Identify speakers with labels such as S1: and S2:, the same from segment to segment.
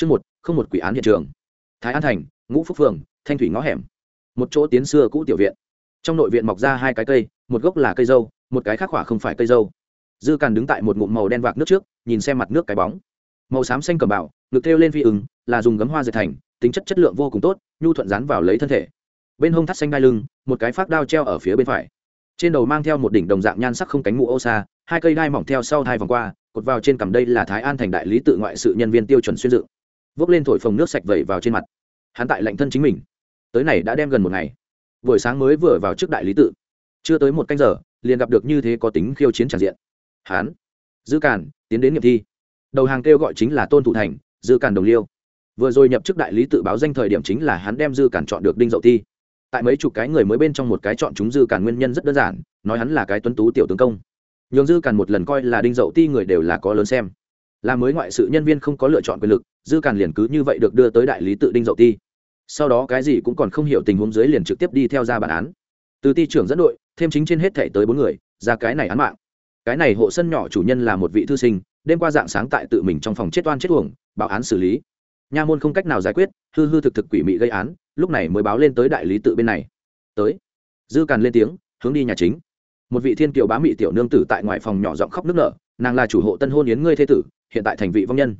S1: chương một, không một quỷ án hiện trường. Thái an thành, ngũ phúc phường, thanh thủy ngõ hẻm. Một chỗ tiến xưa cũ tiểu viện. Trong nội viện mọc ra hai cái cây, một gốc là cây dâu, một cái khác khỏa không phải cây dâu. Dư càn đứng tại một ngụm màu đen vạc nước trước, nhìn xem mặt nước cái bóng. Màu xám xanh cầm bảo ngực treo lên phi ứng là dùng gấm hoa dệt thành, tính chất chất lượng vô cùng tốt, nhu thuận rán vào lấy thân thể. Bên hông thắt xanh đai lưng, một cái phát đao treo ở phía bên phải. Trên đầu mang theo một đỉnh đồng dạng nhan sắc không cánh mũ ô xa hai cây đai mỏng theo sau hai vòng qua, cột vào trên cằm đây là thái an thành đại lý tự ngoại sự nhân viên tiêu chuẩn xuyên dự vốc lên thổi phồng nước sạch vẩy vào trên mặt. Hắn tại lạnh thân chính mình. Tới này đã đem gần một ngày. Buổi sáng mới vừa vào trước đại lý tự. Chưa tới một canh giờ, liền gặp được như thế có tính khiêu chiến tràn diện. Hắn, dư càn, tiến đến nghiệm thi. Đầu hàng kêu gọi chính là tôn thủ thành, dư càn đồng liêu. Vừa rồi nhập chức đại lý tự báo danh thời điểm chính là hắn đem dư càn chọn được đinh dậu thi. Tại mấy chục cái người mới bên trong một cái chọn chúng dư càn nguyên nhân rất đơn giản, nói hắn là cái tuấn tú tiểu tướng công. Nhường dư càn một lần coi là đinh dậu ti người đều là có lớn xem là mới ngoại sự nhân viên không có lựa chọn quyền lực, dư càn liền cứ như vậy được đưa tới đại lý tự đinh dậu ti. Sau đó cái gì cũng còn không hiểu tình huống dưới liền trực tiếp đi theo ra bản án. Từ ti trưởng dẫn đội, thêm chính trên hết thể tới bốn người, ra cái này án mạng. Cái này hộ sân nhỏ chủ nhân là một vị thư sinh, đêm qua dạng sáng tại tự mình trong phòng chết oan chết uổng, báo án xử lý. Nha môn không cách nào giải quyết, hư hư thực thực quỷ mị gây án, lúc này mới báo lên tới đại lý tự bên này. Tới. Dư càn lên tiếng, hướng đi nhà chính. Một vị thiên kiều bá mị tiểu nương tử tại ngoài phòng nhỏ giọng khóc nức nở nàng là chủ hộ tân hôn yến ngươi thế tử, hiện tại thành vị vong nhân.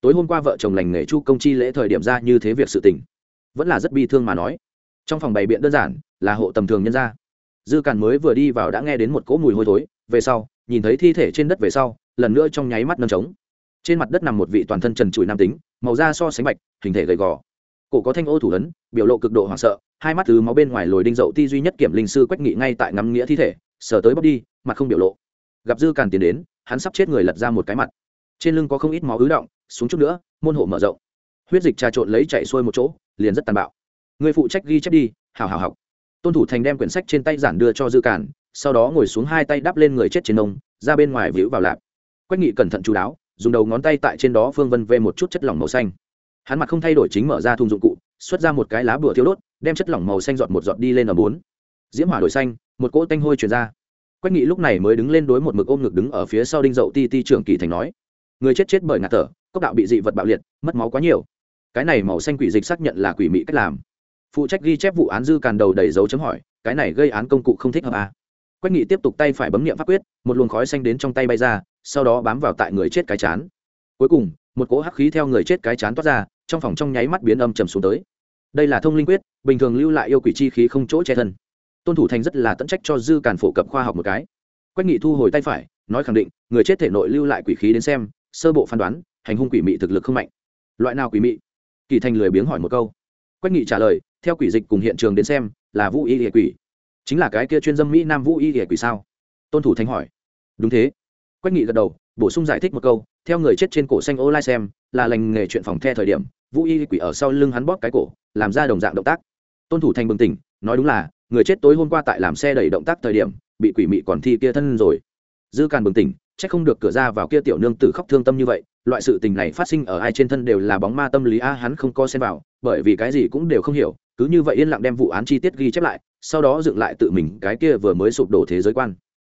S1: Tối hôm qua vợ chồng lành nghề chu công chi lễ thời điểm ra như thế việc sự tình. Vẫn là rất bi thương mà nói. Trong phòng bày biện đơn giản, là hộ tầm thường nhân ra dư càn mới vừa đi vào đã nghe đến một cỗ mùi hôi thối, về sau, nhìn thấy thi thể trên đất về sau, lần nữa trong nháy mắt nâng trống. Trên mặt đất nằm một vị toàn thân trần trụi nam tính, màu da so sánh bạch, hình thể gầy gò. Cổ có thanh ô thủ ấn, biểu lộ cực độ hoảng sợ, hai mắt từ máu bên ngoài lồi đinh dậu ti duy nhất kiểm linh sư quách nghị ngay tại ngắm nghĩa thi thể, sờ tới bóc đi, mặt không biểu lộ. Gặp dư càn tiến đến hắn sắp chết người lật ra một cái mặt. Trên lưng có không ít máu ứ động, xuống chút nữa, môn hộ mở rộng. Huyết dịch trà trộn lấy chạy xuôi một chỗ, liền rất tàn bạo. Người phụ trách ghi chép đi hào hào học. Tôn thủ thành đem quyển sách trên tay giản đưa cho dư cản, sau đó ngồi xuống hai tay đắp lên người chết trên nông, ra bên ngoài víu vào lạp. Quách nghị cẩn thận chú đáo, dùng đầu ngón tay tại trên đó phương vân vê một chút chất lỏng màu xanh. Hắn mặt không thay đổi chính mở ra thùng dụng cụ, xuất ra một cái lá bùa thiếu đốt, đem chất lỏng màu xanh giọt một giọt đi lên ở bốn. Diễm hỏa đổi xanh, một cỗ tanh hôi truyền ra quách nghị lúc này mới đứng lên đối một mực ôm ngực đứng ở phía sau đinh dậu ti ti trưởng kỳ thành nói, người chết chết bởi ngạt thở, cốc đạo bị dị vật bạo liệt, mất máu quá nhiều. Cái này màu xanh quỷ dịch xác nhận là quỷ mị cách làm. Phụ trách ghi chép vụ án dư càn đầu đầy dấu chấm hỏi, cái này gây án công cụ không thích hợp à. quách nghị tiếp tục tay phải bấm nghiệm pháp quyết, một luồng khói xanh đến trong tay bay ra, sau đó bám vào tại người chết cái chán. Cuối cùng, một cỗ hắc khí theo người chết cái chán toát ra, trong phòng trong nháy mắt biến âm trầm xuống tới. Đây là thông linh quyết, bình thường lưu lại yêu quỷ chi khí không chỗ che thân tôn thủ thành rất là tận trách cho dư càn phổ cập khoa học một cái. Quách nghị thu hồi tay phải, nói khẳng định, người chết thể nội lưu lại quỷ khí đến xem, sơ bộ phán đoán, hành hung quỷ mị thực lực không mạnh. Loại nào quỷ mị? Kỳ thành lười biếng hỏi một câu. Quách nghị trả lời, theo quỷ dịch cùng hiện trường đến xem, là vũ y địa quỷ. Chính là cái kia chuyên dâm mỹ nam vũ y địa quỷ sao? Tôn thủ thành hỏi. Đúng thế. Quách nghị gật đầu, bổ sung giải thích một câu, theo người chết trên cổ xanh ô lai xem, là lành nghề chuyện phòng the thời điểm, vũ y quỷ ở sau lưng hắn bóp cái cổ, làm ra đồng dạng động tác. Tôn thủ thành bừng tỉnh, nói đúng là người chết tối hôm qua tại làm xe đẩy động tác thời điểm, bị quỷ mị còn thi kia thân rồi. Dư càn bừng tỉnh c h ắ c không được cửa ra vào kia tiểu nương tử khóc thương tâm như vậy, loại sự tình này phát sinh ở ai trên thân đều là bóng ma tâm lý a, hắn không co xen vào, bởi vì cái gì cũng đều không hiểu, cứ như vậy yên lặng đem vụ án chi tiết ghi chép lại, sau đó dựng lại tự mình cái kia vừa mới sụp đổ thế giới quan.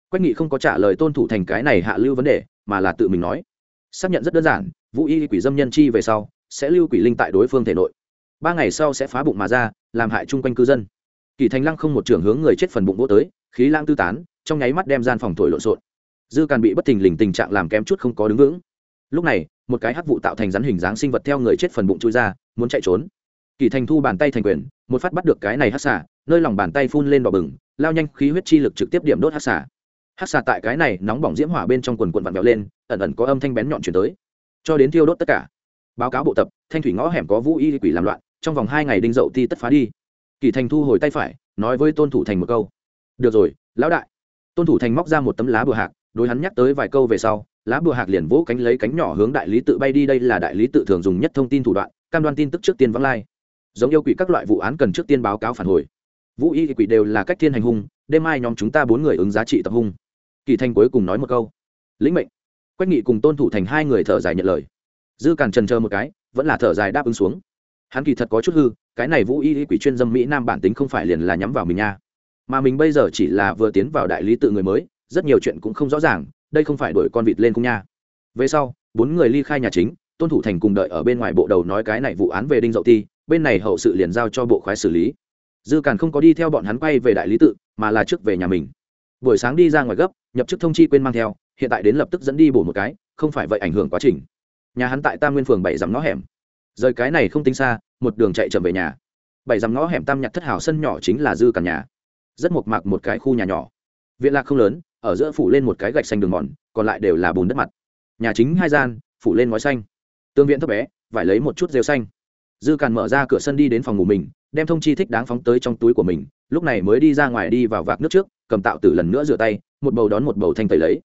S1: Quách nghị không có trả lời tôn thủ thành cái này hạ lưu vấn đề, mà là tự mình nói. Xác nhận rất đơn giản, vũ y quỷ dâm nhân chi về sau, sẽ lưu quỷ linh tại đối phương thể nội. Ba ngày sau sẽ phá bụng mà ra, làm hại chung quanh cư dân kỳ thành lăng không một trường hướng người chết phần bụng vỗ tới, khí lang tư tán, trong nháy mắt đem gian phòng thổi lộn xộn. Dư càn bị bất thình lình tình trạng làm kém chút không có đứng vững. Lúc này, một cái hắc vụ tạo thành rắn hình dáng sinh vật theo người chết phần bụng chui ra, muốn chạy trốn. Kỳ thành thu bàn tay thành quyền, một phát bắt được cái này hắc xả nơi lòng bàn tay phun lên đỏ bừng, lao nhanh khí huyết chi lực trực tiếp điểm đốt hắc xả hắc xả tại cái này nóng bỏng diễm hỏa bên trong quần quần vặn vẹo lên, ẩn ẩn có âm thanh bén nhọn chuyển tới. Cho đến thiêu đốt tất cả. Báo cáo bộ tập, thanh thủy ngõ hẻm có vũ y quỷ làm loạn, trong vòng hai ngày đinh dậu ti tất phá đi kỳ thành thu hồi tay phải, nói với tôn thủ thành một câu. Được rồi, lão đại. Tôn thủ thành móc ra một tấm lá bừa hạc, đối hắn nhắc tới vài câu về sau, lá bừa hạc liền vỗ cánh lấy cánh nhỏ hướng đại lý tự bay đi, đây là đại lý tự thường dùng nhất thông tin thủ đoạn, cam đoan tin tức trước tiên vắng lai. Giống yêu quỷ các loại vụ án cần trước tiên báo cáo phản hồi. Vũ y quỷ đều là cách thiên hành hung, đêm mai nhóm chúng ta bốn người ứng giá trị tập hung. Kỳ Thanh cuối cùng nói một câu. Lĩnh mệnh. Quách nghị cùng tôn thủ thành hai người thở dài nhận lời. Dư càn trần chờ một cái, vẫn là thở dài đáp ứng xuống hắn kỳ thật có chút hư, cái này vũ y quỷ chuyên dâm mỹ nam bản tính không phải liền là nhắm vào mình nha. Mà mình bây giờ chỉ là vừa tiến vào đại lý tự người mới, rất nhiều chuyện cũng không rõ ràng, đây không phải đổi con vịt lên cung nha. Về sau, bốn người ly khai nhà chính, tôn thủ thành cùng đợi ở bên ngoài bộ đầu nói cái này vụ án về đinh dậu ti, bên này hậu sự liền giao cho bộ khoái xử lý. Dư càn không có đi theo bọn hắn quay về đại lý tự, mà là trước về nhà mình. Buổi sáng đi ra ngoài gấp, nhập chức thông chi quên mang theo, hiện tại đến lập tức dẫn đi bổ một cái, không phải vậy ảnh hưởng quá trình. Nhà hắn tại tam nguyên phường bảy dặm ngõ hẻm rời cái này không tính xa, một đường chạy chậm về nhà. Bảy dặm ngõ hẻm tam nhặt thất hào sân nhỏ chính là dư càn nhà. Rất mộc mạc một cái khu nhà nhỏ. Viện lạc không lớn, ở giữa phủ lên một cái gạch xanh đường mòn, còn lại đều là bùn đất mặt. Nhà chính hai gian, phủ lên ngói xanh. Tương viện thấp bé, vải lấy một chút rêu xanh. Dư càn mở ra cửa sân đi đến phòng ngủ mình, đem thông chi thích đáng phóng tới trong túi của mình, lúc này mới đi ra ngoài đi vào vạc nước trước, cầm tạo tử lần nữa rửa tay, một bầu đón một bầu thanh tẩy lấy.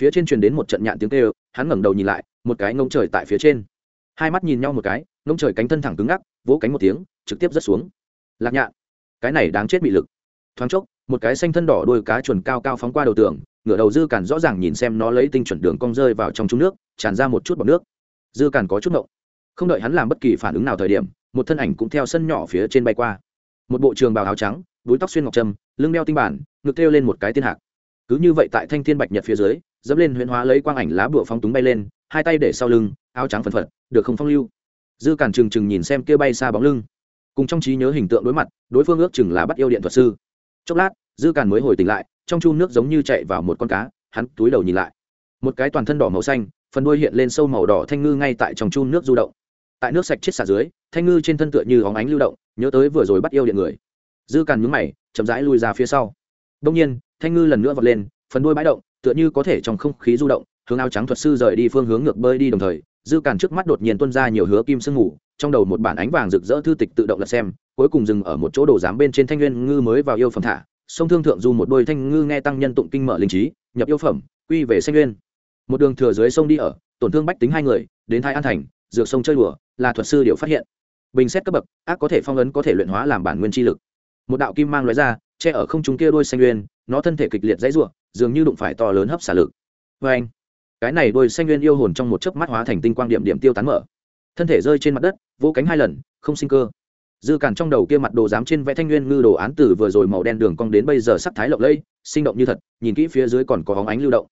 S1: Phía trên truyền đến một trận nhạn tiếng kêu, hắn ngẩng đầu nhìn lại, một cái ngông trời tại phía trên hai mắt nhìn nhau một cái, ngông trời cánh thân thẳng cứng ngắc, vỗ cánh một tiếng, trực tiếp rớt xuống. Lạc nhạn, cái này đáng chết bị lực. Thoáng chốc, một cái xanh thân đỏ đôi cá chuồn cao cao phóng qua đầu tường, ngửa đầu dư cản rõ ràng nhìn xem nó lấy tinh chuẩn đường cong rơi vào trong trung nước, tràn ra một chút bọc nước. Dư cản có chút ngộng. Không đợi hắn làm bất kỳ phản ứng nào thời điểm, một thân ảnh cũng theo sân nhỏ phía trên bay qua. Một bộ trường bào áo trắng, búi tóc xuyên ngọc trâm, lưng đeo tinh bản, ngực thêu lên một cái tiên hạc. Cứ như vậy tại thanh thiên bạch nhật phía dưới, dẫm lên huyễn hóa lấy quang ảnh lá bụa phong túng bay lên, hai tay để sau lưng áo trắng phần phật, được không phong lưu. Dư cản trừng trừng nhìn xem kia bay xa bóng lưng. Cùng trong trí nhớ hình tượng đối mặt, đối phương ước chừng là bắt yêu điện thuật sư. Chốc lát, dư cản mới hồi tỉnh lại, trong chu nước giống như chạy vào một con cá, hắn túi đầu nhìn lại. Một cái toàn thân đỏ màu xanh, phần đuôi hiện lên sâu màu đỏ thanh ngư ngay tại trong chu nước du động. Tại nước sạch chết xả dưới, thanh ngư trên thân tựa như óng ánh lưu động, nhớ tới vừa rồi bắt yêu điện người. Dư càn nhúng mày, chậm rãi lui ra phía sau. Đông nhiên, thanh ngư lần nữa vọt lên, phần đuôi bãi động, tựa như có thể trong không khí du động, hướng áo trắng thuật sư rời đi phương hướng ngược bơi đi đồng thời dư càn trước mắt đột nhiên tuân ra nhiều hứa kim sương ngủ trong đầu một bản ánh vàng rực rỡ thư tịch tự động lật xem, cuối cùng dừng ở một chỗ đồ giám bên trên thanh nguyên ngư mới vào yêu phẩm thả, sông thương thượng du một đôi thanh ngư nghe tăng nhân tụng kinh mở linh trí, nhập yêu phẩm, quy về xanh nguyên. Một đường thừa dưới sông đi ở, tổn thương bách tính hai người, đến thái an thành, dược sông chơi đùa, là thuật sư điều phát hiện. Bình xét cấp bậc, ác có thể phong ấn có thể luyện hóa làm bản nguyên chi lực. Một đạo kim mang lóe ra, che ở không trung kia đôi xanh nguyên, nó thân thể kịch liệt dãy ruộng dường như đụng phải to lớn hấp xả lực. Vê anh cái này đôi xanh nguyên yêu hồn trong một chớp mắt hóa thành tinh quang điểm điểm tiêu tán mở. Thân thể rơi trên mặt đất, vỗ cánh hai lần, không sinh cơ. Dư cản trong đầu kia mặt đồ dám trên vẽ thanh nguyên ngư đồ án từ vừa rồi màu đen đường cong đến bây giờ sắc thái lộng lẫy, sinh động như thật, nhìn kỹ phía dưới còn có hóng ánh lưu động.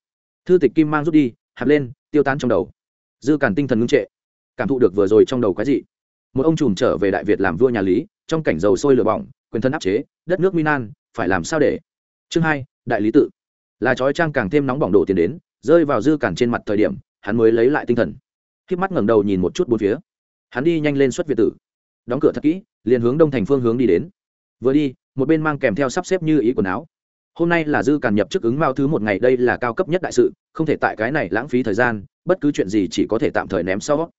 S1: Thư tịch kim mang rút đi hạt lên, tiêu tán trong đầu. Dư cản tinh thần ngưng trệ, cảm thụ được vừa rồi trong đầu quái dị. Một ông trùm trở về đại việt làm vua nhà lý, trong cảnh dầu sôi lửa bỏng, quyền thân áp chế, đất nước minan phải làm sao để? Chương hai, đại lý tự. Là trói trang càng thêm nóng bỏng đổ tiền đến rơi vào dư cản trên mặt thời điểm, hắn mới lấy lại tinh thần. Khiếp mắt ngẩng đầu nhìn một chút bốn phía, hắn đi nhanh lên xuất việt tử. Đóng cửa thật kỹ, liền hướng đông thành phương hướng đi đến. Vừa đi, một bên mang kèm theo sắp xếp như ý quần áo. Hôm nay là dư cản nhập chức ứng mao thứ một ngày, đây là cao cấp nhất đại sự, không thể tại cái này lãng phí thời gian, bất cứ chuyện gì chỉ có thể tạm thời ném sau.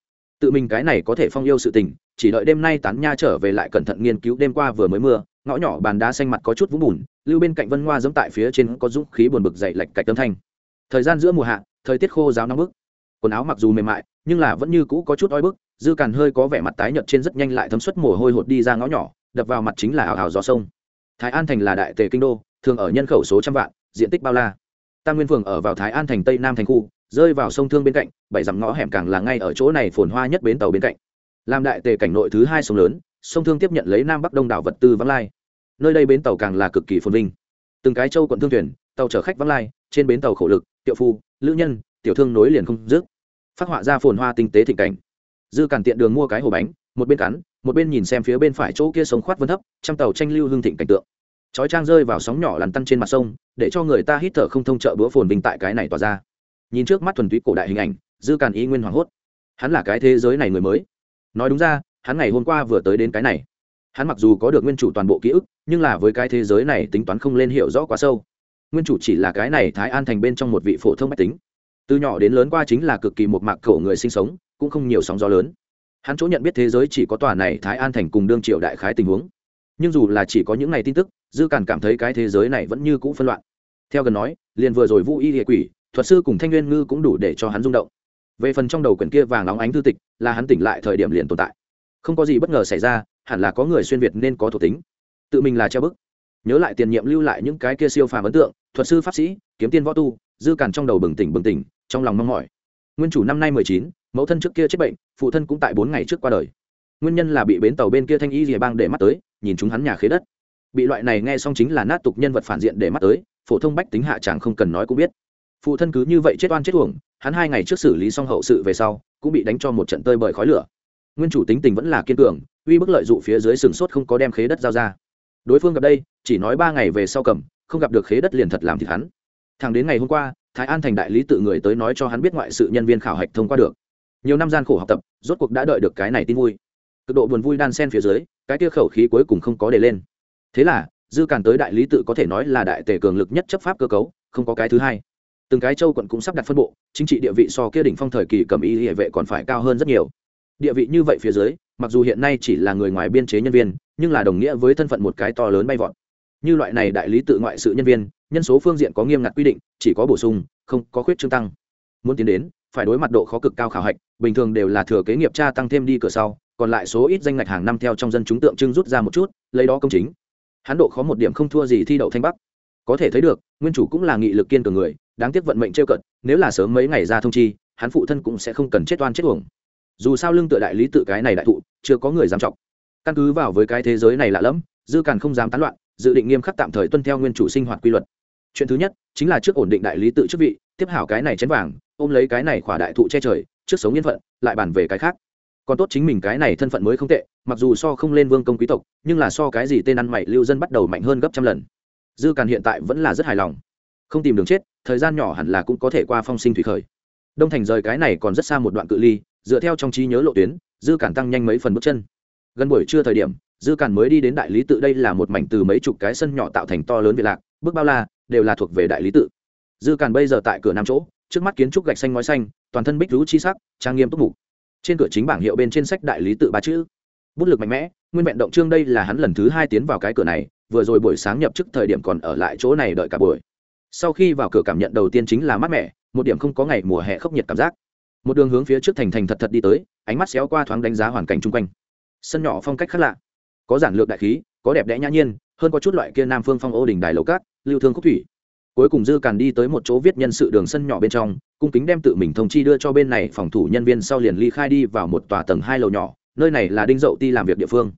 S1: Tự mình cái này có thể phong yêu sự tình, chỉ đợi đêm nay tán nha trở về lại cẩn thận nghiên cứu đêm qua vừa mới mưa, ngõ nhỏ bàn đá xanh mặt có chút vũng bùn, lưu bên cạnh vân hoa giống tại phía trên có dũng khí buồn bực dậy lạch cạch tâm thanh thời gian giữa mùa hạ, thời tiết khô giáo nóng bức. Quần áo mặc dù mềm mại, nhưng là vẫn như cũ có chút oi bức, dư càn hơi có vẻ mặt tái nhợt trên rất nhanh lại thấm suất mồ hôi hột đi ra ngõ nhỏ, đập vào mặt chính là ảo ảo gió sông. Thái an thành là đại tề kinh đô, thường ở nhân khẩu số trăm vạn, diện tích bao la. Tam nguyên phường ở vào thái an thành tây nam thành khu, rơi vào sông thương bên cạnh, bảy dặm ngõ hẻm càng là ngay ở chỗ này phồn hoa nhất bến tàu bên cạnh. Làm đại tề cảnh nội thứ hai sông lớn, sông thương tiếp nhận lấy nam bắc đông đảo vật tư vắng lai. Nơi đây bến tàu càng là cực kỳ phồn vinh. Từng cái châu quận thương thuyền, tàu chở khách vắng lai, trên bến tàu khổ lực tiệu phu, lữ nhân, tiểu thương nối liền không dứt. Phát họa ra phồn hoa tinh tế thịnh cảnh. Dư cản tiện đường mua cái hồ bánh, một bên cắn, một bên nhìn xem phía bên phải chỗ kia sống khoát vân thấp, trăm tàu tranh lưu hương thịnh cảnh tượng. Chói trang rơi vào sóng nhỏ lằn tăn trên mặt sông, để cho người ta hít thở không thông trợ bữa phồn bình tại cái này tỏa ra. Nhìn trước mắt thuần túy cổ đại hình ảnh, dư càn ý nguyên hoảng hốt. Hắn là cái thế giới này người mới. Nói đúng ra, hắn ngày hôm qua vừa tới đến cái này. Hắn mặc dù có được nguyên chủ toàn bộ ký ức, nhưng là với cái thế giới này tính toán không lên hiểu rõ quá sâu nguyên chủ chỉ là cái này thái an thành bên trong một vị phổ thông mách tính. Từ nhỏ đến lớn qua chính là cực kỳ một mạc khẩu người sinh sống, cũng không nhiều sóng gió lớn. Hắn chỗ nhận biết thế giới chỉ có tòa này thái an thành cùng đương triệu đại khái tình huống. Nhưng dù là chỉ có những ngày tin tức, dư cản cảm thấy cái thế giới này vẫn như cũ phân loạn. Theo gần nói, liền vừa rồi vũ y địa quỷ, thuật sư cùng thanh nguyên ngư cũng đủ để cho hắn rung động. Về phần trong đầu quyển kia vàng nóng ánh thư tịch, là hắn tỉnh lại thời điểm liền tồn tại. Không có gì bất ngờ xảy ra, hẳn là có người xuyên việt nên có thuộc tính. Tự mình là treo bức nhớ lại tiền nhiệm lưu lại những cái kia siêu phàm ấn tượng, thuật sư, pháp sĩ, kiếm tiên võ tu, dư cản trong đầu bừng tỉnh bừng tỉnh, trong lòng mong mỏi. Nguyên chủ năm nay mười chín, mẫu thân trước kia chết bệnh, phụ thân cũng tại bốn ngày trước qua đời. Nguyên nhân là bị bến tàu bên kia thanh y rìa bang để mắt tới, nhìn chúng hắn nhà khế đất. Bị loại này nghe xong chính là nát tục nhân vật phản diện để mắt tới, phổ thông bách tính hạ tràng không cần nói cũng biết. Phụ thân cứ như vậy chết oan chết uổng, hắn hai ngày trước xử lý xong hậu sự về sau, cũng bị đánh cho một trận tơi bởi khói lửa. Nguyên chủ tính tình vẫn là kiên cường, uy bức lợi dụ phía dưới sừng sốt không có đem khế đất giao ra đối phương gặp đây, chỉ nói ba ngày về sau cầm, không gặp được khế đất liền thật làm thịt hắn. Thẳng đến ngày hôm qua, thái an thành đại lý tự người tới nói cho hắn biết ngoại sự nhân viên khảo hạch thông qua được. Nhiều năm gian khổ học tập, rốt cuộc đã đợi được cái này tin vui. Cực độ buồn vui đan sen phía dưới, cái kia khẩu khí cuối cùng không có để lên. Thế là, dư càn tới đại lý tự có thể nói là đại tề cường lực nhất chấp pháp cơ cấu, không có cái thứ hai. Từng cái châu quận cũng sắp đặt phân bộ, chính trị địa vị so kia đỉnh phong thời kỳ cầm y hệ vệ còn phải cao hơn rất nhiều. Địa vị như vậy phía dưới, mặc dù hiện nay chỉ là người ngoài biên chế nhân viên nhưng là đồng nghĩa với thân phận một cái to lớn bay vọt. Như loại này đại lý tự ngoại sự nhân viên, nhân số phương diện có nghiêm ngặt quy định, chỉ có bổ sung, không có khuyết trương tăng. Muốn tiến đến, phải đối mặt độ khó cực cao khảo hạch, bình thường đều là thừa kế nghiệp tra tăng thêm đi cửa sau, còn lại số ít danh ngạch hàng năm theo trong dân chúng tượng trưng rút ra một chút, lấy đó công chính. Hắn độ khó một điểm không thua gì thi đậu thanh bắc. Có thể thấy được, nguyên chủ cũng là nghị lực kiên cường người, đáng tiếc vận mệnh trêu cận, nếu là sớm mấy ngày ra thông chi, hắn phụ thân cũng sẽ không cần chết oan chết uổng. Dù sao lưng tựa đại lý tự cái này đại thụ, chưa có người dám trọng căn cứ vào với cái thế giới này lạ lẫm, dư càn không dám tán loạn, dự định nghiêm khắc tạm thời tuân theo nguyên chủ sinh hoạt quy luật. Chuyện thứ nhất chính là trước ổn định đại lý tự chức vị, tiếp hảo cái này chén vàng, ôm lấy cái này khỏa đại thụ che trời, trước sống yên phận, lại bàn về cái khác. Còn tốt chính mình cái này thân phận mới không tệ, mặc dù so không lên vương công quý tộc, nhưng là so cái gì tên ăn mày lưu dân bắt đầu mạnh hơn gấp trăm lần. Dư càn hiện tại vẫn là rất hài lòng. Không tìm đường chết, thời gian nhỏ hẳn là cũng có thể qua phong sinh thủy khởi. Đông thành rời cái này còn rất xa một đoạn cự ly, dựa theo trong trí nhớ lộ tuyến, dư càn tăng nhanh mấy phần bước chân gần buổi trưa thời điểm, dư càn mới đi đến đại lý tự đây là một mảnh từ mấy chục cái sân nhỏ tạo thành to lớn việt lạc, bước bao la, đều là thuộc về đại lý tự. Dư càn bây giờ tại cửa nam chỗ, trước mắt kiến trúc gạch xanh ngói xanh, toàn thân bích rú chi sắc, trang nghiêm túc mục. Trên cửa chính bảng hiệu bên trên sách đại lý tự ba chữ. Bút lực mạnh mẽ, nguyên vẹn động trương đây là hắn lần thứ hai tiến vào cái cửa này, vừa rồi buổi sáng nhập chức thời điểm còn ở lại chỗ này đợi cả buổi. Sau khi vào cửa cảm nhận đầu tiên chính là mát mẻ, một điểm không có ngày mùa hè khốc nhiệt cảm giác. Một đường hướng phía trước thành thành thật thật đi tới, ánh mắt xéo qua thoáng đánh giá hoàn cảnh chung quanh sân nhỏ phong cách khác lạ. Có giản lược đại khí, có đẹp đẽ nhã nhiên, hơn có chút loại kia nam phương phong ô đình đài lầu cát lưu thương khúc thủy. Cuối cùng dư càn đi tới một chỗ viết nhân sự đường sân nhỏ bên trong, cung kính đem tự mình thông chi đưa cho bên này phòng thủ nhân viên sau liền ly khai đi vào một tòa tầng hai lầu nhỏ, nơi này là đinh dậu ti làm việc địa phương.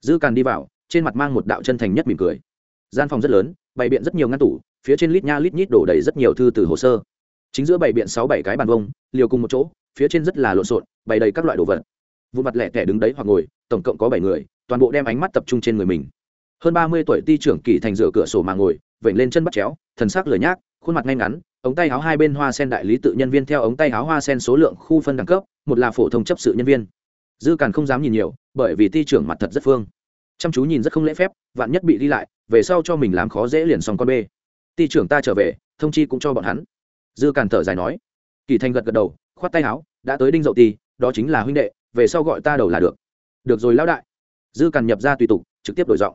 S1: Dư càn đi vào, trên mặt mang một đạo chân thành nhất mỉm cười. Gian phòng rất lớn, bày biện rất nhiều ngăn tủ, phía trên lít nha lít nhít đổ đầy rất nhiều thư từ hồ sơ. Chính giữa bày biện sáu bảy cái bàn vông, liều cùng một chỗ, phía trên rất là lộn xộn, bày đầy các loại đồ vật vụ mặt lẻ tẻ đứng đấy hoặc ngồi, tổng cộng có bảy người, toàn bộ đem ánh mắt tập trung trên người mình. Hơn ba mươi tuổi ti trưởng kỳ thành dựa cửa sổ mà ngồi, vểnh lên chân bắt chéo, thần sắc lười nhác, khuôn mặt ngay ngắn, ống tay áo hai bên hoa sen đại lý tự nhân viên theo ống tay áo hoa sen số lượng khu phân đẳng cấp, một là phổ thông chấp sự nhân viên. Dư càn không dám nhìn nhiều, bởi vì ti trưởng mặt thật rất phương. Chăm chú nhìn rất không lễ phép, vạn nhất bị đi lại, về sau cho mình làm khó dễ liền xong con bê. Ti trưởng ta trở về, thông chi cũng cho bọn hắn. Dư càn thở dài nói. Kỳ Thành gật gật đầu, khoát tay áo, đã tới đinh dậu ti đó chính là huynh đệ về sau gọi ta đầu là được. Được rồi lão đại. Dư càn nhập ra tùy tục, trực tiếp đổi giọng.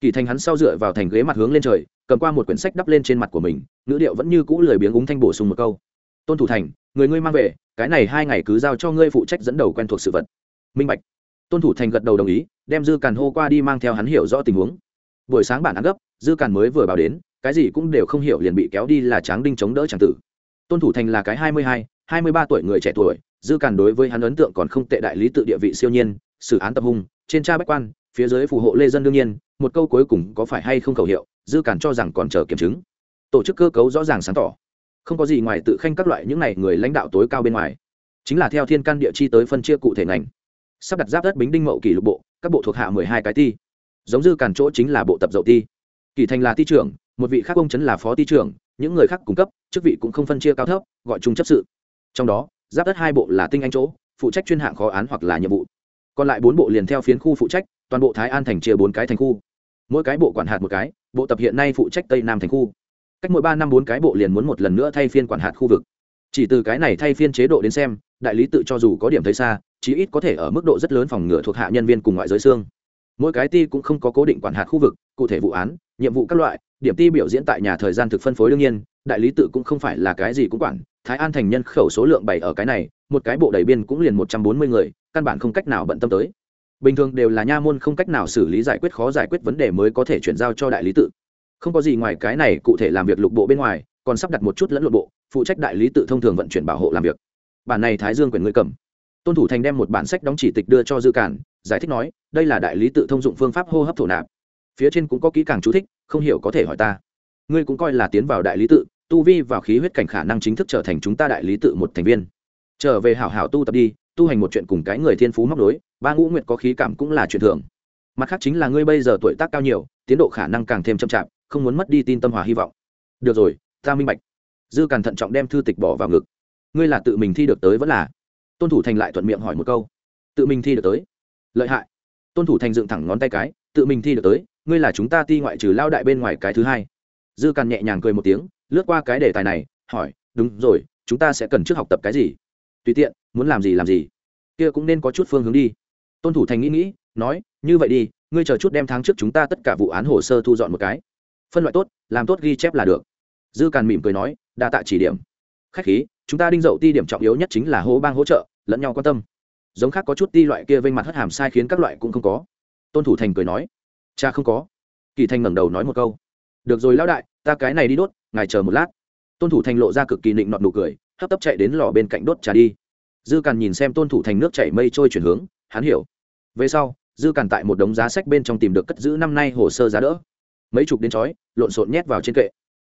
S1: Kỳ thành hắn sau dựa vào thành ghế mặt hướng lên trời, cầm qua một quyển sách đắp lên trên mặt của mình, ngữ điệu vẫn như cũ lười biếng úng thanh bổ sung một câu. Tôn thủ thành, người ngươi mang về, cái này hai ngày cứ giao cho ngươi phụ trách dẫn đầu quen thuộc sự vật. Minh bạch. Tôn thủ thành gật đầu đồng ý, đem dư càn hô qua đi mang theo hắn hiểu rõ tình huống. Buổi sáng bản ăn gấp, dư càn mới vừa vào đến, cái gì cũng đều không hiểu liền bị kéo đi là tráng đinh chống đỡ tràng tử. Tôn thủ thành là cái hai mươi hai hai mươi ba tuổi người trẻ tuổi dư càn đối với hắn ấn tượng còn không tệ đại lý tự địa vị siêu nhiên, xử án tập hung, trên cha bách quan, phía dưới phù hộ lê dân đương nhiên, một câu cuối cùng có phải hay không khẩu hiệu, dư càn cho rằng còn chờ kiểm chứng. Tổ chức cơ cấu rõ ràng sáng tỏ. Không có gì ngoài tự khanh các loại những này người lãnh đạo tối cao bên ngoài. Chính là theo thiên can địa chi tới phân chia cụ thể ngành. Sắp đặt giáp đất bính đinh mậu kỷ lục bộ, các bộ thuộc hạ mười hai cái ti. Giống dư càn chỗ chính là bộ tập dậu ti. Kỳ thành là ti trưởng, một vị khác ông chấn là phó ti trưởng, những người khác cung cấp, chức vị cũng không phân chia cao thấp, gọi chung chấp sự. Trong đó giáp đất hai bộ là tinh anh chỗ, phụ trách chuyên hạng khó án hoặc là nhiệm vụ. Còn lại bốn bộ liền theo phiến khu phụ trách, toàn bộ thái an thành chia bốn cái thành khu. Mỗi cái bộ quản hạt một cái, bộ tập hiện nay phụ trách tây nam thành khu. Cách mỗi ba năm bốn cái bộ liền muốn một lần nữa thay phiên quản hạt khu vực. Chỉ từ cái này thay phiên chế độ đến xem, đại lý tự cho dù có điểm thấy xa, chí ít có thể ở mức độ rất lớn phòng ngừa thuộc hạ nhân viên cùng ngoại giới xương. Mỗi cái ti cũng không có cố định quản hạt khu vực, cụ thể vụ án, nhiệm vụ các loại điểm ti biểu diễn tại nhà thời gian thực phân phối đương nhiên, đại lý tự cũng không phải là cái gì cũng quản, thái an thành nhân khẩu số lượng bảy ở cái này, một cái bộ đầy biên cũng liền một trăm bốn mươi người, căn bản không cách nào bận tâm tới. Bình thường đều là nha môn không cách nào xử lý giải quyết khó giải quyết vấn đề mới có thể chuyển giao cho đại lý tự. Không có gì ngoài cái này cụ thể làm việc lục bộ bên ngoài, còn sắp đặt một chút lẫn lộn bộ, phụ trách đại lý tự thông thường vận chuyển bảo hộ làm việc. Bản này thái dương quyền người cầm. Tôn thủ thành đem một bản sách đóng chỉ tịch đưa cho dư cản, giải thích nói, đây là đại lý tự thông dụng phương pháp hô hấp thổ nạp phía trên cũng có kỹ càng chú thích, không hiểu có thể hỏi ta. Ngươi cũng coi là tiến vào đại lý tự, tu vi vào khí huyết cảnh khả năng chính thức trở thành chúng ta đại lý tự một thành viên. Trở về hảo hảo tu tập đi, tu hành một chuyện cùng cái người thiên phú móc đối ba ngũ nguyệt có khí cảm cũng là chuyện thường. Mặt khác chính là ngươi bây giờ tuổi tác cao nhiều, tiến độ khả năng càng thêm chậm chạp, không muốn mất đi tin tâm hòa hy vọng. Được rồi, ta minh bạch. Dư càn thận trọng đem thư tịch bỏ vào ngực. Ngươi là tự mình thi được tới vẫn là? Tôn thủ thành lại thuận miệng hỏi một câu. Tự mình thi được tới. Lợi hại. Tôn thủ thành dựng thẳng ngón tay cái, tự mình thi được tới ngươi là chúng ta ti ngoại trừ lao đại bên ngoài cái thứ hai. Dư càn nhẹ nhàng cười một tiếng, lướt qua cái đề tài này, hỏi, đúng rồi, chúng ta sẽ cần trước học tập cái gì? Tùy tiện, muốn làm gì làm gì? Kia cũng nên có chút phương hướng đi. Tôn thủ thành nghĩ nghĩ, nói, như vậy đi, ngươi chờ chút đem tháng trước chúng ta tất cả vụ án hồ sơ thu dọn một cái. Phân loại tốt, làm tốt ghi chép là được. Dư càn mỉm cười nói, đa tạ chỉ điểm. Khách khí, chúng ta đinh dậu ti điểm trọng yếu nhất chính là hô bang hỗ trợ, lẫn nhau quan tâm. Giống khác có chút ti loại kia vênh mặt hất hàm sai khiến các loại cũng không có. Tôn thủ thành cười nói cha không có. Kỳ thanh ngẩng đầu nói một câu. Được rồi lão đại, ta cái này đi đốt, ngài chờ một lát. Tôn thủ thành lộ ra cực kỳ nịnh nọt nụ cười, hấp tấp chạy đến lò bên cạnh đốt trà đi. Dư càn nhìn xem tôn thủ thành nước chảy mây trôi chuyển hướng, hắn hiểu. Về sau, dư càn tại một đống giá sách bên trong tìm được cất giữ năm nay hồ sơ giá đỡ. Mấy chục đến chói, lộn xộn nhét vào trên kệ.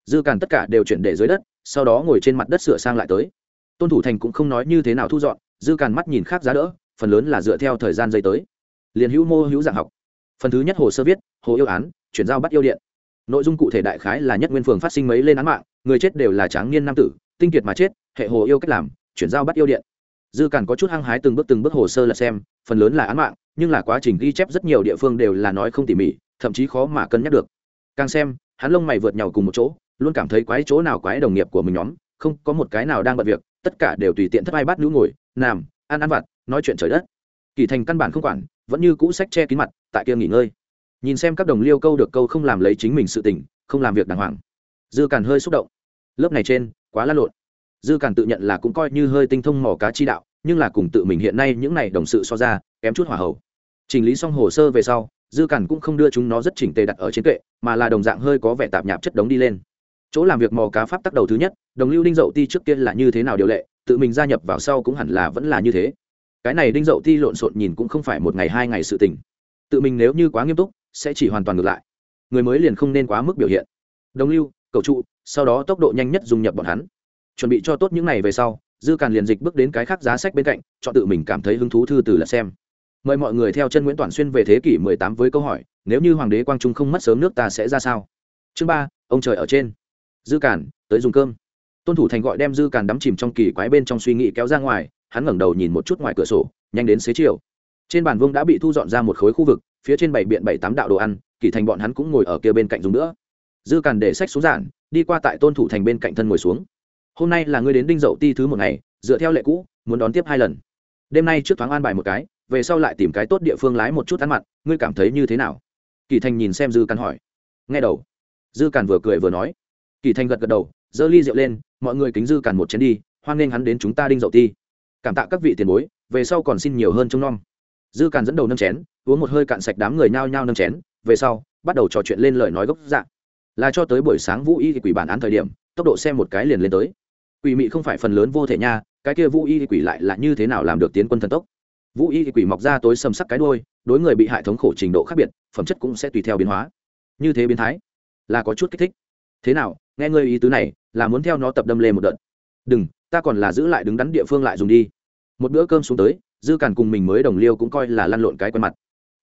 S1: Dư càn tất cả đều chuyển để dưới đất, sau đó ngồi trên mặt đất sửa sang lại tới. Tôn thủ thành cũng không nói như thế nào thu dọn, dư càn mắt nhìn khác giá đỡ, phần lớn là dựa theo thời gian dây tới. Liền hữu mô hữu dạng học phần thứ nhất hồ sơ viết, hồ yêu án, chuyển giao bắt yêu điện. Nội dung cụ thể đại khái là nhất nguyên phường phát sinh mấy lên án mạng, người chết đều là tráng niên nam tử, tinh kiệt mà chết, hệ hồ yêu cách làm, chuyển giao bắt yêu điện. Dư cản có chút hăng hái từng bước từng bước hồ sơ là xem, phần lớn là án mạng, nhưng là quá trình ghi chép rất nhiều địa phương đều là nói không tỉ mỉ, thậm chí khó mà cân nhắc được. Càng xem, hắn lông mày vượt nhau cùng một chỗ, luôn cảm thấy quái chỗ nào quái đồng nghiệp của mình nhóm, không có một cái nào đang bận việc, tất cả đều tùy tiện thất ai bắt nữ ngồi, nằm, ăn ăn vặt, nói chuyện trời đất. Kỳ thành căn bản không quản vẫn như cũ sách che kín mặt, tại kia nghỉ ngơi. Nhìn xem các đồng liêu câu được câu không làm lấy chính mình sự tình, không làm việc đàng hoàng. Dư càn hơi xúc động. Lớp này trên, quá lăn lộn. Dư càn tự nhận là cũng coi như hơi tinh thông mỏ cá chi đạo, nhưng là cùng tự mình hiện nay những này đồng sự so ra, kém chút hỏa hậu chỉnh lý xong hồ sơ về sau, dư càn cũng không đưa chúng nó rất chỉnh tề đặt ở trên kệ, mà là đồng dạng hơi có vẻ tạp nhạp chất đống đi lên. Chỗ làm việc mò cá pháp tắc đầu thứ nhất, đồng lưu đinh dậu ti trước kia là như thế nào điều lệ, tự mình gia nhập vào sau cũng hẳn là vẫn là như thế cái này đinh dậu ti lộn xộn nhìn cũng không phải một ngày hai ngày sự tình. Tự mình nếu như quá nghiêm túc, sẽ chỉ hoàn toàn ngược lại. Người mới liền không nên quá mức biểu hiện. Đồng lưu cầu trụ, sau đó tốc độ nhanh nhất dùng nhập bọn hắn. Chuẩn bị cho tốt những ngày về sau, dư càn liền dịch bước đến cái khác giá sách bên cạnh chọn tự mình cảm thấy hứng thú thư từ là xem. Mời mọi người theo chân nguyễn toàn xuyên về thế kỷ 18 với câu hỏi, nếu như hoàng đế quang trung không mất sớm nước ta sẽ ra sao? Chương ba, ông trời ở trên. Dư càn, tới dùng cơm. Tôn thủ thành gọi đem dư càn đắm chìm trong kỳ quái bên trong suy nghĩ kéo ra ngoài hắn ngẩng đầu nhìn một chút ngoài cửa sổ, nhanh đến xế chiều. Trên bàn vương đã bị thu dọn ra một khối khu vực, phía trên bảy biện bảy tám đạo đồ ăn, kỳ thành bọn hắn cũng ngồi ở kia bên cạnh dùng nữa. Dư càn để sách xuống giản, đi qua tại tôn thủ thành bên cạnh thân ngồi xuống. Hôm nay là ngươi đến đinh dậu ti thứ một ngày, dựa theo lệ cũ, muốn đón tiếp hai lần. Đêm nay trước thoáng an bài một cái, về sau lại tìm cái tốt địa phương lái một chút ăn mặn, ngươi cảm thấy như thế nào? Kỳ thành nhìn xem dư càn hỏi. Nghe đầu. Dư càn vừa cười vừa nói. Kỳ thành gật gật đầu, giơ ly rượu lên, mọi người kính dư càn một chén đi, hoan nghênh hắn đến chúng ta đinh dậu ti cảm tạ các vị tiền bối, về sau còn xin nhiều hơn trông nom. Dư càn dẫn đầu nâng chén, uống một hơi cạn sạch đám người nhao nhao nâng chén, về sau, bắt đầu trò chuyện lên lời nói gốc dạng là cho tới buổi sáng vũ y thì quỷ bản án thời điểm, tốc độ xem một cái liền lên tới. Quỷ mị không phải phần lớn vô thể nha, cái kia vũ y thì quỷ lại là như thế nào làm được tiến quân thần tốc? Vũ y thì quỷ mọc ra tối sầm sắc cái đôi đối người bị hại thống khổ trình độ khác biệt, phẩm chất cũng sẽ tùy theo biến hóa. Như thế biến thái, là có chút kích thích. Thế nào, nghe ngươi ý tứ này, là muốn theo nó tập đâm lên một đợt. Đừng, ta còn là giữ lại đứng đắn địa phương lại dùng đi một bữa cơm xuống tới, dư càn cùng mình mới đồng liêu cũng coi là lăn lộn cái quen mặt.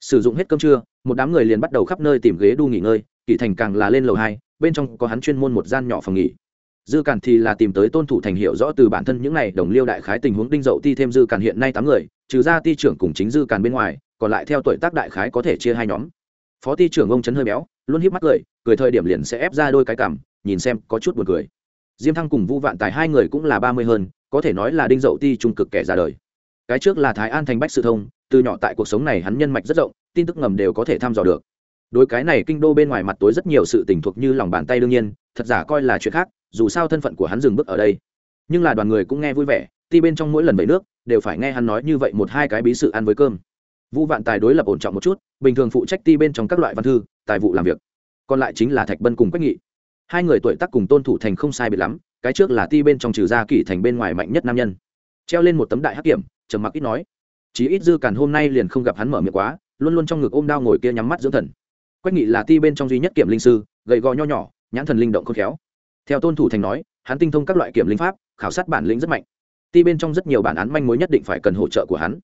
S1: Sử dụng hết cơm trưa, một đám người liền bắt đầu khắp nơi tìm ghế đu nghỉ ngơi, kỳ thành càng là lên lầu hai, bên trong có hắn chuyên môn một gian nhỏ phòng nghỉ. Dư càn thì là tìm tới tôn thủ thành hiệu rõ từ bản thân những n à y đồng liêu đại khái tình huống đinh dậu ti thêm dư càn hiện nay tám người, trừ ra ti trưởng cùng chính dư càn bên ngoài, còn lại theo tuổi tác đại khái có thể chia hai nhóm. Phó ti trưởng ông trấn hơi béo, luôn híp mắt cười cười thời điểm liền sẽ ép ra đôi cái cảm nhìn xem có chút buồn cười. Diêm thăng cùng vu vạn tài hai người cũng là ba mươi hơn có thể nói là đinh dậu ti trung cực kẻ ra đời. Cái trước là thái an thành bách sự thông, từ nhỏ tại cuộc sống này hắn nhân mạch rất rộng, tin tức ngầm đều có thể thăm dò được. Đối cái này kinh đô bên ngoài mặt tối rất nhiều sự tình thuộc như lòng bàn tay đương nhiên, thật giả coi là chuyện khác, dù sao thân phận của hắn dừng bước ở đây. Nhưng là đoàn người cũng nghe vui vẻ, ti bên trong mỗi lần về nước, đều phải nghe hắn nói như vậy một hai cái bí sự ăn với cơm. Vũ vạn tài đối lập ổn trọng một chút, bình thường phụ trách ti bên trong các loại văn thư, tài vụ làm việc. Còn lại chính là thạch bân cùng quách nghị. Hai người tuổi tác cùng tôn thủ thành không sai biệt lắm cái trước là ti bên trong trừ gia kỷ thành bên ngoài mạnh nhất nam nhân. Treo lên một tấm đại hắc kiểm, trầm mặc ít nói. Chí ít dư càn hôm nay liền không gặp hắn mở miệng quá, luôn luôn trong ngực ôm đao ngồi kia nhắm mắt dưỡng thần. Quách nghị là ti bên trong duy nhất kiểm linh sư, gầy gò nho nhỏ, nhãn thần linh động khôn khéo. Theo tôn thủ thành nói, hắn tinh thông các loại kiểm linh pháp, khảo sát bản lĩnh rất mạnh. Ti bên trong rất nhiều bản án manh mối nhất định phải cần hỗ trợ của hắn.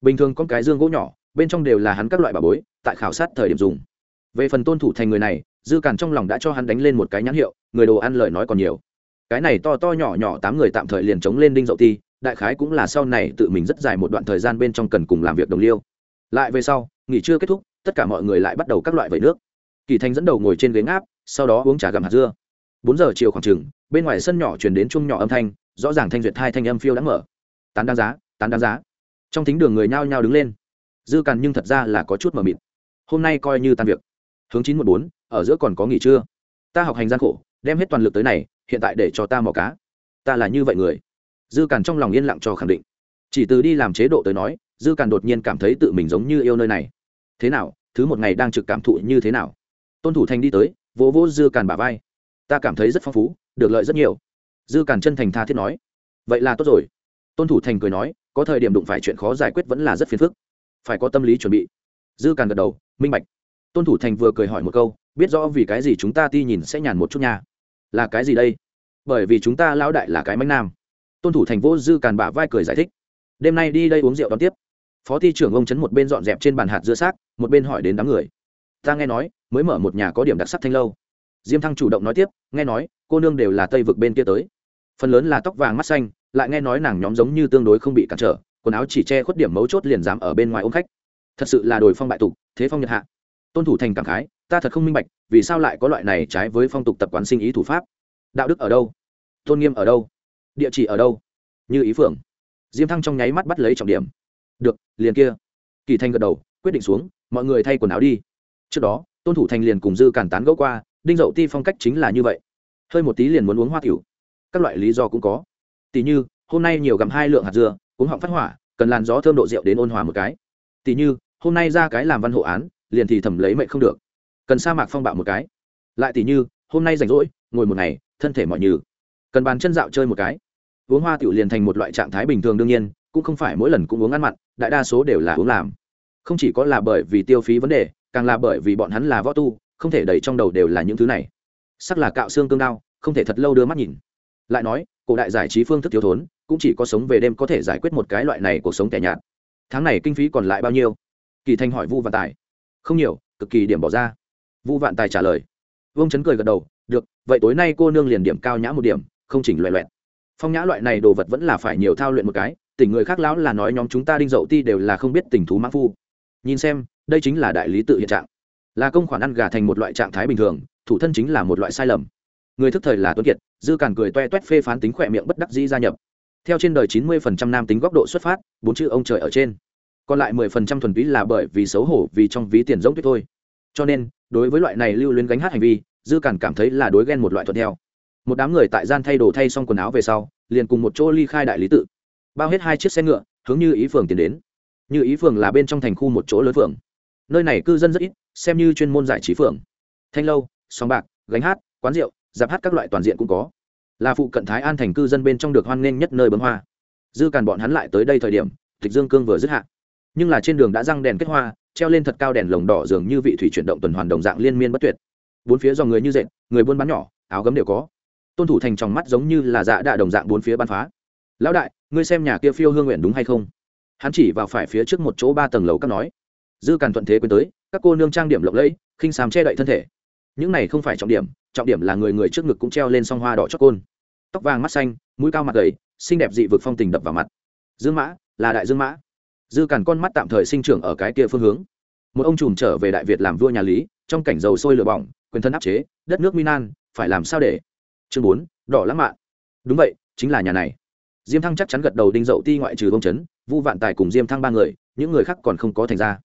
S1: Bình thường con cái dương gỗ nhỏ, bên trong đều là hắn các loại bà bối, tại khảo sát thời điểm dùng. Về phần tôn thủ thành người này, dư càn trong lòng đã cho hắn đánh lên một cái nhãn hiệu, người đồ ăn lời nói còn nhiều cái này to to nhỏ nhỏ tám người tạm thời liền chống lên đinh dậu ti, đại khái cũng là sau này tự mình rất dài một đoạn thời gian bên trong cần cùng làm việc đồng liêu. Lại về sau, nghỉ trưa kết thúc, tất cả mọi người lại bắt đầu các loại vẩy nước. Kỳ thanh dẫn đầu ngồi trên ghế ngáp, sau đó uống trà gặm hạt dưa. Bốn giờ chiều khoảng chừng, bên ngoài sân nhỏ chuyển đến chung nhỏ âm thanh, rõ ràng thanh duyệt hai thanh âm phiêu đã mở. Tán đáng giá, tán đáng giá. Trong thính đường người nhao nhao đứng lên. Dư càn nhưng thật ra là có chút mờ mịt. Hôm nay coi như tan việc. Hướng chín một bốn, ở giữa còn có nghỉ trưa. Ta học hành gian khổ, đem hết toàn lực tới này hiện tại để cho ta mò cá. Ta là như vậy người. Dư càn trong lòng yên lặng cho khẳng định. Chỉ từ đi làm chế độ tới nói, dư càn đột nhiên cảm thấy tự mình giống như yêu nơi này. Thế nào, thứ một ngày đang trực cảm thụ như thế nào? Tôn thủ thành đi tới, vỗ vỗ dư càn bả vai. Ta cảm thấy rất phong phú, được lợi rất nhiều. Dư càn chân thành tha thiết nói. Vậy là tốt rồi. Tôn thủ thành cười nói, có thời điểm đụng phải chuyện khó giải quyết vẫn là rất phiền phức. Phải có tâm lý chuẩn bị. Dư càn gật đầu, minh bạch. Tôn thủ thành vừa cười hỏi một câu, biết rõ vì cái gì chúng ta ti nhìn sẽ nhàn một chút nha là cái gì đây? Bởi vì chúng ta lão đại là cái mánh nam. Tôn thủ thành vô dư càn bả vai cười giải thích. Đêm nay đi đây uống rượu đón tiếp. Phó thi trưởng ông chấn một bên dọn dẹp trên bàn hạt dưa xác, một bên hỏi đến đám người. Ta nghe nói, mới mở một nhà có điểm đặc sắc thanh lâu. Diêm thăng chủ động nói tiếp, nghe nói, cô nương đều là tây vực bên kia tới. Phần lớn là tóc vàng mắt xanh, lại nghe nói nàng nhóm giống như tương đối không bị cản trở, quần áo chỉ che khuất điểm mấu chốt liền dám ở bên ngoài ôm khách. Thật sự là đồi phong bại tục, thế phong nhật hạ. Tôn thủ thành cảm khái ta thật không minh bạch, vì sao lại có loại này trái với phong tục tập quán sinh ý thủ pháp? Đạo đức ở đâu? Tôn nghiêm ở đâu? Địa chỉ ở đâu? Như ý phượng. Diêm thăng trong nháy mắt bắt lấy trọng điểm. Được, liền kia. Kỳ thanh gật đầu, quyết định xuống, mọi người thay quần áo đi. Trước đó, tôn thủ thành liền cùng dư cản tán gẫu qua, đinh dậu ti phong cách chính là như vậy. Hơi một tí liền muốn uống hoa tiểu. Các loại lý do cũng có. Tỷ như, hôm nay nhiều gặm hai lượng hạt dưa, uống họng phát hỏa, cần làn gió thơm độ rượu đến ôn hòa một cái. Tỷ như, hôm nay ra cái làm văn hộ án, liền thì thẩm lấy mệnh không được cần sa mạc phong bạo một cái. Lại tỷ như, hôm nay rảnh rỗi, ngồi một ngày, thân thể mọi như cần bàn chân dạo chơi một cái. Uống hoa tiểu liền thành một loại trạng thái bình thường đương nhiên, cũng không phải mỗi lần cũng uống ăn mặn, đại đa số đều là uống làm. Không chỉ có là bởi vì tiêu phí vấn đề, càng là bởi vì bọn hắn là võ tu, không thể đầy trong đầu đều là những thứ này. Sắc là cạo xương cương đao, không thể thật lâu đưa mắt nhìn. Lại nói, cổ đại giải trí phương thức thiếu thốn, cũng chỉ có sống về đêm có thể giải quyết một cái loại này cuộc sống tẻ nhạt. Tháng này kinh phí còn lại bao nhiêu? Kỳ thanh hỏi vu và tài. Không nhiều, cực kỳ điểm bỏ ra vu vạn tài trả lời. Vương chấn cười gật đầu, được, vậy tối nay cô nương liền điểm cao nhã một điểm, không chỉnh loại loẹt. Phong nhã loại này đồ vật vẫn là phải nhiều thao luyện một cái, tỉnh người khác lão là nói nhóm chúng ta đinh dậu ti đều là không biết tình thú mã phu. Nhìn xem, đây chính là đại lý tự hiện trạng. Là công khoản ăn gà thành một loại trạng thái bình thường, thủ thân chính là một loại sai lầm. Người thức thời là tuấn kiệt, dư càn cười toe toét phê phán tính khỏe miệng bất đắc dĩ gia nhập. Theo trên đời chín mươi phần trăm nam tính góc độ xuất phát, bốn chữ ông trời ở trên. Còn lại mười phần trăm thuần túy là bởi vì xấu hổ vì trong ví tiền giống tuyết thôi. Cho nên đối với loại này lưu luyến gánh hát hành vi, dư càn cảm thấy là đối ghen một loại thuận theo. Một đám người tại gian thay đồ thay xong quần áo về sau, liền cùng một chỗ ly khai đại lý tự. Bao hết hai chiếc xe ngựa, hướng như ý phường tiến đến. Như ý phường là bên trong thành khu một chỗ lớn phường. Nơi này cư dân rất ít, xem như chuyên môn giải trí phường. Thanh lâu, song bạc, gánh hát, quán rượu giáp hát các loại toàn diện cũng có. Là phụ cận thái an thành cư dân bên trong được hoan nghênh nhất nơi bấm hoa. Dư càn bọn hắn lại tới đây thời điểm, tịch dương cương vừa dứt hạ nhưng là trên đường đã răng đèn kết hoa, treo lên thật cao đèn lồng đỏ dường như vị thủy chuyển động tuần hoàn đồng dạng liên miên bất tuyệt. Bốn phía dòng người như dệt, người buôn bán nhỏ, áo gấm đều có. Tôn thủ thành trong mắt giống như là dạ đạ đồng dạng bốn phía bắn phá. Lão đại, ngươi xem nhà kia phiêu hương nguyện đúng hay không? Hắn chỉ vào phải phía trước một chỗ ba tầng lầu các nói. Dư càn thuận thế quên tới, các cô nương trang điểm lộng lẫy, khinh sám che đậy thân thể. Những này không phải trọng điểm trọng điểm là người người trước ngực cũng treo lên song hoa đỏ chót côn. Tóc vàng mắt xanh, mũi cao mặt gầy, xinh đẹp dị vực phong tình đập vào mặt. Dương mã, là đại dương mã dư càn con mắt tạm thời sinh trưởng ở cái kia phương hướng. Một ông trùm trở về đại việt làm vua nhà lý, trong cảnh dầu sôi lửa bỏng, quyền thân áp chế, đất nước minan phải làm sao để? Chương bốn, đỏ lãng mạn. Đúng vậy, chính là nhà này. Diêm thăng chắc chắn gật đầu đinh dậu ti ngoại trừ công chấn vu vạn tài cùng diêm thăng ba người, những người khác còn không có thành ra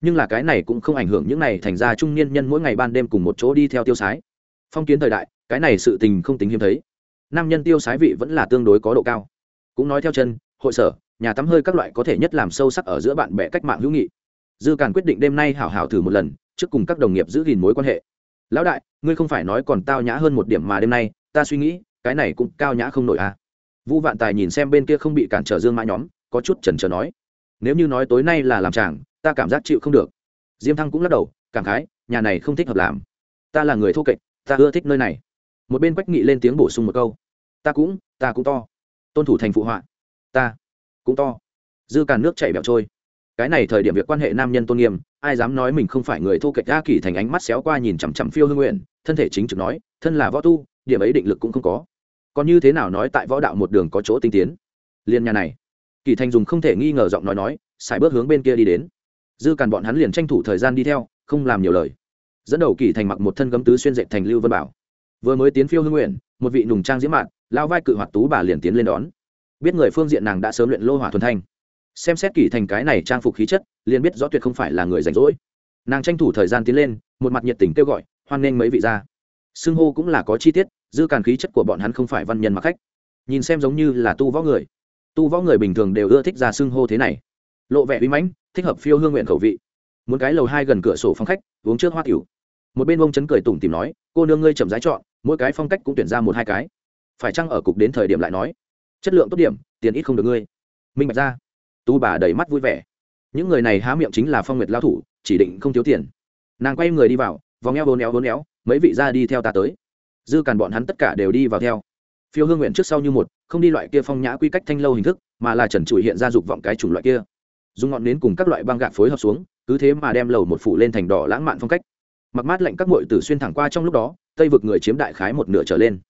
S1: nhưng là cái này cũng không ảnh hưởng những này thành ra trung niên nhân mỗi ngày ban đêm cùng một chỗ đi theo tiêu sái. Phong kiến thời đại, cái này sự tình không tính hiếm thấy. Nam nhân tiêu sái vị vẫn là tương đối có độ cao. Cũng nói theo chân, hội sở nhà tắm hơi các loại có thể nhất làm sâu sắc ở giữa bạn bè cách mạng hữu nghị. Dư càn quyết định đêm nay hảo hảo thử một lần, trước cùng các đồng nghiệp giữ gìn mối quan hệ. Lão đại, ngươi không phải nói còn tao nhã hơn một điểm mà đêm nay, ta suy nghĩ, cái này cũng cao nhã không nổi à. Vũ vạn tài nhìn xem bên kia không bị cản trở dương mã nhóm, có chút chần chờ nói, nếu như nói tối nay là làm chàng, ta cảm giác chịu không được. Diêm thăng cũng lắc đầu, cảm khái, nhà này không thích hợp làm. Ta là người thô kệch, ta ưa thích nơi này. Một bên quách nghị lên tiếng bổ sung một câu, ta cũng ta cũng to. Tôn thủ thành phụ họa. Ta cũng to. Dư càn nước chảy bẹo trôi. Cái này thời điểm việc quan hệ nam nhân tôn nghiêm, ai dám nói mình không phải người thô kệch a kỳ thành ánh mắt xéo qua nhìn chằm chằm phiêu hương nguyện, thân thể chính trực nói, thân là võ tu, điểm ấy định lực cũng không có. Còn như thế nào nói tại võ đạo một đường có chỗ tinh tiến? Liên nhà này, kỳ thành dùng không thể nghi ngờ giọng nói nói xài bước hướng bên kia đi đến. Dư càn bọn hắn liền tranh thủ thời gian đi theo, không làm nhiều lời. Dẫn đầu kỳ thành mặc một thân gấm tứ xuyên dệt thành lưu vân bảo. Vừa mới tiến phiêu hương nguyện, một vị nùng trang diễm mạn, lao vai cự hoạt tú bà liền tiến lên đón biết người phương diện nàng đã sớm luyện lô hỏa thuần thanh. Xem xét kỷ thành cái này trang phục khí chất, liền biết rõ tuyệt không phải là người rảnh rỗi. Nàng tranh thủ thời gian tiến lên, một mặt nhiệt tình kêu gọi, hoan nghênh mấy vị ra xưng hô cũng là có chi tiết, dư càn khí chất của bọn hắn không phải văn nhân mặc khách. Nhìn xem giống như là tu võ người. Tu võ người bình thường đều ưa thích ra xưng hô thế này. Lộ vẻ uy mãnh, thích hợp phiêu hương nguyện khẩu vị. Muốn cái lầu hai gần cửa sổ phong khách, uống trước hoa tiểu. Một bên ông chấn cười tủm tìm nói, cô nương ngươi chậm rãi chọn, mỗi cái phong cách cũng tuyển ra một hai cái. Phải chăng ở cục đến thời điểm lại nói chất lượng tốt điểm, tiền ít không được ngươi. Minh bạch ra. Tu bà đầy mắt vui vẻ. Những người này há miệng chính là phong nguyệt lao thủ, chỉ định không thiếu tiền. Nàng quay người đi vào, vòng eo vốn éo vốn éo, mấy vị ra đi theo ta tới. Dư càn bọn hắn tất cả đều đi vào theo. Phiêu hương nguyện trước sau như một, không đi loại kia phong nhã quy cách thanh lâu hình thức, mà là trần trụi hiện ra dục vọng cái chủng loại kia. Dùng ngọn nến cùng các loại băng gạc phối hợp xuống, cứ thế mà đem lầu một phủ lên thành đỏ lãng mạn phong cách. Mặc mát lạnh các mội tử xuyên thẳng qua trong lúc đó, tây vực người chiếm đại khái một nửa trở lên.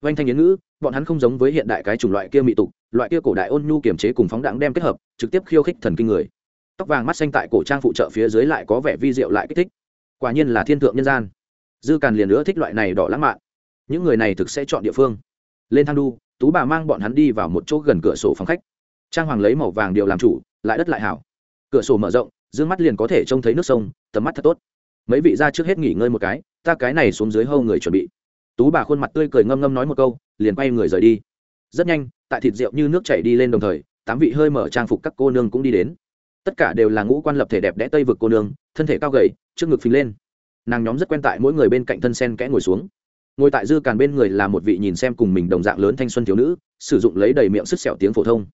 S1: Vanh thanh yến ngữ bọn hắn không giống với hiện đại cái chủng loại kia mỹ tục, loại kia cổ đại ôn nhu kiềm chế cùng phóng đẳng đem kết hợp, trực tiếp khiêu khích thần kinh người. Tóc vàng mắt xanh tại cổ trang phụ trợ phía dưới lại có vẻ vi diệu lại kích thích. Quả nhiên là thiên thượng nhân gian. Dư càn liền nữa thích loại này đỏ lãng mạn. Những người này thực sẽ chọn địa phương. Lên thang đu, tú bà mang bọn hắn đi vào một chỗ gần cửa sổ phòng khách. Trang hoàng lấy màu vàng điều làm chủ, lại đất lại hảo. Cửa sổ mở rộng d mắt liền có thể trông thấy nước sông, tầm mắt thật tốt. Mấy vị ra trước hết nghỉ ngơi một cái, ta cái này xuống dưới hâu người chuẩn bị tú bà khuôn mặt tươi cười ngâm ngâm nói một câu, liền quay người rời đi. Rất nhanh, tại thịt rượu như nước chảy đi lên đồng thời, tám vị hơi mở trang phục các cô nương cũng đi đến. Tất cả đều là ngũ quan lập thể đẹp đẽ tây vực cô nương, thân thể cao gầy, trước ngực phình lên. Nàng nhóm rất quen tại mỗi người bên cạnh thân sen kẽ ngồi xuống. Ngồi tại dư càn bên người là một vị nhìn xem cùng mình đồng dạng lớn thanh xuân thiếu nữ, sử dụng lấy đầy miệng sức sẹo tiếng phổ thông.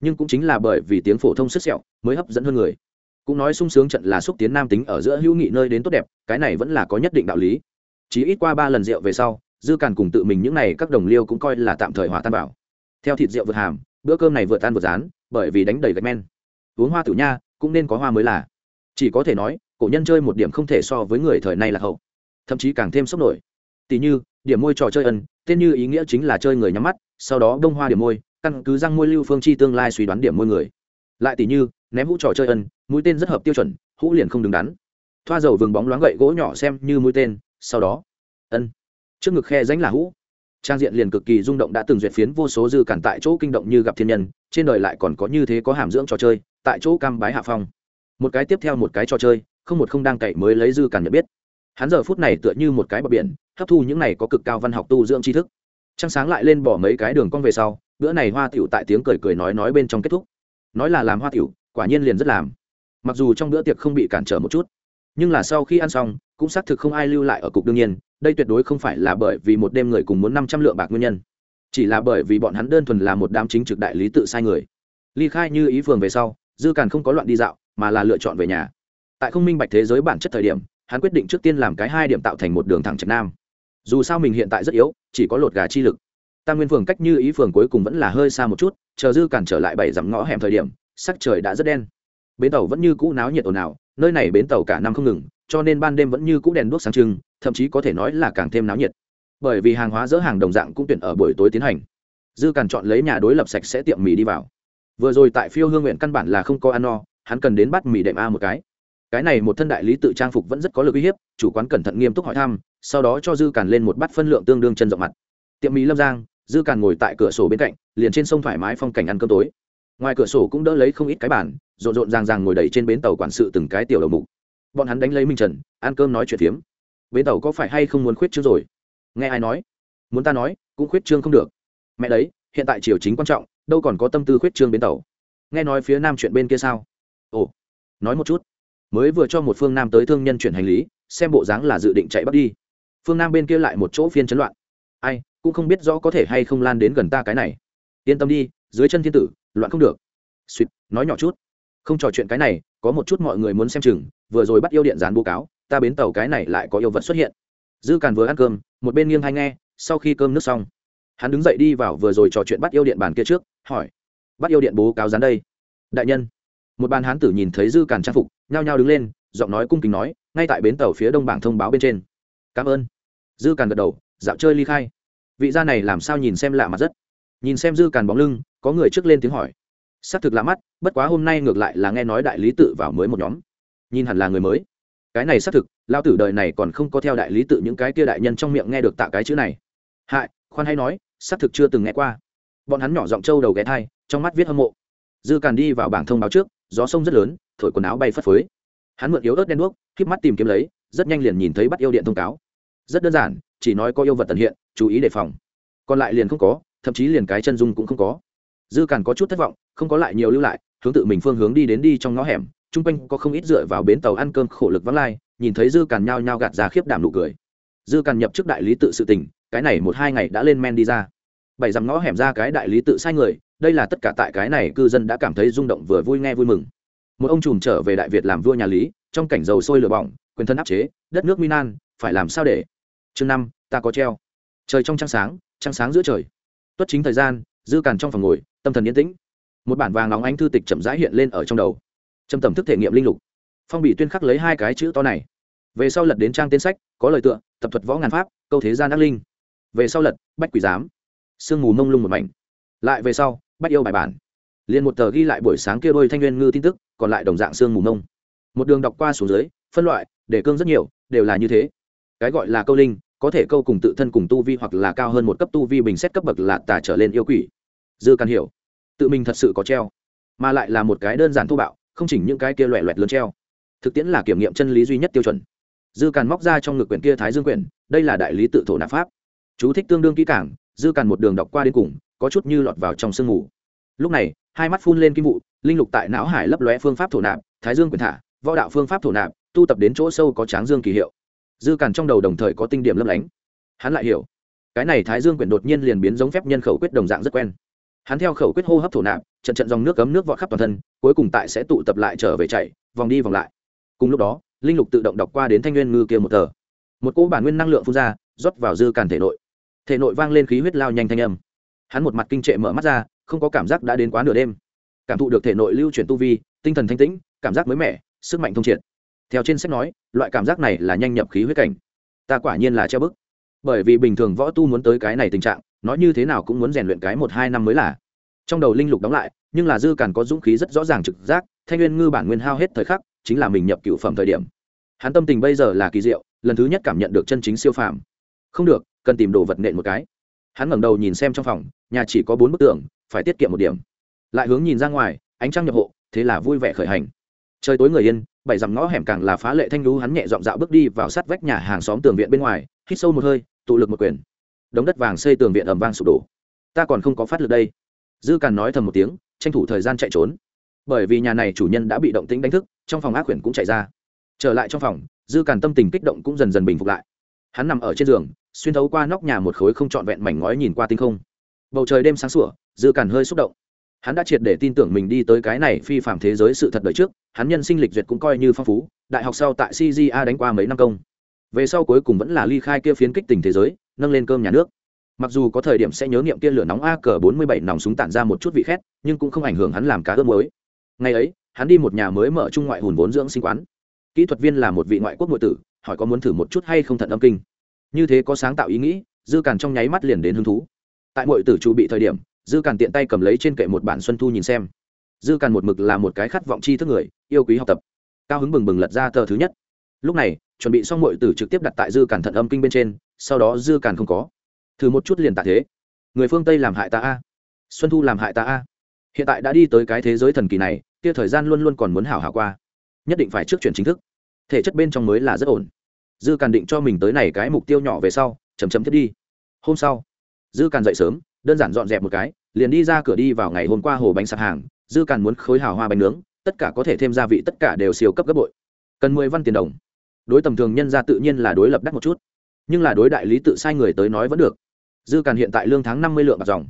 S1: Nhưng cũng chính là bởi vì tiếng phổ thông sức sẹo mới hấp dẫn hơn người. Cũng nói sung sướng trận là xúc tiến nam tính ở giữa hữu nghị nơi đến tốt đẹp, cái này vẫn là có nhất định đạo lý. Chỉ ít qua ba lần rượu về sau dư càn cùng tự mình những n à y các đồng liêu cũng coi là tạm thời hòa tan bảo theo thịt rượu vượt hàm, bữa cơm này vượt tan vượt rán bởi vì đánh đầy gạch men. Uống hoa tử nha, cũng nên có hoa mới là. Chỉ có thể nói, cổ nhân chơi một điểm không thể so với người thời nay là hậu. Thậm chí càng thêm sốc nổi. Tỉ như, điểm môi trò chơi ân, tên như ý nghĩa chính là chơi người nhắm mắt, sau đó đông hoa điểm môi, căn cứ răng môi lưu phương chi tương lai suy đoán điểm môi người. Lại tỉ như, ném hũ trò chơi ân, mũi tên rất hợp tiêu chuẩn, hũ liền không đứng đắn. Thoa dầu vừng bóng loáng gậy gỗ nhỏ xem như mũi tên, sau đó, ân trước ngực khe ránh là hũ. Trang diện liền cực kỳ rung động đã từng duyệt phiến vô số dư cản tại chỗ kinh động như gặp thiên nhân, trên đời lại còn có như thế có hàm dưỡng trò chơi, tại chỗ cam bái hạ phong. Một cái tiếp theo một cái trò chơi, không một không đang cậy mới lấy dư cản nhận biết. Hắn giờ phút này tựa như một cái bờ biển, hấp thu những này có cực cao văn học tu dưỡng tri thức. Trăng sáng lại lên bỏ mấy cái đường cong về sau, bữa này hoa tiểu tại tiếng cười cười nói nói bên trong kết thúc. Nói là làm hoa tiểu, quả nhiên liền rất làm. Mặc dù trong bữa tiệc không bị cản trở một chút, nhưng là sau khi ăn xong, cũng xác thực không ai lưu lại ở cục đương nhiên đây tuyệt đối không phải là bởi vì một đêm người cùng muốn năm trăm lượng bạc nguyên nhân, chỉ là bởi vì bọn hắn đơn thuần là một đám chính trực đại lý tự sai người. Ly khai như ý phường về sau, dư càn không có loạn đi dạo, mà là lựa chọn về nhà. Tại không minh bạch thế giới bản chất thời điểm, hắn quyết định trước tiên làm cái hai điểm tạo thành một đường thẳng trạch nam. Dù sao mình hiện tại rất yếu, chỉ có lột gà chi lực. Tam nguyên phường cách như ý phường cuối cùng vẫn là hơi xa một chút, chờ dư cản trở lại bảy dặm ngõ hẻm thời điểm, sắc trời đã rất đen. Bến tàu vẫn như cũ náo nhiệt ồn ào, nơi này bến tàu cả năm không ngừng cho nên ban đêm vẫn như cũ đèn đuốc sáng trưng, thậm chí có thể nói là càng thêm náo nhiệt. Bởi vì hàng hóa dỡ hàng đồng dạng cũng tuyển ở buổi tối tiến hành. Dư càn chọn lấy nhà đối lập sạch sẽ tiệm mì đi vào. Vừa rồi tại phiêu hương nguyện căn bản là không có ăn no, hắn cần đến bắt mì đệm a một cái. Cái này một thân đại lý tự trang phục vẫn rất có lực uy hiếp, chủ quán cẩn thận nghiêm túc hỏi thăm, sau đó cho dư càn lên một bát phân lượng tương đương chân rộng mặt. Tiệm mì lâm giang, dư càn ngồi tại cửa sổ bên cạnh, liền trên sông thoải mái phong cảnh ăn cơm tối. Ngoài cửa sổ cũng đỡ lấy không ít cái bản rộn rộn ràng ràng ngồi đầy trên bến tàu quản sự từng cái tiểu đầu mục bọn hắn đánh lấy minh trần, ăn cơm nói chuyện phiếm. Bến tàu có phải hay không muốn khuyết trương rồi? Nghe ai nói? Muốn ta nói, cũng khuyết trương không được. Mẹ đấy, hiện tại triều chính quan trọng, đâu còn có tâm tư khuyết trương bến tàu. Nghe nói phía nam chuyện bên kia sao? Ồ, nói một chút. Mới vừa cho một phương nam tới thương nhân chuyển hành lý, xem bộ dáng là dự định chạy bắt đi. Phương nam bên kia lại một chỗ phiên chấn loạn. Ai, cũng không biết rõ có thể hay không lan đến gần ta cái này. Yên tâm đi, dưới chân thiên tử, loạn không được. Suýt nói nhỏ chút. Không trò chuyện cái này có một chút mọi người muốn xem chừng, vừa rồi bắt yêu điện dán bố cáo, ta bến tàu cái này lại có yêu vật xuất hiện. Dư càn vừa ăn cơm, một bên nghiêng hay nghe, sau khi cơm nước xong, hắn đứng dậy đi vào vừa rồi trò chuyện bắt yêu điện bàn kia trước, hỏi, bắt yêu điện bố cáo dán đây? Đại nhân. Một bàn hán tử nhìn thấy dư càn trang phục, nhao nhao đứng lên, giọng nói cung kính nói, ngay tại bến tàu phía đông bảng thông báo bên trên. Cảm ơn. Dư càn gật đầu, dạo chơi ly khai. Vị gia này làm sao nhìn xem lạ mặt rất. Nhìn xem dư càn bóng lưng, có người trước lên tiếng hỏi xác thực lạ mắt, bất quá hôm nay ngược lại là nghe nói đại lý tự vào mới một nhóm. Nhìn hẳn là người mới. Cái này xác thực lao tử đời này còn không có theo đại lý tự những cái kia đại nhân trong miệng nghe được tạ cái chữ này. Hại, khoan hay nói xác thực chưa từng nghe qua. Bọn hắn nhỏ giọng trâu đầu ghé thai, trong mắt viết hâm mộ. Dư càn đi vào bảng thông báo trước, gió sông rất lớn, thổi quần áo bay phất phới. Hắn mượn yếu ớt đen đuốc k mắt tìm kiếm lấy, rất nhanh liền nhìn thấy bắt yêu điện thông cáo. Rất đơn giản, chỉ nói có yêu vật tận hiện, chú ý đề phòng. Còn lại liền không có, thậm chí liền cái chân dung cũng không có dư càn có chút thất vọng, không có lại nhiều lưu lại, hướng tự mình phương hướng đi đến đi trong ngõ hẻm, chung quanh có không ít dựa vào bến tàu ăn cơm khổ lực vắng lai, nhìn thấy dư càn nhao nhao gạt ra khiếp đảm nụ cười. Dư càn nhập chức đại lý tự sự tình, cái này một hai ngày đã lên men đi ra. Bảy dằm ngõ hẻm ra cái đại lý tự sai người, đây là tất cả tại cái này cư dân đã cảm thấy rung động vừa vui nghe vui mừng. Một ông trùm trở về đại việt làm vua nhà lý, trong cảnh dầu sôi lửa bỏng, quyền thân áp chế, đất nước minan phải làm sao để? Chương năm, ta có treo. Trời trong trăng sáng trăng sáng giữa trời. Tuất chính thời gian, dư càn trong phòng ngồi tâm thần yên tĩnh. Một bản vàng nóng ánh thư tịch chậm rãi hiện lên ở trong đầu. Trầm tầm thức thể nghiệm linh lục. Phong bị tuyên khắc lấy hai cái chữ to này. Về sau lật đến trang tên sách, có lời tựa, tập thuật võ ngàn pháp, câu thế gian ác linh. Về sau lật, bách quỷ giám. Sương mù mông lung một mảnh. Lại về sau, bách yêu bài bản. Liền một tờ ghi lại buổi sáng kia đôi thanh nguyên ngư tin tức, còn lại đồng dạng sương mù mông. Một đường đọc qua xuống dưới, phân loại để cương rất nhiều, đều là như thế. Cái gọi là câu linh, có thể câu cùng tự thân cùng tu vi hoặc là cao hơn một cấp tu vi bình xét cấp bậc là tà trở lên yêu quỷ. Dư căn hiểu tự mình thật sự có treo, mà lại là một cái đơn giản thô bạo, không chỉnh những cái kia loẹ loẹt lớn treo. Thực tiễn là kiểm nghiệm chân lý duy nhất tiêu chuẩn. Dư càn móc ra trong ngực quyển kia thái dương quyển, đây là đại lý tự thổ nạp pháp. Chú thích tương đương kỹ cảng dư càn một đường đọc qua đến cùng, có chút như lọt vào trong sương mù. Lúc này, hai mắt phun lên kim vụ, linh lục tại não hải lấp lóe phương pháp thổ nạp, thái dương quyển thả, võ đạo phương pháp thổ nạp, tu tập đến chỗ sâu có tráng dương kỳ hiệu. Dư càn trong đầu đồng thời có tinh điểm lấp lánh. Hắn lại hiểu, cái này thái dương quyển đột nhiên liền biến giống phép nhân khẩu quyết đồng dạng rất quen hắn theo khẩu quyết hô hấp thổ nạp, trận trận dòng nước cấm nước vọt khắp toàn thân, cuối cùng tại sẽ tụ tập lại trở về chạy, vòng đi vòng lại. Cùng lúc đó, linh lục tự động đọc qua đến thanh nguyên ngư kia một tờ. Một cỗ bản nguyên năng lượng phun ra, rót vào dư càn thể nội. Thể nội vang lên khí huyết lao nhanh thanh âm. Hắn một mặt kinh trệ mở mắt ra, không có cảm giác đã đến quá nửa đêm. Cảm thụ được thể nội lưu chuyển tu vi, tinh thần thanh tĩnh, cảm giác mới mẻ, sức mạnh thông triệt. Theo trên sách nói, loại cảm giác này là nhanh nhập khí huyết cảnh. Ta quả nhiên là treo bức. Bởi vì bình thường võ tu muốn tới cái này tình trạng nói như thế nào cũng muốn rèn luyện cái một hai năm mới là. Trong đầu linh lục đóng lại, nhưng là dư càn có dũng khí rất rõ ràng trực giác, thanh nguyên ngư bản nguyên hao hết thời khắc, chính là mình nhập cựu phẩm thời điểm. Hắn tâm tình bây giờ là kỳ diệu, lần thứ nhất cảm nhận được chân chính siêu phàm. Không được, cần tìm đồ vật nện một cái. Hắn ngẩng đầu nhìn xem trong phòng, nhà chỉ có bốn bức tường, phải tiết kiệm một điểm. Lại hướng nhìn ra ngoài, ánh trăng nhập hộ, thế là vui vẻ khởi hành. Trời tối người yên, bảy dặm ngõ hẻm càng là phá lệ thanh lũ, hắn nhẹ dọn dạo bước đi vào sát vách nhà hàng xóm tường viện bên ngoài, hít sâu một hơi, tụ lực một quyền đống đất vàng xây tường viện ầm vang sụp đổ. Ta còn không có phát lực đây. Dư càn nói thầm một tiếng, tranh thủ thời gian chạy trốn. Bởi vì nhà này chủ nhân đã bị động tĩnh đánh thức, trong phòng ác quyển cũng chạy ra. Trở lại trong phòng, dư càn tâm tình kích động cũng dần dần bình phục lại. Hắn nằm ở trên giường, xuyên thấu qua nóc nhà một khối không trọn vẹn mảnh ngói nhìn qua tinh không. Bầu trời đêm sáng sủa, dư càn hơi xúc động. Hắn đã triệt để tin tưởng mình đi tới cái này phi phạm thế giới sự thật đời trước, hắn nhân sinh lịch duyệt cũng coi như phong phú, đại học sau tại cga đánh qua mấy năm công. Về sau cuối cùng vẫn là ly khai kia phiến kích tình thế giới nâng lên cơm nhà nước. Mặc dù có thời điểm sẽ nhớ nghiệm kia lửa nóng a cờ bốn mươi bảy nòng súng tản ra một chút vị khét, nhưng cũng không ảnh hưởng hắn làm cá ớt mới ngày ấy, hắn đi một nhà mới mở trung ngoại hùn vốn dưỡng sinh quán. Kỹ thuật viên là một vị ngoại quốc nội tử, hỏi có muốn thử một chút hay không thận âm kinh. Như thế có sáng tạo ý nghĩ, dư càn trong nháy mắt liền đến hứng thú. Tại mọi tử chủ bị thời điểm, dư càn tiện tay cầm lấy trên kệ một bản xuân thu nhìn xem. Dư càn một mực là một cái khát vọng chi thức người, yêu quý học tập. Cao hứng bừng bừng lật ra tờ thứ nhất lúc này, chuẩn bị xong mọi tử trực tiếp đặt tại dư cản thận âm kinh bên trên, sau đó dư cản không có. Thử một chút liền tạ thế. Người phương tây làm hại ta a. Xuân thu làm hại ta a. Hiện tại đã đi tới cái thế giới thần kỳ này, kia thời gian luôn luôn còn muốn hảo hảo qua. Nhất định phải trước chuyển chính thức. Thể chất bên trong mới là rất ổn. Dư càn định cho mình tới này cái mục tiêu nhỏ về sau chầm chấm thiết đi. Hôm sau, dư càn dậy sớm, đơn giản dọn dẹp một cái, liền đi ra cửa đi vào ngày hôm qua hồ bánh sạp hàng. Dư càn muốn khối hào hoa bánh nướng, tất cả có thể thêm gia vị tất cả đều siêu cấp gấp bội. Cần mười văn tiền đồng đối tầm thường nhân ra tự nhiên là đối lập đắt một chút. Nhưng là đối đại lý tự sai người tới nói vẫn được. Dư càn hiện tại lương tháng năm mươi lượng bạc dòng.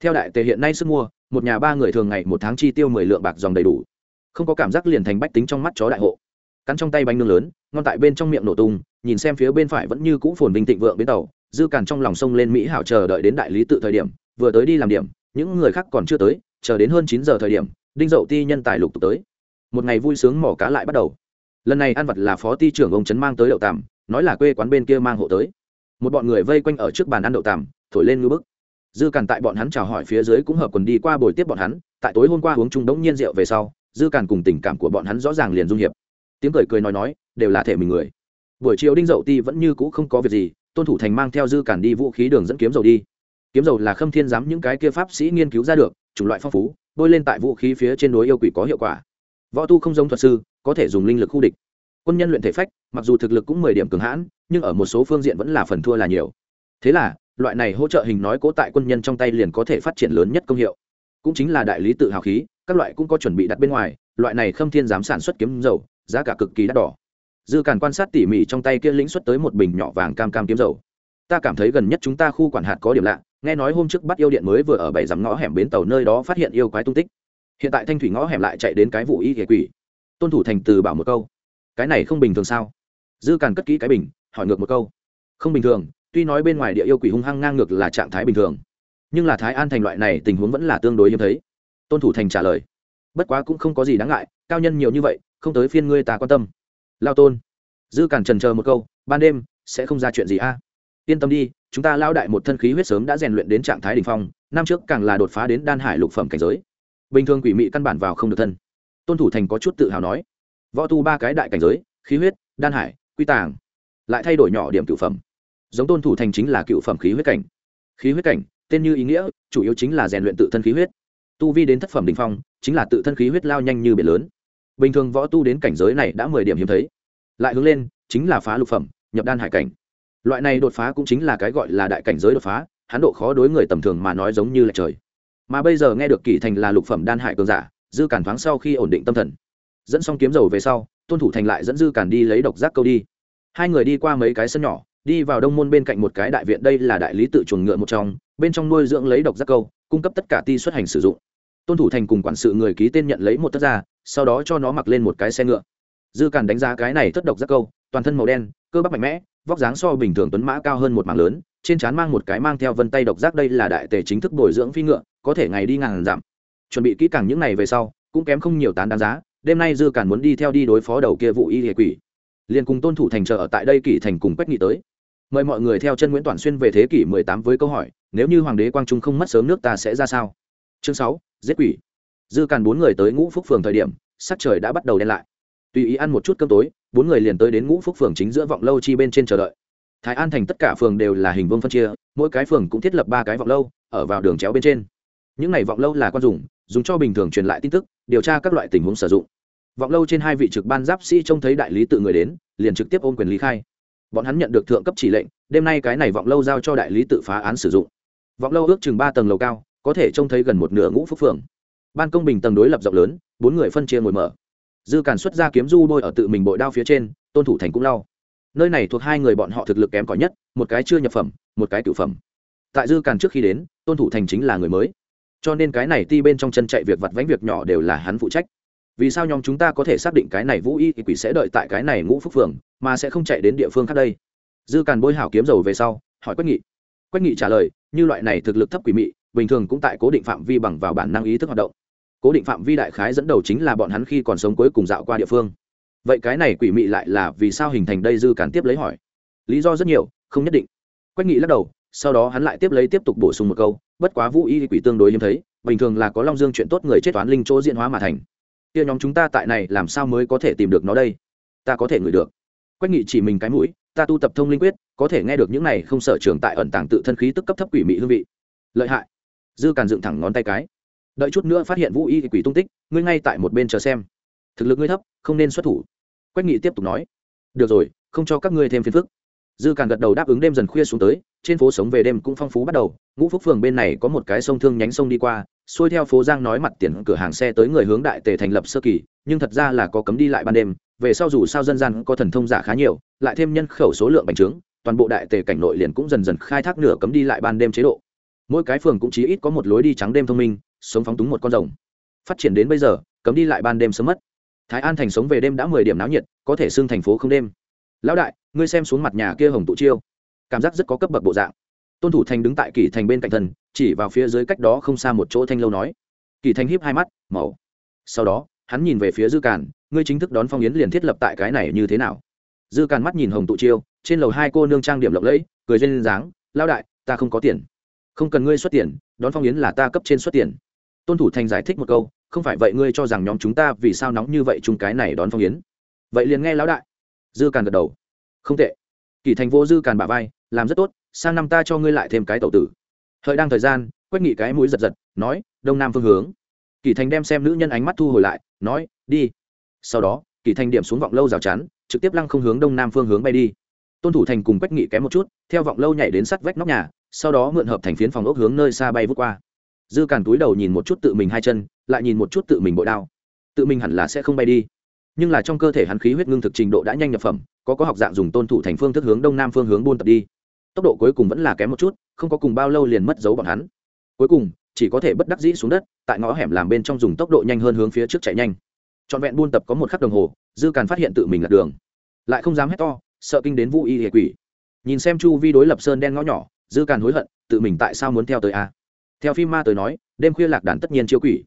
S1: Theo đại tề hiện nay sức mua, một nhà ba người thường ngày một tháng chi tiêu mười lượng bạc dòng đầy đủ. Không có cảm giác liền thành bách tính trong mắt chó đại hộ. Cắn trong tay bánh nướng lớn, ngon tại bên trong miệng nổ tung, nhìn xem phía bên phải vẫn như cũ phồn vinh thịnh vượng bến tàu, dư càn trong lòng sông lên mỹ hảo chờ đợi đến đại lý tự thời điểm, vừa tới đi làm điểm, những người khác còn chưa tới, chờ đến hơn chín giờ thời điểm, đinh dậu ti nhân tài lục tục tới. Một ngày vui sướng mỏ cá lại bắt đầu lần này ăn vật là phó ty trưởng ông trấn mang tới đậu tằm, nói là quê quán bên kia mang hộ tới. Một bọn người vây quanh ở trước bàn ăn đậu tằm, thổi lên ngư bức. Dư càn tại bọn hắn chào hỏi phía dưới cũng hợp quần đi qua buổi tiếp bọn hắn, tại tối hôm qua uống chung đống nhiên rượu về sau, dư càn cùng tình cảm của bọn hắn rõ ràng liền dung hiệp. Tiếng cười cười nói nói, đều là thể mình người. Buổi chiều đinh dậu ti vẫn như cũ không có việc gì, tôn thủ thành mang theo dư càn đi vũ khí đường dẫn kiếm dầu đi. Kiếm dầu là khâm thiên giám những cái kia pháp sĩ nghiên cứu ra được, chủng loại phong phú, bôi lên tại vũ khí phía trên đối yêu quỷ có hiệu quả. Võ tu không giống thuật sư có thể dùng linh lực khu địch. Quân nhân luyện thể phách, mặc dù thực lực cũng mười điểm cường hãn, nhưng ở một số phương diện vẫn là phần thua là nhiều. Thế là, loại này hỗ trợ hình nói cố tại quân nhân trong tay liền có thể phát triển lớn nhất công hiệu. Cũng chính là đại lý tự hào khí, các loại cũng có chuẩn bị đặt bên ngoài, loại này khâm thiên dám sản xuất kiếm dầu, giá cả cực kỳ đắt đỏ. Dư càn quan sát tỉ mỉ trong tay kia lĩnh xuất tới một bình nhỏ vàng cam cam kiếm dầu. Ta cảm thấy gần nhất chúng ta khu quản hạt có điểm lạ, nghe nói hôm trước bắt yêu điện mới vừa ở bảy dặm ngõ hẻm bến tàu nơi đó phát hiện yêu quái tung tích. Hiện tại thanh thủy ngõ hẻm lại chạy đến cái vụ y kỳ quỷ tôn thủ thành từ bảo một câu. Cái này không bình thường sao? Dư càn cất kỹ cái bình, hỏi ngược một câu. Không bình thường, tuy nói bên ngoài địa yêu quỷ hung hăng ngang ngược là trạng thái bình thường, nhưng là thái an thành loại này tình huống vẫn là tương đối hiếm thấy. Tôn thủ thành trả lời. Bất quá cũng không có gì đáng ngại, cao nhân nhiều như vậy, không tới phiên ngươi ta quan tâm. Lao tôn. Dư càn trần chờ một câu, ban đêm, sẽ không ra chuyện gì a? À? Yên tâm đi, chúng ta lao đại một thân khí huyết sớm đã rèn luyện đến trạng thái đ ỉ n h phong, năm trước càng là đột phá đến đan hải lục phẩm cảnh giới. Bình thường quỷ mị căn bản vào không được thân tôn thủ thành có chút tự hào nói, võ tu ba cái đại cảnh giới, khí huyết, đan hải, quy tàng, lại thay đổi nhỏ điểm cựu phẩm. Giống tôn thủ thành chính là cựu phẩm khí huyết cảnh. Khí huyết cảnh, tên như ý nghĩa, chủ yếu chính là rèn luyện tự thân khí huyết. Tu vi đến thất phẩm đ ỉ n h phong, chính là tự thân khí huyết lao nhanh như biển lớn. Bình thường võ tu đến cảnh giới này đã mười điểm hiếm thấy. Lại hướng lên, chính là phá lục phẩm, nhập đan hải cảnh. Loại này đột phá cũng chính là cái gọi là đại cảnh giới đột phá, hắn độ khó đối người tầm thường mà nói giống như là trời. Mà bây giờ nghe được kỳ thành là lục phẩm đan hải cường giả dư cản thoáng sau khi ổn định tâm thần. Dẫn xong kiếm dầu về sau, tôn thủ thành lại dẫn dư cản đi lấy độc giác câu đi. Hai người đi qua mấy cái sân nhỏ, đi vào đông môn bên cạnh một cái đại viện, đây là đại lý tự chuồng ngựa một trong, bên trong nuôi dưỡng lấy độc giác câu, cung cấp tất cả ti xuất hành sử dụng. Tôn thủ thành cùng quản sự người ký tên nhận lấy một tất ra sau đó cho nó mặc lên một cái xe ngựa. Dư càn đánh giá cái này thất độc giác câu, toàn thân màu đen, cơ bắp mạnh mẽ, vóc dáng so bình thường tuấn mã cao hơn một mảng lớn, trên trán mang một cái mang theo vân tay độc giác, đây là đại tề chính thức bồi dưỡng phi ngựa, có thể ngày đi ngàn giảm chuẩn bị kỹ càng những này về sau, cũng kém không nhiều tán đáng giá, đêm nay dư càn muốn đi theo đi đối phó đầu kia vụ y hệ quỷ. Liền cùng tôn thủ thành chờ ở tại đây kỷ thành cùng quách nghị tới. Mời mọi người theo chân nguyễn toàn xuyên về thế kỷ 18 với câu hỏi, nếu như hoàng đế quang trung không mất sớm nước ta sẽ ra sao? Chương sáu, giết quỷ. Dư càn bốn người tới ngũ phúc phường thời điểm, sắc trời đã bắt đầu đen lại. Tùy ý ăn một chút cơm tối, bốn người liền tới đến ngũ phúc phường chính giữa vọng lâu chi bên trên chờ đợi. Thái an thành tất cả phường đều là hình vương phân chia, mỗi cái phường cũng thiết lập ba cái vọng lâu, ở vào đường chéo bên trên. Những này vọng lâu là quan dùng dùng cho bình thường truyền lại tin tức, điều tra các loại tình huống sử dụng. Vọng lâu trên hai vị trực ban giáp sĩ trông thấy đại lý tự người đến, liền trực tiếp ôm quyền lý khai. Bọn hắn nhận được thượng cấp chỉ lệnh, đêm nay cái này vọng lâu giao cho đại lý tự phá án sử dụng. Vọng lâu ước chừng ba tầng lầu cao, có thể trông thấy gần một nửa ngũ phúc phường. Ban công bình tầng đối lập rộng lớn, bốn người phân chia ngồi mở. Dư càn xuất ra kiếm du bôi ở tự mình bội đao phía trên, tôn thủ thành cũng lau. Nơi này thuộc hai người bọn họ thực lực kém cỏi nhất, một cái chưa nhập phẩm, một cái cựu phẩm. Tại dư càn trước khi đến, tôn thủ thành chính là người mới cho nên cái này ti bên trong chân chạy việc vặt vánh việc nhỏ đều là hắn phụ trách. Vì sao nhóm chúng ta có thể xác định cái này vũ y quỷ sẽ đợi tại cái này ngũ phúc phường, mà sẽ không chạy đến địa phương khác đây? Dư càn bôi hảo kiếm dầu về sau, hỏi quách nghị. Quách nghị trả lời, như loại này thực lực thấp quỷ mị, bình thường cũng tại cố định phạm vi bằng vào bản năng ý thức hoạt động. Cố định phạm vi đại khái dẫn đầu chính là bọn hắn khi còn sống cuối cùng dạo qua địa phương. Vậy cái này quỷ mị lại là vì sao hình thành đây? Dư càn tiếp lấy hỏi. Lý do rất nhiều, không nhất định. Quách nghị lắc đầu sau đó hắn lại tiếp lấy tiếp tục bổ sung một câu, bất quá vũ y quỷ tương đối hiếm thấy, bình thường là có long dương chuyện tốt người chết toán linh chỗ diễn hóa mà thành. Kia nhóm chúng ta tại này làm sao mới có thể tìm được nó đây? Ta có thể ngửi được. Quách nghị chỉ mình cái mũi, ta tu tập thông linh quyết, có thể nghe được những này không sở trường tại ẩn tàng tự thân khí tức cấp thấp quỷ mị hương vị. Lợi hại. Dư càn dựng thẳng ngón tay cái. Đợi chút nữa phát hiện vũ y quỷ tung tích, ngươi ngay tại một bên chờ xem. Thực lực ngươi thấp, không nên xuất thủ. Quách nghị tiếp tục nói. Được rồi, không cho các ngươi thêm phiền phức. Dư càn gật đầu đáp ứng đêm dần khuya xuống tới trên phố sống về đêm cũng phong phú bắt đầu, ngũ phúc phường bên này có một cái sông thương nhánh sông đi qua, xuôi theo phố giang nói mặt tiền cửa hàng xe tới người hướng đại tề thành lập sơ kỳ, nhưng thật ra là có cấm đi lại ban đêm, về sau dù sao dân gian có thần thông giả khá nhiều, lại thêm nhân khẩu số lượng bành trướng, toàn bộ đại tề cảnh nội liền cũng dần dần khai thác nửa cấm đi lại ban đêm chế độ. Mỗi cái phường cũng chỉ ít có một lối đi trắng đêm thông minh, sống phóng túng một con rồng. Phát triển đến bây giờ, cấm đi lại ban đêm sớm mất. Thái an thành sống về đêm đã mười điểm náo nhiệt, có thể xưng thành phố không đêm. Lão đại, ngươi xem xuống mặt nhà kia hồng tụ chiêu cảm giác rất có cấp bậc bộ dạng. Tôn thủ thành đứng tại kỳ thành bên cạnh thần, chỉ vào phía dưới cách đó không xa một chỗ thanh lâu nói. Kỳ thành híp hai mắt, màu. Sau đó, hắn nhìn về phía dư càn, ngươi chính thức đón phong yến liền thiết lập tại cái này như thế nào? Dư càn mắt nhìn hồng tụ chiêu, trên lầu hai cô nương trang điểm lộng lẫy, cười duyên dáng lao đại, ta không có tiền. Không cần ngươi xuất tiền, đón phong yến là ta cấp trên xuất tiền. Tôn thủ thành giải thích một câu, không phải vậy ngươi cho rằng nhóm chúng ta vì sao nóng như vậy chung cái này đón phong yến? Vậy liền nghe lão đại. Dư càn gật đầu. Không tệ. Kỳ thành vô dư càn bả vai làm rất tốt, sang năm ta cho ngươi lại thêm cái tẩu tử. Hợi đang thời gian, quách nghị cái mũi giật giật, nói, đông nam phương hướng. Kỳ thành đem xem nữ nhân ánh mắt thu hồi lại, nói, đi. Sau đó, kỳ thành điểm xuống vọng lâu rào chắn, trực tiếp lăng không hướng đông nam phương hướng bay đi. Tôn thủ thành cùng quách nghị kém một chút, theo vọng lâu nhảy đến sắt vách nóc nhà, sau đó mượn hợp thành phiến phòng ốc hướng nơi xa bay vút qua. Dư càn túi đầu nhìn một chút tự mình hai chân, lại nhìn một chút tự mình bội đao. Tự mình hẳn là sẽ không bay đi. Nhưng là trong cơ thể hắn khí huyết ngưng thực trình độ đã nhanh nhập phẩm, có có học dạng dùng tôn thủ thành phương thức hướng đông nam phương hướng buôn tập đi tốc độ cuối cùng vẫn là kém một chút, không có cùng bao lâu liền mất dấu bọn hắn. Cuối cùng, chỉ có thể bất đắc dĩ xuống đất, tại ngõ hẻm làm bên trong dùng tốc độ nhanh hơn hướng phía trước chạy nhanh. Trọn vẹn buôn tập có một khắc đồng hồ, dư càn phát hiện tự mình lật đường. Lại không dám hét to, sợ kinh đến vũ y hệ quỷ. Nhìn xem chu vi đối lập sơn đen ngõ nhỏ, dư càn hối hận, tự mình tại sao muốn theo tới a? Theo phim ma tới nói, đêm khuya lạc đàn tất nhiên chiêu quỷ.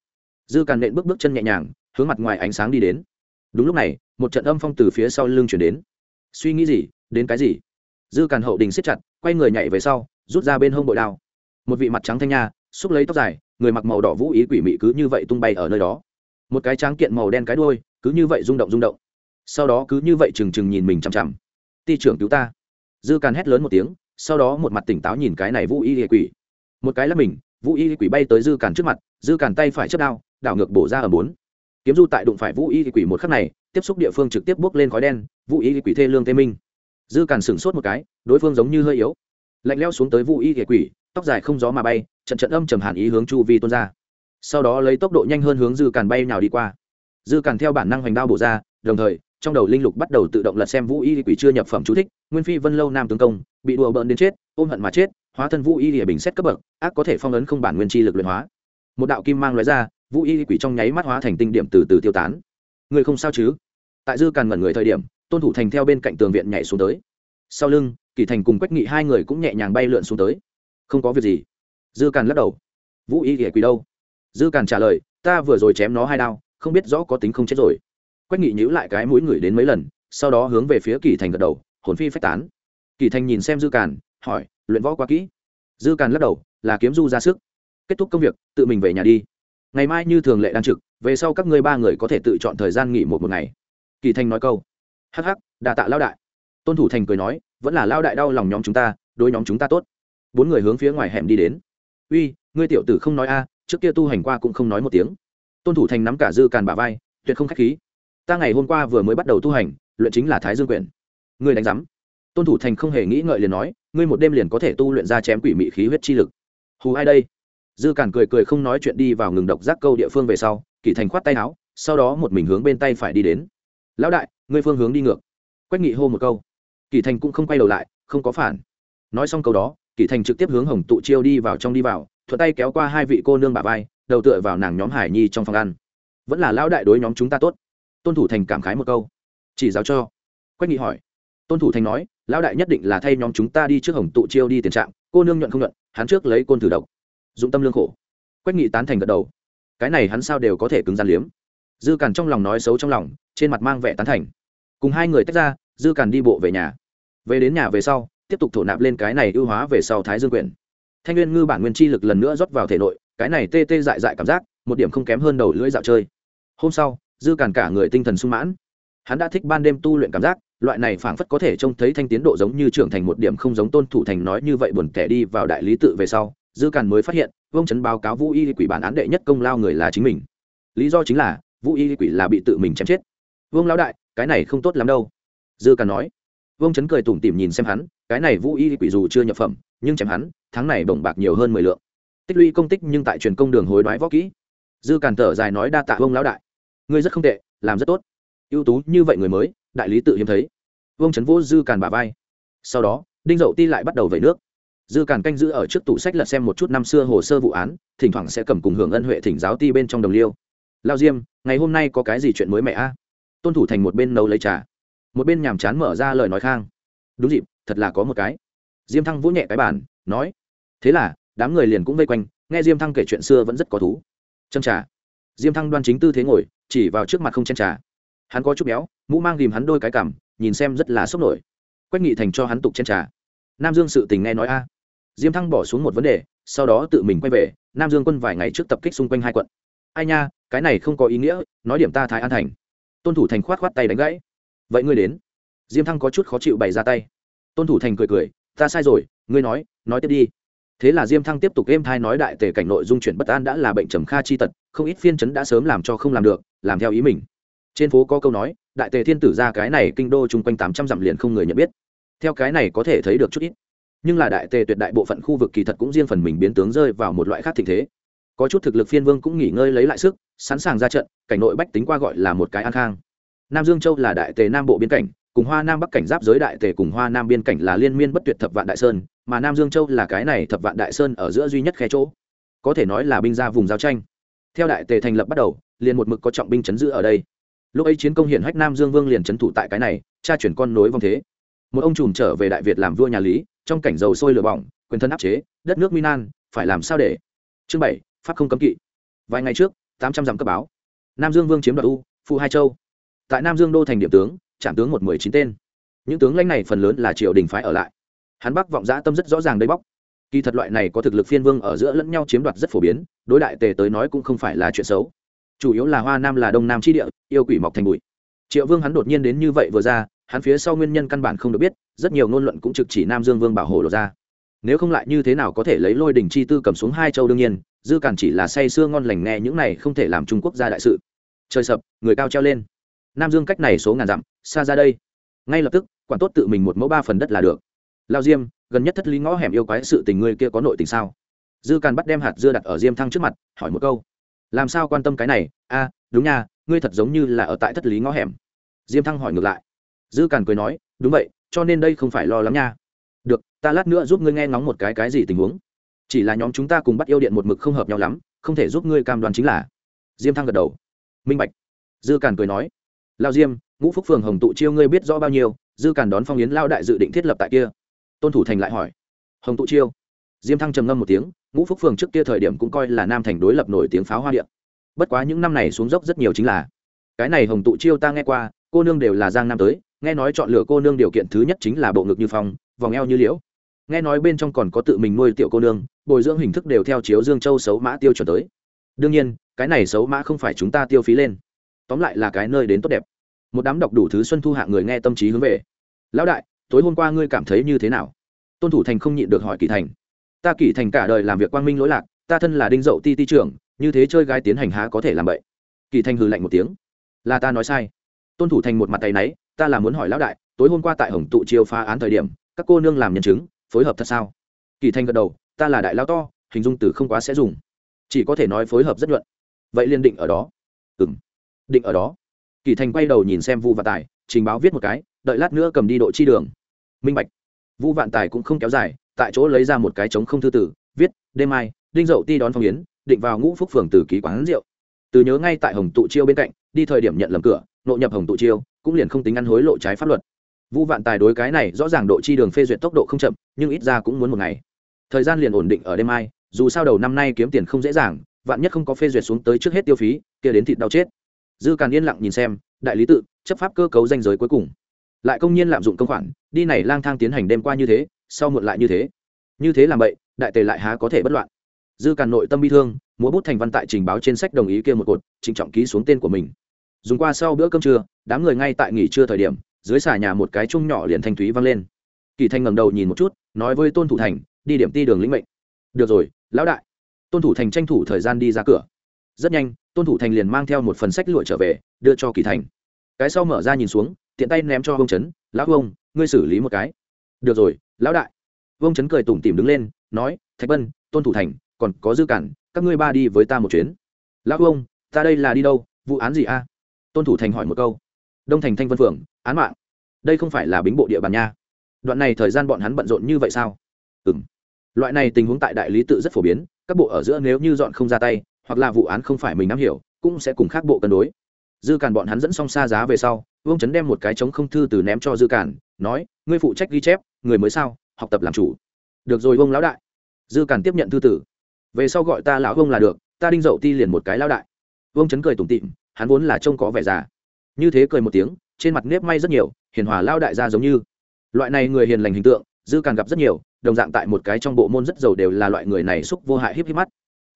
S1: Dư càn nện bước bước chân nhẹ nhàng, hướng mặt ngoài ánh sáng đi đến. Đúng lúc này, một trận âm phong từ phía sau lưng chuyển đến. Suy nghĩ gì, đến cái gì? Dư càn hậu đình siết chặt, quay người nhảy về sau, rút ra bên hông bội đao. Một vị mặt trắng thanh nha, xúc lấy tóc dài, người mặc màu đỏ vũ ý quỷ mị cứ như vậy tung bay ở nơi đó. Một cái tráng kiện màu đen cái đuôi, cứ như vậy rung động rung động. Sau đó cứ như vậy trừng trừng nhìn mình chằm chằm. Ti trưởng cứu ta. Dư càn hét lớn một tiếng, sau đó một mặt tỉnh táo nhìn cái này vũ y quỷ. Một cái là mình, vũ y quỷ bay tới dư càn trước mặt, dư càn tay phải chất đao, đảo ngược bổ ra ở bốn. Kiếm du tại đụng phải vũ y quỷ một khắc này, tiếp xúc địa phương trực tiếp bước lên khói đen, vũ y quỷ thê lương tê minh dư càn sửng sốt một cái, đối phương giống như hơi yếu. Lạnh leo xuống tới vũ y quỷ, tóc dài không gió mà bay, trận trận âm trầm hàn ý hướng chu vi tuôn ra. Sau đó lấy tốc độ nhanh hơn hướng dư càn bay nào đi qua. Dư càn theo bản năng hoành đao bổ ra, đồng thời, trong đầu linh lục bắt đầu tự động lật xem vũ y quỷ chưa nhập phẩm chú thích, nguyên phi vân lâu nam tướng công, bị đùa bỡn đến chết, ôm hận mà chết, hóa thân vũ y địa bình xét cấp bậc, ác có thể phong ấn không bản nguyên chi lực luyện hóa. Một đạo kim mang loại ra, vũ y quỷ trong nháy mắt hóa thành tinh điểm từ từ tiêu tán. Người không sao chứ? Tại dư càn ngẩn người thời điểm tôn thủ thành theo bên cạnh tường viện nhảy xuống tới. Sau lưng, kỳ thành cùng quách nghị hai người cũng nhẹ nhàng bay lượn xuống tới. Không có việc gì. Dư càn lắc đầu. Vũ y ghẻ quỳ đâu? Dư càn trả lời, ta vừa rồi chém nó hai đao, không biết rõ có tính không chết rồi. Quách nghị nhíu lại cái mũi người đến mấy lần, sau đó hướng về phía kỳ thành gật đầu, hồn phi phách tán. Kỳ thành nhìn xem dư càn, hỏi, luyện võ quá kỹ? Dư càn lắc đầu, là kiếm du ra sức. Kết thúc công việc, tự mình về nhà đi. Ngày mai như thường lệ đang trực, về sau các ngươi ba người có thể tự chọn thời gian nghỉ một một ngày. Kỳ thành nói câu hắc hắc đà tạ lao đại. Tôn thủ thành cười nói, vẫn là lao đại đau lòng nhóm chúng ta, đối nhóm chúng ta tốt. Bốn người hướng phía ngoài hẻm đi đến. Uy, ngươi tiểu tử không nói a, trước kia tu hành qua cũng không nói một tiếng. Tôn thủ thành nắm cả dư càn bả vai, tuyệt không k h á c h khí. Ta ngày hôm qua vừa mới bắt đầu tu hành, luyện chính là thái dương quyển. Ngươi đánh giám. Tôn thủ thành không hề nghĩ ngợi liền nói, ngươi một đêm liền có thể tu luyện ra chém quỷ mị khí huyết chi lực. Hù ai đây? Dư càn cười cười không nói chuyện đi vào ngừng độc giác câu địa phương về sau kỷ thành khoát tay áo, sau đó một mình hướng bên tay phải đi đến. Lão đại ngươi phương hướng đi ngược. Quách nghị hô một câu. Kỷ thành cũng không quay đầu lại, không có phản. Nói xong câu đó kỷ thành trực tiếp hướng hồng tụ chiêu đi vào trong đi vào, thuận tay kéo qua hai vị cô nương bà vai, đầu tựa vào nàng nhóm hải nhi trong phòng ăn. Vẫn là lão đại đối nhóm chúng ta tốt. Tôn thủ thành cảm khái một câu. Chỉ giáo cho. Quách nghị hỏi. Tôn thủ thành nói, lão đại nhất định là thay nhóm chúng ta đi trước hồng tụ chiêu đi tiền trạng, cô nương nhuận không nhuận, hắn trước lấy côn thử độc. Dụng tâm lương khổ. Quách nghị tán thành gật đầu. Cái này hắn sao đều có thể cứng gian liếm. Dư càn trong lòng nói xấu trong lòng, trên mặt mang vẻ tán thành cùng hai người tách ra, dư càn đi bộ về nhà. Về đến nhà về sau, tiếp tục thổ nạp lên cái này ưu hóa về sau thái dương quyển thanh nguyên ngư bản nguyên chi lực lần nữa rót vào thể nội, cái này tê tê dại dại cảm giác, một điểm không kém hơn đầu lưỡi dạo chơi. Hôm sau, dư càn cả người tinh thần sung mãn. Hắn đã thích ban đêm tu luyện cảm giác, loại này phảng phất có thể trông thấy thanh tiến độ giống như trưởng thành một điểm không giống tôn thủ thành nói như vậy buồn kẻ đi vào đại lý tự về sau, dư càn mới phát hiện, vông chấn báo cáo vũ y quỷ bản án đệ nhất công lao người là chính mình. Lý do chính là, vũ y quỷ là bị tự mình chém chết. Vương lão đại cái này không tốt lắm đâu. Dư càn nói. Vương chấn cười tủm tỉm nhìn xem hắn, cái này vũ y quỷ dù chưa nhập phẩm, nhưng chém hắn, tháng này bổng bạc nhiều hơn mười lượng. Tích lũy công tích nhưng tại truyền công đường hối đoái võ kỹ. Dư càn thở dài nói, đa tạ vương lão đại. Ngươi rất không tệ, làm rất tốt. Ưu tú như vậy người mới, đại lý tự hiếm thấy. Vương trấn vỗ dư càn bà vai. Sau đó, đinh dậu ti lại bắt đầu vẩy nước. Dư càn canh giữ ở trước tủ sách lật xem một chút năm xưa hồ sơ vụ án, thỉnh thoảng sẽ cầm cùng hưởng ân huệ thỉnh giáo ti bên trong đồng liêu. Lao diêm, ngày hôm nay có cái gì chuyện mới mẹ a? Tôn thủ thành một bên nấu lấy trà. Một bên nhàm chán mở ra lời nói khang. Đúng dịp thật là có một cái. Diêm thăng vỗ nhẹ cái bàn, nói thế là đám người liền cũng vây quanh nghe diêm thăng kể chuyện xưa vẫn rất có thú. Châm trà. Diêm thăng đoan chính tư thế ngồi chỉ vào trước mặt không chen trà. Hắn có chút béo mũ mang ghìm hắn đôi cái cảm nhìn xem rất là sốc nổi. Quách nghị thành cho hắn tục chen trà. Nam dương sự tình nghe nói a. Diêm thăng bỏ xuống một vấn đề sau đó tự mình quay về nam dương quân vài ngày trước tập kích xung quanh hai quận. Ai nha cái này không có ý nghĩa nói điểm ta thái an thành tôn thủ thành khoát khoát tay đánh gãy. Vậy ngươi đến. Diêm thăng có chút khó chịu bày ra tay. Tôn thủ thành cười cười, ta sai rồi, ngươi nói nói tiếp đi. Thế là diêm thăng tiếp tục êm thai nói đại tề cảnh nội dung chuyển bất an đã là bệnh trầm kha chi tật, không ít phiên chấn đã sớm làm cho không làm được, làm theo ý mình. Trên phố có câu nói, đại tề thiên tử ra cái này kinh đô chung quanh tám trăm dặm liền không người nhận biết. Theo cái này có thể thấy được chút ít. Nhưng là đại tề tuyệt đại bộ phận khu vực kỳ thật cũng riêng phần mình biến tướng rơi vào một loại khác tình thế có chút thực lực phiên vương cũng nghỉ ngơi lấy lại sức, sẵn sàng ra trận, cảnh nội bách tính qua gọi là một cái an khang. Nam dương châu là đại tề nam bộ biên cảnh, cùng hoa nam bắc cảnh giáp giới đại tề cùng hoa nam biên cảnh là liên miên bất tuyệt thập vạn đại sơn, mà nam dương châu là cái này thập vạn đại sơn ở giữa duy nhất khe chỗ. Có thể nói là binh ra vùng giao tranh. Theo đại tề thành lập bắt đầu, liền một mực có trọng binh chấn giữ ở đây. Lúc ấy chiến công hiển hách nam dương vương liền trấn thủ tại cái này cha chuyển con nối vong thế. Một ông trùm trở về đại việt làm vua nhà lý, trong cảnh dầu sôi lửa bỏng, quyền thân áp chế, đất nước minan phải làm sao để? Chương bảy pháp không cấm kỵ. Vài ngày trước, tám trăm dặm cấp báo. Nam dương vương chiếm đoạt u phụ hai châu. Tại nam dương đô thành điểm tướng, trạm tướng một mười chín tên. Những tướng lãnh này phần lớn là triều đình phái ở lại. Hắn bắc vọng giã tâm rất rõ ràng đây bóc. Kỳ thật loại này có thực lực phiên vương ở giữa lẫn nhau chiếm đoạt rất phổ biến, đối đại tề tới nói cũng không phải là chuyện xấu. Chủ yếu là hoa nam là đông nam chi địa, yêu quỷ mọc thành bụi. Triệu vương hắn đột nhiên đến như vậy vừa ra, hắn phía sau nguyên nhân căn bản không được biết, rất nhiều ngôn luận cũng trực chỉ nam dương vương bảo hộ lộ ra nếu không lại như thế nào có thể lấy lôi đình chi tư cầm xuống hai châu đương nhiên, dư cản chỉ là say sưa ngon lành nghe những này không thể làm trung quốc ra đại sự. Trời sập, người cao treo lên. Nam dương cách này số ngàn dặm, xa ra đây. Ngay lập tức, quản tốt tự mình một mẫu ba phần đất là được. Lao diêm, gần nhất thất lý ngõ hẻm yêu quái sự tình ngươi kia có nội tình sao? Dư càn bắt đem hạt dưa đặt ở diêm thăng trước mặt, hỏi một câu. Làm sao quan tâm cái này? A, đúng nha, ngươi thật giống như là ở tại thất lý ngõ hẻm. Diêm thăng hỏi ngược lại. Dư càn cười nói, đúng vậy, cho nên đây không phải lo lắng nha được, ta lát nữa giúp ngươi nghe ngóng một cái cái gì tình huống. Chỉ là nhóm chúng ta cùng bắt yêu điện một mực không hợp nhau lắm, không thể giúp ngươi cam đoan chính là. Diêm thăng gật đầu. Minh bạch. Dư càn cười nói. Lao diêm, ngũ phúc phường hồng tụ chiêu ngươi biết rõ bao nhiêu, dư càn đón phong yến lao đại dự định thiết lập tại kia. Tôn thủ thành lại hỏi. Hồng tụ chiêu. Diêm thăng trầm ngâm một tiếng, ngũ phúc phường trước kia thời điểm cũng coi là nam thành đối lập nổi tiếng pháo hoa điện. Bất quá những năm này xuống dốc rất nhiều chính là. Cái này hồng tụ chiêu ta nghe qua, cô nương đều là giang nam tới, nghe nói chọn lựa cô nương điều kiện thứ nhất chính là bộ ngực như phong vòng eo như liễu. Nghe nói bên trong còn có tự mình nuôi tiểu cô nương, bồi dưỡng hình thức đều theo chiếu dương châu xấu mã tiêu chuẩn tới. Đương nhiên, cái này xấu mã không phải chúng ta tiêu phí lên. Tóm lại là cái nơi đến tốt đẹp. Một đám đọc đủ thứ xuân thu hạng người nghe tâm trí hướng về. Lão đại, tối hôm qua ngươi cảm thấy như thế nào? Tôn thủ thành không nhịn được hỏi kỳ thành. Ta kỳ thành cả đời làm việc quang minh lỗi lạc, ta thân là đinh dậu ti ti trưởng, như thế chơi gái tiến hành há có thể làm vậy kỳ thành hừ lạnh một tiếng. Là ta nói sai. Tôn thủ thành một mặt tay náy, ta là muốn hỏi lão đại, tối hôm qua tại hồng tụ chiêu phá án thời điểm các cô nương làm nhân chứng, phối hợp thật sao? Kỳ thanh gật đầu, ta là đại lao to, hình dung từ không quá sẽ dùng. Chỉ có thể nói phối hợp rất nhuận. Vậy liên định ở đó. Ừ m định ở đó. Kỳ thành quay đầu nhìn xem vu vạn tài, trình báo viết một cái, đợi lát nữa cầm đi độ chi đường. Minh bạch. Vu vạn tài cũng không kéo dài, tại chỗ lấy ra một cái trống không thư tử, viết, đêm mai, đinh dậu ti đón phong yến, định vào ngũ phúc phường từ ký quán rượu. Từ nhớ ngay tại hồng tụ chiêu bên cạnh, đi thời điểm nhận lầm cửa, nội nhập hồng tụ chiêu, cũng liền không tính ăn hối lộ trái pháp luật vu vạn tài đối cái này rõ ràng độ chi đường phê duyệt tốc độ không chậm, nhưng ít ra cũng muốn một ngày. Thời gian liền ổn định ở đêm mai, dù sao đầu năm nay kiếm tiền không dễ dàng, vạn nhất không có phê duyệt xuống tới trước hết tiêu phí, kia đến thịt đau chết. Dư càn yên lặng nhìn xem, đại lý tự, chấp pháp cơ cấu danh giới cuối cùng. Lại công nhiên lạm dụng công khoản, đi này lang thang tiến hành đêm qua như thế, sau muộn lại như thế. Như thế làm vậy, đại tề lại há có thể bất loạn. Dư càn nội tâm bi thương, múa bút thành văn tại trình báo trên sách đồng ý kia một cột, trịnh trọng ký xuống tên của mình. Dùng qua sau bữa cơm trưa, đám người ngay tại nghỉ trưa thời điểm dưới xà nhà một cái chung nhỏ liền thanh thúy vang lên. Kỳ thanh ngẩng đầu nhìn một chút, nói với tôn thủ thành, đi điểm ti đường lĩnh mệnh. Được rồi, lão đại. Tôn thủ thành tranh thủ thời gian đi ra cửa. Rất nhanh, tôn thủ thành liền mang theo một phần sách lụa trở về, đưa cho kỳ thành. Cái sau mở ra nhìn xuống, tiện tay ném cho ông trấn lão ông ngươi xử lý một cái. Được rồi, lão đại. Ông trấn cười tủm tỉm đứng lên, nói, thạch bân tôn thủ thành, còn có dư cản, các ngươi ba đi với ta một chuyến. Lão ông ta đây là đi đâu, vụ án gì a? Tôn thủ thành hỏi một câu đông thành thanh vân phường, án mạng. Đây không phải là bính bộ địa bàn nha. Đoạn này thời gian bọn hắn bận rộn như vậy sao? Ừ m loại này tình huống tại đại lý tự rất phổ biến, các bộ ở giữa nếu như dọn không ra tay, hoặc là vụ án không phải mình nắm hiểu, cũng sẽ cùng khác bộ cân đối. Dư càn bọn hắn dẫn xong xa giá về sau, vương chấn đem một cái chống không thư từ ném cho dư càn, nói, ngươi phụ trách ghi chép, người mới sao, học tập làm chủ. Được rồi, Vương lão đại. Dư càn tiếp nhận thư tử về sau gọi ta lão vương là được, ta đinh dậu ti liền một cái lão đại. Vương chấn cười tủm tịm hắn vốn là trông có vẻ già như thế cười một tiếng, trên mặt nếp may rất nhiều, hiền hòa lao đại gia giống như. Loại này người hiền lành hình tượng, dư càng gặp rất nhiều, đồng dạng tại một cái trong bộ môn rất giàu đều là loại người này xúc vô hại híp híp mắt.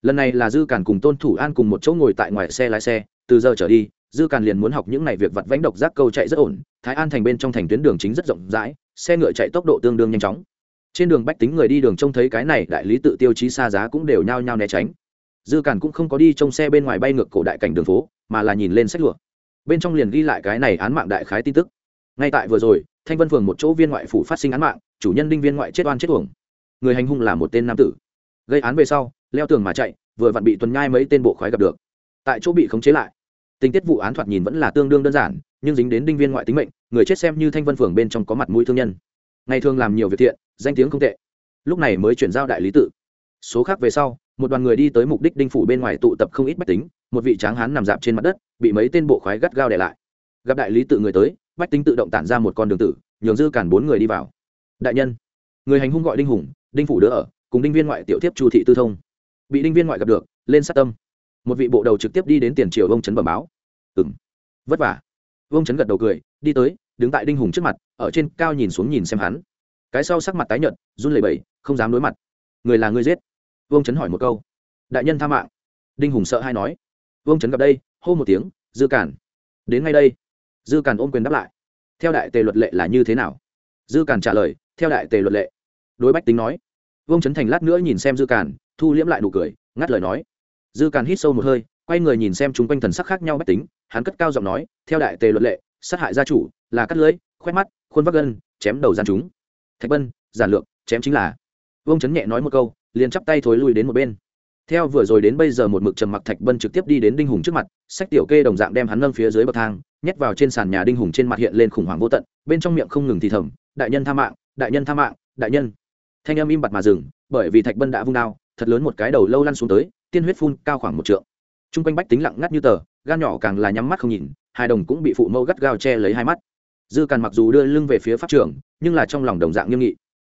S1: Lần này là dư càn cùng tôn thủ an cùng một chỗ ngồi tại ngoài xe lái xe, từ giờ trở đi, dư càn liền muốn học những này việc vặt vánh độc giác câu chạy rất ổn, thái an thành bên trong thành tuyến đường chính rất rộng rãi, xe ngựa chạy tốc độ tương đương nhanh chóng. Trên đường bách tính người đi đường trông thấy cái này, đại lý tự tiêu chí xa giá cũng đều nhao nhao né tránh. Dư càn cũng không có đi trong xe bên ngoài bay ngược cổ đại cảnh đường phố, mà là nhìn lên sách lụa bên trong liền ghi lại cái này án mạng đại khái tin tức. Ngay tại vừa rồi, thanh vân phường một chỗ viên ngoại phủ phát sinh án mạng, chủ nhân đinh viên ngoại chết oan chết uổng. Người hành hung là một tên nam tử. Gây án về sau, leo tường mà chạy, vừa vặn bị tuần nhai mấy tên bộ khoái gặp được. Tại chỗ bị khống chế lại. Tình tiết vụ án thoạt nhìn vẫn là tương đương đơn giản, nhưng dính đến đinh viên ngoại tính mệnh, người chết xem như thanh vân phường bên trong có mặt mũi thương nhân. Ngày thường làm nhiều việc thiện, danh tiếng không tệ. Lúc này mới chuyển giao đại lý tự. Số khác về sau, một đoàn người đi tới mục đích đinh phủ bên ngoài tụ tập không ít bách tính một vị tráng hán nằm dạp trên mặt đất, bị mấy tên bộ khoái gắt gao để lại. Gặp đại lý tự người tới, bách tính tự động tản ra một con đường tử, nhường dư cản bốn người đi vào. Đại nhân, người hành hung gọi đinh hùng, đinh phủ đỡ ở, cùng đinh viên ngoại tiểu tiếp chu thị tư thông. Bị đinh viên ngoại gặp được, lên sát tâm. Một vị bộ đầu trực tiếp đi đến tiền triều ông trấn bẩm báo. Ừng vất vả. Ông trấn gật đầu cười, đi tới, đứng tại đinh hùng trước mặt, ở trên cao nhìn xuống nhìn xem hắn. Cái sau sắc mặt tái nhợt, run lẩy bẩy, không dám đối mặt. Người là người giết? Vương trấn hỏi một câu. Đại nhân tha mạng. Đinh hùng sợ hay nói vương trấn gặp đây, hô một tiếng, dư cản, đến ngay đây. Dư cản ôm quyền đáp lại, theo đại tề luật lệ là như thế nào? Dư cản trả lời, theo đại tề luật lệ. Đối bách tính nói, vương trấn thành lát nữa nhìn xem dư cản, thu liễm lại nụ cười, ngắt lời nói, dư cản hít sâu một hơi, quay người nhìn xem chúng quanh thần sắc khác nhau bách tính, hắn cất cao giọng nói, theo đại tề luật lệ, sát hại gia chủ là cắt lưới, khoét mắt, khuôn vác gân, chém đầu gian chúng. Thạch bân, giản lược, chém chính là. Vương chấn nhẹ nói một câu, liền chắp tay thối lui đến một bên theo vừa rồi đến bây giờ một mực trầm mặc thạch bân trực tiếp đi đến đinh hùng trước mặt, sách tiểu kê đồng dạng đem hắn nâng phía dưới bậc thang, nhét vào trên sàn nhà đinh hùng trên mặt hiện lên khủng hoảng vô tận, bên trong miệng không ngừng thì thầm, đại nhân tha mạng, đại nhân tha mạng, đại nhân. Thanh âm im bặt mà dừng, bởi vì thạch bân đã vung đao, thật lớn một cái đầu lâu lăn xuống tới, tiên huyết phun cao khoảng một trượng. T r u n g quanh bách tính lặng ngắt như tờ, gan nhỏ càng là nhắm mắt không nhìn, hai đồng cũng bị phụ mẫu gắt gao che lấy hai mắt. Dư càn mặc dù đưa lưng về phía pháp trường, nhưng là trong lòng đồng dạng nghiêm nghị.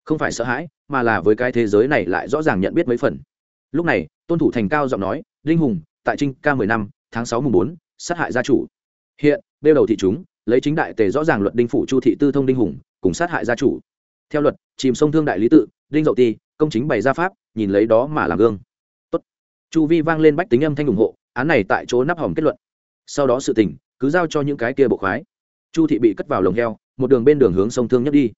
S1: Không phải sợ hãi, mà là với cái thế giới này lại rõ ràng nhận biết mấy phần lúc này, tôn thủ thành cao giọng nói linh hùng, tại trinh ca mười năm, tháng sáu mùng bốn, sát hại gia chủ. Hiện đeo đầu thị chúng, lấy chính đại tề rõ ràng luật đinh phủ chu thị tư thông đinh hùng, cùng sát hại gia chủ. Theo luật, chìm sông thương đại lý tự, đinh dậu ti, công chính bày gia pháp, nhìn lấy đó mà làm gương. Tốt. chu vi vang lên bách tính âm thanh ủng hộ, án này tại chỗ nắp hỏng kết luận. Sau đó sự tình, cứ giao cho những cái kia bộ khoái. Chu thị bị cất vào lồng heo, một đường bên đường hướng sông thương nhất đi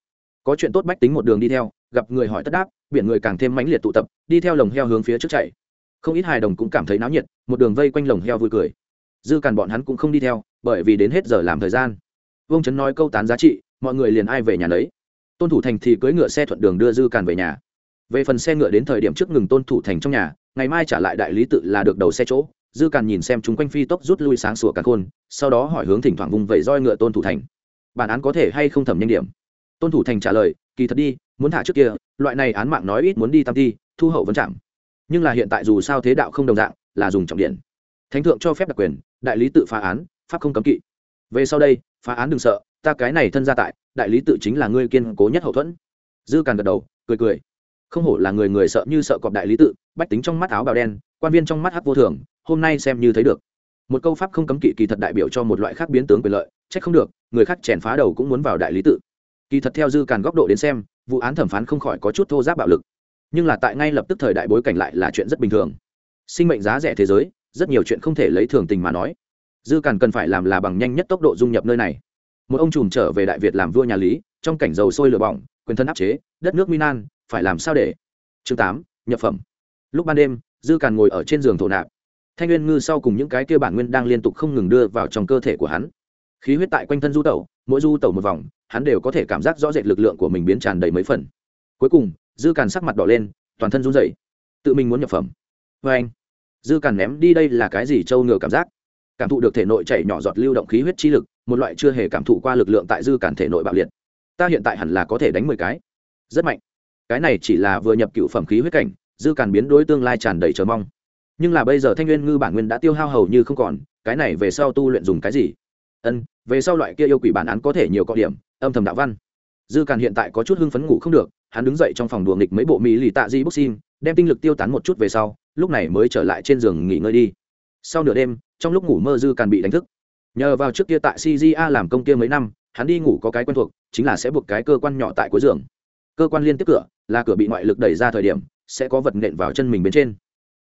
S1: có chuyện tốt bách tính một đường đi theo, gặp người hỏi tất đáp, biển người càng thêm mãnh liệt tụ tập, đi theo lồng heo hướng phía trước chạy. Không ít hài đồng cũng cảm thấy náo nhiệt, một đường vây quanh lồng heo vui cười. Dư càn bọn hắn cũng không đi theo, bởi vì đến hết giờ làm thời gian. Vương trấn nói câu tán giá trị, mọi người liền ai về nhà lấy tôn thủ thành thì cưỡi ngựa xe thuận đường đưa dư càn về nhà. Về phần xe ngựa đến thời điểm trước ngừng tôn thủ thành trong nhà, ngày mai trả lại đại lý tự là được đầu xe chỗ. Dư càn nhìn xem chúng quanh phi tốc rút lui sáng sủa cả khôn, sau đó hỏi hướng thỉnh thoảng vùng vẫy roi ngựa tôn thủ thành. Bản án có thể hay không thẩm nhanh điểm? Tôn thủ thành trả lời, kỳ thật đi, muốn thả trước kia, loại này án mạng nói ít muốn đi tam thi, thu hậu vấn chạm. Nhưng là hiện tại dù sao thế đạo không đồng dạng, là dùng trọng điện. Thánh thượng cho phép đặc quyền, đại lý tự phá án, pháp không cấm kỵ. Về sau đây, phá án đừng sợ, ta cái này thân gia tại, đại lý tự chính là ngươi kiên cố nhất hậu thuẫn. Dư càn gật đầu, cười cười. Không hổ là người người sợ như sợ cọp đại lý tự, bách tính trong mắt áo bào đen, quan viên trong mắt hắc vô thường, hôm nay xem như thấy được. Một câu pháp không cấm kỵ kỳ thật đại biểu cho một loại khác biến tướng quyền lợi trách không được, người khác chèn phá đầu cũng muốn vào đại lý tự kỳ thật theo dư càn góc độ đến xem, vụ án thẩm phán không khỏi có chút thô giáp bạo lực. Nhưng là tại ngay lập tức thời đại bối cảnh lại là chuyện rất bình thường. Sinh mệnh giá rẻ thế giới, rất nhiều chuyện không thể lấy thường tình mà nói. Dư càn cần phải làm là bằng nhanh nhất tốc độ dung nhập nơi này. Một ông trùm trở về đại việt làm vua nhà lý, trong cảnh dầu sôi lửa bỏng, quyền thân áp chế, đất nước minan phải làm sao để? Chương tám, nhập phẩm. Lúc ban đêm, dư càn ngồi ở trên giường thổ nạp. Thanh nguyên ngư sau cùng những cái kia bản nguyên đang liên tục không ngừng đưa vào trong cơ thể của hắn. Khí huyết tại quanh thân du tẩu mỗi du tẩu một vòng, hắn đều có thể cảm giác rõ rệt lực lượng của mình biến tràn đầy mấy phần. Cuối cùng, dư càn sắc mặt đỏ lên, toàn thân run rẩy. Tự mình muốn nhập phẩm. Vê anh, dư càn ném đi đây là cái gì trâu ngựa cảm giác? Cảm thụ được thể nội chảy nhỏ giọt lưu động khí huyết chi lực, một loại chưa hề cảm thụ qua lực lượng tại dư càn thể nội bạo liệt. Ta hiện tại hẳn là có thể đánh mười cái. Rất mạnh. Cái này chỉ là vừa nhập cựu phẩm khí huyết cảnh, dư càn biến đối tương lai tràn đầy chờ mong. Nhưng là bây giờ thanh nguyên ngư bản nguyên đã tiêu hao hầu như không còn, cái này về sau tu luyện dùng cái gì? Ân về sau loại kia yêu quỷ bản án có thể nhiều cọ điểm, âm thầm đạo văn. Dư càn hiện tại có chút hưng phấn ngủ không được, hắn đứng dậy trong phòng đùa nghịch mấy bộ mỹ lì tạ di boxing, đem tinh lực tiêu tán một chút về sau, lúc này mới trở lại trên giường nghỉ ngơi đi. Sau nửa đêm, trong lúc ngủ mơ dư càn bị đánh thức. Nhờ vào trước kia tại cja làm công kia mấy năm, hắn đi ngủ có cái quen thuộc, chính là sẽ buộc cái cơ quan nhỏ tại cuối giường. Cơ quan liên tiếp cửa, là cửa bị ngoại lực đẩy ra thời điểm, sẽ có vật nện vào chân mình bên trên.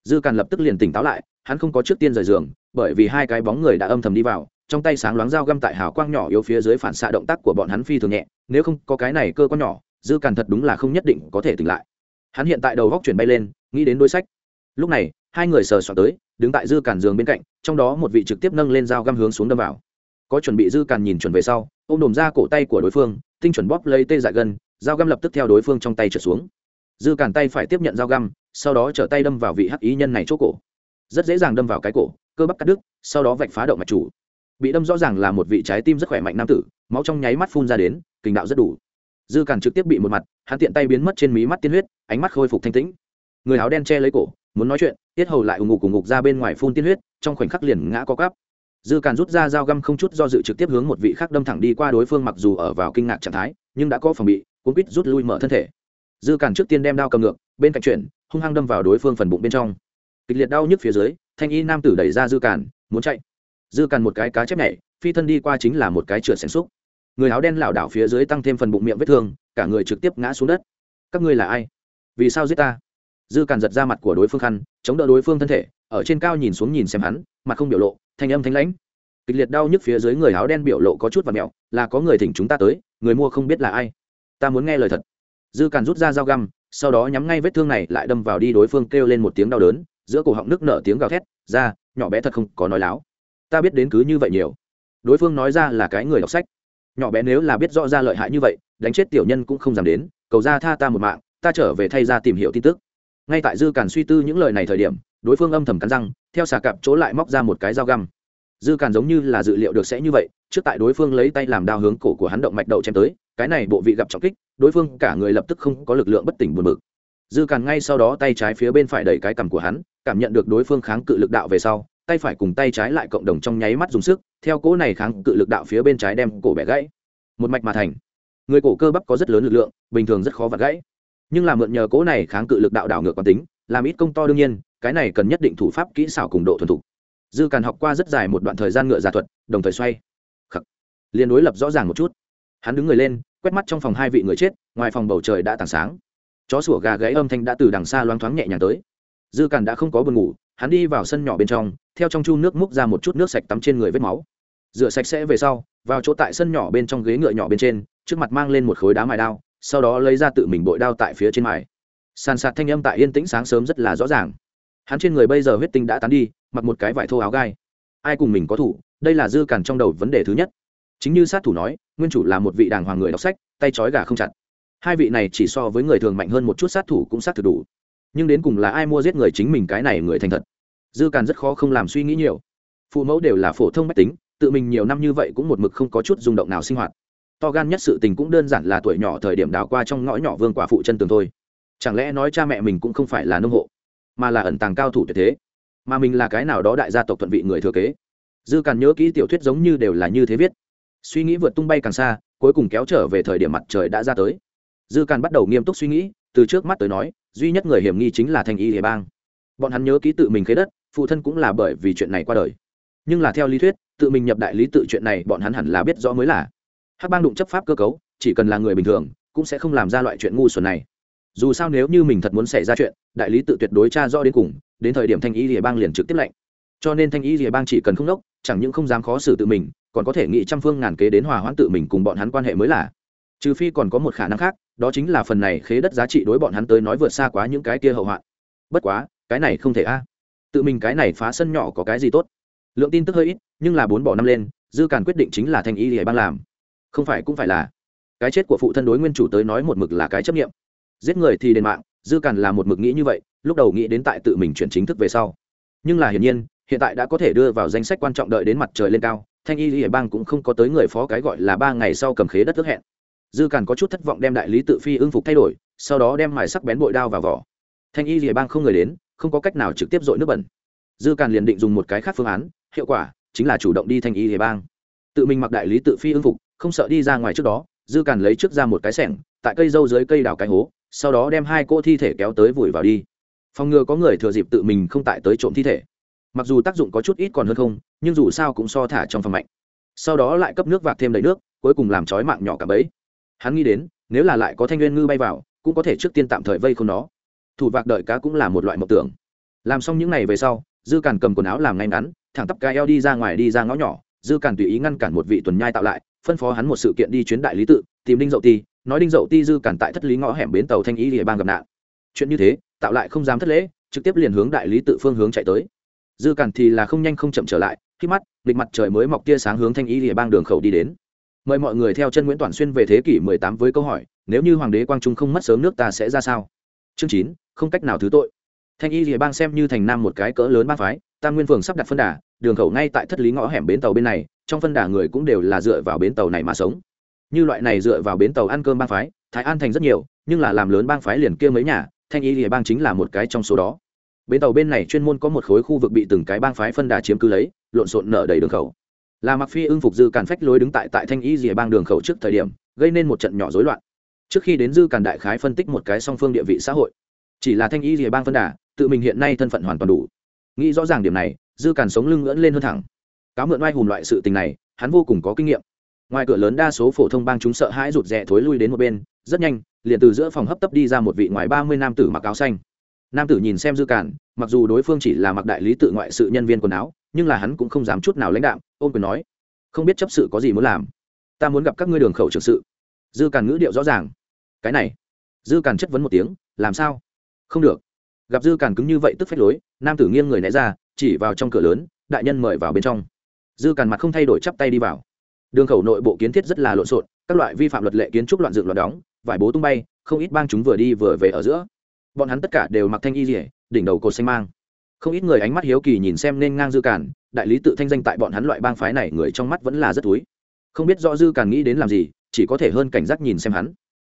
S1: Dư càn lập tức liền tỉnh táo lại, hắn không có trước tiên rời giường, bởi vì hai cái bóng người đã âm thầm đi vào trong tay sáng loáng dao găm tại hào quang nhỏ yếu phía dưới phản xạ động tác của bọn hắn phi thường nhẹ, nếu không có cái này cơ quan nhỏ, dư càn thật đúng là không nhất định có thể tỉnh lại. Hắn hiện tại đầu góc chuyển bay lên, nghĩ đến đối sách. Lúc này, hai người sờ soạn tới, đứng tại dư càn giường bên cạnh, trong đó một vị trực tiếp nâng lên dao găm hướng xuống đâm vào. Có chuẩn bị dư càn nhìn chuẩn về sau ô m đồm ra cổ tay của đối phương, tinh chuẩn bóp lấy tê dại gân, dao găm lập tức theo đối phương trong tay trượt xuống. Dư càn tay phải tiếp nhận dao găm, sau đó trở tay đâm vào vị hắc ý nhân này chỗ cổ. Rất dễ dàng đâm vào cái cổ, cơ bắp cắt đứt, sau đó vạch phá động mạch chủ bị đâm rõ ràng là một vị trái tim rất khỏe mạnh nam tử, máu trong nháy mắt phun ra đến kình đạo rất đủ. Dư càn trực tiếp bị một mặt, hắn tiện tay biến mất trên mí mắt tiên huyết, ánh mắt khôi phục thanh tĩnh. Người áo đen che lấy cổ, muốn nói chuyện, tiết hầu lại ù ngục ù ngục ra bên ngoài phun tiên huyết, trong khoảnh khắc liền ngã có cắp. Dư càn rút ra dao găm không chút do dự trực tiếp hướng một vị khác đâm thẳng đi qua đối phương mặc dù ở vào kinh ngạc trạng thái, nhưng đã có phòng bị, cuốn quýt rút lui mở thân thể. Dư càn trước tiên đem đao cầm ngược, bên cạnh chuyển, hung hăng đâm vào đối phương phần bụng bên trong. Kịch liệt đau nhức phía dưới, thanh y nam tử đẩy ra dư càn muốn chạy dư càn một cái cá chép nhảy, phi thân đi qua chính là một cái trượt xẻng xúc. Người áo đen lảo đảo phía dưới tăng thêm phần bụng miệng vết thương, cả người trực tiếp ngã xuống đất. Các ngươi là ai? Vì sao giết ta? Dư càn giật ra mặt của đối phương khăn, chống đỡ đối phương thân thể, ở trên cao nhìn xuống nhìn xem hắn, mặt không biểu lộ, thanh âm thanh lãnh. Kịch liệt đau nhức phía dưới người áo đen biểu lộ có chút và mẹo là có người thỉnh chúng ta tới, người mua không biết là ai. Ta muốn nghe lời thật. Dư càn rút ra dao găm, sau đó nhắm ngay vết thương này lại đâm vào đi đối phương kêu lên một tiếng đau đớn, giữa cổ họng nước nở tiếng gào thét, ra, nhỏ bé thật không có nói láo ta biết đến cứ như vậy nhiều. Đối phương nói ra là cái người đọc sách. Nhỏ bé nếu là biết rõ ra lợi hại như vậy, đánh chết tiểu nhân cũng không dám đến, cầu ra tha ta một mạng, ta trở về thay ra tìm hiểu tin tức. Ngay tại dư càn suy tư những lời này thời điểm, đối phương âm thầm cắn răng, theo xà cạp chỗ lại móc ra một cái dao găm. Dư càn giống như là dự liệu được sẽ như vậy, trước tại đối phương lấy tay làm đao hướng cổ của hắn động mạch đậu chém tới, cái này bộ vị gặp trọng kích, đối phương cả người lập tức không có lực lượng bất tỉnh buồn bực. Dư càn ngay sau đó tay trái phía bên phải đẩy cái cằm của hắn, cảm nhận được đối phương kháng cự lực đạo về sau tay phải cùng tay trái lại cộng đồng trong nháy mắt dùng sức, theo cỗ này kháng cự lực đạo phía bên trái đem cổ bẻ gãy. Một mạch mà thành. Người cổ cơ bắp có rất lớn lực lượng, bình thường rất khó vặt gãy. Nhưng là mượn nhờ cỗ này kháng cự lực đạo đảo ngược quán tính, làm ít công to đương nhiên, cái này cần nhất định thủ pháp kỹ xảo cùng độ thuần thục. Dư càn học qua rất dài một đoạn thời gian ngựa giả thuật, đồng thời xoay. Khắc. Liên đối lập rõ ràng một chút. Hắn đứng người lên, quét mắt trong phòng hai vị người chết, ngoài phòng bầu trời đã tảng sáng. Chó sủa gà gáy âm thanh đã từ đằng xa loáng thoáng nhẹ nhàng tới. Dư càn đã không có buồn ngủ hắn đi vào sân nhỏ bên trong, theo trong chu nước múc ra một chút nước sạch tắm trên người vết máu. Rửa sạch sẽ về sau, vào chỗ tại sân nhỏ bên trong ghế ngựa nhỏ bên trên, trước mặt mang lên một khối đá mài đao, sau đó lấy ra tự mình bội đao tại phía trên mài. Sàn sạt thanh âm tại yên tĩnh sáng sớm rất là rõ ràng. Hắn trên người bây giờ huyết tinh đã tán đi, mặc một cái vải thô áo gai. Ai cùng mình có thủ, đây là dư cản trong đầu vấn đề thứ nhất. Chính như sát thủ nói, nguyên chủ là một vị đàng hoàng người đọc sách, tay trói gà không chặt. Hai vị này chỉ so với người thường mạnh hơn một chút sát thủ cũng sát thực đủ nhưng đến cùng là ai mua giết người chính mình cái này người thành thật? Dư càn rất khó không làm suy nghĩ nhiều. Phụ mẫu đều là phổ thông mách tính, tự mình nhiều năm như vậy cũng một mực không có chút rung động nào sinh hoạt. To gan nhất sự tình cũng đơn giản là tuổi nhỏ thời điểm đào qua trong ngõ nhỏ vương quả phụ chân tường thôi. Chẳng lẽ nói cha mẹ mình cũng không phải là nông hộ, mà là ẩn tàng cao thủ tuyệt thế? Mà mình là cái nào đó đại gia tộc thuận vị người thừa kế? Dư càn nhớ kỹ tiểu thuyết giống như đều là như thế viết. Suy nghĩ vượt tung bay càng xa, cuối cùng kéo trở về thời điểm mặt trời đã ra tới. Dư càn bắt đầu nghiêm túc suy nghĩ, từ trước mắt tới nói duy nhất người hiểm nghi chính là thanh y địa bang. Bọn hắn nhớ ký tự mình khế đất, phụ thân cũng là bởi vì chuyện này qua đời. Nhưng là theo lý thuyết, tự mình nhập đại lý tự chuyện này bọn hắn hẳn là biết rõ mới là. Hắc bang đụng chấp pháp cơ cấu, chỉ cần là người bình thường, cũng sẽ không làm ra loại chuyện ngu xuẩn này. Dù sao nếu như mình thật muốn xảy ra chuyện, đại lý tự tuyệt đối tra rõ đến cùng, đến thời điểm thanh y rìa bang liền trực tiếp lệnh. Cho nên thanh y rìa bang chỉ cần không đốc, chẳng những không dám khó xử tự mình, còn có thể nghĩ trăm phương ngàn kế đến hòa hoãn tự mình cùng bọn hắn quan hệ mới là. Trừ phi còn có một khả năng khác đó chính là phần này khế đất giá trị đối bọn hắn tới nói vượt xa quá những cái kia hậu hoạn. Bất quá, cái này không thể a. Tự mình cái này phá sân nhỏ có cái gì tốt? Lượng tin tức hơi ít, nhưng là bốn bỏ năm lên, dư càn quyết định chính là thanh y hề bang làm. Không phải cũng phải là. Cái chết của phụ thân đối nguyên chủ tới nói một mực là cái chấp nghiệm giết người thì đền mạng, dư càn là một mực nghĩ như vậy, lúc đầu nghĩ đến tại tự mình chuyển chính thức về sau. Nhưng là hiển nhiên, hiện tại đã có thể đưa vào danh sách quan trọng đợi đến mặt trời lên cao thanh y hề bang cũng không có tới người phó cái gọi là ba ngày sau cầm khế đất ước hẹn dư càn có chút thất vọng đem đại lý tự phi ưng phục thay đổi, sau đó đem mài sắc bén bội đao vào vỏ. Thanh y rìa bang không người đến, không có cách nào trực tiếp dội nước bẩn. Dư càn liền định dùng một cái khác phương án, hiệu quả chính là chủ động đi thanh y rìa bang. Tự mình mặc đại lý tự phi ưng phục, không sợ đi ra ngoài trước đó, dư càn lấy trước ra một cái sẻng, tại cây dâu dưới cây đào cái hố, sau đó đem hai cô thi thể kéo tới vùi vào đi. Phòng ngừa có người thừa dịp tự mình không tại tới trộm thi thể. Mặc dù tác dụng có chút ít còn hơn không, nhưng dù sao cũng so thả trong phòng mạnh. Sau đó lại cấp nước vạc thêm đầy nước, cuối cùng làm trói mạng nhỏ cả bấy hắn nghĩ đến, nếu là lại có thanh nguyên ngư bay vào, cũng có thể trước tiên tạm thời vây không nó. Thủ vạc đợi cá cũng là một loại mộng tưởng. Làm xong những ngày về sau, dư càn cầm quần áo làm ngay ngắn, thẳng tắp cái eo đi ra ngoài đi ra ngõ nhỏ. Dư càn tùy ý ngăn cản một vị tuần nhai tạo lại, phân phó hắn một sự kiện đi chuyến đại lý tự, tìm đinh dậu ti. Nói đinh dậu ti, dư càn tại thất lý ngõ hẻm bến tàu thanh ý địa bang gặp nạn. Chuyện như thế, tạo lại không dám thất lễ, trực tiếp liền hướng đại lý tự phương hướng chạy tới. Dư càn thì là không nhanh không chậm trở lại, khi mắt địch mặt trời mới mọc tia sáng hướng thanh ý địa bang đường khẩu đi đến mời mọi người theo chân nguyễn toàn xuyên về thế kỷ 18 với câu hỏi, nếu như hoàng đế quang trung không mất sớm nước ta sẽ ra sao? Chương chín, không cách nào thứ tội. Thanh y rìa bang xem như thành nam một cái cỡ lớn bang phái, tam nguyên phường sắp đặt phân đà, đường khẩu ngay tại thất lý ngõ hẻm bến tàu bên này, trong phân đà người cũng đều là dựa vào bến tàu này mà sống. Như loại này dựa vào bến tàu ăn cơm bang phái, thái an thành rất nhiều, nhưng là làm lớn bang phái liền kia mấy nhà, thanh y rìa bang chính là một cái trong số đó. Bến tàu bên này chuyên môn có một khối khu vực bị từng cái bang phái phân đà chiếm cứ lấy, lộn xộn nở đầy đường khẩu là mặc phi ưng phục dư càn phách lối đứng tại tại thanh y rìa bang đường khẩu trước thời điểm, gây nên một trận nhỏ rối loạn. Trước khi đến dư càn đại khái phân tích một cái song phương địa vị xã hội, chỉ là thanh y rìa bang phân đà, tự mình hiện nay thân phận hoàn toàn đủ. Nghĩ rõ ràng điểm này, dư càn sống lưng ngưỡng lên hơn thẳng. Cáo mượn oai hùng loại sự tình này, hắn vô cùng có kinh nghiệm. Ngoài cửa lớn đa số phổ thông bang chúng sợ hãi rụt rè thối lui đến một bên, rất nhanh, liền từ giữa phòng hấp tấp đi ra một vị ngoài ba mươi nam tử mặc áo xanh. Nam tử nhìn xem dư càn, mặc dù đối phương chỉ là mặc đại lý tự ngoại sự nhân viên quần áo nhưng là hắn cũng không dám chút nào lãnh đạm ôm quyền nói, không biết chấp sự có gì muốn làm. Ta muốn gặp các ngươi đường khẩu trưởng sự. Dư càn ngữ điệu rõ ràng. Cái này. Dư càn chất vấn một tiếng, làm sao? Không được. Gặp dư càn cứng như vậy tức phách lối, nam tử nghiêng người né ra, chỉ vào trong cửa lớn, đại nhân mời vào bên trong. Dư càn mặt không thay đổi chắp tay đi vào. Đường khẩu nội bộ kiến thiết rất là lộn xộn, các loại vi phạm luật lệ kiến trúc loạn dựng loạn đóng, vải bố tung bay, không ít bang chúng vừa đi vừa về ở giữa. Bọn hắn tất cả đều mặc thanh y rỉa đỉnh đầu cột xanh mang không ít người ánh mắt hiếu kỳ nhìn xem nên ngang dư cản đại lý tự thanh danh tại bọn hắn loại bang phái này người trong mắt vẫn là rất túi không biết rõ dư cản nghĩ đến làm gì, chỉ có thể hơn cảnh giác nhìn xem hắn.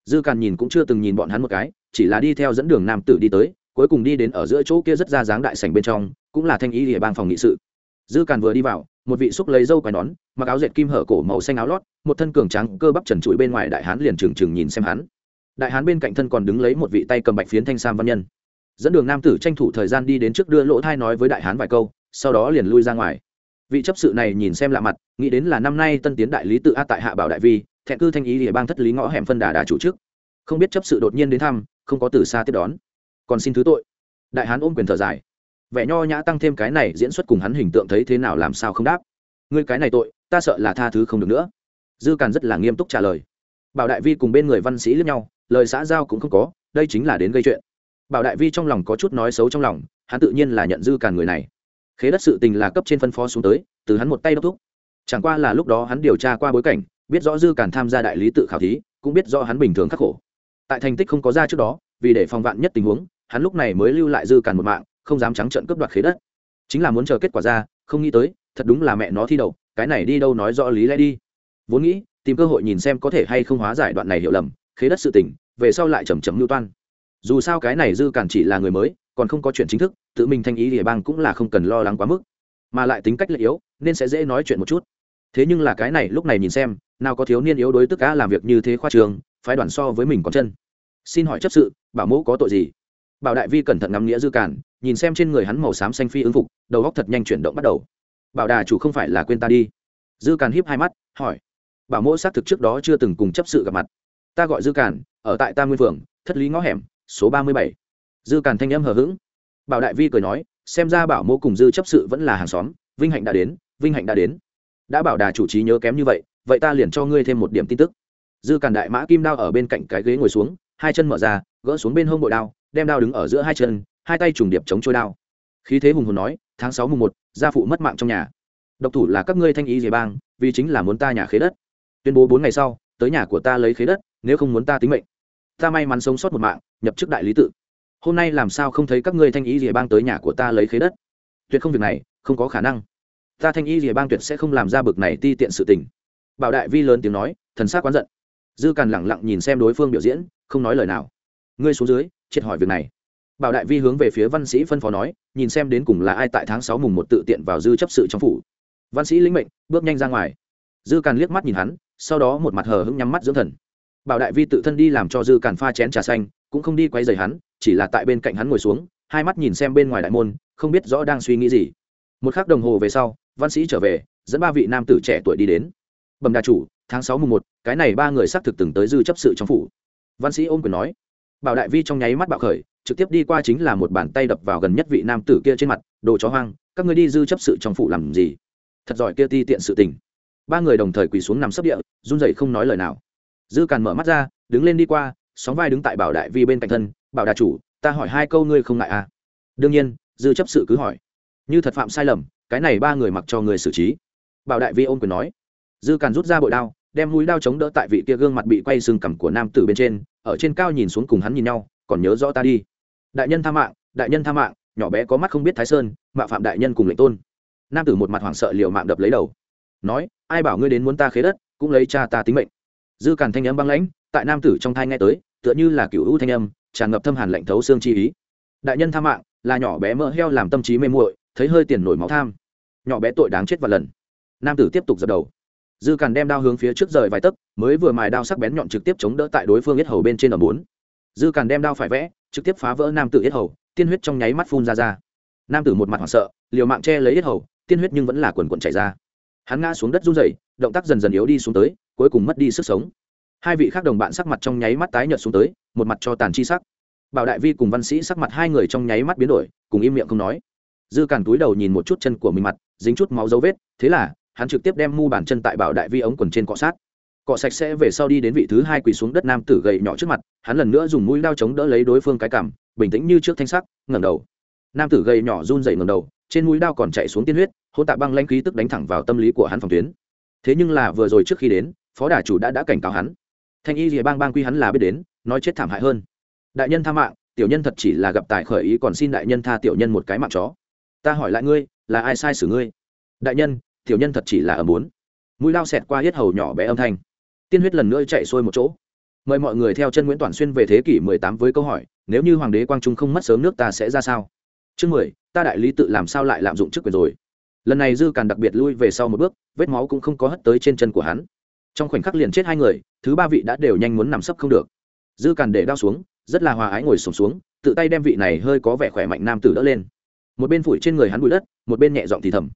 S1: Dư cản nhìn cũng chưa từng nhìn bọn hắn một cái, chỉ là đi theo dẫn đường nam tử đi tới, cuối cùng đi đến ở giữa chỗ kia rất ra dáng đại sảnh bên trong, cũng là thanh ý địa bang phòng nghị sự. Dư cản vừa đi vào, một vị xúc lấy dâu quai nón, mặc áo dệt kim hở cổ màu xanh áo lót, một thân cường trắng cơ bắp trần trụi bên ngoài đại hán liền trừng trừng nhìn xem hắn. Đại hán bên cạnh thân còn đứng lấy một vị tay cầm bạch phiến thanh sam văn nhân dẫn đường nam tử tranh thủ thời gian đi đến trước đưa lỗ thai nói với đại hán vài câu, sau đó liền lui ra ngoài. Vị chấp sự này nhìn xem lạ mặt, nghĩ đến là năm nay tân tiến đại lý tự a tại hạ bảo đại vi, thẹn cư thanh ý địa bang thất lý ngõ hẻm phân đà đà chủ chức. Không biết chấp sự đột nhiên đến thăm, không có từ xa tiếp đón. Còn xin thứ tội. Đại hán ôm quyền thở dài. Vẻ nho nhã tăng thêm cái này diễn xuất cùng hắn hình tượng thấy thế nào làm sao không đáp. Ngươi cái này tội, ta sợ là tha thứ không được nữa. Dư càn rất là nghiêm túc trả lời. Bảo đại vi cùng bên người văn sĩ lẫn nhau, lời xã giao cũng không có, đây chính là đến gây chuyện bảo đại vi trong lòng có chút nói xấu trong lòng, hắn tự nhiên là nhận dư càn người này. Khế đất sự tình là cấp trên phân phó xuống tới, từ hắn một tay đốc thúc. Chẳng qua là lúc đó hắn điều tra qua bối cảnh, biết rõ dư càn tham gia đại lý tự khảo thí, cũng biết rõ hắn bình thường khắc khổ. Tại thành tích không có ra trước đó, vì để phòng vạn nhất tình huống, hắn lúc này mới lưu lại dư càn một mạng, không dám trắng trợn cướp đoạt khế đất. Chính là muốn chờ kết quả ra, không nghĩ tới, thật đúng là mẹ nó thi đầu cái này đi đâu nói rõ lý lẽ đi. Vốn nghĩ, tìm cơ hội nhìn xem có thể hay không hóa giải đoạn này hiểu lầm, khế đất sự tỉnh về sau lại chầm chầm lưu toan dù sao cái này dư cản chỉ là người mới còn không có chuyện chính thức tự mình thanh ý địa bang cũng là không cần lo lắng quá mức. Mà lại tính cách lệ yếu nên sẽ dễ nói chuyện một chút. Thế nhưng là cái này lúc này nhìn xem nào có thiếu niên yếu đối tức cá làm việc như thế khoa trường phái đoàn so với mình còn chân. Xin hỏi chấp sự bảo mẫu có tội gì? Bảo đại vi cẩn thận ngắm nghĩa dư cản nhìn xem trên người hắn màu xám xanh phi ứng phục đầu góc thật nhanh chuyển động bắt đầu. Bảo đà chủ không phải là quên ta đi. Dư cản hiếp hai mắt hỏi. Bảo mẫu xác thực trước đó chưa từng cùng chấp sự gặp mặt. Ta gọi dư cản, ở tại ta nguyên phường thất lý ngõ hẻm số ba mươi bảy. Dư càn thanh âm hờ hững. Bảo đại vi cười nói, xem ra bảo mô cùng dư chấp sự vẫn là hàng xóm, vinh hạnh đã đến, vinh hạnh đã đến. Đã bảo đà chủ trí nhớ kém như vậy vậy ta liền cho ngươi thêm một điểm tin tức. Dư càn đại mã kim đao ở bên cạnh cái ghế ngồi xuống, hai chân mở ra, gỡ xuống bên hông bội đao, đem đao đứng ở giữa hai chân, hai tay trùng điệp chống trôi đao. Khí thế hùng hồn nói, tháng sáu mùng một, gia phụ mất mạng trong nhà. Độc thủ là các ngươi thanh ý dề bang, vì chính là muốn ta nhà khế đất. Tuyên bố bốn ngày sau, tới nhà của ta lấy khế đất, nếu không muốn ta tính mệnh. Ta may mắn sống sót một mạng nhập chức đại lý tự. Hôm nay làm sao không thấy các ngươi thanh ý rìa bang tới nhà của ta lấy khế đất? Tuyệt không việc này, không có khả năng. Ta thanh ý rìa bang tuyệt sẽ không làm ra bực này ti tiện sự tình. Bảo đại vi lớn tiếng nói, thần s á quán giận. Dư càn lẳng lặng nhìn xem đối phương biểu diễn, không nói lời nào. Ngươi xuống dưới, triệt hỏi việc này. Bảo đại vi hướng về phía văn sĩ phân phó nói, nhìn xem đến cùng là ai tại tháng sáu mùng một tự tiện vào dư chấp sự trong phủ. Văn sĩ lĩnh mệnh, bước nhanh ra ngoài. Dư càn liếc mắt nhìn hắn, sau đó một mặt hờ hững nhắm mắt dưỡng thần bảo đại vi tự thân đi làm cho dư càn pha chén trà xanh, cũng không đi quay dày hắn, chỉ là tại bên cạnh hắn ngồi xuống, hai mắt nhìn xem bên ngoài đại môn, không biết rõ đang suy nghĩ gì. Một k h ắ c đồng hồ về sau, văn sĩ trở về, dẫn ba vị nam tử trẻ tuổi đi đến. Bẩm đà chủ, tháng sáu mùng một, cái này ba người xác thực từng tới dư chấp sự trong phủ. Văn sĩ ôm quyền nói. Bảo đại vi trong nháy mắt bạo khởi, trực tiếp đi qua chính là một bàn tay đập vào gần nhất vị nam tử kia trên mặt, đồ chó hoang, các người đi dư chấp sự trong phủ làm gì? Thật giỏi kia ti tiện sự tình. Ba người đồng thời quỳ xuống nằm sấp địa, run rẩy không nói lời nào dư càn mở mắt ra, đứng lên đi qua, sóng vai đứng tại bảo đại vi bên cạnh thân. Bảo đà chủ, ta hỏi hai câu ngươi không ngại à? Đương nhiên, dư chấp sự cứ hỏi. Như thật phạm sai lầm, cái này ba người mặc cho người xử trí. Bảo đại vi ôm quyền nói. Dư càn rút ra bội đao, đem mũi đao chống đỡ tại vị kia gương mặt bị quay sừng cằm của nam tử bên trên, ở trên cao nhìn xuống cùng hắn nhìn nhau, còn nhớ rõ ta đi. Đại nhân tha mạng, đại nhân tha mạng, nhỏ bé có mắt không biết thái sơn mạ phạm đại nhân cùng lệnh tôn. Nam tử một mặt hoảng sợ liều mạng đập lấy đầu. Nói, ai bảo ngươi đến muốn ta khế đất, cũng lấy cha ta tính mệnh dư càn thanh âm băng lãnh, tại nam tử trong thai nghe tới, tựa như là cựu hữu thanh âm, tràn ngập thâm hàn lạnh thấu xương chi ý. Đại nhân tha mạng, là nhỏ bé mỡ heo làm tâm trí mê muội, thấy hơi tiền nổi máu tham. Nhỏ bé tội đáng chết và lần. Nam tử tiếp tục dập đầu. Dư càn đem đao hướng phía trước rời vài tấc, mới vừa mài đao sắc bén nhọn trực tiếp chống đỡ tại đối phương yết hầu bên trên ở bốn. Dư càn đem đao phải vẽ, trực tiếp phá vỡ nam tử yết hầu, tiên huyết trong nháy mắt phun ra ra. Nam tử một mặt hoảng sợ, liều mạng che lấy yết hầu, tiên huyết nhưng vẫn là quần quần chảy ra hắn ngã xuống đất run rẩy, động tác dần dần yếu đi xuống tới, cuối cùng mất đi sức sống. Hai vị khác đồng bạn sắc mặt trong nháy mắt tái nhợt xuống tới, một mặt cho tàn chi sắc. Bảo đại vi cùng văn sĩ sắc mặt hai người trong nháy mắt biến đổi, cùng im miệng không nói. Dư càn túi đầu nhìn một chút chân của mình mặt, dính chút máu dấu vết, thế là, hắn trực tiếp đem mu bàn chân tại bảo đại vi ống quần trên cọ sát. Cọ sạch sẽ về sau đi đến vị thứ hai quỳ xuống đất nam tử gầy nhỏ trước mặt, hắn lần nữa dùng mũi đao chống đỡ lấy đối phương cái cảm, bình tĩnh như trước thanh sắc, ngẩng đầu. Nam tử gầy nhỏ run dậy ngẩng đầu trên mũi đao còn chạy xuống tiên huyết hôn tạ băng lanh khí tức đánh thẳng vào tâm lý của hắn phòng tuyến. Thế nhưng là vừa rồi trước khi đến, phó đà chủ đã đã cảnh cáo hắn. Thanh y rìa bang bang quy hắn là biết đến, nói chết thảm hại hơn. Đại nhân tha mạng, tiểu nhân thật chỉ là gặp tài khởi ý còn xin đại nhân tha tiểu nhân một cái mạng chó. Ta hỏi lại ngươi, là ai sai xử ngươi? Đại nhân, tiểu nhân thật chỉ là ở muốn mũi lao xẹt qua hết hầu nhỏ bé âm thanh. Tiên huyết lần nữa chạy xuôi một chỗ. Mời mọi người theo chân nguyễn toàn xuyên về thế kỷ 18 với câu hỏi, nếu như hoàng đế quang trung không mất sớm nước ta sẽ ra sao? Chương mười ta đại lý tự làm sao lại lạm dụng chức quyền rồi? Lần này dư càn đặc biệt lui về sau một bước vết máu cũng không có hất tới trên chân của hắn. Trong khoảnh khắc liền chết hai người thứ ba vị đã đều nhanh muốn nằm sấp không được. Dư càn để đao xuống rất là hòa ái ngồi sùng xuống, xuống tự tay đem vị này hơi có vẻ khỏe mạnh nam tử đỡ lên. Một bên phủi trên người hắn bụi đất một bên nhẹ giọng thì thầm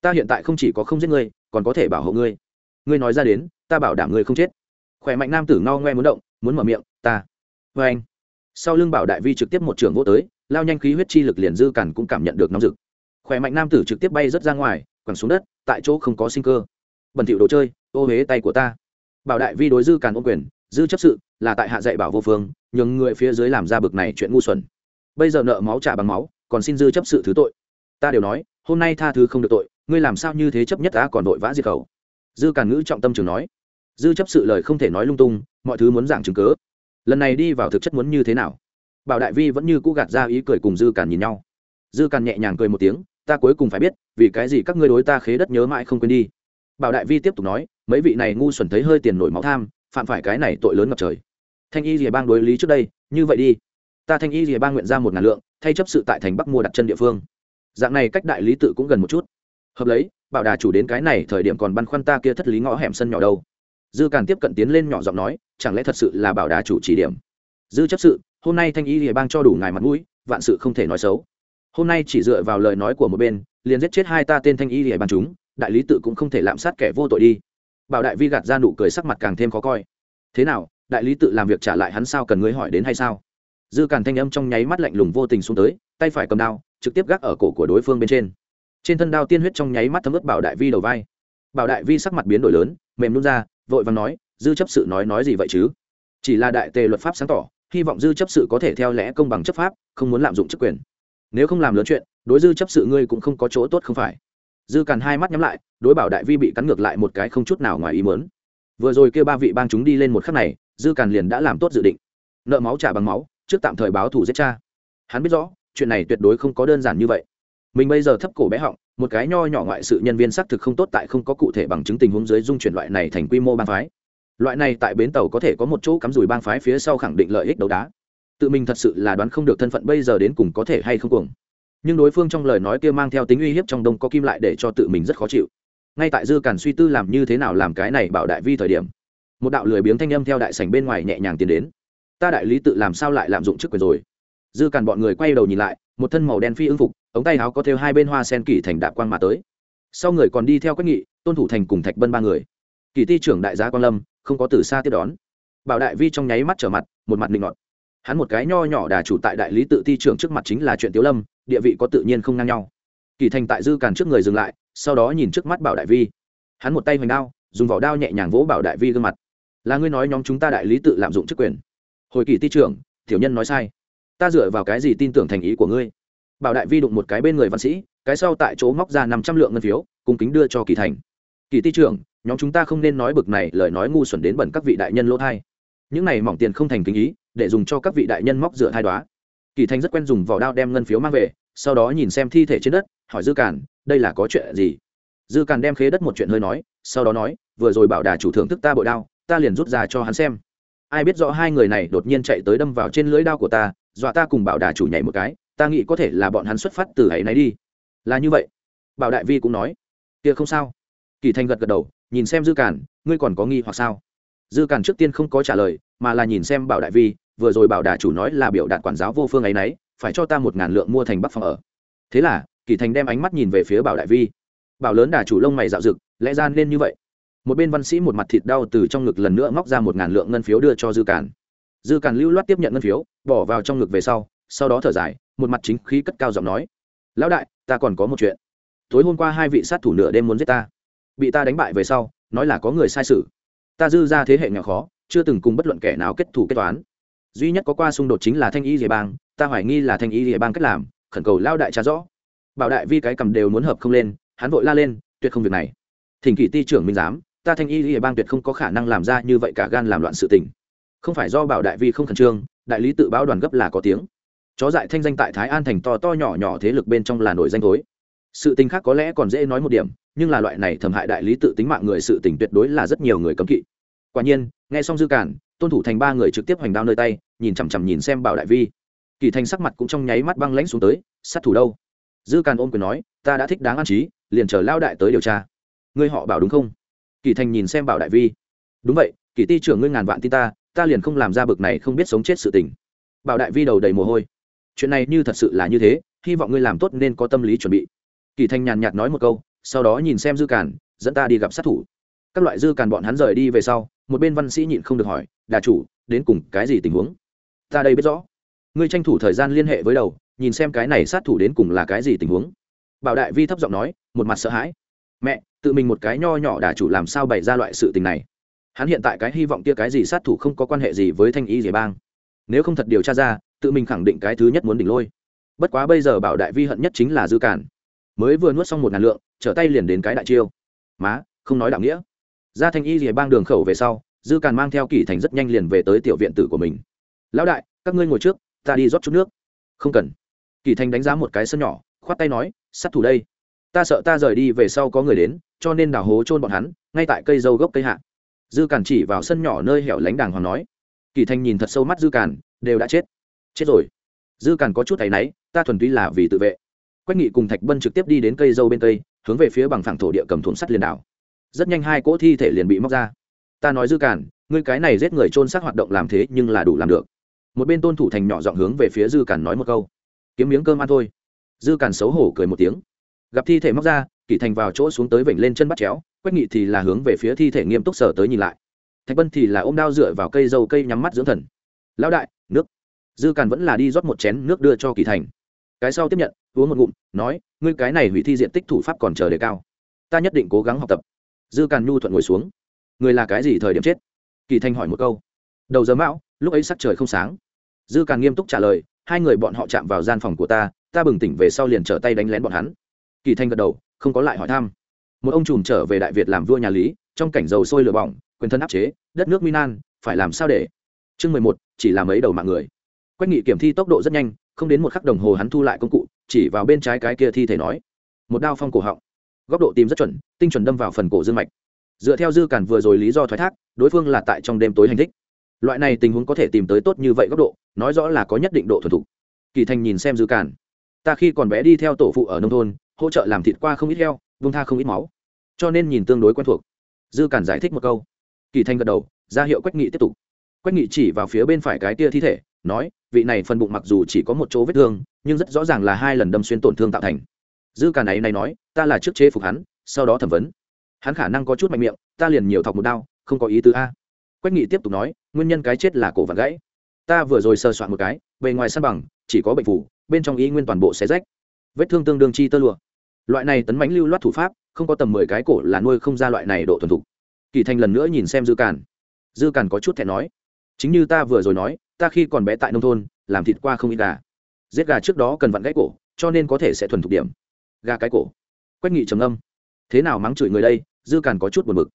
S1: ta hiện tại không chỉ có không giết ngươi còn có thể bảo hộ ngươi. Ngươi nói ra đến ta bảo đảm ngươi không chết. Khỏe mạnh nam tử ngao ngoe muốn động muốn mở miệng ta. Vê anh sau lưng bảo đại vi trực tiếp một trường vô tới lao nhanh khí huyết chi lực liền dư cản cũng cảm nhận được nóng rực. Khỏe mạnh nam tử trực tiếp bay rất ra ngoài, quẳng xuống đất, tại chỗ không có sinh cơ. Bẩn thỉu đồ chơi, ô huế tay của ta. Bảo đại vi đối dư càn ôm quyền, dư chấp sự, là tại hạ dạy bảo vô phương, nhường người phía dưới làm ra bực này chuyện ngu xuẩn. Bây giờ nợ máu trả bằng máu, còn xin dư chấp sự thứ tội. Ta đều nói, hôm nay tha thứ không được tội, ngươi làm sao như thế chấp nhất ta còn vội vã diệt khẩu. Dư càn ngữ trọng tâm trường nói. Dư chấp sự lời không thể nói lung tung, mọi thứ muốn giảng chứng cớ lần này đi vào thực chất muốn như thế nào? Bảo đại vi vẫn như cũ gạt ra ý cười cùng dư càn nhìn nhau. Dư càn nhẹ nhàng cười một tiếng, ta cuối cùng phải biết, vì cái gì các ngươi đối ta khế đất nhớ mãi không quên đi? Bảo đại vi tiếp tục nói, mấy vị này ngu xuẩn thấy hơi tiền nổi máu tham, phạm phải cái này tội lớn ngập trời. Thanh y rìa bang đối lý trước đây, như vậy đi, ta thanh y rìa bang nguyện ra một ngàn lượng, thay chấp sự tại thành bắc mua đặt chân địa phương. Dạng này cách đại lý tự cũng gần một chút. Hợp lấy, bảo đà chủ đến cái này thời điểm còn băn khoăn ta kia thất lý ngõ hẻm sân nhỏ đâu. Dư càn tiếp cận tiến lên nhỏ giọng nói, chẳng lẽ thật sự là bảo đà chủ chỉ điểm? Dư chấp sự hôm nay thanh y rìa bang cho đủ ngài mặt mũi, vạn sự không thể nói xấu. Hôm nay chỉ dựa vào lời nói của một bên, liền giết chết hai ta tên thanh y rìa bang chúng, đại lý tự cũng không thể lạm sát kẻ vô tội đi. Bảo đại vi gạt ra nụ cười sắc mặt càng thêm khó coi. Thế nào, đại lý tự làm việc trả lại hắn sao cần ngươi hỏi đến hay sao? Dư càn thanh âm trong nháy mắt lạnh lùng vô tình xuống tới, tay phải cầm đao, trực tiếp gác ở cổ của đối phương bên trên. Trên thân đao tiên huyết trong nháy mắt thấm ướt bảo đại vi đầu vai. Bảo đại vi sắc mặt biến đổi lớn, mềm luôn ra, vội và nói, dư chấp sự nói nói gì vậy chứ? Chỉ là đại tề luật pháp sáng tỏ hy vọng dư chấp sự có thể theo lẽ công bằng chấp pháp, không muốn lạm dụng chức quyền. Nếu không làm lớn chuyện, đối dư chấp sự ngươi cũng không có chỗ tốt không phải. Dư càn hai mắt nhắm lại, đối bảo đại vi bị cắn ngược lại một cái không chút nào ngoài ý mớn vừa rồi kêu ba vị bang chúng đi lên một khắc này, dư càn liền đã làm tốt dự định. Nợ máu trả bằng máu, trước tạm thời báo thủ giết cha. Hắn biết rõ, chuyện này tuyệt đối không có đơn giản như vậy. Mình bây giờ thấp cổ bé họng, một cái nho nhỏ ngoại sự nhân viên xác thực không tốt tại không có cụ thể bằng chứng tình huống dưới dung chuyển loại này thành quy mô bang phái loại này tại bến tàu có thể có một chỗ cắm rùi bang phái phía sau khẳng định lợi ích đấu đá. Tự mình thật sự là đoán không được thân phận bây giờ đến cùng có thể hay không cuồng. Nhưng đối phương trong lời nói kia mang theo tính uy hiếp trong đông có kim lại để cho tự mình rất khó chịu. Ngay tại dư càn suy tư làm như thế nào làm cái này bảo đại vi thời điểm, một đạo lười biếng thanh âm theo đại sảnh bên ngoài nhẹ nhàng tiến đến. Ta đại lý tự làm sao lại lạm dụng chức quyền rồi? Dư càn bọn người quay đầu nhìn lại, một thân màu đen phi ưng phục, ống tay áo có theo hai bên hoa sen kỷ thành đạp quang mà tới. Sau người còn đi theo quách nghị, tôn thủ thành cùng thạch bân ba người. Kỳ ti trưởng đại gia quan lâm không có từ xa tiếp đón. Bảo đại vi trong nháy mắt trở mặt, một mặt định ngọt hắn một cái nho nhỏ đà chủ tại đại lý tự ti trưởng trước mặt chính là chuyện tiếu lâm, địa vị có tự nhiên không ngang nhau. Kỳ thành tại dư càn trước người dừng lại, sau đó nhìn trước mắt bảo đại vi. Hắn một tay hoành đao, dùng vỏ đao nhẹ nhàng vỗ bảo đại vi gương mặt. Là ngươi nói nhóm chúng ta đại lý tự lạm dụng chức quyền. Hồi kỳ ti trưởng, tiểu nhân nói sai. Ta dựa vào cái gì tin tưởng thành ý của ngươi? Bảo đại vi đụng một cái bên người văn sĩ, cái sau tại chỗ móc ra năm trăm lượng ngân phiếu cùng kính đưa cho kỳ thành. Kỳ ti trưởng nhóm chúng ta không nên nói bực này, lời nói ngu xuẩn đến bẩn các vị đại nhân lỗ thai. Những này mỏng tiền không thành kính ý, để dùng cho các vị đại nhân móc rửa thai đoá kỳ Thanh rất quen dùng vỏ đao đem ngân phiếu mang về, sau đó nhìn xem thi thể trên đất, hỏi dư càn, đây là có chuyện gì? Dư càn đem khế đất một chuyện hơi nói, sau đó nói, vừa rồi bảo đà chủ thưởng thức ta bội đao, ta liền rút ra cho hắn xem. Ai biết rõ hai người này đột nhiên chạy tới đâm vào trên lưỡi đao của ta, dọa ta cùng bảo đà chủ nhảy một cái, ta nghĩ có thể là bọn hắn xuất phát từ ấy nấy đi. Là như vậy. Bảo đại vi cũng nói, kia không sao. Kỳ thanh gật gật đầu nhìn xem dư cản, ngươi còn có nghi hoặc sao? Dư cản trước tiên không có trả lời, mà là nhìn xem bảo đại vi, vừa rồi bảo đà chủ nói là biểu đạt quản giáo vô phương ấy nấy, phải cho ta một ngàn lượng mua thành bắc phòng ở. Thế là, kỳ thành đem ánh mắt nhìn về phía bảo đại vi. Bảo lớn đà chủ lông mày dạo rực lẽ ra nên như vậy. Một bên văn sĩ một mặt thịt đau từ trong ngực lần nữa móc ra một ngàn lượng ngân phiếu đưa cho dư cản. Dư cản lưu loát tiếp nhận ngân phiếu, bỏ vào trong ngực về sau sau đó thở dài, một mặt chính khí cất cao giọng nói. Lão đại, ta còn có một chuyện. Tối hôm qua hai vị sát thủ nửa đêm muốn giết ta bị ta đánh bại về sau, nói là có người sai sự. Ta dư ra thế hệ nghèo khó, chưa từng cùng bất luận kẻ nào kết thủ kết toán. Duy nhất có qua xung đột chính là thanh y rìa bang, ta hoài nghi là thanh y rìa bang cách làm, khẩn cầu lao đại trả rõ. Bảo đại vi cái cầm đều muốn hợp không lên, hắn vội la lên, tuyệt không việc này. Thỉnh kỷ ti trưởng minh giám, ta thanh y rìa bang tuyệt không có khả năng làm ra như vậy cả gan làm loạn sự tình. Không phải do bảo đại vi không khẩn trương, đại lý tự báo đoàn gấp là có tiếng. Chó dại thanh danh tại thái an thành to to nhỏ nhỏ thế lực bên trong là nổi danh thối. Sự tình khác có lẽ còn dễ nói một điểm nhưng là loại này thầm hại đại lý tự tính mạng người sự tình tuyệt đối là rất nhiều người cấm kỵ. Quả nhiên, nghe xong dư cản, tôn thủ thành ba người trực tiếp hoành đao nơi tay, nhìn chằm chằm nhìn xem bảo đại vi. Kỳ thành sắc mặt cũng trong nháy mắt băng lãnh xuống tới, sát thủ đâu? Dư càn ôm quyền nói, ta đã thích đáng an trí, liền chờ lao đại tới điều tra. Ngươi họ bảo đúng không? Kỳ thành nhìn xem bảo đại vi. Đúng vậy, kỳ ti trưởng ngươi ngàn vạn tin ta ta liền không làm ra bực này không biết sống chết sự tình. Bảo đại vi đầu đầy mồ hôi. Chuyện này như thật sự là như thế, hy vọng ngươi làm tốt nên có tâm lý chuẩn bị. Kỳ thanh nhàn nhạt nói một câu sau đó nhìn xem dư càn, dẫn ta đi gặp sát thủ. Các loại dư càn bọn hắn rời đi về sau, một bên văn sĩ nhịn không được hỏi, đà chủ, đến cùng cái gì tình huống? Ta đây biết rõ. Ngươi tranh thủ thời gian liên hệ với đầu, nhìn xem cái này sát thủ đến cùng là cái gì tình huống. Bảo đại vi thấp giọng nói, một mặt sợ hãi. Mẹ, tự mình một cái nho nhỏ đà chủ làm sao bày ra loại sự tình này? Hắn hiện tại cái hy vọng kia cái gì sát thủ không có quan hệ gì với thanh y dề bang. Nếu không thật điều tra ra, tự mình khẳng định cái thứ nhất muốn đỉnh lôi. Bất quá bây giờ bảo đại vi hận nhất chính là dư cản mới vừa nuốt xong một ngàn lượng, trở tay liền đến cái đại chiêu. Má, không nói đạo nghĩa. Ra thanh y dề bang đường khẩu về sau, dư càn mang theo kỷ thành rất nhanh liền về tới tiểu viện tử của mình. Lão đại, các ngươi ngồi trước, ta đi rót chút nước. Không cần. Kỷ thành đánh giá một cái sân nhỏ, khoát tay nói, sát thủ đây. Ta sợ ta rời đi về sau có người đến, cho nên đào hố chôn bọn hắn, ngay tại cây dâu gốc cây hạ. Dư càn chỉ vào sân nhỏ nơi hẻo lánh đàng hoàng nói kỳ thanh nhìn thật sâu mắt dư càn, đều đã chết. Chết rồi. Dư càn có chút thấy náy, ta thuần túy là vì tự vệ quách nghị cùng thạch bân trực tiếp đi đến cây dâu bên cây, hướng về phía bằng phẳng thổ địa cầm thùng sắt liền đảo. Rất nhanh hai cỗ thi thể liền bị móc ra. Ta nói dư cản, ngươi cái này giết người trôn xác hoạt động làm thế nhưng là đủ làm được. Một bên tôn thủ thành nhỏ dọn hướng về phía dư cản nói một câu. Kiếm miếng cơm ăn thôi. Dư cản xấu hổ cười một tiếng. Gặp thi thể móc ra, kỷ thành vào chỗ xuống tới vểnh lên chân bắt chéo, quách nghị thì là hướng về phía thi thể nghiêm túc sở tới nhìn lại. Thạch bân thì là ôm đao dựa vào cây dâu cây nhắm mắt dưỡng thần. Lão đại, nước. Dư càn vẫn là đi rót một chén nước đưa cho kỳ thành cái sau tiếp nhận, uống một ngụm, nói, ngươi cái này hủy thi diện tích thủ pháp còn chờ đề cao. Ta nhất định cố gắng học tập. Dư càn nhu thuận ngồi xuống. Người là cái gì thời điểm chết? Kỳ thanh hỏi một câu. Đầu giờ mão, lúc ấy sắc trời không sáng. Dư càn nghiêm túc trả lời, hai người bọn họ chạm vào gian phòng của ta ta bừng tỉnh về sau liền trở tay đánh lén bọn hắn. Kỳ thanh gật đầu, không có lại hỏi thăm. Một ông trùm trở về đại việt làm vua nhà lý, trong cảnh dầu sôi lửa bỏng, quyền thân áp chế, đất nước minan phải làm sao để? Chương mười một, chỉ làm mấy đầu mạng người. Quách nghị kiểm thi tốc độ rất nhanh không đến một khắc đồng hồ hắn thu lại công cụ, chỉ vào bên trái cái kia thi thể nói, một đao phong cổ họng. Góc độ tìm rất chuẩn, tinh chuẩn đâm vào phần cổ dương mạch. Dựa theo dư cản vừa rồi lý do thoái thác, đối phương là tại trong đêm tối hành thích. Loại này tình huống có thể tìm tới tốt như vậy góc độ, nói rõ là có nhất định độ thuần thục. Kỳ thành nhìn xem dư cản. Ta khi còn bé đi theo tổ phụ ở nông thôn, hỗ trợ làm thịt qua không ít heo, vung tha không ít máu. Cho nên nhìn tương đối quen thuộc. Dư cản giải thích một câu. Kỳ thanh gật đầu, ra hiệu quách nghị tiếp tục. Quách nghị chỉ vào phía bên phải cái tia thi thể nói, vị này phần bụng mặc dù chỉ có một chỗ vết thương, nhưng rất rõ ràng là hai lần đâm xuyên tổn thương tạo thành. Dư Càn này này nói, ta là trước chế phục hắn, sau đó thẩm vấn. Hắn khả năng có chút mạnh miệng, ta liền nhiều thọc một đao, không có ý tứ a. Quách nghị tiếp tục nói, nguyên nhân cái chết là cổ vặn gãy. Ta vừa rồi sơ soạn một cái, bề ngoài săn bằng, chỉ có bệnh phủ, bên trong ý nguyên toàn bộ xé rách. Vết thương tương đương chi tơ lụa. Loại này tấn mãnh lưu loát thủ pháp, không có tầm mười cái cổ là nuôi không ra loại này độ thuần thục. Kỳ thành lần nữa nhìn xem dư càn. Dư càn có chút thẹn nói, chính như ta vừa rồi nói ta khi còn bé tại nông thôn, làm thịt qua không ít gà. Giết gà trước đó cần vặn gãy cổ, cho nên có thể sẽ thuần thục điểm. Gà cái cổ. Quách nghị trầm âm thế nào mắng chửi người đây, dư càn có chút buồn bực.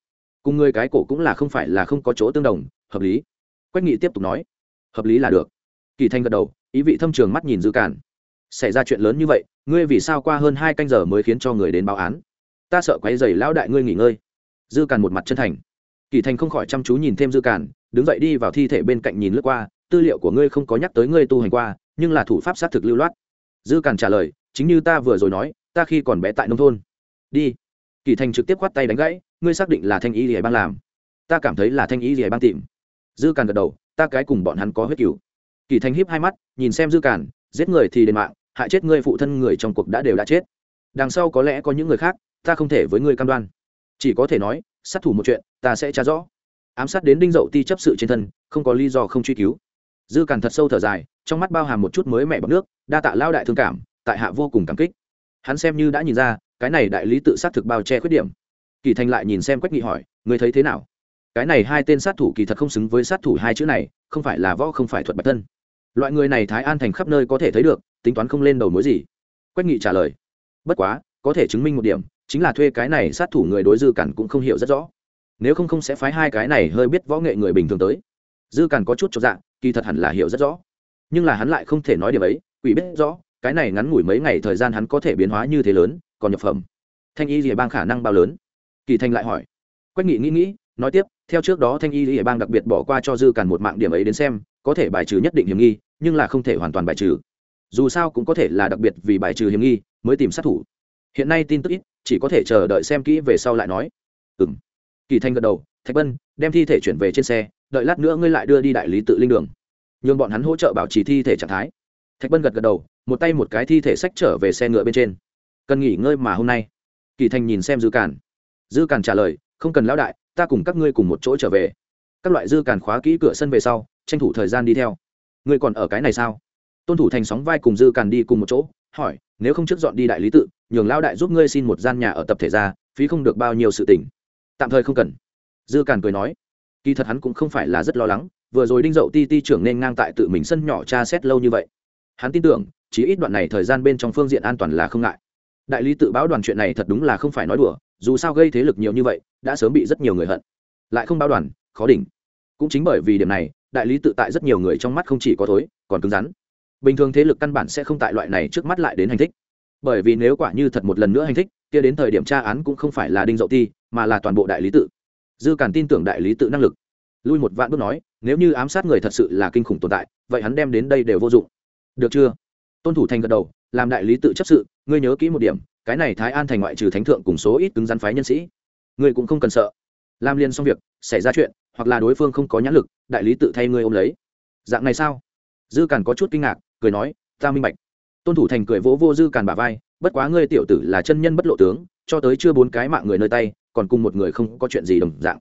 S1: Cùng người cái cổ cũng là không phải là không có chỗ tương đồng, hợp lý. Quách nghị tiếp tục nói. Hợp lý là được. Kỳ thanh gật đầu, ý vị thâm trường mắt nhìn dư càn. Xảy ra chuyện lớn như vậy, ngươi vì sao qua hơn hai canh giờ mới khiến cho người đến báo án? Ta sợ quấy dày lão đại ngươi nghỉ ngơi. Dư càn một mặt chân thành. Kỳ thành không khỏi chăm chú nhìn thêm dư càn, đứng dậy đi vào thi thể bên cạnh nhìn lướt qua tư liệu của ngươi không có nhắc tới ngươi tu hành qua, nhưng là thủ pháp xác thực lưu loát. Dư càn trả lời, chính như ta vừa rồi nói, ta khi còn bé tại nông thôn. Đi. Kỳ thành trực tiếp khoát tay đánh gãy, ngươi xác định là thanh ý gì bang làm. Ta cảm thấy là thanh ý gì bang tìm. Dư càn gật đầu, ta cái cùng bọn hắn có huyết cửu. Kỳ thành híp hai mắt, nhìn xem dư càn, giết người thì đền mạng, hại chết ngươi phụ thân người trong cuộc đã đều đã chết. Đằng sau có lẽ có những người khác, ta không thể với ngươi cam đoan. Chỉ có thể nói, sát thủ một chuyện, ta sẽ trả rõ. Ám sát đến đinh dậu ti chấp sự trên thân, không có lý do không truy cứu dư càn thật sâu thở dài, trong mắt bao hàm một chút mới mẹ bọc nước, đa tạ lao đại thương cảm, tại hạ vô cùng cảm kích. Hắn xem như đã nhìn ra, cái này đại lý tự sát thực bao che khuyết điểm. Kỳ thành lại nhìn xem quách nghị hỏi người thấy thế nào? Cái này hai tên sát thủ kỳ thật không xứng với sát thủ hai chữ này, không phải là võ không phải thuật bạch thân. Loại người này thái an thành khắp nơi có thể thấy được, tính toán không lên đầu mối gì. Quách nghị trả lời, bất quá, có thể chứng minh một điểm, chính là thuê cái này sát thủ người đối dư cản cũng không hiểu rất rõ. Nếu không không sẽ phái hai cái này hơi biết võ nghệ người bình thường tới dư Càn có chút cho dạng kỳ thật hẳn là hiểu rất rõ. Nhưng là hắn lại không thể nói điều ấy, quỷ biết rõ, cái này ngắn ngủi mấy ngày thời gian hắn có thể biến hóa như thế lớn, còn nhập phẩm. Thanh y rìa bang khả năng bao lớn? Kỳ thanh lại hỏi. Quách nghị nghĩ nghĩ, nói tiếp, theo trước đó thanh y rìa bang đặc biệt bỏ qua cho dư Càn một mạng điểm ấy đến xem, có thể bài trừ nhất định hiểm nghi, nhưng là không thể hoàn toàn bài trừ. Dù sao cũng có thể là đặc biệt vì bài trừ hiểm nghi, mới tìm sát thủ. Hiện nay tin tức ít, chỉ có thể chờ đợi xem kỹ về sau lại nói. Ừ m kỳ thanh gật đầu, thạch bân đem thi thể chuyển về trên xe đợi lát nữa ngươi lại đưa đi đại lý tự linh đường. Nhường bọn hắn hỗ trợ bảo trì thi thể trạng thái. Thạch bân gật gật đầu, một tay một cái thi thể sách trở về xe ngựa bên trên. Cần nghỉ ngơi mà hôm nay. Kỳ thanh nhìn xem dư càn. Dư càn trả lời, không cần lão đại, ta cùng các ngươi cùng một chỗ trở về. Các loại dư càn khóa kỹ cửa sân về sau, tranh thủ thời gian đi theo. Ngươi còn ở cái này sao? Tôn thủ thành sóng vai cùng dư càn đi cùng một chỗ, hỏi, nếu không trước dọn đi đại lý tự, nhường lão đại giúp ngươi xin một gian nhà ở tập thể ra, phí không được bao nhiêu sự tỉnh tạm thời không cần. Dư càn cười nói kỳ thật hắn cũng không phải là rất lo lắng, vừa rồi đinh dậu ti ti trưởng nên ngang tại tự mình sân nhỏ tra xét lâu như vậy. Hắn tin tưởng chỉ ít đoạn này thời gian bên trong phương diện an toàn là không ngại. Đại lý tự báo đoàn chuyện này thật đúng là không phải nói đùa, dù sao gây thế lực nhiều như vậy, đã sớm bị rất nhiều người hận. Lại không báo đoàn, khó đỉnh. Cũng chính bởi vì điểm này, đại lý tự tại rất nhiều người trong mắt không chỉ có thối, còn cứng rắn. Bình thường thế lực căn bản sẽ không tại loại này trước mắt lại đến hành thích. Bởi vì nếu quả như thật một lần nữa hành thích, kia đến thời điểm tra án cũng không phải là đinh dậu ti, mà là toàn bộ đại lý tự dư càn tin tưởng đại lý tự năng lực. Lui một vạn bước nói, nếu như ám sát người thật sự là kinh khủng tồn tại, vậy hắn đem đến đây đều vô dụng. Được chưa? Tôn thủ thành gật đầu, làm đại lý tự chấp sự, ngươi nhớ kỹ một điểm, cái này thái an thành ngoại trừ thánh thượng cùng số ít cứng rắn phái nhân sĩ. Ngươi cũng không cần sợ. Làm liền xong việc, xảy ra chuyện, hoặc là đối phương không có nhãn lực, đại lý tự thay ngươi ôm lấy. Dạng này sao? Dư càn có chút kinh ngạc, cười nói, ta minh bạch. Tôn thủ thành cười vỗ vô dư càn bả vai, bất quá ngươi tiểu tử là chân nhân bất lộ tướng, cho tới chưa bốn cái mạng người nơi tay còn cùng một người không có chuyện gì đồng dạng.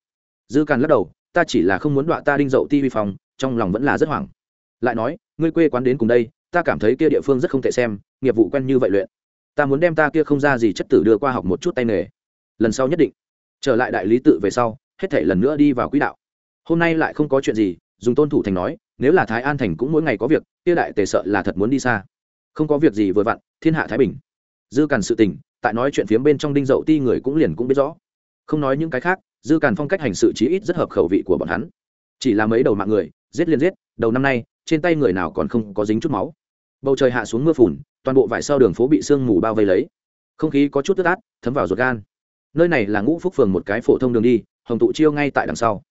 S1: Dư càn lắc đầu, ta chỉ là không muốn đọa ta đinh dậu ti vi phòng trong lòng vẫn là rất hoảng. Lại nói, ngươi quê quán đến cùng đây, ta cảm thấy kia địa phương rất không tệ xem, nghiệp vụ quen như vậy luyện. Ta muốn đem ta kia không ra gì chất tử đưa qua học một chút tay nghề. Lần sau nhất định. Trở lại đại lý tự về sau, hết thể lần nữa đi vào quỹ đạo. Hôm nay lại không có chuyện gì, dùng tôn thủ thành nói, nếu là thái an thành cũng mỗi ngày có việc, kia đại tề sợ là thật muốn đi xa. Không có việc gì vừa vặn, thiên hạ thái bình. Dư càn sự tình, tại nói chuyện phía bên trong đinh dậu ti người cũng liền cũng biết rõ không nói những cái khác, dư càn phong cách hành sự chí ít rất hợp khẩu vị của bọn hắn. Chỉ là mấy đầu mạng người, giết liên giết, đầu năm nay, trên tay người nào còn không có dính chút máu. Bầu trời hạ xuống mưa phùn, toàn bộ vải sau đường phố bị sương mù bao vây lấy. Không khí có chút tức át, thấm vào ruột gan. Nơi này là ngũ phúc phường một cái phổ thông đường đi, hồng tụ chiêu ngay tại đằng sau.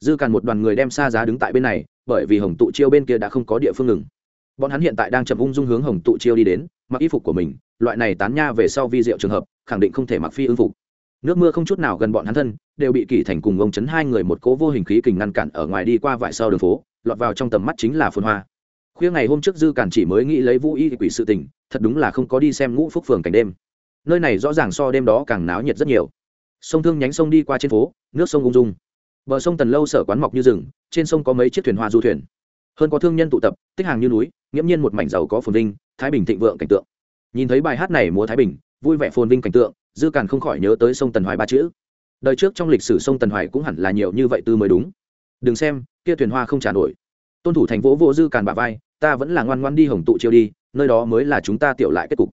S1: Dư càn một đoàn người đem xa giá đứng tại bên này, bởi vì hồng tụ chiêu bên kia đã không có địa phương ngừng. Bọn hắn hiện tại đang chậm ung dung hướng hồng tụ chiêu đi đến, mặc y phục của mình, loại này tán nha về sau vi diệu trường hợp, khẳng định không thể mặc phi ưng phục nước mưa không chút nào gần bọn hắn thân, đều bị kỷ thành cùng ông chấn hai người một cố vô hình khí kình ngăn cản ở ngoài đi qua vải sau đường phố, lọt vào trong tầm mắt chính là phun hoa. Khuya ngày hôm trước dư cản chỉ mới nghĩ lấy vũ y quỷ sự tình, thật đúng là không có đi xem ngũ phúc phường cảnh đêm. Nơi này rõ ràng so đêm đó càng náo nhiệt rất nhiều. Sông thương nhánh sông đi qua trên phố, nước sông ung dung. Bờ sông tần lâu sở quán mọc như rừng, trên sông có mấy chiếc thuyền hoa du thuyền. Hơn có thương nhân tụ tập, tích hàng như núi, nghiễm nhiên một mảnh giàu có phồn vinh, thái bình thịnh vượng cảnh tượng. Nhìn thấy bài hát này múa thái bình, vui vẻ phồn vinh cảnh tượng dư càn không khỏi nhớ tới sông tần hoài ba chữ. Đời trước trong lịch sử sông tần hoài cũng hẳn là nhiều như vậy tư mới đúng. Đừng xem, kia thuyền hoa không trả nổi. Tôn thủ thành vỗ vỗ dư càn bà vai, ta vẫn là ngoan ngoan đi hồng tụ chiêu đi, nơi đó mới là chúng ta tiểu lại kết cục.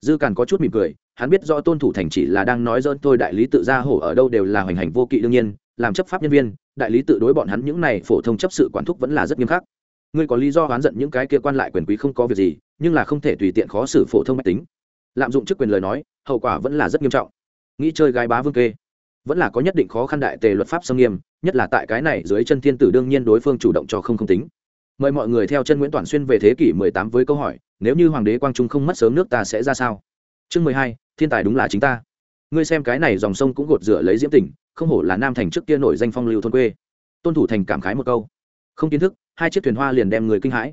S1: Dư càn có chút mỉm cười, hắn biết rõ tôn thủ thành chỉ là đang nói dỡn thôi, đại lý tự ra hổ ở đâu đều là hoành hành vô kỵ đương nhiên, làm chấp pháp nhân viên, đại lý tự đối bọn hắn những này phổ thông chấp sự quản thúc vẫn là rất nghiêm khắc. Ngươi có lý do oán giận những cái kia quan lại quyền quý không có việc gì, nhưng là không thể tùy tiện khó xử phổ thông mách tính lạm dụng chức quyền lời nói hậu quả vẫn là rất nghiêm trọng. Nghĩ chơi gái bá vương kê vẫn là có nhất định khó khăn đại tề luật pháp xâm nghiêm nhất là tại cái này dưới chân thiên tử đương nhiên đối phương chủ động cho không không tính. Mời mọi người theo chân nguyễn toàn xuyên về thế kỷ 18 với câu hỏi nếu như hoàng đế quang trung không mất sớm nước ta sẽ ra sao? Chương 12, thiên tài đúng là chính ta. Ngươi xem cái này dòng sông cũng gột rửa lấy diễm tỉnh không hổ là nam thành trước kia nổi danh phong lưu thôn quê. Tôn thủ thành cảm khái một câu. Không kiến thức hai chiếc thuyền hoa liền đem người kinh hãi.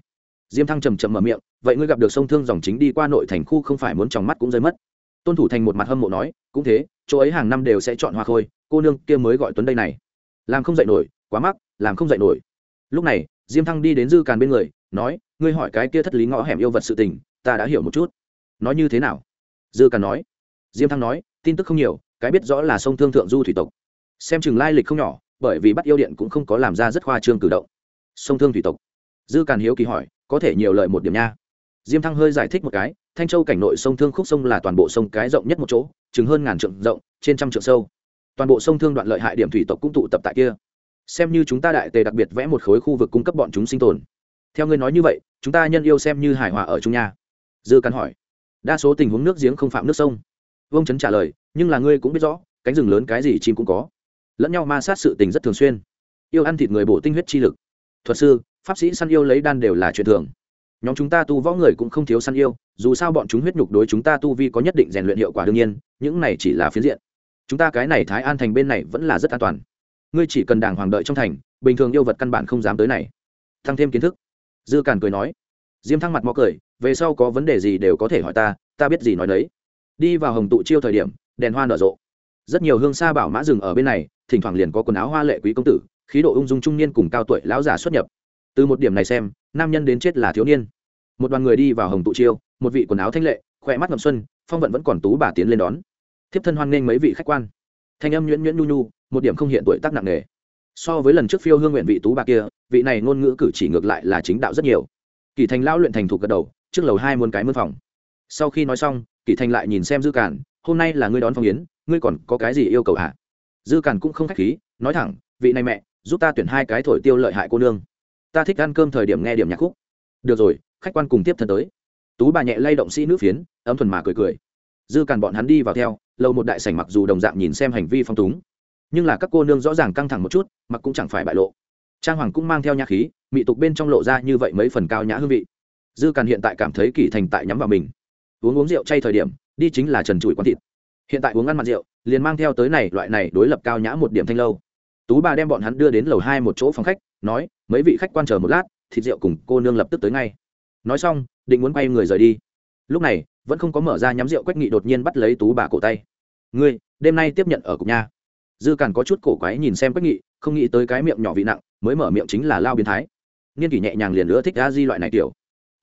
S1: Diêm thăng trầm trầm mở miệng vậy ngươi gặp được sông thương dòng chính đi qua nội thành khu không phải muốn trong mắt cũng rơi mất. Tôn thủ thành một mặt hâm mộ nói, cũng thế, chỗ ấy hàng năm đều sẽ chọn hoa khôi, cô nương kia mới gọi tuấn đây này. Làm không dạy nổi, quá mắc, làm không dạy nổi. Lúc này, diêm thăng đi đến dư càn bên người, nói, ngươi hỏi cái kia thất lý ngõ hẻm yêu vật sự tình, ta đã hiểu một chút. Nói như thế nào? Dư càn nói. Diêm thăng nói, tin tức không nhiều, cái biết rõ là sông thương thượng du thủy tộc. Xem chừng lai lịch không nhỏ, bởi vì bắt yêu điện cũng không có làm ra rất khoa trương cử động. Sông thương thủy tộc. Dư càn hiếu kỳ hỏi, có thể nhiều lợi một điểm nha diêm thăng hơi giải thích một cái, thanh châu cảnh nội sông thương khúc sông là toàn bộ sông cái rộng nhất một chỗ, chừng hơn ngàn trượng rộng, trên trăm trượng sâu. Toàn bộ sông thương đoạn lợi hại điểm thủy tộc cũng tụ tập tại kia. Xem như chúng ta đại tề đặc biệt vẽ một khối khu vực cung cấp bọn chúng sinh tồn. Theo ngươi nói như vậy, chúng ta nhân yêu xem như hài hòa ở trung nha. Dư căn hỏi. Đa số tình huống nước giếng không phạm nước sông. Vương chấn trả lời, nhưng là ngươi cũng biết rõ, cánh rừng lớn cái gì chim cũng có. Lẫn nhau ma sát sự tình rất thường xuyên. Yêu ăn thịt người bổ tinh huyết chi lực. Thuật sư, pháp sĩ săn yêu lấy đan đều là chuyện thường nhóm chúng ta tu võ người cũng không thiếu săn yêu, dù sao bọn chúng huyết nhục đối chúng ta tu vi có nhất định rèn luyện hiệu quả đương nhiên, những này chỉ là phiến diện. Chúng ta cái này thái an thành bên này vẫn là rất an toàn. Ngươi chỉ cần đàng hoàng đợi trong thành, bình thường yêu vật căn bản không dám tới này. Thăng thêm kiến thức. Dư càn cười nói. Diêm thăng mặt mó cười, về sau có vấn đề gì đều có thể hỏi ta ta biết gì nói đấy đi vào hồng tụ chiêu thời điểm, đèn hoa nở rộ. Rất nhiều hương xa bảo mã rừng ở bên này, thỉnh thoảng liền có quần áo hoa lệ quý công tử, khí độ ung dung trung niên cùng cao tuổi lão giả xuất nhập từ một điểm này xem, nam nhân đến chết là thiếu niên. Một đoàn người đi vào hồng tụ chiêu, một vị quần áo thanh lệ, khỏe mắt ngậm xuân, phong vận vẫn còn tú bà tiến lên đón. Thiếp thân hoan nghênh mấy vị khách quan. Thanh âm nhuyễn nhuyễn nhu nhu, một điểm không hiện tuổi tác nặng nề. So với lần trước phiêu hương nguyện vị tú bà kia, vị này ngôn ngữ cử chỉ ngược lại là chính đạo rất nhiều. Kỳ thành lão luyện thành thục gật đầu, trước lầu hai muôn cái mân phòng. Sau khi nói xong, kỳ thành lại nhìn xem dư cản hôm nay là ngươi đón phong yến, ngươi còn có cái gì yêu cầu hả? Dư cản cũng không khách khí, nói thẳng, vị này mẹ, giúp ta tuyển hai cái thổi tiêu lợi hại cô nương ta thích ăn cơm thời điểm nghe điểm nhạc khúc. Được rồi, khách quan cùng tiếp thân tới. Tú bà nhẹ lay động sĩ nữ phiến, ấm thuần mà cười cười. Dư càn bọn hắn đi vào theo, lâu một đại sảnh mặc dù đồng dạng nhìn xem hành vi phong túng, nhưng là các cô nương rõ ràng căng thẳng một chút, mặc cũng chẳng phải bại lộ. Trang hoàng cũng mang theo nhã khí, mị tục bên trong lộ ra như vậy mấy phần cao nhã hương vị. Dư càn hiện tại cảm thấy kỳ thành tại nhắm vào mình. Uống uống rượu chay thời điểm, đi chính là trần trụi quán thịt. Hiện tại uống ăn mặn rượu, liền mang theo tới này, loại này đối lập cao nhã một điểm thanh lâu. Tú bà đem bọn hắn đưa đến lầu hai một chỗ phòng khách nói, mấy vị khách quan chờ một lát, thịt rượu cùng cô nương lập tức tới ngay. Nói xong, định muốn quay người rời đi. Lúc này, vẫn không có mở ra nhắm rượu quách nghị đột nhiên bắt lấy tú bà cổ tay. Ngươi, đêm nay tiếp nhận ở cục nha. Dư càn có chút cổ quái nhìn xem quách nghị, không nghĩ tới cái miệng nhỏ vị nặng, mới mở miệng chính là lao biến thái. Niên kỷ nhẹ nhàng liền nữa thích a di loại này kiểu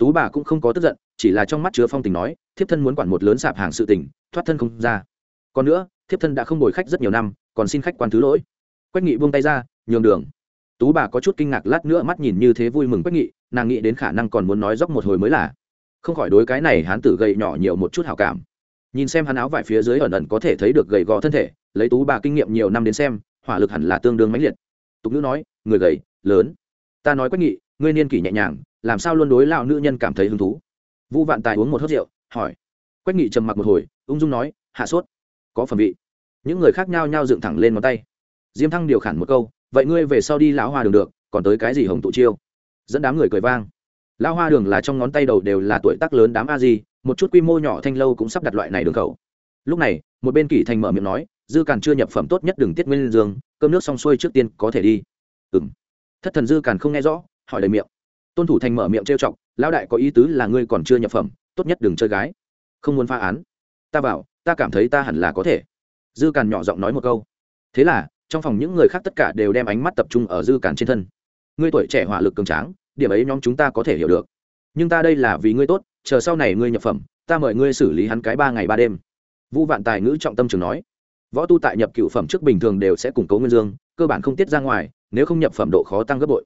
S1: tú bà cũng không có tức giận, chỉ là trong mắt chứa phong tình nói, thiếp thân muốn quản một lớn sạp hàng sự tình, thoát thân không ra. Còn nữa, thiếp thân đã không bồi khách rất nhiều năm, còn xin khách quan thứ lỗi. Quách nghị buông tay ra, nhường đường tú bà có chút kinh ngạc lát nữa mắt nhìn như thế vui mừng quách nghị, nàng nghĩ đến khả năng còn muốn nói dốc một hồi mới là. Không khỏi đối cái này hán tử gầy nhỏ nhiều một chút hào cảm. Nhìn xem hắn áo vải phía dưới ẩn ẩn có thể thấy được gầy gò thân thể, lấy tú bà kinh nghiệm nhiều năm đến xem, hỏa lực hẳn là tương đương mãnh liệt. Tục nữ nói, người gầy, lớn. Ta nói quách nghị, ngươi niên kỷ nhẹ nhàng, làm sao luôn đối lao nữ nhân cảm thấy hứng thú? Vũ vạn tài uống một hớt rượu, hỏi. Quách nghị trầm mặc một hồi, ung dung nói, hạ sốt. Có phẩm vị. Những người khác nhau nhau dựng thẳng lên ngón tay. Diêm thăng điều khản một câu vậy ngươi về sau đi lão hoa đường được, còn tới cái gì hồng tụ chiêu? Dẫn đám người cười vang. Lão hoa đường là trong ngón tay đầu đều là tuổi tác lớn đám a di, một chút quy mô nhỏ thanh lâu cũng sắp đặt loại này đường khẩu. Lúc này, một bên kỷ thành mở miệng nói, dư càn chưa nhập phẩm tốt nhất đừng tiết nguyên dương, cơm nước xong xuôi trước tiên có thể đi. Ừng thất thần dư càn không nghe rõ, hỏi lời miệng. Tôn thủ thành mở miệng trêu chọc, lão đại có ý tứ là ngươi còn chưa nhập phẩm, tốt nhất đừng chơi gái. Không muốn phá án. Ta bảo ta cảm thấy ta hẳn là có thể. Dư càn nhỏ giọng nói một câu. Thế là trong phòng những người khác tất cả đều đem ánh mắt tập trung ở dư cản trên thân. Ngươi tuổi trẻ hỏa lực cường tráng, điểm ấy nhóm chúng ta có thể hiểu được. Nhưng ta đây là vì ngươi tốt, chờ sau này ngươi nhập phẩm, ta mời ngươi xử lý hắn cái ba ngày ba đêm. Vũ vạn tài ngữ trọng tâm trường nói. Võ tu tại nhập cựu phẩm trước bình thường đều sẽ củng cố nguyên dương, cơ bản không tiết ra ngoài, nếu không nhập phẩm độ khó tăng gấp bội.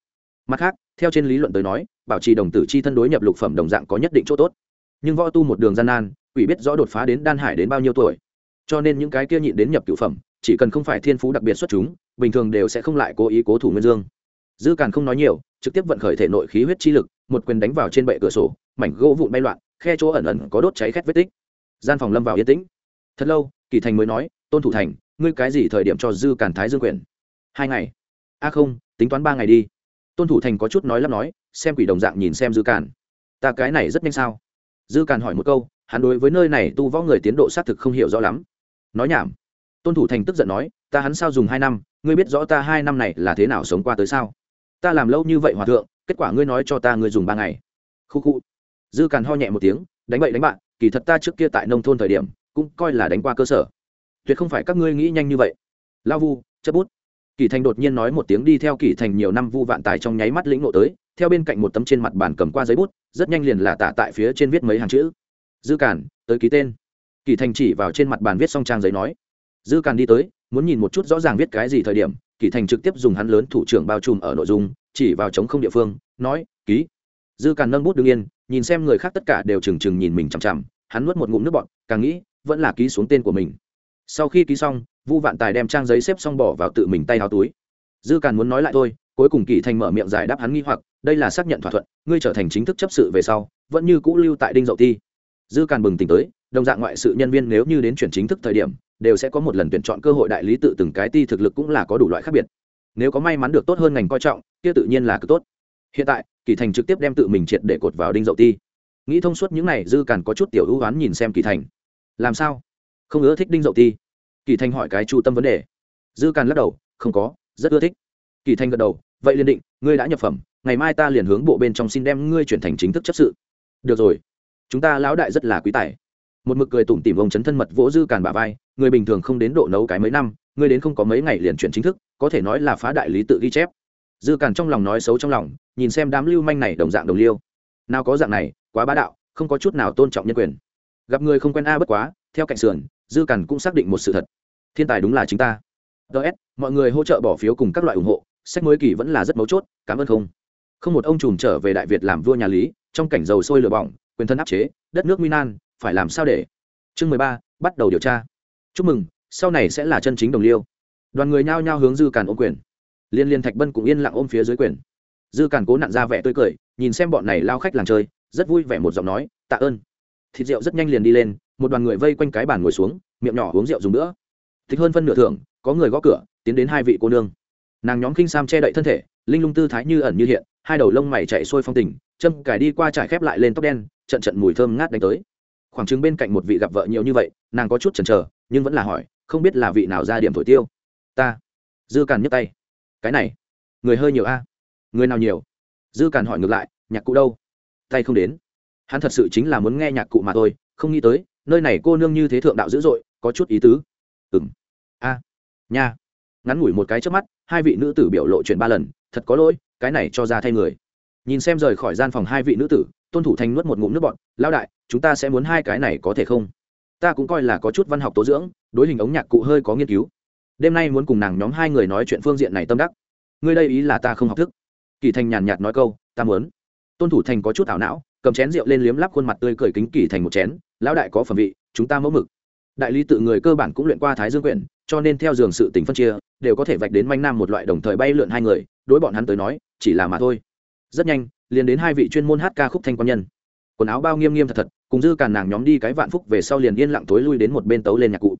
S1: Mặt khác, theo trên lý luận tới nói, bảo trì đồng tử chi thân đối nhập lục phẩm đồng dạng có nhất định chỗ tốt. Nhưng võ tu một đường gian nan, quỷ biết rõ đột phá đến đan hải đến bao nhiêu tuổi. Cho nên những cái kia nhịn đến nhập cựu phẩm chỉ cần không phải thiên phú đặc biệt xuất chúng, bình thường đều sẽ không lại cố ý cố thủ nguyên dương. Dư càn không nói nhiều, trực tiếp vận khởi thể nội khí huyết chi lực, một quyền đánh vào trên bệ cửa sổ, mảnh gỗ vụn bay loạn, khe chỗ ẩn ẩn có đốt cháy khét vết tích. Gian phòng lâm vào yên tĩnh. Thật lâu, kỳ thành mới nói, tôn thủ thành, ngươi cái gì thời điểm cho dư càn thái dương quyền? Hai ngày. A không, tính toán ba ngày đi. Tôn thủ thành có chút nói lắp nói, xem quỷ đồng dạng nhìn xem dư càn. Ta cái này rất nhanh sao? Dư càn hỏi một câu, hắn đối với nơi này tu võ người tiến độ xác thực không hiểu rõ lắm. Nói nhảm tôn thủ thành tức giận nói, ta hắn sao dùng hai năm, ngươi biết rõ ta hai năm này là thế nào sống qua tới sao? Ta làm lâu như vậy hòa thượng, kết quả ngươi nói cho ta ngươi dùng ba ngày. Khu khu. Dư càn ho nhẹ một tiếng, đánh bậy đánh bạn, kỳ thật ta trước kia tại nông thôn thời điểm, cũng coi là đánh qua cơ sở. Tuyệt không phải các ngươi nghĩ nhanh như vậy. Lao vu chất bút. Kỳ thành đột nhiên nói một tiếng đi theo kỳ thành nhiều năm vu vạn tài trong nháy mắt lĩnh ngộ tới, theo bên cạnh một tấm trên mặt bàn cầm qua giấy bút, rất nhanh liền là tả tại phía trên viết mấy hàng chữ. Dư cản tới ký tên. Kỳ thành chỉ vào trên mặt bàn viết xong trang giấy nói dư Càn đi tới, muốn nhìn một chút rõ ràng viết cái gì thời điểm, kỳ thành trực tiếp dùng hắn lớn thủ trưởng bao trùm ở nội dung, chỉ vào chống không địa phương, nói, ký. Dư Càn nâng bút đương yên, nhìn xem người khác tất cả đều trừng trừng nhìn mình chằm chằm, hắn nuốt một ngụm nước bọt, càng nghĩ, vẫn là ký xuống tên của mình. Sau khi ký xong, vu vạn tài đem trang giấy xếp xong bỏ vào tự mình tay háo túi. Dư càn muốn nói lại thôi, cuối cùng kỳ thành mở miệng giải đáp hắn nghi hoặc, đây là xác nhận thỏa thuận, ngươi trở thành chính thức chấp sự về sau, vẫn như cũ lưu tại đinh dậu thi dư càn bừng tỉnh tới, đồng dạng ngoại sự nhân viên nếu như đến chuyển chính thức thời điểm đều sẽ có một lần tuyển chọn cơ hội đại lý tự từng cái ti thực lực cũng là có đủ loại khác biệt. Nếu có may mắn được tốt hơn ngành coi trọng, kia tự nhiên là cực tốt. Hiện tại, kỳ thành trực tiếp đem tự mình triệt để cột vào đinh dậu ti. Nghĩ thông suốt những này, dư càn có chút tiểu ưu oán nhìn xem kỳ thành. Làm sao? Không ưa thích đinh dậu ti. Kỳ thành hỏi cái chu tâm vấn đề. Dư càn lắc đầu, không có, rất ưa thích. Kỳ thành gật đầu, vậy liền định, ngươi đã nhập phẩm, ngày mai ta liền hướng bộ bên trong xin đem ngươi chuyển thành chính thức chấp sự. Được rồi. Chúng ta lão đại rất là quý tài một mực cười tủm tỉm ông chấn thân mật vỗ dư càn bà vai, người bình thường không đến độ nấu cái mấy năm, người đến không có mấy ngày liền chuyển chính thức, có thể nói là phá đại lý tự ghi chép. Dư càn trong lòng nói xấu trong lòng, nhìn xem đám lưu manh này đồng dạng đồng liêu. Nào có dạng này, quá bá đạo, không có chút nào tôn trọng nhân quyền. Gặp người không quen a bất quá, theo cạnh sườn, dư càn cũng xác định một sự thật. Thiên tài đúng là chính ta. Ts mọi người hỗ trợ bỏ phiếu cùng các loại ủng hộ, sách mới kỳ vẫn là rất mấu chốt, cảm ơn không. Không một ông trùm trở về đại việt làm vua nhà lý, trong cảnh dầu sôi lửa bỏng, quyền thân áp chế, đất nước minan phải làm sao để? Chương mười ba, bắt đầu điều tra. Chúc mừng, sau này sẽ là chân chính đồng liêu. Đoàn người nhao nhao hướng dư càn ôm quyền. Liên liên thạch bân cũng yên lặng ôm phía dưới quyền. Dư càn cố nặn ra vẻ tươi cười, nhìn xem bọn này lao khách làng chơi, rất vui vẻ một giọng nói, tạ ơn. Thịt rượu rất nhanh liền đi lên, một đoàn người vây quanh cái bàn ngồi xuống, miệng nhỏ uống rượu dùng nữa. Thích hơn phân nửa thưởng, có người gõ cửa, tiến đến hai vị cô nương. Nàng nhóm khinh sam che đậy thân thể, linh lung tư thái như ẩn như hiện, hai đầu lông mày chạy sôi phong tình, châm cải đi qua trải khép lại lên tóc đen, trận trận mùi thơm ngát đánh tới khoảng chứng bên cạnh một vị gặp vợ nhiều như vậy, nàng có chút chần chờ, nhưng vẫn là hỏi, không biết là vị nào ra điểm thổi tiêu. Ta. Dư càn nhấc tay. Cái này, người hơi nhiều a. Người nào nhiều? Dư càn hỏi ngược lại, nhạc cụ đâu? Tay không đến. Hắn thật sự chính là muốn nghe nhạc cụ mà thôi, không nghĩ tới, nơi này cô nương như thế thượng đạo dữ dội, có chút ý tứ. Ừng a. Nha. Ngắn ngủi một cái trước mắt, hai vị nữ tử biểu lộ chuyện ba lần, thật có lỗi, cái này cho ra thay người. Nhìn xem rời khỏi gian phòng hai vị nữ tử tôn thủ thành nuốt một ngụm nước bọn lao đại, chúng ta sẽ muốn hai cái này có thể không? Ta cũng coi là có chút văn học tố dưỡng, đối hình ống nhạc cụ hơi có nghiên cứu. Đêm nay muốn cùng nàng nhóm hai người nói chuyện phương diện này tâm đắc. Ngươi đây ý là ta không học thức. Kỳ thành nhàn nhạt nói câu, ta muốn. Tôn thủ thành có chút ảo não, cầm chén rượu lên liếm lắp khuôn mặt tươi cười kính kỳ thành một chén, lão đại có phẩm vị, chúng ta mẫu mực. Đại lý tự người cơ bản cũng luyện qua thái dương quyển, cho nên theo giường sự tình phân chia, đều có thể vạch đến manh nam một loại đồng thời bay lượn hai người, đối bọn hắn tới nói, chỉ là mà thôi. Rất nhanh liền đến hai vị chuyên môn hát ca khúc thanh quan nhân. Quần áo bao nghiêm nghiêm thật thật, cùng dư càn nàng nhóm đi cái vạn phúc về sau liền yên lặng tối lui đến một bên tấu lên nhạc cụ.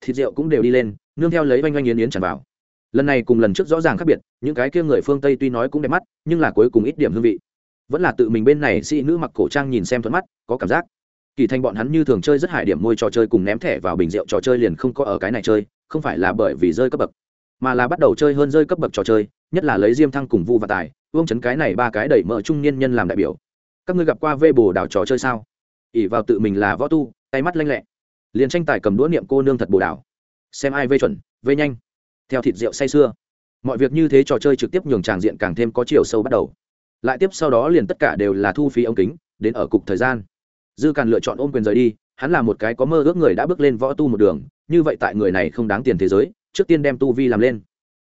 S1: Thịt rượu cũng đều đi lên, nương theo lấy oanh oanh yến yến tràn vào. Lần này cùng lần trước rõ ràng khác biệt, những cái kia người phương tây tuy nói cũng đẹp mắt, nhưng là cuối cùng ít điểm hương vị. Vẫn là tự mình bên này sĩ nữ mặc cổ trang nhìn xem thuận mắt, có cảm giác. Kỳ thành bọn hắn như thường chơi rất hại điểm môi trò chơi cùng ném thẻ vào bình rượu trò chơi liền không có ở cái này chơi, không phải là bởi vì rơi cấp bậc mà là bắt đầu chơi hơn rơi cấp bậc trò chơi, nhất là lấy diêm thăng cùng vu và tài, vương chấn cái này ba cái đẩy mở trung niên nhân làm đại biểu. Các ngươi gặp qua vê bồ đảo trò chơi sao? Ỉ vào tự mình là võ tu, tay mắt lanh lẹ. Liền tranh tài cầm đũa niệm cô nương thật bồ đảo xem ai vê chuẩn, vê nhanh. Theo thịt rượu say sưa. Mọi việc như thế trò chơi trực tiếp nhường tràng diện càng thêm có chiều sâu bắt đầu. Lại tiếp sau đó liền tất cả đều là thu phí ống kính, đến ở cục thời gian. Dư càn lựa chọn ôm quyền rời đi, hắn là một cái có mơ ước người đã bước lên võ tu một đường, như vậy tại người này không đáng tiền thế giới trước tiên đem tu vi làm lên.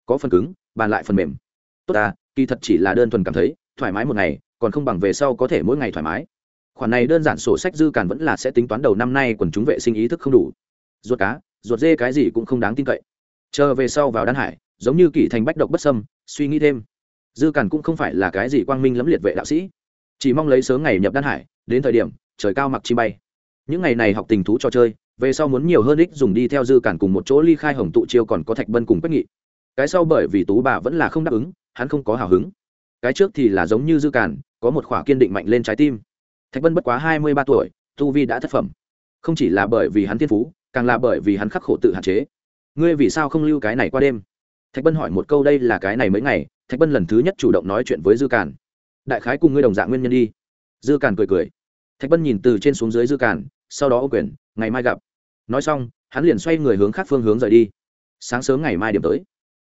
S1: Có phần cứng, bàn lại phần mềm. Tốt à kỳ thật chỉ là đơn thuần cảm thấy, thoải mái một ngày, còn không bằng về sau có thể mỗi ngày thoải mái. Khoản này đơn giản sổ sách dư càn vẫn là sẽ tính toán đầu năm nay quần chúng vệ sinh ý thức không đủ. Ruột cá, ruột dê cái gì cũng không đáng tin cậy. Chờ về sau vào đan hải, giống như kỷ thành bách độc bất sâm suy nghĩ thêm. Dư càn cũng không phải là cái gì quang minh lẫm liệt vệ đạo sĩ. Chỉ mong lấy sớm ngày nhập đan hải, đến thời điểm, trời cao mặc chi bay. Những ngày này học tình thú trò chơi về sau muốn nhiều hơn ích dùng đi theo dư cản cùng một chỗ ly khai hồng tụ chiêu còn có thạch bân cùng quyết nghị. Cái sau bởi vì tú bà vẫn là không đáp ứng, hắn không có hào hứng. Cái trước thì là giống như dư cản, có một khỏa kiên định mạnh lên trái tim. Thạch bân bất quá hai mươi ba tuổi, tu vi đã thất phẩm. Không chỉ là bởi vì hắn thiên phú, càng là bởi vì hắn khắc khổ tự hạn chế. Ngươi vì sao không lưu cái này qua đêm? Thạch bân hỏi một câu đây là cái này mấy ngày, thạch bân lần thứ nhất chủ động nói chuyện với dư cản. Đại khái cùng ngươi đồng dạng nguyên nhân đi. Dư cản cười cười. Thạch bân nhìn từ trên xuống dưới dư cản sau đó ô quyền, ngày mai gặp. Nói xong, hắn liền xoay người hướng khác phương hướng rời đi. Sáng sớm ngày mai điểm tới.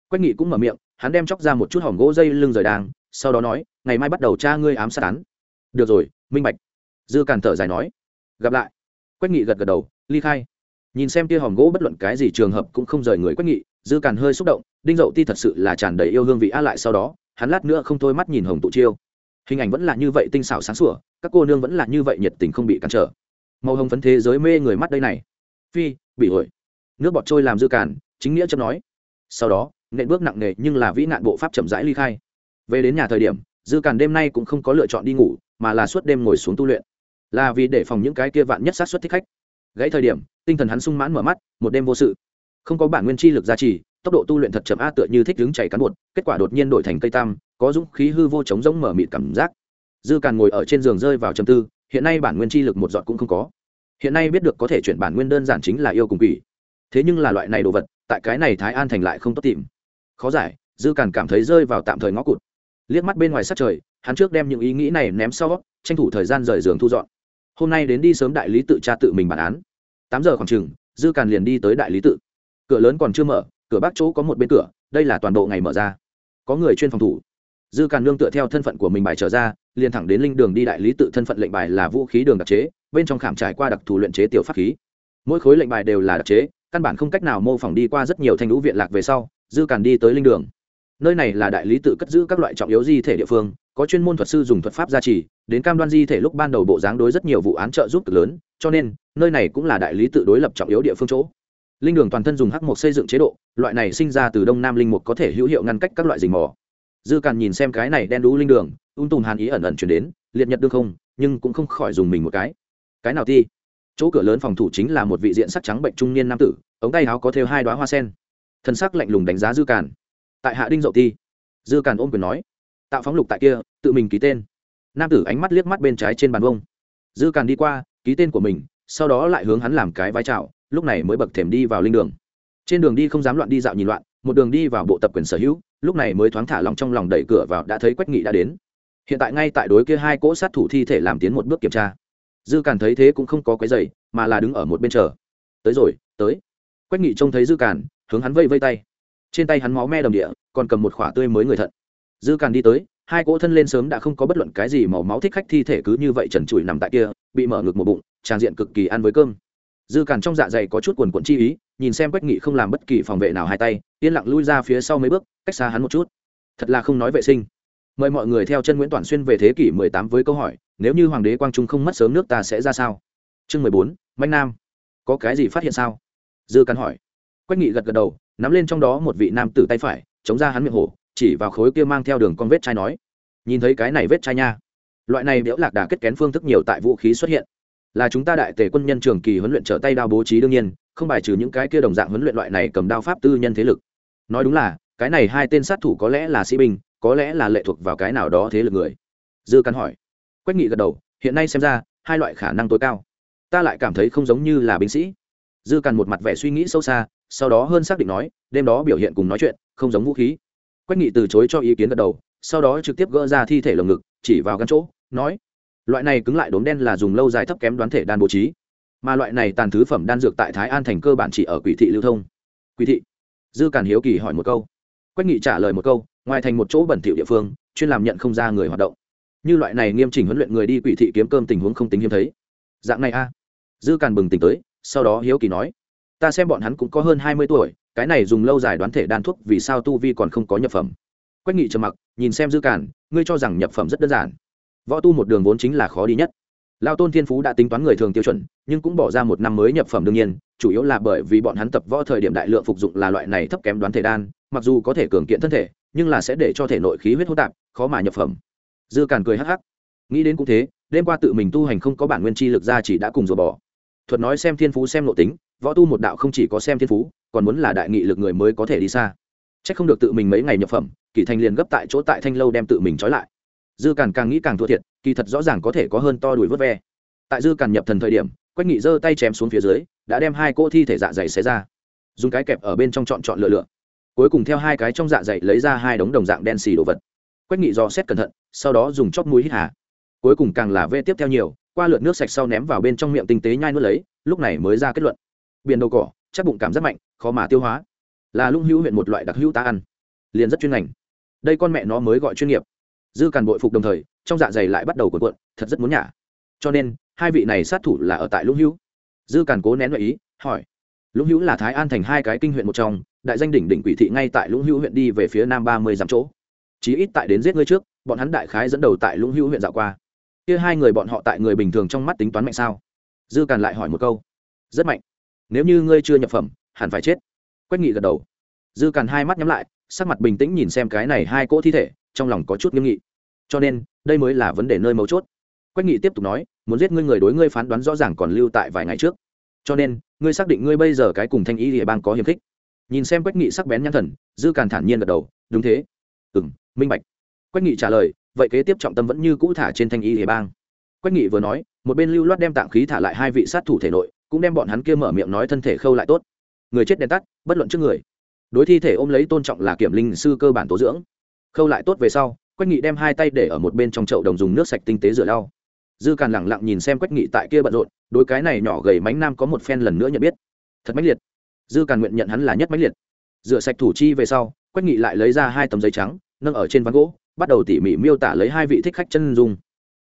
S1: Quách nghị cũng mở miệng, hắn đem chóc ra một chút hỏng gỗ dây lưng rời đàng, sau đó nói, ngày mai bắt đầu cha ngươi ám sát án. Được rồi, minh bạch. Dư càn thở dài nói. Gặp lại. Quách nghị gật gật đầu, ly khai. Nhìn xem tia hòm gỗ bất luận cái gì trường hợp cũng không rời người quách nghị, dư càn hơi xúc động, đinh dậu ti thật sự là tràn đầy yêu hương vị a lại sau đó, hắn lát nữa không thôi mắt nhìn hồng tụ chiêu. Hình ảnh vẫn là như vậy tinh xảo sáng sủa, các cô nương vẫn là như vậy nhiệt tình không bị cản trở màu hồng phấn thế giới mê người mắt đây này. Phi, bị ổi nước bọt trôi làm dư cản chính nghĩa chấp nói. Sau đó, nện bước nặng nề nhưng là vĩ nạn bộ pháp chậm rãi ly khai. Về đến nhà thời điểm, dư cản đêm nay cũng không có lựa chọn đi ngủ, mà là suốt đêm ngồi xuống tu luyện. Là vì để phòng những cái kia vạn nhất sát xuất thích khách. Gãy thời điểm, tinh thần hắn sung mãn mở mắt, một đêm vô sự. Không có bản nguyên chi lực gia trì, tốc độ tu luyện thật chậm a tựa như thích đứng chảy cán bột, kết quả đột nhiên đổi thành cây tam, có dũng khí hư vô chống rỗng mở mịt cảm giác. Dư càn ngồi ở trên giường rơi vào trầm tư hiện nay bản nguyên chi lực một giọt cũng không có. Hiện nay biết được có thể chuyển bản nguyên đơn giản chính là yêu cùng quỷ. Thế nhưng là loại này đồ vật, tại cái này thái an thành lại không tốt tìm. Khó giải, dư càn cảm thấy rơi vào tạm thời ngõ cụt. Liếc mắt bên ngoài sát trời, hắn trước đem những ý nghĩ này ném sau, tranh thủ thời gian rời giường thu dọn. Hôm nay đến đi sớm đại lý tự tra tự mình bản án. Tám giờ khoảng chừng, dư càn liền đi tới đại lý tự. Cửa lớn còn chưa mở, cửa bắc chỗ có một bên cửa, đây là toàn bộ ngày mở ra. Có người chuyên phòng thủ dư càn nương tựa theo thân phận của mình bài trở ra, liền thẳng đến linh đường đi đại lý tự thân phận lệnh bài là vũ khí đường đặc chế, bên trong khảm trải qua đặc thù luyện chế tiểu pháp khí. Mỗi khối lệnh bài đều là đặc chế, căn bản không cách nào mô phỏng đi qua rất nhiều thanh lũ viện lạc về sau, dư càn đi tới linh đường. Nơi này là đại lý tự cất giữ các loại trọng yếu di thể địa phương, có chuyên môn thuật sư dùng thuật pháp gia trì, đến cam đoan di thể lúc ban đầu bộ dáng đối rất nhiều vụ án trợ giúp cực lớn, cho nên, nơi này cũng là đại lý tự đối lập trọng yếu địa phương chỗ. Linh đường toàn thân dùng hắc mục xây dựng chế độ, loại này sinh ra từ đông nam linh mục có thể hữu hiệu ngăn cách các loại dình mò dư càn nhìn xem cái này đen đũ linh đường, ung tùm hàn ý ẩn ẩn chuyển đến, liệt nhật đương không, nhưng cũng không khỏi dùng mình một cái. Cái nào ti? Chỗ cửa lớn phòng thủ chính là một vị diện sắc trắng bệnh trung niên nam tử, ống tay áo có thêu hai đoá hoa sen. Thân sắc lạnh lùng đánh giá dư càn. Tại hạ đinh dậu ti, dư càn ôm quyền nói, tạo phóng lục tại kia, tự mình ký tên. Nam tử ánh mắt liếc mắt bên trái trên bàn vông. Dư càn đi qua, ký tên của mình, sau đó lại hướng hắn làm cái vai trào lúc này mới bậc thềm đi vào linh đường. Trên đường đi không dám loạn đi dạo nhìn loạn một đường đi vào bộ tập quyền sở hữu, lúc này mới thoáng thả lòng trong lòng đẩy cửa vào đã thấy quách nghị đã đến. Hiện tại ngay tại đối kia hai cỗ sát thủ thi thể làm tiến một bước kiểm tra. Dư càn thấy thế cũng không có cái giày mà là đứng ở một bên chờ. Tới rồi, tới. Quách nghị trông thấy dư càn, hướng hắn vây vây tay. Trên tay hắn máu me đầm địa, còn cầm một khỏa tươi mới người thận dư càn đi tới, hai cỗ thân lên sớm đã không có bất luận cái gì màu máu thích khách thi thể cứ như vậy trần trụi nằm tại kia, bị mở ngực một bụng, tràn diện cực kỳ ăn với cơm. Dư càn trong dạ dày có chút quần quận chi ý nhìn xem quách nghị không làm bất kỳ phòng vệ nào hai tay yên lặng lui ra phía sau mấy bước cách xa hắn một chút. Thật là không nói vệ sinh. Mời mọi người theo chân nguyễn toàn xuyên về thế kỷ 18 với câu hỏi nếu như hoàng đế quang trung không mất sớm nước ta sẽ ra sao? Chương 14, manh nam. Có cái gì phát hiện sao? Dư cắn hỏi. Quách nghị gật gật đầu nắm lên trong đó một vị nam tử tay phải chống ra hắn miệng hổ chỉ vào khối kia mang theo đường con vết chai nói. Nhìn thấy cái này vết chai nha. Loại này đẽo lạc đà kết kén phương thức nhiều tại vũ khí xuất hiện. Là chúng ta đại tề quân nhân trường kỳ huấn luyện trở tay đao bố trí đương nhiên không bài trừ những cái kia đồng dạng huấn luyện loại này cầm đao pháp tư nhân thế lực. Nói đúng là, cái này hai tên sát thủ có lẽ là sĩ binh, có lẽ là lệ thuộc vào cái nào đó thế lực người. Dư căn hỏi. Quách nghị gật đầu, hiện nay xem ra, hai loại khả năng tối cao. Ta lại cảm thấy không giống như là binh sĩ. Dư càn một mặt vẻ suy nghĩ sâu xa, sau đó hơn xác định nói, đêm đó biểu hiện cùng nói chuyện, không giống vũ khí. Quách nghị từ chối cho ý kiến gật đầu, sau đó trực tiếp gỡ ra thi thể lồng ngực, chỉ vào gắn chỗ, nói, loại này cứng lại đốm đen là dùng lâu dài thấp kém đoán thể đan bố trí mà loại này tàn thứ phẩm đan dược tại thái an thành cơ bản chỉ ở quỷ thị lưu thông. Quỷ thị? Dư càn hiếu kỳ hỏi một câu. Quách nghị trả lời một câu, ngoài thành một chỗ bẩn thỉu địa phương, chuyên làm nhận không ra người hoạt động. Như loại này nghiêm chỉnh huấn luyện người đi quỷ thị kiếm cơm tình huống không tính hiếm thấy. Dạng này a. Dư càn bừng tỉnh tới, sau đó hiếu kỳ nói, ta xem bọn hắn cũng có hơn hai mươi tuổi, cái này dùng lâu dài đoán thể đan thuốc vì sao tu vi còn không có nhập phẩm. Quách nghị trầm mặc, nhìn xem dư càn ngươi cho rằng nhập phẩm rất đơn giản. Võ tu một đường vốn chính là khó đi nhất lao tôn thiên phú đã tính toán người thường tiêu chuẩn, nhưng cũng bỏ ra một năm mới nhập phẩm đương nhiên, chủ yếu là bởi vì bọn hắn tập võ thời điểm đại lượng phục dụng là loại này thấp kém đoán thể đan, mặc dù có thể cường kiện thân thể, nhưng là sẽ để cho thể nội khí huyết hô tạp, khó mà nhập phẩm. Dư càn cười hắc hắc. Nghĩ đến cũng thế, đêm qua tự mình tu hành không có bản nguyên chi lực ra chỉ đã cùng rồi bỏ thuật nói xem thiên phú xem nội tính, võ tu một đạo không chỉ có xem thiên phú, còn muốn là đại nghị lực người mới có thể đi xa. C h ắ c không được tự mình mấy ngày nhập phẩm, kỳ thành liền gấp tại chỗ tại thanh lâu đem tự mình trói lại dư càn càng nghĩ càng thua thiệt, kỳ thật rõ ràng có thể có hơn to đùi vớt ve. Tại dư càn nhập thần thời điểm, quách nghị giơ tay chém xuống phía dưới, đã đem hai cỗ thi thể dạ dày xé ra. Dùng cái kẹp ở bên trong chọn chọn lựa lựa. Cuối cùng theo hai cái trong dạ dày lấy ra hai đống đồng dạng đen xì đồ vật. Quách nghị dò xét cẩn thận, sau đó dùng chóp mũi hít hà. Cuối cùng càng là vê tiếp theo nhiều, qua lượt nước sạch sau ném vào bên trong miệng tinh tế nhai nuốt lấy, lúc này mới ra kết luận. Biển đầu cỏ, chắc bụng cảm rất mạnh, khó mà tiêu hóa. Là lung hữu huyện một loại đặc hữu ta ăn. Liền rất chuyên ngành. Đây con mẹ nó mới gọi chuyên nghiệp dư càn bội phục đồng thời, trong dạ dày lại bắt đầu cuộn cuộn, thật rất muốn nhả. Cho nên, hai vị này sát thủ là ở tại lũng hữu. Dư càn cố nén lợi ý, hỏi. Lũng hữu là thái an thành hai cái kinh huyện một trong, đại danh đỉnh đỉnh quỷ thị ngay tại lũng hữu huyện đi về phía nam ba mươi dặm chỗ. Chí ít tại đến giết ngươi trước, bọn hắn đại khái dẫn đầu tại lũng hữu huyện dạo qua. Kia hai người bọn họ tại người bình thường trong mắt tính toán mạnh sao? Dư càn lại hỏi một câu. Rất mạnh. Nếu như ngươi chưa nhập phẩm, hẳn phải chết. Quách nghị gật đầu. Dư càn hai mắt nhắm lại, sắc mặt bình tĩnh nhìn xem cái này hai cỗ thi thể trong lòng có chút nghiêm nghị. Cho nên, đây mới là vấn đề nơi mấu chốt. Quách nghị tiếp tục nói, muốn giết ngươi người đối ngươi phán đoán rõ ràng còn lưu tại vài ngày trước. Cho nên, ngươi xác định ngươi bây giờ cái cùng thanh ý địa bang có hiềm khích. Nhìn xem quách nghị sắc bén nhãn thần, dư càn thản nhiên gật đầu, đúng thế. Ừ m minh bạch. Quách nghị trả lời, vậy kế tiếp trọng tâm vẫn như cũ thả trên thanh ý địa bang. Quách nghị vừa nói, một bên lưu loát đem tạng khí thả lại hai vị sát thủ thể nội, cũng đem bọn hắn kia mở miệng nói thân thể khâu lại tốt. Người chết đèn tắt, bất luận trước người. Đối thi thể ôm lấy tôn trọng là kiểm linh sư cơ bản tố dưỡng khâu lại tốt về sau, quách nghị đem hai tay để ở một bên trong chậu đồng dùng nước sạch tinh tế rửa lau. Dư càn lẳng lặng nhìn xem quách nghị tại kia bận rộn đôi cái này nhỏ gầy mánh nam có một phen lần nữa nhận biết. Thật mãnh liệt. Dư càn nguyện nhận hắn là nhất mãnh liệt. Rửa sạch thủ chi về sau, quách nghị lại lấy ra hai tấm giấy trắng, nâng ở trên ván gỗ, bắt đầu tỉ mỉ miêu tả lấy hai vị thích khách chân dung.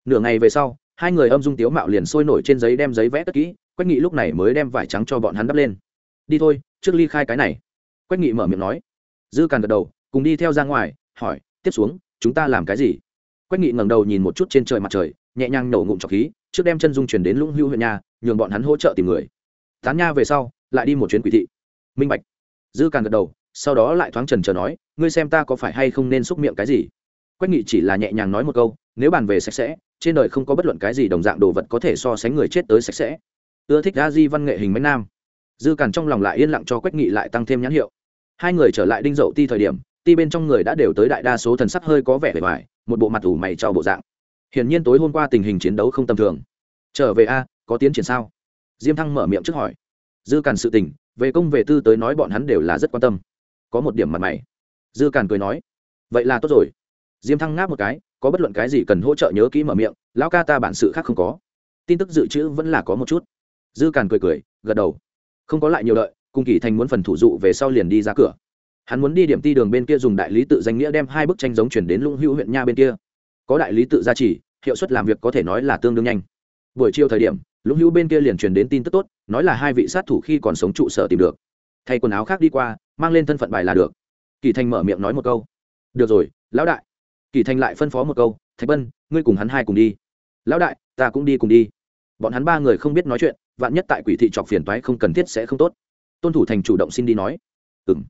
S1: Nửa ngày về sau, hai người âm dung tiếu mạo liền sôi nổi trên giấy đem giấy vẽ tất kỹ, quách nghị lúc này mới đem vải trắng cho bọn hắn đắp lên. Đi thôi, trước ly khai cái này. Quách nghị mở miệng nói. Dư càn gật đầu, cùng đi theo ra ngoài hỏi, tiếp xuống, chúng ta làm cái gì? Quách nghị ngẩng đầu nhìn một chút trên trời mặt trời, nhẹ nhàng nổ ngụm trọc khí, trước đem chân dung chuyển đến lũng hưu huyện nhà, nhường bọn hắn hỗ trợ tìm người. Tán nha về sau, lại đi một chuyến quỷ thị. Minh bạch. Dư càng gật đầu, sau đó lại thoáng trần chờ nói, ngươi xem ta có phải hay không nên xúc miệng cái gì? Quách nghị chỉ là nhẹ nhàng nói một câu, nếu bàn về sạch sẽ, trên đời không có bất luận cái gì đồng dạng đồ vật có thể so sánh người chết tới sạch sẽ. Ưa thích đa di văn nghệ hình mấy nam. Dư càn trong lòng lại yên lặng cho quách nghị lại tăng thêm nhãn hiệu. Hai người trở lại đinh dậu ti thời điểm ti bên trong người đã đều tới đại đa số thần sắc hơi có vẻ vẻ vải, một bộ mặt ủ mày cho bộ dạng. Hiển nhiên tối hôm qua tình hình chiến đấu không tầm thường. Trở về a có tiến triển sao? Diêm thăng mở miệng trước hỏi. Dư càn sự tình về công về tư tới nói bọn hắn đều là rất quan tâm. Có một điểm mặt mày. Dư càn cười nói. Vậy là tốt rồi. Diêm thăng ngáp một cái có bất luận cái gì cần hỗ trợ nhớ kỹ mở miệng lão ca ta bản sự khác không có. Tin tức dự trữ vẫn là có một chút. Dư càn cười cười gật đầu. Không có lại nhiều lợi cùng kỳ thành muốn phần thủ dụ về sau liền đi ra cửa hắn muốn đi điểm ti đường bên kia dùng đại lý tự danh nghĩa đem hai bức tranh giống chuyển đến lũng hữu huyện nha bên kia. Có đại lý tự gia trì, hiệu suất làm việc có thể nói là tương đương nhanh. Buổi chiều thời điểm, lũng hữu bên kia liền truyền đến tin tức tốt, nói là hai vị sát thủ khi còn sống trụ sở tìm được. Thay quần áo khác đi qua, mang lên thân phận bài là được. Kỳ thành mở miệng nói một câu. Được rồi, lão đại. Kỳ thành lại phân phó một câu, thạch bân, ngươi cùng hắn hai cùng đi. Lão đại, ta cũng đi cùng đi. Bọn hắn ba người không biết nói chuyện, vạn nhất tại quỷ thị trọc phiền toái không cần thiết sẽ không tốt. Tôn thủ thành chủ động xin đi nói. Ừ m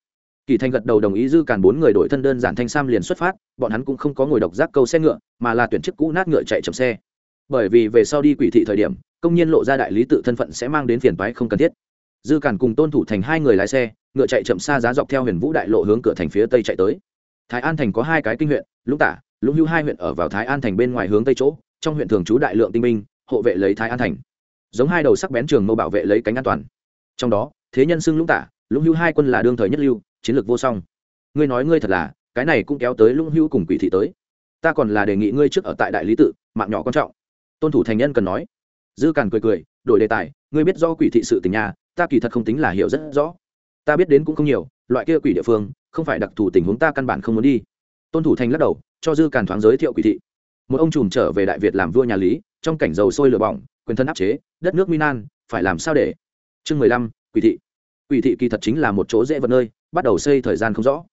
S1: kỳ thành gật đầu đồng ý dư càn bốn người đổi thân đơn giản thanh sam liền xuất phát, bọn hắn cũng không có ngồi độc giác câu xe ngựa, mà là tuyển chức cũ nát ngựa chạy chậm xe. Bởi vì về sau đi quỷ thị thời điểm, công nhân lộ ra đại lý tự thân phận sẽ mang đến phiền toái không cần thiết. Dư càn cùng tôn thủ thành hai người lái xe, ngựa chạy chậm xa giá dọc theo huyền vũ đại lộ hướng cửa thành phía tây chạy tới. Thái an thành có hai cái kinh huyện, lũng tả, lũng hưu hai huyện ở vào thái an thành bên ngoài hướng tây chỗ, trong huyện thường trú đại lượng tinh binh, hộ vệ lấy thái an thành. Giống hai đầu sắc bén trường mâu bảo vệ lấy cánh an toàn. Trong đó, thế nhân xưng lũng tả, lũng hữu hai quân là đương thời nhất lưu chiến lược vô song. Ngươi nói ngươi thật là, cái này cũng kéo tới lũng hữu cùng quỷ thị tới. Ta còn là đề nghị ngươi trước ở tại đại lý tự, mạng nhỏ quan trọng. Tôn thủ thành nhân cần nói. Dư càn cười cười, đổi đề tài, ngươi biết do quỷ thị sự tình nhà, ta kỳ thật không tính là hiểu rất rõ. Ta biết đến cũng không nhiều, loại kia quỷ địa phương, không phải đặc thù tình huống ta căn bản không muốn đi. Tôn thủ thành lắc đầu, cho dư càn thoáng giới thiệu quỷ thị. Một ông trùm trở về đại việt làm vua nhà lý, trong cảnh dầu sôi lửa bỏng, quyền thân áp chế, đất nước minan phải làm sao để? Chương mười lăm, quỷ thị quỷ thị kỳ thật chính là một chỗ dễ vật nơi, bắt đầu xây thời gian không rõ.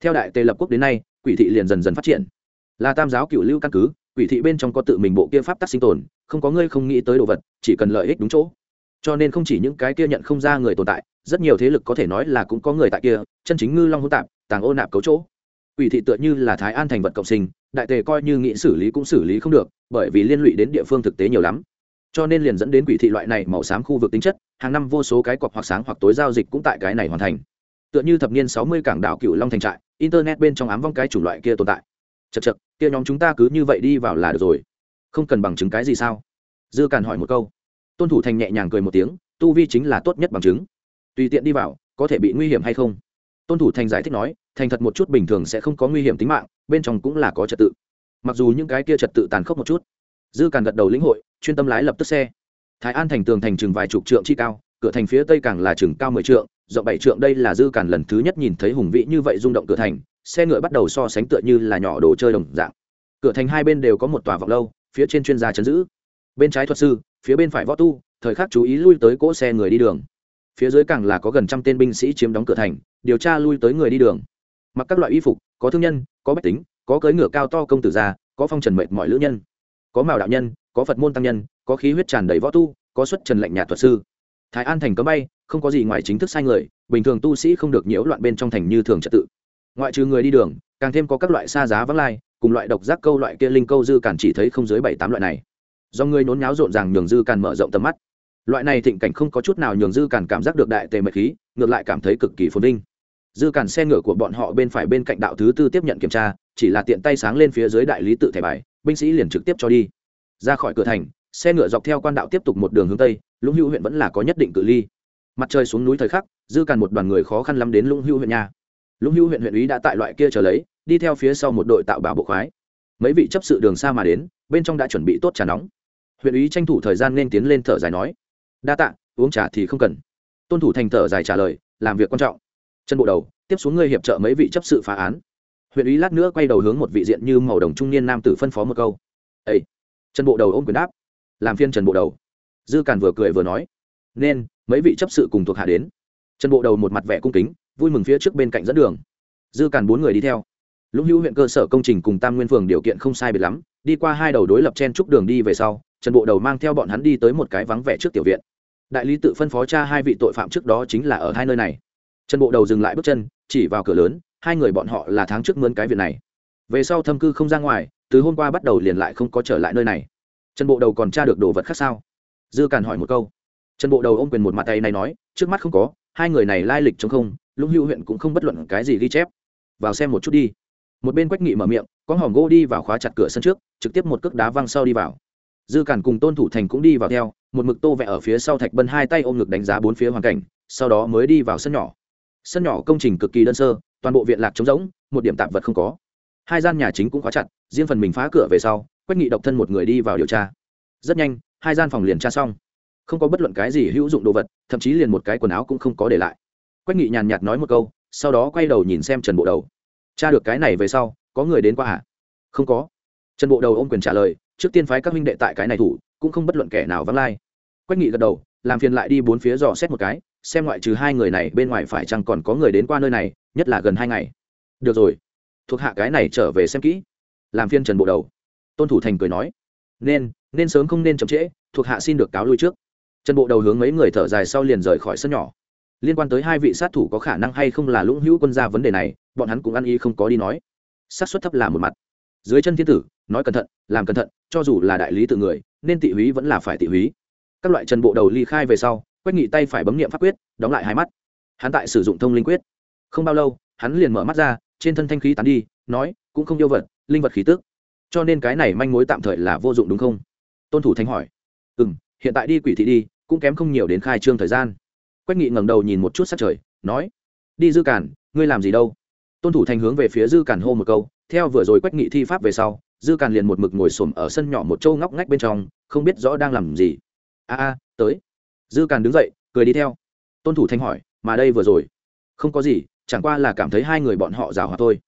S1: Theo đại tề lập quốc đến nay, quỷ thị liền dần dần phát triển. Là tam giáo cựu lưu căn cứ, quỷ thị bên trong có tự mình bộ kia pháp tắc sinh tồn, không có ngươi không nghĩ tới đồ vật, chỉ cần lợi ích đúng chỗ. Cho nên không chỉ những cái kia nhận không ra người tồn tại, rất nhiều thế lực có thể nói là cũng có người tại kia, chân chính ngư long hỗn tạp, tàng ô nạp cấu chỗ. Quỷ thị tựa như là thái an thành vật cộng sinh, đại tề coi như nghĩ xử lý cũng xử lý không được, bởi vì liên lụy đến địa phương thực tế nhiều lắm cho nên liền dẫn đến quỷ thị loại này màu xám khu vực tính chất, hàng năm vô số cái cọc hoặc sáng hoặc tối giao dịch cũng tại cái này hoàn thành. Tựa như thập niên sáu mươi cảng đảo cựu long thành trại, internet bên trong ám vong cái chủng loại kia tồn tại. Chật chật kia nhóm chúng ta cứ như vậy đi vào là được rồi. Không cần bằng chứng cái gì sao? Dư càn hỏi một câu. Tôn thủ thành nhẹ nhàng cười một tiếng, tu vi chính là tốt nhất bằng chứng. Tùy tiện đi vào, có thể bị nguy hiểm hay không? Tôn thủ thành giải thích nói, thành thật một chút bình thường sẽ không có nguy hiểm tính mạng, bên trong cũng là có trật tự. Mặc dù những cái kia trật tự tàn khốc một chút. Dư càn gật đầu lĩnh hội chuyên tâm lái lập tức xe. Thái an thành tường thành chừng vài chục trượng chi cao, cửa thành phía tây càng là chừng cao mười trượng, rộng bảy trượng đây là dư càn lần thứ nhất nhìn thấy hùng vĩ như vậy rung động cửa thành, xe ngựa bắt đầu so sánh tựa như là nhỏ đồ chơi đồng dạng. Cửa thành hai bên đều có một tòa vọng lâu, phía trên chuyên gia chấn giữ. Bên trái thuật sư, phía bên phải võ tu, thời khắc chú ý lui tới cỗ xe người đi đường. Phía dưới càng là có gần trăm tên binh sĩ chiếm đóng cửa thành, điều tra lui tới người đi đường. Mặc các loại y phục, có thương nhân, có bách tính, có cưỡi ngựa cao to công tử già, có phong trần mệt mọi lữ nhân, có mạo đạo nhân có phật môn tăng nhân, có khí huyết tràn đầy võ tu, có xuất trần lệnh nhà thuật sư. Thái an thành cấm bay, không có gì ngoài chính thức sai người, bình thường tu sĩ không được nhiễu loạn bên trong thành như thường trật tự. Ngoại trừ người đi đường, càng thêm có các loại xa giá vắng lai, cùng loại độc giác câu loại kia linh câu dư càn chỉ thấy không dưới bảy tám loại này. Do người nôn nháo rộn ràng nhường dư càn mở rộng tầm mắt. Loại này thịnh cảnh không có chút nào nhường dư càn cảm giác được đại tề mật khí, ngược lại cảm thấy cực kỳ phồn vinh. Dư càn xe ngựa của bọn họ bên phải bên cạnh đạo thứ tư tiếp nhận kiểm tra, chỉ là tiện tay sáng lên phía dưới đại lý tự thẻ bài, binh sĩ liền trực tiếp cho đi ra khỏi cửa thành, xe ngựa dọc theo quan đạo tiếp tục một đường hướng tây, lũng hữu huyện vẫn là có nhất định cự ly. Mặt trời xuống núi thời khắc, dư càn một đoàn người khó khăn lắm đến lũng hữu huyện nhà lũng hữu huyện huyện ý đã tại loại kia trở lấy, đi theo phía sau một đội tạo bảo bộ khoái. Mấy vị chấp sự đường xa mà đến, bên trong đã chuẩn bị tốt trà nóng. Huyện ý tranh thủ thời gian nên tiến lên thở dài nói, đa tạ, uống trà thì không cần. Tôn thủ thành thở dài trả lời, làm việc quan trọng. Chân bộ đầu, tiếp xuống ngươi hiệp trợ mấy vị chấp sự phá án. Huyện ý lát nữa quay đầu hướng một vị diện như màu đồng trung niên nam tử phân phó một câu ây trần bộ đầu ôm quyền đáp. Làm phiên trần bộ đầu. Dư càn vừa cười vừa nói. Nên, mấy vị chấp sự cùng thuộc hạ đến. Trần bộ đầu một mặt vẻ cung kính, vui mừng phía trước bên cạnh dẫn đường. Dư càn bốn người đi theo. Lũng hữu huyện cơ sở công trình cùng tam nguyên phường điều kiện không sai biệt lắm, đi qua hai đầu đối lập chen trúc đường đi về sau, trần bộ đầu mang theo bọn hắn đi tới một cái vắng vẻ trước tiểu viện. Đại lý tự phân phó cha hai vị tội phạm trước đó chính là ở hai nơi này. Trần bộ đầu dừng lại bước chân, chỉ vào cửa lớn, hai người bọn họ là tháng trước mướn cái viện này. Về sau thâm cư không ra ngoài từ hôm qua bắt đầu liền lại không có trở lại nơi này. Trần bộ đầu còn tra được đồ vật khác sao? Dư càn hỏi một câu. Trần bộ đầu ôm quyền một mặt tay này nói, trước mắt không có, hai người này lai lịch chống không, lũng hữu huyện cũng không bất luận cái gì ghi chép. Vào xem một chút đi. Một bên quách nghị mở miệng, có hòm gỗ đi vào khóa chặt cửa sân trước, trực tiếp một cước đá văng sau đi vào. Dư cản cùng tôn thủ thành cũng đi vào theo, một mực tô vẽ ở phía sau thạch bân hai tay ôm ngực đánh giá bốn phía hoàn cảnh, sau đó mới đi vào sân nhỏ. Sân nhỏ công trình cực kỳ đơn sơ, toàn bộ viện lạc trống rỗng, một điểm tạp vật không có. Hai gian nhà chính cũng khóa chặt riêng phần mình phá cửa về sau, quách nghị độc thân một người đi vào điều tra. Rất nhanh, hai gian phòng liền tra xong. Không có bất luận cái gì hữu dụng đồ vật, thậm chí liền một cái quần áo cũng không có để lại. Quách nghị nhàn nhạt nói một câu, sau đó quay đầu nhìn xem trần bộ đầu. Tra được cái này về sau, có người đến qua hả? Không có. Trần bộ đầu ô m quyền trả lời, trước tiên phái các huynh đệ tại cái này thủ, cũng không bất luận kẻ nào vắng lai. Quách nghị gật đầu, làm phiền lại đi bốn phía dò xét một cái, xem ngoại trừ hai người này bên ngoài phải chăng còn có người đến qua nơi này, nhất là gần hai ngày. Được rồi, thuộc hạ cái này trở về xem kỹ làm phiên trần bộ đầu. Tôn thủ thành cười nói, nên nên sớm không nên chậm trễ, thuộc hạ xin được cáo lui trước. Trần bộ đầu hướng mấy người thở dài sau liền rời khỏi sân nhỏ. Liên quan tới hai vị sát thủ có khả năng hay không là lũng hữu quân gia vấn đề này, bọn hắn cũng ăn ý không có đi nói. Xác suất thấp là một mặt. Dưới chân thiên tử, nói cẩn thận, làm cẩn thận, cho dù là đại lý tự người, nên tị húy vẫn là phải tị húy. Các loại trần bộ đầu ly khai về sau, quách nghị tay phải bấm nghiệm pháp quyết, đóng lại hai mắt. Hắn tại sử dụng thông linh quyết. Không bao lâu, hắn liền mở mắt ra, trên thân thanh khí tán đi, nói, cũng không yêu vật linh vật khí tức. Cho nên cái này manh mối tạm thời là vô dụng đúng không? Tôn thủ thanh hỏi. Ừ m hiện tại đi quỷ thị đi, cũng kém không nhiều đến khai trương thời gian. Quách nghị ngẩng đầu nhìn một chút sát trời, nói, đi dư cản, ngươi làm gì đâu? Tôn thủ thành hướng về phía dư cản hô một câu, theo vừa rồi quách nghị thi pháp về sau, dư cản liền một mực ngồi xổm ở sân nhỏ một châu ngóc ngách bên trong, không biết rõ đang làm gì. A a, tới. Dư cản đứng dậy, cười đi theo. Tôn thủ Thanh hỏi, mà đây vừa rồi? Không có gì, chẳng qua là cảm thấy hai người bọn họ rào hòa thôi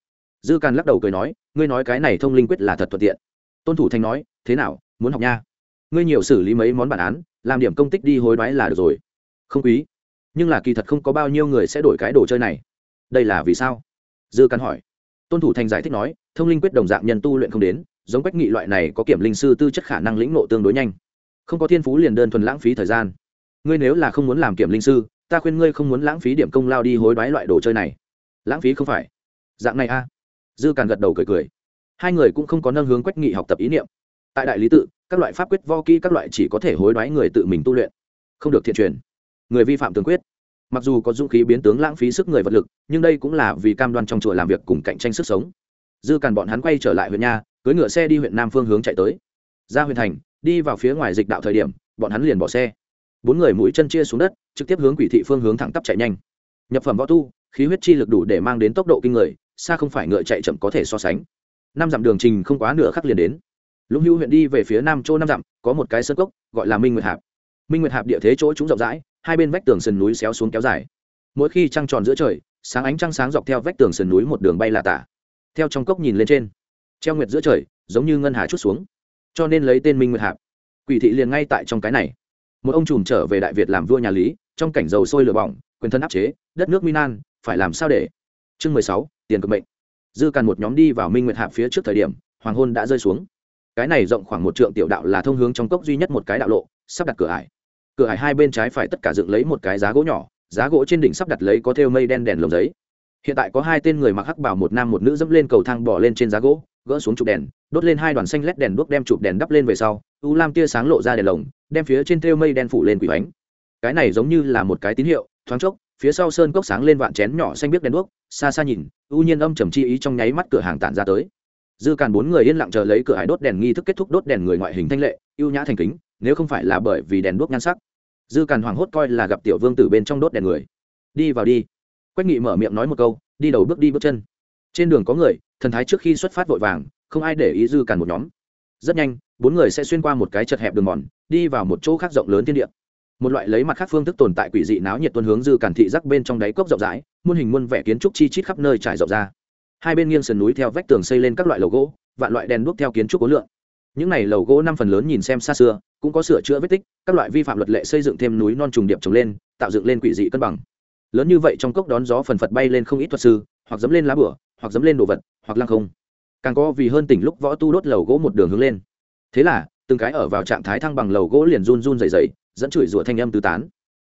S1: dư càn lắc đầu cười nói, ngươi nói cái này thông linh quyết là thật thuận tiện. Tôn thủ thành nói, thế nào, muốn học nha. Ngươi nhiều xử lý mấy món bản án, làm điểm công tích đi hối đoái là được rồi. Không quý. Nhưng là kỳ thật không có bao nhiêu người sẽ đổi cái đồ chơi này. Đây là vì sao? Dư càn hỏi. Tôn thủ thành giải thích nói, thông linh quyết đồng dạng nhân tu luyện không đến, giống quách nghị loại này có kiểm linh sư tư chất khả năng lĩnh nộ tương đối nhanh. Không có thiên phú liền đơn thuần lãng phí thời gian. Ngươi nếu là không muốn làm kiểm linh sư, ta khuyên ngươi không muốn lãng phí điểm công lao đi hối đoái loại đồ chơi này. Lãng phí không phải. Dạng này a dư càn gật đầu cười cười. Hai người cũng không có nâng hướng quách nghị học tập ý niệm. Tại đại lý tự, các loại pháp quyết, vo kỹ các loại chỉ có thể hối đoái người tự mình tu luyện. Không được thiện truyền. Người vi phạm tường quyết. Mặc dù có dũng khí biến tướng lãng phí sức người vật lực, nhưng đây cũng là vì cam đoan trong chùa làm việc cùng cạnh tranh sức sống. Dư càn bọn hắn quay trở lại huyện nha cưới ngựa xe đi huyện nam phương hướng chạy tới. Ra huyện thành, đi vào phía ngoài dịch đạo thời điểm, bọn hắn liền bỏ xe. Bốn người mũi chân chia xuống đất, trực tiếp hướng quỷ thị phương hướng thẳng tắp chạy nhanh. Nhập phẩm võ tu, khí huyết chi lực đủ để mang đến tốc độ kinh người xa không phải ngựa chạy chậm có thể so sánh. Năm dặm đường trình không quá nửa khắc liền đến. Lũng hữu huyện đi về phía nam chỗ năm dặm, có một cái sơ cốc, gọi là minh nguyệt hạp. Minh nguyệt hạp địa thế chỗ chúng rộng rãi, hai bên vách tường sườn núi xéo xuống kéo dài. Mỗi khi trăng tròn giữa trời, sáng ánh trăng sáng dọc theo vách tường sườn núi một đường bay là tả. Theo trong cốc nhìn lên trên, treo nguyệt giữa trời, giống như ngân hà chút xuống. Cho nên lấy tên minh nguyệt hạp. Quỷ thị liền ngay tại trong cái này. Một ông trùm trở về đại việt làm vua nhà lý, trong cảnh dầu sôi lửa bỏng, quyền thân áp chế, đất nước minan phải làm sao để? Chương mười sáu tiền cực mệnh. Dư càn một nhóm đi vào minh nguyệt hạp phía trước thời điểm, hoàng hôn đã rơi xuống. Cái này rộng khoảng một trượng tiểu đạo là thông hướng trong cốc duy nhất một cái đạo lộ, sắp đặt cửa ải. Cửa ải hai bên trái phải tất cả dựng lấy một cái giá gỗ nhỏ, giá gỗ trên đỉnh sắp đặt lấy có thêu mây đen đèn lồng giấy. Hiện tại có hai tên người mặc hắc bảo một nam một nữ dẫm lên cầu thang bỏ lên trên giá gỗ, gỡ xuống chụp đèn, đốt lên hai đoàn xanh lét đèn đuốc đem chụp đèn đắp lên về sau, u lam tia sáng lộ ra đèn lồng, đem phía trên thêu mây đen phủ lên quỷ bánh cái này giống như là một cái tín hiệu, thoáng chốc phía sau sơn cốc sáng lên vạn chén nhỏ xanh biếc đèn đuốc, xa xa nhìn, u nhiên âm trầm chi ý trong nháy mắt cửa hàng tản ra tới. Dư càn bốn người yên lặng chờ lấy cửa hải đốt đèn nghi thức kết thúc đốt đèn người ngoại hình thanh lệ, ưu nhã thành kính, nếu không phải là bởi vì đèn đuốc nhan sắc. Dư càn hoảng hốt coi là gặp tiểu vương từ bên trong đốt đèn người. Đi vào đi. Quách nghị mở miệng nói một câu, đi đầu bước đi bước chân. Trên đường có người, thần thái trước khi xuất phát vội vàng, không ai để ý dư càn một nhóm. Rất nhanh, bốn người sẽ xuyên qua một cái chật hẹp đường mòn, đi vào một chỗ khác rộng lớn thiên địa một loại lấy mặt khác phương thức tồn tại quỷ dị náo nhiệt tuân hướng dư cản thị rắc bên trong đáy cốc rộng rãi, muôn hình muôn vẻ kiến trúc chi chít khắp nơi trải rộng ra. Hai bên nghiêng sườn núi theo vách tường xây lên các loại lầu gỗ, vạn loại đèn đuốc theo kiến trúc cố lượng. Những này lầu gỗ năm phần lớn nhìn xem xa xưa, cũng có sửa chữa vết tích, các loại vi phạm luật lệ xây dựng thêm núi non trùng điệp trồng lên, tạo dựng lên quỷ dị cân bằng. Lớn như vậy trong cốc đón gió phần phật bay lên không ít thuật sư, hoặc dẫm lên lá bửa, hoặc dẫm lên đồ vật, hoặc lăng không. Càng có vì hơn tỉnh lúc võ tu đốt lầu gỗ một đường hướng lên. Thế là, từng cái ở vào trạng thái thăng bằng lầu gỗ liền run run dày dày dẫn chửi rủa thanh âm tứ tán.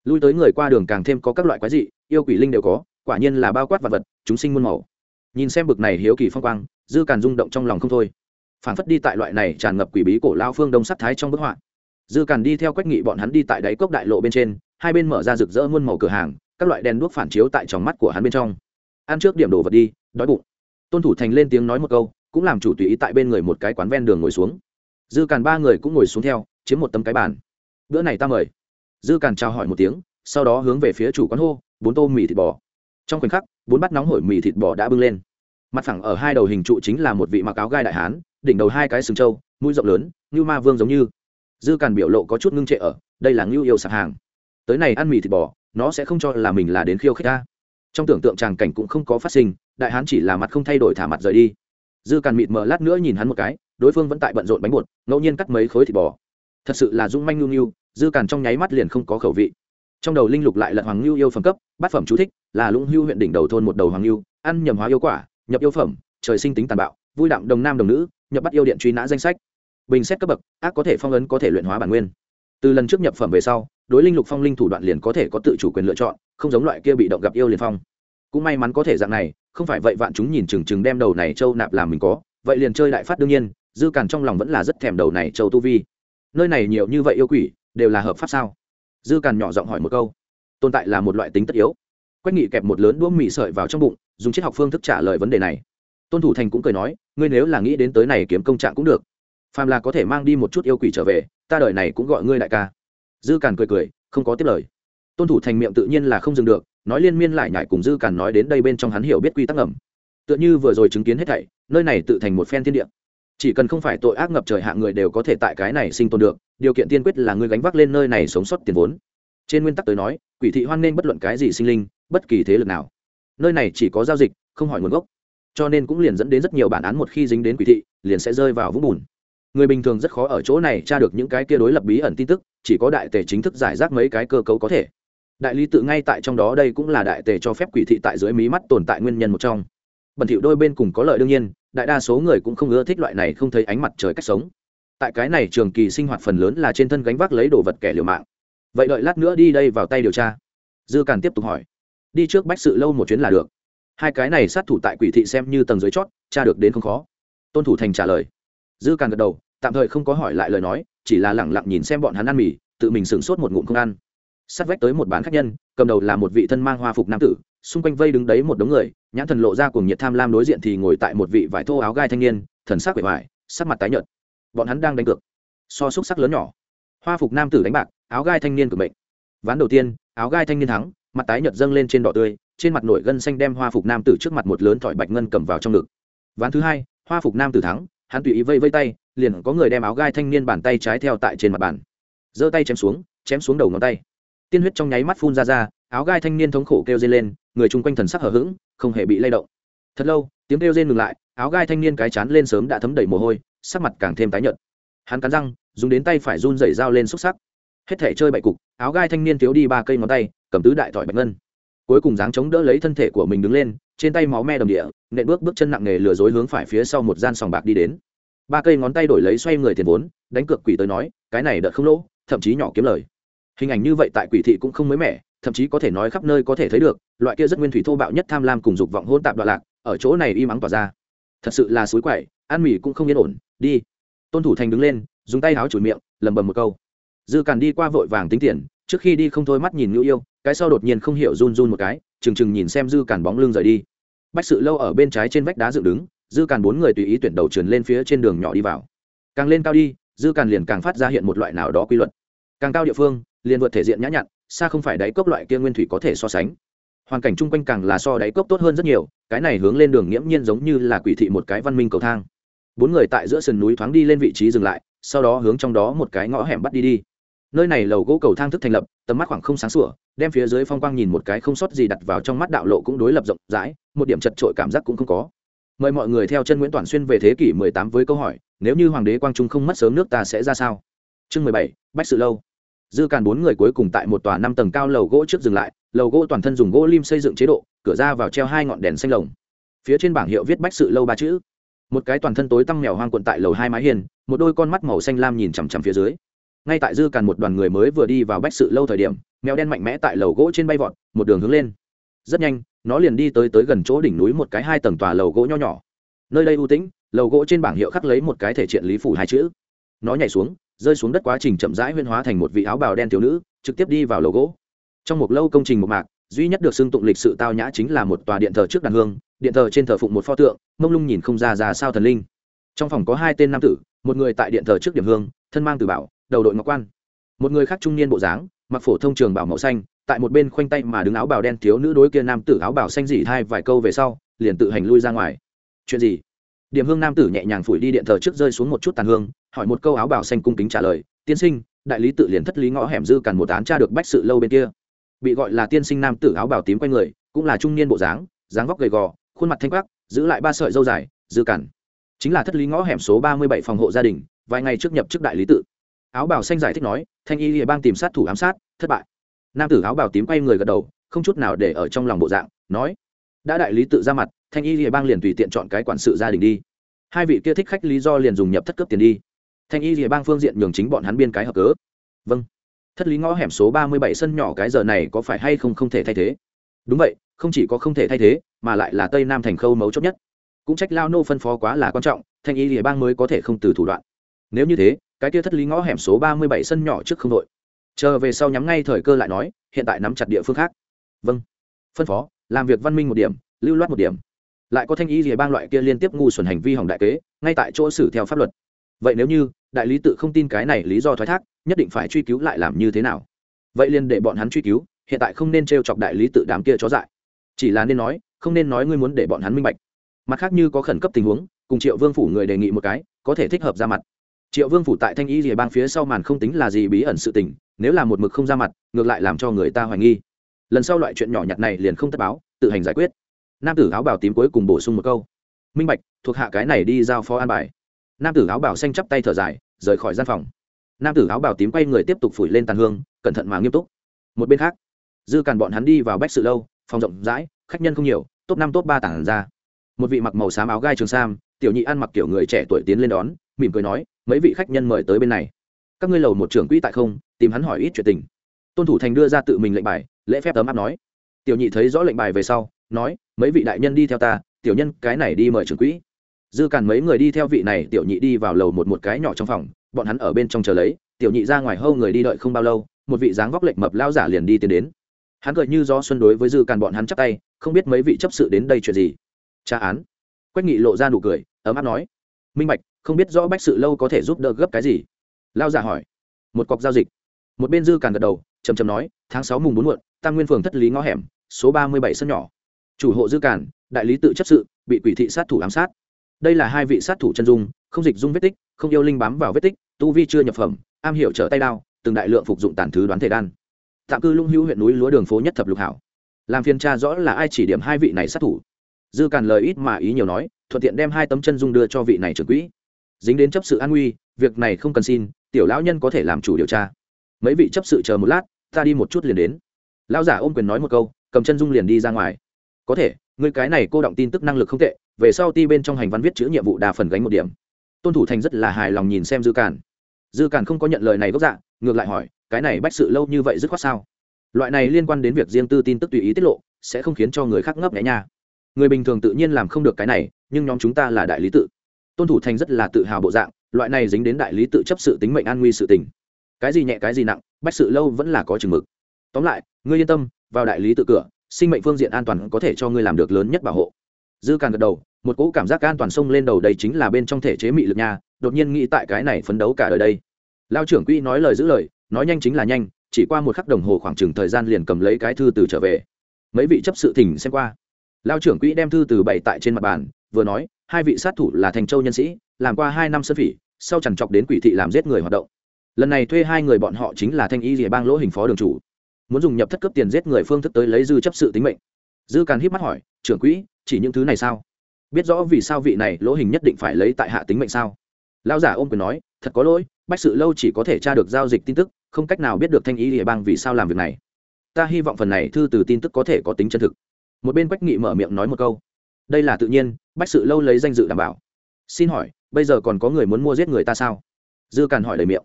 S1: Lui tới người qua đường càng thêm có các loại quái dị, yêu quỷ linh đều có, quả nhiên là bao quát vật vật, chúng sinh muôn màu. Nhìn xem bực này hiếu kỳ phong quang, dư càn rung động trong lòng không thôi. Phản phất đi tại loại này tràn ngập quỷ bí cổ lao phương đông sắc thái trong bức họa. Dư càn đi theo quách nghị bọn hắn đi tại đáy cốc đại lộ bên trên, hai bên mở ra rực rỡ muôn màu cửa hàng, các loại đèn đuốc phản chiếu tại tròng mắt của hắn bên trong. Ăn trước điểm đồ vật đi, đói bụng. Tôn thủ thành lên tiếng nói một câu, cũng làm chủ tùy ý tại bên người một cái quán ven đường ngồi xuống. Dư càn ba người cũng ngồi xuống theo, chiếm một tấm cái bàn bữa này ta mời. Dư càn chào hỏi một tiếng, sau đó hướng về phía chủ quán hô bốn tô mì thịt bò. Trong khoảnh khắc, bốn bát nóng hổi mì thịt bò đã bưng lên. Mặt phẳng ở hai đầu hình trụ chính là một vị mặc áo gai đại hán, đỉnh đầu hai cái sừng trâu, mũi rộng lớn, như ma vương giống như. Dư càn biểu lộ có chút ngưng trệ ở, đây là ngưu yêu sạp hàng. Tới này ăn mì thịt bò, nó sẽ không cho là mình là đến khiêu khích ta. Trong tưởng tượng tràng cảnh cũng không có phát sinh, đại hán chỉ là mặt không thay đổi thả mặt rời đi. Dư càn mịt mờ lát nữa nhìn hắn một cái, đối phương vẫn tại bận rộn bánh bột, ngẫu nhiên cắt mấy khối thịt bò thật sự là dung manh nhu nhu, dư càn trong nháy mắt liền không có khẩu vị. Trong đầu linh lục lại lật hoàng nhu yêu phẩm cấp, bát phẩm chú thích, là lũng hưu huyện đỉnh đầu thôn một đầu hoàng nhu ăn nhầm hóa yêu quả, nhập yêu phẩm, trời sinh tính tàn bạo, vui đạm đồng nam đồng nữ, nhập bắt yêu điện truy nã danh sách. Bình xét cấp bậc, ác có thể phong ấn có thể luyện hóa bản nguyên. Từ lần trước nhập phẩm về sau, đối linh lục phong linh thủ đoạn liền có thể có tự chủ quyền lựa chọn, không giống loại kia bị động gặp yêu liền phong. Cũng may mắn có thể dạng này, không phải vậy vạn chúng nhìn chừng chừng đem đầu này châu nạp làm mình có, vậy liền chơi đại phát đương nhiên, dư càn trong lòng vẫn là rất thèm đầu này châu tu vi nơi này nhiều như vậy yêu quỷ, đều là hợp pháp sao? Dư càn nhỏ giọng hỏi một câu. Tồn tại là một loại tính tất yếu. Quách nghị kẹp một lớn đũa mì sợi vào trong bụng, dùng triết học phương thức trả lời vấn đề này. Tôn thủ thành cũng cười nói, ngươi nếu là nghĩ đến tới này kiếm công trạng cũng được. Phàm là có thể mang đi một chút yêu quỷ trở về, ta đời này cũng gọi ngươi đại ca. Dư càn cười cười, không có tiếp lời. Tôn thủ thành miệng tự nhiên là không dừng được, nói liên miên lại nhải cùng dư càn nói đến đây bên trong hắn hiểu biết quy tắc ngầm. Tựa như vừa rồi chứng kiến hết thảy, nơi này tự thành một phen thiên địa chỉ cần không phải tội ác ngập trời hạng người đều có thể tại cái này sinh tồn được, điều kiện tiên quyết là người gánh vác lên nơi này sống sót tiền vốn. Trên nguyên tắc tới nói, quỷ thị hoan nên bất luận cái gì sinh linh, bất kỳ thế lực nào. Nơi này chỉ có giao dịch, không hỏi nguồn gốc. Cho nên cũng liền dẫn đến rất nhiều bản án một khi dính đến quỷ thị, liền sẽ rơi vào vũng bùn. Người bình thường rất khó ở chỗ này tra được những cái kia đối lập bí ẩn tin tức, chỉ có đại tề chính thức giải rác mấy cái cơ cấu có thể. Đại lý tự ngay tại trong đó đây cũng là đại tề cho phép quỷ thị tại dưới mí mắt tồn tại nguyên nhân một trong. Bẩn thỉu đôi bên cùng có lợi đương nhiên đại đa số người cũng không ưa thích loại này không thấy ánh mặt trời cách sống. Tại cái này trường kỳ sinh hoạt phần lớn là trên thân gánh vác lấy đồ vật kẻ liều mạng. Vậy đợi lát nữa đi đây vào tay điều tra. Dư càn tiếp tục hỏi. Đi trước bách sự lâu một chuyến là được. Hai cái này sát thủ tại quỷ thị xem như tầng dưới chót, tra được đến không khó. Tôn thủ thành trả lời. Dư càn gật đầu, tạm thời không có hỏi lại lời nói, chỉ là lẳng lặng nhìn xem bọn hắn ăn mì, tự mình sửng sốt một ngụm không ăn. Sát vách tới một bán khách nhân, cầm đầu là một vị thân mang hoa phục nam tử xung quanh vây đứng đấy một đống người nhãn thần lộ ra cùng nhiệt tham lam đối diện thì ngồi tại một vị vải thô áo gai thanh niên thần sắc vẻ vải, sắc mặt tái nhợt. Bọn hắn đang đánh cược so xúc sắc lớn nhỏ. Hoa phục nam tử đánh bạc áo gai thanh niên cực mệnh. Ván đầu tiên áo gai thanh niên thắng mặt tái nhợt dâng lên trên đỏ tươi trên mặt nổi gân xanh đem hoa phục nam tử trước mặt một lớn thỏi bạch ngân cầm vào trong ngực. Ván thứ hai hoa phục nam tử thắng hắn tùy ý vây vây tay liền có người đem áo gai thanh niên bàn tay trái theo tại trên mặt bàn. Giơ tay chém xuống chém xuống đầu ngón tay. Tiên huyết trong nháy mắt phun ra ra áo gai thanh niên thống khổ kêu dây lên, người chung quanh thần sắc hở h ữ g không hề bị lay động. Thật lâu, tiếng kêu rên ngừng lại, áo gai thanh niên cái chán lên sớm đã thấm đầy mồ hôi, sắc mặt càng thêm tái nhợt. Hắn cắn răng, dùng đến tay phải run dày dao lên xúc sắc. Hết thể chơi bậy cục, áo gai thanh niên thiếu đi ba cây ngón tay, cầm tứ đại thỏi bạch ngân. Cuối cùng dáng chống đỡ lấy thân thể của mình đứng lên, trên tay máu me đầm địa, nện bước bước chân nặng nề lừa dối hướng phải phía sau một gian sòng bạc đi đến. Ba cây ngón tay đổi lấy xoay người tiền vốn, đánh cược quỷ tới nói, cái này đợt không lỗ, thậm chí nhỏ kiếm lời hình ảnh như vậy tại quỷ thị cũng không mới mẻ, thậm chí có thể nói khắp nơi có thể thấy được, loại kia rất nguyên thủy thô bạo nhất tham lam cùng dục vọng hôn tạp đoạn lạc, ở chỗ này y mắng tỏa ra. Thật sự là suối quậy, ăn mì cũng không yên ổn, đi. Tôn thủ thành đứng lên, dùng tay háo chùi miệng lầm bầm một câu. Dư càn đi qua vội vàng tính tiền, trước khi đi không thôi mắt nhìn ngữ yêu, cái sau đột nhiên không hiểu run run một cái trừng trừng nhìn xem dư càn bóng lưng rời đi. Bách sự lâu ở bên trái trên vách đá dựng đứng, dư càn bốn người tùy ý tuyển đầu trườn lên phía trên đường nhỏ đi vào. Càng lên cao đi, dư càn liền càng phát ra hiện một loại nào đó quy luật. Càng cao địa phương liền vượt thể diện nhã nhặn xa không phải đáy cốc loại kia nguyên thủy có thể so sánh. Hoàn cảnh chung quanh càng là so đáy cốc tốt hơn rất nhiều cái này hướng lên đường nghiễm nhiên giống như là quỷ thị một cái văn minh cầu thang. Bốn người tại giữa sườn núi thoáng đi lên vị trí dừng lại sau đó hướng trong đó một cái ngõ hẻm bắt đi đi. Nơi này lầu gỗ cầu thang thức thành lập tầm mắt khoảng không sáng sủa đem phía dưới phong quang nhìn một cái không sót gì đặt vào trong mắt đạo lộ cũng đối lập rộng rãi một điểm chật trội cảm giác cũng không có. Mời mọi người theo chân nguyễn toàn xuyên về thế kỷ 18 với câu hỏi nếu như hoàng đế quang trung không mất sớm nước ta sẽ ra sao? Chương 17, bách sự lâu dư càn bốn người cuối cùng tại một tòa năm tầng cao lầu gỗ trước dừng lại, lầu gỗ toàn thân dùng gỗ lim xây dựng chế độ, cửa ra vào treo hai ngọn đèn xanh lồng. Phía trên bảng hiệu viết bách sự lâu ba chữ. Một cái toàn thân tối tăm mèo hoang quận tại lầu hai mái hiền một đôi con mắt màu xanh lam nhìn chằm chằm phía dưới. Ngay tại dư càn một đoàn người mới vừa đi vào bách sự lâu thời điểm, mèo đen mạnh mẽ tại lầu gỗ trên bay vọt, một đường hướng lên. Rất nhanh, nó liền đi tới tới gần chỗ đỉnh núi một cái hai tầng tòa lầu gỗ nho nhỏ. Nơi đây ưu tĩnh, lầu gỗ trên bảng hiệu khắc lấy một cái thể triện lý phủ hai chữ. Nó nhảy xuống rơi xuống đất quá trình chậm rãi huyên hóa thành một vị áo bào đen thiếu nữ, trực tiếp đi vào lầu gỗ. Trong một lâu công trình một mạc, duy nhất được xưng tụng lịch sự tao nhã chính là một tòa điện thờ trước đàn hương, điện thờ trên thờ phụng một pho tượng, mông lung nhìn không ra ra sao thần linh. Trong phòng có hai tên nam tử, một người tại điện thờ trước điểm hương, thân mang từ bảo, đầu đội ngọc quan. Một người khác trung niên bộ dáng, mặc phổ thông trường bảo màu xanh, tại một bên khoanh tay mà đứng áo bào đen thiếu nữ đối kia nam tử áo bào xanh dỉ thai vài câu về sau, liền tự hành lui ra ngoài. Chuyện gì? Điểm hương nam tử nhẹ nhàng phủi đi điện thờ trước rơi xuống một chút tàn hương, hỏi một câu áo bào xanh cung kính trả lời, tiên sinh, đại lý tự liền thất lý ngõ hẻm dư cằn một án tra được bách sự lâu bên kia. Bị gọi là tiên sinh nam tử áo bào tím quanh người, cũng là trung niên bộ dáng dáng vóc gầy gò, khuôn mặt thanh quắc, giữ lại ba sợi dâu dài, dư cằn chính là thất lý ngõ hẻm số ba mươi bảy phòng hộ gia đình, vài ngày trước nhập chức đại lý tự. Áo bào xanh giải thích nói, thanh y lìa bang tìm sát thủ ám sát, thất bại. Nam tử áo bào tím quay người gật đầu, không chút nào để ở trong lòng bộ dạng, nói, đã đại lý tự ra mặt thanh y lìa bang liền tùy tiện chọn cái quản sự gia đình đi. Hai vị kia thích khách lý do liền dùng nhập thất cướp tiền đi. Thanh y lìa bang phương diện nhường chính bọn hắn biên cái hợp cớ. Vâng. Thất lý ngõ hẻm số ba mươi bảy sân nhỏ cái giờ này có phải hay không không thể thay thế? Đúng vậy, không chỉ có không thể thay thế, mà lại là tây nam thành khâu mấu chốt nhất. Cũng trách lao nô phân phó quá là quan trọng, thanh y lìa bang mới có thể không từ thủ đoạn. Nếu như thế, cái kia thất lý ngõ hẻm số ba mươi bảy sân nhỏ trước không đội. Chờ về sau nhắm ngay thời cơ lại nói, hiện tại nắm chặt địa phương khác. Vâng. Phân phó, làm việc văn minh một điểm, lưu loát một điểm lại có thanh ý gì bang loại kia liên tiếp ngu xuẩn hành vi hỏng đại kế, ngay tại chỗ xử theo pháp luật. Vậy nếu như, đại lý tự không tin cái này lý do thoái thác, nhất định phải truy cứu lại làm như thế nào? Vậy liền để bọn hắn truy cứu, hiện tại không nên t r e o chọc đại lý tự đám kia chó dại. Chỉ là nên nói, không nên nói ngươi muốn để bọn hắn minh bạch. Mặt khác như có khẩn cấp tình huống, cùng triệu vương phủ người đề nghị một cái, có thể thích hợp ra mặt. Triệu vương phủ tại thanh y rìa bang phía sau màn không tính là gì bí ẩn sự tình, nếu là một mực không ra mặt, ngược lại làm cho người ta hoài nghi. Lần sau loại chuyện nhỏ nhặt này liền không tất báo, tự hành giải quyết nam tử áo bảo tím cuối cùng bổ sung một câu. Minh bạch, thuộc hạ cái này đi giao phó an bài. Nam tử áo bảo xanh chắp tay thở dài, rời khỏi gian phòng. Nam tử áo bảo tím quay người tiếp tục phủi lên tàn hương, cẩn thận mà nghiêm túc. Một bên khác, dư càn bọn hắn đi vào bách sự lâu, phòng rộng rãi, khách nhân không nhiều, top năm, top ba tảng ra. Một vị mặc màu xám áo gai trường sam, tiểu nhị ăn mặc kiểu người trẻ tuổi tiến lên đón, mỉm cười nói, mấy vị khách nhân mời tới bên này. Các ngươi lầu một trưởng quỹ tại không, tìm hắn hỏi ít chuyện tình. Tôn thủ thành đưa ra tự mình lệnh bài, lễ phép tấm áp nói. Tiểu nhị thấy rõ lệnh bài về sau nói, mấy vị đại nhân đi theo ta, tiểu nhân cái này đi mời trưởng quỹ. Dư càn mấy người đi theo vị này tiểu nhị đi vào lầu một một cái nhỏ trong phòng, bọn hắn ở bên trong chờ lấy, tiểu nhị ra ngoài hâu người đi đợi không bao lâu, một vị dáng vóc lệch mập lao giả liền đi tiến đến. Hắn cười như do xuân đối với dư càn bọn hắn chắc tay, không biết mấy vị chấp sự đến đây chuyện gì. Tra án. Quách nghị lộ ra nụ cười, ấm áp nói, minh bạch, không biết rõ bách sự lâu có thể giúp đỡ gấp cái gì? Lao giả hỏi. Một cọc giao dịch. Một bên dư càn gật đầu chầm chầm nói, tháng sáu mùng bốn muộn, tam nguyên phường thất lý ngõ hẻm, số ba mươi bảy sân nhỏ chủ hộ dư cản, đại lý tự chấp sự bị quỷ thị sát thủ ám sát. Đây là hai vị sát thủ chân dung không dịch dung vết tích không yêu linh bám vào vết tích tu vi chưa nhập phẩm am hiểu trở tay đao từng đại lượng phục dụng tàn thứ đoán thể đan. Tạm cư lung hữu huyện núi lúa đường phố nhất thập lục hảo. Làm phiên tra rõ là ai chỉ điểm hai vị này sát thủ. Dư càn lời ít mà ý nhiều nói thuận tiện đem hai tấm chân dung đưa cho vị này trưởng quỹ. Dính đến chấp sự an nguy việc này không cần xin tiểu lão nhân có thể làm chủ điều tra. Mấy vị chấp sự chờ một lát ta đi một chút liền đến. Lão giả ôm quyền nói một câu cầm chân dung liền đi ra ngoài có thể, người cái này cô động tin tức năng lực không tệ, về sau ti bên trong hành văn viết chữ nhiệm vụ đa phần gánh một điểm. Tôn thủ thành rất là hài lòng nhìn xem dư cản dư cản không có nhận lời này gốc dạ ngược lại hỏi, cái này bách sự lâu như vậy dứt khoát sao? Loại này liên quan đến việc riêng tư tin tức tùy ý tiết lộ, sẽ không khiến cho người khác ngấp nghẽ nha. Người bình thường tự nhiên làm không được cái này, nhưng nhóm chúng ta là đại lý tự. Tôn thủ thành rất là tự hào bộ dạng, loại này dính đến đại lý tự chấp sự tính mệnh an nguy sự tình. Cái gì nhẹ cái gì nặng, bách sự lâu vẫn là có chừng mực. Tóm lại, ngươi yên tâm, vào đại lý tự cửa sinh mệnh phương diện an toàn có thể cho ngươi làm được lớn nhất bảo hộ. Dư càng gật đầu, một cỗ cảm giác an toàn sông lên đầu đây chính là bên trong thể chế mị lực nha, đột nhiên nghĩ tại cái này phấn đấu cả đời đây. Lao trưởng quỹ nói lời giữ lời, nói nhanh chính là nhanh, chỉ qua một khắc đồng hồ khoảng chừng thời gian liền cầm lấy cái thư từ trở về. Mấy vị chấp sự thỉnh xem qua. Lao trưởng quỹ đem thư từ bày tại trên mặt bàn, vừa nói, hai vị sát thủ là thành châu nhân sĩ, làm qua hai năm sân phỉ, sau chẳng chọc đến quỷ thị làm giết người hoạt động. Lần này thuê hai người bọn họ chính là thanh y rìa bang lỗ hình phó đường chủ muốn dùng nhập thất cấp tiền giết người phương thức tới lấy dư chấp sự tính mệnh. Dư càn híp mắt hỏi, trưởng quỹ, chỉ những thứ này sao? Biết rõ vì sao vị này lỗ hình nhất định phải lấy tại hạ tính mệnh sao? Lão giả ôm quyền nói, thật có lỗi, bách sự lâu chỉ có thể tra được giao dịch tin tức, không cách nào biết được thanh ý địa bang vì sao làm việc này. Ta hy vọng phần này thư từ tin tức có thể có tính chân thực. Một bên quách nghị mở miệng nói một câu, đây là tự nhiên, bách sự lâu lấy danh dự đảm bảo. Xin hỏi, bây giờ còn có người muốn mua giết người ta sao? Dư càn hỏi lời miệng,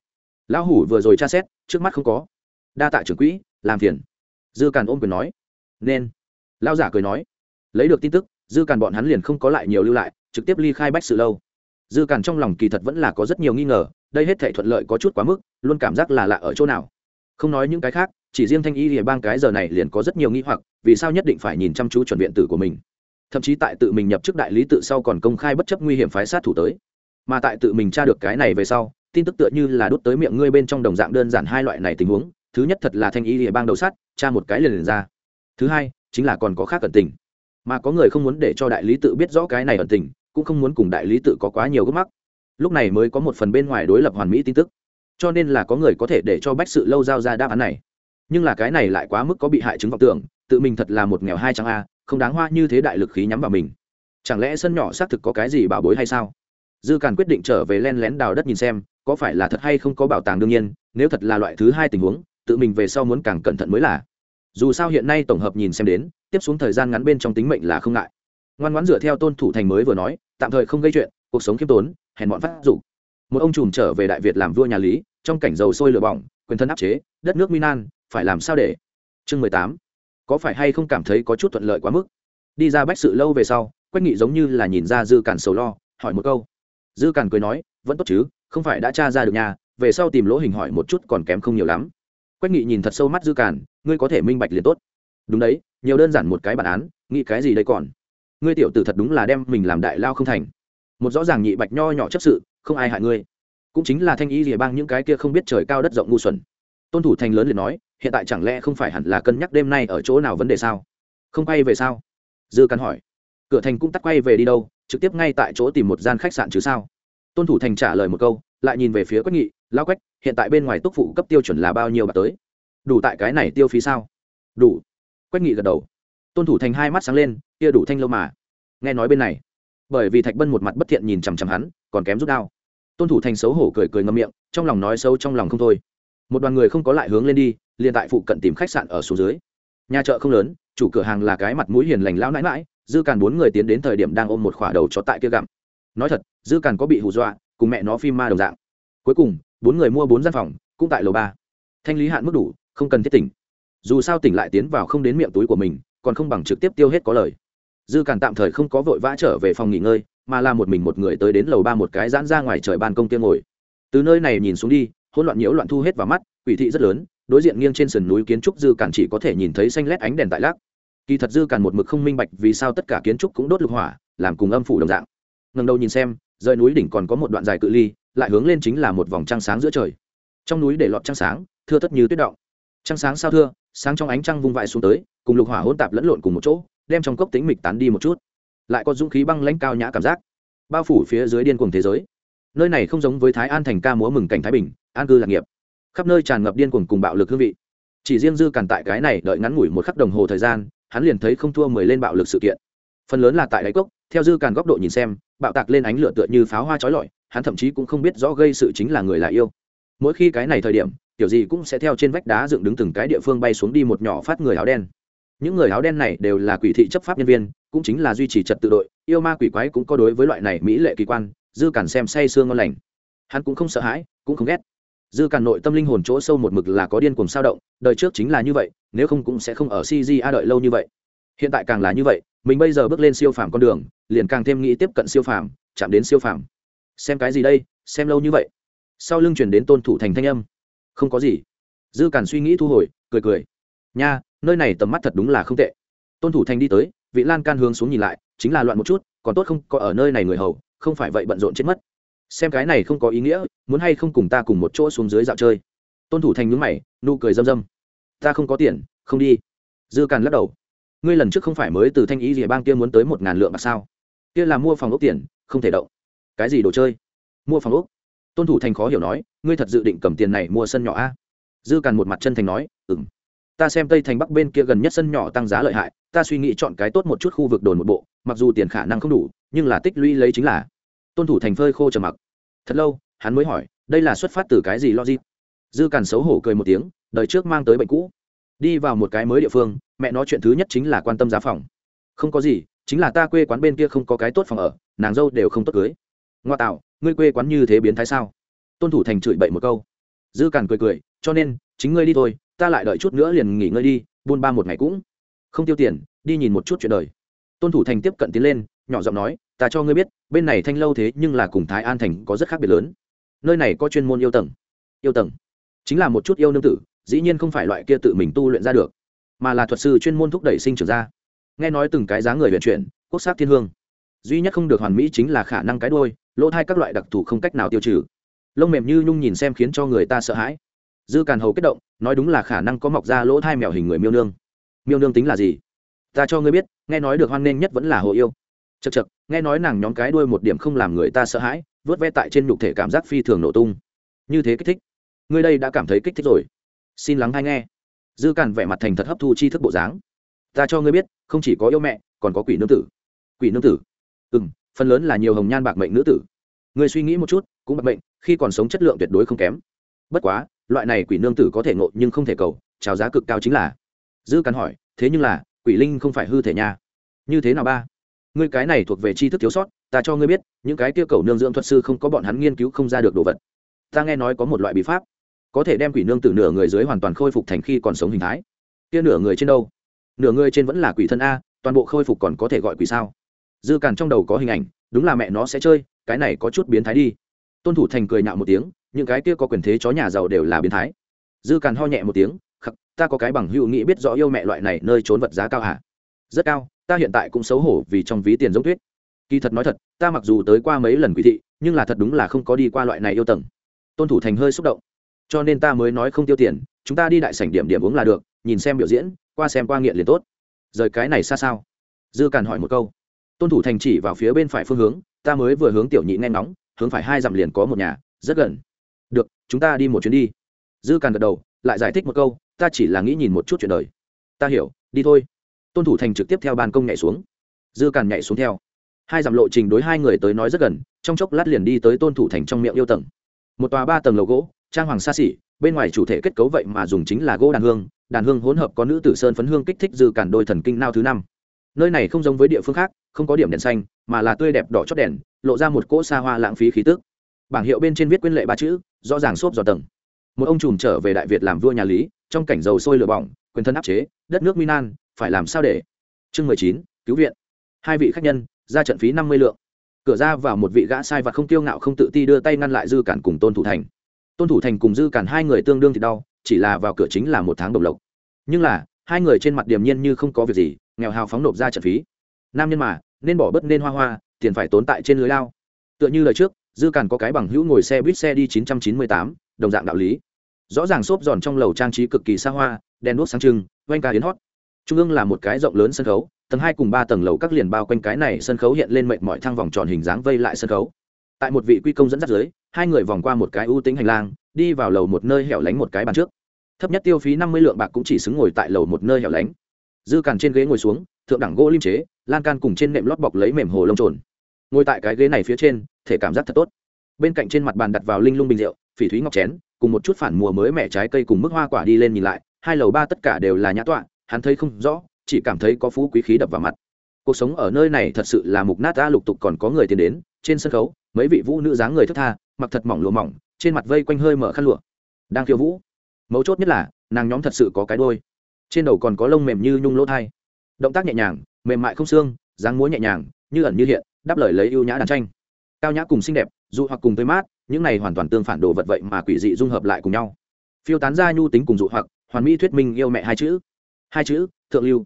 S1: lão hủ vừa rồi tra xét, trước mắt không có. Đa tạ trưởng quỹ làm phiền. Dư càn ôm quyền nói. Nên. Lão giả cười nói. Lấy được tin tức, dư càn bọn hắn liền không có lại nhiều lưu lại, trực tiếp ly khai bách sự lâu. Dư càn trong lòng kỳ thật vẫn là có rất nhiều nghi ngờ, đây hết thể thuận lợi có chút quá mức, luôn cảm giác là lạ ở chỗ nào. Không nói những cái khác, chỉ riêng thanh y thì bang cái giờ này liền có rất nhiều nghi hoặc, vì sao nhất định phải nhìn chăm chú chuẩn viện tử của mình. Thậm chí tại tự mình nhập chức đại lý tự sau còn công khai bất chấp nguy hiểm phái sát thủ tới. Mà tại tự mình tra được cái này về sau, tin tức tựa như là đốt tới miệng ngươi bên trong đồng dạng đơn giản hai loại này tình huống thứ nhất thật là thanh y địa bang đầu sát tra một cái liền, liền ra. Thứ hai chính là còn có khác cẩn tình. Mà có người không muốn để cho đại lý tự biết rõ cái này ẩn tình cũng không muốn cùng đại lý tự có quá nhiều gốc mắc. Lúc này mới có một phần bên ngoài đối lập hoàn mỹ tin tức. Cho nên là có người có thể để cho bách sự lâu giao ra đáp án này. Nhưng là cái này lại quá mức có bị hại chứng vọng tưởng tự mình thật là một nghèo hai trắng a không đáng hoa như thế đại lực khí nhắm vào mình. Chẳng lẽ sân nhỏ xác thực có cái gì bảo bối hay sao? Dư càn quyết định trở về len lén đào đất nhìn xem có phải là thật hay không có bảo tàng đương nhiên nếu thật là loại thứ hai tình huống tự mình về sau muốn càng cẩn thận mới là. Dù sao hiện nay tổng hợp nhìn xem đến, tiếp xuống thời gian ngắn bên trong tính mệnh là không ngại. Ngoan ngoãn dựa theo tôn thủ thành mới vừa nói, tạm thời không gây chuyện, cuộc sống khiêm tốn, hèn bọn phát dục. Một ông trùm trở về đại việt làm vua nhà lý, trong cảnh dầu sôi lửa bỏng, quyền thân áp chế, đất nước minan phải làm sao để? Chương mười tám. Có phải hay không cảm thấy có chút thuận lợi quá mức? Đi ra bách sự lâu về sau, quách nghị giống như là nhìn ra dư cản sầu lo, hỏi một câu. Dư cản cười nói, vẫn tốt chứ, không phải đã tra ra được nhà, về sau tìm lỗ hình hỏi một chút còn kém không nhiều lắm quách nghị nhìn thật sâu mắt dư cản ngươi có thể minh bạch liền tốt. Đúng đấy, nhiều đơn giản một cái bản án, nghĩ cái gì đây còn? Ngươi tiểu tử thật đúng là đem mình làm đại lao không thành. Một rõ ràng nhị bạch nho nhỏ chấp sự, không ai hại ngươi. Cũng chính là thanh y rìa bang những cái kia không biết trời cao đất rộng ngu xuẩn. Tôn thủ thành lớn liền nói, hiện tại chẳng lẽ không phải hẳn là cân nhắc đêm nay ở chỗ nào vấn đề sao? Không quay về sao? Dư càn hỏi. Cửa thành cũng tắt quay về đi đâu, trực tiếp ngay tại chỗ tìm một gian khách sạn chứ sao? Tôn thủ thành trả lời một câu, lại nhìn về phía quách nghị lao quách hiện tại bên ngoài túc phụ cấp tiêu chuẩn là bao nhiêu bạc tới? Đủ tại cái này tiêu phí sao? Đủ. Quách nghị gật đầu. Tôn thủ thành hai mắt sáng lên, kia đủ thanh lâu mà. Nghe nói bên này. Bởi vì thạch bân một mặt bất thiện nhìn chằm chằm hắn, còn kém rút đao. Tôn thủ thành xấu hổ cười cười ngâm miệng, trong lòng nói sâu trong lòng không thôi. Một đoàn người không có lại hướng lên đi, liền tại phụ cận tìm khách sạn ở số dưới. Nhà chợ không lớn, chủ cửa hàng là cái mặt mũi hiền lành lão nãi mãi dư càn bốn người tiến đến thời điểm đang ôm một khỏa đầu cho tại kia gặm. Nói thật, dư càn có bị hù dọa, cùng mẹ nó phim ma đồng dạng. Cuối cùng bốn người mua bốn gian phòng, cũng tại lầu ba. Thanh lý hạn mức đủ, không cần thiết tỉnh. Dù sao tỉnh lại tiến vào không đến miệng túi của mình, còn không bằng trực tiếp tiêu hết có lời. Dư càn tạm thời không có vội vã trở về phòng nghỉ ngơi, mà là một mình một người tới đến lầu ba một cái giãn ra ngoài trời ban công tiên ngồi. Từ nơi này nhìn xuống đi, hỗn loạn nhiễu loạn thu hết vào mắt, quỷ thị rất lớn, đối diện nghiêng trên sườn núi kiến trúc dư càn chỉ có thể nhìn thấy xanh lét ánh đèn tại lác. kỳ thật dư càn một mực không minh bạch vì sao tất cả kiến trúc cũng đốt lục hỏa, làm cùng âm phủ đồng dạng. Ngần đầu nhìn xem, rời núi đỉnh còn có một đoạn dài cự ly lại hướng lên chính là một vòng trăng sáng giữa trời. Trong núi để lọt trăng sáng, thưa tất như tuyết động. Trăng sáng sao thưa, sáng trong ánh trăng vung vãi xuống tới, cùng lục hỏa hỗn tạp lẫn lộn cùng một chỗ, đem trong cốc tính mịch tán đi một chút. Lại có dũng khí băng lãnh cao nhã cảm giác. Bao phủ phía dưới điên cuồng thế giới. Nơi này không giống với thái an thành ca múa mừng cảnh thái bình, an cư lạc nghiệp. Khắp nơi tràn ngập điên cuồng cùng bạo lực hương vị. Chỉ riêng dư càn tại cái này đợi ngắn ngủi một khắc đồng hồ thời gian, hắn liền thấy không thua mười lên bạo lực sự kiện. Phần lớn là tại đáy cốc, theo dư càn góc độ nhìn xem, bạo tạc lên ánh lửa tựa như pháo hoa trói lọi hắn thậm chí cũng không biết rõ gây sự chính là người là yêu. Mỗi khi cái này thời điểm, kiểu gì cũng sẽ theo trên vách đá dựng đứng từng cái địa phương bay xuống đi một nhỏ phát người áo đen. Những người áo đen này đều là quỷ thị chấp pháp nhân viên, cũng chính là duy trì trật tự đội, yêu ma quỷ quái cũng có đối với loại này mỹ lệ kỳ quan, dư cản xem say sương ngon lành. Hắn cũng không sợ hãi, cũng không ghét. Dư cản nội tâm linh hồn chỗ sâu một mực là có điên cuồng sao động, đời trước chính là như vậy, nếu không cũng sẽ không ở cg a đợi lâu như vậy. Hiện tại càng là như vậy, mình bây giờ bước lên siêu phàm con đường, liền càng thêm nghĩ tiếp cận siêu phàm, chạm đến siêu phàm xem cái gì đây, xem lâu như vậy. Sau lưng chuyển đến tôn thủ thành thanh âm. Không có gì. Dư cản suy nghĩ thu hồi, cười cười. Nha, nơi này tầm mắt thật đúng là không tệ. Tôn thủ thành đi tới, vị lan can hướng xuống nhìn lại, chính là loạn một chút, còn tốt không có ở nơi này người hầu, không phải vậy bận rộn chết mất. Xem cái này không có ý nghĩa, muốn hay không cùng ta cùng một chỗ xuống dưới dạo chơi. Tôn thủ thành nhúng mày, nụ cười râm râm. Ta không có tiền, không đi. Dư càn lắc đầu. Ngươi lần trước không phải mới từ thanh ý rìa bang kia muốn tới một ngàn lượng bạc sao? Kia là mua phòng ốc tiền, không thể động cái gì đồ chơi? Mua phòng úc tôn thủ thành khó hiểu nói, ngươi thật dự định cầm tiền này mua sân nhỏ a? Dư càn một mặt chân thành nói ừng ta xem tây thành bắc bên kia gần nhất sân nhỏ tăng giá lợi hại, ta suy nghĩ chọn cái tốt một chút khu vực đồn một bộ, mặc dù tiền khả năng không đủ, nhưng là tích lũy lấy chính là. Tôn thủ thành phơi khô trầm mặc. Thật lâu, hắn mới hỏi, đây là xuất phát từ cái gì logic? Dư càn xấu hổ cười một tiếng, đời trước mang tới bệnh cũ. Đi vào một cái mới địa phương, mẹ nói chuyện thứ nhất chính là quan tâm giá phòng. Không có gì, chính là ta quê quán bên kia không có cái tốt phòng ở, nàng dâu đều không tốt cưới ngoa tạo, ngươi quê quán như thế biến thái sao? Tôn thủ thành chửi bậy một câu. Dư càn cười cười, cho nên, chính ngươi đi thôi, ta lại đợi chút nữa liền nghỉ ngơi đi, buôn ba một ngày cũng không tiêu tiền, đi nhìn một chút chuyện đời. Tôn thủ thành tiếp cận tiến lên, nhỏ giọng nói, ta cho ngươi biết, bên này thanh lâu thế nhưng là cùng thái an thành có rất khác biệt lớn. Nơi này có chuyên môn yêu tầng. Yêu tầng chính là một chút yêu nương tử, dĩ nhiên không phải loại kia tự mình tu luyện ra được, mà là thuật sư chuyên môn thúc đẩy sinh trưởng ra. Nghe nói từng cái dáng người vận chuyển, quốc sắc thiên hương. Duy nhất không được hoàn mỹ chính là khả năng cái đôi lỗ thai các loại đặc thù không cách nào tiêu trừ. Lông mềm như nhung nhìn xem khiến cho người ta sợ hãi. Dư càn hầu kết động, nói đúng là khả năng có mọc ra lỗ thai mèo hình người miêu nương. Miêu nương tính là gì? Ta cho ngươi biết, nghe nói được hoan nghênh nhất vẫn là hồ yêu. Chật chật nghe nói nàng nhóm cái đuôi một điểm không làm người ta sợ hãi, vớt ve tại trên nhục thể cảm giác phi thường nổ tung. Như thế kích thích. Ngươi đây đã cảm thấy kích thích rồi. Xin lắng hay nghe. Dư càn vẻ mặt thành thật hấp thu chi thức bộ dáng. Ta cho ngươi biết, không chỉ có yêu mẹ, còn có quỷ nương tử. Quỷ nương tử? Ừ m phần lớn là nhiều hồng nhan bạc mệnh nữ tử. Người suy nghĩ một chút, cũng bạc mệnh, khi còn sống chất lượng tuyệt đối không kém. Bất quá, loại này quỷ nương tử có thể ngộ nhưng không thể cầu, trào giá cực cao chính là. Dư càn hỏi, thế nhưng là, quỷ linh không phải hư thể nha. Như thế nào ba? Ngươi cái này thuộc về tri thức thiếu sót, ta cho ngươi biết, những cái tiêu cầu nương dưỡng thuật sư không có bọn hắn nghiên cứu không ra được đồ vật. Ta nghe nói có một loại bí pháp, có thể đem quỷ nương từ nửa người dưới hoàn toàn khôi phục thành khi còn sống hình thái. Kia nửa người trên đâu? Nửa người trên vẫn là quỷ thân a, toàn bộ khôi phục còn có thể gọi quỷ sao? Dư càn trong đầu có hình ảnh, đúng là mẹ nó sẽ chơi, cái này có chút biến thái đi. Tôn thủ thành cười nhạo một tiếng, những cái kia có quyền thế chó nhà giàu đều là biến thái. Dư càn ho nhẹ một tiếng, khắc, ta có cái bằng hữu nghĩ biết rõ yêu mẹ loại này nơi trốn vật giá cao hả? Rất cao, ta hiện tại cũng xấu hổ vì trong ví tiền giống tuyết. Kỳ thật nói thật, ta mặc dù tới qua mấy lần quý thị, nhưng là thật đúng là không có đi qua loại này yêu tầng. Tôn thủ thành hơi xúc động. Cho nên ta mới nói không tiêu tiền, chúng ta đi đại sảnh điểm điểm uống là được, nhìn xem biểu diễn, qua xem qua nghiện liền tốt. Rời cái này xa sao? Dư càn hỏi một câu tôn thủ thành chỉ vào phía bên phải phương hướng, ta mới vừa hướng tiểu nhị nghe ngóng, hướng phải hai dặm liền có một nhà, rất gần. Được, chúng ta đi một chuyến đi. Dư càn gật đầu, lại giải thích một câu, ta chỉ là nghĩ nhìn một chút chuyện đời. Ta hiểu, đi thôi. Tôn thủ thành trực tiếp theo ban công nhảy xuống. Dư càn nhảy xuống theo. Hai dặm lộ trình đối hai người tới nói rất gần, trong chốc lát liền đi tới tôn thủ thành trong miệng yêu tầng. Một tòa ba tầng lầu gỗ, trang hoàng xa xỉ, bên ngoài chủ thể kết cấu vậy mà dùng chính là gỗ đàn hương đàn hương hỗn hợp có nữ tử sơn phấn hương kích thích dư cản đôi thần kinh nao thứ năm nơi này không giống với địa phương khác, không có điểm đèn xanh, mà là tươi đẹp đỏ chót đèn, lộ ra một cỗ xa hoa lãng phí khí tức. Bảng hiệu bên trên viết quyên lệ ba chữ, rõ ràng xốp giò tầng. Một ông trùm trở về đại việt làm vua nhà lý, trong cảnh dầu sôi lửa bỏng, quyền thân áp chế, đất nước minan phải làm sao để? Chương mười chín, cứu viện. Hai vị khách nhân, ra trận phí năm mươi lượng. Cửa ra vào một vị gã sai và không tiêu ngạo không tự ti đưa tay ngăn lại dư cản cùng tôn thủ thành. Tôn thủ thành cùng dư cản hai người tương đương thì đau, chỉ là vào cửa chính là một tháng đồng lộc. Nhưng là, hai người trên mặt điềm nhiên như không có việc gì nghèo hào phóng nộp ra trận phí. Nam nhân mà nên bỏ bớt nên hoa hoa tiền phải tốn tại trên lưới lao. Tựa như lời trước dư càn có cái bằng hữu ngồi xe buýt xe đi 998, đồng dạng đạo lý. Rõ ràng xốp giòn trong lầu trang trí cực kỳ xa hoa đèn đuốc sáng trưng oanh ca hiến hót. Trung ương là một cái rộng lớn sân khấu tầng hai cùng ba tầng lầu các liền bao quanh cái này sân khấu hiện lên mệnh mọi thang vòng tròn hình dáng vây lại sân khấu. Tại một vị quy công dẫn dắt dưới hai người vòng qua một cái ưu tính hành lang đi vào lầu một nơi hẻo lánh một cái bàn trước. Thấp nhất tiêu phí năm mươi lượng bạc cũng chỉ xứng ngồi tại lầu một nơi hẻo lánh dư càn trên ghế ngồi xuống, thượng đẳng gỗ lim chế, lan can cùng trên nệm lót bọc lấy mềm hồ lông trồn. Ngồi tại cái ghế này phía trên, thể cảm giác thật tốt. Bên cạnh trên mặt bàn đặt vào linh lung bình rượu, phỉ thúy ngọc chén, cùng một chút phản mùa mới mẻ trái cây cùng mức hoa quả đi lên nhìn lại, hai lầu ba tất cả đều là nhã tọa, hắn thấy không rõ, chỉ cảm thấy có phú quý khí đập vào mặt. Cuộc sống ở nơi này thật sự là mục nát ta lục tục còn có người tiến đến, trên sân khấu, mấy vị vũ nữ dáng người thức tha, mặc thật mỏng lụa mỏng, trên mặt vây quanh hơi mở khăn lụa. Đang khiêu vũ. Mấu chốt nhất là, nàng nhóm thật sự có cái đôi trên đầu còn có lông mềm như nhung lỗ thai. Động tác nhẹ nhàng, mềm mại không xương, dáng múa nhẹ nhàng, như ẩn như hiện, đáp lời lấy ưu nhã đàn tranh. Cao nhã cùng xinh đẹp dụ hoặc cùng tươi mát, những này hoàn toàn tương phản đồ vật vậy mà quỷ dị dung hợp lại cùng nhau. Phiêu tán ra nhu tính cùng dụ hoặc, hoàn mỹ thuyết minh yêu mẹ hai chữ. Hai chữ, thượng lưu.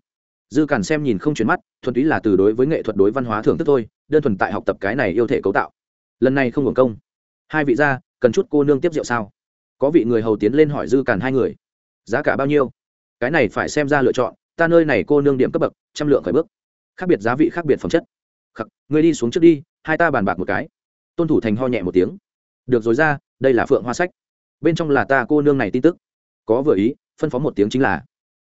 S1: Dư càn xem nhìn không chuyển mắt, thuần túy là từ đối với nghệ thuật đối văn hóa thưởng thức thôi, đơn thuần tại học tập cái này yêu thể cấu tạo. Lần này không hưởng công. Hai vị gia, cần chút cô nương tiếp rượu sao? Có vị người hầu tiến lên hỏi dư càn hai người. Giá cả bao nhiêu? Cái này phải xem ra lựa chọn, ta nơi này cô nương điểm cấp bậc, trăm lượng khởi bước. Khác biệt giá vị, khác biệt phẩm chất. Khắc người đi xuống trước đi, hai ta bàn bạc một cái. Tôn thủ thành ho nhẹ một tiếng. Được rồi ra, đây là phượng hoa sách. Bên trong là ta cô nương này tin tức. Có vừa ý, phân phó một tiếng chính là.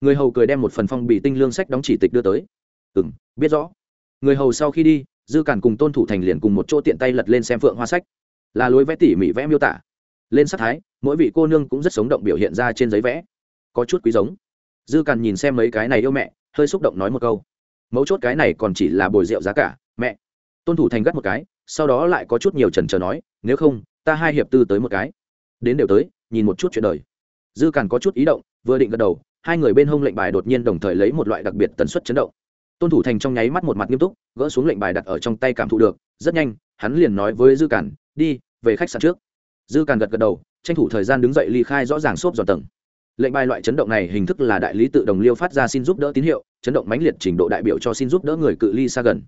S1: Người hầu cười đem một phần phong bì tinh lương sách đóng chỉ tịch đưa tới. Ừ m biết rõ. Người hầu sau khi đi, dư cản cùng tôn thủ thành liền cùng một chỗ tiện tay lật lên xem phượng hoa sách. Là lối vẽ tỉ mỉ vẽ miêu tả. Lên sắc thái, mỗi vị cô nương cũng rất sống động biểu hiện ra trên giấy vẽ. Có chút quý giống dư càn nhìn xem mấy cái này yêu mẹ, hơi xúc động nói một câu. Mấu chốt cái này còn chỉ là bồi rượu giá cả, mẹ. Tôn thủ thành gắt một cái, sau đó lại có chút nhiều trần trờ nói, nếu không, ta hai hiệp tư tới một cái. Đến đều tới, nhìn một chút chuyện đời. Dư càn có chút ý động, vừa định gật đầu, hai người bên hông lệnh bài đột nhiên đồng thời lấy một loại đặc biệt tần suất chấn động. Tôn thủ thành trong nháy mắt một mặt nghiêm túc, gỡ xuống lệnh bài đặt ở trong tay cảm thụ được, rất nhanh, hắn liền nói với dư càn, đi, về khách sạn trước. Dư càn gật gật đầu, tranh thủ thời gian đứng dậy ly khai rõ ràng xốp giòn tầng lệnh bài loại chấn động này hình thức là đại lý tự đồng liêu phát ra xin giúp đỡ tín hiệu, chấn động mãnh liệt trình độ đại biểu cho xin giúp đỡ người cự ly xa gần.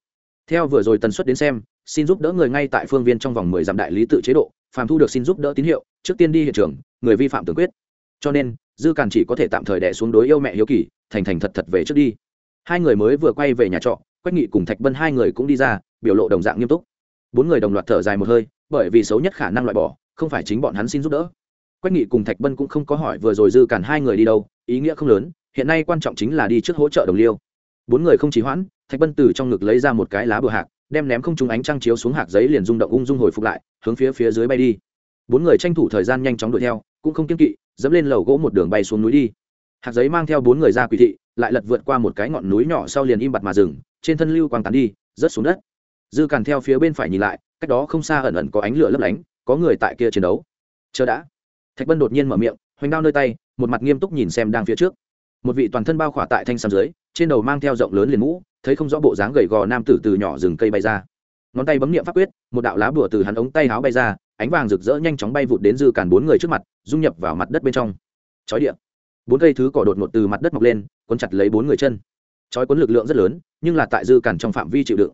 S1: Theo vừa rồi tần suất đến xem, xin giúp đỡ người ngay tại phương viên trong vòng mười dặm đại lý tự chế độ, phàm thu được xin giúp đỡ tín hiệu, trước tiên đi hiện trường, người vi phạm tưởng quyết. Cho nên, dư càn chỉ có thể tạm thời đẻ xuống đối yêu mẹ hiếu kỳ, thành thành thật thật về trước đi. Hai người mới vừa quay về nhà trọ, quách nghị cùng thạch bân hai người cũng đi ra, biểu lộ đồng dạng nghiêm túc. Bốn người đồng loạt thở dài một hơi, bởi vì xấu nhất khả năng loại bỏ, không phải chính bọn hắn xin giúp đỡ quách nghị cùng thạch bân cũng không có hỏi vừa rồi dư cản hai người đi đâu, ý nghĩa không lớn, hiện nay quan trọng chính là đi trước hỗ trợ đồng liêu. Bốn người không chỉ hoãn, thạch bân từ trong ngực lấy ra một cái lá bừa hạc, đem ném không trúng ánh trăng chiếu xuống hạc giấy liền rung động ung dung hồi phục lại, hướng phía phía dưới bay đi. Bốn người tranh thủ thời gian nhanh chóng đuổi theo, cũng không kiên kỵ, dẫm lên lầu gỗ một đường bay xuống núi đi. Hạc giấy mang theo bốn người ra quỷ thị, lại lật vượt qua một cái ngọn núi nhỏ sau liền im bặt mà rừng trên thân lưu quang tán đi, rớt xuống đất. Dư càn theo phía bên phải nhìn lại, cách đó không xa ẩn ẩn có ánh lửa lấp lánh, có người tại kia chiến đấu. Chờ đã thạch bân đột nhiên mở miệng, hoành đao nơi tay, một mặt nghiêm túc nhìn xem đang phía trước. Một vị toàn thân bao khỏa tại thanh sam dưới, trên đầu mang theo rộng lớn liền mũ, thấy không rõ bộ dáng gầy gò nam tử từ nhỏ rừng cây bay ra. Ngón tay bấm niệm pháp quyết, một đạo lá bùa từ hắn ống tay áo bay ra, ánh vàng rực rỡ nhanh chóng bay vụt đến dư cản bốn người trước mặt, dung nhập vào mặt đất bên trong. Chói điện bốn cây thứ cỏ đột ngột từ mặt đất mọc lên, quấn chặt lấy bốn người chân. Chói cuốn lực lượng rất lớn, nhưng là tại dư cản trong phạm vi chịu đựng.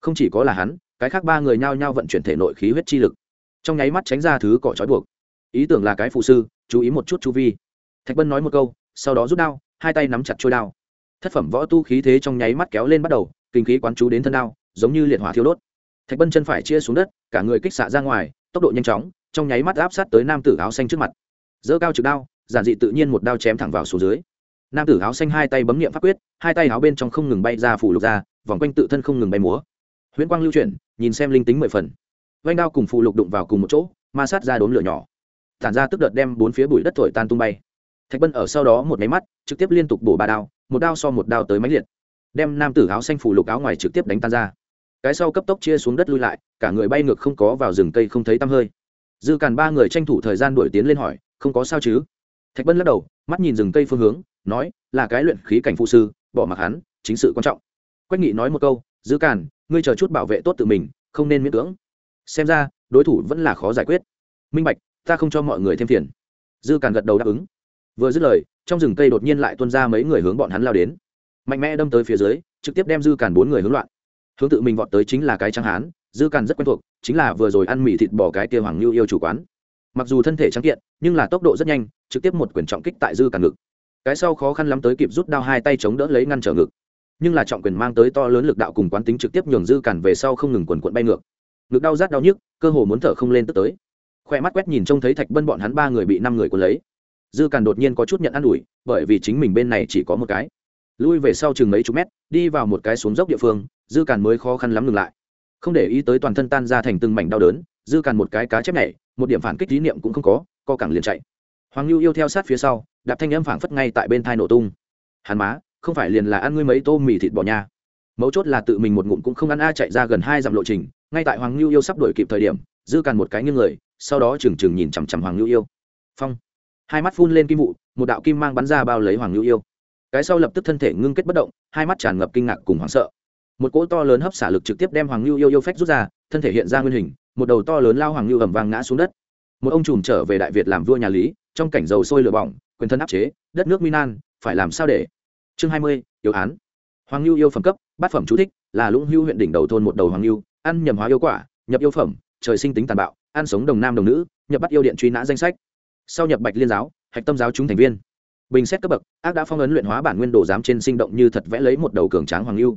S1: Không chỉ có là hắn, cái khác ba người nhao nhao vận chuyển thể nội khí huyết chi lực. Trong nháy mắt tránh ra thứ cỏ chói buộc ý tưởng là cái phụ sư, chú ý một chút chu vi. Thạch bân nói một câu, sau đó rút đao, hai tay nắm chặt trôi đao. Thất phẩm võ tu khí thế trong nháy mắt kéo lên bắt đầu, kinh khí quán chú đến thân đao, giống như liệt hỏa thiêu đốt. Thạch bân chân phải chia xuống đất, cả người kích xạ ra ngoài, tốc độ nhanh chóng, trong nháy mắt áp sát tới nam tử áo xanh trước mặt. Dỡ cao trực đao, giản dị tự nhiên một đao chém thẳng vào số dưới. Nam tử áo xanh hai tay bấm nghiệm pháp quyết, hai tay áo bên trong không ngừng bay ra phủ lục ra, vòng quanh tự thân không ngừng bay múa. Huyễn quang lưu chuyển, nhìn xem linh tính mười phần. Vanh đao cùng phụ lục đụng vào cùng một chỗ, ma sát ra đốn lửa nhỏ tản ra tức đợt đem bốn phía bụi đất thổi tan tung bay. Thạch bân ở sau đó một máy mắt, trực tiếp liên tục bổ ba đao, một đao so một đao tới máy liệt. Đem nam tử áo xanh phủ lục áo ngoài trực tiếp đánh tan ra. Cái sau cấp tốc chia xuống đất lui lại, cả người bay ngược không có vào rừng cây không thấy tăm hơi. Dư càn ba người tranh thủ thời gian đuổi tiến lên hỏi, không có sao chứ? Thạch bân lắc đầu, mắt nhìn rừng cây phương hướng, nói, là cái luyện khí cảnh phụ sư, bỏ mặc hắn, chính sự quan trọng. Quách nghị nói một câu, dư càn, ngươi chờ chút bảo vệ tốt tự mình, không nên miễn cưỡng. Xem ra, đối thủ vẫn là khó giải quyết. Minh bạch ta không cho mọi người thêm phiền. Dư càn gật đầu đáp ứng. Vừa dứt lời, trong rừng cây đột nhiên lại tuôn ra mấy người hướng bọn hắn lao đến. Mạnh mẽ đâm tới phía dưới, trực tiếp đem dư càn bốn người hướng loạn. Hướng tự mình vọt tới chính là cái trắng hán, dư càn rất quen thuộc, chính là vừa rồi ăn mì thịt bỏ cái kia hoàng lưu yêu chủ quán. Mặc dù thân thể trắng kiện, nhưng là tốc độ rất nhanh, trực tiếp một quyền trọng kích tại dư càn ngực. Cái sau khó khăn lắm tới kịp rút đao hai tay chống đỡ lấy ngăn trở ngực. Nhưng là trọng quyền mang tới to lớn lực đạo cùng quán tính trực tiếp nhường dư càn về sau không ngừng quần quận bay ngược. Ngực đau rát đau nhức, cơ hồ muốn thở không lên tức tới khoe mắt quét nhìn trông thấy thạch bân bọn hắn ba người bị năm người cuốn lấy. Dư càn đột nhiên có chút nhận ă n ủi, bởi vì chính mình bên này chỉ có một cái. Lui về sau chừng mấy chục mét, đi vào một cái xuống dốc địa phương, dư càn mới khó khăn lắm ngừng lại. Không để ý tới toàn thân tan ra thành từng mảnh đau đớn, dư càn một cái cá chép này một điểm phản kích tín niệm cũng không có, co cẳng liền chạy. Hoàng lưu yêu theo sát phía sau, đạp thanh âm phảng phất ngay tại bên thai nổ tung. Hàn má, không phải liền là ăn ngươi mấy tô mì thịt bò nha? Mấu chốt là tự mình một ngụm cũng không ăn, a chạy ra gần hai dặm lộ trình, ngay tại hoàng lưu yêu sắp đổi kịp thời điểm, dư càn một cái nghiêng người sau đó trừng trừng nhìn chằm chằm hoàng lưu yêu. Phong. Hai mắt phun lên kim vụ, một đạo kim mang bắn ra bao lấy hoàng lưu yêu. Cái sau lập tức thân thể ngưng kết bất động, hai mắt tràn ngập kinh ngạc cùng hoảng sợ. Một cỗ to lớn hấp xả lực trực tiếp đem hoàng lưu yêu yêu phách rút ra, thân thể hiện ra nguyên hình, một đầu to lớn lao hoàng lưu ẩm vàng ngã xuống đất. Một ông trùm trở về đại việt làm vua nhà lý, trong cảnh dầu sôi lửa bỏng, quyền thân áp chế, đất nước minan phải làm sao để? Chương hai mươi yếu án. Hoàng lưu yêu phẩm cấp, bát phẩm chú thích, là lũng hưu huyện đỉnh đầu thôn một đầu hoàng lưu ăn nhầm hóa yêu quả, nhập yêu phẩm, trời sinh tính tàn bạo ăn sống đồng nam đồng nữ nhập bắt yêu điện truy nã danh sách. Sau nhập bạch liên giáo hạch tâm giáo chúng thành viên. Bình xét cấp bậc ác đã phong ấn luyện hóa bản nguyên đồ giám trên sinh động như thật vẽ lấy một đầu cường tráng hoàng lưu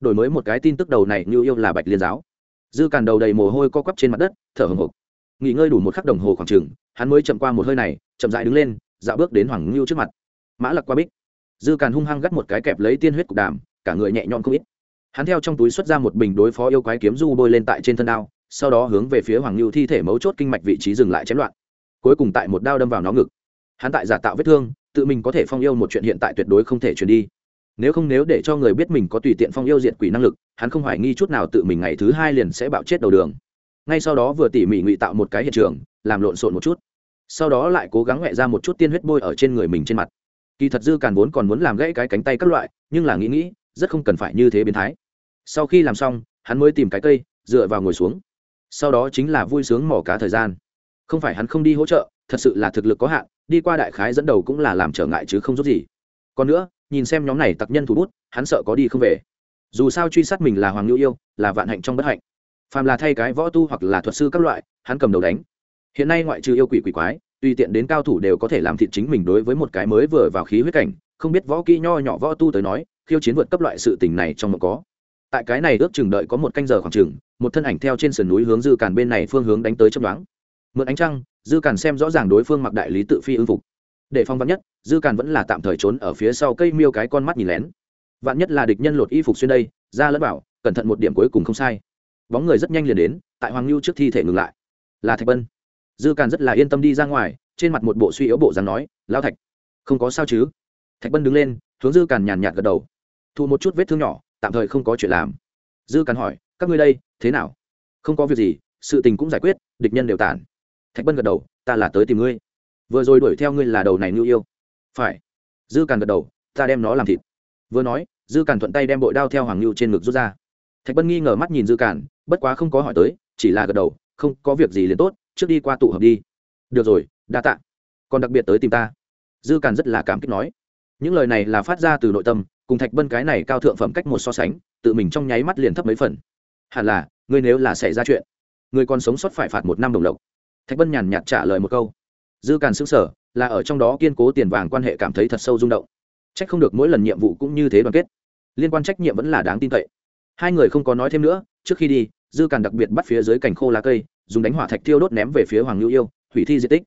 S1: đổi mới một cái tin tức đầu này như yêu là bạch liên giáo. Dư càn đầu đầy mồ hôi co quắp trên mặt đất thở hồng hộc. Nghỉ ngơi đủ một khắc đồng hồ khoảng trường, hắn mới chậm qua một hơi này chậm dại đứng lên dạo bước đến hoàng ngưu trước mặt. Mã lặc qua bích. Dư càn hung hăng gắt một cái kẹp lấy tiên huyết cục đàm cả người nhẹ nhõm không ít. Hắn theo trong túi xuất ra một bình đối phó yêu quái kiếm du bôi lên tại trên thân đao sau đó hướng về phía hoàng lưu thi thể mấu chốt kinh mạch vị trí dừng lại chém loạn. Cuối cùng tại một đao đâm vào nó ngực. Hắn tại giả tạo vết thương, tự mình có thể phong yêu một chuyện hiện tại tuyệt đối không thể truyền đi. Nếu không nếu để cho người biết mình có tùy tiện phong yêu diệt quỷ năng lực, hắn không hoài nghi chút nào tự mình ngày thứ hai liền sẽ bạo chết đầu đường. Ngay sau đó vừa tỉ mỉ ngụy tạo một cái hiện trường, làm lộn xộn một chút. Sau đó lại cố gắng ngoẹ ra một chút tiên huyết bôi ở trên người mình trên mặt. Kỳ thật dư càn vốn còn muốn làm gãy cái cánh tay các loại, nhưng là nghĩ nghĩ, rất không cần phải như thế biến thái. Sau khi làm xong, hắn mới tìm cái cây, dựa vào ngồi xuống sau đó chính là vui sướng mỏ cá thời gian. Không phải hắn không đi hỗ trợ, thật sự là thực lực có hạn, đi qua đại khái dẫn đầu cũng là làm trở ngại chứ không giúp gì. Còn nữa, nhìn xem nhóm này tặc nhân thủ bút, hắn sợ có đi không về. Dù sao truy sát mình là hoàng ngữ yêu, là vạn hạnh trong bất hạnh. Phàm là thay cái võ tu hoặc là thuật sư các loại, hắn cầm đầu đánh. Hiện nay ngoại trừ yêu quỷ quỷ quái, tùy tiện đến cao thủ đều có thể làm thịt chính mình đối với một cái mới vừa vào khí huyết cảnh, không biết võ kỹ nho nhỏ võ tu tới nói, khiêu chiến vượt cấp loại sự tình này trong một có tại cái này ước chừng đợi có một canh giờ khoảng chừng, một thân ảnh theo trên sườn núi hướng dư càn bên này phương hướng đánh tới chấp đoán mượn ánh trăng, dư càn xem rõ ràng đối phương mặc đại lý tự phi ưng phục. Để phong vắn nhất, dư càn vẫn là tạm thời trốn ở phía sau cây miêu cái con mắt nhìn lén. Vạn nhất là địch nhân lột y phục xuyên đây, ra lẫn bảo, cẩn thận một điểm cuối cùng không sai. Bóng người rất nhanh liền đến, tại hoàng lưu trước thi thể ngừng lại. Là thạch bân. Dư càn rất là yên tâm đi ra ngoài, trên mặt một bộ suy yếu bộ dáng nói lao thạch, không có sao chứ? Thạch bân đứng lên, hướng dư càn nhàn nhạt gật đầu. Thu một chút vết thương nhỏ tạm thời không có chuyện làm. Dư cắn hỏi, các ngươi đây, thế nào? Không có việc gì, sự tình cũng giải quyết, địch nhân đều tản. Thạch bân gật đầu, ta là tới tìm ngươi. Vừa rồi đuổi theo ngươi là đầu này ngưu yêu. Phải. Dư càn gật đầu, ta đem nó làm thịt. Vừa nói, dư càn thuận tay đem bội đao theo hoàng ngưu trên ngực rút ra. Thạch bân nghi ngờ mắt nhìn dư càn, bất quá không có hỏi tới, chỉ là gật đầu, không, có việc gì liền tốt, trước đi qua tụ hợp đi. Được rồi, đa tạ. Còn đặc biệt tới tìm ta. Dư càn rất là cảm kích nói. Những lời này là phát ra từ nội tâm cùng thạch bân cái này cao thượng phẩm cách một so sánh, tự mình trong nháy mắt liền thấp mấy phần. Hẳn là, ngươi nếu là xảy ra chuyện người còn sống sót phải phạt một năm đồng lộc. Thạch bân nhàn nhạt trả lời một câu. Dư càn xứng sở là ở trong đó kiên cố tiền vàng quan hệ cảm thấy thật sâu rung động. Trách không được mỗi lần nhiệm vụ cũng như thế đoàn kết. Liên quan trách nhiệm vẫn là đáng tin cậy. Hai người không có nói thêm nữa, trước khi đi, dư càn đặc biệt bắt phía dưới cành khô lá cây, dùng đánh hỏa thạch thiêu đốt ném về phía hoàng ngưu yêu, hủy thi di tích.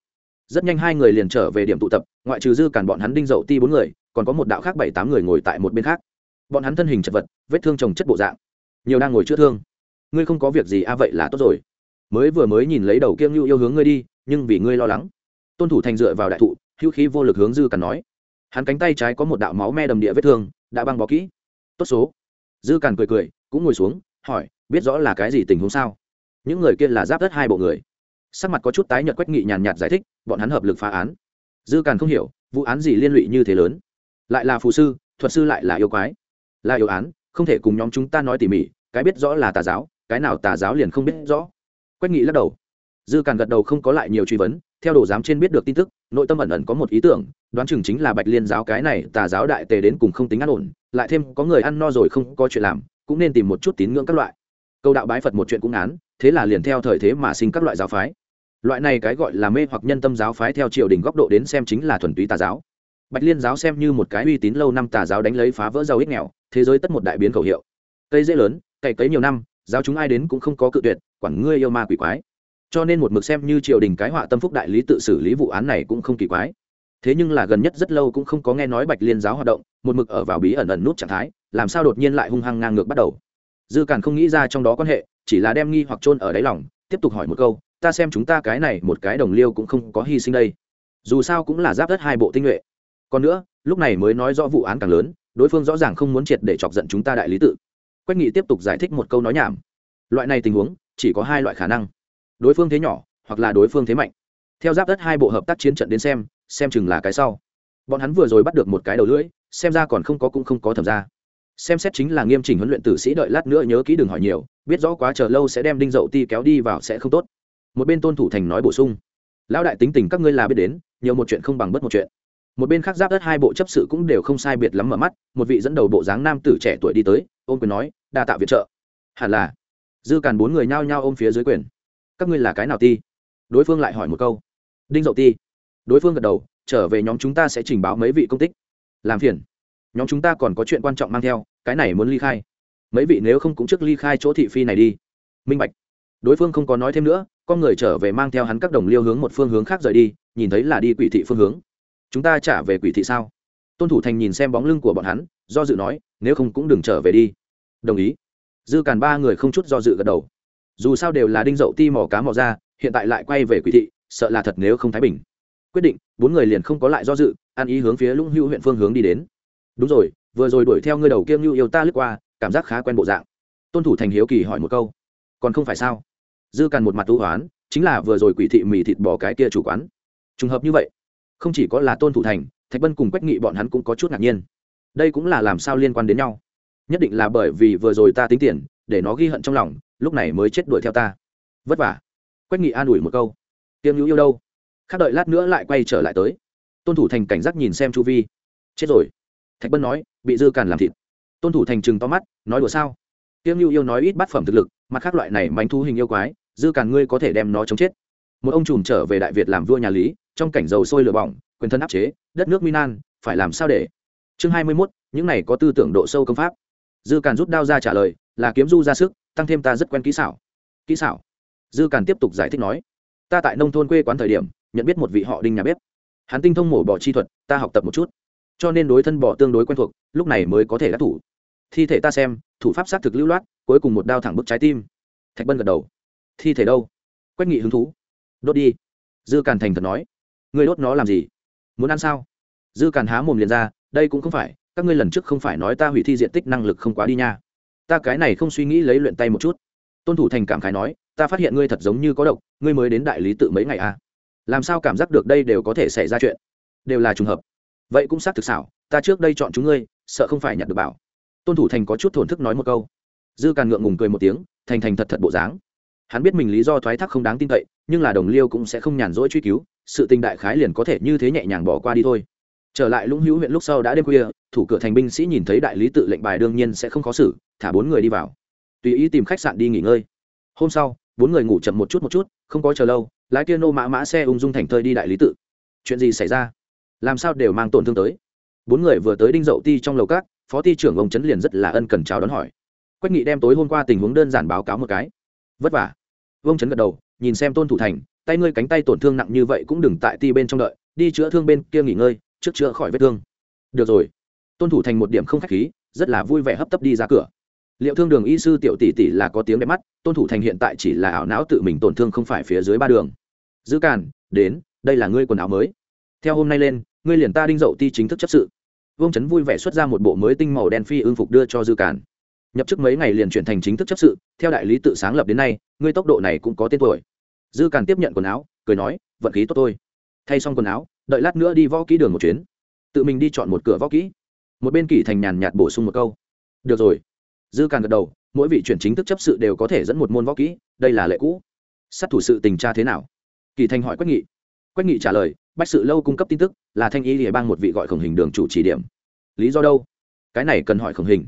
S1: Rất nhanh hai người liền trở về điểm tụ tập, ngoại trừ dư càn bọn hắn đinh dậu ti bốn người còn có một đạo khác bảy tám người ngồi tại một bên khác. Bọn hắn thân hình chật vật, vết thương trồng chất bộ dạng. Nhiều đang ngồi chữa thương. Ngươi không có việc gì a vậy là tốt rồi. Mới vừa mới nhìn lấy đầu kiêng nhu yêu hướng ngươi đi, nhưng vì ngươi lo lắng. Tôn thủ thành dựa vào đại thụ, hữu khí vô lực hướng dư càn nói. Hắn cánh tay trái có một đạo máu me đầm địa vết thương, đã băng bó kỹ. Tốt số. Dư càn cười cười, cũng ngồi xuống, hỏi, biết rõ là cái gì tình huống sao? Những người kia là giáp đất hai bộ người. Sắc mặt có chút tái nhợt quách nghị nhàn nhạt giải thích, bọn hắn hợp lực phá án. Dư càn không hiểu, vụ án gì liên lụy như thế lớn lại là phù sư, thuật sư lại là yêu quái. Là yêu án, không thể cùng nhóm chúng ta nói tỉ mỉ, cái biết rõ là tà giáo, cái nào tà giáo liền không biết rõ. Quách nghị lắc đầu. Dư càn gật đầu không có lại nhiều truy vấn, theo đồ giám trên biết được tin tức, nội tâm ẩn ẩn có một ý tưởng, đoán chừng chính là bạch liên giáo cái này tà giáo đại tề đến cùng không tính an ổn, lại thêm có người ăn no rồi không có chuyện làm, cũng nên tìm một chút tín ngưỡng các loại. Câu đạo bái phật một chuyện cũng án, thế là liền theo thời thế mà sinh các loại giáo phái. Loại này cái gọi là mê hoặc nhân tâm giáo phái theo triều đình góc độ đến xem chính là thuần túy tà giáo bạch liên giáo xem như một cái uy tín lâu năm tà giáo đánh lấy phá vỡ giàu ích nghèo, thế giới tất một đại biến khẩu hiệu. Cây dễ lớn, cày cấy nhiều năm, giáo chúng ai đến cũng không có cự tuyệt, quản ngươi yêu ma quỷ quái. Cho nên một mực xem như triều đình cái họa tâm phúc đại lý tự xử lý vụ án này cũng không kỳ quái. Thế nhưng là gần nhất rất lâu cũng không có nghe nói bạch liên giáo hoạt động, một mực ở vào bí ẩn ẩn nút trạng thái, làm sao đột nhiên lại hung hăng ngang ngược bắt đầu? Dư càn không nghĩ ra trong đó quan hệ, chỉ là đem nghi hoặc chôn ở đáy lòng, tiếp tục hỏi một câu, ta xem chúng ta cái này một cái đồng liêu cũng không có hy sinh đây. Dù sao cũng là giáp đất hai bộ tinh nhuệ còn nữa, lúc này mới nói rõ vụ án càng lớn, đối phương rõ ràng không muốn triệt để chọc giận chúng ta đại lý tự. Quách nghị tiếp tục giải thích một câu nói nhảm. Loại này tình huống, chỉ có hai loại khả năng. Đối phương thế nhỏ, hoặc là đối phương thế mạnh. Theo giáp đất hai bộ hợp tác chiến trận đến xem xem chừng là cái sau. Bọn hắn vừa rồi bắt được một cái đầu lưỡi, xem ra còn không có cũng không có thẩm ra. Xem xét chính là nghiêm chỉnh huấn luyện tử sĩ đợi lát nữa nhớ kỹ đừng hỏi nhiều, biết rõ quá chờ lâu sẽ đem đinh dậu ti kéo đi vào sẽ không tốt. Một bên tôn thủ thành nói bổ sung. Lão đại tính tình các ngươi là biết đến, nhiều một chuyện không bằng bất một chuyện một bên khác giáp đất hai bộ chấp sự cũng đều không sai biệt lắm mở mắt, một vị dẫn đầu bộ dáng nam tử trẻ tuổi đi tới, ôm quyền nói, đa tạo viện trợ. Hẳn là. Dư càn bốn người nhao nhao ôm phía dưới quyền. Các ngươi là cái nào ti? Đối phương lại hỏi một câu. Đinh dậu ti. Đối phương gật đầu, trở về nhóm chúng ta sẽ trình báo mấy vị công tích. Làm phiền. Nhóm chúng ta còn có chuyện quan trọng mang theo, cái này muốn ly khai. Mấy vị nếu không cũng trước ly khai chỗ thị phi này đi. Minh bạch. Đối phương không có nói thêm nữa, con người trở về mang theo hắn các đồng liêu hướng một phương hướng khác rời đi, nhìn thấy là đi quỷ thị phương hướng chúng ta trả về quỷ thị sao? Tôn thủ thành nhìn xem bóng lưng của bọn hắn, do dự nói, nếu không cũng đừng trở về đi. Đồng ý. Dư càn ba người không chút do dự gật đầu. Dù sao đều là đinh dậu ti mò cá mò ra, hiện tại lại quay về quỷ thị, sợ là thật nếu không thái bình. Quyết định, bốn người liền không có lại do dự, ăn ý hướng phía lũng hữu huyện phương hướng đi đến. Đúng rồi, vừa rồi đuổi theo ngươi đầu kiêng lưu yêu ta lướt qua, cảm giác khá quen bộ dạng. Tôn thủ thành hiếu kỳ hỏi một câu. Còn không phải sao? Dư càn một mặt tu hoán chính là vừa rồi quỷ thị mì thịt bò cái kia chủ quán. Trùng hợp như vậy không chỉ có là tôn thủ thành, thạch bân cùng quách nghị bọn hắn cũng có chút ngạc nhiên. Đây cũng là làm sao liên quan đến nhau? Nhất định là bởi vì vừa rồi ta tính tiền, để nó ghi hận trong lòng, lúc này mới chết đuổi theo ta. Vất vả. Quách nghị an ủi một câu. Tiêm hữu yêu đâu? Khác đợi lát nữa lại quay trở lại tới. Tôn thủ thành cảnh giác nhìn xem chu vi. Chết rồi. Thạch bân nói, bị dư càn làm thịt. Tôn thủ thành chừng to mắt, nói đùa sao? Tiêm hữu yêu nói ít bát phẩm thực lực, mặt khác loại này mánh thu hình yêu quái, dư càn ngươi có thể đem nó chống chết. Một ông trùm trở về đại việt làm vua nhà lý trong cảnh dầu sôi lửa bỏng, quyền thân áp chế, đất nước minan phải làm sao để? Chương hai mươi mốt, những này có tư tưởng độ sâu công pháp. Dư càn rút đao ra trả lời, là kiếm du ra sức, tăng thêm ta rất quen kỹ xảo. Kỹ xảo? Dư càn tiếp tục giải thích nói, ta tại nông thôn quê quán thời điểm, nhận biết một vị họ đinh nhà bếp. Hắn tinh thông mổ bỏ chi thuật, ta học tập một chút. Cho nên đối thân bỏ tương đối quen thuộc, lúc này mới có thể đắc thủ. Thi thể ta xem, thủ pháp xác thực lưu loát, cuối cùng một đao thẳng bức trái tim. Thạch bân gật đầu. Thi thể đâu? Quách nghị hứng thú. Đốt đi. Dư càn thành thật nói ngươi đốt nó làm gì? Muốn ăn sao? Dư càn há mồm liền ra, đây cũng không phải, các ngươi lần trước không phải nói ta hủy thi diện tích năng lực không quá đi nha. Ta cái này không suy nghĩ lấy luyện tay một chút. Tôn thủ thành cảm khái nói, ta phát hiện ngươi thật giống như có độc, ngươi mới đến đại lý tự mấy ngày à? Làm sao cảm giác được đây đều có thể xảy ra chuyện? Đều là trùng hợp. Vậy cũng xác thực xảo, ta trước đây chọn chúng ngươi, sợ không phải nhặt được bảo. Tôn thủ thành có chút thổn thức nói một câu. Dư càn ngượng ngùng cười một tiếng, thành thành thật thật bộ dáng. Hắn biết mình lý do thoái thác không đáng tin cậy nhưng là đồng liêu cũng sẽ không nhàn rỗi truy cứu, sự tình đại khái liền có thể như thế nhẹ nhàng bỏ qua đi thôi. Trở lại lũng hữu huyện lúc sau đã đêm khuya, thủ cửa thành binh sĩ nhìn thấy đại lý tự lệnh bài đương nhiên sẽ không khó xử, thả bốn người đi vào. Tùy ý tìm khách sạn đi nghỉ ngơi. Hôm sau, bốn người ngủ chậm một chút một chút, không có chờ lâu, lái kia nô mã mã xe ung dung thành thơi đi đại lý tự. Chuyện gì xảy ra? Làm sao đều mang tổn thương tới? Bốn người vừa tới đinh dậu ti trong lầu cát phó ti trưởng ông trấn liền rất là ân cần chào đón hỏi. Quách nghị đem tối hôm qua tình huống đơn giản báo cáo một cái. Vất vả. Vương trấn gật đầu, nhìn xem tôn thủ thành, tay ngươi cánh tay tổn thương nặng như vậy cũng đừng tại ti bên trong đợi, đi chữa thương bên kia nghỉ ngơi, trước chữa khỏi vết thương. Được rồi. Tôn thủ thành một điểm không khách khí, rất là vui vẻ hấp tấp đi ra cửa. Liệu thương đường y sư tiểu tỷ tỷ là có tiếng đẹp mắt, tôn thủ thành hiện tại chỉ là ảo não tự mình tổn thương không phải phía dưới ba đường. Dữ càn, đến, đây là ngươi quần áo mới. Theo hôm nay lên, ngươi liền ta đinh dậu ti chính thức chấp sự. Vương Chấn vui vẻ xuất ra một bộ mới tinh màu đen phi ương phục đưa cho dư càn nhập chức mấy ngày liền chuyển thành chính thức chấp sự, theo đại lý tự sáng lập đến nay, ngươi tốc độ này cũng có tên tuổi. Dư càn tiếp nhận quần áo, cười nói, vận khí tốt thôi. Thay xong quần áo, đợi lát nữa đi võ kỹ đường một chuyến. Tự mình đi chọn một cửa võ kỹ. Một bên kỷ thành nhàn nhạt bổ sung một câu. Được rồi. Dư càn gật đầu, mỗi vị chuyển chính thức chấp sự đều có thể dẫn một môn võ kỹ, đây là lệ cũ. Sát thủ sự tình tra thế nào? Kỳ thành hỏi quách nghị. Quách nghị trả lời, bách sự lâu cung cấp tin tức, là thanh y địa bang một vị gọi khổng hình đường chủ chỉ điểm. Lý do đâu? Cái này cần hỏi khổng hình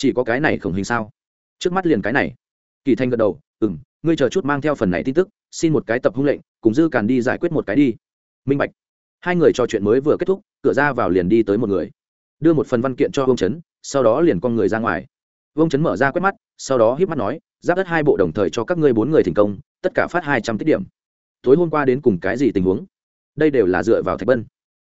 S1: chỉ có cái này khổng hình sao? Trước mắt liền cái này. Kỳ thanh gật đầu ừ m ngươi chờ chút mang theo phần này tin tức xin một cái tập hung lệnh cùng dư càn đi giải quyết một cái đi. Minh bạch. Hai người trò chuyện mới vừa kết thúc cửa ra vào liền đi tới một người. Đưa một phần văn kiện cho vương chấn, sau đó liền con người ra ngoài. Vương chấn mở ra quét mắt sau đó híp mắt nói giáp đất hai bộ đồng thời cho các ngươi bốn người thành công tất cả phát hai trăm tích điểm. Tối hôm qua đến cùng cái gì tình huống? Đây đều là dựa vào thạch bân.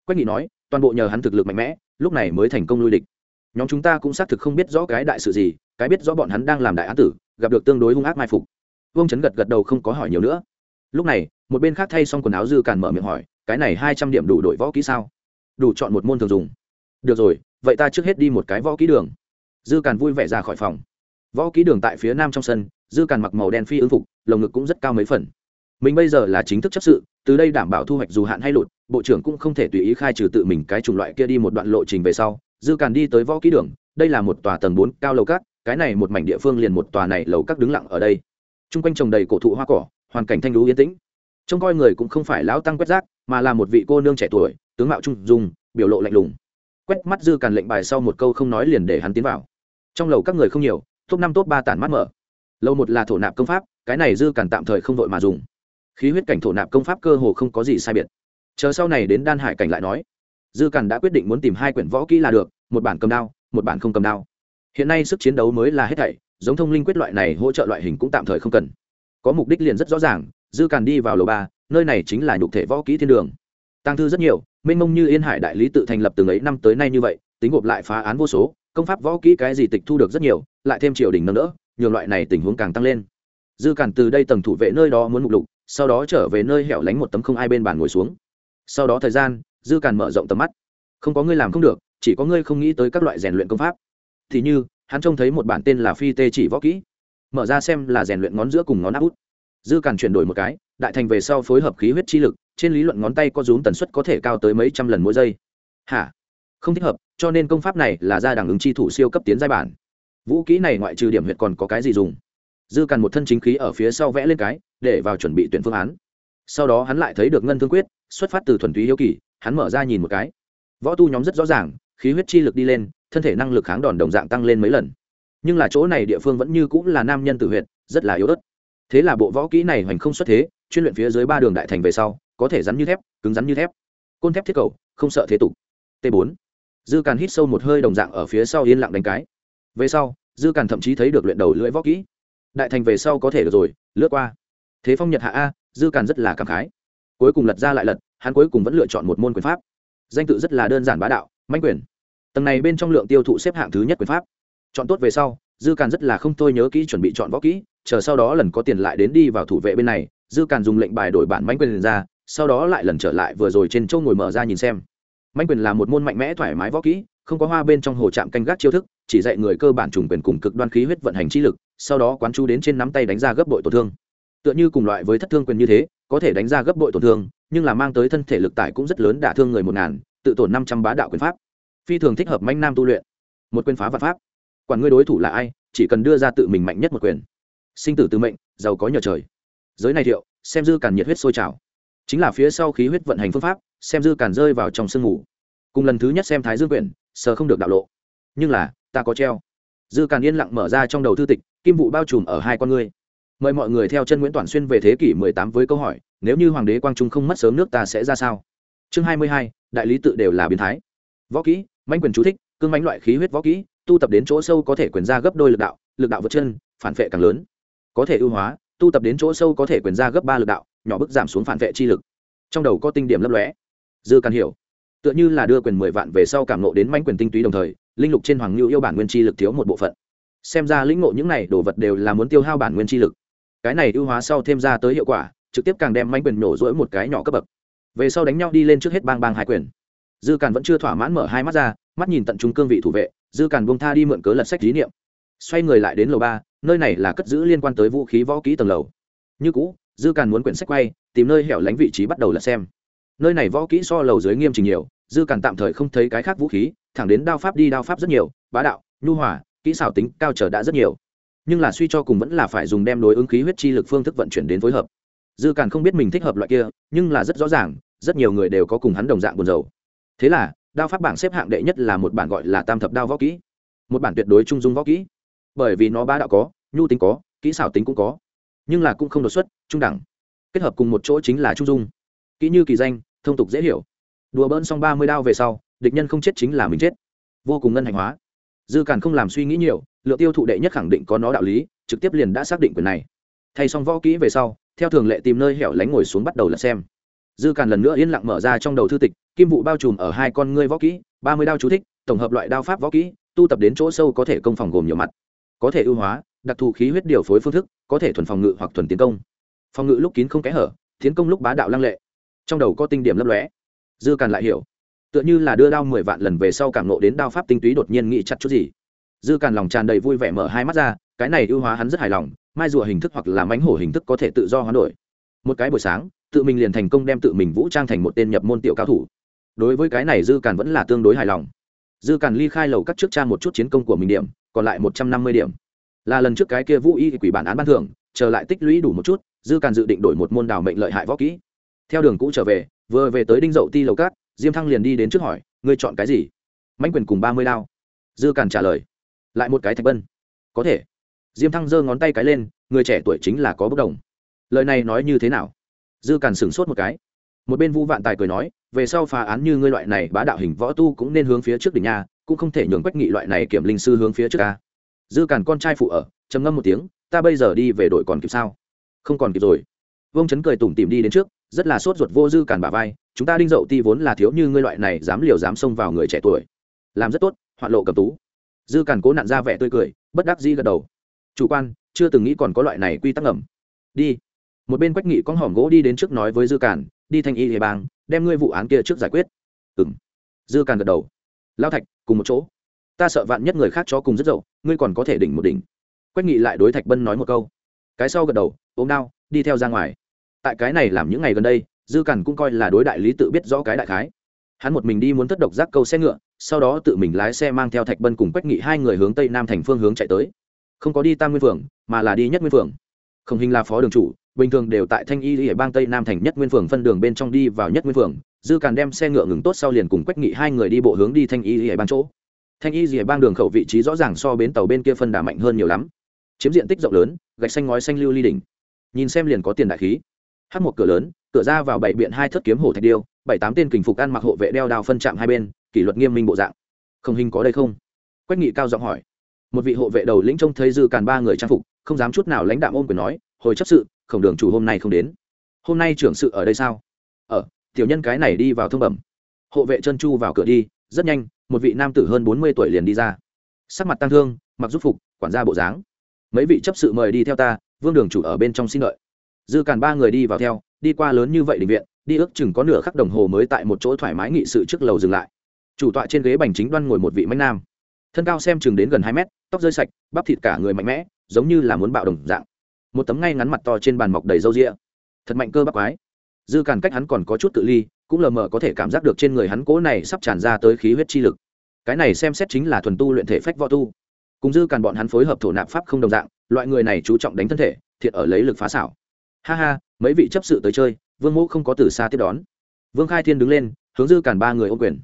S1: Quách nghị nói toàn bộ nhờ hắn thực lực mạnh mẽ lúc này mới thành công lui địch nhóm chúng ta cũng xác thực không biết rõ cái đại sự gì, cái biết rõ bọn hắn đang làm đại án tử, gặp được tương đối hung ác mai phục. Vương chấn gật gật đầu không có hỏi nhiều nữa. Lúc này, một bên khác thay xong quần áo dư càn mở miệng hỏi, cái này hai trăm điểm đủ đội võ kỹ sao? Đủ chọn một môn thường dùng. Được rồi, vậy ta trước hết đi một cái võ kỹ đường. Dư càn vui vẻ ra khỏi phòng. Võ kỹ đường tại phía nam trong sân, dư càn mặc màu đen phi ứng phục, lồng ngực cũng rất cao mấy phần. Mình bây giờ là chính thức chấp sự, từ đây đảm bảo thu hoạch dù hạn hay lụt, bộ trưởng cũng không thể tùy ý khai trừ tự mình cái chủng loại kia đi một đoạn lộ trình về sau dư càn đi tới võ kỹ đường, đây là một tòa tầng bốn cao lầu cát, cái này một mảnh địa phương liền một tòa này lầu các đứng lặng ở đây. T r u n g quanh trồng đầy cổ thụ hoa cỏ, hoàn cảnh thanh lũ yên tĩnh. Trông coi người cũng không phải lão tăng quét rác, mà là một vị cô nương trẻ tuổi, tướng mạo trung dung, biểu lộ lạnh lùng. Quét mắt dư càn lệnh bài sau một câu không nói liền để hắn tiến vào. Trong lầu các người không nhiều, top năm top ba tản mắt mở. Lầu một là thổ nạp công pháp, cái này dư càn tạm thời không vội mà dùng. Khí huyết cảnh thổ nạp công pháp cơ hồ không có gì sai biệt. Chờ sau này đến đan hải cảnh lại nói dư càn đã quyết định muốn tìm hai quyển võ kỹ là được, một bản cầm đao, một bản không cầm đao. Hiện nay sức chiến đấu mới là hết thảy, giống thông linh quyết loại này hỗ trợ loại hình cũng tạm thời không cần. Có mục đích liền rất rõ ràng, dư càn đi vào lầu ba, nơi này chính là nhục thể võ kỹ thiên đường. Tăng thư rất nhiều, mênh mông như yên hải đại lý tự thành lập từ ấy năm tới nay như vậy, tính gộp lại phá án vô số, công pháp võ kỹ cái gì tịch thu được rất nhiều, lại thêm triều đình nâng đỡ nhiều loại này tình huống càng tăng lên. Dư cản từ đây tầng thủ vệ nơi đó muốn mục lục, sau đó trở về nơi hẻo lánh một tấm không ai bên bàn ngồi xuống. Sau đó thời gian dư càn mở rộng tầm mắt. Không có ngươi làm không được, chỉ có ngươi không nghĩ tới các loại rèn luyện công pháp. Thì như, hắn trông thấy một bản tên là phi tê chỉ võ kỹ. Mở ra xem là rèn luyện ngón giữa cùng ngón áp út. Dư càn chuyển đổi một cái, đại thành về sau phối hợp khí huyết chi lực, trên lý luận ngón tay có rúm tần suất có thể cao tới mấy trăm lần mỗi giây. Hả? Không thích hợp, cho nên công pháp này là ra đẳng ứng chi thủ siêu cấp tiến giai bản. Vũ kỹ này ngoại trừ điểm huyện còn có cái gì dùng? Dư càn một thân chính khí ở phía sau vẽ lên cái, để vào chuẩn bị tuyển phương án. Sau đó hắn lại thấy được ngân thương quyết, xuất phát từ thuần túy hiếu kỳ hắn mở ra nhìn một cái. Võ tu nhóm rất rõ ràng, khí huyết chi lực đi lên, thân thể năng lực kháng đòn đồng dạng tăng lên mấy lần. Nhưng là chỗ này địa phương vẫn như cũng là nam nhân tự huyệt, rất là yếu ớt. Thế là bộ võ kỹ này hoành không xuất thế, chuyên luyện phía dưới ba đường đại thành về sau, có thể rắn như thép, cứng rắn như thép. Côn thép thiết cầu, không sợ thế tục. T 4 dư càn hít sâu một hơi đồng dạng ở phía sau yên lặng đánh cái. Về sau, dư càn thậm chí thấy được luyện đầu lưỡi võ kỹ. Đại thành về sau có thể được rồi, lướt qua. Thế phong nhật hạ a, dư càn rất là cảm khái cuối cùng lật ra lại lật, hắn cuối cùng vẫn lựa chọn một môn quyền pháp. Danh tự rất là đơn giản bá đạo, manh quyền. Tầng này bên trong lượng tiêu thụ xếp hạng thứ nhất quyền pháp. Chọn tốt về sau, dư càn rất là không thôi nhớ kỹ chuẩn bị chọn võ kỹ, chờ sau đó lần có tiền lại đến đi vào thủ vệ bên này, dư càn dùng lệnh bài đổi bản manh quyền ra, sau đó lại lần trở lại vừa rồi trên châu ngồi mở ra nhìn xem. Manh quyền là một môn mạnh mẽ thoải mái võ kỹ, không có hoa bên trong hồ trạm canh gác chiêu thức, chỉ dạy người cơ bản trùng quyền cùng cực đoan khí huyết vận hành chi lực, sau đó quán chú đến trên nắm tay đánh ra gấp bội tổn thương. Tựa như cùng loại với thất thương quyền như thế có thể đánh ra gấp bội tổn thương, nhưng là mang tới thân thể lực tải cũng rất lớn, đả thương người một ngàn, tự tổn năm trăm bá đạo quyền pháp. Phi thường thích hợp manh nam tu luyện. Một quyền phá vật pháp. Quản ngươi đối thủ là ai, chỉ cần đưa ra tự mình mạnh nhất một quyền. Sinh tử từ mệnh, giàu có nhờ trời. Giới này thiệu, xem dư càn nhiệt huyết sôi trào. Chính là phía sau khí huyết vận hành phương pháp, xem dư càn rơi vào trong sương ngủ cùng lần thứ nhất xem thái dương quyển sờ không được đạo lộ. Nhưng là, ta có treo. Dư càn yên lặng mở ra trong đầu thư tịch, kim vụ bao trùm ở hai con ngươi mời mọi người theo chân nguyễn toàn xuyên về thế kỷ 18 với câu hỏi, nếu như hoàng đế quang trung không mất sớm nước ta sẽ ra sao? Chương hai mươi hai, đại lý tự đều là biến thái. Võ kỹ manh quyền chú thích, cương mãnh loại khí huyết võ kỹ, tu tập đến chỗ sâu có thể quyền ra gấp đôi lực đạo lực đạo vượt chân, phản vệ càng lớn. Có thể ưu hóa, tu tập đến chỗ sâu có thể quyền ra gấp ba lực đạo, nhỏ bức giảm xuống phản vệ chi lực. Trong đầu có tinh điểm lấp lóe. Dư càng hiểu. Tựa như là đưa quyền mười vạn về sau cảm nộ đến manh quyền tinh túy đồng thời, linh lục trên hoàng lưu yêu bản nguyên chi lực thiếu một bộ phận. Xem ra lĩnh ngộ những này đồ vật đều là muốn tiêu hao bản nguyên chi lực cái này ưu hóa sau thêm ra tới hiệu quả, trực tiếp càng đem manh quyền nổ rỗi một cái nhỏ cấp bậc. Về sau đánh nhau đi lên trước hết bang bang hai quyền. Dư càn vẫn chưa thỏa mãn mở hai mắt ra, mắt nhìn tận trung cương vị thủ vệ, dư càn bông tha đi mượn cớ lật sách thí niệm. Xoay người lại đến lầu ba, nơi này là cất giữ liên quan tới vũ khí võ kỹ tầng lầu. Như cũ, dư càn muốn quyển sách quay, tìm nơi hẻo lánh vị trí bắt đầu lật xem. Nơi này võ kỹ so lầu dưới nghiêm trình nhiều, dư càn tạm thời không thấy cái khác vũ khí, thẳng đến đao pháp đi đao pháp rất nhiều, bá đạo, nhu hòa, kỹ xảo tính cao trở đã rất nhiều nhưng là suy cho cùng vẫn là phải dùng đem đối ứng khí huyết chi lực phương thức vận chuyển đến phối hợp. Dư càn không biết mình thích hợp loại kia, nhưng là rất rõ ràng, rất nhiều người đều có cùng hắn đồng dạng buồn dầu thế là, đao pháp bảng xếp hạng đệ nhất là một bản gọi là tam thập đao võ kỹ. Một bản tuyệt đối trung dung võ kỹ. Bởi vì nó ba đạo có, nhu tính có, kỹ xảo tính cũng có, nhưng là cũng không đột xuất, trung đẳng. Kết hợp cùng một chỗ chính là trung dung. Kỹ như kỳ danh, thông tục dễ hiểu. Đùa bỡn xong ba mươi đao về sau, địch nhân không chết chính là mình chết. Vô cùng ngân hành hóa dư càn không làm suy nghĩ nhiều, lựa tiêu thụ đệ nhất khẳng định có nó đạo lý, trực tiếp liền đã xác định quyền này. Thay xong võ kỹ về sau, theo thường lệ tìm nơi hẻo lánh ngồi xuống bắt đầu là xem. Dư càn lần nữa yên lặng mở ra trong đầu thư tịch, kim vụ bao trùm ở hai con ngươi võ kỹ, ba mươi đao chú thích, tổng hợp loại đao pháp võ kỹ, tu tập đến chỗ sâu có thể công phòng gồm nhiều mặt. Có thể ưu hóa, đặc thù khí huyết điều phối phương thức, có thể thuần phòng ngự hoặc thuần tiến công. Phòng ngự lúc kín không kẽ hở, tiến công lúc bá đạo lăng lệ. Trong đầu có tinh điểm lấp lóe. Dư càn lại hiểu tựa như là đưa đao mười vạn lần về sau cảm nộ đến đao pháp tinh túy đột nhiên nghĩ chặt chút gì. Dư càn lòng tràn đầy vui vẻ mở hai mắt ra, cái này ưu hóa hắn rất hài lòng, mai rùa hình thức hoặc là mánh hổ hình thức có thể tự do hoán đổi. Một cái buổi sáng, tự mình liền thành công đem tự mình vũ trang thành một tên nhập môn tiểu cao thủ. Đối với cái này dư càn vẫn là tương đối hài lòng. Dư càn ly khai lầu các trước cha một chút chiến công của mình điểm, còn lại một trăm năm mươi điểm. Là lần trước cái kia vũ y quỷ bản án ban thưởng, chờ lại tích lũy đủ một chút, dư càn dự định đổi một môn đào mệnh lợi hại võ kỹ. Theo đường cũ trở về, vừa về tới đinh dậu ti lầu cát diêm thăng liền đi đến trước hỏi, ngươi chọn cái gì? Mãnh quyền cùng ba mươi đao. Dư càn trả lời, lại một cái thạch bân có thể. Diêm thăng giơ ngón tay cái lên, người trẻ tuổi chính là có bất đồng. Lời này nói như thế nào? Dư càn sửng sốt một cái. Một bên vũ vạn tài cười nói, về sau phá án như ngươi loại này, bá đạo hình võ tu cũng nên hướng phía trước đỉnh nhà cũng không thể nhường quách nghị loại này kiểm linh sư hướng phía trước ca dư càn con trai phụ ở, trầm ngâm một tiếng, ta bây giờ đi về đội còn kịp sao? Không còn kịp rồi. Vông chấn cười tủm tìm đi đến trước, rất là sốt ruột vô dư càn bà vai chúng ta đinh dậu ti vốn là thiếu như ngươi loại này, dám liều dám xông vào người trẻ tuổi. Làm rất tốt, hoạn lộ cầm tú. Dư càn cố nặn ra vẻ tươi cười, bất đắc dĩ gật đầu. Chủ quan, chưa từng nghĩ còn có loại này quy tắc ngầm. Đi. Một bên quách nghị con hòm gỗ đi đến trước nói với dư càn, đi thanh y hề bang, đem ngươi vụ án kia trước giải quyết. Ừ m dư càn gật đầu. Lao thạch, cùng một chỗ. Ta sợ vạn nhất người khác cho cùng rất dậu, ngươi còn có thể đỉnh một đỉnh. Quách nghị lại đối thạch bân nói một câu. Cái sau gật đầu ốm đau đi theo ra ngoài. Tại cái này làm những ngày gần đây dư cản cũng coi là đối đại lý tự biết rõ cái đại khái. Hắn một mình đi muốn thất độc giác câu xe ngựa, sau đó tự mình lái xe mang theo thạch bân cùng quách nghị hai người hướng tây nam thành phương hướng chạy tới. Không có đi tam nguyên phường, mà là đi nhất nguyên phường. Không hình là phó đường chủ, bình thường đều tại thanh y ở bang tây nam thành nhất nguyên phường phân đường bên trong đi vào nhất nguyên phường, dư càn đem xe ngựa ngừng tốt sau liền cùng quách nghị hai người đi bộ hướng đi thanh y ở bang chỗ. Thanh y ở bang đường khẩu vị trí rõ ràng so bến tàu bên kia phân đà mạnh hơn nhiều lắm. Chiếm diện tích rộng lớn, gạch xanh ngói xanh lưu ly đỉnh. Nhìn xem liền có tiền đại khí. Hát một cửa lớn cửa ra vào bảy biện hai thất kiếm hổ thạch điêu, bảy tám tên kình phục ăn mặc hộ vệ đeo đao phân chạm hai bên, kỷ luật nghiêm minh bộ dạng. Không hình có đây không? Quách nghị cao giọng hỏi. Một vị hộ vệ đầu lĩnh trông thấy dư càn ba người trang phục, không dám chút nào lãnh đạm ôm quyền nói, hồi chấp sự, khổng đường chủ hôm nay không đến. Hôm nay trưởng sự ở đây sao? Ở tiểu nhân cái này đi vào thương bẩm. Hộ vệ chân chu vào cửa đi, rất nhanh, một vị nam tử hơn bốn mươi tuổi liền đi ra. Sắc mặt tăng thương, mặc giúp phục, quản gia bộ dáng. Mấy vị chấp sự mời đi theo ta, vương đường chủ ở bên trong xin lợi dư càn ba người đi vào theo đi qua lớn như vậy định viện, đi ước chừng có nửa khắc đồng hồ mới tại một chỗ thoải mái nghị sự trước lầu dừng lại. Chủ tọa trên ghế bành chính đoan ngồi một vị mánh nam. Thân cao xem chừng đến gần hai mét, tóc rơi sạch, bắp thịt cả người mạnh mẽ, giống như là muốn bạo đồng dạng. Một tấm ngay ngắn mặt to trên bàn mọc đầy râu ria. Thật mạnh cơ bắp quái. Dư càn cách hắn còn có chút tự ly, cũng lờ mờ có thể cảm giác được trên người hắn cố này sắp tràn ra tới khí huyết chi lực. Cái này xem xét chính là thuần tu luyện thể phách võ tu. Cùng dư càn bọn hắn phối hợp thổ nạp pháp không đồng dạng, loại người này chú trọng đánh thân thể thiệt ở lấy lực phá xảo ha ha, mấy vị chấp sự tới chơi, vương mẫu không có từ xa tiếp đón. Vương khai thiên đứng lên, hướng dư càn ba người ô quyền.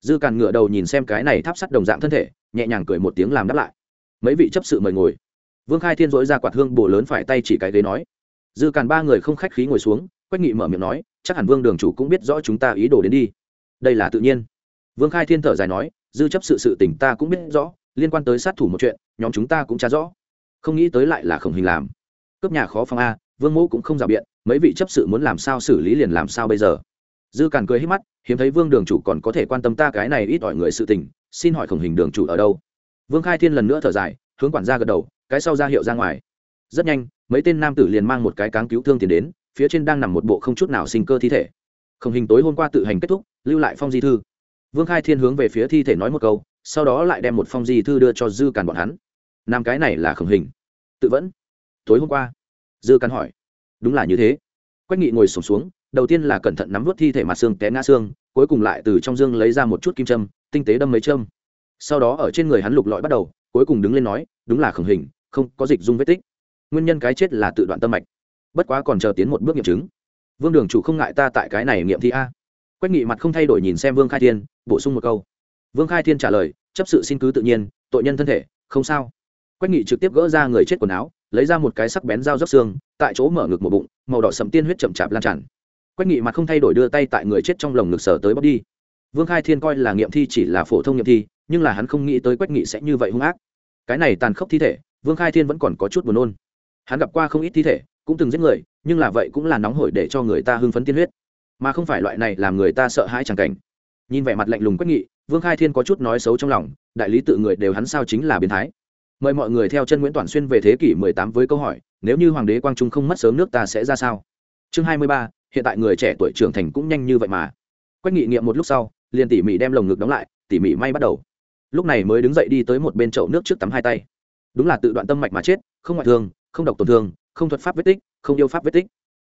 S1: Dư càn ngựa đầu nhìn xem cái này tháp sắt đồng dạng thân thể, nhẹ nhàng cười một tiếng làm đáp lại. Mấy vị chấp sự mời ngồi. Vương khai thiên dỗi ra quạt hương bổ lớn phải tay chỉ cái ghế nói. Dư càn ba người không khách khí ngồi xuống, quách nghị mở miệng nói, chắc hẳn vương đường chủ cũng biết rõ chúng ta ý đồ đến đi. Đây là tự nhiên. Vương khai thiên thở dài nói, dư chấp sự sự tỉnh ta cũng biết rõ, liên quan tới sát thủ một chuyện, nhóm chúng ta cũng trả rõ. Không nghĩ tới lại là khổng hình làm. Cướp nhà khó phong a vương mẫu cũng không rào biện, mấy vị chấp sự muốn làm sao xử lý liền làm sao bây giờ. Dư càn cười hết mắt, hiếm thấy vương đường chủ còn có thể quan tâm ta cái này ít ỏi người sự tình, xin hỏi khổng hình đường chủ ở đâu? Vương khai thiên lần nữa thở dài, hướng quản gia gật đầu, cái sau ra hiệu ra ngoài. Rất nhanh, mấy tên nam tử liền mang một cái cáng cứu thương tiền đến, phía trên đang nằm một bộ không chút nào sinh cơ thi thể. Khổng hình tối hôm qua tự hành kết thúc, lưu lại phong di thư. Vương khai thiên hướng về phía thi thể nói một câu, sau đó lại đem một phong di thư đưa cho dư càn bọn hắn. Nam cái này là khổng hình. Tự vẫn. Tối hôm qua dư căn hỏi. Đúng là như thế. Quách nghị ngồi sổm xuống, đầu tiên là cẩn thận nắm vút thi thể mặt xương té ngã xương, cuối cùng lại từ trong dương lấy ra một chút kim châm, tinh tế đâm mấy châm. Sau đó ở trên người hắn lục lọi bắt đầu, cuối cùng đứng lên nói, đúng là khẩn hình, không có dịch dung vết tích. Nguyên nhân cái chết là tự đoạn tâm mạch. Bất quá còn chờ tiến một bước nghiệm chứng. Vương đường chủ không ngại ta tại cái này nghiệm thi a. Quách nghị mặt không thay đổi nhìn xem vương khai thiên, bổ sung một câu. Vương khai thiên trả lời, chấp sự xin cứ tự nhiên, tội nhân thân thể, không sao quách nghị trực tiếp gỡ ra người chết quần áo, lấy ra một cái sắc bén dao dốc xương, tại chỗ mở ngực một bụng, màu đỏ sầm tiên huyết chậm chạp lan tràn. Quách nghị mặt không thay đổi đưa tay tại người chết trong lồng ngực sở tới bóc đi. Vương khai thiên coi là nghiệm thi chỉ là phổ thông nghiệm thi, nhưng là hắn không nghĩ tới quách nghị sẽ như vậy hung ác. Cái này tàn khốc thi thể, vương khai thiên vẫn còn có chút buồn nôn. Hắn gặp qua không ít thi thể, cũng từng giết người, nhưng là vậy cũng là nóng hổi để cho người ta hưng phấn tiên huyết. Mà không phải loại này làm người ta sợ hãi chẳng cảnh. Nhìn vẻ mặt lạnh lùng quách nghị, vương khai thiên có chút nói xấu trong lòng, đại lý tự người đều hắn sao chính là biến thái mời mọi người theo chân nguyễn toàn xuyên về thế kỷ 18 với câu hỏi nếu như hoàng đế quang trung không mất sớm nước ta sẽ ra sao? Chương 23, hiện tại người trẻ tuổi trưởng thành cũng nhanh như vậy mà. Quách nghị nghiệm một lúc sau liền tỉ mỉ đem lồng ngực đóng lại tỉ mỉ may bắt đầu. Lúc này mới đứng dậy đi tới một bên chậu nước trước tắm hai tay. Đúng là tự đoạn tâm mạch mà chết không ngoại thương không độc tổn thương không thuật pháp vết tích không yêu pháp vết tích.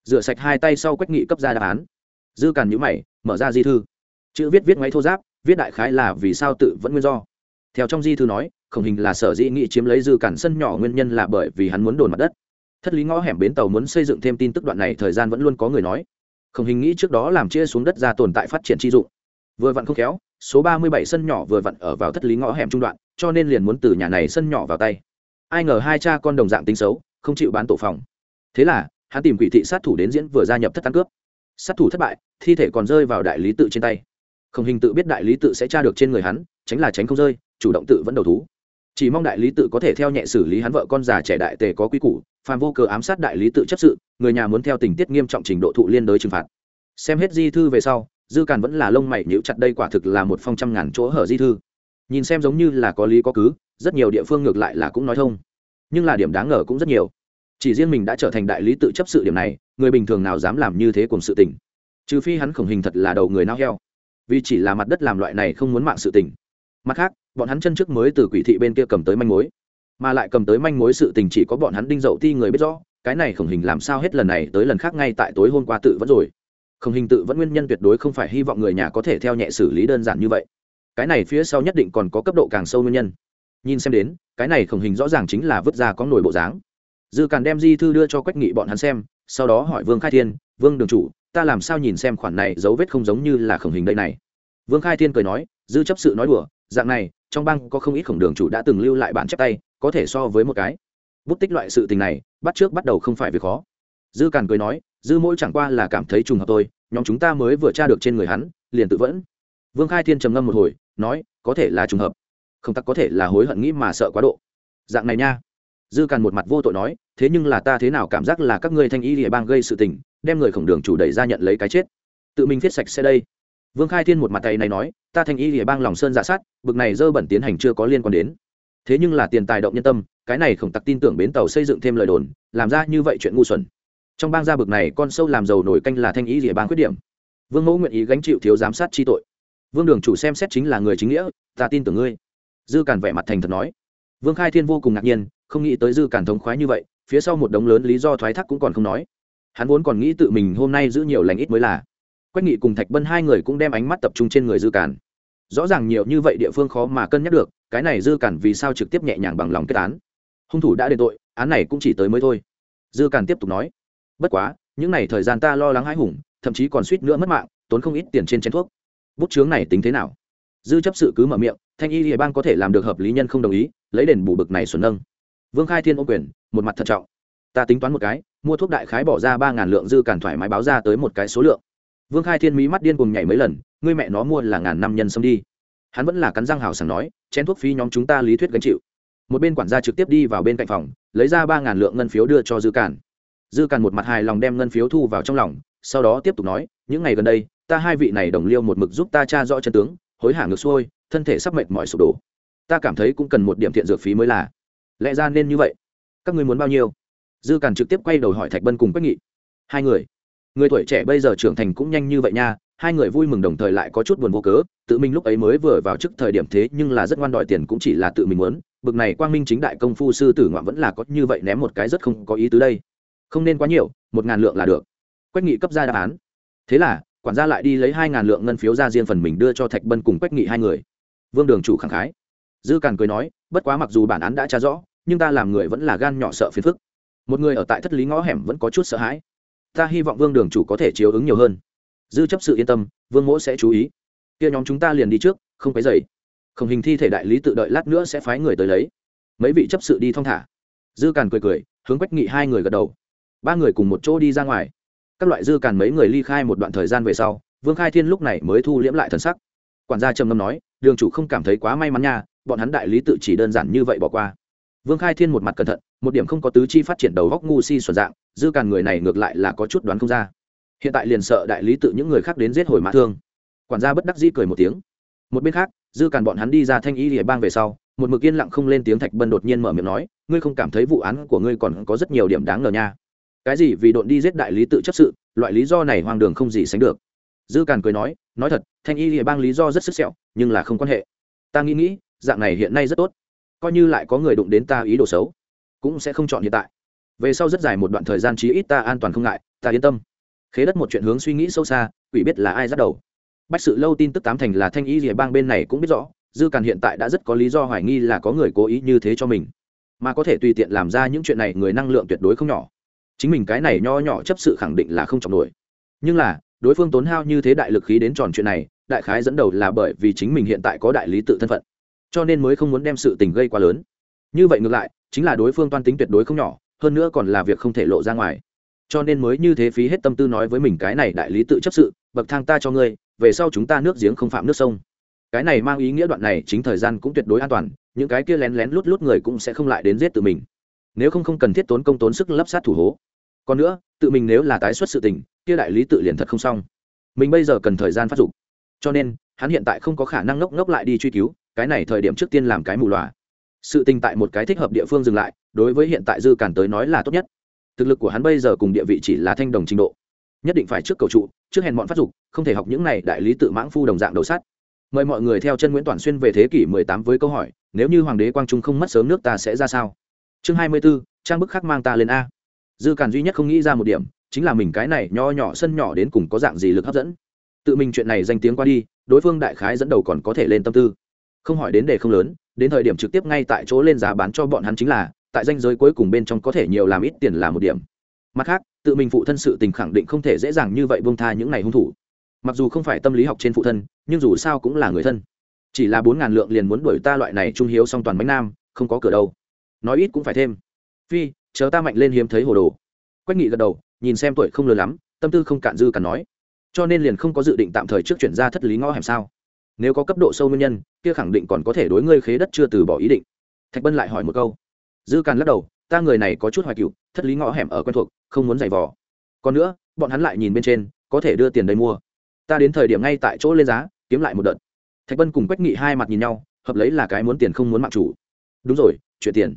S1: Rửa sạch hai tay sau quách nghị cấp ra đáp án. Dư càn nhữ mày mở ra di thư. Chữ viết viết ngoáy thô giáp viết đại khái là vì sao tự vẫn nguyên do. Theo trong di thư nói khổng hình là sở dĩ Nghĩ chiếm lấy dư cản sân nhỏ nguyên nhân là bởi vì hắn muốn đồn mặt đất. Thất lý ngõ hẻm bến tàu muốn xây dựng thêm tin tức đoạn này, thời gian vẫn luôn có người nói. Khổng hình nghĩ trước đó làm chia xuống đất ra tồn tại phát triển chi dụng. Vừa vặn không khéo, số ba mươi bảy sân nhỏ vừa vặn ở vào thất lý ngõ hẻm trung đoạn, cho nên liền muốn từ nhà này sân nhỏ vào tay. Ai ngờ hai cha con đồng dạng tính xấu, không chịu bán tổ phòng. Thế là, hắn tìm quỷ thị sát thủ đến diễn vừa gia nhập thất tán cướp. Sát thủ thất bại, thi thể còn rơi vào đại lý tự trên tay. Không hình tự biết đại lý tự sẽ tra được trên người hắn, tránh là tránh không rơi, chủ động tự vẫn đầu thú chỉ mong đại lý tự có thể theo nhẹ xử lý hắn vợ con già trẻ đại tề có quy củ, phàm vô cờ ám sát đại lý tự chấp sự, người nhà muốn theo tình tiết nghiêm trọng trình độ thụ liên đới trừng phạt. Xem hết di thư về sau, dư càn vẫn là lông mày nhíu chặt đây quả thực là một phong trăm ngàn chỗ hở di thư. Nhìn xem giống như là có lý có cứ, rất nhiều địa phương ngược lại là cũng nói thông. Nhưng là điểm đáng ngờ cũng rất nhiều. Chỉ riêng mình đã trở thành đại lý tự chấp sự điểm này, người bình thường nào dám làm như thế cùng sự tình. Trừ phi hắn khổng hình thật là đầu người nao heo. Vì chỉ là mặt đất làm loại này không muốn mạng sự tình mặt khác, bọn hắn chân trước mới từ quỷ thị bên kia cầm tới manh mối, mà lại cầm tới manh mối sự tình chỉ có bọn hắn đinh dậu ti người biết rõ, cái này khổng hình làm sao hết lần này tới lần khác ngay tại tối hôm qua tự vẫn rồi. Khổng hình tự vẫn nguyên nhân tuyệt đối không phải hy vọng người nhà có thể theo nhẹ xử lý đơn giản như vậy. Cái này phía sau nhất định còn có cấp độ càng sâu nguyên nhân. Nhìn xem đến, cái này khổng hình rõ ràng chính là vứt ra có nổi bộ dáng. Dư càn đem di thư đưa cho quách nghị bọn hắn xem, sau đó hỏi vương khai thiên, vương đường chủ, ta làm sao nhìn xem khoản này dấu vết không giống như là khổng hình đây này? Vương khai thiên cười nói, dư chấp sự nói đùa dạng này, trong bang có không ít khổng đường chủ đã từng lưu lại bản chép tay, có thể so với một cái. Bút tích loại sự tình này, bắt trước bắt đầu không phải việc khó. Dư càn cười nói, dư mỗi chẳng qua là cảm thấy trùng hợp tôi nhóm chúng ta mới vừa tra được trên người hắn, liền tự vẫn. Vương khai thiên trầm ngâm một hồi, nói, có thể là trùng hợp. Không tắc có thể là hối hận nghĩ mà sợ quá độ. Dạng này nha. Dư càn một mặt vô tội nói, thế nhưng là ta thế nào cảm giác là các ngươi thanh y địa bang gây sự tình, đem người khổng đường chủ đẩy ra nhận lấy cái chết. Tự mình viết sạch xe đây. Vương khai thiên một mặt tay này nói ta thanh y địa bang lòng sơn giả sát, bực này dơ bẩn tiến hành chưa có liên quan đến. Thế nhưng là tiền tài động nhân tâm, cái này khổng tặc tin tưởng bến tàu xây dựng thêm lời đồn, làm ra như vậy chuyện ngu xuẩn. Trong bang gia bực này, con sâu làm giàu nổi canh là thanh ý địa bang khuyết điểm. Vương mẫu nguyện ý gánh chịu thiếu giám sát chi tội. Vương đường chủ xem xét chính là người chính nghĩa, ta tin tưởng ngươi. Dư càn vẻ mặt thành thật nói. Vương khai thiên vô cùng ngạc nhiên, không nghĩ tới dư càn thống khoái như vậy, phía sau một đống lớn lý do thoái thác cũng còn không nói. Hắn vốn còn nghĩ tự mình hôm nay giữ nhiều lành ít mới là. Quách nghị cùng thạch bân hai người cũng đem ánh mắt tập trung trên người dư càn rõ ràng nhiều như vậy địa phương khó mà cân nhắc được, cái này dư cản vì sao trực tiếp nhẹ nhàng bằng lòng kết án? Hung thủ đã đền tội, án này cũng chỉ tới mới thôi. Dư cản tiếp tục nói, bất quá, những n à y thời gian ta lo lắng hãi hùng, thậm chí còn suýt nữa mất mạng, tốn không ít tiền trên chén thuốc. Bút chướng này tính thế nào? Dư chấp sự cứ mở miệng, thanh y địa bang có thể làm được hợp lý nhân không đồng ý, lấy đền bù bực này xuân nâng. Vương khai thiên ô quyền, một mặt thận trọng, ta tính toán một cái, mua thuốc đại khái bỏ ra ba ngàn lượng dư cản thoải mái báo ra tới một cái số lượng vương khai thiên mỹ mắt điên cùng nhảy mấy lần, ngươi mẹ nó mua là ngàn năm nhân sâm đi. Hắn vẫn là cắn răng hào sảng nói, chén thuốc phí nhóm chúng ta lý thuyết gánh chịu. Một bên quản gia trực tiếp đi vào bên cạnh phòng, lấy ra ba ngàn lượng ngân phiếu đưa cho dư cản dư cản một mặt hài lòng đem ngân phiếu thu vào trong lòng, sau đó tiếp tục nói, những ngày gần đây, ta hai vị này đồng liêu một mực giúp ta tra rõ chân tướng, hối hả ngược xuôi, thân thể sắp mệt mỏi sụp đổ. Ta cảm thấy cũng cần một điểm thiện dược phí mới là. Lẽ ra nên như vậy. Các ngươi muốn bao nhiêu? Dư cản trực tiếp quay đầu hỏi thạch bân cùng quách nghị. Hai người người tuổi trẻ bây giờ trưởng thành cũng nhanh như vậy nha, hai người vui mừng đồng thời lại có chút buồn vô cớ, tự mình lúc ấy mới vừa vào trước thời điểm thế nhưng là rất ngoan đòi tiền cũng chỉ là tự mình muốn, bực này quang minh chính đại công phu sư tử ngoạn vẫn là có như vậy ném một cái rất không có ý tứ đây. Không nên quá nhiều, một ngàn lượng là được. Quách nghị cấp ra đáp án. Thế là, quản gia lại đi lấy hai ngàn lượng ngân phiếu ra riêng phần mình đưa cho thạch bân cùng quách nghị hai người. Vương đường chủ khẳng khái. Dư càn cười nói, bất quá mặc dù bản án đã tra rõ, nhưng ta làm người vẫn là gan nhỏ sợ phiền phức. Một người ở tại thất lý ngõ hẻm vẫn có chút sợ hãi ta hy vọng vương đường chủ có thể chiếu ứng nhiều hơn. Dư chấp sự yên tâm, vương mỗ sẽ chú ý. Kia nhóm chúng ta liền đi trước, không phải dậy không hình thi thể đại lý tự đợi lát nữa sẽ phái người tới lấy. Mấy vị chấp sự đi thong thả. Dư càn cười cười, hướng quách nghị hai người gật đầu. Ba người cùng một chỗ đi ra ngoài. Các loại dư càn mấy người ly khai một đoạn thời gian về sau, vương khai thiên lúc này mới thu liễm lại thần sắc. Quản gia trầm ngâm nói, đường chủ không cảm thấy quá may mắn nha, bọn hắn đại lý tự chỉ đơn giản như vậy bỏ qua. Vương khai thiên một mặt cẩn thận, một điểm không có tứ chi phát triển đầu góc ngu si xuẩn dạng dư càn người này ngược lại là có chút đoán không ra. Hiện tại liền sợ đại lý tự những người khác đến giết hồi mã thương. Quản gia bất đắc dĩ cười một tiếng. Một bên khác, dư càn bọn hắn đi ra thanh y địa bang về sau, một mực yên lặng không lên tiếng thạch bân đột nhiên mở miệng nói, ngươi không cảm thấy vụ án của ngươi còn có rất nhiều điểm đáng ngờ nha. Cái gì vì độn đi giết đại lý tự chấp sự, loại lý do này hoang đường không gì sánh được. Dư càn cười nói nói thật, thanh y địa bang lý do rất sức sẹo, nhưng là không quan hệ. Ta nghĩ nghĩ, dạng này hiện nay rất tốt. Coi như lại có người đụng đến ta ý đồ xấu, cũng sẽ không chọn hiện tại về sau rất dài một đoạn thời gian chí ít ta an toàn không ngại, ta yên tâm. Khế đất một chuyện hướng suy nghĩ sâu xa, quỷ biết là ai dắt đầu. Bách sự lâu tin tức tám thành là thanh ý rìa bang bên này cũng biết rõ, dư càn hiện tại đã rất có lý do hoài nghi là có người cố ý như thế cho mình. Mà có thể tùy tiện làm ra những chuyện này người năng lượng tuyệt đối không nhỏ. Chính mình cái này nho nhỏ chấp sự khẳng định là không trọng nổi. Nhưng là, đối phương tốn hao như thế đại lực khí đến tròn chuyện này, đại khái dẫn đầu là bởi vì chính mình hiện tại có đại lý tự thân phận. Cho nên mới không muốn đem sự tình gây quá lớn. Như vậy ngược lại, chính là đối phương toan tính tuyệt đối không nhỏ hơn nữa còn là việc không thể lộ ra ngoài. Cho nên mới như thế phí hết tâm tư nói với mình cái này đại lý tự chấp sự, bậc thang ta cho ngươi, về sau chúng ta nước giếng không phạm nước sông. Cái này mang ý nghĩa đoạn này chính thời gian cũng tuyệt đối an toàn, những cái kia lén lén lút lút người cũng sẽ không lại đến giết tự mình. Nếu không không cần thiết tốn công tốn sức lấp sát thủ hố. Còn nữa, tự mình nếu là tái xuất sự tình, kia đại lý tự liền thật không xong. Mình bây giờ cần thời gian phát dục. Cho nên, hắn hiện tại không có khả năng ngốc ngốc lại đi truy cứu, cái này thời điểm trước tiên làm cái mù loà. Sự tình tại một cái thích hợp địa phương dừng lại đối với hiện tại dư càn tới nói là tốt nhất. Thực lực của hắn bây giờ cùng địa vị chỉ là thanh đồng trình độ. Nhất định phải trước cầu trụ trước hèn bọn phát dục không thể học những này đại lý tự mãng phu đồng dạng đầu sắt. Mời mọi người theo chân nguyễn toàn xuyên về thế kỷ 18 với câu hỏi nếu như hoàng đế quang trung không mất sớm nước ta sẽ ra sao? Chương 24, trang bức khác mang ta lên a. Dư càn duy nhất không nghĩ ra một điểm chính là mình cái này nho nhỏ sân nhỏ đến cùng có dạng gì lực hấp dẫn. Tự mình chuyện này danh tiếng qua đi đối phương đại khái dẫn đầu còn có thể lên tâm tư. Không hỏi đến đề không lớn đến thời điểm trực tiếp ngay tại chỗ lên giá bán cho bọn hắn chính là tại danh giới cuối cùng bên trong có thể nhiều làm ít tiền là một điểm. Mặt khác, tự mình phụ thân sự tình khẳng định không thể dễ dàng như vậy buông tha những ngày hung thủ. Mặc dù không phải tâm lý học trên phụ thân, nhưng dù sao cũng là người thân. Chỉ là bốn ngàn lượng liền muốn đuổi ta loại này trung hiếu song toàn bánh nam, không có cửa đâu. Nói ít cũng phải thêm. Phi, chờ ta mạnh lên hiếm thấy hồ đồ. Quách nghị gật đầu, nhìn xem tuổi không lừa lắm, tâm tư không cạn dư cả nói. Cho nên liền không có dự định tạm thời trước chuyển ra thất lý ngõ hẻm sao? Nếu có cấp độ sâu nguyên nhân, kia khẳng định còn có thể đối ngươi khế đất chưa từ bỏ ý định. Thạch bân lại hỏi một câu dư càn lắc đầu, ta người này có chút hoài cựu thất lý ngõ hẻm ở quen thuộc, không muốn giày vò. Còn nữa, bọn hắn lại nhìn bên trên, có thể đưa tiền đây mua. Ta đến thời điểm ngay tại chỗ lên giá, kiếm lại một đợt. Thạch bân cùng quách nghị hai mặt nhìn nhau, hợp lấy là cái muốn tiền không muốn mạng chủ. Đúng rồi, chuyện tiền.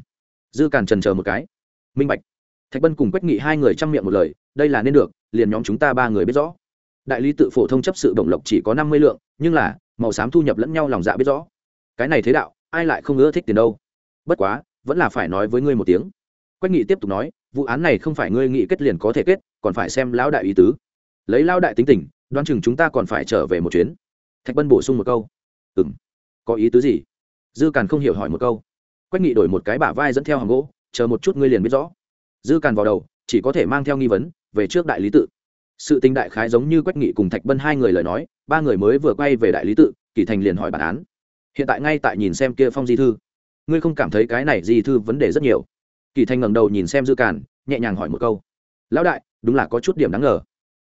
S1: Dư càn trần chờ một cái. Minh bạch. Thạch bân cùng quách nghị hai người chăm miệng một lời, đây là nên được, liền nhóm chúng ta ba người biết rõ. Đại lý tự phổ thông chấp sự động lộc chỉ có năm mươi lượng, nhưng là, màu xám thu nhập lẫn nhau lòng dạ biết rõ. Cái này thế đạo, ai lại không ưa thích tiền đâu? Bất quá vẫn là phải nói với ngươi một tiếng. Quách nghị tiếp tục nói, vụ án này không phải ngươi nghị kết liền có thể kết, còn phải xem lão đại ý tứ. Lấy lão đại tính tình, đoán chừng chúng ta còn phải trở về một chuyến. Thạch bân bổ sung một câu. Ừ m có ý tứ gì? Dư càn không hiểu hỏi một câu. Quách nghị đổi một cái bả vai dẫn theo hàng gỗ, chờ một chút ngươi liền biết rõ. Dư càn vào đầu, chỉ có thể mang theo nghi vấn, về trước đại lý tự. Sự tình đại khái giống như quách nghị cùng thạch bân hai người lời nói, ba người mới vừa quay về đại lý tự, kỳ thành liền hỏi bản án. Hiện tại ngay tại nhìn xem kia phong di thư ngươi không cảm thấy cái này di thư vấn đề rất nhiều. Kỳ thành ngẩng đầu nhìn xem dư càn nhẹ nhàng hỏi một câu. Lão đại đúng là có chút điểm đáng ngờ.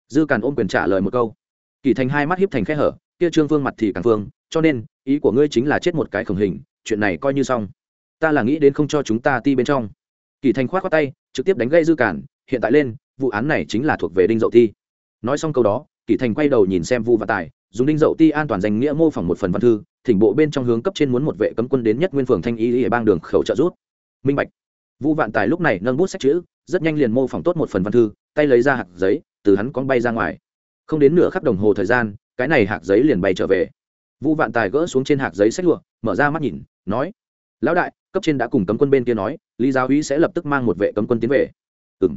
S1: Dư càn ôm quyền trả lời một câu. Kỳ thành hai mắt hiếp thành khẽ hở kia trương vương mặt thì càng vương, cho nên ý của ngươi chính là chết một cái khổng hình chuyện này coi như xong. Ta là nghĩ đến không cho chúng ta ti bên trong. Kỳ thành khoát khoát tay trực tiếp đánh gây dư cản hiện tại lên vụ án này chính là thuộc về đinh dậu ti. Nói xong câu đó kỳ thành quay đầu nhìn xem vu và tài dùng đinh dậu ti an toàn danh nghĩa mô phỏng một phần văn thư thỉnh bộ bên trong hướng cấp trên muốn một vệ cấm quân đến nhất nguyên phường thanh y ở bang đường khẩu trợ rút minh bạch. Vu vạn tài lúc này nâng bút sách chữ, rất nhanh liền mô phỏng tốt một phần văn thư, tay lấy ra hạt giấy, từ hắn con bay ra ngoài. Không đến nửa khắc đồng hồ thời gian, cái này hạt giấy liền bay trở về. Vu vạn tài gỡ xuống trên hạt giấy sách lụa, mở ra mắt nhìn, nói, lão đại, cấp trên đã cùng cấm quân bên kia nói, lý giáo uy sẽ lập tức mang một vệ cấm quân tiến về. Ừ m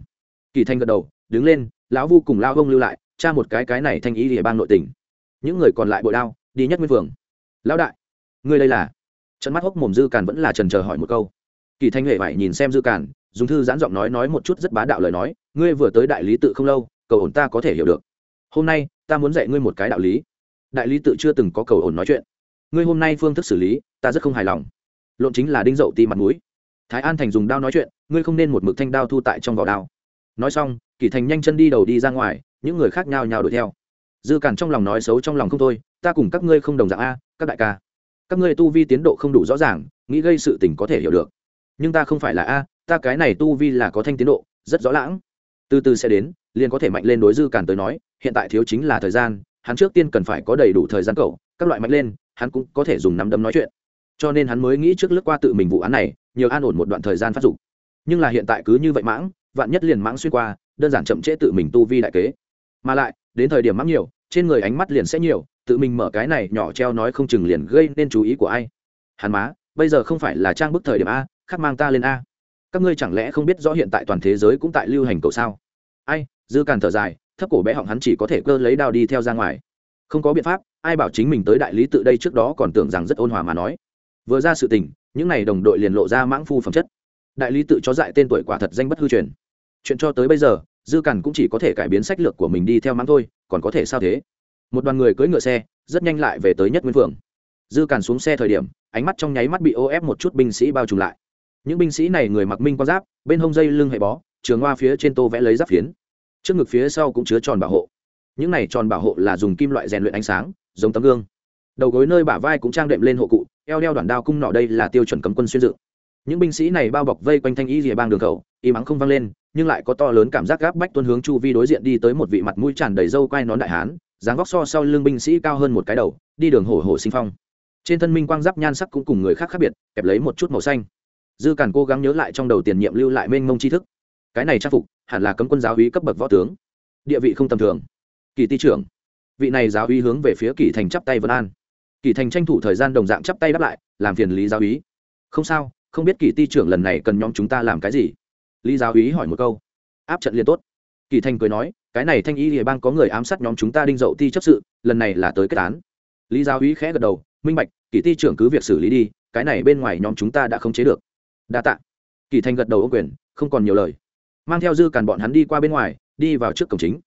S1: kỳ thanh gật đầu, đứng lên, lão vu cùng lao ông lưu lại cha một cái cái này thanh ý địa bang nội tỉnh. Những người còn lại bội đao, đi nhất nguyên phường lão đại, ngươi đây là? Trận mắt hốc mồm dư càn vẫn là trần chờ hỏi một câu. Kỳ thanh huệ phải nhìn xem dư càn, dùng thư giãn giọng nói nói một chút rất bá đạo lời nói, ngươi vừa tới đại lý tự không lâu, cầu ổn ta có thể hiểu được. Hôm nay, ta muốn dạy ngươi một cái đạo lý. Đại lý tự chưa từng có cầu ổn nói chuyện. Ngươi hôm nay phương thức xử lý, ta rất không hài lòng. Lộn chính là đinh dậu ti mặt mũi. Thái an thành dùng đao nói chuyện, ngươi không nên một mực thanh đao thu tại trong vỏ đao. Nói xong kỷ thành nhanh chân đi đầu đi ra ngoài, những người khác nhau nhào đuổi theo. Dư cản trong lòng nói xấu trong lòng không thôi ta cùng các ngươi không đồng dạng a, các đại ca. Các ngươi tu vi tiến độ không đủ rõ ràng, nghĩ gây sự tình có thể hiểu được. Nhưng ta không phải là a, ta cái này tu vi là có thanh tiến độ, rất rõ lãng. Từ từ sẽ đến, liền có thể mạnh lên đối dư cản tới nói, hiện tại thiếu chính là thời gian, hắn trước tiên cần phải có đầy đủ thời gian cầu các loại mạnh lên, hắn cũng có thể dùng nắm đấm nói chuyện. Cho nên hắn mới nghĩ trước lướt qua tự mình vụ án này, nhiều an ổn một đoạn thời gian phát dục. Nhưng là hiện tại cứ như vậy mãng, vạn nhất liền mãng xuyên qua, đơn giản chậm trễ tự mình tu vi đại kế. Mà lại, đến thời điểm mãng nhiều, trên người ánh mắt liền sẽ nhiều tự mình mở cái này nhỏ treo nói không chừng liền gây nên chú ý của ai. Hắn má, bây giờ không phải là trang bức thời điểm a, khắc mang ta lên a. Các ngươi chẳng lẽ không biết rõ hiện tại toàn thế giới cũng tại lưu hành cầu sao? Ai, dư càn thở dài, thấp cổ bé họng hắn chỉ có thể cơ lấy đao đi theo ra ngoài. Không có biện pháp, ai bảo chính mình tới đại lý tự đây trước đó còn tưởng rằng rất ôn hòa mà nói. Vừa ra sự tình, những n à y đồng đội liền lộ ra mãng phu phẩm chất. Đại lý tự cho dại tên tuổi quả thật danh bất hư truyền. Chuyện cho tới bây giờ, dư cằn cũng chỉ có thể cải biến sách lược của mình đi theo mãng thôi, còn có thể sao thế? Một đoàn người cưỡi ngựa xe, rất nhanh lại về tới nhất nguyên phường dư càn xuống xe thời điểm, ánh mắt trong nháy mắt bị ô ép một chút binh sĩ bao trùm lại. Những binh sĩ này người mặc minh quan giáp, bên hông dây lưng hệ bó, trường hoa phía trên tô vẽ lấy giáp phiến. Trước ngực phía sau cũng chứa tròn bảo hộ. Những này tròn bảo hộ là dùng kim loại rèn luyện ánh sáng, giống tấm gương. Đầu gối nơi bả vai cũng trang đệm lên hộ cụ, eo đeo đoạn đao cung nọ đây là tiêu chuẩn cấm quân xuyên dự. Những binh sĩ này bao bọc vây quanh thanh y rìa bang đường khẩu, y mắng không vang lên, nhưng lại có to lớn cảm giác gáp bách tuân hướng chu vi đối diện đi tới một vị mặt mũi tràn đầy râu quai nón đại hán dáng vóc so sau lưng binh sĩ cao hơn một cái đầu, đi đường hổ hổ sinh phong. Trên thân minh quang giáp nhan sắc cũng cùng người khác khác biệt, kẹp lấy một chút màu xanh. Dư càn cố gắng nhớ lại trong đầu tiền nhiệm lưu lại mênh mông tri thức. Cái này trang phục, hẳn là cấm quân giáo hí cấp bậc võ tướng. Địa vị không tầm thường. Kỳ ti trưởng. Vị này giáo hí hướng về phía kỳ thành chắp tay vân an. Kỳ thành tranh thủ thời gian đồng dạng chắp tay đáp lại, làm phiền lý giáo hí không sao, không biết kỳ ti trưởng lần này cần nhóm chúng ta làm cái gì? Lý giáo hí hỏi một câu. Áp trận liên tốt. Kỳ thành cười nói cái này thanh y địa bang có người ám sát nhóm chúng ta đinh dậu ti chấp sự, lần này là tới kết án. Lý giáo hí khẽ gật đầu, minh bạch kỳ ty trưởng cứ việc xử lý đi, cái này bên ngoài nhóm chúng ta đã không chế được. Đa tạ. Kỳ thành gật đầu ô quyền, không còn nhiều lời. Mang theo dư càn bọn hắn đi qua bên ngoài, đi vào trước cổng chính.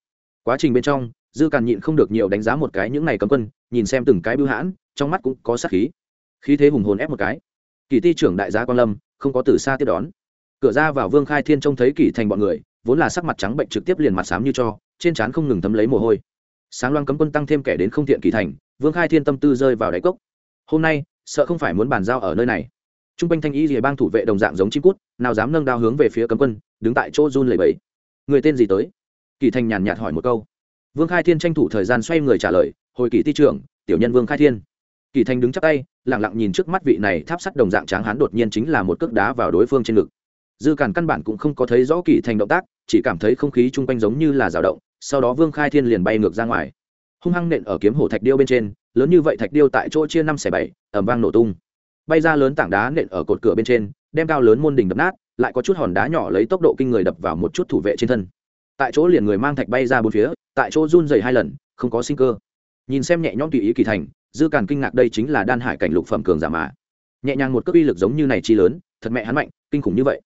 S1: Quá trình bên trong, dư càn nhịn không được nhiều đánh giá một cái những này cấm quân, nhìn xem từng cái bưu hãn, trong mắt cũng có sát khí. Khí thế hùng hồn ép một cái. Kỳ ti trưởng đại gia quan lâm, không có từ xa tiếp đón. Cửa ra vào vương khai thiên trông thấy kỳ thành bọn người vốn là sắc mặt trắng bệnh trực tiếp liền mặt xám như cho, trên trán không ngừng thấm lấy mồ hôi. Sáng loan cấm quân tăng thêm kẻ đến không thiện kỳ thành, vương khai thiên tâm tư rơi vào đáy cốc. Hôm nay, sợ không phải muốn bàn giao ở nơi này. T r u n g quanh thanh y rìa bang thủ vệ đồng dạng giống chim cút, nào dám nâng đao hướng về phía cấm quân, đứng tại chỗ run lầy bẫy người tên gì tới? Kỳ thành nhàn nhạt hỏi một câu. Vương khai thiên tranh thủ thời gian xoay người trả lời, hồi kỳ ti trưởng, tiểu nhân vương khai thiên. Kỳ thành đứng chắc tay lẳng lặng nhìn trước mắt vị này tháp sắt đồng dạng tráng hán đột nhiên chính là một cước đá vào đối phương trên ngực. Dư càn căn bản cũng không có thấy rõ kỳ thành động tác chỉ cảm thấy không khí chung quanh giống như là rào động, sau đó vương khai thiên liền bay ngược ra ngoài. Hung hăng nện ở kiếm hổ thạch điêu bên trên, lớn như vậy thạch điêu tại chỗ chia năm xẻ bảy ẩm vang nổ tung. Bay ra lớn tảng đá nện ở cột cửa bên trên, đem cao lớn môn đỉnh đập nát, lại có chút hòn đá nhỏ lấy tốc độ kinh người đập vào một chút thủ vệ trên thân. Tại chỗ liền người mang thạch bay ra bốn phía, tại chỗ run dày hai lần, không có sinh cơ. Nhìn xem nhẹ nhõm tùy ý kỳ thành, dư càn kinh ngạc đây chính là đan hải cảnh lục phẩm cường giả mà. Nhẹ nhàng một cước uy lực giống như này chi lớn, thật mẹ hắn mạnh, kinh khủng như vậy.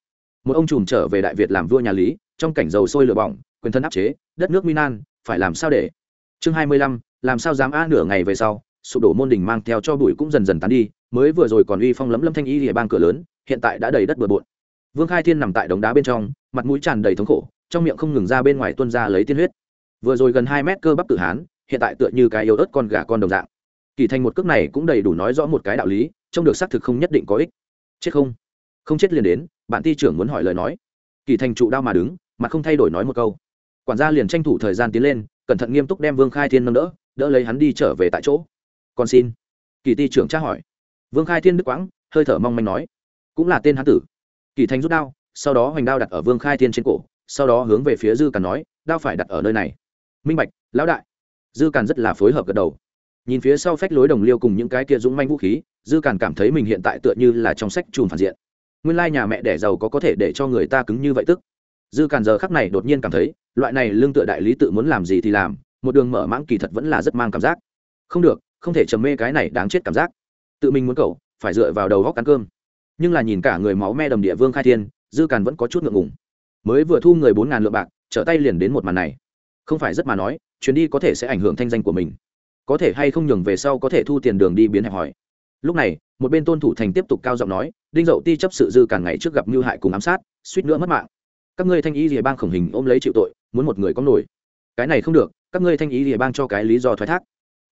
S1: Một ông trùm trở về đại việt làm vua nhà lý trong cảnh dầu sôi lửa bỏng, quyền thân áp chế, đất nước minan phải làm sao để? Chương hai mươi lăm, làm sao dám a nửa ngày về sau, sụp đổ môn đình mang theo cho bụi cũng dần dần tán đi, mới vừa rồi còn uy phong lấm lâm thanh y địa bang cửa lớn, hiện tại đã đầy đất bừa bộn. Vương khai thiên nằm tại đống đá bên trong, mặt mũi tràn đầy thống khổ, trong miệng không ngừng ra bên ngoài tuân ra lấy tiên huyết. Vừa rồi gần hai mét cơ bắp tự hán, hiện tại tựa như cái yếu ớt con gà con đồng dạng. Kỳ thành một cước này cũng đầy đủ nói rõ một cái đạo lý, trông được xác thực không nhất định có ích. Chết không? Không chết liền đến, bạn ty trưởng muốn hỏi lời nói kỳ thành trụ đao mà đứng, mà không thay đổi nói một câu. Quản gia liền tranh thủ thời gian tiến lên, cẩn thận nghiêm túc đem vương khai thiên nâng đỡ đỡ lấy hắn đi trở về tại chỗ. Con xin. Kỳ ty trưởng tra hỏi. Vương khai thiên đức quãng, hơi thở mong manh nói. Cũng là tên hán tử. Kỳ thành rút đao, sau đó hoành đao đặt ở vương khai thiên trên cổ, sau đó hướng về phía dư càn nói, đao phải đặt ở nơi này. Minh bạch, lão đại. Dư càn rất là phối hợp gật đầu. Nhìn phía sau phách lối đồng liêu cùng những cái kia dũng manh vũ khí, dư càn cảm thấy mình hiện tại tựa như là trong sách chùm phản diện nguyên lai nhà mẹ đẻ giàu có có thể để cho người ta cứng như vậy tức. Dư càn giờ khắc này đột nhiên cảm thấy, loại này lương tựa đại lý tự muốn làm gì thì làm, một đường mở mãng kỳ thật vẫn là rất mang cảm giác. Không được, không thể trầm mê cái này đáng chết cảm giác. Tự mình muốn cầu phải dựa vào đầu góc ăn cơm. Nhưng là nhìn cả người máu me đầm địa vương khai thiên, dư càn vẫn có chút ngượng ngùng. Mới vừa thu người bốn ngàn lượng bạc, trở tay liền đến một màn này. Không phải rất mà nói, chuyến đi có thể sẽ ảnh hưởng thanh danh của mình. Có thể hay không nhường về sau có thể thu tiền đường đi biến hẹp hỏi lúc này, một bên tôn thủ thành tiếp tục cao giọng nói, đinh dậu ti chấp sự dư càng ngày trước gặp mưu hại cùng ám sát, suýt nữa mất mạng. Các ngươi thanh ý rìa bang khổng hình ôm lấy chịu tội, muốn một người có nổi. Cái này không được, các ngươi thanh ý rìa bang cho cái lý do thoái thác.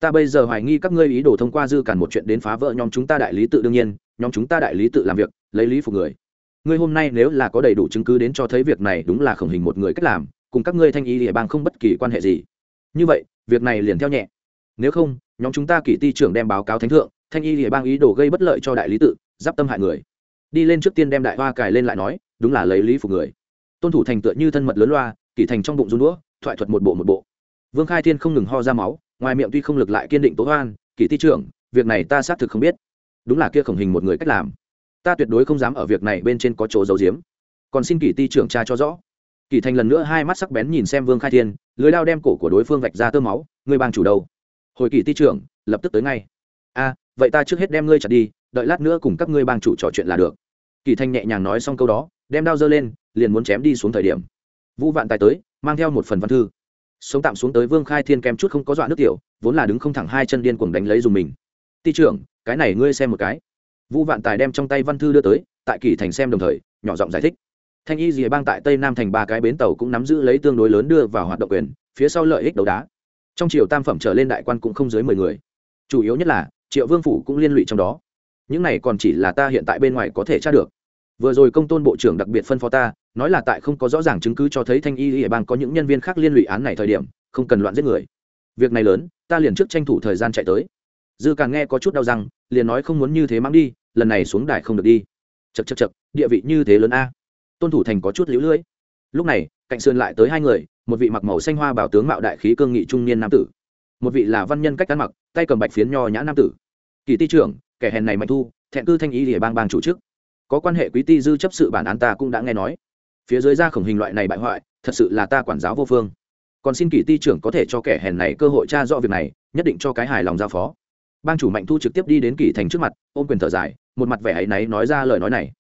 S1: Ta bây giờ hoài nghi các ngươi ý đồ thông qua dư cản một chuyện đến phá vỡ nhóm chúng ta đại lý tự đương nhiên, nhóm chúng ta đại lý tự làm việc, lấy lý phục người. Ngươi hôm nay nếu là có đầy đủ chứng cứ đến cho thấy việc này đúng là khổng hình một người cách làm, cùng các ngươi thanh ý địa bang không bất kỳ quan hệ gì. Như vậy, việc này liền theo nhẹ. Nếu không, nhóm chúng ta kỷ ti trưởng đem báo cáo thánh thượng thanh y địa bang ý đồ gây bất lợi cho đại lý tự, giáp tâm hại người. Đi lên trước tiên đem đại hoa cài lên lại nói, đúng là lấy lý phục người. Tôn thủ thành tựa như thân mật lớn loa, kỷ thành trong bụng run đũa, thoại thuật một bộ một bộ. Vương khai thiên không ngừng ho ra máu, ngoài miệng tuy không lực lại kiên định tố hoan, kỷ thi trưởng, việc này ta xác thực không biết. Đúng là kia khổng hình một người cách làm. Ta tuyệt đối không dám ở việc này bên trên có chỗ giấu giếm. Còn xin kỷ ti trưởng tra cho rõ. Kỷ thành lần nữa hai mắt sắc bén nhìn xem vương khai thiên, lưới lao đem cổ của đối phương vạch ra tơ máu, người bang chủ đầu hồi kỷ ti trưởng, lập tức tới ngay. A vậy ta trước hết đem ngươi chặt đi, đợi lát nữa cùng các ngươi bang chủ trò chuyện là được. Kỷ thanh nhẹ nhàng nói xong câu đó, đem đao dơ lên, liền muốn chém đi xuống thời điểm. Vũ vạn tài tới, mang theo một phần văn thư. Sống tạm xuống tới vương khai thiên kem chút không có dọa nước tiểu, vốn là đứng không thẳng hai chân điên cuồng đánh lấy dùng mình. Ti trưởng, cái này ngươi xem một cái. Vũ vạn tài đem trong tay văn thư đưa tới, tại kỳ thành xem đồng thời, nhỏ giọng giải thích. Thanh y dìa bang tại tây nam thành ba cái bến tàu cũng nắm giữ lấy tương đối lớn đưa vào hoạt động quyền, phía sau lợi ích đấu đá. Trong triều tam phẩm trở lên đại quan cũng không dưới mười người. Chủ yếu nhất là triệu vương phủ cũng liên lụy trong đó. Những này còn chỉ là ta hiện tại bên ngoài có thể tra được. Vừa rồi công tôn bộ trưởng đặc biệt phân phó ta, nói là tại không có rõ ràng chứng cứ cho thấy thanh y địa bang có những nhân viên khác liên lụy án này thời điểm, không cần loạn giết người. Việc này lớn, ta liền trước tranh thủ thời gian chạy tới. Dư càng nghe có chút đau răng, liền nói không muốn như thế mang đi, lần này xuống đài không được đi. Chật chật chật địa vị như thế lớn a. Tôn thủ thành có chút lũ lưỡi lúc này, cạnh sườn lại tới hai người, một vị mặc màu xanh hoa bảo tướng mạo đại khí cương nghị trung niên nam tử một vị là văn nhân cách ăn mặc, tay cầm bạch phiến nho nhã nam tử. Kỳ ti trưởng, kẻ hèn này mạnh thu, thẹn cư thanh ý địa bang bang chủ chức. Có quan hệ quý ti dư chấp sự bản án ta cũng đã nghe nói. Phía dưới ra khổng hình loại này bại hoại, thật sự là ta quản giáo vô phương. Còn xin kỳ ti trưởng có thể cho kẻ hèn này cơ hội tra rõ việc này, nhất định cho cái hài lòng giao phó. Bang chủ mạnh thu trực tiếp đi đến kỳ thành trước mặt, ôm quyền thở dài, một mặt vẻ ấy náy nói ra lời nói này.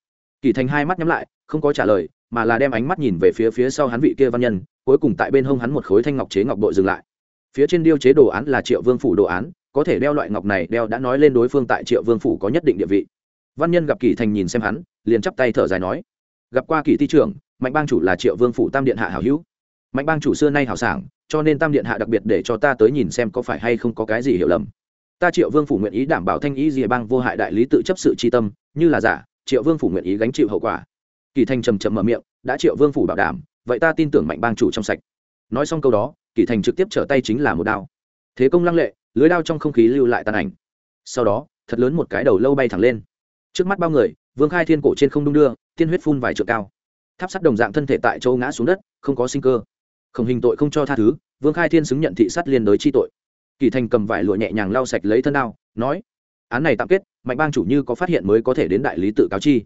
S1: Kỳ thành hai mắt nhắm lại, không có trả lời, mà là đem ánh mắt nhìn về phía phía sau hắn vị kia văn nhân, cuối cùng tại bên hông hắn một khối thanh ngọc chế ngọc bội dừng lại phía trên điêu chế đồ án là triệu vương phủ đồ án, có thể đeo loại ngọc này đeo đã nói lên đối phương tại triệu vương phủ có nhất định địa vị. Văn nhân gặp kỳ thành nhìn xem hắn, liền chắp tay thở dài nói, gặp qua kỳ thi trưởng, mạnh bang chủ là triệu vương phủ tam điện hạ hảo hữu. Mạnh bang chủ xưa nay hảo sảng, cho nên tam điện hạ đặc biệt để cho ta tới nhìn xem có phải hay không có cái gì hiểu lầm. Ta triệu vương phủ nguyện ý đảm bảo thanh ý dìa bang vô hại đại lý tự chấp sự tri tâm, như là giả, triệu vương phủ nguyện ý gánh chịu hậu quả. Kỳ thành trầm trầm mở miệng, đã triệu vương phủ bảo đảm, vậy ta tin tưởng mạnh bang chủ trong sạch nói xong câu đó, kỳ thành trực tiếp trở tay chính là một đao. Thế công lăng lệ, lưới đao trong không khí lưu lại tàn ảnh. Sau đó, thật lớn một cái đầu lâu bay thẳng lên. Trước mắt bao người, vương khai thiên cổ trên không đung đưa, tiên huyết phun vài trượng cao. Tháp sắt đồng dạng thân thể tại châu ngã xuống đất, không có sinh cơ. Khổng hình tội không cho tha thứ, vương khai thiên xứng nhận thị sát liên đối chi tội. Kỳ thành cầm vải lụa nhẹ nhàng lau sạch lấy thân đao, nói, án này tạm kết, mạnh bang chủ như có phát hiện mới có thể đến đại lý tự cáo chi.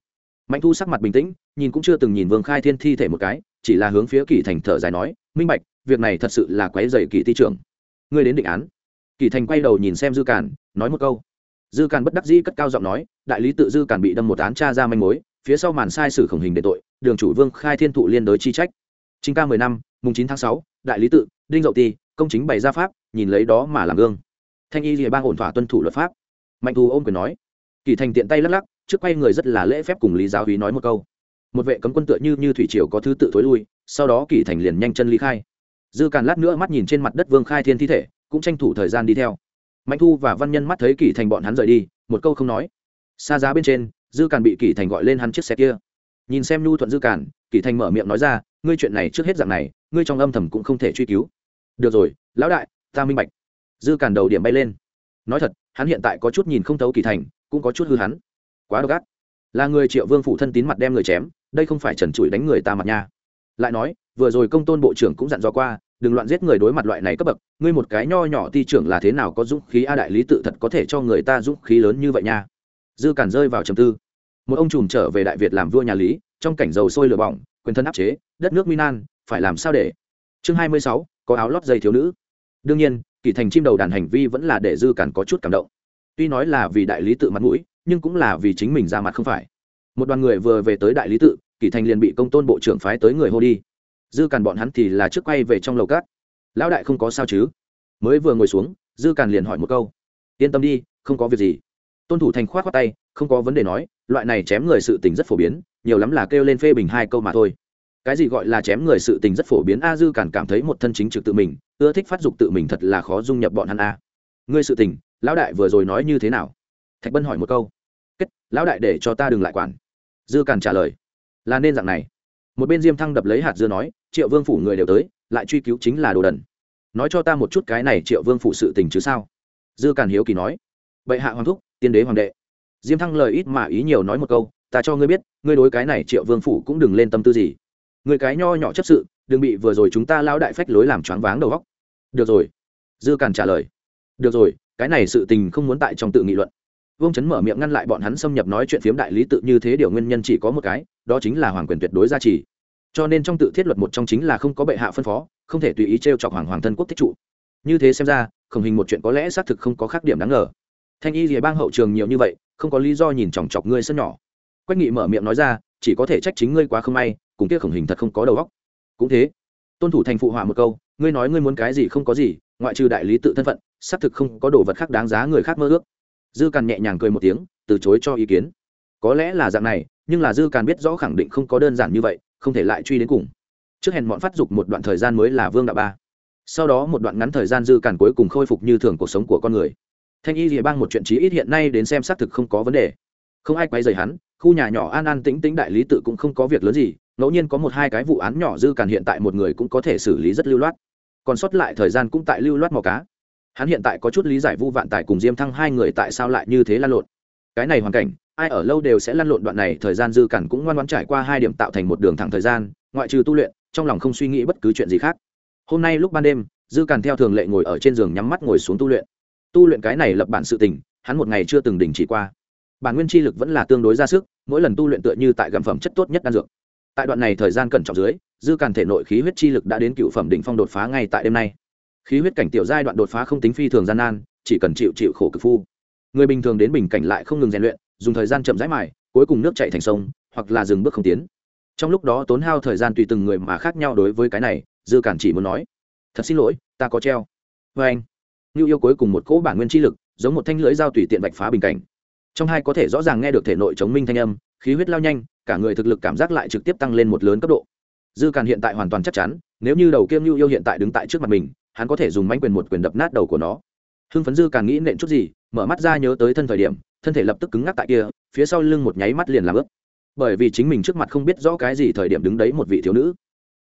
S1: Mạnh thu sắc mặt bình tĩnh, nhìn cũng chưa từng nhìn vương khai thiên thi thể một cái, chỉ là hướng phía kỳ thành thở dài nói, minh bạch việc này thật sự là quái dày kỳ thi trưởng. Ngươi đến định án. Kỳ thành quay đầu nhìn xem dư càn, nói một câu. Dư càn bất đắc dĩ cất cao giọng nói, đại lý tự dư càn bị đâm một án tra ra manh mối, phía sau màn sai sử khổng hình để tội, đường chủ vương khai thiên thụ liên đối chi trách. Trình ca mười năm, mùng chín tháng sáu, đại lý tự, đinh dậu ti công chính bày ra pháp, nhìn lấy đó mà làm gương. Thanh y rìa bang ổn thỏa tuân thủ luật pháp. Mạnh thù ôm quyền nói. Kỳ thành tiện tay lắc lắc, trước quay người rất là lễ phép cùng lý giáo hí nói một câu. Một vệ cấm quân tựa như như thủy triều có thứ tự thối lui, sau đó kỳ thành liền nhanh chân ly khai dư càn lát nữa mắt nhìn trên mặt đất vương khai thiên thi thể, cũng tranh thủ thời gian đi theo. Mạnh thu và văn nhân mắt thấy kỷ thành bọn hắn rời đi, một câu không nói. Xa giá bên trên, dư càn bị kỷ thành gọi lên hắn chiếc xe kia. Nhìn xem nhu thuận dư càn, kỷ thành mở miệng nói ra, ngươi chuyện này trước hết dạng này, ngươi trong âm thầm cũng không thể truy cứu. Được rồi, lão đại, ta minh bạch. Dư càn đầu điểm bay lên. Nói thật, hắn hiện tại có chút nhìn không thấu kỷ thành, cũng có chút hư hắn. Quá độc ác. Là người triệu vương phủ thân tín mặt đem người chém, đây không phải trần trụi đánh người ta mặt nha. Lại nói, vừa rồi công tôn bộ trưởng cũng dặn dò qua đừng loạn giết người đối mặt loại này cấp bậc, ngươi một cái nho nhỏ ti trưởng là thế nào có dũng khí a đại lý tự thật có thể cho người ta dũng khí lớn như vậy nha. Dư cản rơi vào trầm tư. Một ông trùm trở về đại việt làm vua nhà lý, trong cảnh dầu sôi lửa bỏng, quyền thân áp chế, đất nước minan phải làm sao để? Chương hai mươi sáu, có áo lót dây thiếu nữ. Đương nhiên, kỳ thành chim đầu đàn hành vi vẫn là để dư cản có chút cảm động. Tuy nói là vì đại lý tự mặt mũi, nhưng cũng là vì chính mình ra mặt không phải. Một đoàn người vừa về tới đại lý tự, kỳ thành liền bị công tôn bộ trưởng phái tới người hô đi dư càn bọn hắn thì là trước quay về trong lầu cát. Lão đại không có sao chứ? Mới vừa ngồi xuống, dư càn liền hỏi một câu. Yên tâm đi, không có việc gì. Tôn thủ thành khoát khoác tay, không có vấn đề nói, loại này chém người sự tình rất phổ biến, nhiều lắm là kêu lên phê bình hai câu mà thôi. Cái gì gọi là chém người sự tình rất phổ biến, a, dư càn cảm thấy một thân chính trực tự mình, ưa thích phát dục tự mình thật là khó dung nhập bọn hắn a. Ngươi sự tình, lão đại vừa rồi nói như thế nào? Thạch bân hỏi một câu. Kết, lão đại để cho ta đừng lại quản. Dư càn trả lời. Là nên dạng này. Một bên diêm thăng đập lấy hạt dưa nói triệu vương phủ người đều tới, lại truy cứu chính là đồ đần. Nói cho ta một chút cái này triệu vương phủ sự tình chứ sao? Dư càn hiếu kỳ nói. Bệ hạ hoàng thúc, tiên đế hoàng đệ. Diêm thăng lời ít mà ý nhiều nói một câu, ta cho ngươi biết, ngươi đối cái này triệu vương phủ cũng đừng lên tâm tư gì. Người cái nho nhỏ chấp sự, đừng bị vừa rồi chúng ta lao đại phách lối làm choáng váng đầu góc được rồi. Dư càn trả lời. Được rồi, cái này sự tình không muốn tại trong tự nghị luận. Vương chấn mở miệng ngăn lại bọn hắn xâm nhập nói chuyện phiếm đại lý tự như thế điều nguyên nhân chỉ có một cái, đó chính là hoàng quyền tuyệt đối gia trì cho nên trong tự thiết luật một trong chính là không có bệ hạ phân phó, không thể tùy ý t r e o chọc hoàng hoàng thân quốc thích trụ. Như thế xem ra, khổng hình một chuyện có lẽ xác thực không có khác điểm đáng ngờ. Thanh y rìa bang hậu trường nhiều như vậy, không có lý do nhìn chòng chọc ngươi sân nhỏ. Quách nghị mở miệng nói ra, chỉ có thể trách chính ngươi quá không may, cùng kia khổng hình thật không có đầu óc. Cũng thế, tôn thủ thành phụ họa một câu, ngươi nói ngươi muốn cái gì không có gì, ngoại trừ đại lý tự thân phận, xác thực không có đồ vật khác đáng giá người khác mơ ước. Dư càn nhẹ nhàng cười một tiếng, từ chối cho ý kiến. Có lẽ là dạng này, nhưng là dư càn biết rõ khẳng định không có đơn giản như vậy không thể lại truy đến cùng. Trước hẹn bọn phát dục một đoạn thời gian mới là vương đạo ba. Sau đó một đoạn ngắn thời gian dư cản cuối cùng khôi phục như thường cuộc sống của con người. Thanh y rìa bang một chuyện trí ít hiện nay đến xem xác thực không có vấn đề. Không ai quay dày hắn, khu nhà nhỏ an an tĩnh tĩnh đại lý tự cũng không có việc lớn gì, ngẫu nhiên có một hai cái vụ án nhỏ dư cản hiện tại một người cũng có thể xử lý rất lưu loát. Còn sót lại thời gian cũng tại lưu loát mò cá. Hắn hiện tại có chút lý giải vu vạn tài cùng diêm thăng hai người tại sao lại như thế lan lộn. Cái này hoàn cảnh ai ở lâu đều sẽ lăn lộn đoạn này, thời gian dư cản cũng ngoan ngoãn trải qua hai điểm tạo thành một đường thẳng thời gian, ngoại trừ tu luyện, trong lòng không suy nghĩ bất cứ chuyện gì khác. Hôm nay lúc ban đêm, dư cản theo thường lệ ngồi ở trên giường nhắm mắt ngồi xuống tu luyện. Tu luyện cái này lập bản sự tình, hắn một ngày chưa từng đình chỉ qua. Bản nguyên chi lực vẫn là tương đối ra sức, mỗi lần tu luyện tựa như tại gặm phẩm chất tốt nhất đan dược. Tại đoạn này thời gian cẩn trọng dưới, dư cản thể nội khí huyết chi lực đã đến cựu phẩm đỉnh phong đột phá ngay tại đêm nay. Khí huyết cảnh tiểu giai đoạn đột phá không tính phi thường gian nan, chỉ cần chịu chịu khổ cực phu. Người bình thường đến bình cảnh lại không ngừng rèn luyện dùng thời gian chậm rãi mài, cuối cùng nước chạy thành sông, hoặc là dừng bước không tiến. Trong lúc đó tốn hao thời gian tùy từng người mà khác nhau đối với cái này, dư cản chỉ muốn nói, thật xin lỗi, ta có treo. Với anh như yêu cuối cùng một cỗ bản nguyên chi lực, giống một thanh lưỡi dao tùy tiện vạch phá bình cảnh. Trong hai có thể rõ ràng nghe được thể nội chống minh thanh âm, khí huyết lao nhanh, cả người thực lực cảm giác lại trực tiếp tăng lên một lớn cấp độ. Dư càn hiện tại hoàn toàn chắc chắn, nếu như đầu kiêm nhu yêu hiện tại đứng tại trước mặt mình, hắn có thể dùng mánh quyền một quyền đập nát đầu của nó hưng phấn dư càng nghĩ nện chút gì, mở mắt ra nhớ tới thân thời điểm, thân thể lập tức cứng ngắc tại kia, phía sau lưng một nháy mắt liền làm ướp bởi vì chính mình trước mặt không biết rõ cái gì thời điểm đứng đấy một vị thiếu nữ.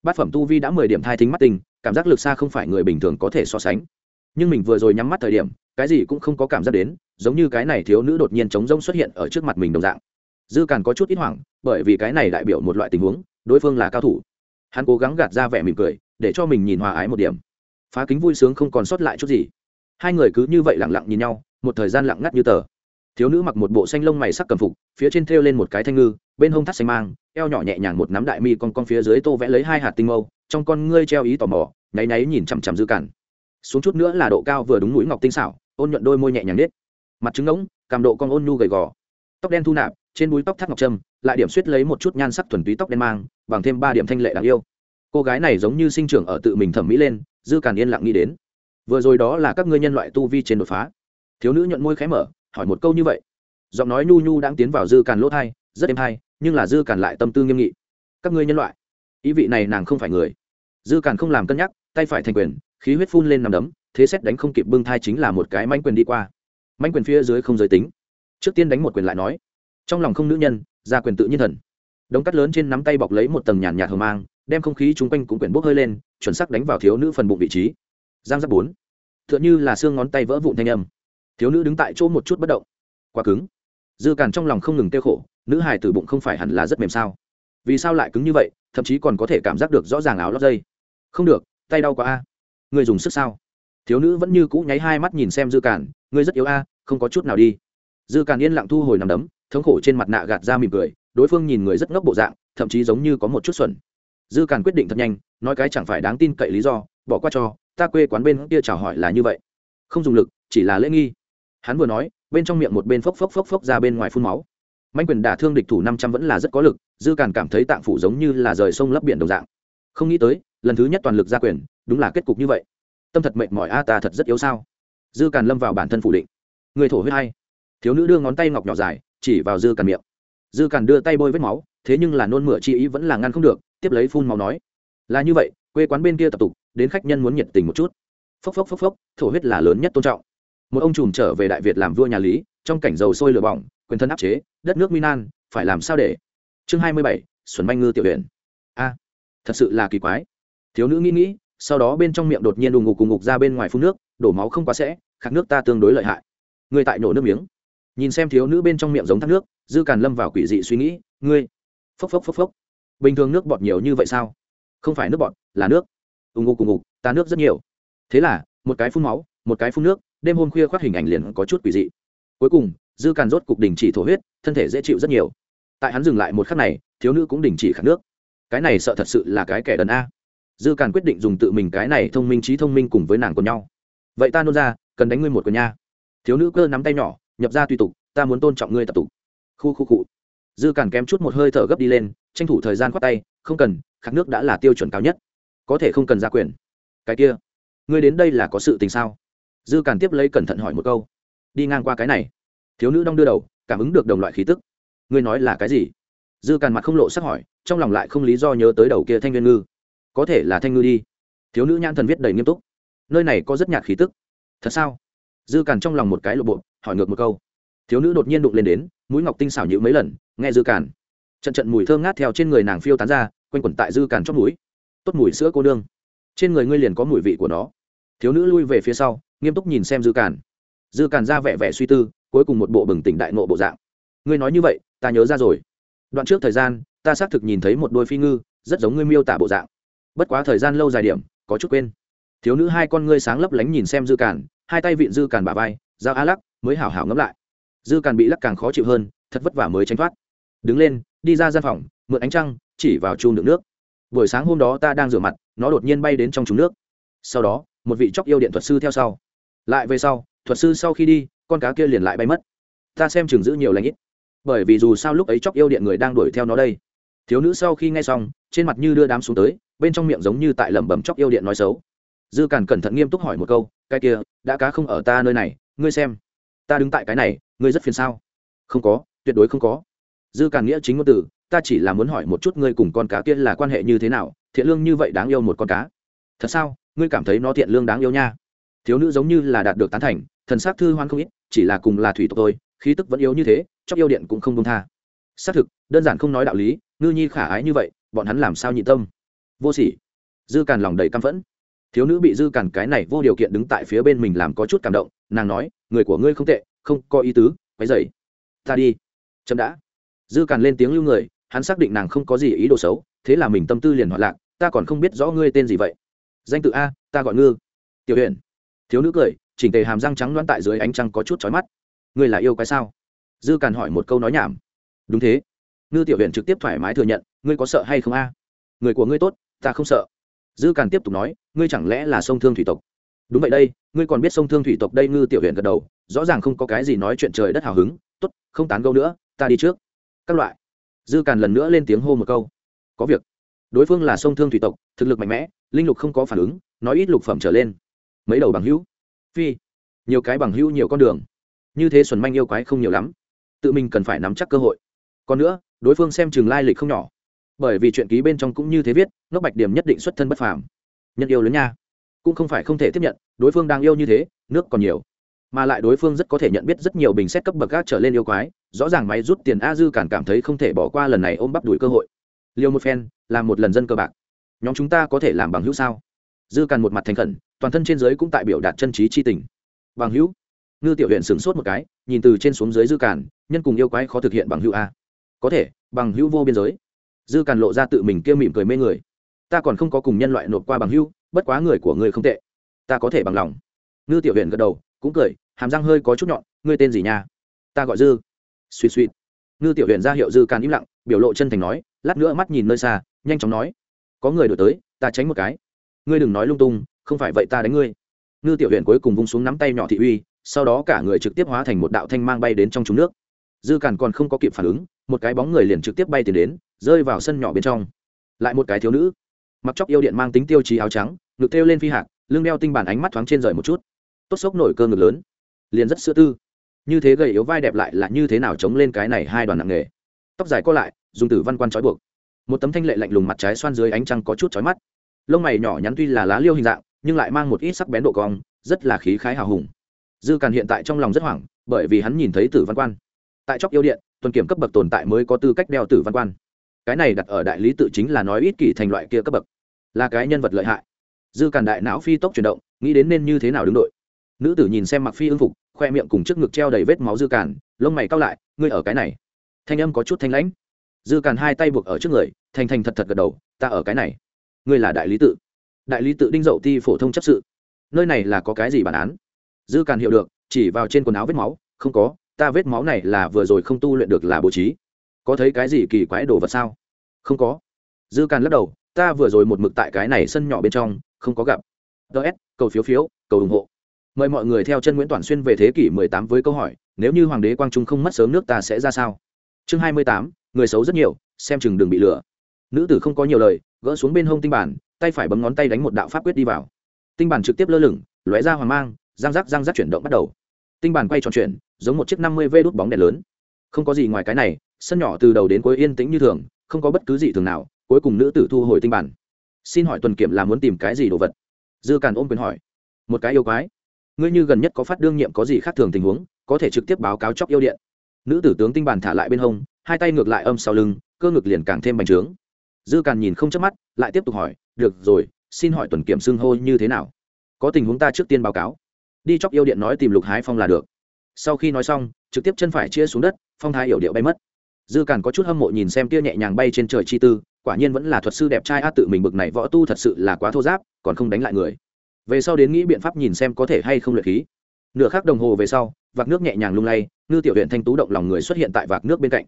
S1: Bát phẩm tu vi đã mười điểm thai thính mắt tình, cảm giác lực xa không phải người bình thường có thể so sánh. Nhưng mình vừa rồi nhắm mắt thời điểm, cái gì cũng không có cảm giác đến, giống như cái này thiếu nữ đột nhiên trống rông xuất hiện ở trước mặt mình đồng dạng. Dư càn có chút ít hoảng, bởi vì cái này đại biểu một loại tình huống, đối phương là cao thủ. Hắn cố gắng gạt ra vẻ mỉm cười, để cho mình nhìn hòa ái một điểm. Phá kính vui sướng không còn sót lại chút gì hai người cứ như vậy lặng lặng nhìn nhau, một thời gian lặng ngắt như tờ. Thiếu nữ mặc một bộ xanh lông mày sắc cầm phục, phía trên thêu lên một cái thanh ngư, bên hông thắt xanh mang, eo nhỏ nhẹ nhàng một nắm đại mi con con phía dưới tô vẽ lấy hai hạt tinh mâu, trong con ngươi treo ý tò mò, nháy náy nhìn chằm chằm dư cản. Xuống chút nữa là độ cao vừa đúng mũi ngọc tinh xảo, ôn nhuận đôi môi nhẹ nhàng nết mặt trứng ngỗng cảm độ con ôn nhu gầy gò. Tóc đen thu nạp, trên búi tóc thắt ngọc trâm, lại điểm suýt lấy một chút nhan sắc thuần túy tóc đen mang, bằng thêm ba điểm thanh lệ đáng yêu. Cô gái này giống như sinh trưởng ở tự mình thẩm mỹ lên, dư cản yên lặng nghĩ đến vừa rồi đó là các ngươi nhân loại tu vi trên đột phá. Thiếu nữ nhận môi khé mở, hỏi một câu như vậy. Giọng nói nhu nhu đang tiến vào dư càn lỗ thai, rất êm hay, nhưng là dư càn lại tâm tư nghiêm nghị. Các ngươi nhân loại, ý vị này nàng không phải người. Dư càn không làm cân nhắc, tay phải thành quyền, khí huyết phun lên nằm đấm, thế xét đánh không kịp bưng thai chính là một cái manh quyền đi qua. Manh quyền phía dưới không giới tính. Trước tiên đánh một quyền lại nói. Trong lòng không nữ nhân, ra quyền tự nhiên thần. Đống cắt lớn trên nắm tay bọc lấy một tầng nhàn nhạt hờ mang, đem không khí chung quanh cũng quyển bốc hơi lên, chuẩn sắc đánh vào thiếu nữ phần bụng vị trí giang giáp bốn. T h ư ợ n h ư là xương ngón tay vỡ vụn thanh âm. Thiếu nữ đứng tại chỗ một chút bất động. Quá cứng. Dư càn trong lòng không ngừng tiêu khổ, nữ hài từ bụng không phải hẳn là rất mềm sao? Vì sao lại cứng như vậy, thậm chí còn có thể cảm giác được rõ ràng áo lót dây? Không được, tay đau quá a. Người dùng sức sao? Thiếu nữ vẫn như cũ nháy hai mắt nhìn xem dư càn người rất yếu a, không có chút nào đi. Dư càn yên lặng thu hồi nằm đấm, thống khổ trên mặt nạ gạt ra mỉm cười, đối phương nhìn người rất ngốc bộ dạng, thậm chí giống như có một chút xuẩn. Dư càn quyết định thật nhanh, nói cái chẳng phải đáng tin cậy lý do, bỏ qua cho ta quê quán bên kia chào hỏi là như vậy. Không dùng lực, chỉ là lễ nghi. Hắn vừa nói, bên trong miệng một bên phốc phốc phốc phốc ra bên ngoài phun máu. Mạnh quyền đả thương địch thủ năm trăm vẫn là rất có lực, dư càn cảm thấy tạng phủ giống như là rời sông lấp biển đồng dạng. Không nghĩ tới, lần thứ nhất toàn lực ra quyền, đúng là kết cục như vậy. Tâm thật mệt mỏi, a, ta thật rất yếu sao? Dư càn lâm vào bản thân phủ định. Người thổ huyết hay. Thiếu nữ đưa ngón tay ngọc nhỏ dài, chỉ vào dư càn miệng. Dư càn đưa tay bôi vết máu, thế nhưng là nôn mửa chi ý vẫn là ngăn không được, tiếp lấy phun máu nói. Là như vậy quê quán bên kia tập tục, đến khách nhân muốn nhiệt tình một chút. Phốc phốc phốc phốc, thổ huyết là lớn nhất tôn trọng. Một ông trùm trở về đại việt làm vua nhà lý, trong cảnh dầu sôi lửa bỏng, quyền thân áp chế, đất nước minan phải làm sao để? Chương hai mươi bảy, xuân manh ngư tiểu huyện a, thật sự là kỳ quái. Thiếu nữ nghĩ nghĩ, sau đó bên trong miệng đột nhiên đùng ngục cùng ngục ra bên ngoài phun nước, đổ máu không quá sẽ, khạc nước ta tương đối lợi hại. Người tại nổ nước miếng. Nhìn xem thiếu nữ bên trong miệng giống thác nước, dư càn lâm vào quỷ dị suy nghĩ, ngươi, phốc phốc phốc phốc, bình thường nước bọt nhiều như vậy sao? Không phải nước bọt, là nước. Ùng ục ùng ngục, ta nước rất nhiều. Thế là, một cái phun máu, một cái phun nước, đêm hôm khuya khoác hình ảnh liền có chút quỷ dị. Cuối cùng, dư càn rốt cục đình chỉ thổ huyết, thân thể dễ chịu rất nhiều. Tại hắn dừng lại một khắc này, thiếu nữ cũng đình chỉ khát nước. Cái này sợ thật sự là cái kẻ đần a. Dư càn quyết định dùng tự mình cái này thông minh trí thông minh cùng với nàng cùng nhau. Vậy ta nôn ra, cần đánh ngươi một quyền nha. Thiếu nữ cơ nắm tay nhỏ, nhập ra tùy tục, ta muốn tôn trọng ngươi tập tục. Khu khu cụ dư càn kém chút một hơi thở gấp đi lên tranh thủ thời gian khoát tay, không cần khắc nước đã là tiêu chuẩn cao nhất. Có thể không cần ra quyền. Cái kia, ngươi đến đây là có sự tình sao? Dư càn tiếp lấy cẩn thận hỏi một câu. Đi ngang qua cái này. Thiếu nữ đong đưa đầu, cảm ứng được đồng loại khí tức. Ngươi nói là cái gì? Dư càn mặt không lộ sắc hỏi, trong lòng lại không lý do nhớ tới đầu kia thanh nguyên ngư. Có thể là thanh ngư đi. Thiếu nữ nhãn thần viết đầy nghiêm túc. Nơi này có rất nhạt khí tức. Thật sao? Dư càn trong lòng một cái lộ bộ, hỏi ngược một câu. Thiếu nữ đột nhiên đụng lên đến, mũi ngọc tinh xảo nhữ mấy lần, nghe dư càn trận trận mùi thơm ngát theo trên người nàng phiêu tán ra, quanh quẩn tại dư càn chót mũi. Tốt mùi sữa cô nương. Trên người ngươi liền có mùi vị của nó. Thiếu nữ lui về phía sau, nghiêm túc nhìn xem dư càn. Dư càn ra vẻ vẻ suy tư, cuối cùng một bộ bừng tỉnh đại nộ bộ dạng. Ngươi nói như vậy, ta nhớ ra rồi. Đoạn trước thời gian, ta xác thực nhìn thấy một đôi phi ngư, rất giống ngươi miêu tả bộ dạng. Bất quá thời gian lâu dài điểm, có chút quên. Thiếu nữ hai con ngươi sáng lấp lánh nhìn xem dư càn, hai tay vịn dư càn bà vai, giao a lắc, mới hảo hảo ngẫm lại. Dư càn bị lắc càng khó chịu hơn, thật vất vả mới tránh thoát. Đứng lên đi ra gian phòng, mượn ánh trăng, chỉ vào chum đựng nước. Buổi sáng hôm đó ta đang rửa mặt, nó đột nhiên bay đến trong trúng nước. Sau đó, một vị chóc yêu điện thuật sư theo sau. Lại về sau, thuật sư sau khi đi, con cá kia liền lại bay mất. Ta xem chừng giữ nhiều lãnh ít. Bởi vì dù sao lúc ấy chóc yêu điện người đang đuổi theo nó đây. Thiếu nữ sau khi nghe xong, trên mặt như đưa đám xuống tới, bên trong miệng giống như tại lẩm bẩm chóc yêu điện nói xấu. Dư càn cẩn thận nghiêm túc hỏi một câu, cái kia, đã cá không ở ta nơi này, ngươi xem. Ta đứng tại cái này, ngươi rất phiền sao? Không có, tuyệt đối không có dư càn nghĩa chính ngôn từ, ta chỉ là muốn hỏi một chút ngươi cùng con cá kia là quan hệ như thế nào, thiện lương như vậy đáng yêu một con cá. Thật sao? Ngươi cảm thấy nó thiện lương đáng yêu nha. Thiếu nữ giống như là đạt được tán thành, thần s á c thư hoan không ít, chỉ là cùng là thủy tộc tôi khí tức vẫn yếu như thế chóc yêu điện cũng không công tha. Xác thực, đơn giản không nói đạo lý, ngư nhi khả ái như vậy, bọn hắn làm sao nhị tâm? Vô sỉ. Dư càn lòng đầy căm phẫn. Thiếu nữ bị dư càn cái này vô điều kiện đứng tại phía bên mình làm có chút cảm động, nàng nói, người của ngươi không tệ, không có ý tứ, quấy dày ta đi. Chậm đã dư càn lên tiếng lưu người, hắn xác định nàng không có gì ý đồ xấu, thế là mình tâm tư liền hoạt lạc, ta còn không biết rõ ngươi tên gì vậy. Danh tự a, ta gọi ngư. Tiểu Huyền. thiếu nữ cười, chỉnh tề hàm răng trắng loãng tại dưới ánh trăng có chút chói mắt. Ngươi là yêu cái sao? Dư càn hỏi một câu nói nhảm. Đúng thế. Ngư tiểu Huyền trực tiếp thoải mái thừa nhận, ngươi có sợ hay không a? Người của ngươi tốt, ta không sợ. Dư càn tiếp tục nói, ngươi chẳng lẽ là sông thương thủy tộc? Đúng vậy đây, ngươi còn biết sông thương thủy tộc đây ngư tiểu huyện gật đầu, rõ ràng không có cái gì nói chuyện trời đất hào hứng, tốt, không tán gâu nữa, ta đi trước các loại. Dư càn lần nữa lên tiếng hô một câu. Có việc. Đối phương là sông thương thủy tộc, thực lực mạnh mẽ, linh lục không có phản ứng, nói ít lục phẩm trở lên. Mấy đầu bằng hữu. Phi. Nhiều cái bằng hữu nhiều con đường. Như thế xuẩn manh yêu quái không nhiều lắm. Tự mình cần phải nắm chắc cơ hội. Còn nữa, đối phương xem chừng lai lịch không nhỏ. Bởi vì chuyện ký bên trong cũng như thế viết, ngốc bạch điểm nhất định xuất thân bất phàm. Nhân yêu lớn nha. Cũng không phải không thể tiếp nhận, đối phương đang yêu như thế, nước còn nhiều. Mà lại đối phương rất có thể nhận biết rất nhiều bình xét cấp bậc gác trở lên yêu quái rõ ràng máy rút tiền a dư cản cảm thấy không thể bỏ qua lần này ôm bắp đuổi cơ hội. Liều một phen, làm một lần dân cơ bạc. Nhóm chúng ta có thể làm bằng hữu sao? Dư cản một mặt thành khẩn, toàn thân trên giới cũng tại biểu đạt chân trí chi tình. Bằng hữu? Ngư tiểu huyện sửng sốt một cái, nhìn từ trên xuống dưới dư cản, nhân cùng yêu quái khó thực hiện bằng hữu a. Có thể, bằng hữu vô biên giới. Dư cản lộ ra tự mình kêu mỉm cười mê người. Ta còn không có cùng nhân loại nộp qua bằng hữu, bất quá người của người không tệ. Ta có thể bằng lòng. Ngư tiểu huyện gật đầu, cũng cười, hàm răng hơi có chút nhọn, ngươi tên gì nha? Ta gọi dư suy suy. Ngư tiểu huyện ra hiệu dư càn im lặng, biểu lộ chân thành nói, lát nữa mắt nhìn nơi xa, nhanh chóng nói. Có người đổi tới, ta tránh một cái. Ngươi đừng nói lung tung, không phải vậy ta đánh ngươi. Ngư tiểu huyện cuối cùng vung xuống nắm tay nhỏ thị uy, sau đó cả người trực tiếp hóa thành một đạo thanh mang bay đến trong trúng nước. Dư càn còn không có kịp phản ứng, một cái bóng người liền trực tiếp bay tiền đến, rơi vào sân nhỏ bên trong. Lại một cái thiếu nữ. Mặc chóc yêu điện mang tính tiêu chí áo trắng, ngực thêu lên phi hạc, lưng đeo tinh bản ánh mắt thoáng trên rời một chút. Tốt sốc nổi cơ ngực lớn. Liền rất sữa tư như thế gầy yếu vai đẹp lại là như thế nào chống lên cái này hai đoàn nặng nghề? Tóc dài co lại, dùng tử văn quan trói buộc. Một tấm thanh lệ lạnh lùng mặt trái xoan dưới ánh trăng có chút trói mắt. Lông mày nhỏ nhắn tuy là lá liêu hình dạng, nhưng lại mang một ít sắc bén độ cong, rất là khí khái hào hùng. Dư càn hiện tại trong lòng rất hoảng, bởi vì hắn nhìn thấy tử văn quan. Tại chóc yêu điện, tuần kiểm cấp bậc tồn tại mới có tư cách đeo tử văn quan. Cái này đặt ở đại lý tự chính là nói ít kỷ thành loại kia cấp bậc. Là cái nhân vật lợi hại. Dư càn đại não phi tốc chuyển động, nghĩ đến nên như thế nào đứng đội. Nữ tử nhìn xem mặc phi ưng phục khoe miệng cùng trước ngực treo đầy vết máu dư càn, lông mày cao lại, ngươi ở cái này. Thanh âm có chút thanh lãnh. Dư càn hai tay buộc ở trước người, thành thành thật thật gật đầu, ta ở cái này. Ngươi là đại lý tự. Đại lý tự đinh dậu ti phổ thông chấp sự. Nơi này là có cái gì bản án? Dư càn hiểu được, chỉ vào trên quần áo vết máu, không có, ta vết máu này là vừa rồi không tu luyện được là bố trí. Có thấy cái gì kỳ quái đồ vật sao? Không có. Dư càn lắc đầu, ta vừa rồi một mực tại cái này sân nhỏ bên trong, không có gặp. Ts cầu phiếu phiếu, cầu ủng hộ mời mọi người theo chân nguyễn toàn xuyên về thế kỷ 18 với câu hỏi nếu như hoàng đế quang trung không mất sớm nước ta sẽ ra sao? Chương 28, người xấu rất nhiều xem chừng đừng bị lừa. Nữ tử không có nhiều lời gỡ xuống bên hông tinh bản tay phải bấm ngón tay đánh một đạo pháp quyết đi vào. Tinh bản trực tiếp lơ lửng lóe ra hoàng mang răng rắc răng rắc chuyển động bắt đầu. Tinh bản quay tròn chuyển giống một chiếc năm mươi v đút bóng đèn lớn. Không có gì ngoài cái này sân nhỏ từ đầu đến cuối yên tĩnh như thường không có bất cứ gì thường nào cuối cùng nữ tử thu hồi tinh bản. Xin hỏi tuần kiểm là muốn tìm cái gì đồ vật? Dư càn ôm quyền hỏi. Một cái yêu quái ngươi như gần nhất có phát đương nhiệm có gì khác thường tình huống, có thể trực tiếp báo cáo chóc yêu điện. Nữ tử tướng tinh bàn thả lại bên hông, hai tay ngược lại âm sau lưng, cơ ngực liền càng thêm bành trướng. Dư càn nhìn không chớp mắt, lại tiếp tục hỏi, được rồi, xin hỏi tuần kiểm xưng hô như thế nào? Có tình huống ta trước tiên báo cáo. Đi chóc yêu điện nói tìm lục hái phong là được. Sau khi nói xong, trực tiếp chân phải chia xuống đất, phong thái hiểu điệu bay mất. Dư càn có chút hâm mộ nhìn xem tia nhẹ nhàng bay trên trời chi tư, quả nhiên vẫn là thuật sư đẹp trai a tự mình bực này võ tu thật sự là quá thô giáp, còn không đánh lại người về sau đến nghĩ biện pháp nhìn xem có thể hay không luyện khí. Nửa khắc đồng hồ về sau vạc nước nhẹ nhàng lung lay ngư tiểu huyện thanh tú động lòng người xuất hiện tại vạc nước bên cạnh.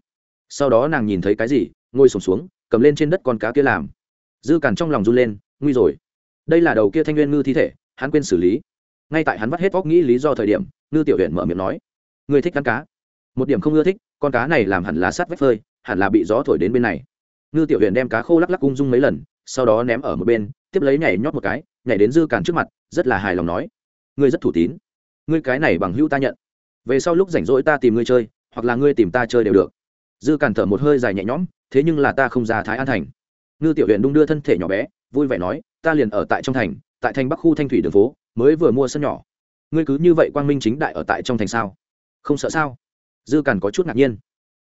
S1: Sau đó nàng nhìn thấy cái gì ngồi sùng xuống, xuống cầm lên trên đất con cá kia làm. Dư cằn trong lòng run lên nguy rồi. Đây là đầu kia thanh nguyên ngư thi thể hắn quên xử lý. Ngay tại hắn vắt hết óc nghĩ lý do thời điểm ngư tiểu huyện mở miệng nói người thích ăn cá. Một điểm không ưa thích con cá này làm hẳn lá sắt vách phơi hẳn là bị gió thổi đến bên này. Ngư tiểu huyện đem cá khô lắc lắc ung dung mấy lần sau đó ném ở một bên tiếp lấy nhảy nhót một cái nhảy đến dư cản trước mặt, rất là hài lòng nói, ngươi rất thủ tín. Ngươi cái này bằng hữu ta nhận. Về sau lúc rảnh rỗi ta tìm ngươi chơi, hoặc là ngươi tìm ta chơi đều được. Dư cản thở một hơi dài nhẹ nhõm, thế nhưng là ta không ra thái an thành. Ngư tiểu huyện đung đưa thân thể nhỏ bé, vui vẻ nói, ta liền ở tại trong thành, tại thành bắc khu thanh thủy đường phố, mới vừa mua sân nhỏ. Ngươi cứ như vậy quang minh chính đại ở tại trong thành sao? Không sợ sao? Dư cản có chút ngạc nhiên.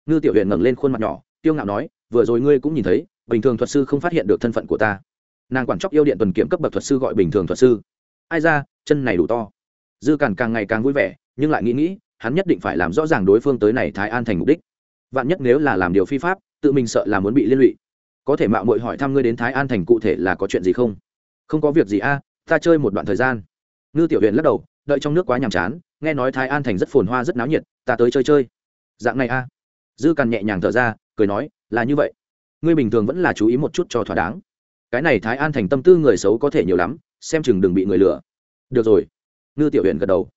S1: Ngư tiểu huyện ngẩng lên khuôn mặt nhỏ tiêu ngạo nói, vừa rồi ngươi cũng nhìn thấy, bình thường thuật sư không phát hiện được thân phận của ta nàng quản chóc yêu điện tuần kiểm cấp bậc thuật sư gọi bình thường thuật sư. Ai ra, chân này đủ to. Dư càn càng ngày càng vui vẻ, nhưng lại nghĩ nghĩ, hắn nhất định phải làm rõ ràng đối phương tới này thái an thành mục đích. Vạn nhất nếu là làm điều phi pháp, tự mình sợ là muốn bị liên lụy. Có thể mạo muội hỏi thăm ngươi đến thái an thành cụ thể là có chuyện gì không? Không có việc gì a, ta chơi một đoạn thời gian. Ngư tiểu huyện lắc đầu, đợi trong nước quá nhàm chán, nghe nói thái an thành rất phồn hoa, rất náo nhiệt, ta tới chơi chơi. Dạng này a. Dư càn nhẹ nhàng thở ra, cười nói, là như vậy. Ngươi bình thường vẫn là chú ý một chút cho thỏa đáng cái này thái an thành tâm tư người xấu có thể nhiều lắm, xem chừng đừng bị người lừa. Được rồi. Ngư tiểu huyện gật đầu.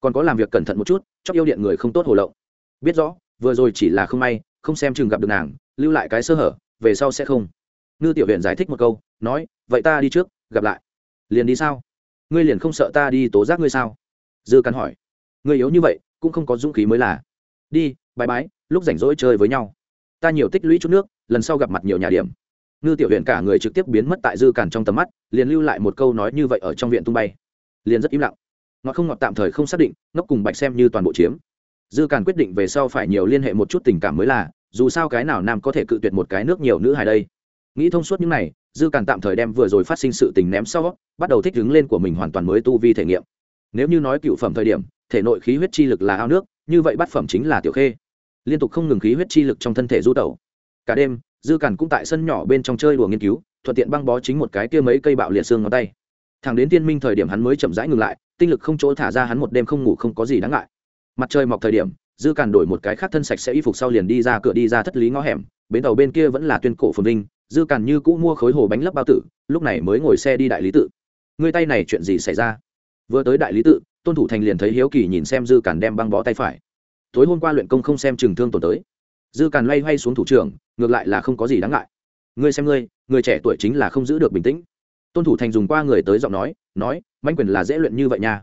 S1: Còn có làm việc cẩn thận một chút, chóc yêu điện người không tốt hồ lậu biết rõ, vừa rồi chỉ là không may, không xem chừng gặp được nàng, lưu lại cái sơ hở, về sau sẽ không. Ngư tiểu huyện giải thích một câu, nói, vậy ta đi trước, gặp lại. Liền đi sao? Ngươi liền không sợ ta đi tố giác ngươi sao? Dư cắn hỏi. Ngươi yếu như vậy, cũng không có dũng khí mới là. Đi bãi bái, lúc rảnh rỗi chơi với nhau. Ta nhiều tích lũy chút nước, lần sau gặp mặt nhiều nhà điểm ngư tiểu huyện cả người trực tiếp biến mất tại dư cản trong tầm mắt, liền lưu lại một câu nói như vậy ở trong viện tung bay. Liền rất im lặng. Ngọt không ngọt tạm thời không xác định, ngốc cùng bạch xem như toàn bộ chiếm. Dư cản quyết định về sau phải nhiều liên hệ một chút tình cảm mới là, dù sao cái nào nam có thể cự tuyệt một cái nước nhiều nữ hài đây. Nghĩ thông suốt những này, dư cản tạm thời đem vừa rồi phát sinh sự tình ném sau, bắt đầu thích ứng lên của mình hoàn toàn mới tu vi thể nghiệm. Nếu như nói cựu phẩm thời điểm, thể nội khí huyết chi lực là ao nước, như vậy bát phẩm chính là tiểu khê. Liên tục không ngừng khí huyết chi lực trong thân thể du tẩu. Cả đêm dư cản cũng tại sân nhỏ bên trong chơi đùa nghiên cứu, thuận tiện băng bó chính một cái kia mấy cây bạo liệt xương ngón tay. Thằng đến tiên minh thời điểm hắn mới chậm rãi ngừng lại, tinh lực không chỗ thả ra hắn một đêm không ngủ không có gì đáng ngại. Mặt trời mọc thời điểm, dư cản đổi một cái khác thân sạch sẽ y phục sau liền đi ra cửa đi ra thất lý ngõ hẻm, bến tàu bên kia vẫn là tuyên cổ phồn vinh, dư cản như cũ mua khối hồ bánh lấp bao tử, lúc này mới ngồi xe đi đại lý tự. Người tay này chuyện gì xảy ra? Vừa tới đại lý tự, tôn thủ thành liền thấy hiếu kỳ nhìn xem dư cản đem băng bó tay phải. Tối hôm qua luyện công không xem chừng thương tổn tới dư càn loay hoay xuống thủ trưởng, ngược lại là không có gì đáng ngại. Ngươi xem ngươi, người trẻ tuổi chính là không giữ được bình tĩnh. Tôn thủ thành dùng qua người tới giọng nói nói manh quyền là dễ luyện như vậy nha.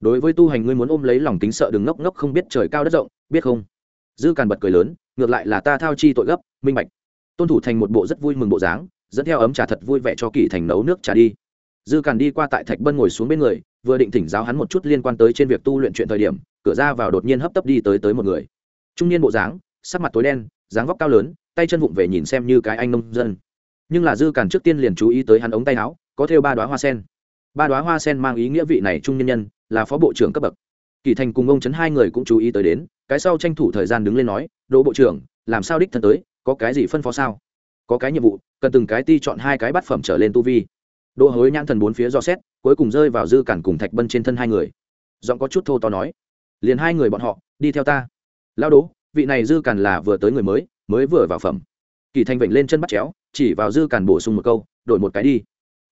S1: Đối với tu hành ngươi muốn ôm lấy lòng tính sợ đừng ngốc ngốc không biết trời cao đất rộng, biết không? Dư càn bật cười lớn, ngược lại là ta thao chi tội gấp, minh bạch. Tôn thủ thành một bộ rất vui mừng bộ dáng, dẫn theo ấm trà thật vui vẻ cho kỳ thành nấu nước trà đi. Dư càn đi qua tại thạch bân ngồi xuống bên người, vừa định thỉnh giáo hắn một chút liên quan tới trên việc tu luyện chuyện thời điểm, cửa ra vào đột nhiên hấp tấp đi tới tới một người. Trung niên bộ dáng sắc mặt tối đen, dáng vóc cao lớn, tay chân vụng về nhìn xem như cái anh nông dân. Nhưng là dư càn trước tiên liền chú ý tới hắn ống tay áo, có thêu ba đoá hoa sen. Ba đoá hoa sen mang ý nghĩa vị này trung nhân nhân, là phó bộ trưởng cấp bậc. Kỳ thành cùng ông chấn hai người cũng chú ý tới đến, cái sau tranh thủ thời gian đứng lên nói, đỗ bộ trưởng, làm sao đích thân tới, có cái gì phân phó sao? Có cái nhiệm vụ, cần từng cái ti chọn hai cái bát phẩm trở lên tu vi. Đỗ hối nhãn thần bốn phía do xét, cuối cùng rơi vào dư cản cùng thạch bân trên thân hai người. Giọng có chút thô to nói, liền hai người bọn họ, đi theo ta. Lao đỗ vị này dư cản là vừa tới người mới mới vừa vào phẩm. Kỳ thành vịnh lên chân bắt chéo, chỉ vào dư cản bổ sung một câu, đổi một cái đi.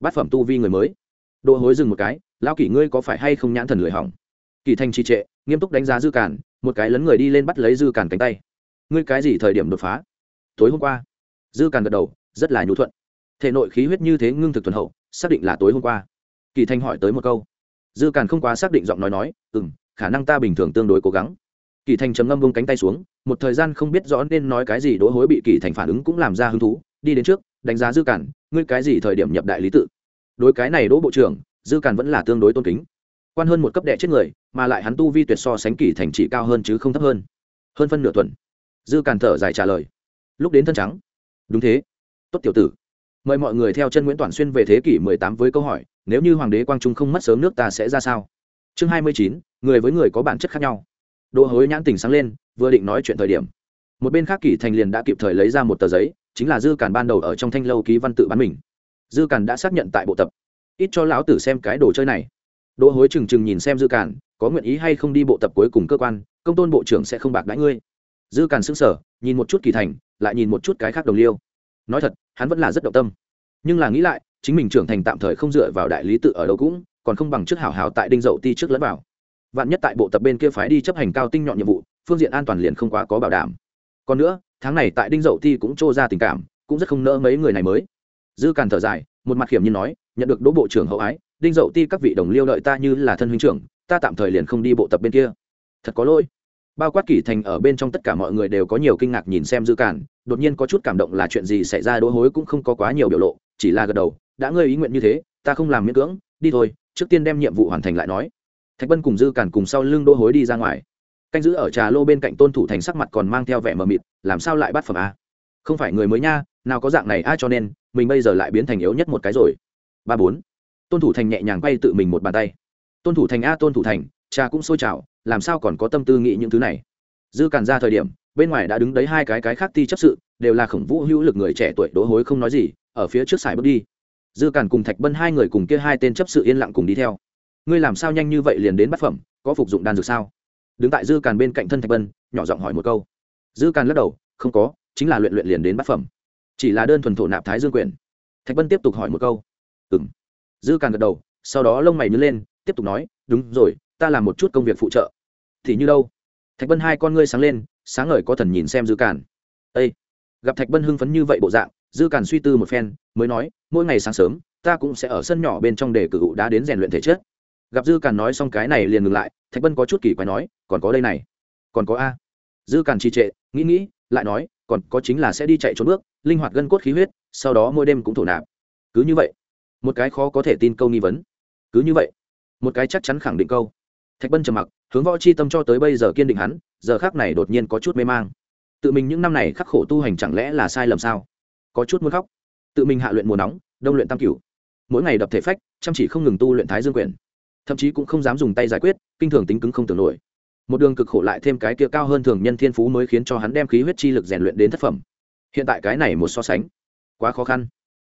S1: Bát phẩm tu vi người mới. Độ hối dừng một cái lao kỷ ngươi có phải hay không nhãn thần lười hỏng? Kỳ thành trì trệ, nghiêm túc đánh giá dư cản một cái lấn người đi lên bắt lấy dư cản cánh tay. Ngươi cái gì thời điểm đột phá? Tối hôm qua. Dư cản gật đầu, rất là nhu thuận. Thể nội khí huyết như thế ngưng thực thuần hậu, xác định là tối hôm qua. Kỳ thanh hỏi tới một câu. Dư càn không quá xác định giọng nói nói ừ m khả năng ta bình thường tương đối cố gắng. Kỳ thanh chấm ngâm bông cánh tay xuống một thời gian không biết rõ nên nói cái gì đỗ hối bị kỳ thành phản ứng cũng làm ra hứng thú đi đến trước đánh giá dư cản ngươi cái gì thời điểm nhập đại lý tự? Đối cái này đỗ bộ trưởng dư cản vẫn là tương đối tôn kính. Quan hơn một cấp đệ chết người mà lại hắn tu vi tuyệt so sánh kỳ thành chỉ cao hơn chứ không thấp hơn. Hơn phân nửa tuần. Dư cản thở dài trả lời. Lúc đến thân trắng. Đúng thế. Tốt tiểu tử. Mời mọi người theo chân nguyễn toàn xuyên về thế kỷ 18 với câu hỏi nếu như hoàng đế quang trung không mất sớm nước ta sẽ ra sao? Chương 29, người với người có bản chất khác nhau. Đỗ hối nhãn tỉnh sáng lên vừa định nói chuyện thời điểm, một bên khác kỷ thành liền đã kịp thời lấy ra một tờ giấy, chính là dư càn ban đầu ở trong thanh lâu ký văn tự bán mình. Dư càn đã xác nhận tại bộ tập. Ít cho lão tử xem cái đồ chơi này. Đỗ hối trừng trừng nhìn xem dư càn, có nguyện ý hay không đi bộ tập cuối cùng cơ quan, công tôn bộ trưởng sẽ không bạc đãi ngươi. Dư càn sững sờ, nhìn một chút kỳ thành, lại nhìn một chút cái khác đồng liêu. Nói thật, hắn vẫn là rất động tâm. Nhưng là nghĩ lại, chính mình trưởng thành tạm thời không dựa vào đại lý tự ở đâu cũng, còn không bằng trước hảo hảo tại đinh dậu ti trước lẫn vào. Vạn nhất tại bộ tập bên kia phái đi chấp hành cao tinh nhọn nhiệm vụ phương diện an toàn liền không quá có bảo đảm. Còn nữa, tháng này tại đinh dậu ti cũng trô ra tình cảm, cũng rất không nỡ mấy người này mới. Dư càn thở dài, một mặt hiểm như nói, nhận được đỗ bộ trưởng hậu ái, đinh dậu ti các vị đồng liêu đợi ta như là thân huynh trưởng, ta tạm thời liền không đi bộ tập bên kia. Thật có lỗi. Bao quát kỷ thành ở bên trong tất cả mọi người đều có nhiều kinh ngạc nhìn xem dư cản đột nhiên có chút cảm động là chuyện gì xảy ra đỗ hối cũng không có quá nhiều biểu lộ, chỉ là gật đầu, đã ngơi ý nguyện như thế, ta không làm miễn cưỡng, đi thôi, trước tiên đem nhiệm vụ hoàn thành lại nói. Thạch bân cùng dư cản cùng sau lưng đỗ hối đi ra ngoài canh giữ ở trà lô bên cạnh tôn thủ thành sắc mặt còn mang theo vẻ mờ mịt, làm sao lại bắt phẩm a? Không phải người mới nha, nào có dạng này a cho nên, mình bây giờ lại biến thành yếu nhất một cái rồi. Ba bốn. Tôn thủ thành nhẹ nhàng quay tự mình một bàn tay. Tôn thủ thành a, tôn thủ thành cha cũng sôi trào, làm sao còn có tâm tư nghĩ những thứ này? Dư càn ra thời điểm, bên ngoài đã đứng đấy hai cái cái khác ti chấp sự, đều là khổng vũ hữu lực người trẻ tuổi đố hối không nói gì, ở phía trước xài bước đi. Dư càn cùng thạch bân hai người cùng kia hai tên chấp sự yên lặng cùng đi theo. Ngươi làm sao nhanh như vậy liền đến bắt phẩm, có phục dụng đan dược sao? Đứng tại dư càn bên cạnh thân thạch bân nhỏ giọng hỏi một câu. Dư càn lắc đầu, không có, chính là luyện luyện liền đến bát phẩm. Chỉ là đơn thuần thổ nạp thái dương quyền. Thạch bân tiếp tục hỏi một câu. Ừng dư càn gật đầu, sau đó lông mày nhớ lên, tiếp tục nói, đúng rồi, ta làm một chút công việc phụ trợ. Thì như đâu? Thạch bân hai con ngươi sáng lên, sáng ngời có thần nhìn xem dư càn. Ây gặp thạch bân hưng phấn như vậy bộ dạng, dư càn suy tư một phen, mới nói, mỗi ngày sáng sớm, ta cũng sẽ ở sân nhỏ bên trong để cử ụ đá đến rèn luyện thể chất gặp dư càn nói xong cái này liền ngừng lại, thạch bân có chút kỳ quái nói, còn có đây này, còn có a. Dư càn trì trệ, nghĩ nghĩ, lại nói, còn có chính là sẽ đi chạy trốn bước, linh hoạt gân cốt khí huyết, sau đó mỗi đêm cũng thổ nạp. Cứ như vậy, một cái khó có thể tin câu nghi vấn. Cứ như vậy, một cái chắc chắn khẳng định câu. Thạch bân trầm mặc, hướng võ chi tâm cho tới bây giờ kiên định hắn, giờ khác này đột nhiên có chút mê mang. Tự mình những năm này khắc khổ tu hành chẳng lẽ là sai lầm sao? Có chút muốn khóc. Tự mình hạ luyện mùa nóng, đông luyện tam cửu. Mỗi ngày đập thể phách, chăm chỉ không ngừng tu luyện thái dương quyền thậm chí cũng không dám dùng tay giải quyết, kinh thường tính cứng không tưởng nổi. Một đường cực khổ lại thêm cái kia cao hơn thường nhân thiên phú mới khiến cho hắn đem khí huyết chi lực rèn luyện đến thất phẩm. Hiện tại cái này một so sánh, quá khó khăn.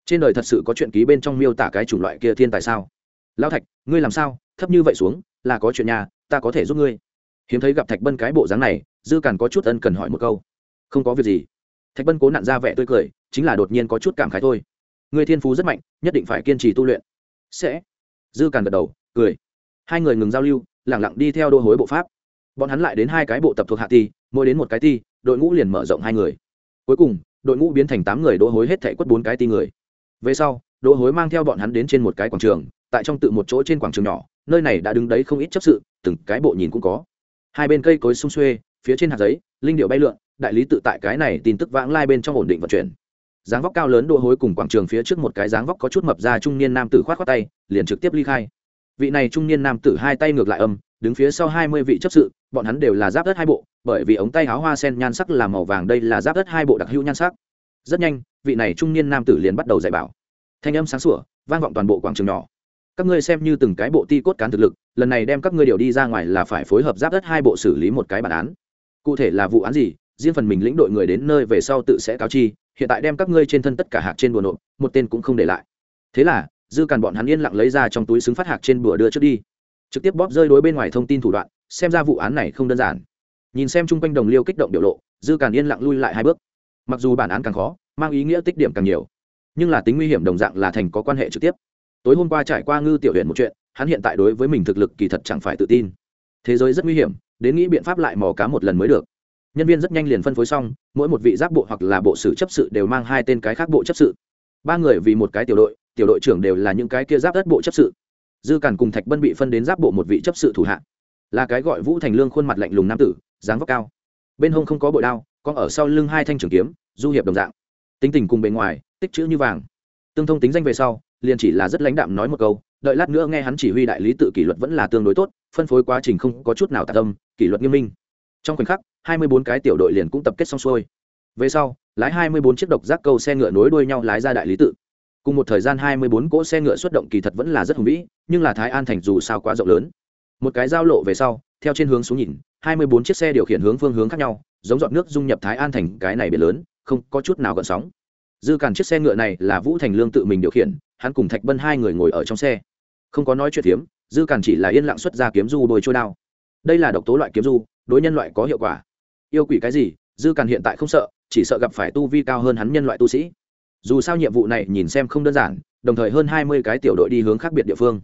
S1: Trên đời thật sự có chuyện ký bên trong miêu tả cái chủng loại kia thiên tài sao? Lao thạch, ngươi làm sao? Thấp như vậy xuống, là có chuyện nhà, ta có thể giúp ngươi. Hiếm thấy gặp thạch bân cái bộ dáng này, dư càn có chút ân cần hỏi một câu. Không có việc gì. Thạch bân cố nặn ra vẻ tươi cười, chính là đột nhiên có chút cảm khái thôi. Người thiên phú rất mạnh, nhất định phải kiên trì tu luyện. Sẽ. Dư càn gật đầu cười. Hai người ngừng giao lưu, lẳng lặng đi theo đô hối bộ pháp. Bọn hắn lại đến hai cái bộ tập thuộc hạ ti, mỗi đến một cái ti, đội ngũ liền mở rộng hai người. Cuối cùng, đội ngũ biến thành tám người đỗ hối hết thể quất bốn cái ti người. Về sau đỗ hối mang theo bọn hắn đến trên một cái quảng trường, tại trong tự một chỗ trên quảng trường nhỏ, nơi này đã đứng đấy không ít chấp sự, từng cái bộ nhìn cũng có. Hai bên cây cối sung xuê, phía trên hạt giấy, linh điệu bay lượn, đại lý tự tại cái này tin tức vãng lai bên trong ổn định vận chuyển. Dáng vóc cao lớn đỗ hối cùng quảng trường phía trước một cái dáng vóc có chút mập ra trung niên nam tử khoát khoát tay, liền trực tiếp ly khai vị này trung niên nam tử hai tay ngược lại âm, đứng phía sau hai mươi vị chấp sự, bọn hắn đều là giáp đất hai bộ, bởi vì ống tay áo hoa sen nhan sắc là màu vàng, đây là giáp đất hai bộ đặc hữu nhan sắc. Rất nhanh, vị này trung niên nam tử liền bắt đầu dạy bảo. Thanh âm sáng sủa, vang vọng toàn bộ quảng trường nhỏ. Các ngươi xem như từng cái bộ ti cốt cán thực lực, lần này đem các ngươi điều đi ra ngoài là phải phối hợp giáp đất hai bộ xử lý một cái bản án. Cụ thể là vụ án gì, riêng phần mình lĩnh đội người đến nơi về sau tự sẽ cáo chi, hiện tại đem các ngươi trên thân tất cả hạt trên bùa nộp, một tên cũng không để lại. Thế là dư càn bọn hắn yên lặng lấy ra trong túi xứng phát hạc trên bữa đưa trước đi. Trực tiếp bóp rơi đối bên ngoài thông tin thủ đoạn, xem ra vụ án này không đơn giản. Nhìn xem chung quanh đồng liêu kích động biểu lộ, dư càn yên lặng lui lại hai bước. Mặc dù bản án càng khó, mang ý nghĩa tích điểm càng nhiều, nhưng là tính nguy hiểm đồng dạng là thành có quan hệ trực tiếp. Tối hôm qua trải qua ngư tiểu huyện một chuyện, hắn hiện tại đối với mình thực lực kỳ thật chẳng phải tự tin. Thế giới rất nguy hiểm, đến nghĩ biện pháp lại mò cá một lần mới được. Nhân viên rất nhanh liền phân phối xong, mỗi một vị giáp bộ hoặc là bộ sử chấp sự đều mang hai tên cái khác bộ chấp sự. Ba người vì một cái tiểu đội tiểu đội trưởng đều là những cái kia giáp đất bộ chấp sự. Dư càn cùng thạch bân bị phân đến giáp bộ một vị chấp sự thủ hạ. Là cái gọi vũ thành lương khuôn mặt lạnh lùng nam tử, dáng vóc cao. Bên hông không có bội đao còn ở sau lưng hai thanh trường kiếm, du hiệp đồng dạng. Tính tình cùng bề ngoài, tích chữ như vàng. Tương thông tính danh về sau, liền chỉ là rất lãnh đạm nói một câu, đợi lát nữa nghe hắn chỉ huy đại lý tự kỷ luật vẫn là tương đối tốt, phân phối quá trình không có chút nào tạ tâm, kỷ luật nghiêm minh. Trong khoảnh khắc, hai mươi bốn cái tiểu đội liền cũng tập kết xong xuôi. Về sau, lái hai mươi bốn chiếc độc giác câu xe ngựa nối đuôi nhau lái ra đại lý tự cùng một thời gian hai mươi bốn cỗ xe ngựa xuất động kỳ thật vẫn là rất hùng vĩ, nhưng là thái an thành dù sao quá rộng lớn. Một cái giao lộ về sau, theo trên hướng xuống nhìn, hai mươi bốn chiếc xe điều khiển hướng phương hướng khác nhau, giống giọt nước dung nhập thái an thành, cái này biển lớn, không có chút nào gợn sóng. Dư càn chiếc xe ngựa này là vũ thành lương tự mình điều khiển, hắn cùng thạch bân hai người ngồi ở trong xe. Không có nói chuyện hiếm dư càn chỉ là yên lặng xuất ra kiếm du đôi trôi đao. Đây là độc tố loại kiếm du, đối nhân loại có hiệu quả. Yêu quỷ cái gì, dư càn hiện tại không sợ, chỉ sợ gặp phải tu vi cao hơn hắn nhân loại tu sĩ dù sao nhiệm vụ này nhìn xem không đơn giản đồng thời hơn hai mươi cái tiểu đội đi hướng khác biệt địa phương.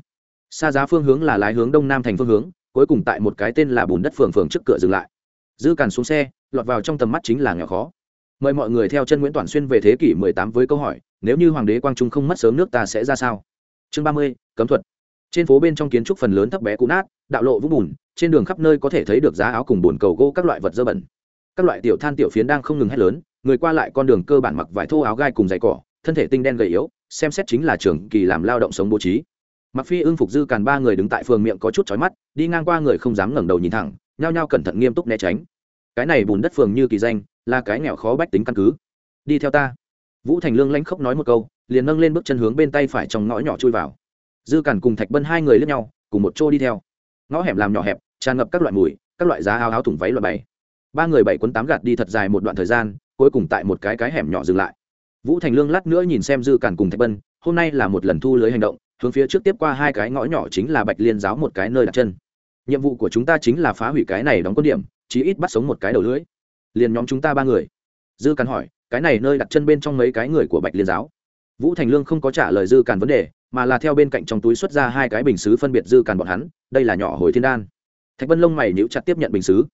S1: Xa giá phương hướng là lái hướng đông nam thành phương hướng cuối cùng tại một cái tên là bùn đất phường phường trước cửa dừng lại. Dư càn xuống xe lọt vào trong tầm mắt chính là nghèo khó. Mời mọi người theo chân nguyễn toàn xuyên về thế kỷ 18 với câu hỏi nếu như hoàng đế quang trung không mất sớm nước ta sẽ ra sao? Chương 30, cấm thuật. Trên phố bên trong kiến trúc phần lớn thấp bé cũ nát đạo lộ vũng bùn trên đường khắp nơi có thể thấy được giá áo cùng bồn cầu gỗ các loại vật dơ bẩn. Các loại tiểu than tiểu phiến đang không ngừng hét lớn người qua lại con đường cơ bản mặc vải thô áo gai cùng giày cỏ, thân thể tinh đen gầy yếu, xem xét chính là trường kỳ làm lao động sống bố trí. Mặc phi ưng phục dư càn ba người đứng tại phường miệng có chút chói mắt, đi ngang qua người không dám ngẩng đầu nhìn thẳng, nhao nhao cẩn thận nghiêm túc né tránh. Cái này bùn đất phường như kỳ danh, là cái nghèo khó bách tính căn cứ. Đi theo ta. Vũ thành lương lãnh khốc nói một câu, liền nâng lên bước chân hướng bên tay phải trong ngõ nhỏ chui vào. Dư cản cùng thạch bân hai người lướt nhau, cùng một chỗ đi theo. Ngõ hẻm làm nhỏ hẹp, tràn ngập các loại mùi, các loại giá áo áo thủng váy loại bày. Ba người bảy quấn tám gạt đi thật dài một đoạn thời gian cuối cùng tại một cái cái hẻm nhỏ dừng lại. Vũ thành lương lát nữa nhìn xem dư cản cùng thạch bân, hôm nay là một lần thu lưới hành động, hướng phía trước tiếp qua hai cái ngõ nhỏ chính là bạch liên giáo một cái nơi đặt chân. Nhiệm vụ của chúng ta chính là phá hủy cái này đóng quân điểm, chí ít bắt sống một cái đầu lưới. Liền nhóm chúng ta ba người. Dư càn hỏi, cái này nơi đặt chân bên trong mấy cái người của bạch liên giáo? Vũ thành lương không có trả lời dư càn vấn đề, mà là theo bên cạnh trong túi xuất ra hai cái bình xứ phân biệt dư càn bọn hắn, đây là nhỏ hồi thiên đan. Thạch vân lông mày níu chặt tiếp nhận bình xứ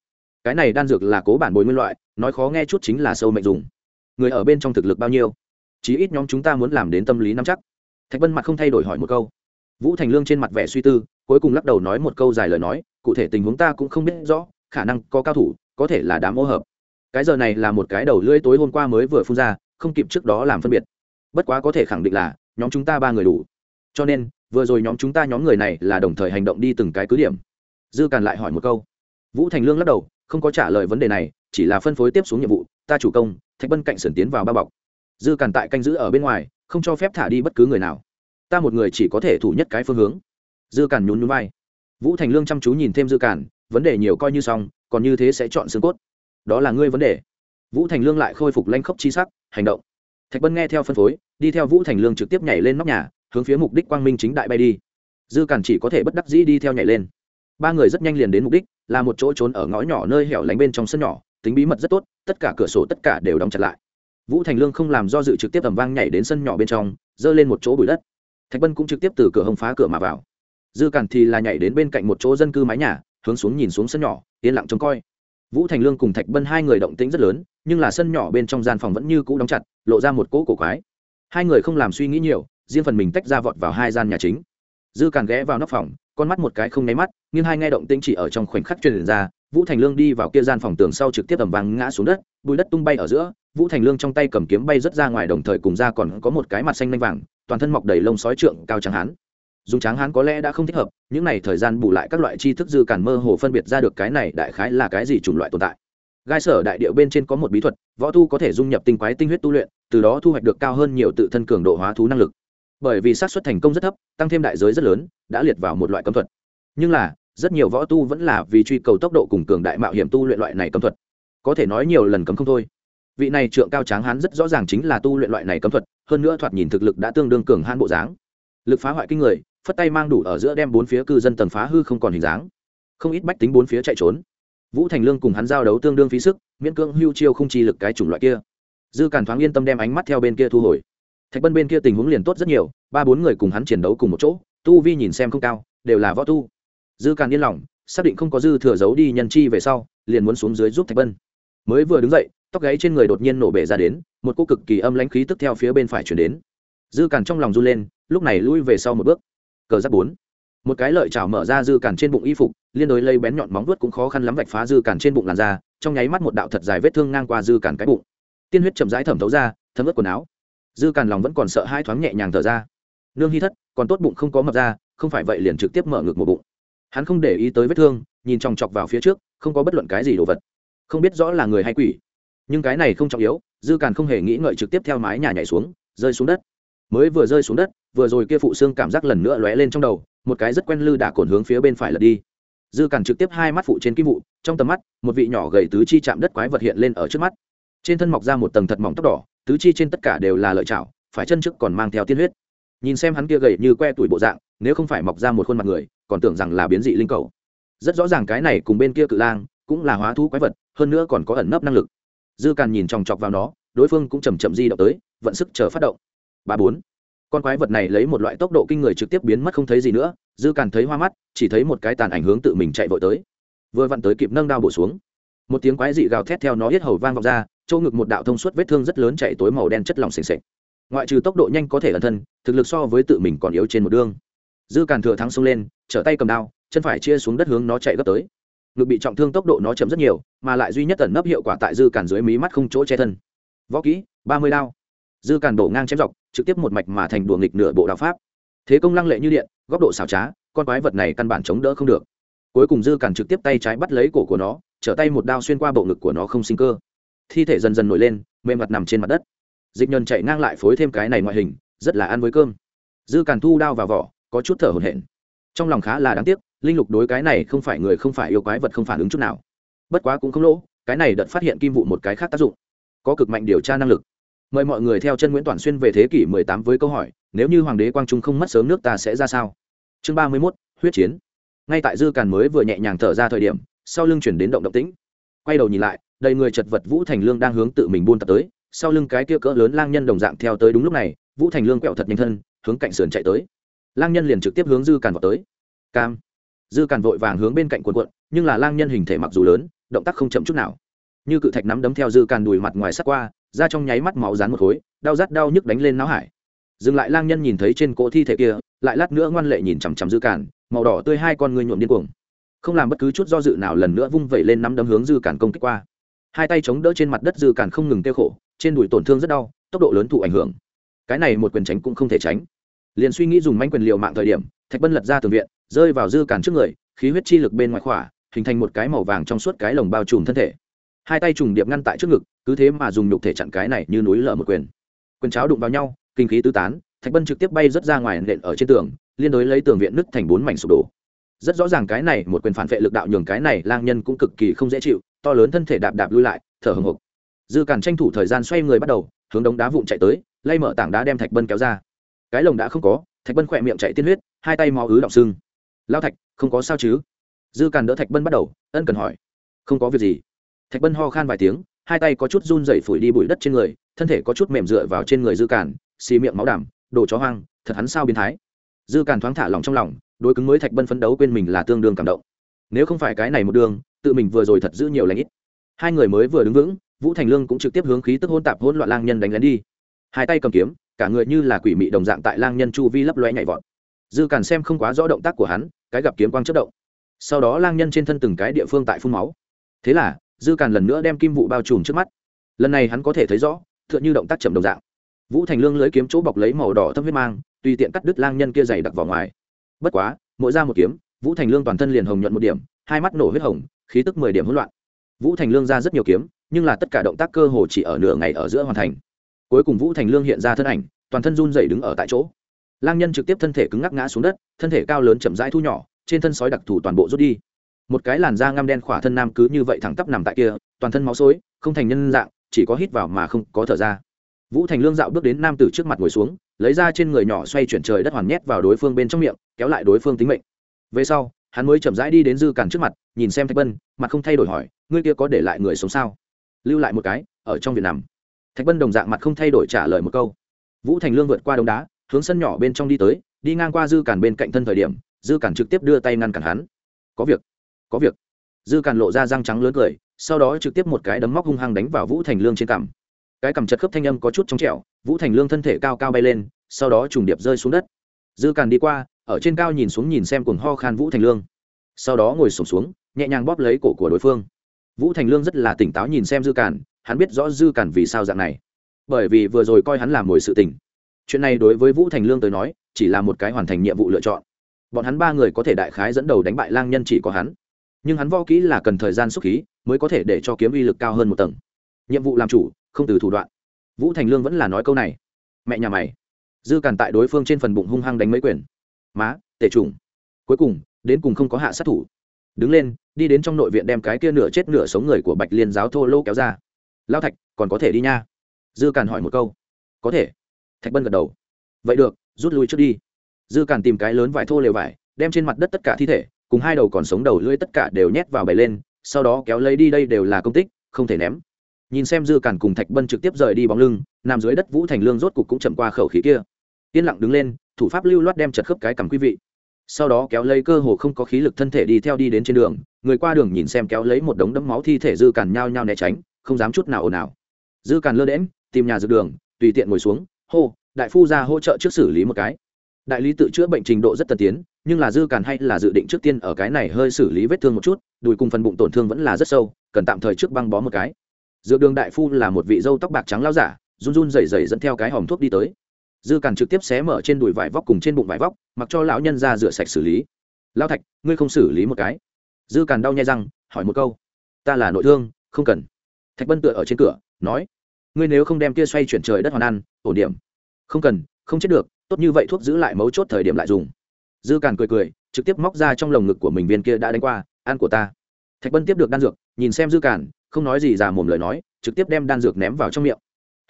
S1: cái này đan dược là cố bản bồi nguyên loại, nói khó nghe chút chính là sâu mệnh dùng. Người ở bên trong thực lực bao nhiêu? Chí ít nhóm chúng ta muốn làm đến tâm lý nắm chắc. Thạch vân mặt không thay đổi hỏi một câu. Vũ thành lương trên mặt vẻ suy tư, cuối cùng lắc đầu nói một câu dài lời nói, cụ thể tình huống ta cũng không biết rõ, khả năng có cao thủ, có thể là đám ô hợp. Cái giờ này là một cái đầu lưỡi tối hôm qua mới vừa phun ra, không kịp trước đó làm phân biệt. Bất quá có thể khẳng định là, nhóm chúng ta ba người đủ. Cho nên, vừa rồi nhóm chúng ta nhóm người này là đồng thời hành động đi từng cái cứ điểm. Dư càn lại hỏi một câu. Vũ thành lương lắc đầu không có trả lời vấn đề này, chỉ là phân phối tiếp xuống nhiệm vụ, ta chủ công, thạch bân cạnh sườn tiến vào ba bọc. Dư càn tại canh giữ ở bên ngoài, không cho phép thả đi bất cứ người nào. Ta một người chỉ có thể thủ nhất cái phương hướng. Dư càn nhún nhún vai. Vũ thành lương chăm chú nhìn thêm dư càn, vấn đề nhiều coi như xong, còn như thế sẽ chọn xương cốt. Đó là ngươi vấn đề. Vũ thành lương lại khôi phục lanh khốc chi sắc, hành động. Thạch bân nghe theo phân phối, đi theo vũ thành lương trực tiếp nhảy lên nóc nhà, hướng phía mục đích quang minh chính đại bay đi. Dư càn chỉ có thể bất đắc dĩ đi theo nhảy lên ba người rất nhanh liền đến mục đích, là một chỗ trốn ở ngõ nhỏ nơi hẻo lánh bên trong sân nhỏ, tính bí mật rất tốt, tất cả cửa sổ tất cả đều đóng chặt lại. Vũ thành lương không làm do dự trực tiếp tầm vang nhảy đến sân nhỏ bên trong, giơ lên một chỗ bụi đất. Thạch bân cũng trực tiếp từ cửa hông phá cửa mà vào. Dư cản thì là nhảy đến bên cạnh một chỗ dân cư mái nhà, hướng xuống nhìn xuống sân nhỏ, yên lặng trông coi. Vũ thành lương cùng thạch bân hai người động tĩnh rất lớn, nhưng là sân nhỏ bên trong gian phòng vẫn như cũ đóng chặt, lộ ra một cỗ cổ quái. Hai người không làm suy nghĩ nhiều, riêng phần mình tách ra vọt vào hai gian nhà chính. Dư càn ghé vào nóc phòng con mắt một cái không nháy mắt nhưng hai nghe động tĩnh chỉ ở trong khoảnh khắc truyền ra, vũ thành lương đi vào kia gian phòng tường sau trực tiếp tầm vàng ngã xuống đất bùi đất tung bay ở giữa, vũ thành lương trong tay cầm kiếm bay rất ra ngoài đồng thời cùng ra còn có một cái mặt xanh lanh vàng, toàn thân mọc đầy lông sói trượng, cao trắng hán. Dùng tráng hán có lẽ đã không thích hợp, những này thời gian bù lại các loại tri thức dư cản mơ hồ phân biệt ra được cái này đại khái là cái gì chủng loại tồn tại. Gai sở đại điệu bên trên có một bí thuật, võ tu có thể dung nhập tinh quái tinh huyết tu luyện, từ đó thu hoạch được cao hơn nhiều tự thân cường độ hóa thú năng lực. Bởi vì xác suất thành công rất thấp, tăng thêm đại giới rất lớn đã liệt vào một loại cấm thuật. Nhưng là, rất nhiều võ tu vẫn là vì truy cầu tốc độ cùng cường đại mạo hiểm tu luyện loại này cấm thuật. Có thể nói nhiều lần cấm không thôi. Vị này trượng cao tráng hán rất rõ ràng chính là tu luyện loại này cấm thuật, hơn nữa thoạt nhìn thực lực đã tương đương cường hãn bộ dáng. Lực phá hoại kinh người, phất tay mang đủ ở giữa đem bốn phía cư dân tầng phá hư không còn hình dáng. Không ít bách tính bốn phía chạy trốn. Vũ thành lương cùng hắn giao đấu tương đương phí sức, miễn cưỡng hưu chiêu không chi lực cái chủng loại kia. Dư càn thoáng yên tâm đem ánh mắt theo bên kia thu hồi. Thạch bân bên kia tình huống liền tốt rất nhiều, ba bốn người cùng hắn chiến đấu cùng một chỗ tu vi nhìn xem không cao, đều là võ tu. Dư càn yên lòng, xác định không có dư thừa giấu đi nhân chi về sau, liền muốn xuống dưới giúp thạch bân mới vừa đứng dậy, tóc gáy trên người đột nhiên nổ bể ra đến, một cô cực kỳ âm lãnh khí tức theo phía bên phải chuyển đến. Dư càn trong lòng run lên, lúc này lui về sau một bước. Cờ giáp bốn. Một cái lợi chảo mở ra dư càn trên bụng y phục, liên đối lây bén nhọn móng vuốt cũng khó khăn lắm vạch phá dư càn trên bụng làn da, trong nháy mắt một đạo thật dài vết thương ngang qua dư càn cái bụng. Tiên huyết chậm rãi thẩm thấu ra, thấm ướt quần áo. Dư càn lòng vẫn còn sợ hai thoáng nhẹ nhàng thở ra nương hy thất, còn tốt bụng không có mập ra, không phải vậy liền trực tiếp mở ngực một bụng. Hắn không để ý tới vết thương, nhìn chòng chọc vào phía trước, không có bất luận cái gì đồ vật. Không biết rõ là người hay quỷ. Nhưng cái này không trọng yếu, dư càn không hề nghĩ ngợi trực tiếp theo mái nhà nhảy xuống, rơi xuống đất. Mới vừa rơi xuống đất, vừa rồi kia phụ xương cảm giác lần nữa lóe lên trong đầu, một cái rất quen lư đả cồn hướng phía bên phải lật đi. Dư càn trực tiếp hai mắt phụ trên kim vụ, trong tầm mắt, một vị nhỏ gầy tứ chi chạm đất quái vật hiện lên ở trước mắt. Trên thân mọc ra một tầng thật mỏng tóc đỏ, tứ chi trên tất cả đều là lợi chảo, phải chân trước còn mang theo tiên huyết nhìn xem hắn kia gầy như que tuổi bộ dạng, nếu không phải mọc ra một khuôn mặt người, còn tưởng rằng là biến dị linh cầu. Rất rõ ràng cái này cùng bên kia cự lang cũng là hóa thú quái vật, hơn nữa còn có ẩn nấp năng lực. Dư càn nhìn chòng chọc vào nó, đối phương cũng chầm chậm di động tới, vận sức chờ phát động. Ba bốn. Con quái vật này lấy một loại tốc độ kinh người trực tiếp biến mất không thấy gì nữa, dư càn thấy hoa mắt, chỉ thấy một cái tàn ảnh hướng tự mình chạy vội tới. Vừa vặn tới kịp nâng đao bổ xuống. Một tiếng quái dị gào thét theo nó hết hầu vang vọng ra, chỗ ngực một đạo thông suốt vết thương rất lớn chạy tối màu đen chất lỏng sềnh sệch ngoại trừ tốc độ nhanh có thể ẩn thân, thực lực so với tự mình còn yếu trên một đương dư càn thừa thắng xông lên, trở tay cầm đao, chân phải chia xuống đất hướng nó chạy gấp tới. Ngực bị trọng thương tốc độ nó chậm rất nhiều, mà lại duy nhất tẩn nấp hiệu quả tại dư càn dưới mí mắt không chỗ che thân. Võ kỹ, ba mươi đao. Dư càn đổ ngang chém dọc, trực tiếp một mạch mà thành đùa nghịch nửa bộ đạo pháp. Thế công lăng lệ như điện, góc độ xảo trá, con quái vật này căn bản chống đỡ không được. Cuối cùng dư càn trực tiếp tay trái bắt lấy cổ của nó, trở tay một đao xuyên qua bộ ngực của nó không sinh cơ. Thi thể dần dần nổi lên, mềm mặt nằm trên mặt đất dịch nhân chạy ngang lại phối thêm cái này ngoại hình rất là ăn với cơm. Dư càn thu đao vào vỏ có chút thở hổn hển. Trong lòng khá là đáng tiếc linh lục đối cái này không phải người không phải yêu quái vật không phản ứng chút nào. Bất quá cũng không lỗ cái này đợt phát hiện kim vụ một cái khác tác dụng. Có cực mạnh điều tra năng lực. Mời mọi người theo chân nguyễn toàn xuyên về thế kỷ 18 với câu hỏi nếu như hoàng đế quang trung không mất sớm nước ta sẽ ra sao? Chương 31, huyết chiến. Ngay tại dư càn mới vừa nhẹ nhàng thở ra thời điểm sau lưng chuyển đến động động tĩnh. Quay đầu nhìn lại đầy người chật vật vũ thành lương đang hướng tự mình buôn tập tới sau lưng cái kia cỡ lớn lang nhân đồng dạng theo tới đúng lúc này, vũ thành lương quẹo thật nhanh thân, hướng cạnh sườn chạy tới. Lang nhân liền trực tiếp hướng dư càn vào tới. Cam. Dư càn vội vàng hướng bên cạnh quần quận nhưng là lang nhân hình thể mặc dù lớn, động tác không chậm chút nào. Như cự thạch nắm đấm theo dư càn đùi mặt ngoài sắt qua ra trong nháy mắt máu rán một khối, đau rát đau nhức đánh lên não hải. Dừng lại lang nhân nhìn thấy trên cỗ thi thể kia, lại lát nữa ngoan lệ nhìn chằm chằm dư càn, màu đỏ tươi hai con ngươi nhuộm điên cuồng. Không làm bất cứ chút do dự nào lần nữa vung vẩy lên nắm đấm hướng dư càn công kích qua. Hai tay chống đỡ trên mặt đất dư càn không ngừng tiêu khổ trên đùi tổn thương rất đau, tốc độ lớn thụ ảnh hưởng. Cái này một quyền tránh cũng không thể tránh. Liền suy nghĩ dùng manh quyền liệu mạng thời điểm, thạch bân lật ra tường viện, rơi vào dư cản trước người, khí huyết chi lực bên ngoài khỏa, hình thành một cái màu vàng trong suốt cái lồng bao trùm thân thể. Hai tay trùng điệp ngăn tại trước ngực, cứ thế mà dùng nhục thể chặn cái này như núi lở một quyền. Quyền cháo đụng vào nhau, kinh khí tứ tán, thạch bân trực tiếp bay rớt ra ngoài nện ở trên tường, liên đối lấy tường viện nứt thành bốn mảnh sụp đổ. Rất rõ ràng cái này, một quyền phản vệ lực đạo nhường cái này lang nhân cũng cực kỳ không dễ chịu, to lớn thân thể đạp đạp lui lại, thở hồng hộc dư càn tranh thủ thời gian xoay người bắt đầu, hướng đống đá vụn chạy tới, lay mở tảng đá đem thạch bân kéo ra. Cái lồng đã không có, thạch bân khỏe miệng chạy tiên huyết, hai tay máu ứ đọng sưng. Lao thạch, không có sao chứ? Dư càn đỡ thạch bân bắt đầu, ân cần hỏi. Không có việc gì. Thạch bân ho khan vài tiếng, hai tay có chút run rẩy phủi đi bụi đất trên người, thân thể có chút mềm dựa vào trên người dư càn, xì miệng máu đảm đồ chó hoang, thật hắn sao biến thái? Dư càn thoáng thả lòng trong lòng, đối cứng mới thạch bân phấn đấu quên mình là tương đương cảm động. Nếu không phải cái này một đường, tự mình vừa rồi thật giữ nhiều lãnh ít. Hai người mới vừa đứng vững vũ thành lương cũng trực tiếp hướng khí tức hôn tạp hôn loạn lang nhân đánh lén đi. Hai tay cầm kiếm, cả người như là quỷ mị đồng dạng tại lang nhân chu vi lấp loe nhảy vọt. Dư càn xem không quá rõ động tác của hắn, cái gặp kiếm quang chất động. Sau đó lang nhân trên thân từng cái địa phương tại phun máu. Thế là, dư càn lần nữa đem kim vụ bao trùm trước mắt. Lần này hắn có thể thấy rõ t h ư ợ n h ư động tác chậm đồng dạng. Vũ thành lương lưới kiếm chỗ bọc lấy màu đỏ thâm huyết mang, tùy tiện cắt đứt lang nhân kia dày đặc vào ngoài. Bất quá, mỗi ra một kiếm, vũ thành lương toàn thân liền hồng nhuận một điểm, hai mắt nổ huyết hồng, khí tức mười điểm hỗn loạn. Vũ thành lương ra rất nhiều kiếm nhưng là tất cả động tác cơ hồ chỉ ở nửa ngày ở giữa hoàn thành. Cuối cùng vũ thành lương hiện ra thân ảnh, toàn thân run dày đứng ở tại chỗ. Lang nhân trực tiếp thân thể cứng ngắc ngã xuống đất, thân thể cao lớn chậm rãi thu nhỏ, trên thân sói đặc thù toàn bộ rút đi. Một cái làn da ngăm đen khỏa thân nam cứ như vậy thẳng tắp nằm tại kia, toàn thân máu xối, không thành nhân dạng, chỉ có hít vào mà không có thở ra. Vũ thành lương dạo bước đến nam tử trước mặt ngồi xuống, lấy ra trên người nhỏ xoay chuyển trời đất hoàn nhét vào đối phương bên trong miệng, kéo lại đối phương tính mệnh. Về sau, hắn mới chậm rãi đi đến dư cản trước mặt, nhìn xem thạch bân, mặt không thay đổi hỏi, ngươi kia có để lại người sống sao? Lưu lại một cái, ở trong viện nằm. Thạch bân đồng dạng mặt không thay đổi trả lời một câu. Vũ thành lương vượt qua đống đá, hướng sân nhỏ bên trong đi tới, đi ngang qua dư cản bên cạnh thân thời điểm, dư cản trực tiếp đưa tay ngăn cản hắn. Có việc có việc. Dư cản lộ ra răng trắng lớn cười, sau đó trực tiếp một cái đấm móc hung hăng đánh vào vũ thành lương trên cằm. Cái cằm chật khớp thanh âm có chút trong trẻo, vũ thành lương thân thể cao cao bay lên, sau đó trùng điệp rơi xuống đất. Dư cản đi qua, ở trên cao nhìn xuống nhìn xem cuồng ho khan vũ thành lương. Sau đó ngồi sổm xuống, nhẹ nhàng bóp lấy cổ của đối phương vũ thành lương rất là tỉnh táo nhìn xem dư cản hắn biết rõ dư cản vì sao dạng này. Bởi vì vừa rồi coi hắn làm mồi sự tình. Chuyện này đối với vũ thành lương tới nói, chỉ là một cái hoàn thành nhiệm vụ lựa chọn. Bọn hắn ba người có thể đại khái dẫn đầu đánh bại lang nhân chỉ có hắn. Nhưng hắn vo kỹ là cần thời gian xúc khí, mới có thể để cho kiếm uy lực cao hơn một tầng. Nhiệm vụ làm chủ, không từ thủ đoạn. Vũ thành lương vẫn là nói câu này. Mẹ nhà mày. Dư càn tại đối phương trên phần bụng hung hăng đánh mấy quyền. Má, tể trùng. Cuối cùng, đến cùng không có hạ sát thủ đứng lên, đi đến trong nội viện đem cái kia nửa chết nửa sống người của bạch liên giáo thô lô kéo ra. Lao thạch, còn có thể đi nha? Dư càn hỏi một câu. Có thể. Thạch bân gật đầu. Vậy được, rút lui trước đi. Dư càn tìm cái lớn vải thô lều vải, đem trên mặt đất tất cả thi thể, cùng hai đầu còn sống đầu lưỡi tất cả đều nhét vào bày lên, sau đó kéo lấy đi đây đều là công tích, không thể ném. Nhìn xem dư càn cùng thạch bân trực tiếp rời đi bóng lưng, nằm dưới đất vũ thành lương rốt cục cũng chậm qua khẩu khí kia. Yên lặng đứng lên, thủ pháp lưu loát đem chật khớp cái cầm quý vị sau đó kéo lấy cơ hồ không có khí lực thân thể đi theo đi đến trên đường, người qua đường nhìn xem kéo lấy một đống đấm máu thi thể dư càn nhao nhao né tránh, không dám chút nào ồn ào. Dư càn lơ đễm tìm nhà dược đường, tùy tiện ngồi xuống, hô, đại phu ra hỗ trợ trước xử lý một cái. Đại lý tự chữa bệnh trình độ rất tân tiến, nhưng là dư càn hay là dự định trước tiên ở cái này hơi xử lý vết thương một chút, đùi cùng phần bụng tổn thương vẫn là rất sâu, cần tạm thời trước băng bó một cái. Dược đường đại phu là một vị dâu tóc bạc trắng lao giả, run run rẩy rẩy dẫn theo cái hòm thuốc đi tới dư càn trực tiếp xé mở trên đùi vải vóc cùng trên bụng vải vóc, mặc cho lão nhân ra rửa sạch xử lý. Lao thạch, ngươi không xử lý một cái? Dư càn đau nhai răng, hỏi một câu. Ta là nội thương, không cần. Thạch bân tựa ở trên cửa, nói. Ngươi nếu không đem kia xoay chuyển trời đất hoàn ăn, ổn điểm. Không cần, không chết được, tốt như vậy thuốc giữ lại mấu chốt thời điểm lại dùng. Dư càn cười cười, trực tiếp móc ra trong lồng ngực của mình viên kia đã đánh qua, ăn của ta. Thạch bân tiếp được đan dược, nhìn xem dư càn, không nói gì già mồm lời nói, trực tiếp đem đan dược ném vào trong miệng.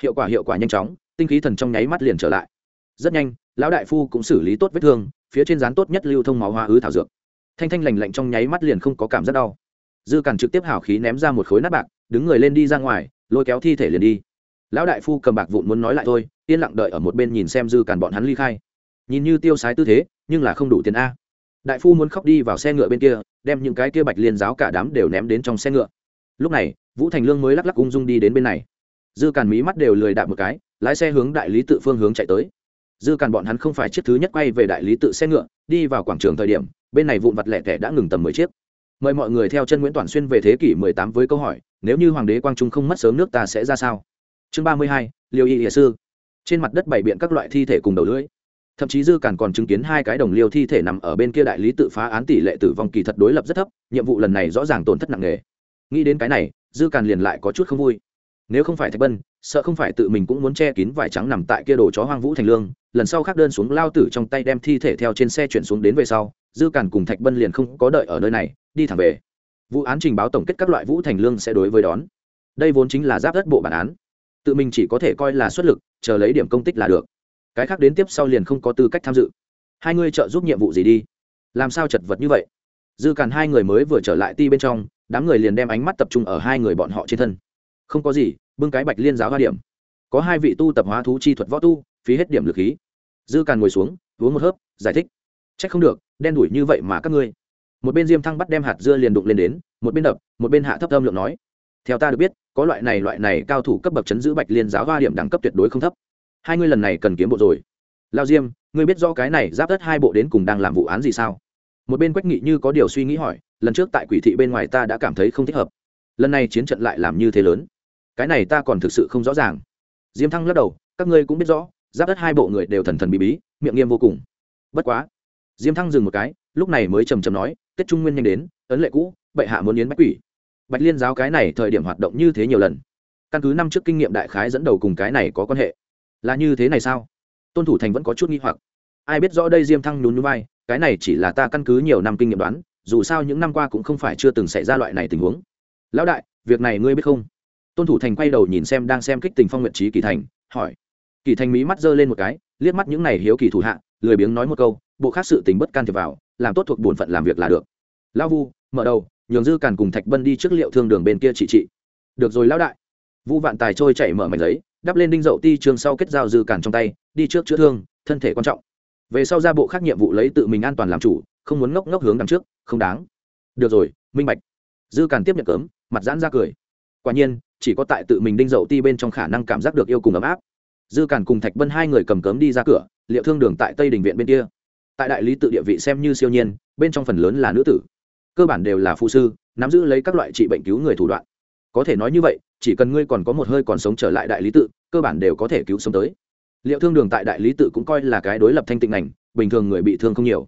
S1: Hiệu quả hiệu quả nhanh chóng tinh khí thần trong nháy mắt liền trở lại. Rất nhanh, lão đại phu cũng xử lý tốt vết thương, phía trên rán tốt nhất lưu thông máu hoa ứ thảo dược. Thanh thanh lành lạnh trong nháy mắt liền không có cảm giác đau. Dư càn trực tiếp hào khí ném ra một khối nát bạc, đứng người lên đi ra ngoài, lôi kéo thi thể liền đi. Lão đại phu cầm bạc vụn muốn nói lại thôi, yên lặng đợi ở một bên nhìn xem dư càn bọn hắn ly khai. Nhìn như tiêu sái tư thế, nhưng là không đủ tiền a. Đại phu muốn khóc đi vào xe ngựa bên kia, đem những cái kia bạch liên giáo cả đám đều ném đến trong xe ngựa. Lúc này, vũ thành lương mới lắc lắc ung dung đi đến bên này. Dư càn mí mắt đều lười đạp một cái lái xe hướng đại lý tự phương hướng chạy tới. Dư càn bọn hắn không phải chiếc thứ nhất quay về đại lý tự xe ngựa, đi vào quảng trường thời điểm, bên này vụn vặt lẻ tẻ đã ngừng tầm mười chiếc. Mời mọi người theo chân nguyễn toàn xuyên về thế kỷ mười tám với câu hỏi, nếu như hoàng đế quang trung không mất sớm nước ta sẽ ra sao? Chương ba mươi hai, liêu y địa sư. Trên mặt đất bày biện các loại thi thể cùng đầu lưỡi. Thậm chí dư càn còn chứng kiến hai cái đồng liêu thi thể nằm ở bên kia đại lý tự phá án tỷ lệ tử vong kỳ thật đối lập rất thấp, nhiệm vụ lần này rõ ràng tổn thất nặng nề. Nghĩ đến cái này, dư càn liền lại có chút không vui nếu không phải thạch bân, sợ không phải tự mình cũng muốn che kín vải trắng nằm tại kia đồ chó hoang vũ thành lương, lần sau khác đơn xuống lao tử trong tay đem thi thể theo trên xe chuyển xuống đến về sau, dư càn cùng thạch bân liền không có đợi ở nơi này, đi thẳng về. Vụ án trình báo tổng kết các loại vũ thành lương sẽ đối với đón. Đây vốn chính là giáp đất bộ bản án. Tự mình chỉ có thể coi là xuất lực, chờ lấy điểm công tích là được. Cái khác đến tiếp sau liền không có tư cách tham dự. Hai ngươi trợ giúp nhiệm vụ gì đi? Làm sao chật vật như vậy? Dư càn hai người mới vừa trở lại ti bên trong, đám người liền đem ánh mắt tập trung ở hai người bọn họ trên thân. Không có gì bưng cái bạch liên giáo hoa điểm. Có hai vị tu tập hóa thú chi thuật võ tu, phí hết điểm lực khí. Dư càn ngồi xuống, uống một hớp, giải thích. C h ắ c không được, đen đủi như vậy mà các ngươi. Một bên diêm thăng bắt đem hạt dưa liền đụng lên đến, một bên đập, một bên hạ thấp âm lượng nói. Theo ta được biết, có loại này loại này cao thủ cấp bậc chấn giữ bạch liên giáo hoa điểm đẳng cấp tuyệt đối không thấp. Hai ngươi lần này cần kiếm bộ rồi. Lao diêm, ngươi biết do cái này giáp đất hai bộ đến cùng đang làm vụ án gì sao? Một bên quách nghị như có điều suy nghĩ hỏi, lần trước tại quỷ thị bên ngoài ta đã cảm thấy không thích hợp. Lần này chiến trận lại làm như thế lớn cái này ta còn thực sự không rõ ràng. Diêm thăng lắc đầu, các ngươi cũng biết rõ, giáp đất hai bộ người đều thần thần bí bí, miệng nghiêm vô cùng. Bất quá, diêm thăng dừng một cái, lúc này mới trầm trầm nói, tết trung nguyên nhanh đến, ấn lệ cũ, bệ hạ muốn yến bách quỷ. Bạch liên giáo cái này thời điểm hoạt động như thế nhiều lần. Căn cứ năm trước kinh nghiệm đại khái dẫn đầu cùng cái này có quan hệ. Là như thế này sao? Tôn thủ thành vẫn có chút nghi hoặc. Ai biết rõ đây diêm thăng nhún nhún vai, cái này chỉ là ta căn cứ nhiều năm kinh nghiệm đoán, dù sao những năm qua cũng không phải chưa từng xảy ra loại này tình huống. Lão đại, việc này ngươi biết không? Tôn thủ thành quay đầu nhìn xem đang xem kích tình phong nguyện trí kỳ thành, hỏi. Kỳ thành mí mắt giơ lên một cái, liếc mắt những này hiếu kỳ thủ hạ, lười biếng nói một câu, bộ khác sự tình bất can thiệp vào, làm tốt thuộc bổn phận làm việc là được. Lao vu, mở đầu, nhường dư càn cùng thạch bân đi trước liệu thương đường bên kia trị trị. Được rồi lão đại. Vu vạn tài trôi chảy mở mảnh giấy, đắp lên đinh dậu ti trường sau kết giao dư càn trong tay, đi trước chữa thương, thân thể quan trọng. Về sau ra bộ khác nhiệm vụ lấy tự mình an toàn làm chủ, không muốn ngốc ngốc hướng đằng trước, không đáng. Được rồi, minh bạch. Dư càn tiếp nhận cấm, mặt giãn ra cười. Quả nhiên chỉ có tại tự mình đinh dậu ti bên trong khả năng cảm giác được yêu cùng ấm áp. Dư càn cùng thạch bân hai người cầm cấm đi ra cửa, liệu thương đường tại tây đình viện bên kia. Tại đại lý tự địa vị xem như siêu nhiên, bên trong phần lớn là nữ tử. Cơ bản đều là phụ sư, nắm giữ lấy các loại trị bệnh cứu người thủ đoạn. Có thể nói như vậy, chỉ cần ngươi còn có một hơi còn sống trở lại đại lý tự, cơ bản đều có thể cứu sống tới. Liệu thương đường tại đại lý tự cũng coi là cái đối lập thanh tịnh này bình thường người bị thương không nhiều.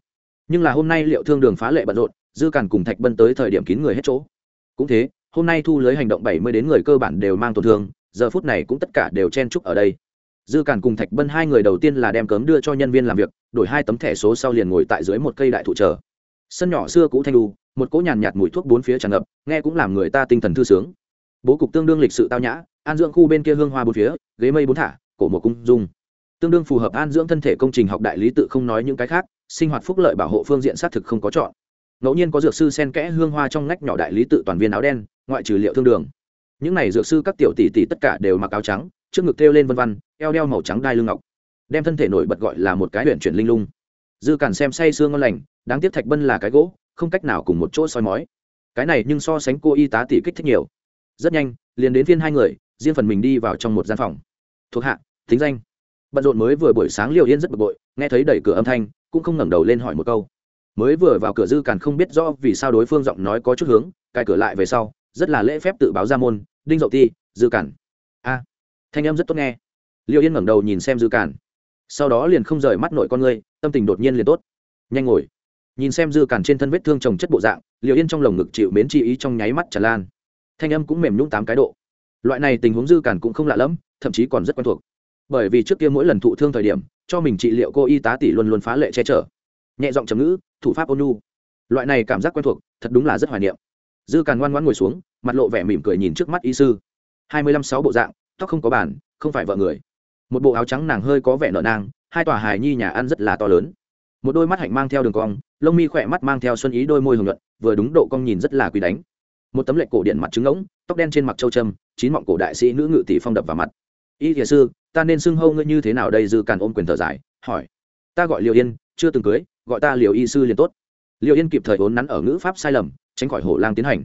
S1: Nhưng là hôm nay liệu thương đường phá lệ bận rộn, dư càn cùng thạch bân tới thời điểm kín người hết chỗ. Cũng thế hôm nay thu lưới hành động bảy mươi đến người cơ bản đều mang tổn thương, giờ phút này cũng tất cả đều chen chúc ở đây. Dư càn cùng thạch bân hai người đầu tiên là đem cấm đưa cho nhân viên làm việc, đổi hai tấm thẻ số sau liền ngồi tại dưới một cây đại thụ chờ. Sân nhỏ xưa cũ thanh lu một cỗ nhàn nhạt mùi thuốc bốn phía tràn ngập, nghe cũng làm người ta tinh thần thư sướng. Bố cục tương đương lịch sự tao nhã, an dưỡng khu bên kia hương hoa bốn phía, ghế mây bốn thả, cổ một cung dung. Tương đương phù hợp an dưỡng thân thể công trình học đại lý tự không nói những cái khác, sinh hoạt phúc lợi bảo hộ phương diện xác thực không có chọn ngẫu nhiên có dược sư sen kẽ hương hoa trong ngách nhỏ đại lý tự toàn viên áo đen, ngoại trừ liệu thương đường. Những này dược sư các tiểu tỷ tỷ tất cả đều mặc áo trắng, trước ngực thêu lên vân văn eo đeo màu trắng đai lưng ngọc. Đem thân thể nổi bật gọi là một cái huyện chuyển linh lung. Dư cản xem say sương ngon lành, đáng tiếc thạch bân là cái gỗ, không cách nào cùng một chỗ soi mói. Cái này nhưng so sánh cô y tá tỷ kích thích nhiều. Rất nhanh, liền đến phiên hai người, riêng phần mình đi vào trong một gian phòng. Thuộc hạ, thính danh. Bận rộn mới vừa buổi sáng liều yên rất bực bội, nghe thấy đẩy cửa âm thanh, cũng không ngẩng đầu lên hỏi một câu mới vừa vào cửa dư càn không biết rõ vì sao đối phương giọng nói có chút hướng, cài cửa lại về sau, rất là lễ phép tự báo ra môn, đinh dậu ti, dư càn. A, thanh em rất tốt nghe. Liệu yên ngẩng đầu nhìn xem dư càn. Sau đó liền không rời mắt nội con ngươi tâm tình đột nhiên liền tốt. Nhanh ngồi. Nhìn xem dư càn trên thân vết thương trồng chất bộ dạng liệu yên trong lồng ngực chịu mến chi ý trong nháy mắt tràn lan. Thanh âm cũng mềm nhũng tám cái độ. Loại này tình huống dư càn cũng không lạ lẫm, thậm chí còn rất quen thuộc. Bởi vì trước kia mỗi lần thụ thương thời điểm, cho mình trị liệu cô y tá tỷ luôn luôn phá lệ che chở nhẹ giọng trầm ngữ, thủ pháp ôn nhu. Loại này cảm giác quen thuộc, thật đúng là rất hoài niệm. Dư càn ngoan ngoan ngồi xuống, mặt lộ vẻ mỉm cười nhìn trước mắt y sư. Hai mươi lăm sáu bộ dạng, tóc không có bản không phải vợ người. Một bộ áo trắng nàng hơi có vẻ nợ nang, hai tòa hài nhi nhà ăn rất là to lớn. Một đôi mắt hạnh mang theo đường cong, lông mi khỏe mắt mang theo xuân ý đôi môi hồng nhuận, vừa đúng độ cong nhìn rất là quý đánh. Một tấm lệnh cổ điện mặt trứng ngỗng, tóc đen trên mặt châu trâm chín mọng cổ đại sĩ nữ ngự tỷ phong đập vào mặt. Y thiền sư, ta nên xưng hâu ngươi như thế nào đây? Dư càn ôm quyền thở dài, hỏi. Ta gọi liệu yên, chưa từng cưới gọi ta liều y sư liền tốt. Liều yên kịp thời vốn nắn ở ngữ pháp sai lầm, tránh khỏi hổ lang tiến hành.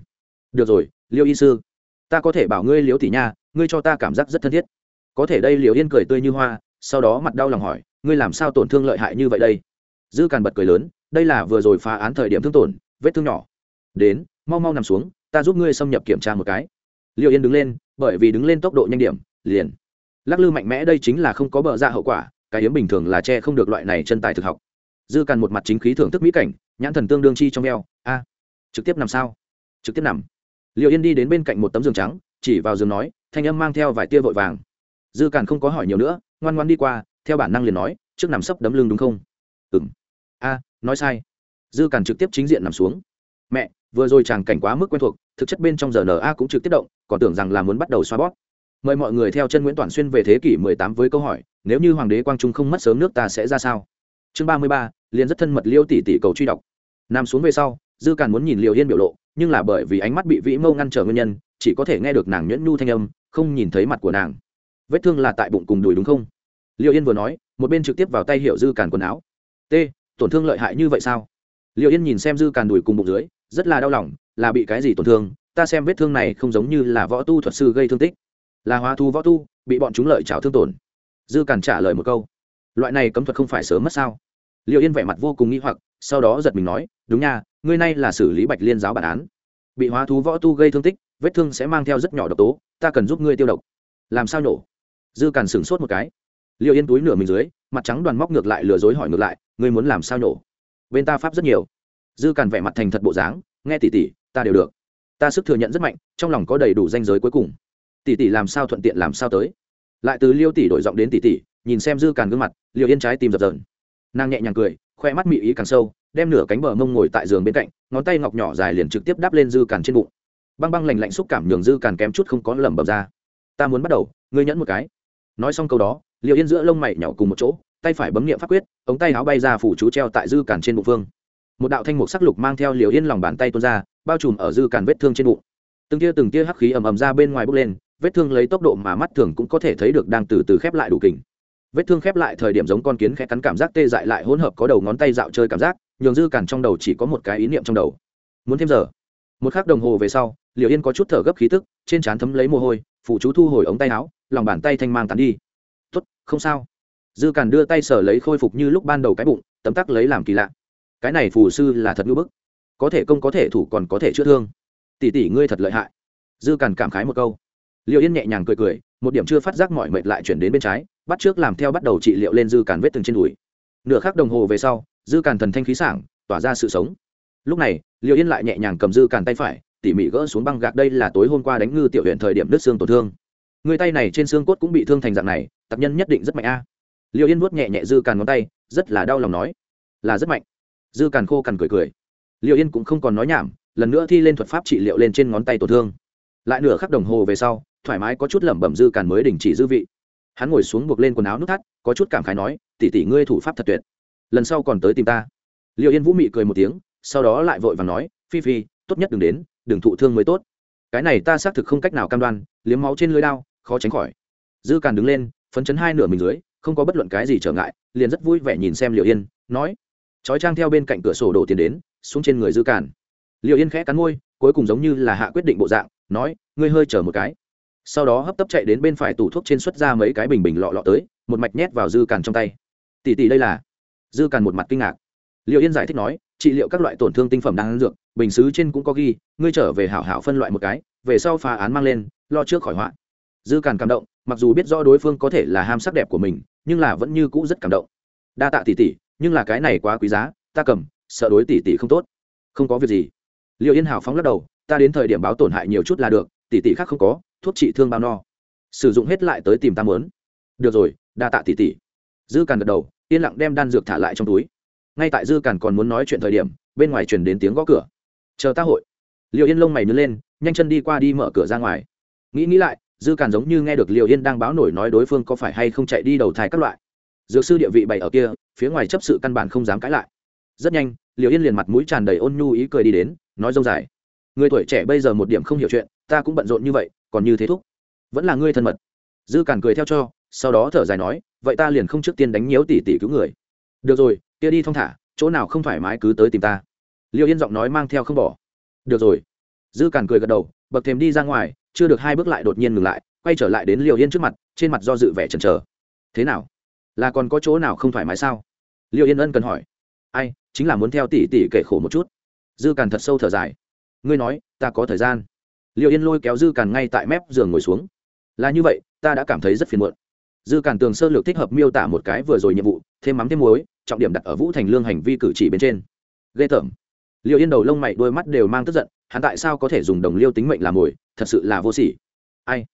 S1: Được rồi, liêu y sư, ta có thể bảo ngươi liếu tỷ nha, ngươi cho ta cảm giác rất thân thiết. Có thể đây liều yên cười tươi như hoa, sau đó mặt đau lòng hỏi, ngươi làm sao tổn thương lợi hại như vậy đây? Dư càn bật cười lớn, đây là vừa rồi phá án thời điểm thương tổn, vết thương nhỏ. Đến, mau mau nằm xuống, ta giúp ngươi xâm nhập kiểm tra một cái. Liều yên đứng lên, bởi vì đứng lên tốc độ nhanh điểm, liền. Lắc lư mạnh mẽ đây chính là không có bờ ra hậu quả, cái hiếm bình thường là che không được loại này chân tài thực học dư càn một mặt chính khí thưởng thức mỹ cảnh nhãn thần tương đương chi trong eo. A trực tiếp nằm sao? Trực tiếp nằm. Liệu yên đi đến bên cạnh một tấm giường trắng chỉ vào giường nói thanh âm mang theo vài tia vội vàng. Dư càn không có hỏi nhiều nữa ngoan ngoan đi qua theo bản năng liền nói trước nằm sấp đấm lưng đúng không? Ừng a nói sai. Dư càn trực tiếp chính diện nằm xuống. Mẹ vừa rồi chàng cảnh quá mức quen thuộc thực chất bên trong giờ na cũng trực tiếp động còn tưởng rằng là muốn bắt đầu xoa bóp. Mời mọi người theo chân nguyễn toàn xuyên về thế kỷ 18 với câu hỏi nếu như hoàng đế quang trung không mất sớm nước ta sẽ ra sao? Chương 33, liền rất thân mật liêu tỷ tỷ cầu truy đọc. Nằm xuống về sau, dư càn muốn nhìn liều yên biểu lộ, nhưng là bởi vì ánh mắt bị vĩ mâu ngăn trở nguyên nhân, chỉ có thể nghe được nàng nhuyễn nhu thanh âm, không nhìn thấy mặt của nàng. Vết thương là tại bụng cùng đùi đúng không? Liệu yên vừa nói, một bên trực tiếp vào tay hiệu dư càn quần áo. T, tổn thương lợi hại như vậy sao? Liệu yên nhìn xem dư càn đùi cùng bụng dưới, rất là đau lòng, là bị cái gì tổn thương? Ta xem vết thương này không giống như là võ tu thuật sư gây thương tích. Là hóa thu võ tu, bị bọn chúng lợi trào thương tổn. Dư càn trả lời một câu, loại này cấm thuật không phải sớm mất sao? Liệu yên vẻ mặt vô cùng nghĩ hoặc, sau đó giật mình nói, đúng nha, ngươi nay là xử lý bạch liên giáo bản án. Bị hóa thú võ tu gây thương tích, vết thương sẽ mang theo rất nhỏ độc tố, ta cần giúp ngươi tiêu độc. Làm sao nhổ? Dư càn sửng sốt một cái. Liệu yên túi nửa mình dưới, mặt trắng đoàn móc ngược lại lừa dối hỏi ngược lại, ngươi muốn làm sao nhổ? Bên ta pháp rất nhiều. Dư càn vẻ mặt thành thật bộ dáng, nghe tỉ tỉ ta đều được. Ta sức thừa nhận rất mạnh, trong lòng có đầy đủ danh giới cuối cùng. Tỉ tỉ làm sao thuận tiện làm sao tới. Lại từ liêu tỉ đổi giọng đến tỉ tỉ nhìn xem dư càn gương mặt liệu yên trái tim dập dờn nàng nhẹ nhàng cười, khoe mắt mị ý càng sâu, đem nửa cánh bờ mông ngồi tại giường bên cạnh, ngón tay ngọc nhỏ dài liền trực tiếp đắp lên dư càn trên bụng. Băng băng lành lạnh xúc cảm nhường dư càn kém chút không có lẩm bẩm ra. Ta muốn bắt đầu, ngươi nhẫn một cái. Nói xong câu đó liệu yên giữa lông mày nhỏ cùng một chỗ, tay phải bấm nghiệm pháp quyết, ống tay áo bay ra phủ chú treo tại dư càn trên bụng phương một đạo thanh mục sắc lục mang theo liều yên lòng bàn tay tuôn ra, bao trùm ở dư càn vết thương trên bụng. Từng tia từng tia hắc khí ầm ầm ra bên ngoài bốc lên, vết thương lấy tốc độ mà mắt thường cũng có thể thấy được đang từ từ khép lại đủ kình vết thương khép lại thời điểm giống con kiến khẽ cắn cảm giác tê dại lại hỗn hợp có đầu ngón tay dạo chơi cảm giác, nhường dư cản trong đầu chỉ có một cái ý niệm trong đầu. Muốn thêm giờ. Một khắc đồng hồ về sau liệu yên có chút thở gấp khí tức, trên trán thấm lấy mồ hôi phụ chú thu hồi ống tay áo, lòng bàn tay thanh mang tán đi. Tốt, không sao. Dư cản đưa tay sở lấy khôi phục như lúc ban đầu cái bụng, tấm tắc lấy làm kỳ lạ. Cái này phù sư là thật ngữ bức. Có thể công có thể thủ còn có thể chữa thương. Tỷ tỷ ngươi thật lợi hại. Dư cản cảm khái một câu. Liệu yên nhẹ nhàng cười cười một điểm chưa phát giác mọi mệt lại chuyển đến bên trái, bắt trước làm theo bắt đầu trị liệu lên dư càn vết thương trên đùi. Nửa khắc đồng hồ về sau, dư càn thần thanh khí sảng, tỏa ra sự sống. Lúc này liệu yên lại nhẹ nhàng cầm dư càn tay phải, tỉ mỉ gỡ xuống băng gạc đây là tối hôm qua đánh ngư tiểu huyện thời điểm đứt xương tổn thương. Người tay này trên xương cốt cũng bị thương thành dạng này, tập nhân nhất định rất mạnh a. Liệu yên vuốt nhẹ nhẹ dư càn ngón tay, rất là đau lòng nói. Là rất mạnh. Dư càn khô cằn cười cười. Liệu yên cũng không còn nói nhảm, lần nữa thi lên thuật pháp trị liệu lên trên ngón tay tổn thương. Lại nửa khắc đồng hồ về sau thoải mái có chút lẩm bẩm dư càn mới đình chỉ dư vị. Hắn ngồi xuống buộc lên quần áo nút thắt, có chút cảm khái nói tỉ tỉ ngươi thủ pháp thật tuyệt. Lần sau còn tới tìm ta. Liệu yên vũ mị cười một tiếng, sau đó lại vội và nói, phi phi, tốt nhất đừng đến, đừng thụ thương mới tốt. Cái này ta xác thực không cách nào cam đoan, liếm máu trên lưới đao, khó tránh khỏi. Dư càn đứng lên, phấn chấn hai nửa mình dưới, không có bất luận cái gì trở ngại, liền rất vui vẻ nhìn xem liệu yên, nói trói trang theo bên cạnh cửa sổ đổ tiền đến, xuống trên người dư càn. Liệu yên khẽ cắn môi, cuối cùng giống như là hạ quyết định bộ dạng, nói, ngươi hơi chờ một cái sau đó hấp tấp chạy đến bên phải tủ thuốc trên xuất ra mấy cái bình bình lọ lọ tới, một mạch nhét vào dư càn trong tay. Tỷ tỷ đây là? Dư càn một mặt kinh ngạc. Liệu yên giải thích nói, trị liệu các loại tổn thương tinh phẩm đang ăn dược, bình xứ trên cũng có ghi, ngươi trở về hảo hảo phân loại một cái, về sau phá án mang lên, lo trước khỏi họa. Dư càn cảm động, mặc dù biết rõ đối phương có thể là ham sắc đẹp của mình, nhưng là vẫn như cũ rất cảm động. Đa tạ tỷ tỷ, nhưng là cái này quá quý giá, ta cầm, sợ đối tỷ tỷ không tốt. Không có việc gì. Liệu yên hảo phóng lắc đầu, ta đến thời điểm báo tổn hại nhiều chút là được, tỷ tỷ khác không có thuốc trị thương bao no. Sử dụng hết lại tới tìm ta mớn được rồi, đa tạ tỷ tỷ. Dư càn gật đầu, yên lặng đem đan dược thả lại trong túi. Ngay tại dư càn còn muốn nói chuyện thời điểm, bên ngoài chuyển đến tiếng gõ cửa. Chờ ta hội. Liệu yên lông mày nứt lên, nhanh chân đi qua đi mở cửa ra ngoài. Nghĩ nghĩ lại, dư càn giống như nghe được liệu yên đang báo nổi nói đối phương có phải hay không chạy đi đầu thai các loại. Dược sư địa vị bày ở kia, phía ngoài chấp sự căn bản không dám cãi lại. Rất nhanh liệu yên liền mặt mũi tràn đầy ôn nhu ý cười đi đến, nói dông dài. Người tuổi trẻ bây giờ một điểm không hiểu chuyện, ta cũng bận rộn như vậy còn như thế thúc. Vẫn là ngươi thân mật. Dư càn cười theo cho, sau đó thở dài nói, vậy ta liền không trước tiên đánh nhiễu tỷ tỷ cứu người. Được rồi, kia đi thong thả, chỗ nào không thoải mái cứ tới tìm ta. Liệu yên giọng nói mang theo không bỏ. Được rồi. Dư càn cười gật đầu, bậc thềm đi ra ngoài, chưa được hai bước lại đột nhiên ngừng lại, quay trở lại đến liệu yên trước mặt, trên mặt do dự vẻ chần chờ. Thế nào? Là còn có chỗ nào không thoải mái sao? Liệu yên ân cần hỏi. Ai, chính là muốn theo tỷ tỷ kể khổ một chút. Dư càn thật sâu thở dài. Ngươi nói, ta có thời gian liệu yên lôi kéo dư càn ngay tại mép giường ngồi xuống. Là như vậy, ta đã cảm thấy rất phiền muộn. Dư càn tường sơ lược thích hợp miêu tả một cái vừa rồi nhiệm vụ, thêm mắm thêm muối, trọng điểm đặt ở vũ thành lương hành vi cử chỉ bên trên. Ghê tởm. Liệu yên đầu lông mày, đôi mắt đều mang tức giận, hắn tại sao có thể dùng đồng liêu tính mệnh làm mồi, thật sự là vô sỉ. Ai?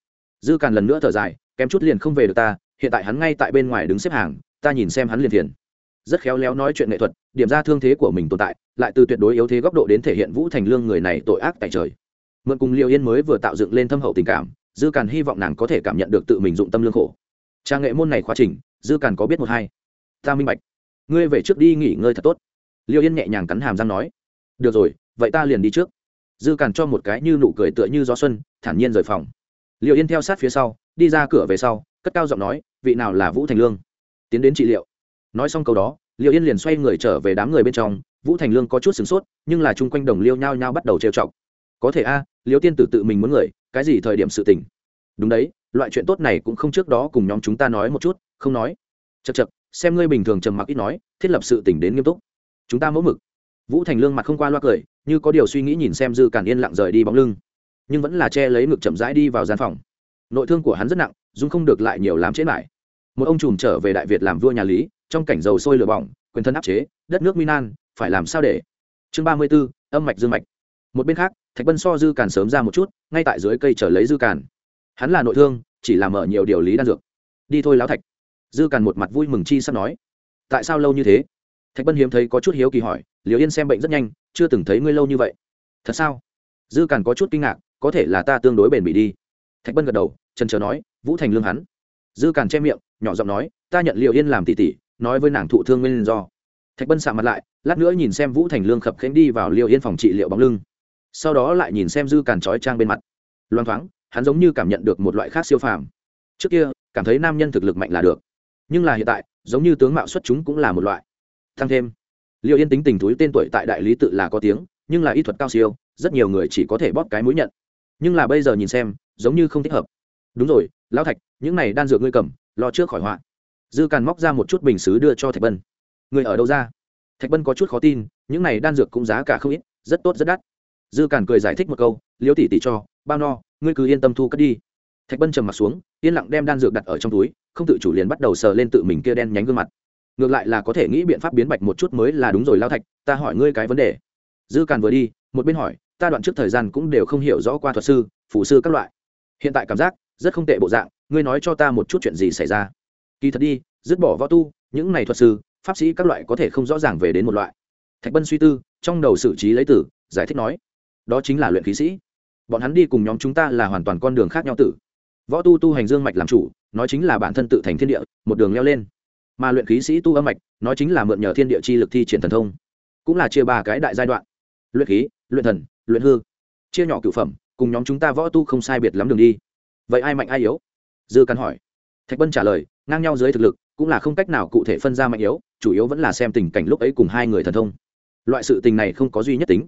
S1: Dư càn lần nữa thở dài, kém chút liền không về được ta, hiện tại hắn ngay tại bên ngoài đứng xếp hàng, ta nhìn xem hắn liền thiền rất khéo léo nói chuyện nghệ thuật, điểm ra thương thế của mình tồn tại, lại từ tuyệt đối yếu thế góc độ đến thể hiện vũ thành lương người này tội ác tại trời mượn cùng liệu yên mới vừa tạo dựng lên thâm hậu tình cảm dư càn hy vọng nàng có thể cảm nhận được tự mình dụng tâm lương khổ trang nghệ môn này khóa trình dư càn có biết một hai ta minh bạch ngươi về trước đi nghỉ ngơi thật tốt liệu yên nhẹ nhàng cắn hàm răng nói được rồi vậy ta liền đi trước dư càn cho một cái như nụ cười tựa như gió xuân thản nhiên rời phòng liệu yên theo sát phía sau đi ra cửa về sau cất cao giọng nói vị nào là vũ thành lương tiến đến trị liệu nói xong câu đó liệu yên liền xoay người trở về đám người bên trong vũ thành lương có chút sửng sốt nhưng là chung quanh đồng liêu nhao nhao bắt đầu trêu chọc có thể a à, liêu tiên tử tự mình muốn người cái gì thời điểm sự tình? Đúng đấy loại chuyện tốt này cũng không trước đó cùng nhóm chúng ta nói một chút không nói. Chật chật xem ngươi bình thường trầm mặc ít nói thiết lập sự tình đến nghiêm túc. Chúng ta mẫu mực. Vũ thành lương mặt không qua loa cười như có điều suy nghĩ nhìn xem dư càn yên lặng rời đi bóng lưng. Nhưng vẫn là che lấy ngực chậm rãi đi vào gian phòng. Nội thương của hắn rất nặng dung không được lại nhiều lắm chế lại. Một ông trùm trở về đại việt làm vua nhà lý trong cảnh dầu sôi lửa bỏng quyền thân áp chế đất nước minan phải làm sao để? Chương ba mươi b ố âm mạch dương mạch. Một bên khác thạch bân so dư càn sớm ra một chút, ngay tại dưới cây trở lấy dư càn. Hắn là nội thương, chỉ làm mở nhiều điều lý đan dược. Đi thôi lão thạch. Dư càn một mặt vui mừng chi sắp nói. Tại sao lâu như thế? Thạch bân hiếm thấy có chút hiếu kỳ hỏi liều yên xem bệnh rất nhanh, chưa từng thấy ngươi lâu như vậy. Thật sao? Dư càn có chút kinh ngạc, có thể là ta tương đối bền bỉ đi. Thạch bân gật đầu trần trờ nói, vũ thành lương hắn. Dư càn che miệng, nhỏ giọng nói, ta nhận liều yên làm tỷ tỷ, nói với nàng thụ thương nguyên do. Thạch bân sạ mặt lại, lát nữa nhìn xem vũ thành lương khập khánh đi vào liều yên phòng trị liệu bóng lưng sau đó lại nhìn xem dư càn trói trang bên mặt. Loang thoáng, hắn giống như cảm nhận được một loại khác siêu phàm. Trước kia, cảm thấy nam nhân thực lực mạnh là được, nhưng là hiện tại, giống như tướng mạo xuất chúng cũng là một loại. Thăng thêm liệu yên tính tình thúi tên tuổi tại đại lý tự là có tiếng, nhưng là y thuật cao siêu, rất nhiều người chỉ có thể bóp cái mũi nhận. Nhưng là bây giờ nhìn xem, giống như không thích hợp. Đúng rồi, lão thạch, những này đan dược ngươi cầm, lo trước khỏi họa. Dư càn móc ra một chút bình xứ đưa cho thạch bân. Người ở đâu ra? Thạch bân có chút khó tin, những này đan dược cũng giá cả không ít, rất tốt, rất đắt dư càn cười giải thích một câu, liêu tỷ tỷ cho, bao no, ngươi cứ yên tâm thu cất đi. Thạch bân trầm m ặ t xuống, yên lặng đem đan dược đặt ở trong túi, không tự chủ liền bắt đầu sờ lên tự mình kia đen nhánh gương mặt. Ngược lại là có thể nghĩ biện pháp biến bạch một chút mới là đúng rồi lao thạch, ta hỏi ngươi cái vấn đề. Dư càn vừa đi, một bên hỏi, ta đoạn trước thời gian cũng đều không hiểu rõ qua thuật sư phụ sư các loại. Hiện tại cảm giác, rất không tệ bộ dạng, ngươi nói cho ta một chút chuyện gì xảy ra. Kỳ thật đi, dứt bỏ võ tu, những này thuật sư, pháp sĩ các loại có thể không rõ ràng về đến một loại. Thạch bân suy tư, trong đầu xử trí lấy tử, giải thích nói đó chính là luyện khí sĩ. Bọn hắn đi cùng nhóm chúng ta là hoàn toàn con đường khác nhau tử. Võ tu tu hành dương mạch làm chủ, nói chính là bản thân tự thành thiên địa, một đường leo lên. Mà luyện khí sĩ tu âm mạch, nói chính là mượn nhờ thiên địa chi lực thi triển thần thông. Cũng là chia ba cái đại giai đoạn. Luyện khí, luyện thần, luyện hư. Chia nhỏ cựu phẩm, cùng nhóm chúng ta võ tu không sai biệt lắm đường đi. Vậy ai mạnh ai yếu? Dư cắn hỏi. Thạch bân trả lời, ngang nhau dưới thực lực, cũng là không cách nào cụ thể phân ra mạnh yếu, chủ yếu vẫn là xem tình cảnh lúc ấy cùng hai người thần thông. Loại sự tình này không có duy nhất tính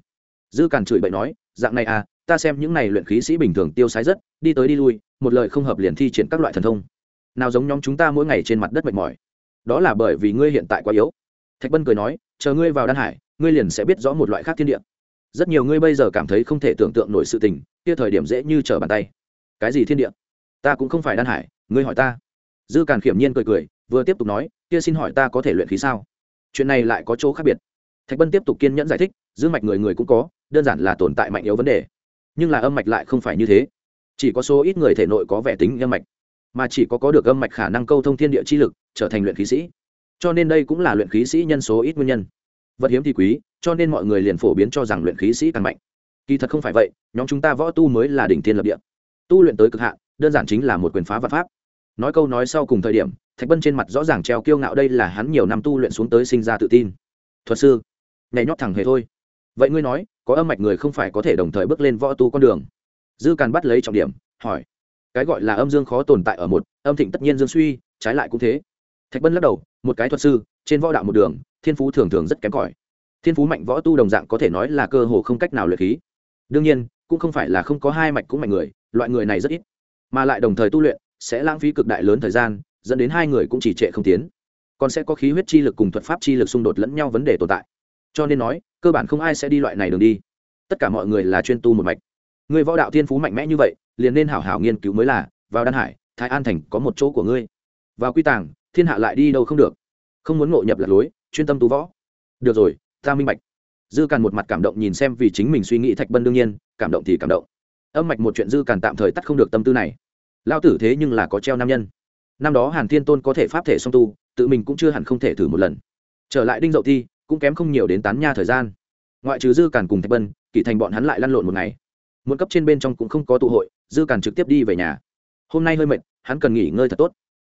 S1: dư càn chửi bậy nói, dạng này à ta xem những này luyện khí sĩ bình thường tiêu sái rất, đi tới đi lui, một lời không hợp liền thi triển các loại thần thông. Nào giống nhóm chúng ta mỗi ngày trên mặt đất mệt mỏi. Đó là bởi vì ngươi hiện tại quá yếu. Thạch bân cười nói, chờ ngươi vào đan hải, ngươi liền sẽ biết rõ một loại khác thiên địa. Rất nhiều ngươi bây giờ cảm thấy không thể tưởng tượng nổi sự tình, kia thời điểm dễ như trở bàn tay. Cái gì thiên địa? Ta cũng không phải đan hải, ngươi hỏi ta. Dư càn khiểm nhiên cười cười, vừa tiếp tục nói, kia xin hỏi ta có thể luyện khí sao? Chuyện này lại có chỗ khác biệt. Thạch bân tiếp tục kiên nhẫn giải thích dương mạch người người cũng có, đơn giản là tồn tại mạnh yếu vấn đề. Nhưng là âm mạch lại không phải như thế. Chỉ có số ít người thể nội có vẻ tính âm mạch, mà chỉ có có được âm mạch khả năng câu thông thiên địa chi lực, trở thành luyện khí sĩ. Cho nên đây cũng là luyện khí sĩ nhân số ít nguyên nhân. Vật hiếm thì quý, cho nên mọi người liền phổ biến cho rằng luyện khí sĩ càng mạnh. Kỳ thật không phải vậy, nhóm chúng ta võ tu mới là đỉnh tiên lập địa. Tu luyện tới cực hạn, đơn giản chính là một quyền phá vật pháp. Nói câu nói sau cùng thời điểm, thạch bân trên mặt rõ ràng treo kiêu ngạo đây là hắn nhiều năm tu luyện xuống tới sinh ra tự tin. Thuật sư, nhảy nhót thẳng hề thôi vậy ngươi nói, có âm mạch người không phải có thể đồng thời bước lên võ tu con đường? Dư càn bắt lấy trọng điểm, hỏi. Cái gọi là âm dương khó tồn tại ở một, âm thịnh tất nhiên dương suy, trái lại cũng thế. Thạch bân lắc đầu, một cái thuật sư, trên võ đạo một đường, thiên phú thường thường rất kém cỏi. Thiên phú mạnh võ tu đồng dạng có thể nói là cơ hồ không cách nào luyện khí. Đương nhiên, cũng không phải là không có hai mạch cũng mạnh người, loại người này rất ít. Mà lại đồng thời tu luyện, sẽ lãng phí cực đại lớn thời gian, dẫn đến hai người cũng chỉ trệ không tiến. Còn sẽ có khí huyết chi lực cùng thuật pháp chi lực xung đột lẫn nhau vấn đề tồn tại. Cho nên nói cơ bản không ai sẽ đi loại này đường đi. Tất cả mọi người là chuyên tu một mạch. Ngươi võ đạo thiên phú mạnh mẽ như vậy, liền nên hảo hảo nghiên cứu mới là, vào đan hải, thái an thành có một chỗ của ngươi. Vào quy tàng, thiên hạ lại đi đâu không được. Không muốn ngộ nhập lạc lối, chuyên tâm tú võ. Được rồi, ta minh bạch. Dư càn một mặt cảm động nhìn xem vì chính mình suy nghĩ thạch bân đương nhiên, cảm động thì cảm động. Âm mạch một chuyện dư càn tạm thời tắt không được tâm tư này. Lao tử thế nhưng là có treo nam nhân. Năm đó hàn thiên tôn có thể pháp thể song tu, tự mình cũng chưa hẳn không thể thử một lần. Trở lại đinh dậu thi cũng kém không nhiều đến tán nha thời gian. Ngoại trừ dư càn cùng thạch bân, kỳ thành bọn hắn lại lăn lộn một ngày. Một cấp trên bên trong cũng không có tụ hội, dư càn trực tiếp đi về nhà. Hôm nay hơi mệt, hắn cần nghỉ ngơi thật tốt.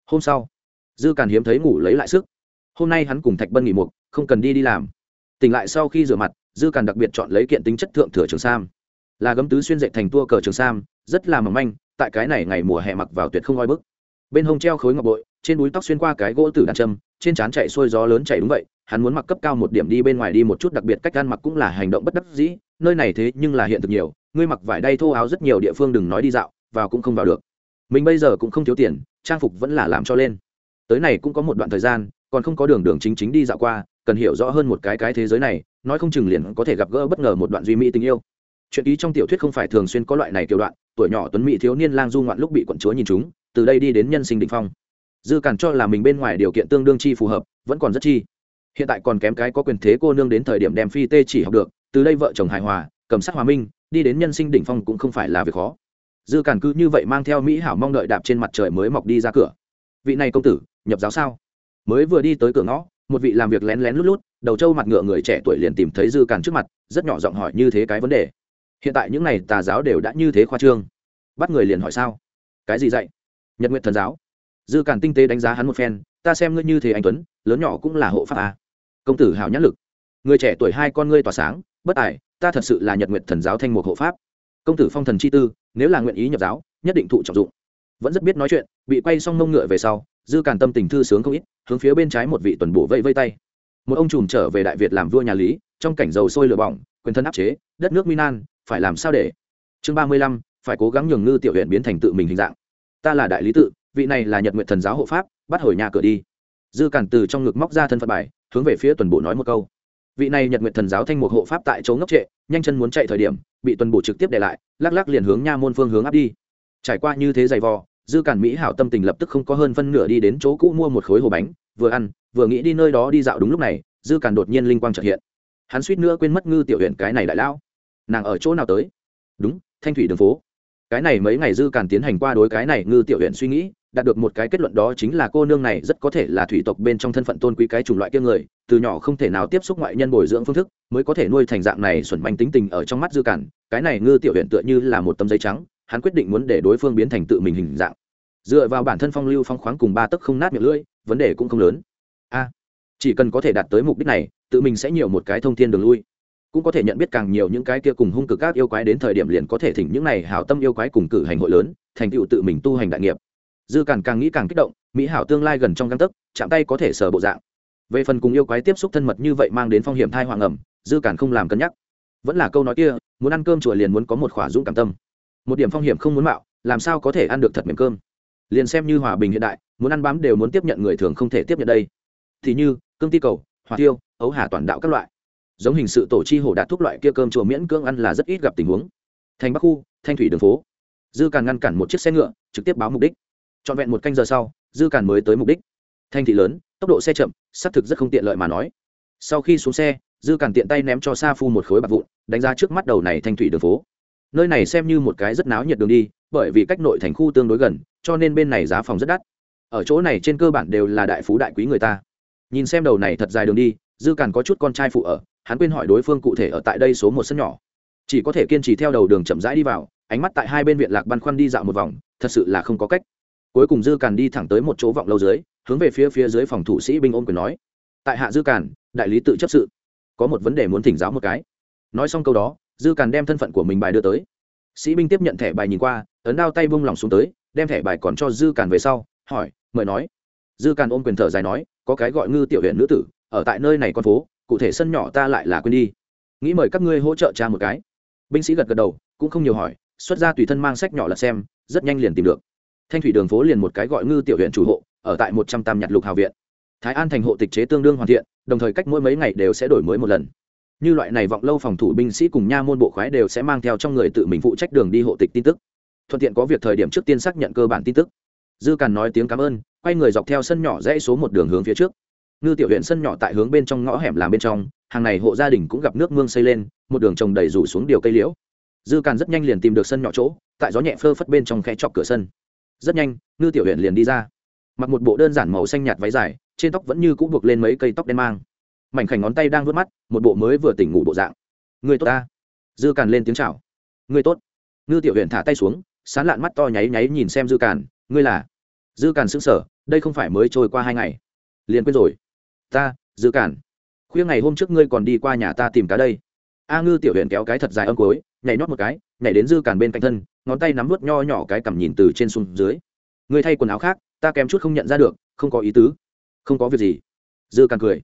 S1: Hôm sau, dư càn hiếm thấy ngủ lấy lại sức. Hôm nay hắn cùng thạch bân nghỉ mục, không cần đi đi làm. Tỉnh lại sau khi rửa mặt, dư càn đặc biệt chọn lấy kiện tính chất thượng thừa trường sam. Là gấm tứ xuyên dệt thành tua cờ trường sam, rất là mỏng manh, tại cái này ngày mùa hè mặc vào tuyệt không oi bức. Bên hông treo khối ngọc bội, trên búi tóc xuyên qua cái gỗ tử đàn châm, trên trán chạy xuôi gió lớn chạy đúng vậy hắn muốn mặc cấp cao một điểm đi bên ngoài đi một chút, đặc biệt cách ăn mặc cũng là hành động bất đắc dĩ, nơi này thế nhưng là hiện thực nhiều, ngươi mặc vải đay thô áo rất nhiều địa phương đừng nói đi dạo, vào cũng không vào được. Mình bây giờ cũng không thiếu tiền, trang phục vẫn là làm cho lên. Tới này cũng có một đoạn thời gian, còn không có đường đường chính chính đi dạo qua, cần hiểu rõ hơn một cái cái thế giới này, nói không chừng liền có thể gặp gỡ bất ngờ một đoạn duy mỹ tình yêu. Chuyện ký trong tiểu thuyết không phải thường xuyên có loại này kiểu đoạn, tuổi nhỏ tuấn mỹ thiếu niên lang du ngoạn lúc bị quận chúa nhìn chúng, từ đây đi đến nhân sinh định phong. Dư cản cho là mình bên ngoài điều kiện tương đương chi phù hợp, vẫn còn rất chi hiện tại còn kém cái có quyền thế cô nương đến thời điểm đem phi tê chỉ học được, từ đây vợ chồng hài hòa, cầm sắc hòa minh, đi đến nhân sinh đỉnh phong cũng không phải là việc khó. Dư cản cứ như vậy mang theo mỹ hảo mong đợi đạp trên mặt trời mới mọc đi ra cửa. Vị này công tử, nhập giáo sao? Mới vừa đi tới cửa ngõ, một vị làm việc lén lén lút lút, đầu trâu mặt ngựa người trẻ tuổi liền tìm thấy dư cản trước mặt, rất nhỏ giọng hỏi như thế cái vấn đề. Hiện tại những này tà giáo đều đã như thế khoa trương. Bắt người liền hỏi sao? Cái gì dạy? Nhật nguyện thần giáo. Dư cản tinh tế đánh giá hắn một phen, ta xem ngươi như thế anh tuấn, lớn nhỏ cũng là hộ pháp à công tử hào nhãn lực. Người trẻ tuổi hai con ngươi tỏa sáng, bất tài ta thật sự là nhật nguyện thần giáo thanh mục hộ pháp. Công tử phong thần chi tư, nếu là nguyện ý nhập giáo, nhất định thụ trọng dụng. Vẫn rất biết nói chuyện, bị quay xong mông ngựa về sau, dư càn tâm tình thư sướng không ít, hướng phía bên trái một vị tuần bổ vây vây tay. Một ông trùm trở về đại việt làm vua nhà lý, trong cảnh dầu sôi lửa bỏng, quyền thân áp chế, đất nước minan phải làm sao để? Chương ba mươi lăm, phải cố gắng nhường ngư tiểu huyện biến thành tự mình hình dạng. Ta là đại lý tự, vị này là nhật nguyện thần giáo hộ pháp, bắt hồi nhà cửa đi. Dư cản từ trong ngực móc ra thân phận bài hướng về phía tuần bộ nói một câu. Vị này nhật nguyện thần giáo thanh một hộ pháp tại chỗ ngốc trệ, nhanh chân muốn chạy thời điểm, bị tuần bộ trực tiếp để lại, lắc lắc liền hướng nha môn phương hướng áp đi. Trải qua như thế dày vò, dư cản mỹ hảo tâm tình lập tức không có hơn phân nửa đi đến chỗ cũ mua một khối hồ bánh, vừa ăn, vừa nghĩ đi nơi đó đi dạo đúng lúc này, dư cản đột nhiên linh quang chợt hiện. Hắn suýt nữa quên mất ngư tiểu huyện cái này đại lão. Nàng ở chỗ nào tới? Đúng, thanh thủy đường phố. Cái này mấy ngày dư cản tiến hành qua đối cái này ngư tiểu huyện suy nghĩ đạt được một cái kết luận đó chính là cô nương này rất có thể là thủy tộc bên trong thân phận tôn quý cái chủng loại kia người, từ nhỏ không thể nào tiếp xúc ngoại nhân bồi dưỡng phương thức, mới có thể nuôi thành dạng này xuẩn manh tính tình ở trong mắt dư cản, cái này ngư tiểu huyện tựa như là một tấm giấy trắng, hắn quyết định muốn để đối phương biến thành tự mình hình dạng. Dựa vào bản thân phong lưu phong khoáng cùng ba tấc không nát miệng lưỡi, vấn đề cũng không lớn. A, chỉ cần có thể đạt tới mục đích này, tự mình sẽ nhiều một cái thông thiên đường lui. Cũng có thể nhận biết càng nhiều những cái kia cùng hung cực các yêu quái đến thời điểm liền có thể thỉnh những này hảo tâm yêu quái cùng cử hành hội lớn, thành tựu tự mình tu hành đại nghiệp dư càn càng nghĩ càng kích động, mỹ hảo tương lai gần trong găng tấc, chạm tay có thể sờ bộ dạng. Về phần cùng yêu quái tiếp xúc thân mật như vậy mang đến phong hiểm thai hoàng ẩm, dư càn không làm cân nhắc. Vẫn là câu nói kia, muốn ăn cơm chùa liền muốn có một khỏa dũng cảm tâm. Một điểm phong hiểm không muốn mạo, làm sao có thể ăn được thật mềm cơm? Liền xem như hòa bình hiện đại, muốn ăn bám đều muốn tiếp nhận người thường không thể tiếp nhận đây. Thì như, cương ti cầu, hỏa tiêu, ấu hà toàn đạo các loại. Giống hình sự tổ chi hổ đạt thuốc loại kia cơm chùa miễn cưỡng ăn là rất ít gặp tình huống. Thành bắc khu, thanh thủy đường phố. Dư càn ngăn cản một chiếc xe ngựa, trực tiếp báo mục đích trọn vẹn một canh giờ sau, dư càn mới tới mục đích. Thành thị lớn, tốc độ xe chậm, xác thực rất không tiện lợi mà nói. Sau khi xuống xe, dư càn tiện tay ném cho sa phu một khối bạc vụn, đánh ra trước mắt đầu này thanh thủy đường phố. Nơi này xem như một cái rất náo nhiệt đường đi, bởi vì cách nội thành khu tương đối gần, cho nên bên này giá phòng rất đắt. Ở chỗ này trên cơ bản đều là đại phú đại quý người ta. Nhìn xem đầu này thật dài đường đi, dư càn có chút con trai phụ ở, hắn quên hỏi đối phương cụ thể ở tại đây số một sân nhỏ. Chỉ có thể kiên trì theo đầu đường chậm rãi đi vào, ánh mắt tại hai bên viện lạc băn khoăn đi dạo một vòng, thật sự là không có cách cuối cùng dư càn đi thẳng tới một chỗ vọng lâu dưới, hướng về phía phía dưới phòng thủ sĩ binh ôm quyền nói, tại hạ dư càn, đại lý tự chấp sự. Có một vấn đề muốn thỉnh giáo một cái. Nói xong câu đó, dư càn đem thân phận của mình bài đưa tới. Sĩ binh tiếp nhận thẻ bài nhìn qua, ấn đao tay bung lòng xuống tới, đem thẻ bài còn cho dư càn về sau, hỏi, mời nói. Dư càn ôm quyền thở dài nói, có cái gọi ngư tiểu huyện nữ tử, ở tại nơi này con phố, cụ thể sân nhỏ ta lại là quên đi. Nghĩ mời các ngươi hỗ trợ cha một cái. Binh sĩ gật gật đầu, cũng không nhiều hỏi, xuất ra tùy thân mang sách nhỏ là xem, rất nhanh liền tìm được thanh thủy đường phố liền một cái gọi ngư tiểu huyện chủ hộ, ở tại một trăm tam nhặt lục hào viện. Thái an thành hộ tịch chế tương đương hoàn thiện, đồng thời cách mỗi mấy ngày đều sẽ đổi mới một lần. Như loại này vọng lâu phòng thủ binh sĩ cùng nha môn bộ khoái đều sẽ mang theo trong người tự mình phụ trách đường đi hộ tịch tin tức. Thuận tiện có việc thời điểm trước tiên xác nhận cơ bản tin tức. Dư càn nói tiếng cảm ơn, quay người dọc theo sân nhỏ rẽ số một đường hướng phía trước. Ngư tiểu huyện sân nhỏ tại hướng bên trong ngõ hẻm làm bên trong, hàng này hộ gia đình cũng gặp nước mương xây lên, một đường trồng đầy rủ xuống điều cây liễu. Dư càn rất nhanh liền tìm được sân nhỏ chỗ, tại gió nhẹ phơ phất bên trong khe chọc cửa sân rất nhanh, ngư tiểu huyện liền đi ra. Mặc một bộ đơn giản màu xanh nhạt váy dài, trên tóc vẫn như cũ buộc lên mấy cây tóc đen mang. Mảnh khảnh ngón tay đang vớt mắt, một bộ mới vừa tỉnh ngủ bộ dạng. Người tốt ta. Dư càn lên tiếng chào. Người tốt. Ngư tiểu huyện thả tay xuống, sán lạn mắt to nháy nháy nhìn xem dư càn, ngươi là? Dư càn xứng sở đây không phải mới trôi qua hai ngày. Liền quên rồi. Ta, dư càn. Khuya ngày hôm trước ngươi còn đi qua nhà ta tìm cá đây. A ngư tiểu huyện kéo cái thật dài âm cối nhảy nhót một cái, nhảy đến dư càn bên cạnh thân ngón tay nắm nuốt nho nhỏ cái cằm nhìn từ trên xuống dưới. Ngươi thay quần áo khác, ta kém chút không nhận ra được, không có ý tứ. Không có việc gì. Dư càn cười.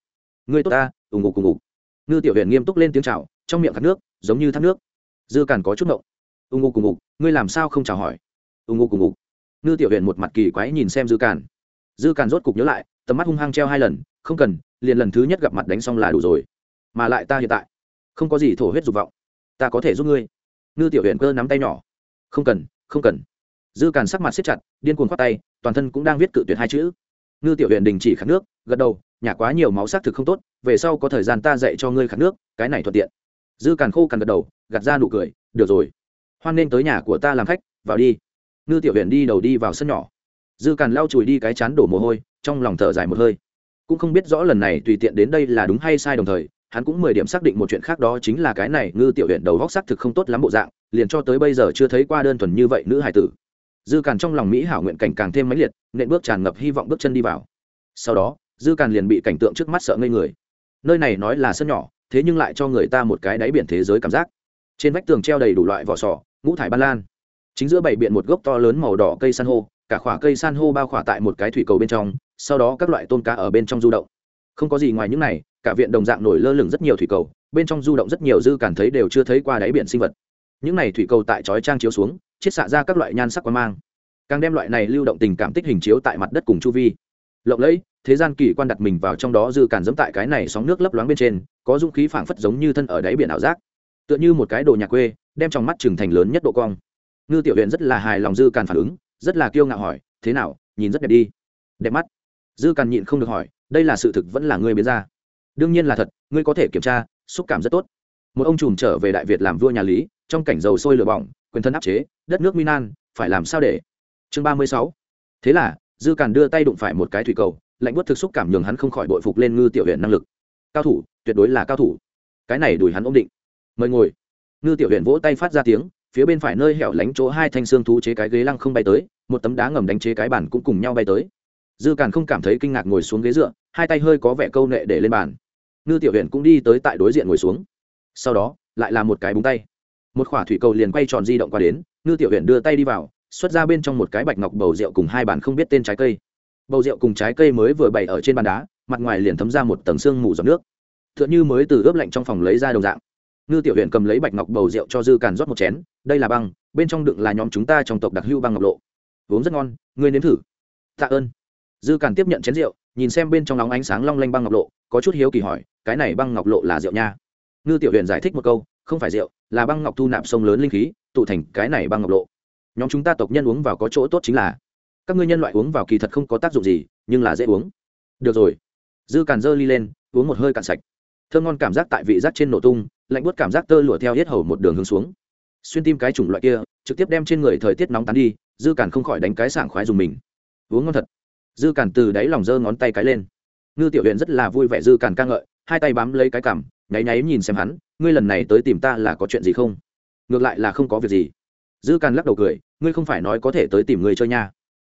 S1: Ngươi tốt ta ủng ngục cùng ngục ngư tiểu huyện nghiêm túc lên tiếng chào, trong miệng khát nước, giống như thác nước. Dư càn có chút ngộng. Ủng ngục cùng ngục ngươi làm sao không chào hỏi? Ủng ngục cùng ngục ngư tiểu huyện một mặt kỳ quái nhìn xem dư càn. Dư càn rốt cục nhớ lại, tầm mắt hung hăng treo hai lần, không cần, liền lần thứ nhất gặp mặt đánh xong là đủ rồi. Mà lại ta hiện tại, không có gì thổ huyết dục vọng. Ta có thể giúp ngươi. Ngư tiểu huyện cơ nắm tay nhỏ không cần không cần. Dư càn sắc mặt siết chặt, điên cuồng khoát tay, toàn thân cũng đang viết cự tuyệt hai chữ. Ngư tiểu huyện đình chỉ khát nước, gật đầu, nhả quá nhiều máu xác thực không tốt, về sau có thời gian ta dạy cho ngươi khát nước, cái này thuận tiện. Dư càn khô càn gật đầu, gạt ra nụ cười, được rồi, hoan nên tới nhà của ta làm khách, vào đi. Ngư tiểu huyện đi đầu đi vào sân nhỏ. Dư càn lau chùi đi cái chán đổ mồ hôi, trong lòng thở dài một hơi. Cũng không biết rõ lần này tùy tiện đến đây là đúng hay sai đồng thời hắn cũng mười điểm xác định một chuyện khác đó chính là cái này, ngư tiểu huyện đầu góc xác thực không tốt lắm bộ dạng, liền cho tới bây giờ chưa thấy qua đơn thuần như vậy nữ hải tử. Dư càn trong lòng mỹ hảo nguyện cảnh càng thêm mãnh liệt, nện bước tràn ngập hy vọng bước chân đi vào. Sau đó, dư càn liền bị cảnh tượng trước mắt sợ ngây người. Nơi này nói là sân nhỏ, thế nhưng lại cho người ta một cái đáy biển thế giới cảm giác. Trên vách tường treo đầy đủ loại vỏ sò, ngũ thải ban lan. Chính giữa bảy biện một gốc to lớn màu đỏ cây san hô, cả khỏa cây san hô bao khỏa tại một cái thủy cầu bên trong, sau đó các loại tôm cá ở bên trong du động. Không có gì ngoài những này cả viện đồng dạng nổi lơ lửng rất nhiều thủy cầu, bên trong du động rất nhiều dư cảm thấy đều chưa thấy qua đáy biển sinh vật. Những này thủy cầu tại chói trang chiếu xuống, chiết xạ ra các loại nhan sắc quang mang. Càng đem loại này lưu động tình cảm tích hình chiếu tại mặt đất cùng chu vi. Lộng lẫy, thế gian kỳ quan đặt mình vào trong đó dư càn dẫm tại cái này sóng nước lấp loáng bên trên, có dung khí phảng phất giống như thân ở đáy biển ảo giác. Tựa như một cái đồ nhà quê, đem trong mắt trừng thành lớn nhất độ cong. Ngư tiểu huyện rất là hài lòng dư càn phản ứng, rất là kiêu ngạo hỏi, thế nào, nhìn rất đẹp đi. Đẹp mắt. Dư càn nhịn không được hỏi, đây là sự thực vẫn là ngươi biến ra? Đương nhiên là thật, ngươi có thể kiểm tra, xúc cảm rất tốt. Một ông trùm trở về đại việt làm vua nhà lý, trong cảnh dầu sôi lửa bỏng, quyền thân áp chế, đất nước minan phải làm sao để? Chương ba mươi sáu. Thế là, dư càn đưa tay đụng phải một cái thủy cầu, lạnh bớt thực xúc cảm nhường hắn không khỏi bội phục lên ngư tiểu huyện năng lực. Cao thủ, tuyệt đối là cao thủ. Cái này đùi hắn ổn định. Mời ngồi. Ngư tiểu huyện vỗ tay phát ra tiếng, phía bên phải nơi hẻo lánh chỗ hai thanh xương thú chế cái ghế lăng không bay tới, một tấm đá ngầm đánh chế cái bàn cũng cùng nhau bay tới. Dư càn không cảm thấy kinh ngạc ngồi xuống ghế dựa, hai tay hơi có vẻ câu nệ để lên bàn ngư tiểu huyện cũng đi tới tại đối diện ngồi xuống. Sau đó, lại là một cái búng tay. Một khỏa thủy cầu liền quay tròn di động qua đến, ngư tiểu huyện đưa tay đi vào, xuất ra bên trong một cái bạch ngọc bầu rượu cùng hai bàn không biết tên trái cây. Bầu rượu cùng trái cây mới vừa bày ở trên bàn đá, mặt ngoài liền thấm ra một tầng sương mù giọt nước. T h ư ợ n h ư mới từ ướp lạnh trong phòng lấy ra đồng dạng. Ngư tiểu huyện cầm lấy bạch ngọc bầu rượu cho dư càn rót một chén, đây là băng, bên trong đựng là nhóm chúng ta trong tộc đặc hưu băng ngọc lộ. Vốn rất ngon, ngươi nếm thử. Tạ ơn. Dư càn tiếp nhận chén rượu, nhìn xem bên trong nóng ánh sáng long lanh băng ngọc lộ, có chút hiếu kỳ hỏi cái này băng ngọc lộ là rượu nha. Ngư tiểu huyền giải thích một câu, không phải rượu, là băng ngọc thu nạp sông lớn linh khí, tụ thành cái này băng ngọc lộ. Nhóm chúng ta tộc nhân uống vào có chỗ tốt chính là, các ngươi nhân loại uống vào kỳ thật không có tác dụng gì, nhưng là dễ uống. Được rồi. Dư càn dơ ly lên, uống một hơi cạn sạch. Thơm ngon cảm giác tại vị giác trên nổ tung, lạnh buốt cảm giác tơ lụa theo hết hầu một đường hướng xuống. Xuyên tim cái chủng loại kia, trực tiếp đem trên người thời tiết nóng tán đi, dư càn không khỏi đánh cái sảng khoái dùng mình. Uống ngon thật. Dư càn từ đáy lòng giơ ngón tay cái lên. Ngư tiểu huyện rất là vui vẻ dư càn ca ngợi hai tay bám lấy cái cằm nháy nháy nhìn xem hắn, ngươi lần này tới tìm ta là có chuyện gì không? Ngược lại là không có việc gì. Dư càn lắc đầu cười, ngươi không phải nói có thể tới tìm người chơi nha.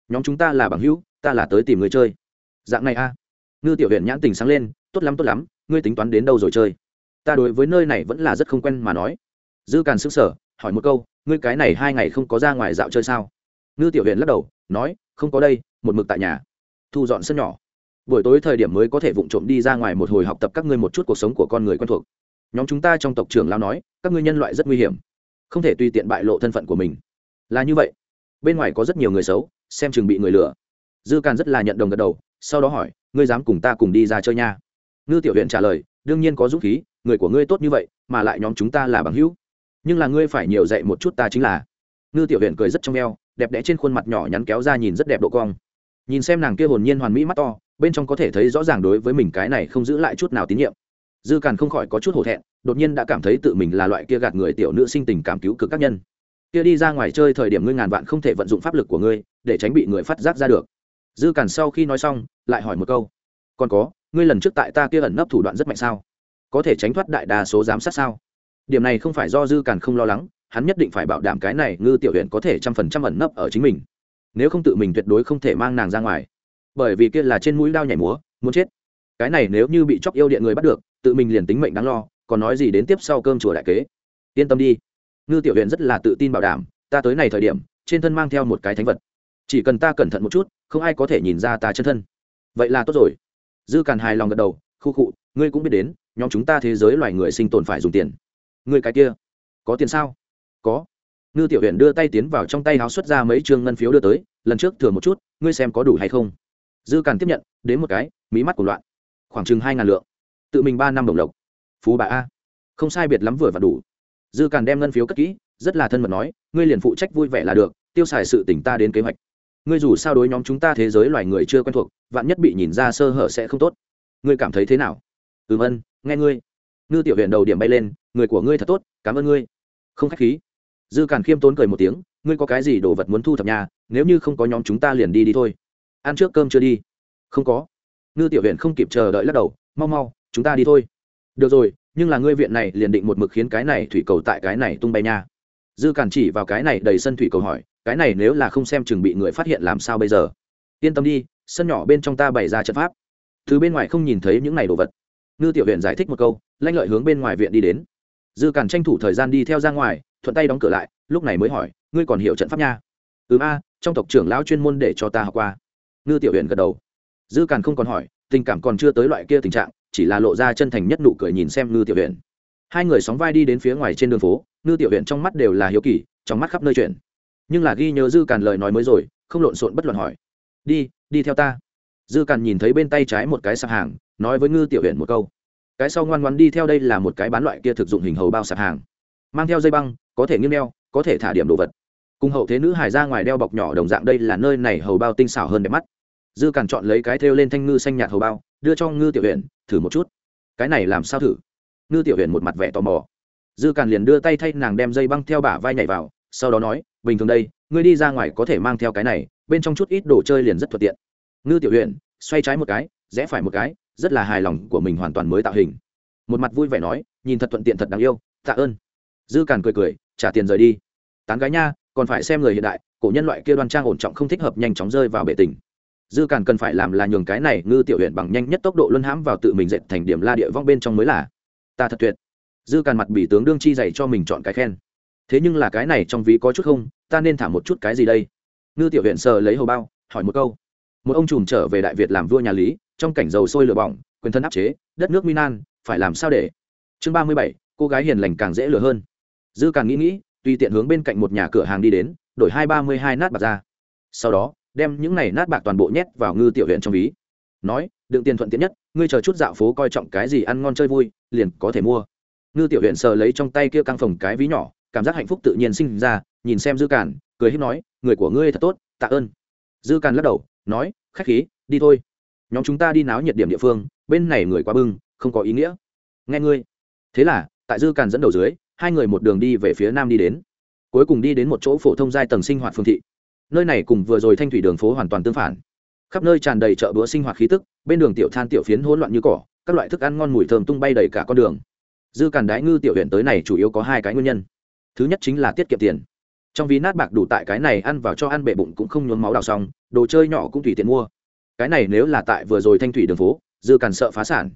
S1: Nhóm chúng ta là bằng hữu, ta là tới tìm người chơi. Dạng này a. À. ngư tiểu huyện nhãn tình sáng lên, tốt lắm tốt lắm, ngươi tính toán đến đâu rồi chơi? Ta đối với nơi này vẫn là rất không quen mà nói. Dư càn sức sở hỏi một câu, ngươi cái này hai ngày không có ra ngoài dạo chơi sao? Ngư tiểu huyện lắc đầu, nói, không có đây, một mực tại nhà. Thu dọn sân nhỏ buổi tối thời điểm mới có thể vụng trộm đi ra ngoài một hồi học tập các ngươi một chút cuộc sống của con người quen thuộc. Nhóm chúng ta trong tộc trưởng lao nói, các ngươi nhân loại rất nguy hiểm, không thể tùy tiện bại lộ thân phận của mình. Là như vậy. Bên ngoài có rất nhiều người xấu, xem chừng bị người lừa. Dư càn rất là nhận đồng gật đầu, sau đó hỏi, ngươi dám cùng ta cùng đi ra chơi nha? Ngư tiểu huyện trả lời, đương nhiên có dũng khí, người của ngươi tốt như vậy, mà lại nhóm chúng ta là bằng hữu. Nhưng là ngươi phải nhiều dạy một chút ta chính là. Ngư tiểu huyện cười rất trong eo, đẹp đẽ trên khuôn mặt nhỏ nhắn kéo ra nhìn rất đẹp độ cong. Nhìn xem nàng kia hồn nhiên hoàn mỹ mắt to bên trong có thể thấy rõ ràng đối với mình cái này không giữ lại chút nào tín nhiệm. Dư càn không khỏi có chút hổ thẹn, đột nhiên đã cảm thấy tự mình là loại kia gạt người tiểu nữ sinh tình cảm cứu cực các nhân. Kia đi ra ngoài chơi thời điểm ngươi ngàn vạn không thể vận dụng pháp lực của ngươi, để tránh bị người phát giác ra được. Dư càn sau khi nói xong, lại hỏi một câu. Còn có, ngươi lần trước tại ta kia ẩn nấp thủ đoạn rất mạnh sao? Có thể tránh thoát đại đa số giám sát sao? Điểm này không phải do dư càn không lo lắng, hắn nhất định phải bảo đảm cái này ngư tiểu huyện có thể trăm phần trăm ẩn nấp ở chính mình. Nếu không tự mình tuyệt đối không thể mang nàng ra ngoài bởi vì kia là trên mũi đao nhảy múa, muốn chết. Cái này nếu như bị chóc yêu điện người bắt được, tự mình liền tính mệnh đáng lo, còn nói gì đến tiếp sau cơm chùa đại kế. Yên tâm đi. Ngư tiểu huyện rất là tự tin bảo đảm, ta tới này thời điểm, trên thân mang theo một cái thánh vật. Chỉ cần ta cẩn thận một chút, không ai có thể nhìn ra ta chân thân. Vậy là tốt rồi. Dư càn hài lòng gật đầu, khu khụ ngươi cũng biết đến, nhóm chúng ta thế giới loài người sinh tồn phải dùng tiền. Người cái kia, có tiền sao? Có. Ngư tiểu huyện đưa tay tiến vào trong tay háo xuất ra mấy chương ngân phiếu đưa tới, lần trước thừa một chút, ngươi xem có đủ hay không? Dư càn tiếp nhận, đến một cái, mí mắt của loạn. Khoảng chừng hai ngàn lượng. Tự mình ba năm đồng lộc. Phú bà a. Không sai biệt lắm vừa và đủ. Dư càn đem ngân phiếu cất kỹ, rất là thân mật nói, ngươi liền phụ trách vui vẻ là được, tiêu xài sự tỉnh ta đến kế hoạch. Ngươi dù sao đối nhóm chúng ta thế giới loài người chưa quen thuộc, vạn nhất bị nhìn ra sơ hở sẽ không tốt. Ngươi cảm thấy thế nào? Ừm ân, nghe ngươi. Ngư tiểu huyện đầu điểm bay lên, người của ngươi thật tốt, cảm ơn ngươi. Không khách khí. Dư càn khiêm tốn cười một tiếng, ngươi có cái gì đồ vật muốn thu thập nhà, nếu như không có nhóm chúng ta liền đi đi thôi ăn trước cơm chưa đi? Không có. Ngư tiểu huyện không kịp chờ đợi lắc đầu, mau mau, chúng ta đi thôi. Được rồi, nhưng là ngươi viện này liền định một mực khiến cái này thủy cầu tại cái này tung bay nha. Dư cản chỉ vào cái này đầy sân thủy cầu hỏi, cái này nếu là không xem chừng bị người phát hiện làm sao bây giờ? Yên tâm đi, sân nhỏ bên trong ta bày ra trận pháp. Từ bên ngoài không nhìn thấy những này đồ vật. Ngư tiểu huyện giải thích một câu, lanh lợi hướng bên ngoài viện đi đến. Dư cản tranh thủ thời gian đi theo ra ngoài, thuận tay đóng cửa lại, lúc này mới hỏi, ngươi còn hiểu trận pháp nha? Ừ a, trong tộc trưởng lão chuyên môn để cho ta học qua ngư tiểu huyện gật đầu. Dư càn không còn hỏi, tình cảm còn chưa tới loại kia tình trạng, chỉ là lộ ra chân thành nhất nụ cười nhìn xem ngư tiểu huyện hai người sóng vai đi đến phía ngoài trên đường phố, ngư tiểu huyện trong mắt đều là hiếu kỳ, trong mắt khắp nơi chuyện. Nhưng là ghi nhớ dư càn lời nói mới rồi, không lộn xộn bất luận hỏi. Đi đi theo ta. Dư càn nhìn thấy bên tay trái một cái sạp hàng, nói với ngư tiểu huyện một câu. Cái sau ngoan ngoan đi theo đây là một cái bán loại kia thực dụng hình hầu bao sạp hàng. Mang theo dây băng, có thể nghiêng đeo, có thể thả điểm đồ vật. Cùng hậu thế nữ hài ra ngoài đeo bọc nhỏ đồng dạng, đây là nơi này hầu bao tinh xảo hơn đẹp mắt dư càn chọn lấy cái thêu lên thanh ngư xanh nhạt hầu bao, đưa cho ngư tiểu huyện thử một chút. Cái này làm sao thử? Ngư tiểu huyện một mặt vẻ tò mò. Dư càn liền đưa tay thay nàng đem dây băng theo bả vai nhảy vào, sau đó nói, bình thường đây, ngươi đi ra ngoài có thể mang theo cái này, bên trong chút ít đồ chơi liền rất thuận tiện. Ngư tiểu huyện xoay trái một cái, rẽ phải một cái, rất là hài lòng của mình hoàn toàn mới tạo hình. Một mặt vui vẻ nói, nhìn thật thuận tiện thật đáng yêu, tạ ơn. Dư càn cười cười, trả tiền rời đi. Tán gái nha, còn phải xem người hiện đại, cổ nhân loại kia đoan trang ổn trọng không thích hợp nhanh chóng rơi vào bể tình dư càn cần phải làm là nhường cái này ngư tiểu huyện bằng nhanh nhất tốc độ luân hãm vào tự mình dệt thành điểm la địa vong bên trong mới là. Ta thật tuyệt. Dư càn mặt bị tướng đương chi dạy cho mình chọn cái khen. Thế nhưng là cái này trong ví có chút không, ta nên thả một chút cái gì đây? Ngư tiểu huyện sờ lấy hầu bao, hỏi một câu. Một ông trùm trở về đại việt làm vua nhà lý, trong cảnh dầu sôi lửa bỏng, quyền thân áp chế, đất nước minan phải làm sao để? Chương ba mươi bảy, cô gái hiền lành càng dễ lừa hơn. Dư càng nghĩ nghĩ, tùy tiện hướng bên cạnh một nhà cửa hàng đi đến, đổi hai ba mươi hai nát bạc ra. Sau đó đem những này nát bạc toàn bộ nhét vào ngư tiểu huyện trong ví. Nói, đựng tiền thuận tiện nhất, ngươi chờ chút dạo phố coi trọng cái gì ăn ngon chơi vui, liền có thể mua. Ngư tiểu huyện sờ lấy trong tay kia căng phòng cái ví nhỏ, cảm giác hạnh phúc tự nhiên sinh ra, nhìn xem dư càn, cười hết nói, người của ngươi thật tốt, tạ ơn. Dư càn lắc đầu, nói, khách khí, đi thôi. Nhóm chúng ta đi náo nhiệt điểm địa phương, bên này người quá bưng, không có ý nghĩa. Nghe ngươi. Thế là, tại dư càn dẫn đầu dưới, hai người một đường đi về phía nam đi đến. Cuối cùng đi đến một chỗ phổ thông giai tầng sinh hoạt phương thị nơi này cùng vừa rồi thanh thủy đường phố hoàn toàn tương phản. Khắp nơi tràn đầy chợ búa sinh hoạt khí tức, bên đường tiểu than tiểu phiến hỗn loạn như cỏ, các loại thức ăn ngon mùi thơm tung bay đầy cả con đường. Dư càn đái ngư tiểu huyện tới này chủ yếu có hai cái nguyên nhân. Thứ nhất chính là tiết kiệm tiền. Trong ví nát bạc đủ tại cái này ăn vào cho ăn bệ bụng cũng không nhuốm máu đào xong, đồ chơi nhỏ cũng tùy tiện mua. Cái này nếu là tại vừa rồi thanh thủy đường phố, dư càn sợ phá sản.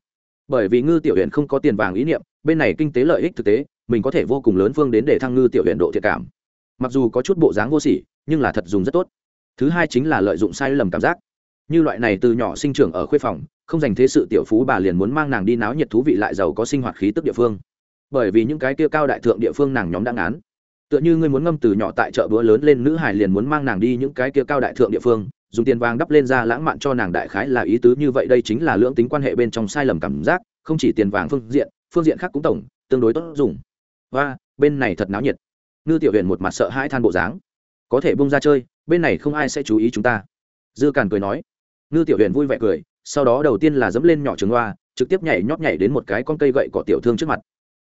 S1: Bởi vì ngư tiểu huyện không có tiền vàng ý niệm, bên này kinh tế lợi ích thực tế, mình có thể vô cùng lớn phương đến để thăng ngư tiểu huyện độ thiệt cảm. Mặc dù có chút bộ dáng vô sỉ nhưng là thật dùng rất tốt. Thứ hai chính là lợi dụng sai lầm cảm giác. Như loại này từ nhỏ sinh trưởng ở khuê phòng, không dành thế sự tiểu phú bà liền muốn mang nàng đi náo nhiệt thú vị lại giàu có sinh hoạt khí tức địa phương. Bởi vì những cái kia cao đại thượng địa phương nàng nhóm đang án tựa như ngươi muốn ngâm từ nhỏ tại chợ búa lớn lên nữ hải liền muốn mang nàng đi những cái kia cao đại thượng địa phương, dùng tiền vàng đắp lên ra lãng mạn cho nàng đại khái là ý tứ như vậy, đây chính là lưỡng tính quan hệ bên trong sai lầm cảm giác, không chỉ tiền vàng phương diện phương diện khác cũng tổng, tương đối tốt dùng. Và, bên này thật náo nhiệt. Ngư tiểu huyền một mặt sợ hãi than bộ dáng có thể bung ra chơi bên này không ai sẽ chú ý chúng ta. Dư càn cười nói. Ngư tiểu Huyền vui vẻ cười sau đó đầu tiên là dẫm lên nhỏ trường hoa, trực tiếp nhảy nhót nhảy đến một cái con cây gậy cỏ tiểu thương trước mặt.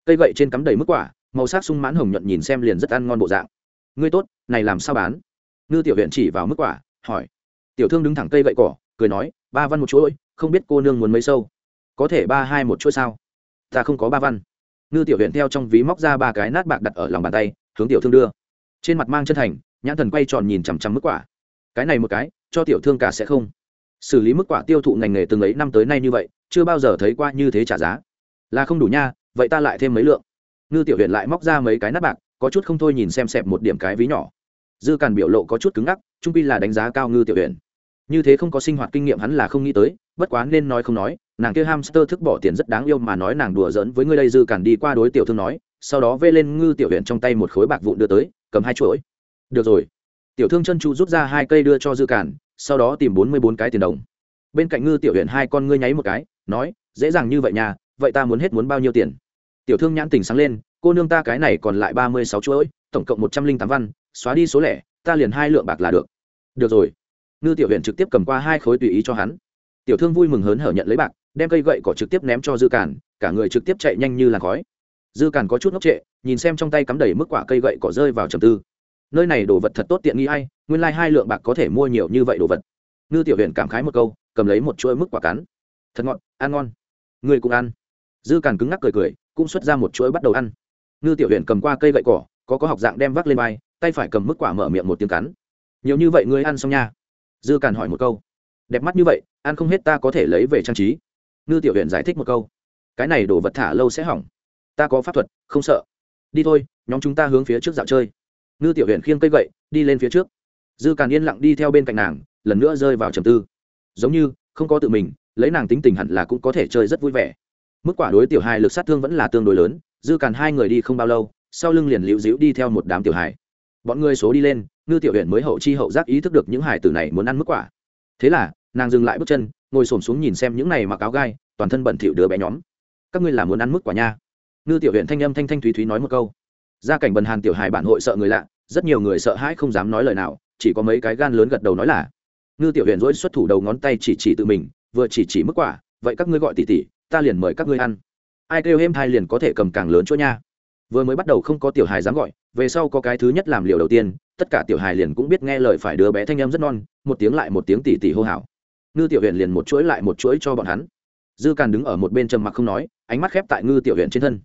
S1: Cây gậy trên cắm đầy mức quả màu sắc sung mãn hồng nhuận nhìn xem liền rất ăn ngon bộ dạng. Ngươi tốt này làm sao bán? Ngư tiểu huyện chỉ vào mức quả hỏi. Tiểu thương đứng thẳng cây gậy cỏ cười nói ba văn một chuỗi không biết cô nương muốn mấy sâu? Có thể ba hai một chuỗi sao? Ta không có ba văn. Ngư tiểu huyện theo trong ví móc ra ba cái nát bạc đặt ở lòng bàn tay hướng tiểu thương đưa. Trên mặt mang chân thành nhãn thần quay tròn nhìn chằm chằm mức quả. Cái này một cái, cho tiểu thương cả sẽ không. Xử lý mức quả tiêu thụ ngành nghề từng ấy năm tới nay như vậy, chưa bao giờ thấy qua như thế trả giá. Là không đủ nha, vậy ta lại thêm mấy lượng. Ngư tiểu huyện lại móc ra mấy cái nát bạc, có chút không thôi nhìn xem xẹp một điểm cái ví nhỏ. Dư càn biểu lộ có chút cứng ngắc, trung pi là đánh giá cao ngư tiểu huyện như thế không có sinh hoạt kinh nghiệm hắn là không nghĩ tới, bất quá nên nói không nói, nàng kia hamster thức bỏ tiền rất đáng yêu mà nói nàng đùa giỡn với ngươi đây dư càn đi qua đối tiểu thương nói, sau đó vê lên ngư tiểu huyện trong tay một khối bạc vụn đưa tới, cầm hai chuỗi được rồi. Tiểu thương chân chu rút ra hai cây đưa cho dư cản, sau đó tìm bốn mươi bốn cái tiền đồng. Bên cạnh ngư tiểu huyện hai con ngươi nháy một cái nói dễ dàng như vậy nhà vậy ta muốn hết muốn bao nhiêu tiền? Tiểu thương nhãn tình sáng lên cô nương ta cái này còn lại ba mươi sáu chuỗi tổng cộng một trăm linh tám văn xóa đi số lẻ ta liền hai lượng bạc là được. Được rồi. Ngư tiểu huyện trực tiếp cầm qua hai khối tùy ý cho hắn. Tiểu thương vui mừng hớn hở nhận lấy bạc đem cây gậy cỏ trực tiếp ném cho dư cản cả người trực tiếp chạy nhanh như làn khói. Dư cản có chút ngốc trệ nhìn xem trong tay cắm đầy mức quả cây gậy cỏ rơi vào trầm tư nơi này đồ vật thật tốt tiện nghi hay nguyên lai、like、hai lượng bạc có thể mua nhiều như vậy đồ vật. Ngư tiểu huyện cảm khái một câu, cầm lấy một chuỗi mức quả cắn. Thật ngọt, ăn ngon. Người cũng ăn. Dư càn cứng ngắc cười cười, cũng xuất ra một chuỗi bắt đầu ăn. Ngư tiểu huyện cầm qua cây gậy cỏ, có có học dạng đem vác lên vai, tay phải cầm mức quả mở miệng một tiếng cắn. Nhiều như vậy ngươi ăn xong nha. Dư càn hỏi một câu. Đẹp mắt như vậy, ăn không hết ta có thể lấy về trang trí. Ngư tiểu huyện giải thích một câu. Cái này đổ vật thả lâu sẽ hỏng. Ta có pháp thuật, không sợ. Đi thôi, nhóm chúng ta hướng phía trước dạo chơi ngư tiểu huyện khiêng cây gậy, đi lên phía trước. Dư càn yên lặng đi theo bên cạnh nàng, lần nữa rơi vào trầm tư. Giống như, không có tự mình, lấy nàng tính tình hẳn là cũng có thể chơi rất vui vẻ. Mức quả đối tiểu hài lực sát thương vẫn là tương đối lớn, dư càn hai người đi không bao lâu, sau lưng liền liễu dĩu đi theo một đám tiểu hài. Bọn người số đi lên, ngư tiểu huyện mới hậu chi hậu giác ý thức được những hài tử này muốn ăn mức quả. Thế là, nàng dừng lại bước chân, ngồi xổm xuống nhìn xem những này mặc áo gai, toàn thân bẩn thỉu đứa bé nhóm. Các ngươi là muốn ăn mức quả nha? Ngư tiểu huyện thanh âm thanh thanh thúy thúy nói một câu gia cảnh bần hàn tiểu hài bản hội sợ người lạ, rất nhiều người sợ hãi không dám nói lời nào, chỉ có mấy cái gan lớn gật đầu nói là, ngư tiểu huyền dỗi xuất thủ đầu ngón tay chỉ chỉ tự mình, vừa chỉ chỉ mức quả, vậy các ngươi gọi tỉ tỉ ta liền mời các ngươi ăn. Ai kêu êm thai liền có thể cầm càng lớn chỗ nha. Vừa mới bắt đầu không có tiểu hài dám gọi, về sau có cái thứ nhất làm liều đầu tiên, tất cả tiểu hài liền cũng biết nghe lời phải đứa bé thanh em rất non, một tiếng lại một tiếng tỉ tỉ hô hào. Ngư tiểu huyện liền một chuỗi lại một chuỗi cho bọn hắn. Dư càn đứng ở một bên trầm mặc không nói, ánh mắt khép tại ngư tiểu huyện trên thân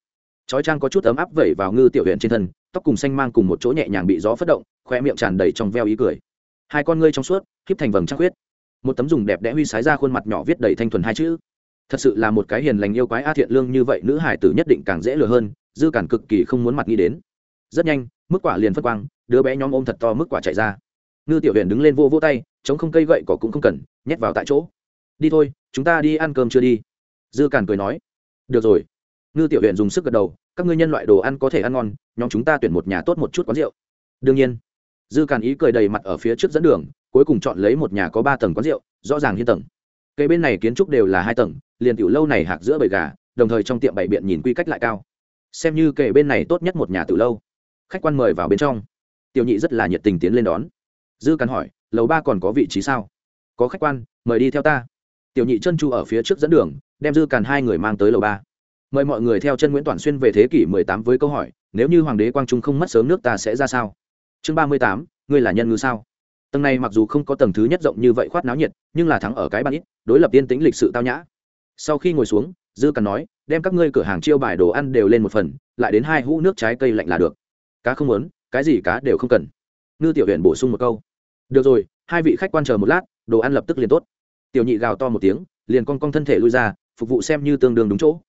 S1: chói trang có chút ấm áp vẩy vào ngư tiểu huyện trên thân, tóc cùng xanh mang cùng một chỗ nhẹ nhàng bị gió phất động, khoe miệng tràn đầy trong veo ý cười. Hai con ngươi trong suốt khiếp thành vầng trăng khuyết. Một tấm dùng đẹp đẽ huy sái ra khuôn mặt nhỏ viết đầy thanh thuần hai chữ. Thật sự là một cái hiền lành yêu quái a thiện lương như vậy, nữ hải tử nhất định càng dễ lừa hơn, dư cản cực kỳ không muốn mặt nghĩ đến. Rất nhanh, mức quả liền phất quang, đứa bé nhóm ôm thật to mức quả chạy ra. Ngư tiểu huyện đứng lên vô vô tay, chống không cây gậy cỏ cũng không cần, nhét vào tại chỗ. Đi thôi, chúng ta đi ăn cơm chưa đi. Dư cản cười nói. Được rồi ngư tiểu huyện dùng sức gật đầu, các ngươi nhân loại đồ ăn có thể ăn ngon, nhóm chúng ta tuyển một nhà tốt một chút quán rượu. Đương nhiên, dư càn ý cười đầy mặt ở phía trước dẫn đường, cuối cùng chọn lấy một nhà có ba tầng quán rượu, rõ ràng hiên tầng. Cây bên này kiến trúc đều là hai tầng, liền tiểu lâu này hạc giữa bầy gà, đồng thời trong tiệm bày biện nhìn quy cách lại cao. Xem như kể bên này tốt nhất một nhà tiểu lâu. Khách quan mời vào bên trong. Tiểu nhị rất là nhiệt tình tiến lên đón. Dư càn hỏi, lầu ba còn có vị trí sao? Có khách quan, mời đi theo ta. Tiểu nhị chân chu ở phía trước dẫn đường, đem dư càn hai người mang tới lầu ba mời mọi người theo chân nguyễn toàn xuyên về thế kỷ 18 với câu hỏi nếu như hoàng đế quang trung không mất sớm nước ta sẽ ra sao? Chương 38, ngươi là nhân ngư sao? Tầng này mặc dù không có tầng thứ nhất rộng như vậy khoát náo nhiệt nhưng là thắng ở cái ban ít đối lập tiên tính lịch sự tao nhã. Sau khi ngồi xuống dư cần nói đem các ngươi cửa hàng chiêu bài đồ ăn đều lên một phần lại đến hai hũ nước trái cây lạnh là được. Cá không muốn cái gì cá đều không cần. Ngư tiểu huyện bổ sung một câu. Được rồi hai vị khách quan chờ một lát đồ ăn lập tức liền tốt. Tiểu nhị gào to một tiếng liền con con thân thể lui ra phục vụ xem như tương đương đúng chỗ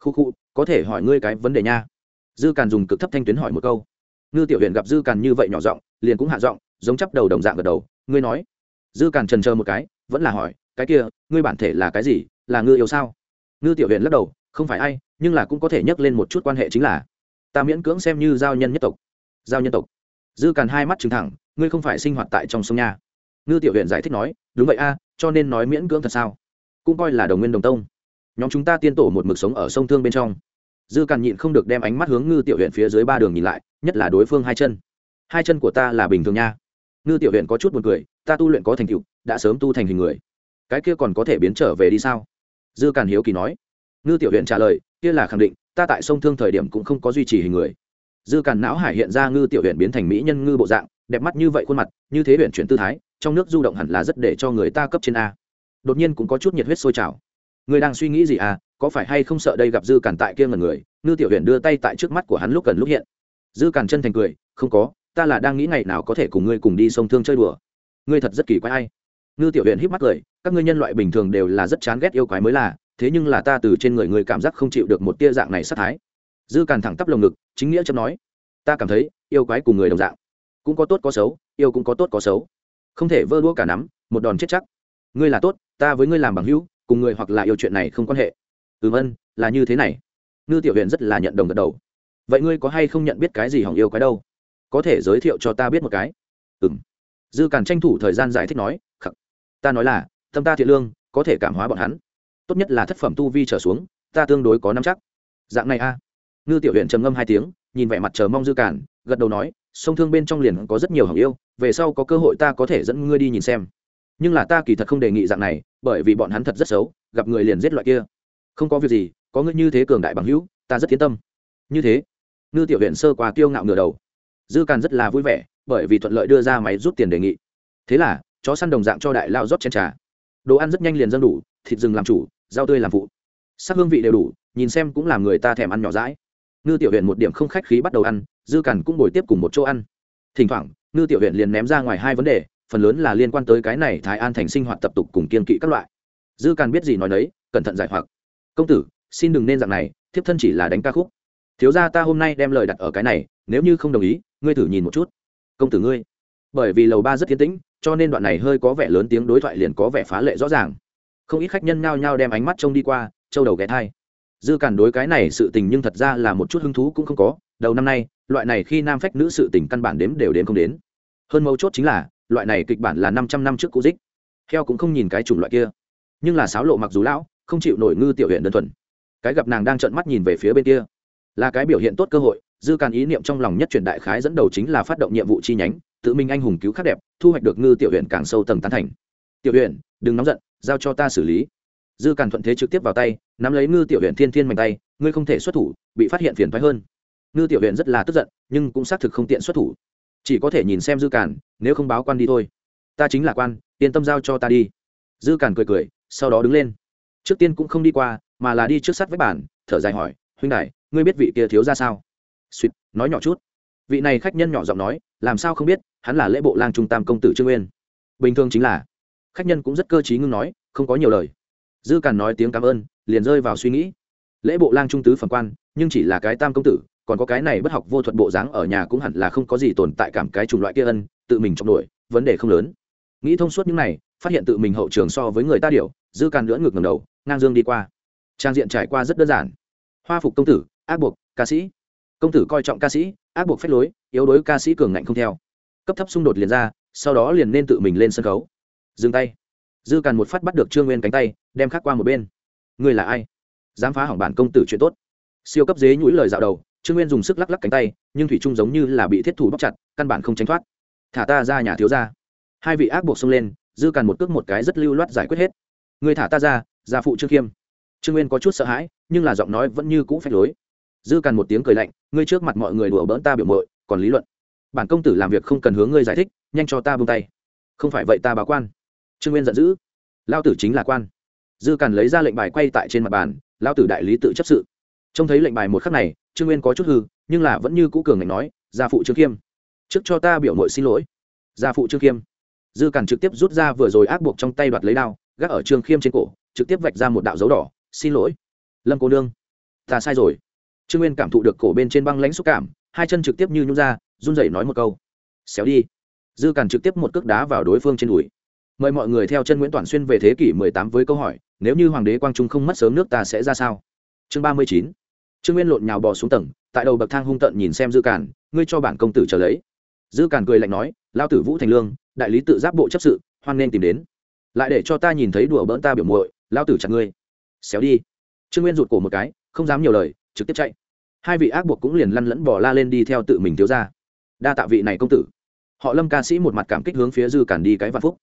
S1: khu khu, có thể hỏi ngươi cái vấn đề nha. Dư càn dùng cực thấp thanh tuyến hỏi một câu. Ngư tiểu huyện gặp dư càn như vậy nhỏ giọng, liền cũng hạ giọng, giống chắp đầu đồng dạng gật đầu, ngươi nói. Dư càn trần chờ một cái, vẫn là hỏi, cái kia, ngươi bản thể là cái gì? Là ngư yêu sao? Ngư tiểu huyện lắc đầu, không phải ai, nhưng là cũng có thể nhắc lên một chút quan hệ chính là ta miễn cưỡng xem như giao nhân nhất tộc. Giao nhân tộc. Dư càn hai mắt trừng thẳng, ngươi không phải sinh hoạt tại trong sông nha. Ngư tiểu huyện giải thích nói, đúng vậy a, cho nên nói miễn cưỡng thật sao? Cũng coi là đồng nguyên đồng tông nhóm chúng ta tiên tổ một mực sống ở sông thương bên trong. Dư càn nhịn không được đem ánh mắt hướng ngư tiểu huyện phía dưới ba đường nhìn lại, nhất là đối phương hai chân. Hai chân của ta là bình thường nha. Ngư tiểu huyện có chút b u ồ n cười, ta tu luyện có thành tựu, đã sớm tu thành hình người. Cái kia còn có thể biến trở về đi sao? Dư càn hiếu kỳ nói. Ngư tiểu huyện trả lời, kia là khẳng định, ta tại sông thương thời điểm cũng không có duy trì hình người. Dư càn não hải hiện ra ngư tiểu huyện biến thành mỹ nhân ngư bộ dạng, đẹp mắt như vậy khuôn mặt, như thế huyện chuyển tư thái, trong nước du động hẳn là rất để cho người ta cấp trên a. Đột nhiên cũng có chút nhiệt huyết sôi trào. Ngươi đang suy nghĩ gì à có phải hay không sợ đây gặp dư cản tại kia ngần người? Ngư tiểu huyền đưa tay tại trước mắt của hắn lúc cần lúc hiện. Dư cản chân thành cười, không có, ta là đang nghĩ ngày nào có thể cùng ngươi cùng đi sông thương chơi đùa. Ngươi thật rất kỳ quái ai. Ngư tiểu huyền híp mắt cười, các ngươi nhân loại bình thường đều là rất chán ghét yêu quái mới là, thế nhưng là ta từ trên người ngươi cảm giác không chịu được một tia dạng này sát thái. Dư càn thẳng tắp lồng ngực, chính nghĩa chấm nói, ta cảm thấy, yêu quái cùng người đồng dạng, cũng có tốt có xấu, yêu cũng có tốt có xấu. Không thể vơ đua cả nắm, một đòn chết chắc. Ngươi là tốt, ta với ngươi làm bằng hữu cùng người hoặc là yêu chuyện này không quan hệ. Ừm ân, là như thế này. Ngư tiểu huyện rất là nhận đồng gật đầu. Vậy ngươi có hay không nhận biết cái gì hỏng yêu cái đâu? Có thể giới thiệu cho ta biết một cái. Ừ m dư càn tranh thủ thời gian giải thích nói, khắc, ta nói là, tâm ta thiện lương, có thể cảm hóa bọn hắn. Tốt nhất là thất phẩm tu vi trở xuống, ta tương đối có năm chắc. Dạng này a. Ngư tiểu huyện trầm ngâm hai tiếng, nhìn vẻ mặt chờ mong dư càn, gật đầu nói sông thương bên trong liền có rất nhiều hỏng yêu, về sau có cơ hội ta có thể dẫn ngươi đi nhìn xem nhưng là ta kỳ thật không đề nghị dạng này, bởi vì bọn hắn thật rất xấu, gặp người liền giết loại kia. Không có việc gì, có ngươi như thế cường đại bằng hữu, ta rất tiến tâm. Như thế, ngư tiểu huyện sơ qua kiêu ngạo ngửa đầu. Dư càn rất là vui vẻ, bởi vì thuận lợi đưa ra máy rút tiền đề nghị. Thế là, chó săn đồng dạng cho đại lao rót chen trà. Đồ ăn rất nhanh liền dân đủ, thịt rừng làm chủ, rau tươi làm phụ. Sắc hương vị đều đủ, nhìn xem cũng làm người ta thèm ăn nhỏ rãi ngư tiểu huyện một điểm không khách khí bắt đầu ăn, dư càn cũng ngồi tiếp cùng một chỗ ăn. Thỉnh thoảng, ngư tiểu huyện liền ném ra ngoài hai vấn đề phần lớn là liên quan tới cái này thái an thành sinh hoạt tập tục cùng kiên kỵ các loại. Dư càn biết gì nói đấy cẩn thận giải hoặc. Công tử, xin đừng nên dạng này, thiếp thân chỉ là đánh ca khúc. Thiếu gia ta hôm nay đem lời đặt ở cái này, nếu như không đồng ý, ngươi thử nhìn một chút. Công tử ngươi. Bởi vì lầu ba rất thiên tĩnh, cho nên đoạn này hơi có vẻ lớn tiếng đối thoại liền có vẻ phá lệ rõ ràng. Không ít khách nhân nhao nhao đem ánh mắt trông đi qua châu đầu ghé thai. Dư cản đối cái này sự tình nhưng thật ra là một chút hứng thú cũng không có. Đầu năm nay, loại này khi nam phách nữ sự tình căn bản đếm đều đến không đến. Hơn mấu chốt chính là loại này kịch bản là năm trăm năm trước cũ dích. Heo cũng không nhìn cái chủng loại kia. Nhưng là sáo lộ mặc dù lão, không chịu nổi ngư tiểu huyện đơn thuần. Cái gặp nàng đang trợn mắt nhìn về phía bên kia. Là cái biểu hiện tốt cơ hội, dư càn ý niệm trong lòng nhất truyền đại khái dẫn đầu chính là phát động nhiệm vụ chi nhánh, tự mình anh hùng cứu khắc đẹp, thu hoạch được ngư tiểu huyện càng sâu tầng tán thành. Tiểu huyện đừng nóng giận, giao cho ta xử lý. Dư càn thuận thế trực tiếp vào tay, nắm lấy ngư tiểu huyện thiên thiên mạnh tay, ngươi không thể xuất thủ, bị phát hiện phiền phái hơn. Ngư tiểu huyện rất là tức giận, nhưng cũng xác thực không tiện xuất thủ chỉ có thể nhìn xem dư cản, nếu không báo quan đi thôi. Ta chính là quan yên tâm giao cho ta đi. Dư cản cười cười sau đó đứng lên. Trước tiên cũng không đi qua mà là đi trước sắt với bản thở dài hỏi huynh đại ngươi biết vị kia thiếu ra sao? Suýt nói nhỏ chút. Vị này khách nhân nhỏ giọng nói làm sao không biết hắn là lễ bộ lang trung tam công tử trương nguyên. Bình thường chính là. Khách nhân cũng rất cơ t ngưng nói không có nhiều lời. Dư càn nói tiếng cảm ơn liền rơi vào suy nghĩ. Lễ bộ lang trung tứ phẩm quan nhưng chỉ là cái tam công tử còn có cái này bất học vô thuật bộ dáng ở nhà cũng hẳn là không có gì tồn tại cảm cái chủng loại kia ân, tự mình trong nổi, vấn đề không lớn. Nghĩ thông suốt những này, phát hiện tự mình hậu trường so với người ta điều, dư càn nữa ngược ngầm đầu, ngang dương đi qua. Trang diện trải qua rất đơn giản. Hoa phục công tử, ác buộc, ca sĩ. Công tử coi trọng ca sĩ, ác buộc phép lối, yếu đối ca sĩ cường ngạnh không theo. Cấp thấp xung đột liền ra, sau đó liền nên tự mình lên sân khấu. Dừng tay. Dư càn một phát bắt được trương nguyên cánh tay, đem khắc qua một bên. Người là ai? Dám phá hỏng bản công tử chuyện tốt. Siêu cấp dế nhũi lời dạo đầu trương nguyên dùng sức lắc lắc cánh tay nhưng thủy trung giống như là bị thiết thủ bóc chặt căn bản không tránh thoát thả ta ra nhà thiếu ra hai vị ác buộc xông lên dư càn một cước một cái rất lưu loát giải quyết hết người thả ta ra gia phụ trương khiêm trương nguyên có chút sợ hãi nhưng là giọng nói vẫn như cũ phách lối dư càn một tiếng cười lạnh ngươi trước mặt mọi người đùa bỡn ta biểu mội còn lý luận bản công tử làm việc không cần hướng ngươi giải thích nhanh cho ta buông tay không phải vậy ta báo quan trương nguyên giận dữ lao tử chính là quan dư càn lấy ra lệnh bài quay tại trên mặt bàn lao tử đại lý tự chấp sự trông thấy lệnh bài một khắc này, trương nguyên có chút hư, nhưng là vẫn như cũ cường ngạnh nói, gia phụ trương khiêm trước cho ta biểu mội xin lỗi. Gia phụ trương khiêm dư cản trực tiếp rút ra vừa rồi ác buộc trong tay đoạt lấy đao, gác ở trương khiêm trên cổ, trực tiếp vạch ra một đạo dấu đỏ, xin lỗi. Lâm cô nương, ta sai rồi. Trương nguyên cảm thụ được cổ bên trên băng lãnh xúc cảm, hai chân trực tiếp như nhún ra, run rẩy nói một câu, xéo đi. Dư cản trực tiếp một cước đá vào đối phương trên đùi. Mời mọi người theo chân nguyễn toàn xuyên về thế kỷ 18 với câu hỏi, nếu như hoàng đế quang trung không mất sớm nước ta sẽ ra sao? Chương 39 trương nguyên lộn nhào bò xuống tầng, tại đầu bậc thang hung tận nhìn xem dư càn, ngươi cho bản công tử trở lấy. Dư càn cười lạnh nói lao tử vũ thành lương, đại lý tự giáp bộ chấp sự, hoan nên tìm đến. Lại để cho ta nhìn thấy đùa bỡn ta biểu muội lao tử chặt ngươi. Xéo đi. Trương nguyên rụt cổ một cái, không dám nhiều lời, trực tiếp chạy. Hai vị ác buộc cũng liền lăn lẫn bỏ la lên đi theo tự mình thiếu ra đa tạ vị này công tử. Họ lâm ca sĩ một mặt cảm kích hướng phía dư càn đi cái vạn phúc.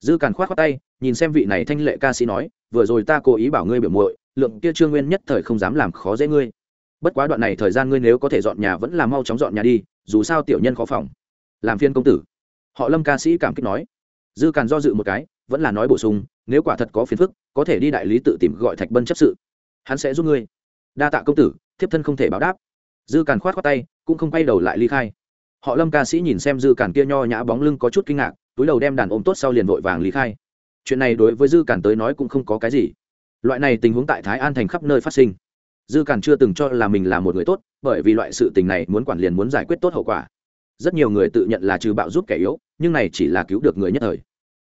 S1: Dư càn khoát khoát tay, nhìn xem vị này thanh lệ ca sĩ nói, vừa rồi ta cố ý bảo ngươi biểu muội, lượng kia trương nguyên nhất thời không dám làm khó dễ ngươi bất quá đoạn này thời gian ngươi nếu có thể dọn nhà vẫn là mau chóng dọn nhà đi, dù sao tiểu nhân khó phòng. Làm phiên công tử. Họ lâm ca sĩ cảm kích nói. Dư càn do dự một cái, vẫn là nói bổ sung, nếu quả thật có phiền phức, có thể đi đại lý tự tìm gọi thạch bân chấp sự. Hắn sẽ giúp ngươi. Đa tạ công tử, thiếp thân không thể báo đáp. Dư càn khoát khoát tay, cũng không quay đầu lại ly khai. Họ lâm ca sĩ nhìn xem dư càn kia nho nhã bóng lưng có chút kinh ngạc, túi đầu đem đàn ôm tốt sau liền vội vàng ly khai. Chuyện này đối với dư càn tới nói cũng không có cái gì. Loại này tình huống tại thái an thành khắp nơi phát sinh dư càn chưa từng cho là mình là một người tốt, bởi vì loại sự tình này muốn quản liền muốn giải quyết tốt hậu quả. Rất nhiều người tự nhận là trừ bạo giúp kẻ yếu, nhưng này chỉ là cứu được người nhất thời.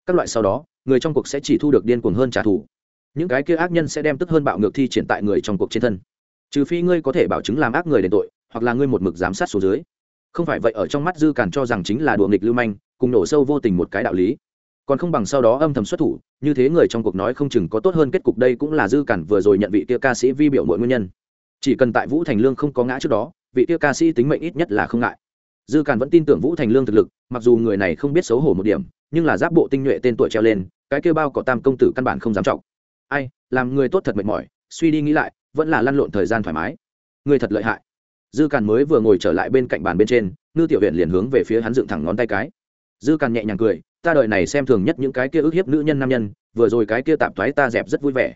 S1: Các loại sau đó, người trong cuộc sẽ chỉ thu được điên cuồng hơn trả thù. Những cái kia ác nhân sẽ đem tức hơn bạo ngược thi triển tại người trong cuộc trên thân. Trừ phi ngươi có thể bảo chứng làm ác người đền tội, hoặc là ngươi một mực giám sát số dưới. Không phải vậy, ở trong mắt dư càn cho rằng chính là đùa nghịch lưu manh, cùng nổ sâu vô tình một cái đạo lý còn không bằng sau đó âm thầm xuất thủ, như thế người trong cuộc nói không chừng có tốt hơn kết cục đây cũng là dư cản vừa rồi nhận vị kia ca sĩ vi biểu mọi nguyên nhân. Chỉ cần tại vũ thành lương không có ngã trước đó, vị kia ca sĩ tính mệnh ít nhất là không ngại. Dư cản vẫn tin tưởng vũ thành lương thực lực, mặc dù người này không biết xấu hổ một điểm, nhưng là giáp bộ tinh nhuệ tên tuổi treo lên, cái kêu bao có tam công tử căn bản không dám trọng. Ai, làm người tốt thật mệt mỏi, suy đi nghĩ lại, vẫn là lăn lộn thời gian thoải mái. Người thật lợi hại. Dư càn mới vừa ngồi trở lại bên cạnh bàn bên trên, ngư tiểu huyện liền hướng về phía hắn dựng thẳng ngón tay cái. Dư càn nhẹ nhàng cười ta đợi này xem thường nhất những cái kia ức hiếp nữ nhân nam nhân, vừa rồi cái kia tạp thoái ta dẹp rất vui vẻ.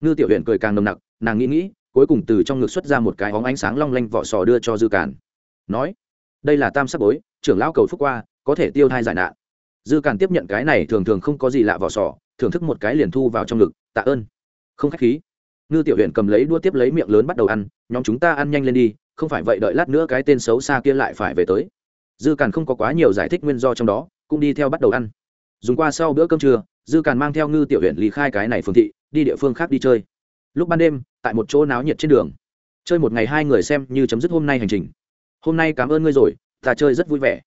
S1: Ngư tiểu huyện cười càng nồng nặc, nàng nghĩ nghĩ, cuối cùng từ trong ngực xuất ra một cái óng ánh sáng long lanh vỏ sò đưa cho dư càn. Nói, đây là tam sắc bối, trưởng lão cầu phúc qua, có thể tiêu thai giải nạn. Dư càn tiếp nhận cái này thường thường không có gì lạ vỏ sò, thưởng thức một cái liền thu vào trong ngực, tạ ơn. Không khách khí. Ngư tiểu huyện cầm lấy đua tiếp lấy miệng lớn bắt đầu ăn, nhóm chúng ta ăn nhanh lên đi, không phải vậy đợi lát nữa cái tên xấu xa kia lại phải về tới. Dư càn không có quá nhiều giải thích nguyên do trong đó cũng đi theo bắt đầu ăn. Dùng qua sau bữa cơm trưa, dư càn mang theo ngư tiểu huyện lý khai cái này phương thị, đi địa phương khác đi chơi. Lúc ban đêm, tại một chỗ náo nhiệt trên đường. Chơi một ngày hai người xem như chấm dứt hôm nay hành trình. Hôm nay cảm ơn ngươi rồi, ta chơi rất vui vẻ.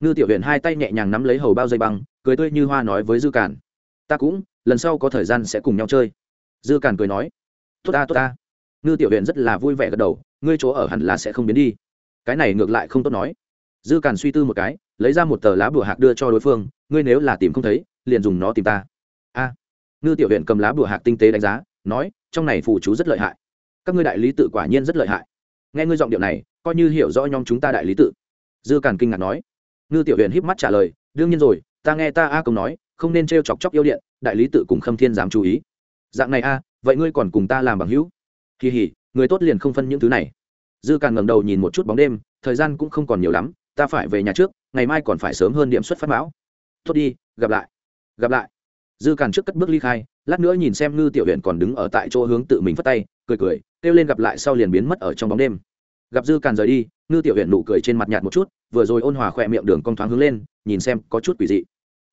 S1: Ngư tiểu huyện hai tay nhẹ nhàng nắm lấy hầu bao dây băng, cười tươi như hoa nói với dư càn. Ta cũng, lần sau có thời gian sẽ cùng nhau chơi. Dư càn cười nói. Tốt ta tốt ta. Ngư tiểu huyện rất là vui vẻ gật đầu, ngươi chỗ ở hẳn là sẽ không biến đi. Cái này ngược lại không tốt nói. Dư càn suy tư một cái lấy ra một tờ lá bùa hạc đưa cho đối phương, ngươi nếu là tìm không thấy, liền dùng nó tìm ta. A. Ngư tiểu huyện cầm lá bùa hạc tinh tế đánh giá, nói, trong này phụ chú rất lợi hại. Các ngươi đại lý tự quả nhiên rất lợi hại. Nghe ngươi giọng điệu này, coi như hiểu rõ nhóm chúng ta đại lý tự. Dư càn kinh ngạc nói. Ngư tiểu huyện híp mắt trả lời, đương nhiên rồi, ta nghe ta a công nói, không nên t chọc chóc yêu điện, đại lý tự cùng khâm thiên dám chú ý. Dạng này a, vậy ngươi còn cùng ta làm bằng hữu? Kỳ hỉ, người tốt liền không phân những thứ này. Dư càn ngẩng đầu nhìn một chút bóng đêm, thời gian cũng không còn nhiều lắm ta phải về nhà trước, ngày mai còn phải sớm hơn điểm xuất phát bão. Tốt đi, gặp lại. Gặp lại. Dư càn trước cất bước ly khai, lát nữa nhìn xem ngư tiểu huyện còn đứng ở tại chỗ hướng tự mình phất tay, cười cười, kêu lên gặp lại sau liền biến mất ở trong bóng đêm. Gặp dư càn rời đi, ngư tiểu huyện nụ cười trên mặt nhạt một chút, vừa rồi ôn hòa khỏe miệng đường cong thoáng hướng lên, nhìn xem có chút quỷ dị.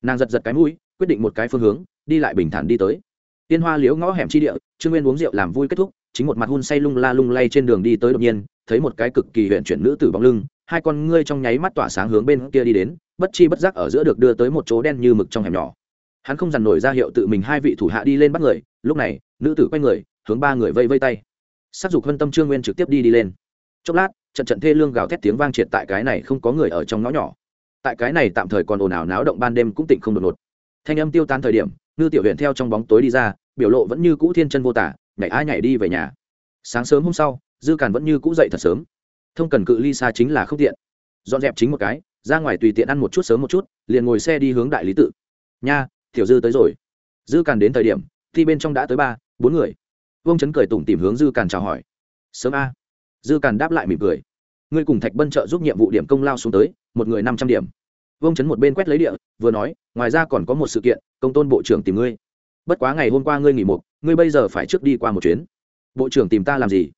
S1: Nàng giật giật cái mũi, quyết định một cái phương hướng, đi lại bình thản đi tới. Tiên hoa liếu ngõ hẻm chi địa, trương nguyên uống rượu làm vui kết thúc, chính một mặt hun say lung la lung lay trên đường đi tới đột nhiên, thấy một cái cực kỳ huyện chuyển nữ tử bóng lưng hai con ngươi trong nháy mắt tỏa sáng hướng bên kia đi đến, bất chi bất giác ở giữa được đưa tới một chỗ đen như mực trong hẻm nhỏ. Hắn không dằn nổi ra hiệu tự mình hai vị thủ hạ đi lên bắt người, lúc này, nữ tử quay người, hướng ba người vây vây tay. Sắc dục vân tâm trương nguyên trực tiếp đi đi lên. Chốc lát, trận trận thê lương gào thét tiếng vang triệt tại cái này không có người ở trong ngõ nhỏ. Tại cái này tạm thời còn ồn ào náo động ban đêm cũng tịnh không đột ngột. Thanh âm tiêu tan thời điểm, ngư tiểu huyện theo trong bóng tối đi ra, biểu lộ vẫn như cũ thiên chân vô tả, nhảy ai nhảy đi về nhà. Sáng sớm hôm sau, dư càn vẫn như cũ dậy thật sớm thông cần cự ly xa chính là không tiện. Dọn dẹp chính một cái, ra ngoài tùy tiện ăn một chút sớm một chút, liền ngồi xe đi hướng đại lý tự. Nha, tiểu dư tới rồi. Dư càn đến thời điểm, thì bên trong đã tới ba, bốn người. Vương chấn cười tủm tìm hướng dư càn chào hỏi. Sớm a. Dư càn đáp lại mỉm cười. Ngươi cùng thạch bân trợ giúp nhiệm vụ điểm công lao xuống tới, một người năm trăm điểm. Vương chấn một bên quét lấy địa, vừa nói, ngoài ra còn có một sự kiện, công tôn bộ trưởng tìm ngươi. Bất quá ngày hôm qua ngươi nghỉ một ngươi bây giờ phải trước đi qua một chuyến. Bộ trưởng tìm ta làm gì?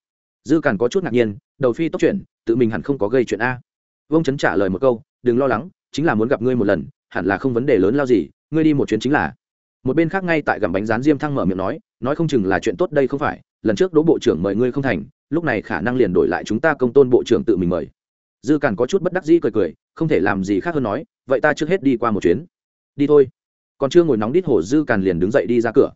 S1: Dư càn có chút ngạc nhiên, đầu phi tốc chuyển tự mình hẳn không có gây chuyện a. Vương chấn trả lời một câu, đừng lo lắng, chính là muốn gặp ngươi một lần, hẳn là không vấn đề lớn lao gì, ngươi đi một chuyến chính là. Một bên khác ngay tại gặm bánh rán diêm thăng mở miệng nói nói không chừng là chuyện tốt đây không phải, lần trước đỗ bộ trưởng mời ngươi không thành, lúc này khả năng liền đổi lại chúng ta công tôn bộ trưởng tự mình mời. Dư càn có chút bất đắc dĩ cười cười, không thể làm gì khác hơn nói, vậy ta trước hết đi qua một chuyến. Đi thôi. Còn chưa ngồi nóng đít hổ dư càn liền đứng dậy đi ra cửa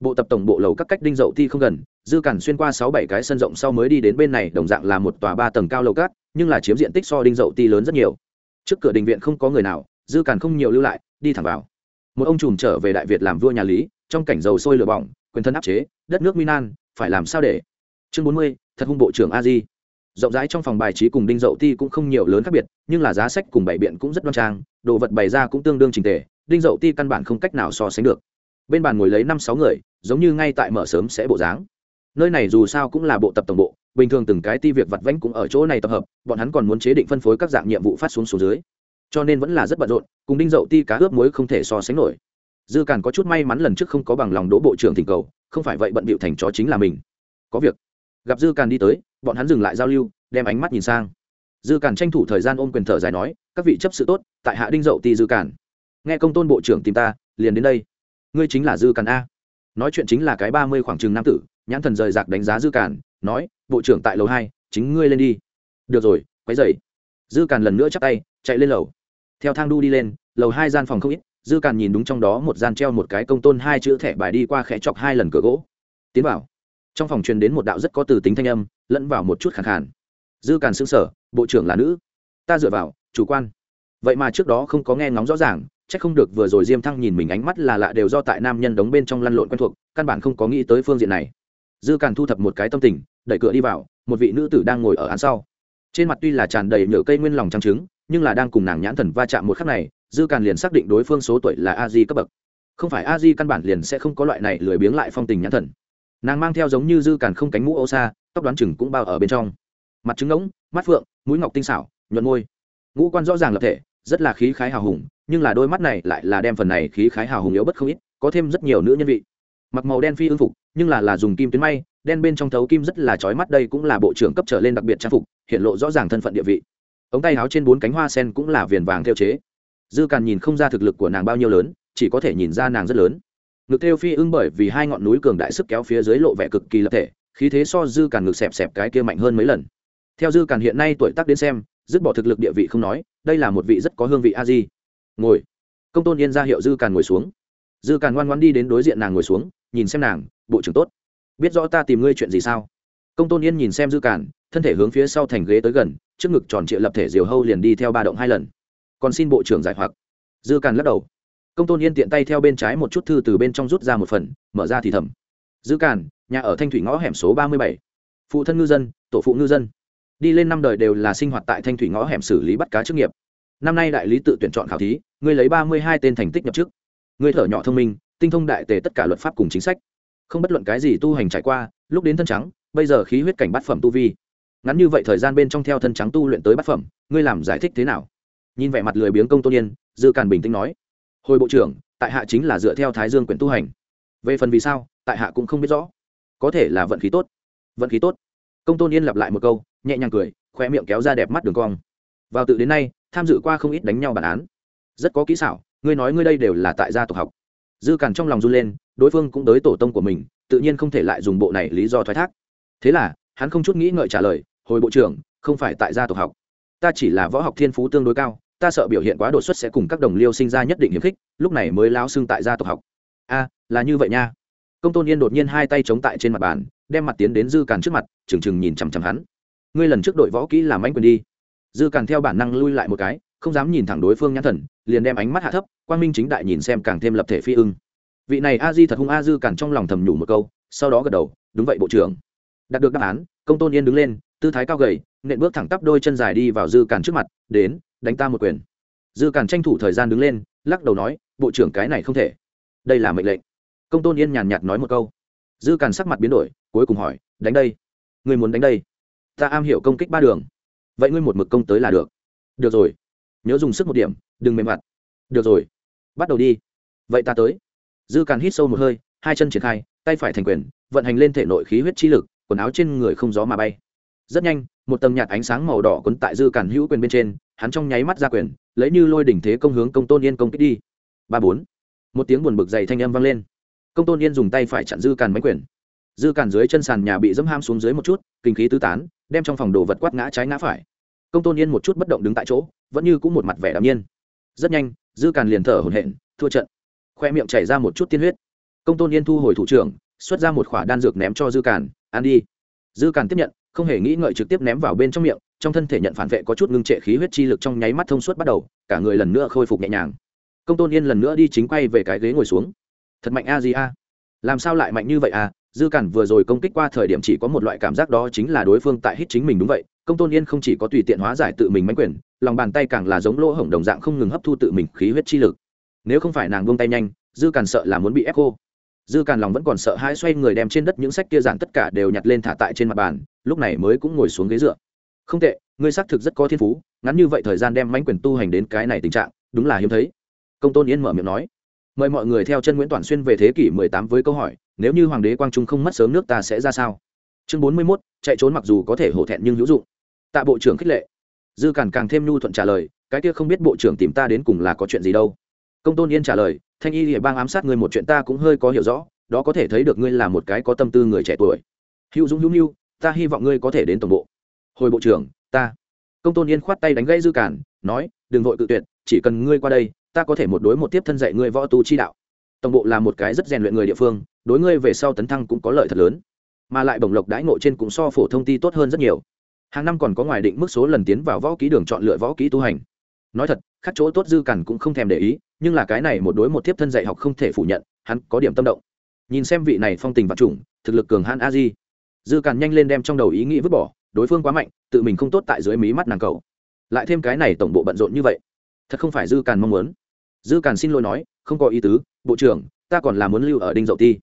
S1: bộ tập tổng bộ lầu các cách đinh dậu ti không gần, dư cản xuyên qua sáu bảy cái sân rộng sau mới đi đến bên này, đồng dạng là một tòa ba tầng cao lầu cát nhưng là chiếm diện tích so đinh dậu ti lớn rất nhiều. Trước cửa đình viện không có người nào, dư cản không nhiều lưu lại, đi thẳng vào. Một ông trùm trở về đại việt làm vua nhà lý, trong cảnh dầu sôi lửa bỏng, quyền thân áp chế, đất nước minan phải làm sao để? Chương bốn mươi, thật hung bộ trưởng a di. Rộng rãi trong phòng bài trí cùng đinh dậu ti cũng không nhiều lớn khác biệt, nhưng là giá sách cùng bảy biện cũng rất đoan trang, đồ vật bày ra cũng tương đương trình tề, đinh dậu ti căn bản không cách nào so sánh được bên bàn ngồi lấy năm sáu người, giống như ngay tại mở sớm sẽ bộ dáng. Nơi này dù sao cũng là bộ tập tổng bộ, bình thường từng cái ti việc vặt vãnh cũng ở chỗ này tập hợp, bọn hắn còn muốn chế định phân phối các dạng nhiệm vụ phát xuống xuống dưới. Cho nên vẫn là rất bận rộn, cùng đinh dậu ti cá ướp muối không thể so sánh nổi. Dư càn có chút may mắn lần trước không có bằng lòng đỗ bộ trưởng thỉnh cầu, không phải vậy bận bịu thành chó chính là mình. Có việc. Gặp dư càn đi tới, bọn hắn dừng lại giao lưu, đem ánh mắt nhìn sang. Dư càn tranh thủ thời gian ôm quyền thở dài nói, các vị chấp sự tốt, tại hạ đinh dậu ti dư càn. Nghe công tôn bộ trưởng tìm ta, liền đến đây ngươi chính là dư càn a. Nói chuyện chính là cái ba mươi khoảng chừng nam tử, nhãn thần rời rạc đánh giá dư càn, nói, bộ trưởng tại lầu hai, chính ngươi lên đi. Được rồi, quấy dậy dư càn lần nữa chắc tay, chạy lên lầu. Theo thang đu đi lên, lầu hai gian phòng không ít, dư càn nhìn đúng trong đó một gian treo một cái công tôn hai chữ thẻ bài đi qua khẽ chọc hai lần cửa gỗ. Tiến vào. Trong phòng truyền đến một đạo rất có từ tính thanh âm, lẫn vào một chút khẳng khàn. Dư càn xứng sở bộ trưởng là nữ. Ta dựa vào, chủ quan. Vậy mà trước đó không có nghe ngóng rõ ràng Chắc không được vừa rồi diêm thăng nhìn mình ánh mắt là lạ đều do tại nam nhân đóng bên trong lăn lộn quen thuộc, căn bản không có nghĩ tới phương diện này. Dư càn thu thập một cái tâm tình, đẩy cửa đi vào, một vị nữ tử đang ngồi ở án sau. Trên mặt tuy là tràn đầy nhựa cây nguyên lòng trang trứng, nhưng là đang cùng nàng nhãn thần va chạm một khắc này, dư càn liền xác định đối phương số tuổi là a di cấp bậc. Không phải a di căn bản liền sẽ không có loại này lười biếng lại phong tình nhãn thần. Nàng mang theo giống như dư càn không cánh mũ ô xa, tóc đoán chừng cũng bao ở bên trong. Mặt trứng ngỗng, mắt phượng, mũi ngọc tinh xảo, nhuận môi. Ngũ quan rõ ràng lập thể, rất là khí khái hào hùng nhưng là đôi mắt này lại là đem phần này khí khái hào hùng yếu bất không ít, có thêm rất nhiều nữ nhân vị. Mặc màu đen phi ưng phục, nhưng là là dùng kim tuyến may, đen bên trong thấu kim rất là trói mắt, đây cũng là bộ trưởng cấp trở lên đặc biệt trang phục, hiện lộ rõ ràng thân phận địa vị. Ống tay áo trên bốn cánh hoa sen cũng là viền vàng theo chế. Dư càn nhìn không ra thực lực của nàng bao nhiêu lớn, chỉ có thể nhìn ra nàng rất lớn. Ngực theo phi ưng bởi vì hai ngọn núi cường đại sức kéo phía dưới lộ vẻ cực kỳ lập thể, khí thế so dư càn ngực xẹp xẹp cái kia mạnh hơn mấy lần. Theo dư càn hiện nay tuổi tác đến xem, dứt bỏ thực lực địa vị không nói, đây là một vị rất có hương vị a di ngồi. Công tôn yên ra hiệu dư càn ngồi xuống. Dư càn ngoan ngoan đi đến đối diện nàng ngồi xuống, nhìn xem nàng, bộ trưởng tốt, biết rõ ta tìm ngươi chuyện gì sao? Công tôn yên nhìn xem dư càn, thân thể hướng phía sau thành ghế tới gần, trước ngực tròn trịa lập thể diều hâu liền đi theo ba động hai lần. Còn xin bộ trưởng giải hoặc. Dư càn lắc đầu. Công tôn yên tiện tay theo bên trái một chút thư từ bên trong rút ra một phần, mở ra thì thầm. Dư càn, nhà ở thanh thủy ngõ hẻm số ba mươi bảy. Phụ thân ngư dân, tổ phụ ngư dân. Đi lên năm đời đều là sinh hoạt tại thanh thủy ngõ hẻm xử lý bắt cá chức nghiệp năm nay đại lý tự tuyển chọn khảo thí, ngươi lấy ba mươi hai tên thành tích nhập chức. Ngươi thở nhỏ thông minh, tinh thông đại tề tất cả luật pháp cùng chính sách. Không bất luận cái gì tu hành trải qua, lúc đến thân trắng, bây giờ khí huyết cảnh bát phẩm tu vi. Ngắn như vậy thời gian bên trong theo thân trắng tu luyện tới bát phẩm, ngươi làm giải thích thế nào? Nhìn vẻ mặt lười biếng công tôn yên, dư càn bình tĩnh nói. Hồi bộ trưởng, tại hạ chính là dựa theo thái dương quyển tu hành. Về phần vì sao, tại hạ cũng không biết rõ. Có thể là vận khí tốt. Vận khí tốt. Công tôn yên lặp lại một câu, nhẹ nhàng cười, khoe miệng kéo ra đẹp mắt đường cong. Vào tự đến nay tham dự qua không ít đánh nhau bản án. Rất có kỹ xảo, ngươi nói ngươi đây đều là tại gia tộc học. Dư càn trong lòng run lên, đối phương cũng tới tổ tông của mình, tự nhiên không thể lại dùng bộ này lý do thoái thác. Thế là, hắn không chút nghĩ ngợi trả lời, hồi bộ trưởng, không phải tại gia tộc học. Ta chỉ là võ học thiên phú tương đối cao, ta sợ biểu hiện quá đột xuất sẽ cùng các đồng liêu sinh ra nhất định hiếm khích, lúc này mới lao xưng tại gia tộc học. A, là như vậy nha. Công tôn yên đột nhiên hai tay chống tại trên mặt bàn, đem mặt tiến đến dư càn trước mặt trừng trừng nhìn chằm chằm hắn. Ngươi lần trước đội võ kỹ làm anh quyền đi dư càn theo bản năng lui lại một cái, không dám nhìn thẳng đối phương nhãn thần, liền đem ánh mắt hạ thấp, quang minh chính đại nhìn xem càng thêm lập thể phi ưng. Vị này a di thật hung a dư càn trong lòng thầm nhủ một câu, sau đó gật đầu, đúng vậy, bộ trưởng. Đạt được đáp án, công tôn yên đứng lên, tư thái cao gầy, nện bước thẳng tắp đôi chân dài đi vào dư càn trước mặt, đến, đánh ta một quyền. Dư càn tranh thủ thời gian đứng lên, lắc đầu nói, bộ trưởng cái này không thể. Đây là mệnh lệnh. Công tôn yên nhàn nhạt nói một câu. Dư càn sắc mặt biến đổi, cuối cùng hỏi, đánh đây? Người muốn đánh đây? Ta am hiểu công kích ba đường vậy ngươi một mực công tới là được. Được rồi. Nhớ dùng sức một điểm, đừng mềm mặt. Được rồi. Bắt đầu đi. Vậy ta tới. Dư càn hít sâu một hơi, hai chân triển khai, tay phải thành quyền, vận hành lên thể nội khí huyết chi lực, quần áo trên người không gió mà bay. Rất nhanh, một tầng nhạt ánh sáng màu đỏ quấn tại dư càn hữu quyền bên trên, hắn trong nháy mắt ra quyền, lấy như lôi đỉnh thế công hướng công tôn yên công kích đi. Ba bốn. Một tiếng buồn bực dày thanh âm vang lên. Công tôn yên dùng tay phải chặn dư càn máy quyền dư càn dưới chân sàn nhà bị dẫm ham xuống dưới một chút, kinh khí tứ tán, đem trong phòng đồ vật quát ngã trái ngã phải. Công tôn yên một chút bất động đứng tại chỗ, vẫn như cũng một mặt vẻ đạm nhiên. Rất nhanh, dư càn liền thở hổn hển, thua trận. Khoe miệng chảy ra một chút tiên huyết. Công tôn yên thu hồi thủ trưởng, xuất ra một khỏa đan dược ném cho dư càn ăn đi. Dư càn tiếp nhận, không hề nghĩ ngợi trực tiếp ném vào bên trong miệng, trong thân thể nhận phản vệ có chút ngưng trệ khí huyết chi lực trong nháy mắt thông suốt bắt đầu, cả người lần nữa khôi phục nhẹ nhàng. Công tôn yên lần nữa đi chính quay về cái ghế ngồi xuống. Thật mạnh a gì a. Làm sao lại mạnh như vậy à dư cản vừa rồi công kích qua thời điểm chỉ có một loại cảm giác đó chính là đối phương tại hít chính mình đúng vậy. Công tôn yên không chỉ có tùy tiện hóa giải tự mình mánh quyền, lòng bàn tay càng là giống lỗ hổng đồng dạng không ngừng hấp thu tự mình khí huyết chi lực. Nếu không phải nàng buông tay nhanh, dư cản sợ là muốn bị ép cô dư cản lòng vẫn còn sợ hãi xoay người đem trên đất những sách kia giản tất cả đều nhặt lên thả tại trên mặt bàn, lúc này mới cũng ngồi xuống ghế dựa. Không tệ, ngươi xác thực rất có thiên phú, ngắn như vậy thời gian đem mánh quyền tu hành đến cái này tình trạng, đúng là hiếm thấy. Công tôn yên mở miệng nói mời mọi người theo chân nguyễn toàn xuyên về thế kỷ 18 với câu hỏi nếu như hoàng đế quang trung không mất sớm nước ta sẽ ra sao? Chương 41, chạy trốn mặc dù có thể hổ thẹn nhưng hữu dụng. Tạ bộ trưởng khích lệ. Dư càn càng thêm nhu thuận trả lời cái kia không biết bộ trưởng tìm ta đến cùng là có chuyện gì đâu. Công tôn yên trả lời thanh y địa bang ám sát ngươi một chuyện ta cũng hơi có hiểu rõ đó có thể thấy được ngươi là một cái có tâm tư người trẻ tuổi. Hữu dũng hữu mưu ta hy vọng ngươi có thể đến tổng bộ. Hồi bộ trưởng ta. Công tôn yên khoát tay đánh gãy dư cản nói đừng vội tự tuyệt chỉ cần ngươi qua đây ta có thể một đối một tiếp thân dạy ngươi võ tu chi đạo. Tổng bộ là một cái rất rèn luyện người địa phương, đối ngươi về sau tấn thăng cũng có lợi thật lớn. Mà lại bổng lộc đãi ngộ trên cũng so phổ thông ti tốt hơn rất nhiều. Hàng năm còn có ngoài định mức số lần tiến vào võ ký đường chọn lựa võ ký tu hành. Nói thật khắc chỗ tốt dư cằn cũng không thèm để ý, nhưng là cái này một đối một tiếp thân dạy học không thể phủ nhận, hắn có điểm tâm động. Nhìn xem vị này phong tình vật chủng thực lực cường hãn a di. Dư cằn nhanh lên đem trong đầu ý nghĩ vứt bỏ, đối phương quá mạnh, tự mình không tốt tại dưới mí mắt nàng cầu. Lại thêm cái này tổng bộ bận rộn như vậy thật không phải dư càn mong muốn. Dư càn xin lỗi nói, không có ý tứ, bộ trưởng, ta còn là muốn lưu ở đinh dậu ti.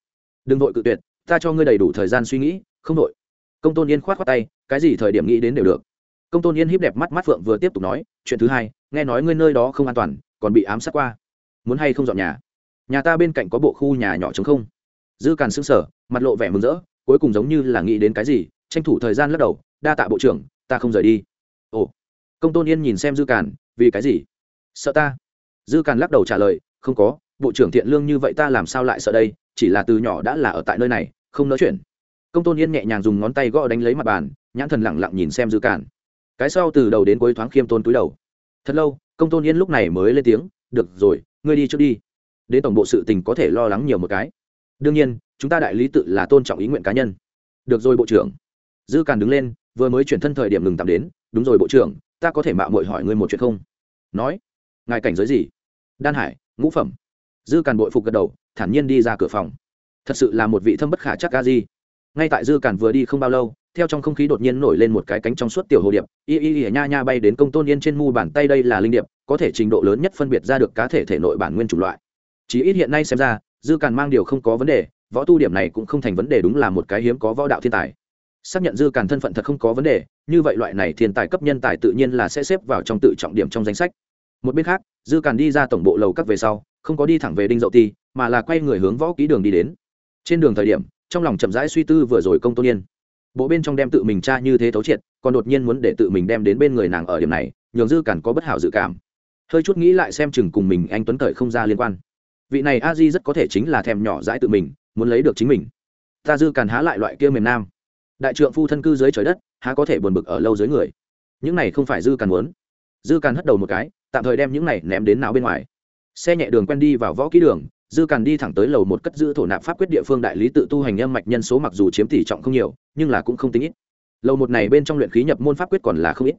S1: Đừng vội cự tuyệt, ta cho ngươi đầy đủ thời gian suy nghĩ, không vội. Công tôn yên khoát khoác tay, cái gì thời điểm nghĩ đến đều được. Công tôn yên híp đẹp mắt mắt phượng vừa tiếp tục nói, chuyện thứ hai, nghe nói ngươi nơi đó không an toàn, còn bị ám sát qua. Muốn hay không dọn nhà? Nhà ta bên cạnh có bộ khu nhà nhỏ chống không? Dư càn xứng sở mặt lộ vẻ mừng rỡ, cuối cùng giống như là nghĩ đến cái gì, tranh thủ thời gian lắc đầu, đa tạ bộ trưởng, ta không rời đi. Ồ. Công tôn yên nhìn xem dư càn, vì cái gì? Sợ ta? Dư càn lắc đầu trả lời, không có, bộ trưởng thiện lương như vậy ta làm sao lại sợ đây, chỉ là từ nhỏ đã là ở tại nơi này, không nói chuyện. Công tôn yên nhẹ nhàng dùng ngón tay gõ đánh lấy mặt bàn, nhãn thần lẳng lặng nhìn xem dư càn. Cái sau từ đầu đến cuối thoáng khiêm tôn túi đầu. Thật lâu, công tôn yên lúc này mới lên tiếng, được rồi, ngươi đi trước đi. Đến tổng bộ sự tình có thể lo lắng nhiều một cái. Đương nhiên, chúng ta đại lý tự là tôn trọng ý nguyện cá nhân. Được rồi, bộ trưởng. Dư càn đứng lên, vừa mới chuyển thân thời điểm ngừng tạm đến, đúng rồi, bộ trưởng, ta có thể mạo mội hỏi ngươi một chuyện không? Nói ngài cảnh giới gì? Đan hải, ngũ phẩm. Dư càn bội phục gật đầu, thản nhiên đi ra cửa phòng. Thật sự là một vị thâm bất khả chắc ca di. Ngay tại dư càn vừa đi không bao lâu, theo trong không khí đột nhiên nổi lên một cái cánh trong suốt tiểu hồ điệp. Y y y, nha nha bay đến công tôn yên trên mu bàn tay đây là linh điệp, có thể trình độ lớn nhất phân biệt ra được cá thể thể nội bản nguyên chủng loại. Chỉ ít hiện nay xem ra, dư càn mang điều không có vấn đề, võ tu điểm này cũng không thành vấn đề đúng là một cái hiếm có võ đạo thiên tài. Xác nhận dư càn thân phận thật không có vấn đề, như vậy loại này thiên tài cấp nhân tài tự nhiên là sẽ xếp vào trong tự trọng điểm trong danh sách một bên khác, dư càn đi ra tổng bộ lầu các về sau, không có đi thẳng về đinh dậu ti mà là quay người hướng võ ký đường đi đến. Trên đường thời điểm, trong lòng chậm rãi suy tư vừa rồi công tôn yên. Bộ bên trong đem tự mình tra như thế thấu triệt, còn đột nhiên muốn để tự mình đem đến bên người nàng ở điểm này, nhường dư càn có bất hảo dự cảm. Hơi chút nghĩ lại xem chừng cùng mình anh tuấn cởi không ra liên quan. Vị này a di rất có thể chính là thèm nhỏ dãi tự mình, muốn lấy được chính mình. Ta dư càn há lại loại kia miền nam. Đại trượng phu thân cư dưới trời đất, há có thể buồn bực ở lâu dưới người. Những này không phải dư càn muốn dư càn hất đầu một cái, tạm thời đem những này ném đến nào bên ngoài. Xe nhẹ đường quen đi vào võ ký đường, dư càn đi thẳng tới lầu một cất giữ thổ nạp pháp quyết địa phương đại lý tự tu hành âm mạch nhân số mặc dù chiếm tỷ trọng không nhiều, nhưng là cũng không tính ít. Lầu một này bên trong luyện khí nhập môn pháp quyết còn là không ít.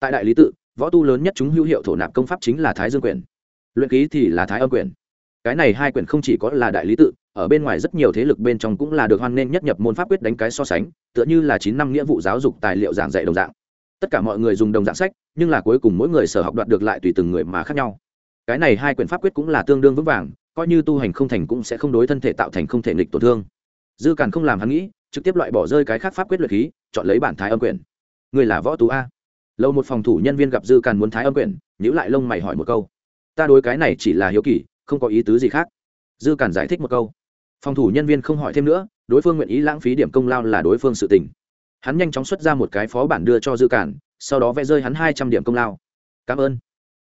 S1: Tại đại lý tự, võ tu lớn nhất chúng hữu hiệu thổ nạp công pháp chính là thái dương quyển luyện khí thì là thái âm quyển cái này hai quyển không chỉ có là đại lý tự, ở bên ngoài rất nhiều thế lực bên trong cũng là được hoan nghênh nhất nhập môn pháp quyết đánh cái so sánh, tựa như là chín năm nghĩa vụ giáo dục tài liệu giảng dạy đồng dạng tất cả mọi người dùng đồng dạng sách, nhưng là cuối cùng mỗi người sở học đoạt được lại tùy từng người mà khác nhau. Cái này hai quyển pháp quyết cũng là tương đương vững vàng, coi như tu hành không thành cũng sẽ không đối thân thể tạo thành không thể nghịch tổn thương. Dư càn không làm hắn nghĩ, trực tiếp loại bỏ rơi cái khác pháp quyết luyện khí, chọn lấy bản thái âm quyển. Người là võ tú a. Lâu một phòng thủ nhân viên gặp dư càn muốn thái âm quyển nhữ lại lông mày hỏi một câu. Ta đối cái này chỉ là hiếu kỳ, không có ý tứ gì khác. Dư càn giải thích một câu. Phòng thủ nhân viên không hỏi thêm nữa, đối phương nguyện ý lãng phí điểm công lao là đối phương sự tình hắn nhanh chóng xuất ra một cái phó bản đưa cho dư cản, sau đó vẽ rơi hắn hai trăm điểm công lao. Cảm ơn.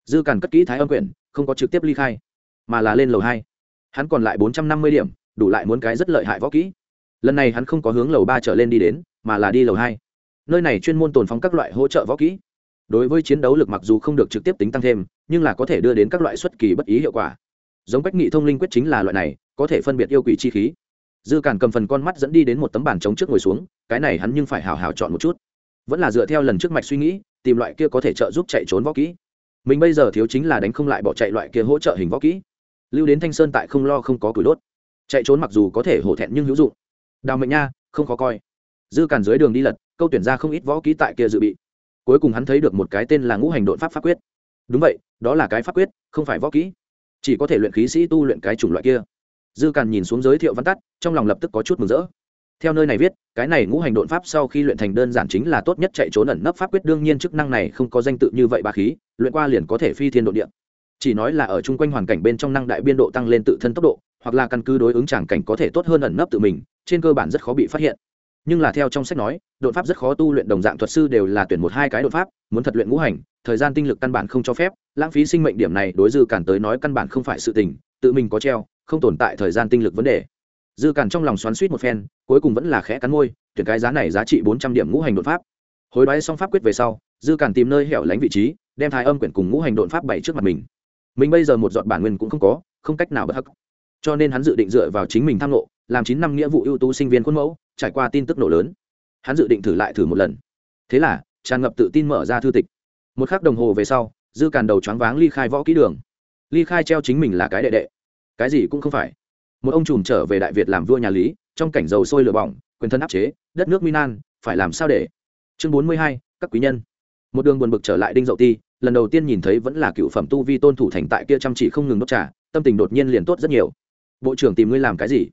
S1: Dư cản cất kỹ thái âm quyển, không có trực tiếp ly khai, mà là lên lầu hai. Hắn còn lại bốn trăm năm mươi điểm, đủ lại muốn cái rất lợi hại võ kỹ. Lần này hắn không có hướng lầu ba trở lên đi đến, mà là đi lầu hai. Nơi này chuyên môn tồn phóng các loại hỗ trợ võ kỹ. Đối với chiến đấu lực mặc dù không được trực tiếp tính tăng thêm, nhưng là có thể đưa đến các loại xuất kỳ bất ý hiệu quả. Giống cách nghị thông linh quyết chính là loại này, có thể phân biệt yêu quỷ chi khí dư cản cầm phần con mắt dẫn đi đến một tấm bàn trống trước ngồi xuống, cái này hắn nhưng phải hào hào chọn một chút. Vẫn là dựa theo lần trước mạch suy nghĩ, tìm loại kia có thể trợ giúp chạy trốn võ kỹ. Mình bây giờ thiếu chính là đánh không lại bỏ chạy loại kia hỗ trợ hình võ kỹ. Lưu đến thanh sơn tại không lo không có củi đốt. Chạy trốn mặc dù có thể hổ thẹn nhưng hữu dụng. Đào mệnh nha, không khó coi. Dư cản dưới đường đi lật, câu tuyển ra không ít võ kỹ tại kia dự bị. Cuối cùng hắn thấy được một cái tên là ngũ hành đột pháp pháp quyết. Đúng vậy, đó là cái pháp quyết, không phải võ kỹ. Chỉ có thể luyện khí sĩ tu luyện cái chủng loại kia dư càn nhìn xuống giới thiệu văn tắt, trong lòng lập tức có chút mừng rỡ. Theo nơi này viết, cái này ngũ hành đột pháp sau khi luyện thành đơn giản chính là tốt nhất chạy trốn ẩn nấp pháp quyết, đương nhiên chức năng này không có danh tự như vậy ba khí, luyện qua liền có thể phi thiên độ địa. Chỉ nói là ở chung quanh hoàn cảnh bên trong năng đại biên độ tăng lên tự thân tốc độ, hoặc là căn cứ đối ứng tràng cảnh có thể tốt hơn ẩn nấp tự mình, trên cơ bản rất khó bị phát hiện. Nhưng là theo trong sách nói đột pháp rất khó tu luyện đồng dạng thuật sư đều là tuyển một hai cái đột pháp, muốn thật luyện ngũ hành, thời gian tinh lực căn bản không cho phép, lãng phí sinh mệnh điểm này đối dư cản tới nói căn bản không phải sự tình, tự mình có treo không tồn tại thời gian tinh lực vấn đề. Dư cản trong lòng xoắn suýt một phen, cuối cùng vẫn là khẽ cắn môi, tuyển cái giá này giá trị bốn trăm điểm ngũ hành đột pháp. Hối đoái xong pháp quyết về sau, dư cản tìm nơi hẻo lánh vị trí, đem thái âm quyển cùng ngũ hành đột pháp bày trước mặt mình. Mình bây giờ một giọt bản nguyên cũng không có, không cách nào bất hắc. Cho nên hắn dự định dựa vào chính mình tham lộ làm chín năm nghĩa vụ ưu tú sinh viên khuôn mẫu, trải qua tin tức nổ lớn. Hắn dự định thử lại thử một lần. Thế là, tràn ngập tự tin mở ra thư tịch. Một k h ắ c đồng hồ về sau, dư càn đầu choáng váng ly khai võ kỹ đường. Ly khai treo chính mình là cái đệ đệ cái gì cũng không phải. Một ông trùm trở về đại việt làm vua nhà lý, trong cảnh dầu sôi lửa bỏng, quyền thân áp chế, đất nước minan phải làm sao để? Chương bốn mươi hai, các quý nhân. Một đường buồn bực trở lại đinh dậu ti, lần đầu tiên nhìn thấy vẫn là cựu phẩm tu vi tôn thủ thành tại kia chăm chỉ không ngừng đốt trả tâm tình đột nhiên liền tốt rất nhiều. Bộ trưởng tìm ngươi làm cái gì?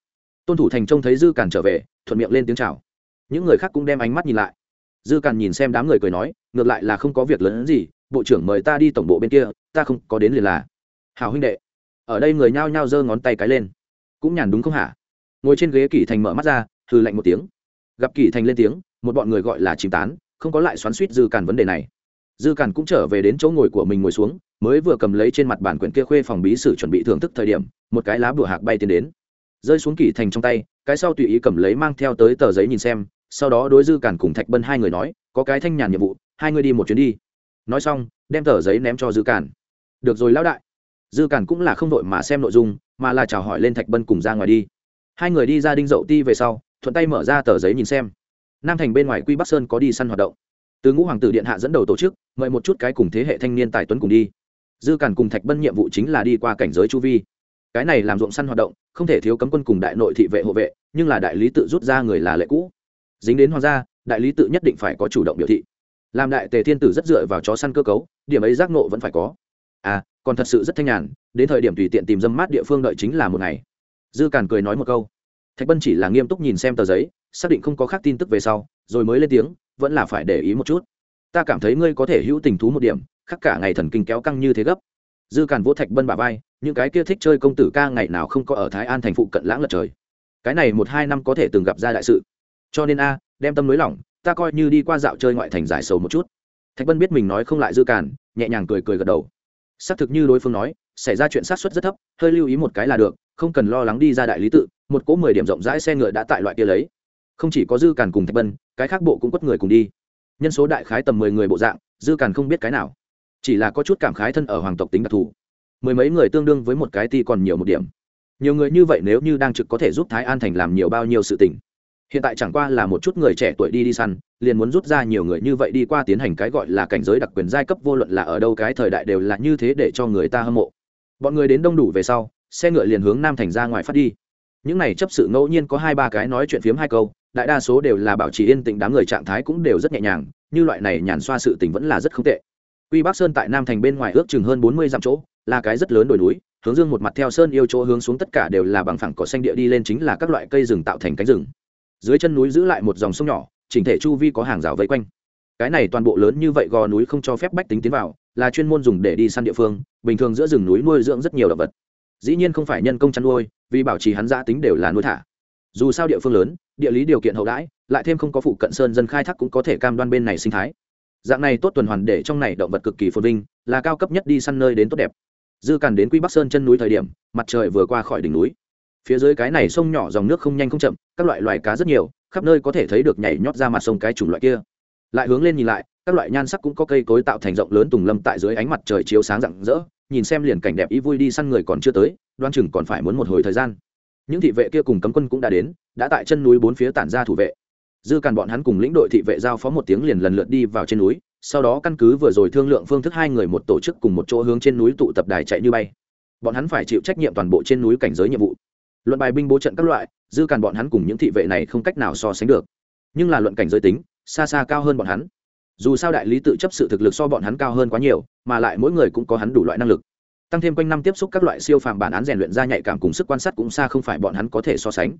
S1: Tôn thủ thành trông thấy dư càn trở về, thuận miệng lên tiếng chào. Những người khác cũng đem ánh mắt nhìn lại. Dư càn nhìn xem đám người cười nói, ngược lại là không có việc lớn gì, bộ trưởng mời ta đi tổng bộ bên kia, ta không có đến liền là. Hào huynh đệ ở đây người nhao nhao giơ ngón tay cái lên. Cũng nhàn đúng không hả? Ngồi trên ghế kỷ thành mở mắt ra, hừ lạnh một tiếng. Gặp kỷ thành lên tiếng, một bọn người gọi là chìm tán, không có lại xoắn suýt dư cản vấn đề này. Dư cản cũng trở về đến chỗ ngồi của mình ngồi xuống, mới vừa cầm lấy trên mặt bản quyển kia khuê phòng bí sử chuẩn bị thưởng thức thời điểm, một cái lá bùa hạc bay tiến đến. Rơi xuống kỷ thành trong tay, cái sau tùy ý cầm lấy mang theo tới tờ giấy nhìn xem, sau đó đối dư cản cùng thạch bân hai người nói, có cái thanh nhàn nhiệm vụ, hai người đi một chuyến đi. Nói xong, đem tờ giấy ném cho dư cản. Được rồi lão đại dư cản cũng là không đội mà xem nội dung, mà là chào hỏi lên thạch bân cùng ra ngoài đi. Hai người đi ra đinh dậu ti về sau, thuận tay mở ra tờ giấy nhìn xem. Nam thành bên ngoài quy bắc sơn có đi săn hoạt động. Từ ngũ hoàng tử điện hạ dẫn đầu tổ chức, mời một chút cái cùng thế hệ thanh niên tài tuấn cùng đi. Dư cản cùng thạch bân nhiệm vụ chính là đi qua cảnh giới chu vi. Cái này làm ruộng săn hoạt động, không thể thiếu cấm quân cùng đại nội thị vệ hộ vệ, nhưng là đại lý tự rút ra người là lệ cũ. Dính đến hoàng gia, đại lý tự nhất định phải có chủ động biểu thị. Làm đại tề thiên tử rất dựa vào chó săn cơ cấu, điểm ấy giác nộ vẫn phải có. À còn thật sự rất thanh nhàn, đến thời điểm tùy tiện tìm dâm mát địa phương đợi chính là một ngày. Dư càn cười nói một câu. Thạch bân chỉ là nghiêm túc nhìn xem tờ giấy, xác định không có khác tin tức về sau, rồi mới lên tiếng, vẫn là phải để ý một chút. Ta cảm thấy ngươi có thể hữu tình thú một điểm, khắc cả ngày thần kinh kéo căng như thế gấp. Dư càn vỗ thạch bân bà vai, những cái kia thích chơi công tử ca ngày nào không có ở thái an thành phụ cận lãng lật trời. Cái này một hai năm có thể từng gặp ra đại sự. Cho nên a, đem tâm nới lỏng, ta coi như đi qua dạo chơi ngoại thành giải sầu một chút. Thạch bân biết mình nói không lại dư càn, nhẹ nhàng cười cười gật đầu xác thực như đối phương nói, xảy ra chuyện sát xuất rất thấp, hơi lưu ý một cái là được, không cần lo lắng đi ra đại lý tự, một cỗ mười điểm rộng rãi xe ngựa đã tại loại kia lấy. Không chỉ có dư càn cùng thạch bân, cái khác bộ cũng quất người cùng đi. Nhân số đại khái tầm mười người bộ dạng, dư càn không biết cái nào. Chỉ là có chút cảm khái thân ở hoàng tộc tính đặc thù. Mười mấy người tương đương với một cái ti còn nhiều một điểm. Nhiều người như vậy nếu như đang trực có thể giúp thái an thành làm nhiều bao nhiêu sự tình hiện tại chẳng qua là một chút người trẻ tuổi đi đi săn, liền muốn rút ra nhiều người như vậy đi qua tiến hành cái gọi là cảnh giới đặc quyền giai cấp vô luận là ở đâu cái thời đại đều là như thế để cho người ta hâm mộ. Bọn người đến đông đủ về sau, xe ngựa liền hướng nam thành ra ngoài phát đi. Những này chấp sự ngẫu nhiên có hai ba cái nói chuyện phiếm hai câu, đại đa số đều là bảo trì yên tĩnh, đám người trạng thái cũng đều rất nhẹ nhàng, như loại này nhàn xoa sự tình vẫn là rất không tệ. Quy bắc sơn tại nam thành bên ngoài ước chừng hơn bốn mươi dặm chỗ, là cái rất lớn đồi núi, hướng dương một mặt theo sơn yêu chỗ hướng xuống tất cả đều là bằng phẳng cỏ xanh địa đi lên chính là các loại cây rừng tạo thành cánh rừng dưới chân núi giữ lại một dòng sông nhỏ, chỉnh thể chu vi có hàng rào vây quanh. Cái này toàn bộ lớn như vậy gò núi không cho phép bách tính tiến vào, là chuyên môn dùng để đi săn địa phương, bình thường giữa rừng núi nuôi dưỡng rất nhiều động vật. Dĩ nhiên không phải nhân công chăn nuôi, vì bảo trì hắn giã tính đều là nuôi thả. Dù sao địa phương lớn, địa lý điều kiện hậu đãi, lại thêm không có phụ cận sơn dân khai thác cũng có thể cam đoan bên này sinh thái. Dạng này tốt tuần hoàn để trong này động vật cực kỳ phồn vinh, là cao cấp nhất đi săn nơi đến tốt đẹp. Dư càn đến quy bắc sơn chân núi thời điểm, mặt trời vừa qua khỏi đỉnh núi phía dưới cái này sông nhỏ dòng nước không nhanh không chậm, các loại loài cá rất nhiều, khắp nơi có thể thấy được nhảy nhót ra mặt sông cái chủng loại kia. Lại hướng lên nhìn lại, các loại nhan sắc cũng có cây cối tạo thành rộng lớn tùng lâm tại dưới ánh mặt trời chiếu sáng rạng rỡ, nhìn xem liền cảnh đẹp ý vui đi săn người còn chưa tới, đoan chừng còn phải muốn một hồi thời gian. Những thị vệ kia cùng cấm quân cũng đã đến, đã tại chân núi bốn phía tản ra thủ vệ. Dư càn bọn hắn cùng lĩnh đội thị vệ giao phó một tiếng liền lần lượt đi vào trên núi, sau đó căn cứ vừa rồi thương lượng phương thức hai người một tổ chức cùng một chỗ hướng trên núi tụ tập đài chạy như bay. Bọn hắn phải chịu trách nhiệm toàn bộ trên núi cảnh giới nhiệm vụ luận bài binh bố trận các loại, dư càn bọn hắn cùng những thị vệ này không cách nào so sánh được. Nhưng là luận cảnh giới tính, xa xa cao hơn bọn hắn. Dù sao đại lý tự chấp sự thực lực so bọn hắn cao hơn quá nhiều, mà lại mỗi người cũng có hắn đủ loại năng lực. Tăng thêm quanh năm tiếp xúc các loại siêu phàm bản án rèn luyện ra nhạy cảm cùng sức quan sát cũng xa không phải bọn hắn có thể so sánh.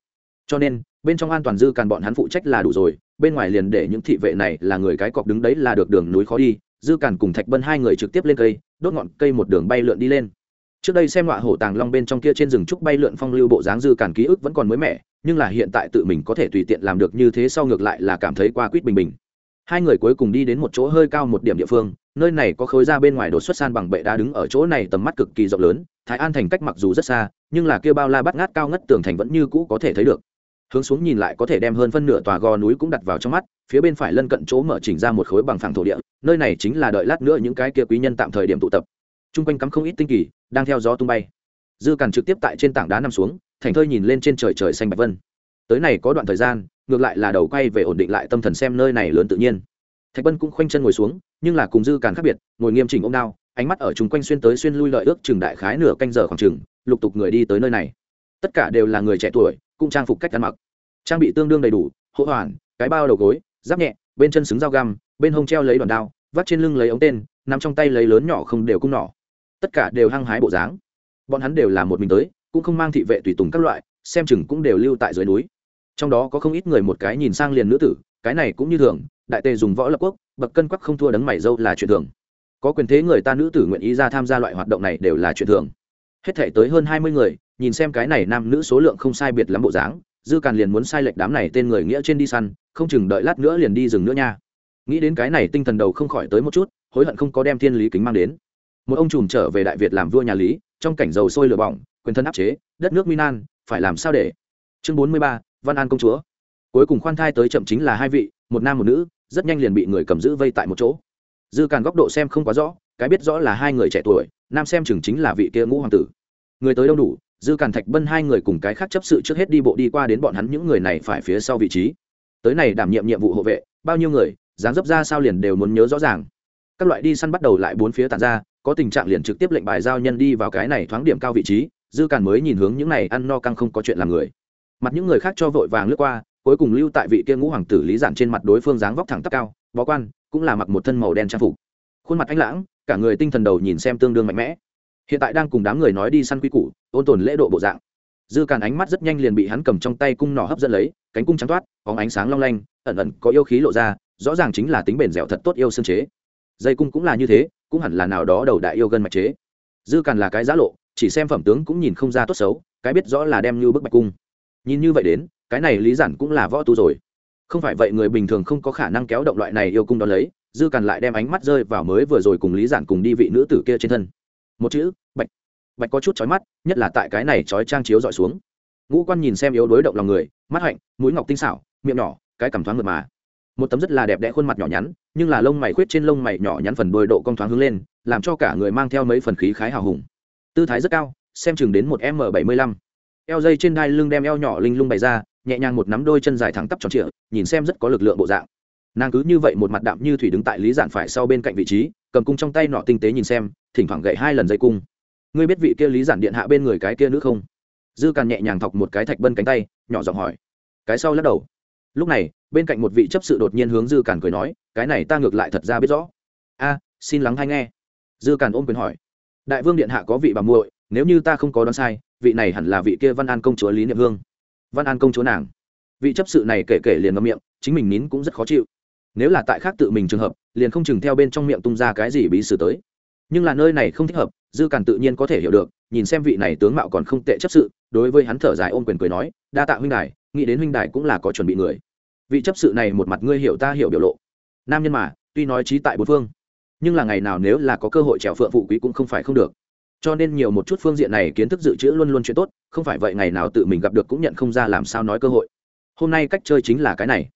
S1: Cho nên, bên trong an toàn dư càn bọn hắn phụ trách là đủ rồi, bên ngoài liền để những thị vệ này là người cái cọc đứng đấy là được đường núi khó đi, dư càn cùng thạch bân hai người trực tiếp lên cây, đốt ngọn cây một đường bay lượn đi lên trước đây xem họa hổ tàng long bên trong kia trên rừng trúc bay lượn phong lưu bộ dáng dư cản ký ức vẫn còn mới mẻ, nhưng là hiện tại tự mình có thể tùy tiện làm được như thế sau ngược lại là cảm thấy qua quýt bình bình. Hai người cuối cùng đi đến một chỗ hơi cao một điểm địa phương, nơi này có khối ra bên ngoài đột xuất san bằng bệ đá đứng ở chỗ này tầm mắt cực kỳ rộng lớn, thái an thành cách mặc dù rất xa, nhưng là kia bao la bắt ngát cao ngất tường thành vẫn như cũ có thể thấy được. Hướng xuống nhìn lại có thể đem hơn phân nửa tòa gò núi cũng đặt vào trong mắt, phía bên phải lân cận chỗ mở chỉnh ra một khối bằng phẳng thổ địa, nơi này chính là đợi lát nữa những cái kia quý nhân tạm thời điểm tụ tập t r u n g quanh cắm không ít tinh kỳ, đang theo gió tung bay. Dư càn trực tiếp tại trên tảng đá nằm xuống, thành thơi nhìn lên trên trời trời xanh bạch vân. Tới này có đoạn thời gian, ngược lại là đầu quay về ổn định lại tâm thần xem nơi này lớn tự nhiên. Thạch bân cũng khoanh chân ngồi xuống, nhưng là cùng dư càn khác biệt, ngồi nghiêm chỉnh ô m đao, ánh mắt ở chung quanh xuyên tới xuyên lui lợi ước chừng đại khái nửa canh giờ khoảng chừng, lục tục người đi tới nơi này. Tất cả đều là người trẻ tuổi, cũng trang phục cách ăn mặc. Trang bị tương đương đầy đủ, hỗ hoàn cái bao đầu gối, giáp nhẹ, bên chân xứng dao găm, bên hông treo lấy đòn đao, vắt trên lưng lấy ống tên nằm trong tay lấy lớn nhỏ không đều cung nỏ tất cả đều hăng hái bộ dáng. Bọn hắn đều là một mình tới, cũng không mang thị vệ tùy tùng các loại, xem chừng cũng đều lưu tại dưới núi. Trong đó có không ít người một cái nhìn sang liền nữ tử, cái này cũng như thường, đại tề dùng võ lập quốc, bậc cân quắc không thua đấng mày dâu là chuyện thường. Có quyền thế người ta nữ tử nguyện ý ra tham gia loại hoạt động này đều là chuyện thường. Hết thể tới hơn hai mươi người, nhìn xem cái này nam nữ số lượng không sai biệt lắm bộ dáng, dư càn liền muốn sai lệch đám này tên người nghĩa trên đi săn, không chừng đợi lát nữa liền đi rừng nữa nha. Nghĩ đến cái này tinh thần đầu không khỏi tới một chút, hối hận không có đem thiên lý kính mang đến một ông trùm trở về đại việt làm vua nhà lý, trong cảnh dầu sôi lửa bỏng, quyền thân áp chế, đất nước minan phải làm sao để? Chương bốn mươi ba, văn an công chúa. Cuối cùng khoan thai tới chậm chính là hai vị, một nam một nữ, rất nhanh liền bị người cầm giữ vây tại một chỗ. Dư càn góc độ xem không quá rõ, cái biết rõ là hai người trẻ tuổi, nam xem chừng chính là vị kia ngũ hoàng tử. Người tới đông đủ, dư càn thạch bân hai người cùng cái khác chấp sự trước hết đi bộ đi qua đến bọn hắn những người này phải phía sau vị trí. Tới này đảm nhiệm nhiệm vụ hộ vệ, bao nhiêu người, dáng dấp ra sao liền đều muốn nhớ rõ ràng. Các loại đi săn bắt đầu lại bốn phía tàn ra có tình trạng liền trực tiếp lệnh bài giao nhân đi vào cái này thoáng điểm cao vị trí, dư càn mới nhìn hướng những này ăn no căng không có chuyện làm người. Mặt những người khác cho vội vàng lướt qua, cuối cùng lưu tại vị kia ngũ hoàng tử lý giản trên mặt đối phương dáng vóc thẳng tắp cao, bó quan, cũng là mặc một thân màu đen trang phục. Khuôn mặt anh lãng, cả người tinh thần đầu nhìn xem tương đương mạnh mẽ. Hiện tại đang cùng đám người nói đi săn quy củ, ôn tồn lễ độ bộ dạng. Dư càn ánh mắt rất nhanh liền bị hắn cầm trong tay cung nỏ hấp dẫn lấy, cánh cung trắng toát có ánh sáng long lanh, ẩn ẩn có yêu khí lộ ra, rõ ràng chính là tính bền dẻo thật tốt yêu xương chế. Dây cung cũng là như thế cũng hẳn là nào đó đầu đại yêu gân mạch chế. Dư càn là cái giá lộ, chỉ xem phẩm tướng cũng nhìn không ra tốt xấu, cái biết rõ là đem như bức bạch cung. Nhìn như vậy đến, cái này lý giản cũng là võ tu rồi. Không phải vậy người bình thường không có khả năng kéo động loại này yêu cung đó lấy, dư càn lại đem ánh mắt rơi vào mới vừa rồi cùng lý giản cùng đi vị nữ tử kia trên thân. Một chữ, bạch. Bạch có chút chói mắt, nhất là tại cái này chói trang chiếu dọi xuống. Ngũ quan nhìn xem yếu đối động lòng người, mắt hạnh, mũi ngọc tinh xảo, miệng nhỏ, cái cảm thoáng mượt mà một tấm rất là đẹp đẽ khuôn mặt nhỏ nhắn, nhưng là lông mày khuyết trên lông mày nhỏ nhắn phần đôi độ cong thoáng hướng lên, làm cho cả người mang theo mấy phần khí khái hào hùng. Tư thái rất cao, xem chừng đến một m bảy mươi lăm. Eo dây trên đai lưng đem eo nhỏ linh lung bày ra, nhẹ nhàng một nắm đôi chân dài thẳng tắp tròn trịa, nhìn xem rất có lực lượng bộ dạng. Nàng cứ như vậy một mặt đạm như thủy đứng tại lý giản phải sau bên cạnh vị trí, cầm cung trong tay nọ tinh tế nhìn xem, thỉnh thoảng gậy hai lần dây cung. Ngươi biết vị kia lý giản điện hạ bên người cái kia nữa không? Dư càn nhẹ nhàng thọc một cái thạch bân cánh tay, nhỏ giọng hỏi. Cái sau lắc đầu lúc này, bên cạnh một vị chấp sự đột nhiên hướng dư càn cười nói, cái này ta ngược lại thật ra biết rõ. A, xin lắng hay nghe. Dư càn ôm quyền hỏi. Đại vương điện hạ có vị bà muội, nếu như ta không có đoán sai, vị này hẳn là vị kia văn an công chúa lý niệm hương. Văn an công chúa nàng. Vị chấp sự này kể kể liền ngâm miệng, chính mình nín cũng rất khó chịu. Nếu là tại khác tự mình trường hợp, liền không chừng theo bên trong miệng tung ra cái gì bí sử tới. Nhưng là nơi này không thích hợp, dư càn tự nhiên có thể hiểu được, nhìn xem vị này tướng mạo còn không tệ chấp sự, đối với hắn thở dài ôm quyền cười nói, đa tạ huynh đài nghĩ đến huynh đài cũng là có chuẩn bị người. Vị chấp sự này một mặt ngươi hiểu ta hiểu biểu lộ. Nam nhân mà, tuy nói trí tại bốn phương, nhưng là ngày nào nếu là có cơ hội trèo phượng phụ quý cũng không phải không được. Cho nên nhiều một chút phương diện này kiến thức dự trữ luôn luôn chuyện tốt, không phải vậy ngày nào tự mình gặp được cũng nhận không ra làm sao nói cơ hội. Hôm nay cách chơi chính là cái này.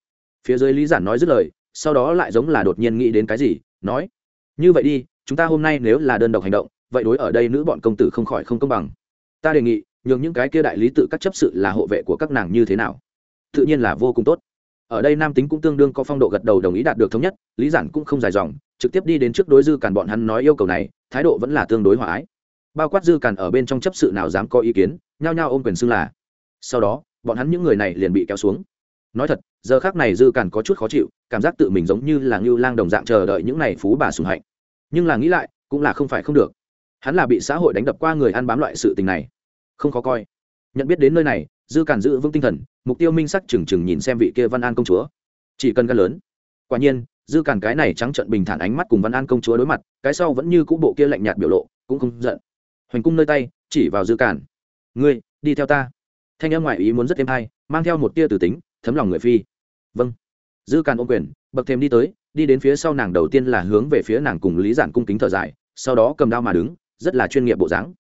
S1: Phía dưới lý giản nói dứt lời, sau đó lại giống là đột nhiên nghĩ đến cái gì, nói, như vậy đi, chúng ta hôm nay nếu là đơn độc hành động, vậy đối ở đây nữ bọn công tử không khỏi không công bằng. Ta đề nghị nhường những cái kia đại lý tự các chấp sự là hộ vệ của các nàng như thế nào? Tự nhiên là vô cùng tốt. Ở đây nam tính cũng tương đương có phong độ gật đầu đồng ý đạt được thống nhất, lý giản cũng không dài dòng, trực tiếp đi đến trước đối dư càn bọn hắn nói yêu cầu này, thái độ vẫn là tương đối hòa ái. Bao quát dư càn ở bên trong chấp sự nào dám có ý kiến, nhao nhao ôm quyền xưng là. Sau đó, bọn hắn những người này liền bị kéo xuống. Nói thật, giờ khác này dư càn có chút khó chịu, cảm giác tự mình giống như là ngưu lang đồng dạng chờ đợi những này phú bà sùng hạnh. Nhưng là nghĩ lại, cũng là không phải không được. Hắn là bị xã hội đánh đập qua người ăn bám loại sự tình này không khó coi. Nhận biết đến nơi này, dư càn giữ vững tinh thần, mục tiêu minh sắc trừng trừng nhìn xem vị kia văn an công chúa. Chỉ cần gan lớn. Quả nhiên, dư càn cái này trắng trận bình thản ánh mắt cùng văn an công chúa đối mặt, cái sau vẫn như cũ bộ kia lạnh nhạt biểu lộ, cũng không giận. Hoành cung nơi tay, chỉ vào dư càn ngươi, đi theo ta. Thanh em ngoại ý muốn rất êm hay, mang theo một tia tử tính, thấm lòng người phi. Vâng. Dư càn ôm quyền, bậc thêm đi tới, đi đến phía sau nàng đầu tiên là hướng về phía nàng cùng lý giản cung kính thở dài, sau đó cầm đao mà đứng, rất là chuyên nghiệp bộ dáng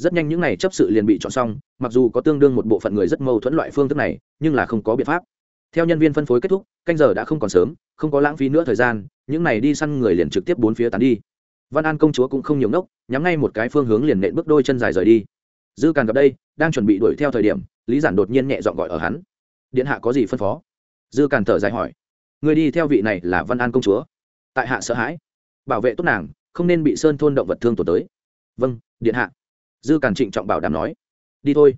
S1: rất nhanh những n à y chấp sự liền bị chọn xong, mặc dù có tương đương một bộ phận người rất mâu thuẫn loại phương thức này, nhưng là không có biện pháp. Theo nhân viên phân phối kết thúc, canh giờ đã không còn sớm, không có lãng phí nữa thời gian, những này đi săn người liền trực tiếp bốn phía tán đi. Văn an công chúa cũng không nhiều ngốc nhắm ngay một cái phương hướng liền nện bước đôi chân dài rời đi. Dư càn gặp đây, đang chuẩn bị đuổi theo thời điểm, lý giản đột nhiên nhẹ dọn gọi ở hắn. Điện hạ có gì phân phó? Dư càn thở dài hỏi. Người đi theo vị này là văn an công chúa. Tại hạ sợ hãi. Bảo vệ tốt nàng, không nên bị sơn thôn động vật thương tổn tới. Vâng điện hạ dư càn trịnh trọng bảo đảm nói, đi thôi.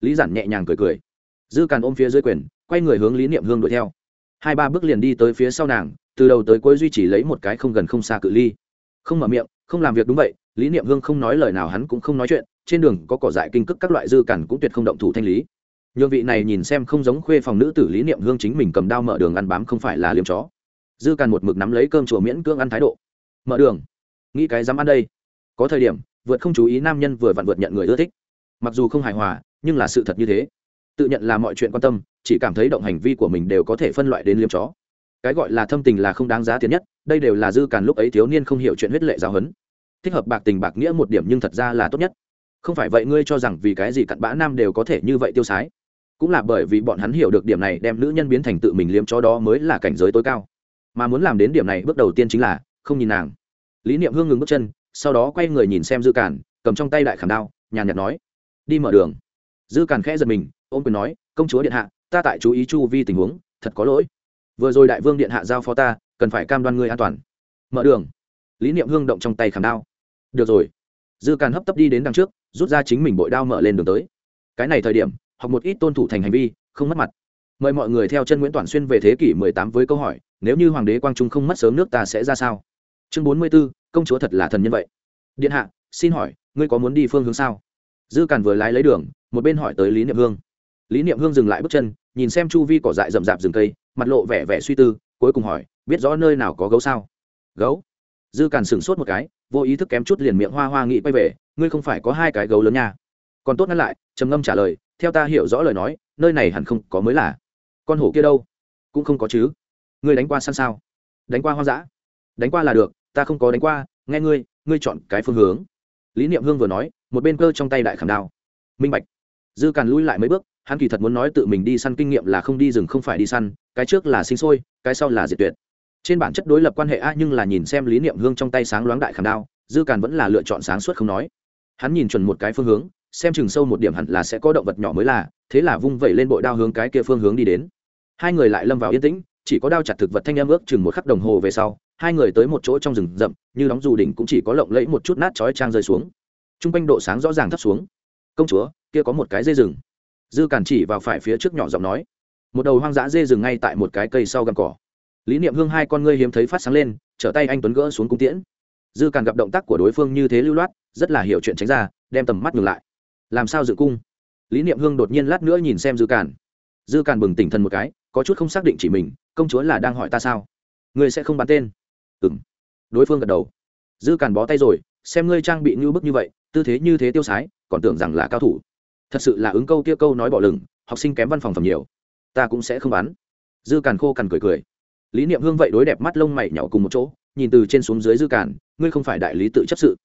S1: Lý giản nhẹ nhàng cười cười. Dư càn ôm phía dưới quyền, quay người hướng lý niệm hương đuổi theo. Hai ba bước liền đi tới phía sau nàng, từ đầu tới cuối duy trì lấy một cái không gần không xa cự ly. Không mở miệng, không làm việc đúng vậy, lý niệm hương không nói lời nào hắn cũng không nói chuyện, trên đường có cỏ dại kinh cức các loại dư cản cũng tuyệt không động thủ thanh lý. Nhường vị này nhìn xem không giống khuê phòng nữ tử lý niệm hương chính mình cầm đao mở đường ăn bám không phải là liếm chó. Dư càn một mực nắm lấy cơm chùa miễn cưỡng ăn thái độ. Mở đường, nghĩ cái dám ăn đây. Có thời điểm vượt không chú ý nam nhân vừa vặn vượt nhận người ưa thích. Mặc dù không hài hòa, nhưng là sự thật như thế. Tự nhận là mọi chuyện quan tâm, chỉ cảm thấy động hành vi của mình đều có thể phân loại đến liếm chó. Cái gọi là thâm tình là không đáng giá tiền nhất, đây đều là dư càn lúc ấy thiếu niên không hiểu chuyện huyết lệ giáo huấn. Thích hợp bạc tình bạc nghĩa một điểm nhưng thật ra là tốt nhất. Không phải vậy ngươi cho rằng vì cái gì cặn bã nam đều có thể như vậy tiêu sái? Cũng là bởi vì bọn hắn hiểu được điểm này đem nữ nhân biến thành tự mình liếm chó đó mới là cảnh giới tối cao. Mà muốn làm đến điểm này bước đầu tiên chính là không nhìn nàng. Lý niệm hương ngừng bước chân sau đó quay người nhìn xem dư càn cầm trong tay đại khảm đao nhàn nhạt nói đi mở đường. Dư càn khẽ giật mình ôm quyền nói công chúa điện hạ ta tại chú ý chu vi tình huống thật có lỗi. Vừa rồi đại vương điện hạ giao phó ta cần phải cam đoan ngươi an toàn. Mở đường. Lý niệm hương động trong tay khảm đao. Được rồi. Dư càn hấp tấp đi đến đằng trước rút ra chính mình bội đao mở lên đường tới. Cái này thời điểm học một ít tôn thủ thành hành vi không mất mặt. Mời mọi người theo chân nguyễn toàn xuyên về thế kỷ 18 với câu hỏi nếu như hoàng đế quang trung không mất sớm nước ta sẽ ra sao? Chương 44, công chúa thật là thần nhân vậy. Điện hạ, xin hỏi, ngươi có muốn đi phương hướng sao? Dư càn vừa lái lấy đường, một bên hỏi tới lý niệm hương. Lý niệm hương dừng lại bước chân, nhìn xem chu vi cỏ dại rậm rạp rừng cây, mặt lộ vẻ vẻ suy tư, cuối cùng hỏi, biết rõ nơi nào có gấu sao? Gấu? Dư càn sửng sốt một cái, vô ý thức kém chút liền miệng hoa hoa nghị quay về, ngươi không phải có hai cái gấu lớn nha. Còn tốt ngăn lại, trầm ngâm trả lời, theo ta hiểu rõ lời nói, nơi này hẳn không có mới là. Con hổ kia đâu? Cũng không có chứ. Ngươi đánh qua săn sao? Đánh qua hoang dã? Đánh qua là được ta không có đánh qua, nghe ngươi ngươi chọn cái phương hướng. Lý niệm hương vừa nói, một bên cơ trong tay đại khảm đao. Minh bạch. Dư càn lui lại mấy bước, hắn kỳ thật muốn nói tự mình đi săn kinh nghiệm là không đi rừng không phải đi săn, cái trước là sinh sôi, cái sau là diệt tuyệt. Trên bản chất đối lập quan hệ a nhưng là nhìn xem lý niệm hương trong tay sáng loáng đại khảm đao, dư càn vẫn là lựa chọn sáng suốt không nói. Hắn nhìn chuẩn một cái phương hướng, xem chừng sâu một điểm hẳn là sẽ có động vật nhỏ mới là, thế là vung vẩy lên bội đao hướng cái kia phương hướng đi đến. Hai người lại lâm vào yên tĩnh, chỉ có đao chặt thực vật thanh em ước chừng một khắc đồng hồ về sau hai người tới một chỗ trong rừng rậm, như đóng dù đỉnh cũng chỉ có lộng lẫy một chút nát chói trang rơi xuống. T r u n g quanh độ sáng rõ ràng thấp xuống. Công chúa, kia có một cái dây rừng. Dư cản chỉ vào phải phía trước nhỏ giọng nói. Một đầu hoang dã dê rừng ngay tại một cái cây sau gầm cỏ. Lý niệm hương hai con ngươi hiếm thấy phát sáng lên, trở tay anh tuấn gỡ xuống cung tiễn. Dư cản gặp động tác của đối phương như thế lưu loát, rất là hiểu chuyện tránh ra, đem tầm mắt ngừng lại. Làm sao dự cung? Lý niệm hương đột nhiên lát nữa nhìn xem dư cản. Dư cản bừng tỉnh thần một cái, có chút không xác định chỉ mình, công chúa là đang hỏi ta sao? Người sẽ không bắn tên ừ m đối phương gật đầu. Dư Càn bó tay rồi xem ngươi trang bị như bức như vậy tư thế như thế tiêu sái còn tưởng rằng là cao thủ. Thật sự là ứng câu kia câu nói bỏ lừng, học sinh kém văn phòng phẩm nhiều. Ta cũng sẽ không bắn dư Càn khô cằn cười cười. Lý niệm hương vậy đối đẹp mắt lông mày nhỏ cùng một chỗ nhìn từ trên xuống dưới dư Càn, ngươi không phải đại lý tự chấp sự.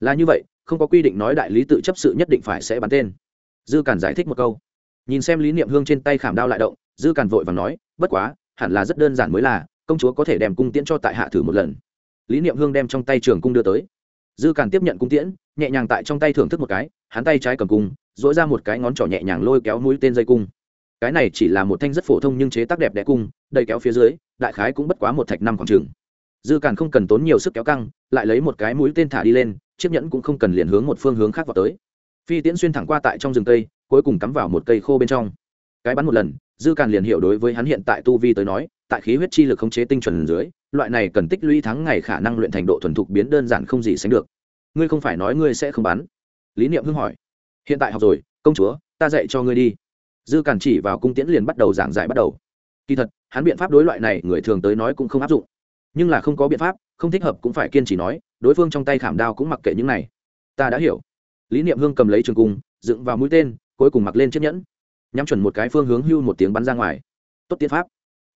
S1: Là như vậy không có quy định nói đại lý tự chấp sự nhất định phải sẽ bắn tên. Dư Càn giải thích một câu. Nhìn xem lý niệm hương trên tay khảm đao lại động dư Càn vội và nói bất quá hẳn là rất đơn giản mới là công chúa có thể đem cung tiễn cho tại hạ thử một lần. Lý niệm hương đem trong tay trường cung đưa tới. Dư càn tiếp nhận cung tiễn, nhẹ nhàng tại trong tay thưởng thức một cái, hắn tay trái cầm cung dỗi ra một cái ngón trỏ nhẹ nhàng lôi kéo mũi tên dây cung. Cái này chỉ là một thanh rất phổ thông nhưng chế tác đẹp đẽ cung, đầy kéo phía dưới, đại khái cũng bất quá một thạch năm khoảng trường. Dư càn không cần tốn nhiều sức kéo căng, lại lấy một cái mũi tên thả đi lên, chiếc nhẫn cũng không cần liền hướng một phương hướng khác vào tới. Phi tiễn xuyên thẳng qua tại trong rừng cây, cuối cùng cắm vào một cây khô bên trong cái bắn một lần, dư càn liền hiểu đối với hắn hiện tại tu vi tới nói, tại khí huyết chi lực khống chế tinh chuẩn dưới, loại này cần tích lũy thắng ngày khả năng luyện thành độ thuần thục biến đơn giản không gì sánh được. Ngươi không phải nói ngươi sẽ không bắn? Lý niệm hưng hỏi. Hiện tại học rồi, công chúa, ta dạy cho ngươi đi. Dư càn chỉ vào cung tiễn liền bắt đầu giảng giải bắt đầu. Kỳ thật, hắn biện pháp đối loại này, người thường tới nói cũng không áp dụng. Nhưng là không có biện pháp, không thích hợp cũng phải kiên trì nói, đối phương trong tay khảm đao cũng mặc kệ những này. Ta đã hiểu. Lý niệm hương cầm lấy trường cung, dựng vào mũi tên, cuối cùng mặc lên chiếc nhẫn nhắm chuẩn một cái phương hướng hưu một tiếng bắn ra ngoài. Tốt tiến pháp.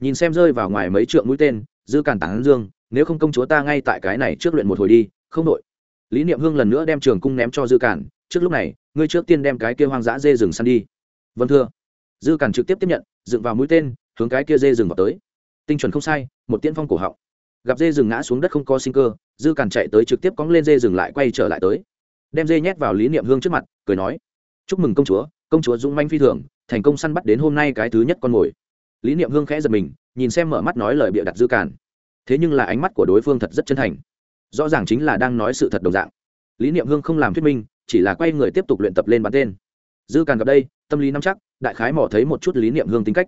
S1: Nhìn xem rơi vào ngoài mấy trượng mũi tên, dư càn tán dương, nếu không công chúa ta ngay tại cái này trước luyện một hồi đi, không đội. Lý niệm hương lần nữa đem trường cung ném cho dư càn, trước lúc này, ngươi trước tiên đem cái kia hoang dã dê rừng săn đi. Vâng thưa. Dư càn trực tiếp tiếp nhận, dựng vào mũi tên, hướng cái kia dê rừng vào tới. Tinh chuẩn không sai, một tiên phong cổ họng. Gặp dê rừng ngã xuống đất không có sinh cơ, dư càn chạy tới trực tiếp cóng lên dê rừng lại quay trở lại tới. Đem dê nhét vào lý niệm hương trước mặt, cười nói, chúc mừng công chúa công chúa dũng manh phi thường thành công săn bắt đến hôm nay cái thứ nhất con mồi. Lý niệm hương khẽ giật mình, nhìn xem mở mắt nói lời bịa đặt dư càn. Thế nhưng là ánh mắt của đối phương thật rất chân thành. Rõ ràng chính là đang nói sự thật đồng dạng. Lý niệm hương không làm thuyết minh, chỉ là quay người tiếp tục luyện tập lên bắn tên. Dư càn gặp đây, tâm lý nắm chắc, đại khái mỏ thấy một chút lý niệm hương tính cách.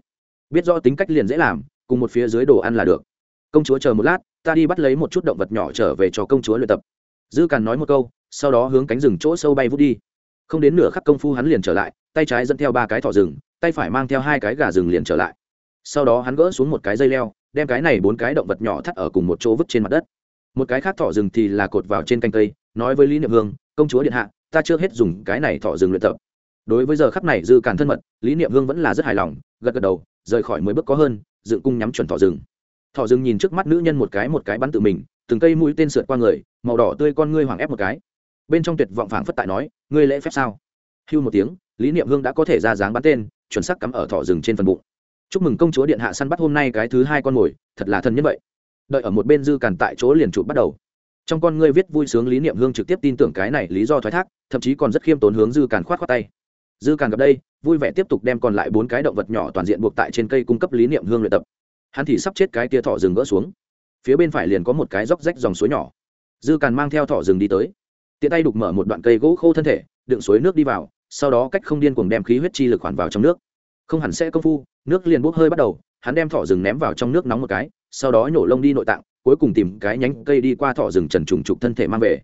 S1: Biết rõ tính cách liền dễ làm, cùng một phía dưới đồ ăn là được. Công chúa chờ một lát, ta đi bắt lấy một chút động vật nhỏ trở về cho công chúa luyện tập. Dư càn nói một câu, sau đó hướng cánh rừng chỗ sâu bay vút đi. Không đến nửa khắc công phu hắn liền trở lại tay trái dẫn theo ba cái thỏ rừng, tay phải mang theo hai cái gà rừng liền trở lại. Sau đó hắn gỡ xuống một cái dây leo, đem cái này bốn cái động vật nhỏ thắt ở cùng một chỗ vứt trên mặt đất. Một cái khác thỏ rừng thì là cột vào trên canh cây, nói với lý niệm hương, công chúa điện hạ, ta chưa hết dùng cái này thỏ rừng luyện tập. Đối với giờ khắc này dư càn thân mật, lý niệm hương vẫn là rất hài lòng, gật gật đầu, rời khỏi mười bước có hơn, dựng cung nhắm chuẩn thỏ rừng. Thỏ rừng nhìn trước mắt nữ nhân một cái một cái bắn tự mình, từng cây mũi tên sượt qua người, màu đỏ tươi con ngươi hoàng ép một cái. Bên trong tuyệt vọng phảng phất tại nói, ngươi lễ phép sao? Hưu một tiếng lý niệm hương đã có thể ra dáng bắn tên, chuẩn sắc cắm ở thỏ rừng trên phần bụng. Chúc mừng công chúa điện hạ săn bắt hôm nay cái thứ hai con mồi, thật là thân nhân vậy. Đợi ở một bên dư càn tại chỗ liền chụp bắt đầu. Trong con ngươi viết vui sướng lý niệm hương trực tiếp tin tưởng cái này lý do thoái thác, thậm chí còn rất khiêm tốn hướng dư càn khoát khoát tay. Dư càn gặp đây, vui vẻ tiếp tục đem còn lại bốn cái động vật nhỏ toàn diện buộc tại trên cây cung cấp lý niệm hương luyện tập. Hắn thì sắp chết cái tia thỏ rừng gỡ xuống. Phía bên phải liền có một cái dốc rách dòng suối nhỏ. Dư càn mang theo thỏ rừng đi tới. Tiện tay đục mở một đoạn cây gỗ khô thân thể, đựng suối nước đi vào sau đó cách không điên cuồng đem khí huyết chi lực hoàn vào trong nước. Không hẳn sẽ công phu, nước liền bốc hơi bắt đầu, hắn đem thỏ rừng ném vào trong nước nóng một cái, sau đó nhổ lông đi nội tạng, cuối cùng tìm cái nhánh cây đi qua thỏ rừng trần trùng trục thân thể mang về.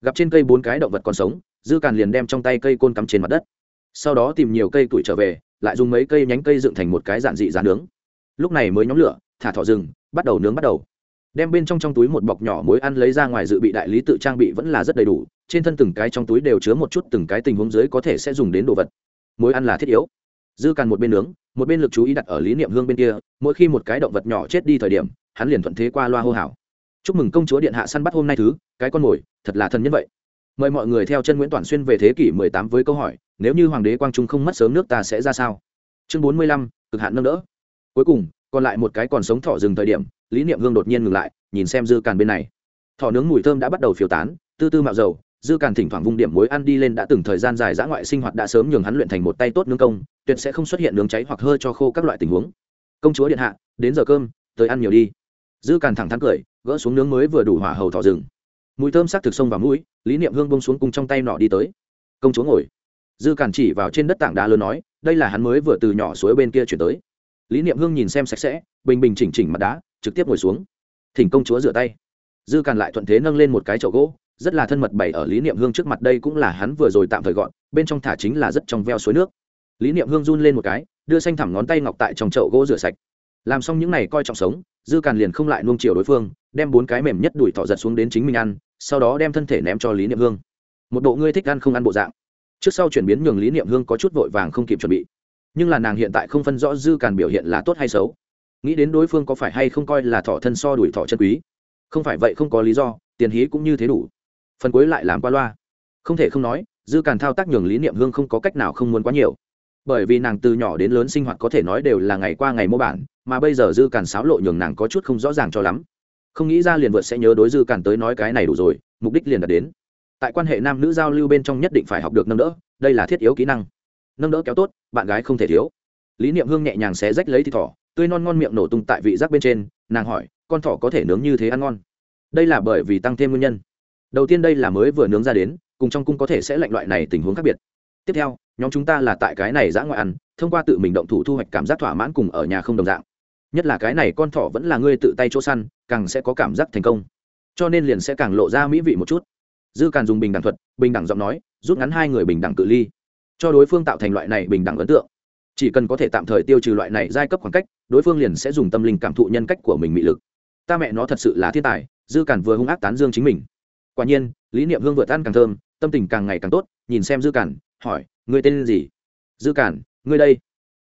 S1: Gặp trên cây bốn cái động vật còn sống, dư càn liền đem trong tay cây côn cắm trên mặt đất. Sau đó tìm nhiều cây tuổi trở về, lại dùng mấy cây nhánh cây dựng thành một cái dạn dị giá nướng. Lúc này mới nhóm lửa, thả thỏ rừng, bắt đầu nướng bắt đầu. Đem bên trong trong túi một bọc nhỏ muối ăn lấy ra ngoài dự bị đại lý tự trang bị vẫn là rất đầy đủ trên thân từng cái trong túi đều chứa một chút từng cái tình huống dưới có thể sẽ dùng đến đồ vật. Muối ăn là thiết yếu. Dư càn một bên nướng một bên lực chú ý đặt ở lý niệm hương bên kia mỗi khi một cái động vật nhỏ chết đi thời điểm hắn liền thuận thế qua loa hô hào. Chúc mừng công chúa điện hạ săn bắt hôm nay thứ cái con mồi thật là thần nhân vậy. Mời mọi người theo chân nguyễn toàn xuyên về thế kỷ 18 với câu hỏi nếu như hoàng đế quang trung không mất sớm nước ta sẽ ra sao? Chương 45, cực hạn nâng đỡ. Cuối cùng còn lại một cái còn sống thỏ dừng thời điểm lý niệm hương đột nhiên ngừng lại nhìn xem dư càn bên này. Thỏ nướng mùi thơm đã bắt đầu phiêu tán tư tư mạo dầu dư càn thỉnh thoảng vung điểm muối ăn đi lên đã từng thời gian dài dã ngoại sinh hoạt đã sớm nhường hắn luyện thành một tay tốt nướng công, tuyệt sẽ không xuất hiện nướng cháy hoặc hơi cho khô các loại tình huống. Công chúa điện hạ, đến giờ cơm, tới ăn nhiều đi. Dư càn thẳng thắn cười, gỡ xuống nướng mới vừa đủ hỏa hầu thỏ rừng. Mùi thơm sắc thực sông vào mũi, lý niệm hương bông xuống cung trong tay nọ đi tới. Công chúa ngồi. Dư càn chỉ vào trên đất tảng đá lớn nói, đây là hắn mới vừa từ nhỏ suối bên kia chuyển tới. Lý niệm hương nhìn xem sạch sẽ, bình bình chỉnh chỉnh mặt đá, trực tiếp ngồi xuống. Thỉnh công chúa rửa tay. Dư càn lại thuận thế nâng lên một cái chậu gỗ rất là thân mật bày ở lý niệm hương trước mặt đây cũng là hắn vừa rồi tạm thời gọn bên trong thả chính là rất trong veo suối nước. Lý niệm hương run lên một cái, đưa xanh thẳm ngón tay ngọc tại trong chậu gỗ rửa sạch. Làm xong những n à y coi trọng sống, dư càn liền không lại nuông chiều đối phương, đem bốn cái mềm nhất đuổi thọ giật xuống đến chính mình ăn, sau đó đem thân thể ném cho lý niệm hương. Một bộ ngươi thích ăn không ăn bộ dạng. Trước sau chuyển biến nhường lý niệm hương có chút vội vàng không kịp chuẩn bị. Nhưng là nàng hiện tại không phân rõ dư càn biểu hiện là tốt hay xấu. Nghĩ đến đối phương có phải hay không coi là thọ thân so đuổi thọ chân quý. Không phải vậy không có lý do, tiền hí cũng như thế đủ phần cuối lại làm qua loa. Không thể không nói, dư càn thao tác nhường lý niệm hương không có cách nào không muốn quá nhiều. Bởi vì nàng từ nhỏ đến lớn sinh hoạt có thể nói đều là ngày qua ngày mô bản, mà bây giờ dư càn sáo lộ nhường nàng có chút không rõ ràng cho lắm. Không nghĩ ra liền vượt sẽ nhớ đối dư càn tới nói cái này đủ rồi, mục đích liền đạt đến. Tại quan hệ nam nữ giao lưu bên trong nhất định phải học được nâng đỡ, đây là thiết yếu kỹ năng. Nâng đỡ kéo tốt, bạn gái không thể thiếu. Lý niệm hương nhẹ nhàng xé rách lấy thịt thỏ, tươi non ngon miệng nổ tung tại vị giác bên trên, nàng hỏi, con thỏ có thể nướng như thế ăn ngon? Đây là bởi vì tăng thêm nguyên nhân đầu tiên đây là mới vừa nướng ra đến, cùng trong cung có thể sẽ lạnh loại này tình huống khác biệt. Tiếp theo, nhóm chúng ta là tại cái này giã ngoại ăn, thông qua tự mình động thủ thu hoạch cảm giác thỏa mãn cùng ở nhà không đồng dạng. Nhất là cái này con thỏ vẫn là ngươi tự tay chỗ săn, càng sẽ có cảm giác thành công. Cho nên liền sẽ càng lộ ra mỹ vị một chút. Dư càn dùng bình đẳng thuật, bình đẳng giọng nói, rút ngắn hai người bình đẳng cự ly, cho đối phương tạo thành loại này bình đẳng ấn tượng. Chỉ cần có thể tạm thời tiêu trừ loại này giai cấp khoảng cách, đối phương liền sẽ dùng tâm linh cảm thụ nhân cách của mình mị lực. Ta mẹ nó thật sự là thiên tài, dư càn vừa hung ác tán dương chính mình quả nhiên, lý niệm hương vượt ăn càng thơm, tâm tình càng ngày càng tốt, nhìn xem dư cản, hỏi, ngươi tên gì? Dư cản, ngươi đây.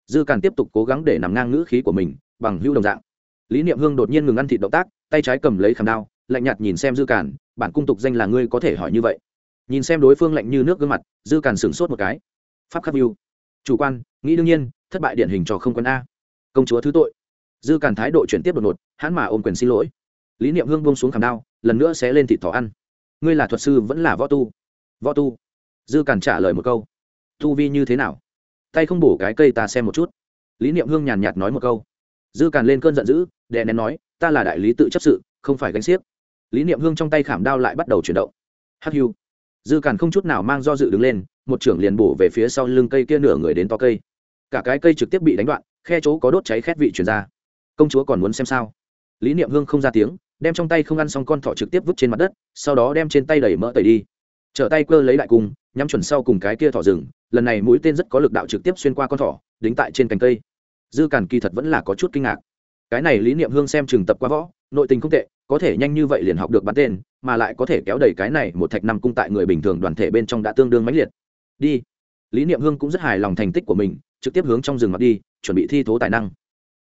S1: Dư cản tiếp tục cố gắng để nằm ngang ngữ khí của mình, bằng hữu đồng dạng. Lý niệm hương đột nhiên ngừng ăn thịt động tác, tay trái cầm lấy khảm đao, lạnh nhạt nhìn xem dư cản, bản cung tục danh là ngươi có thể hỏi như vậy. Nhìn xem đối phương lạnh như nước gương mặt, dư cản sửng sốt một cái. Pháp khắc view. Chủ quan, nghĩ đương nhiên, thất bại điển hình cho không quân a. Công chúa thứ tội. Dư cản thái độ chuyển tiếp đột ngột hắn mà ôm quyền xin lỗi. Lý niệm hương buông xuống khảm đao, lần nữa sẽ lên thịt thỏ ăn ngươi là thuật sư vẫn là võ tu? Võ tu. Dư càn trả lời một câu. Tu vi như thế nào? Tay không bổ cái cây ta xem một chút. Lý niệm hương nhàn nhạt nói một câu. Dư càn lên cơn giận dữ, đè nén nói, ta là đại lý tự chấp sự, không phải gánh xiếc. Lý niệm hương trong tay khảm đao lại bắt đầu chuyển động. Hắc hiu dư càn không chút nào mang do dự đứng lên, một trưởng liền bổ về phía sau lưng cây kia nửa người đến to cây. Cả cái cây trực tiếp bị đánh đoạn, khe chỗ có đốt cháy khét vị chuyển ra. Công chúa còn muốn xem sao? Lý niệm hương không ra tiếng đem trong tay không ăn xong con thỏ trực tiếp vứt trên mặt đất, sau đó đem trên tay đẩy mỡ tẩy đi. Trở tay cơ lấy đại cung nhắm chuẩn sau cùng cái kia thỏ rừng, lần này mũi tên rất có lực đạo trực tiếp xuyên qua con thỏ, đính tại trên cành cây. Dư càn kỳ thật vẫn là có chút kinh ngạc. Cái này lý niệm hương xem trường tập qua võ, nội tình không tệ, có thể nhanh như vậy liền học được bắn tên, mà lại có thể kéo đầy cái này một thạch năm cung tại người bình thường đoàn thể bên trong đã tương đương mãnh liệt. Đi. Lý niệm hương cũng rất hài lòng thành tích của mình, trực tiếp hướng trong rừng mặt đi, chuẩn bị thi thố tài năng.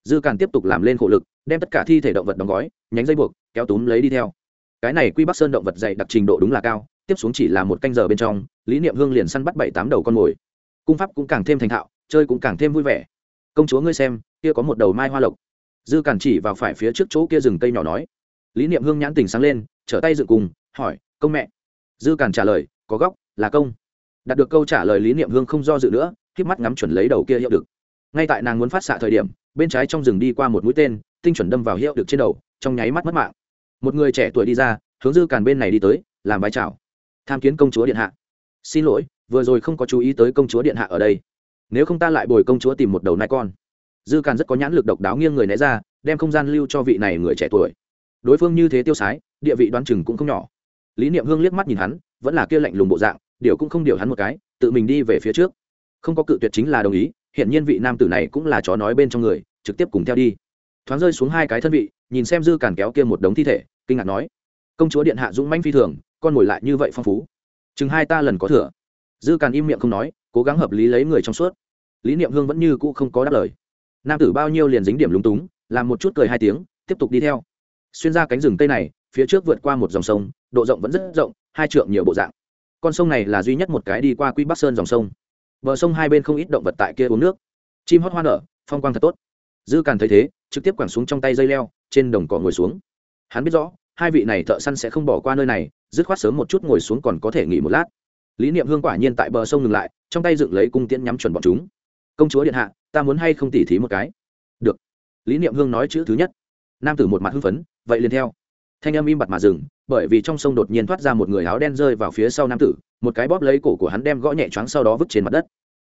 S1: Dư càn tiếp tục làm lên khổ lực đem tất cả thi thể động vật đóng gói, nhánh dây buộc, kéo túm lấy đi theo. Cái này quy bắc sơn động vật dày đặc trình độ đúng là cao, tiếp xuống chỉ là một canh giờ bên trong, lý niệm hương liền săn bắt bảy tám đầu con mồi. Cung pháp cũng càng thêm thành thạo, chơi cũng càng thêm vui vẻ. Công chúa ngươi xem, kia có một đầu mai hoa lộc. Dư càn chỉ vào phải phía trước chỗ kia rừng cây nhỏ nói. Lý niệm hương nhãn tình sáng lên, trở tay dựng cùng, hỏi, công mẹ? Dư càn trả lời, có góc, là công. Đạt được câu trả lời, lý niệm hương không do dự nữa k mắt ngắm chuẩn lấy đầu kia hiệu được ngay tại nàng muốn phát xạ thời điểm, bên trái trong rừng đi qua một mũi tên tinh chuẩn đâm vào hiệu được trên đầu, trong nháy mắt mất mạng. Một người trẻ tuổi đi ra, hướng dư càn bên này đi tới, làm vai trào tham kiến công chúa điện hạ. Xin lỗi, vừa rồi không có chú ý tới công chúa điện hạ ở đây. Nếu không ta lại bồi công chúa tìm một đầu nai con. Dư càn rất có nhãn lực độc đáo nghiêng người né ra, đem không gian lưu cho vị này người trẻ tuổi. Đối phương như thế tiêu sái, địa vị đoán chừng cũng không nhỏ. Lý niệm hương liếc mắt nhìn hắn, vẫn là kia lạnh lùng bộ dạng, điều cũng không điều hắn một cái, tự mình đi về phía trước. Không có cự tuyệt chính là đồng ý hiện nhiên vị nam tử này cũng là chó nói bên trong người, trực tiếp cùng theo đi thoáng rơi xuống hai cái thân vị, nhìn xem dư càn kéo kia một đống thi thể, kinh ngạc nói, công chúa điện hạ dũng manh phi thường, con ngồi lại như vậy phong phú. Chừng hai ta lần có thừa. Dư càn im miệng không nói, cố gắng hợp lý lấy người trong suốt. Lý niệm hương vẫn như cũ không có đáp lời. Nam tử bao nhiêu liền dính điểm lúng túng, làm một chút cười hai tiếng, tiếp tục đi theo. Xuyên ra cánh rừng tây này, phía trước vượt qua một dòng sông, độ rộng vẫn rất rộng, hai trượng nhiều bộ dạng. Con sông này là duy nhất một cái đi qua quy bắc sơn dòng sông. Bờ sông hai bên không ít động vật tại kia uống nước. Chim hót hoa nở, phong quang thật tốt. Dư càn thấy thế trực tiếp quẳng xuống trong tay dây leo, trên đồng cỏ ngồi xuống. Hắn biết rõ, hai vị này thợ săn sẽ không bỏ qua nơi này, dứt khoát sớm một chút ngồi xuống còn có thể nghỉ một lát. Lý niệm hương quả nhiên tại bờ sông ngừng lại, trong tay dựng lấy cung tiễn nhắm chuẩn bọn chúng. Công chúa điện hạ, ta muốn hay không tỉ thí một cái? Được. Lý niệm hương nói chữ thứ nhất. Nam tử một mặt hưng phấn, vậy liền theo. Thanh âm im bặt mà dừng, bởi vì trong sông đột nhiên thoát ra một người áo đen rơi vào phía sau nam tử, một cái bóp lấy cổ của hắn đem gõ nhẹ choáng sau đó vứt trên mặt đất.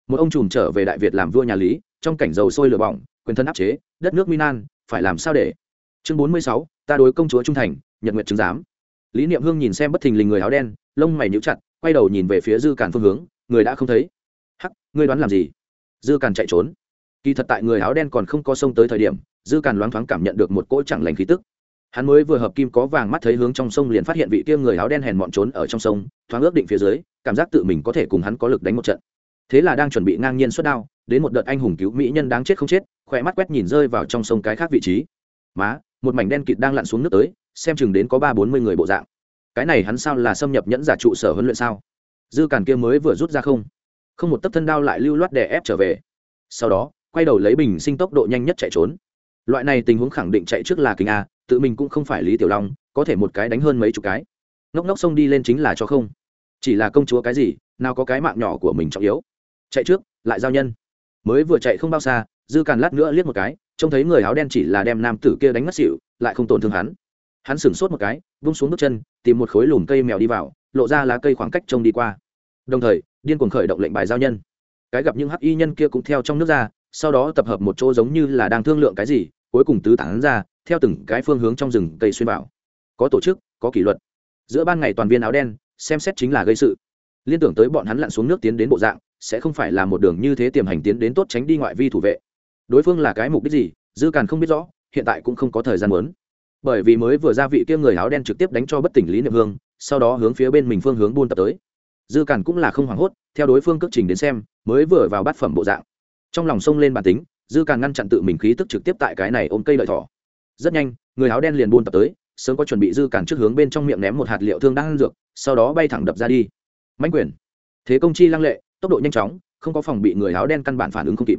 S1: Một ông trùm trở về đại việt làm vua nhà lý, trong cảnh dầu sôi lửa bỏng quyền thân áp chế, đất nước minan phải làm sao để? Chương bốn mươi sáu, ta đối công chúa trung thành, nhật nguyện chứng giám. Lý niệm hương nhìn xem bất thình lình người áo đen, lông mày níu chặt, quay đầu nhìn về phía dư càn phương hướng, người đã không thấy. Hắc, ngươi đoán làm gì? Dư càn chạy trốn. Kỳ thật tại người áo đen còn không có sông tới thời điểm, dư càn loáng thoáng cảm nhận được một cỗ chẳng lành khí tức. Hắn mới vừa hợp kim có vàng mắt thấy hướng trong sông liền phát hiện vị kia người áo đen hèn mọn trốn ở trong sông, thoáng ước định phía dưới, cảm giác tự mình có thể cùng hắn có lực đánh một trận thế là đang chuẩn bị ngang nhiên xuất đao, đến một đợt anh hùng cứu mỹ nhân đáng chết không chết, khỏe mắt quét nhìn rơi vào trong sông cái khác vị trí. Má, một mảnh đen kịt đang lặn xuống nước tới, xem chừng đến có ba bốn mươi người bộ dạng. Cái này hắn sao là xâm nhập nhẫn giả trụ sở huấn luyện sao? Dư càn kia mới vừa rút ra không? Không một tấc thân đao lại lưu loát đè ép trở về. Sau đó, quay đầu lấy bình sinh tốc độ nhanh nhất chạy trốn. Loại này tình huống khẳng định chạy trước là kinh a, tự mình cũng không phải lý tiểu long, có thể một cái đánh hơn mấy chục cái. Ngốc ngốc xông đi lên chính là cho không. Chỉ là công chúa cái gì, nào có cái mạng nhỏ của mình trọng yếu chạy trước, lại giao nhân. Mới vừa chạy không bao xa, dư càn lát nữa liếc một cái, trông thấy người áo đen chỉ là đem nam tử kia đánh ngất xịu lại không tổn thương hắn. Hắn sửng sốt một cái, vung xuống bước chân, tìm một khối lùm cây mèo đi vào, lộ ra lá cây khoảng cách trông đi qua. Đồng thời, điên cuồng khởi động lệnh bài giao nhân. Cái gặp những hắc y nhân kia cũng theo trong nước ra, sau đó tập hợp một chỗ giống như là đang thương lượng cái gì, cuối cùng tứ tán ra, theo từng cái phương hướng trong rừng cây xuyên vào. Có tổ chức, có kỷ luật. Giữa ban ngày toàn viên áo đen, xem xét chính là gây sự. Liên tưởng tới bọn hắn lặn xuống nước tiến đến bộ dạng sẽ không phải là một đường như thế tiềm hành tiến đến tốt tránh đi ngoại vi thủ vệ. Đối phương là cái mục đích gì, dư càn không biết rõ, hiện tại cũng không có thời gian muốn. Bởi vì mới vừa ra vị kia người áo đen trực tiếp đánh cho bất tỉnh lý niệm hương, sau đó hướng phía bên mình phương hướng buôn tập tới. Dư càn cũng là không hoảng hốt, theo đối phương cước trình đến xem, mới vừa vào bát phẩm bộ dạng. Trong lòng sông lên bản tính, dư càn ngăn chặn tự mình khí tức trực tiếp tại cái này ôm cây lợi thỏ. Rất nhanh, người áo đen liền buôn tập tới, sớm có chuẩn bị dư càn trước hướng bên trong miệng ném một hạt liệu thương đang ăn dược, sau đó bay thẳng đập ra đi. Mãnh quyền. Thế công chi lăng lệ tốc độ nhanh chóng, không có phòng bị người áo đen căn bản phản ứng không kịp.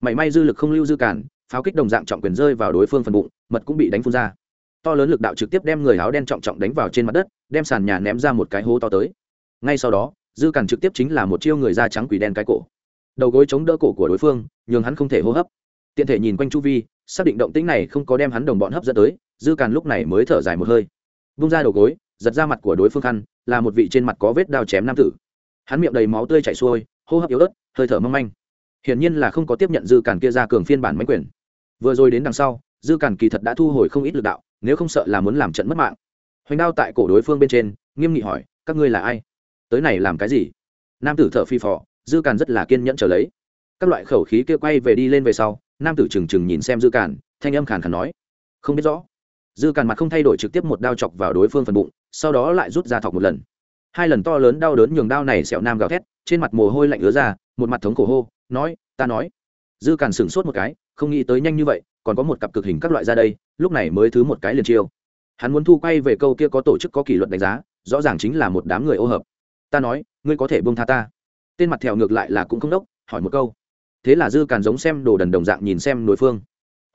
S1: Mảy may dư lực không lưu dư cản, pháo kích đồng dạng trọng quyền rơi vào đối phương phần bụng, mật cũng bị đánh phun ra. To lớn lực đạo trực tiếp đem người áo đen trọng trọng đánh vào trên mặt đất, đem sàn nhà ném ra một cái hố to tới. Ngay sau đó, dư cản trực tiếp chính là một chiêu người da trắng quỷ đen cái cổ. Đầu gối chống đỡ cổ của đối phương, nhường hắn không thể hô hấp. Tiện thể nhìn quanh chu vi, xác định động tĩnh này không có đem hắn đồng bọn hấp dẫn tới, dư càn lúc này mới thở dài một hơi. Vung ra đầu gối, giật ra mặt của đối phương khăn, là một vị trên mặt có vết đao chém nam tử hắn miệng đầy máu tươi chảy xuôi hô hấp yếu ớt hơi thở mong manh. Hiển nhiên là không có tiếp nhận dư cản kia ra cường phiên bản máy quyền. Vừa rồi đến đằng sau dư cản kỳ thật đã thu hồi không ít lực đạo nếu không sợ là muốn làm trận mất mạng. Hoành đao tại cổ đối phương bên trên nghiêm nghị hỏi các ngươi là ai? Tới này làm cái gì? Nam tử thở phi phò dư cản rất là kiên nhẫn trở lấy. Các loại khẩu khí kia quay về đi lên về sau nam tử trừng trừng nhìn xem dư cản, thanh âm khàn khàn nói không biết rõ. Dư cản mặt không thay đổi trực tiếp một đao chọc vào đối phương phần bụng sau đó lại rút ra thọc một lần hai lần to lớn đau đớn nhường đao này sẹo nam gào thét, trên mặt mồ hôi lạnh ứa ra, một mặt thống khổ hô, nói, ta nói. Dư càn sửng sốt một cái, không nghĩ tới nhanh như vậy, còn có một cặp cực hình các loại ra đây, lúc này mới thứ một cái liền chiêu. Hắn muốn thu quay về câu kia có tổ chức có kỷ luật đánh giá, rõ ràng chính là một đám người ô hợp. Ta nói, ngươi có thể bông tha ta. Tên mặt thẹo ngược lại là cũng không đốc, hỏi một câu. Thế là dư càn giống xem đồ đần đồng dạng nhìn xem đối phương.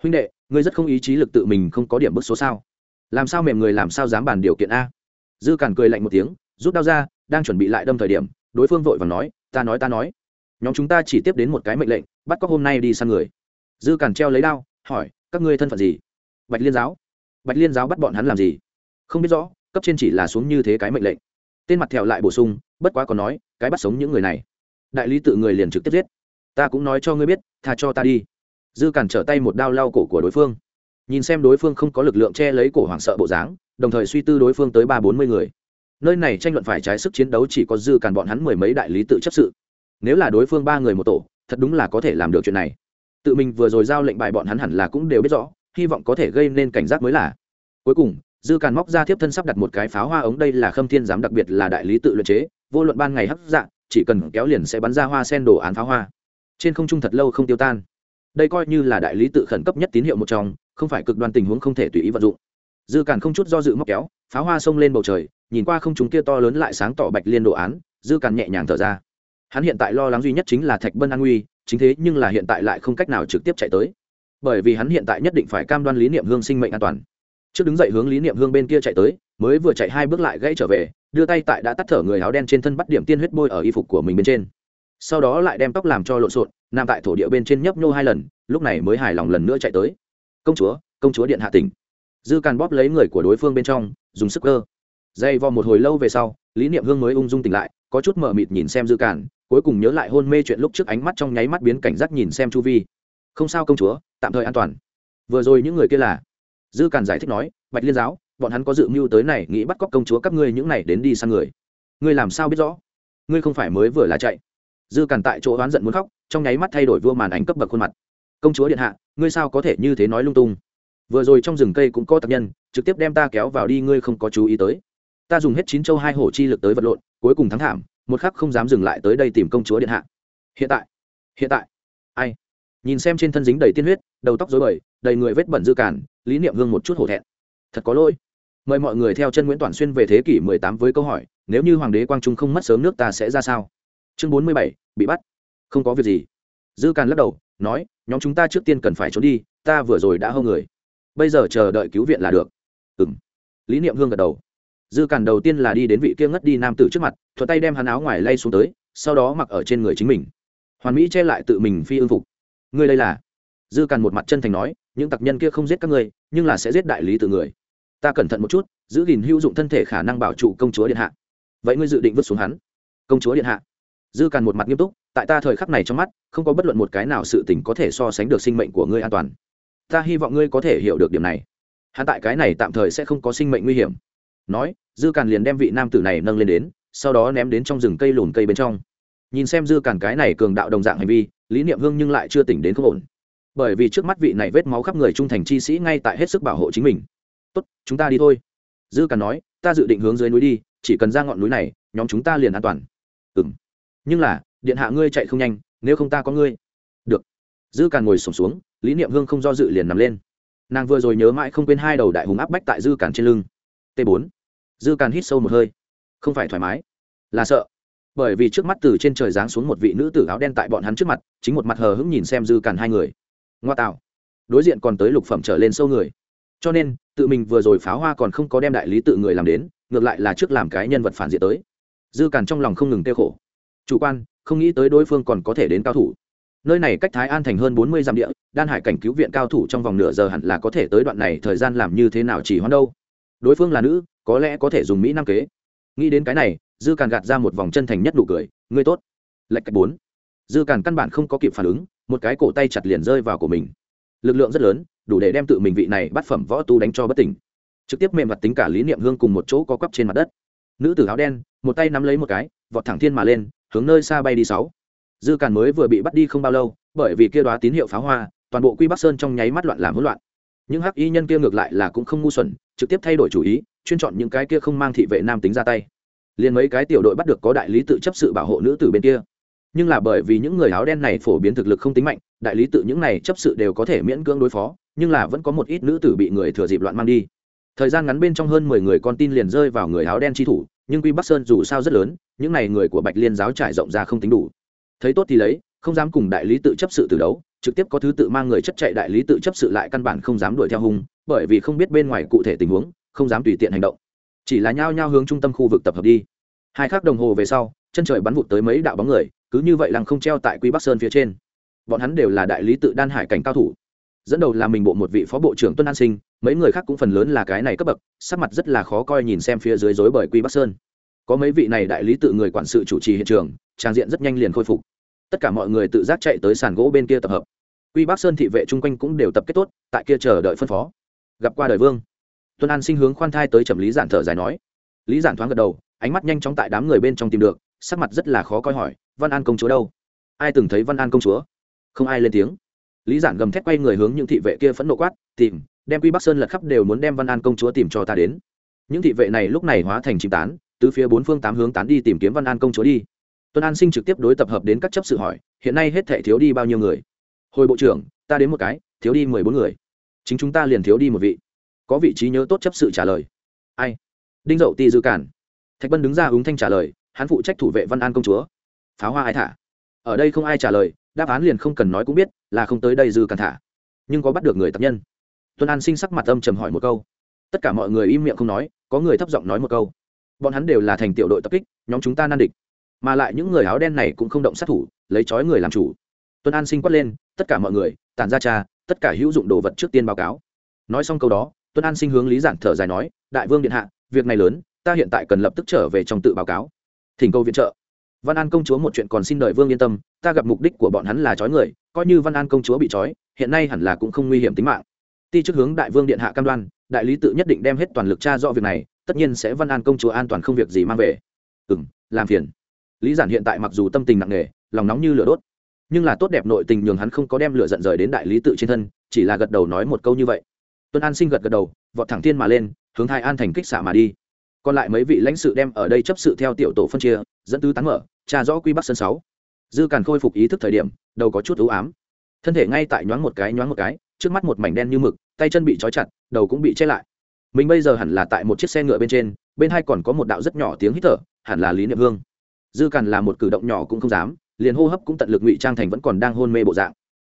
S1: Huynh đệ, ngươi rất không ý chí lực tự mình không có điểm bức số sao? Làm sao mềm người làm sao dám bàn điều kiện a? Dư càn cười lạnh một tiếng rút đao ra, đang chuẩn bị lại đâm thời điểm, đối phương vội và nói, ta nói ta nói. Nhóm chúng ta chỉ tiếp đến một cái mệnh lệnh, bắt cóc hôm nay đi săn người. Dư càn treo lấy đao, hỏi, các ngươi thân phận gì? Bạch liên giáo. Bạch liên giáo bắt bọn hắn làm gì? Không biết rõ, cấp trên chỉ là xuống như thế cái mệnh lệnh. Tên mặt thẹo lại bổ sung, bất quá còn nói, cái bắt sống những người này. Đại lý tự người liền trực tiếp giết. Ta cũng nói cho ngươi biết, tha cho ta đi. Dư cản trở tay một đao lau cổ của đối phương. Nhìn xem đối phương không có lực lượng che lấy cổ hoảng sợ bộ dáng, đồng thời suy tư đối phương tới ba bốn mươi người nơi này tranh luận phải trái sức chiến đấu chỉ có dư cản bọn hắn mười mấy đại lý tự chấp sự. Nếu là đối phương ba người một tổ, thật đúng là có thể làm được chuyện này. Tự mình vừa rồi giao lệnh bài bọn hắn hẳn là cũng đều biết rõ, hy vọng có thể gây nên cảnh giác mới là. Cuối cùng, dư càn móc ra thiếp thân sắp đặt một cái pháo hoa ống đây là khâm thiên giám đặc biệt là đại lý tự luyện chế, vô luận ban ngày hấp dạng chỉ cần kéo liền sẽ bắn ra hoa sen đồ án pháo hoa. Trên không trung thật lâu không tiêu tan. Đây coi như là đại lý tự khẩn cấp nhất tín hiệu một trong, không phải cực đoan tình huống không thể tùy ý vận dụng. Dư càn không chút do dự móc kéo, pháo hoa xông lên bầu trời nhìn qua không chúng kia to lớn lại sáng tỏ bạch liên đồ án, dư càn nhẹ nhàng thở ra. Hắn hiện tại lo lắng duy nhất chính là thạch bân an nguy, chính thế nhưng là hiện tại lại không cách nào trực tiếp chạy tới. Bởi vì hắn hiện tại nhất định phải cam đoan lý niệm hương sinh mệnh an toàn. Trước đứng dậy hướng lý niệm hương bên kia chạy tới, mới vừa chạy hai bước lại gãy trở về, đưa tay tại đã tắt thở người áo đen trên thân bắt điểm tiên huyết bôi ở y phục của mình bên trên. Sau đó lại đem tóc làm cho lộn xộn, nằm tại thổ địa bên trên nhấp nhô hai lần, lúc này mới hài lòng lần nữa chạy tới. Công chúa công chúa điện hạ tỉnh. Dư càn bóp lấy người của đối phương bên trong, dùng sức cơ dây vò một hồi lâu về sau, lý niệm hương mới ung dung tỉnh lại, có chút mờ mịt nhìn xem dư càn cuối cùng nhớ lại hôn mê chuyện lúc trước ánh mắt trong nháy mắt biến cảnh giác nhìn xem chu vi. Không sao công chúa, tạm thời an toàn. Vừa rồi những người kia là? Dư càn giải thích nói, bạch liên giáo, bọn hắn có dự mưu tới này, nghĩ bắt cóc công chúa các ngươi những này đến đi sang người. Ngươi làm sao biết rõ? Ngươi không phải mới vừa là chạy. Dư càn tại chỗ oán giận muốn khóc, trong nháy mắt thay đổi vua màn ảnh cấp bậc khuôn mặt. Công chúa điện hạ, ngươi sao có thể như thế nói lung tung? Vừa rồi trong rừng cây cũng có tập nhân, trực tiếp đem ta kéo vào đi, ngươi không có chú ý tới ta dùng hết chín châu hai hổ chi lực tới vật lộn, cuối cùng thắng thảm, một khắc không dám dừng lại tới đây tìm công chúa điện hạ. Hiện tại hiện tại. Ai? Nhìn xem trên thân dính đầy tiên huyết, đầu tóc dối bời, đầy người vết bẩn dư cản lý niệm hương một chút hổ thẹn. Thật có lỗi. Mời mọi người theo chân nguyễn toàn xuyên về thế kỷ mười tám với câu hỏi, nếu như hoàng đế quang trung không mất sớm nước ta sẽ ra sao? Chương bốn mươi bảy, bị bắt. Không có việc gì. Dư càn lắc đầu, nói, nhóm chúng ta trước tiên cần phải trốn đi, ta vừa rồi đã hâu người. Bây giờ chờ đợi cứu viện là được. Ừ m lý niệm hương gật đầu dư càn đầu tiên là đi đến vị kia ngất đi nam tử trước mặt thuật tay đem hắn áo ngoài lay xuống tới, sau đó mặc ở trên người chính mình. Hoàn mỹ che lại tự mình phi ương phục. Ngươi đây là? Dư càn một mặt chân thành nói, những tặc nhân kia không giết các ngươi, nhưng là sẽ giết đại lý tự người. Ta cẩn thận một chút, giữ gìn hữu dụng thân thể khả năng bảo trụ công chúa điện hạ. Vậy ngươi dự định vứt xuống hắn? Công chúa điện hạ. Dư càn một mặt nghiêm túc, tại ta thời khắc này trong mắt, không có bất luận một cái nào sự tình có thể so sánh được sinh mệnh của ngươi an toàn. Ta hy vọng ngươi có thể hiểu được điểm này. Hắn tại cái này tạm thời sẽ không có sinh mệnh nguy hiểm nói, dư càn liền đem vị nam tử này nâng lên đến, sau đó ném đến trong rừng cây lùn cây bên trong. Nhìn xem dư càn cái này cường đạo đồng dạng hành vi, lý niệm hương nhưng lại chưa tỉnh đến không ổn. Bởi vì trước mắt vị này vết máu khắp người trung thành chi sĩ ngay tại hết sức bảo hộ chính mình. Tốt, chúng ta đi thôi. Dư càn nói, ta dự định hướng dưới núi đi, chỉ cần ra ngọn núi này, nhóm chúng ta liền an toàn. Ừ m nhưng là, điện hạ ngươi chạy không nhanh, nếu không ta có ngươi. Được. Dư càn ngồi sổm xuống, lý niệm hương không do dự liền nằm lên. Nàng vừa rồi nhớ mãi không quên hai đầu đại hùng áp bách tại dư càn trên lưng t 4 dư càn hít sâu một hơi. Không phải thoải mái. Là sợ. Bởi vì trước mắt từ trên trời giáng xuống một vị nữ tử áo đen tại bọn hắn trước mặt, chính một mặt hờ hững nhìn xem dư càn hai người. Ngoa tạo. Đối diện còn tới lục phẩm trở lên sâu người. Cho nên, tự mình vừa rồi pháo hoa còn không có đem đại lý tự người làm đến, ngược lại là trước làm cái nhân vật phản diện tới. Dư càn trong lòng không ngừng tiêu khổ. Chủ quan, không nghĩ tới đối phương còn có thể đến cao thủ. Nơi này cách thái an thành hơn bốn mươi dặm địa, đan hải cảnh cứu viện cao thủ trong vòng nửa giờ hẳn là có thể tới đoạn này thời gian làm như thế nào chỉ hoãn đâu đối phương là nữ, có lẽ có thể dùng mỹ nam kế. Nghĩ đến cái này, dư càn gạt ra một vòng chân thành nhất nụ cười, ngươi tốt. Lệch cách bốn. Dư càn căn bản không có kịp phản ứng, một cái cổ tay chặt liền rơi vào của mình. Lực lượng rất lớn, đủ để đem tự mình vị này bắt phẩm võ tu đánh cho bất tỉnh. Trực tiếp mềm mặt tính cả lý niệm hương cùng một chỗ có quắp trên mặt đất. Nữ tử áo đen, một tay nắm lấy một cái, vọt thẳng thiên mà lên, hướng nơi xa bay đi sáu. Dư càn mới vừa bị bắt đi không bao lâu, bởi vì kia đoá tín hiệu pháo hoa, toàn bộ quy bắc sơn trong nháy mắt loạn làm hỗn loạn những hắc y nhân kia ngược lại là cũng không ngu xuẩn, trực tiếp thay đổi chủ ý, chuyên chọn những cái kia không mang thị vệ nam tính ra tay. Liền mấy cái tiểu đội bắt được có đại lý tự chấp sự bảo hộ nữ tử bên kia. Nhưng là bởi vì những người áo đen này phổ biến thực lực không tính mạnh, đại lý tự những này chấp sự đều có thể miễn cưỡng đối phó, nhưng là vẫn có một ít nữ tử bị người thừa dịp loạn mang đi. Thời gian ngắn bên trong hơn mười người con tin liền rơi vào người áo đen chi thủ, nhưng quy bắc sơn dù sao rất lớn, những n à y người của bạch liên giáo trải rộng ra không tính đủ. Thấy tốt thì lấy, không dám cùng đại lý tự chấp sự từ đấu trực tiếp có thứ tự mang người chất chạy đại lý tự chấp sự lại căn bản không dám đuổi theo hung, bởi vì không biết bên ngoài cụ thể tình huống, không dám tùy tiện hành động. Chỉ là nhao nhao hướng trung tâm khu vực tập hợp đi. Hai khắc đồng hồ về sau, chân trời bắn vụt tới mấy đạo bóng người, cứ như vậy lăng không treo tại quy bắc sơn phía trên. Bọn hắn đều là đại lý tự đan hải cảnh cao thủ. Dẫn đầu là mình bộ một vị phó bộ trưởng tuân an sinh, mấy người khác cũng phần lớn là cái này cấp bậc, sắc mặt rất là khó coi nhìn xem phía dưới dối bởi quy bắc sơn. Có mấy vị này đại lý tự người quản sự chủ trì hiện trường, trang diện rất nhanh liền khôi phục. Tất cả mọi người tự giác chạy tới sàn gỗ bên kia tập hợp quy bắc sơn thị vệ chung quanh cũng đều tập kết tốt, tại kia chờ đợi phân phó. Gặp qua đời vương, tuân an sinh hướng khoan thai tới trầm lý giản thở dài nói. Lý giản thoáng gật đầu, ánh mắt nhanh chóng tại đám người bên trong tìm được, sắc mặt rất là khó coi hỏi, văn an công chúa đâu? Ai từng thấy văn an công chúa? Không ai lên tiếng. Lý giản gầm thét quay người hướng những thị vệ kia phẫn nộ quát, tìm, đem quy bắc sơn lật khắp đều muốn đem văn an công chúa tìm cho ta đến. Những thị vệ này lúc này hóa thành chim tán, từ phía bốn phương tám hướng tán đi tìm kiếm văn an công chúa đi. Tuân an sinh trực tiếp đối tập hợp đến các chấp sự hỏi, hiện nay hết thể thiếu đi bao nhiêu người? Hồi bộ trưởng, ta đến một cái, thiếu đi mười bốn người. Chính chúng ta liền thiếu đi một vị. Có vị trí nhớ tốt chấp sự trả lời. Ai? Đinh dậu ti dư cản. Thạch bân đứng ra ứng thanh trả lời, hắn phụ trách thủ vệ văn an công chúa. Pháo hoa ai thả? Ở đây không ai trả lời, đáp án liền không cần nói cũng biết, là không tới đây dư cản thả. Nhưng có bắt được người tập nhân. Tuân an sinh sắc mặt âm trầm hỏi một câu. Tất cả mọi người im miệng không nói, có người thấp giọng nói một câu. Bọn hắn đều là thành tiểu đội tập kích, nhóm chúng ta nan địch. Mà lại những người áo đen này cũng không động sát thủ, lấy trói người làm chủ tuân an sinh quát lên, tất cả mọi người, tản ra cha, tất cả hữu dụng đồ vật trước tiên báo cáo. Nói xong câu đó tuân an sinh hướng lý giản thở dài nói, đại vương điện hạ, việc này lớn, ta hiện tại cần lập tức trở về trong tự báo cáo. Thỉnh cầu viện trợ. Văn an công chúa một chuyện còn xin đợi vương yên tâm, ta gặp mục đích của bọn hắn là trói người, coi như văn an công chúa bị trói, hiện nay hẳn là cũng không nguy hiểm tính mạng. Ti trước hướng đại vương điện hạ cam đoan, đại lý tự nhất định đem hết toàn lực tra rõ việc này, tất nhiên sẽ văn an công chúa an toàn không việc gì mang về. Ừ m làm phiền. Lý giản hiện tại mặc dù tâm tình nặng nề, lòng nóng như lửa đốt nhưng là tốt đẹp nội tình nhường hắn không có đem lửa giận rời đến đại lý tự trên thân, chỉ là gật đầu nói một câu như vậy. Tuân an sinh gật gật đầu, vọt thẳng thiên mà lên, hướng thái an thành kích xạ mà đi. Còn lại mấy vị lãnh sự đem ở đây chấp sự theo tiểu tổ phân chia, dẫn tứ tán mở, tra rõ quy bắc sân sáu. Dư càn khôi phục ý thức thời điểm, đầu có chút ưu ám. Thân thể ngay tại nhoáng một cái, nhoáng một cái, trước mắt một mảnh đen như mực, tay chân bị trói chặt, đầu cũng bị che lại. Mình bây giờ hẳn là tại một chiếc xe ngựa bên trên, bên hai còn có một đạo rất nhỏ tiếng hít thở, hẳn là lý niệm hương. Dư càn là một cử động nhỏ cũng không dám liền hô hấp cũng tận lực ngụy trang thành vẫn còn đang hôn mê bộ dạng.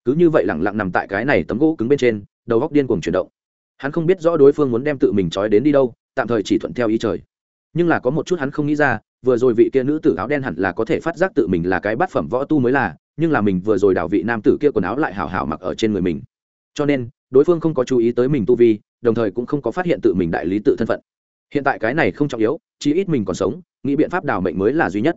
S1: Cứ như vậy lẳng lặng nằm tại cái này tấm gỗ cứng bên trên, đầu góc điên cuồng chuyển động. Hắn không biết rõ đối phương muốn đem tự mình trói đến đi đâu, tạm thời chỉ thuận theo ý trời. Nhưng là có một chút hắn không nghĩ ra, vừa rồi vị kia nữ tử áo đen hẳn là có thể phát giác tự mình là cái bát phẩm võ tu mới là, nhưng là mình vừa rồi đảo vị nam tử kia quần áo lại hảo hảo mặc ở trên người mình. Cho nên, đối phương không có chú ý tới mình tu vi, đồng thời cũng không có phát hiện tự mình đại lý tự thân phận. Hiện tại cái này không trọng yếu chỉ ít mình còn sống, nghĩ biện pháp đào mệnh mới là duy nhất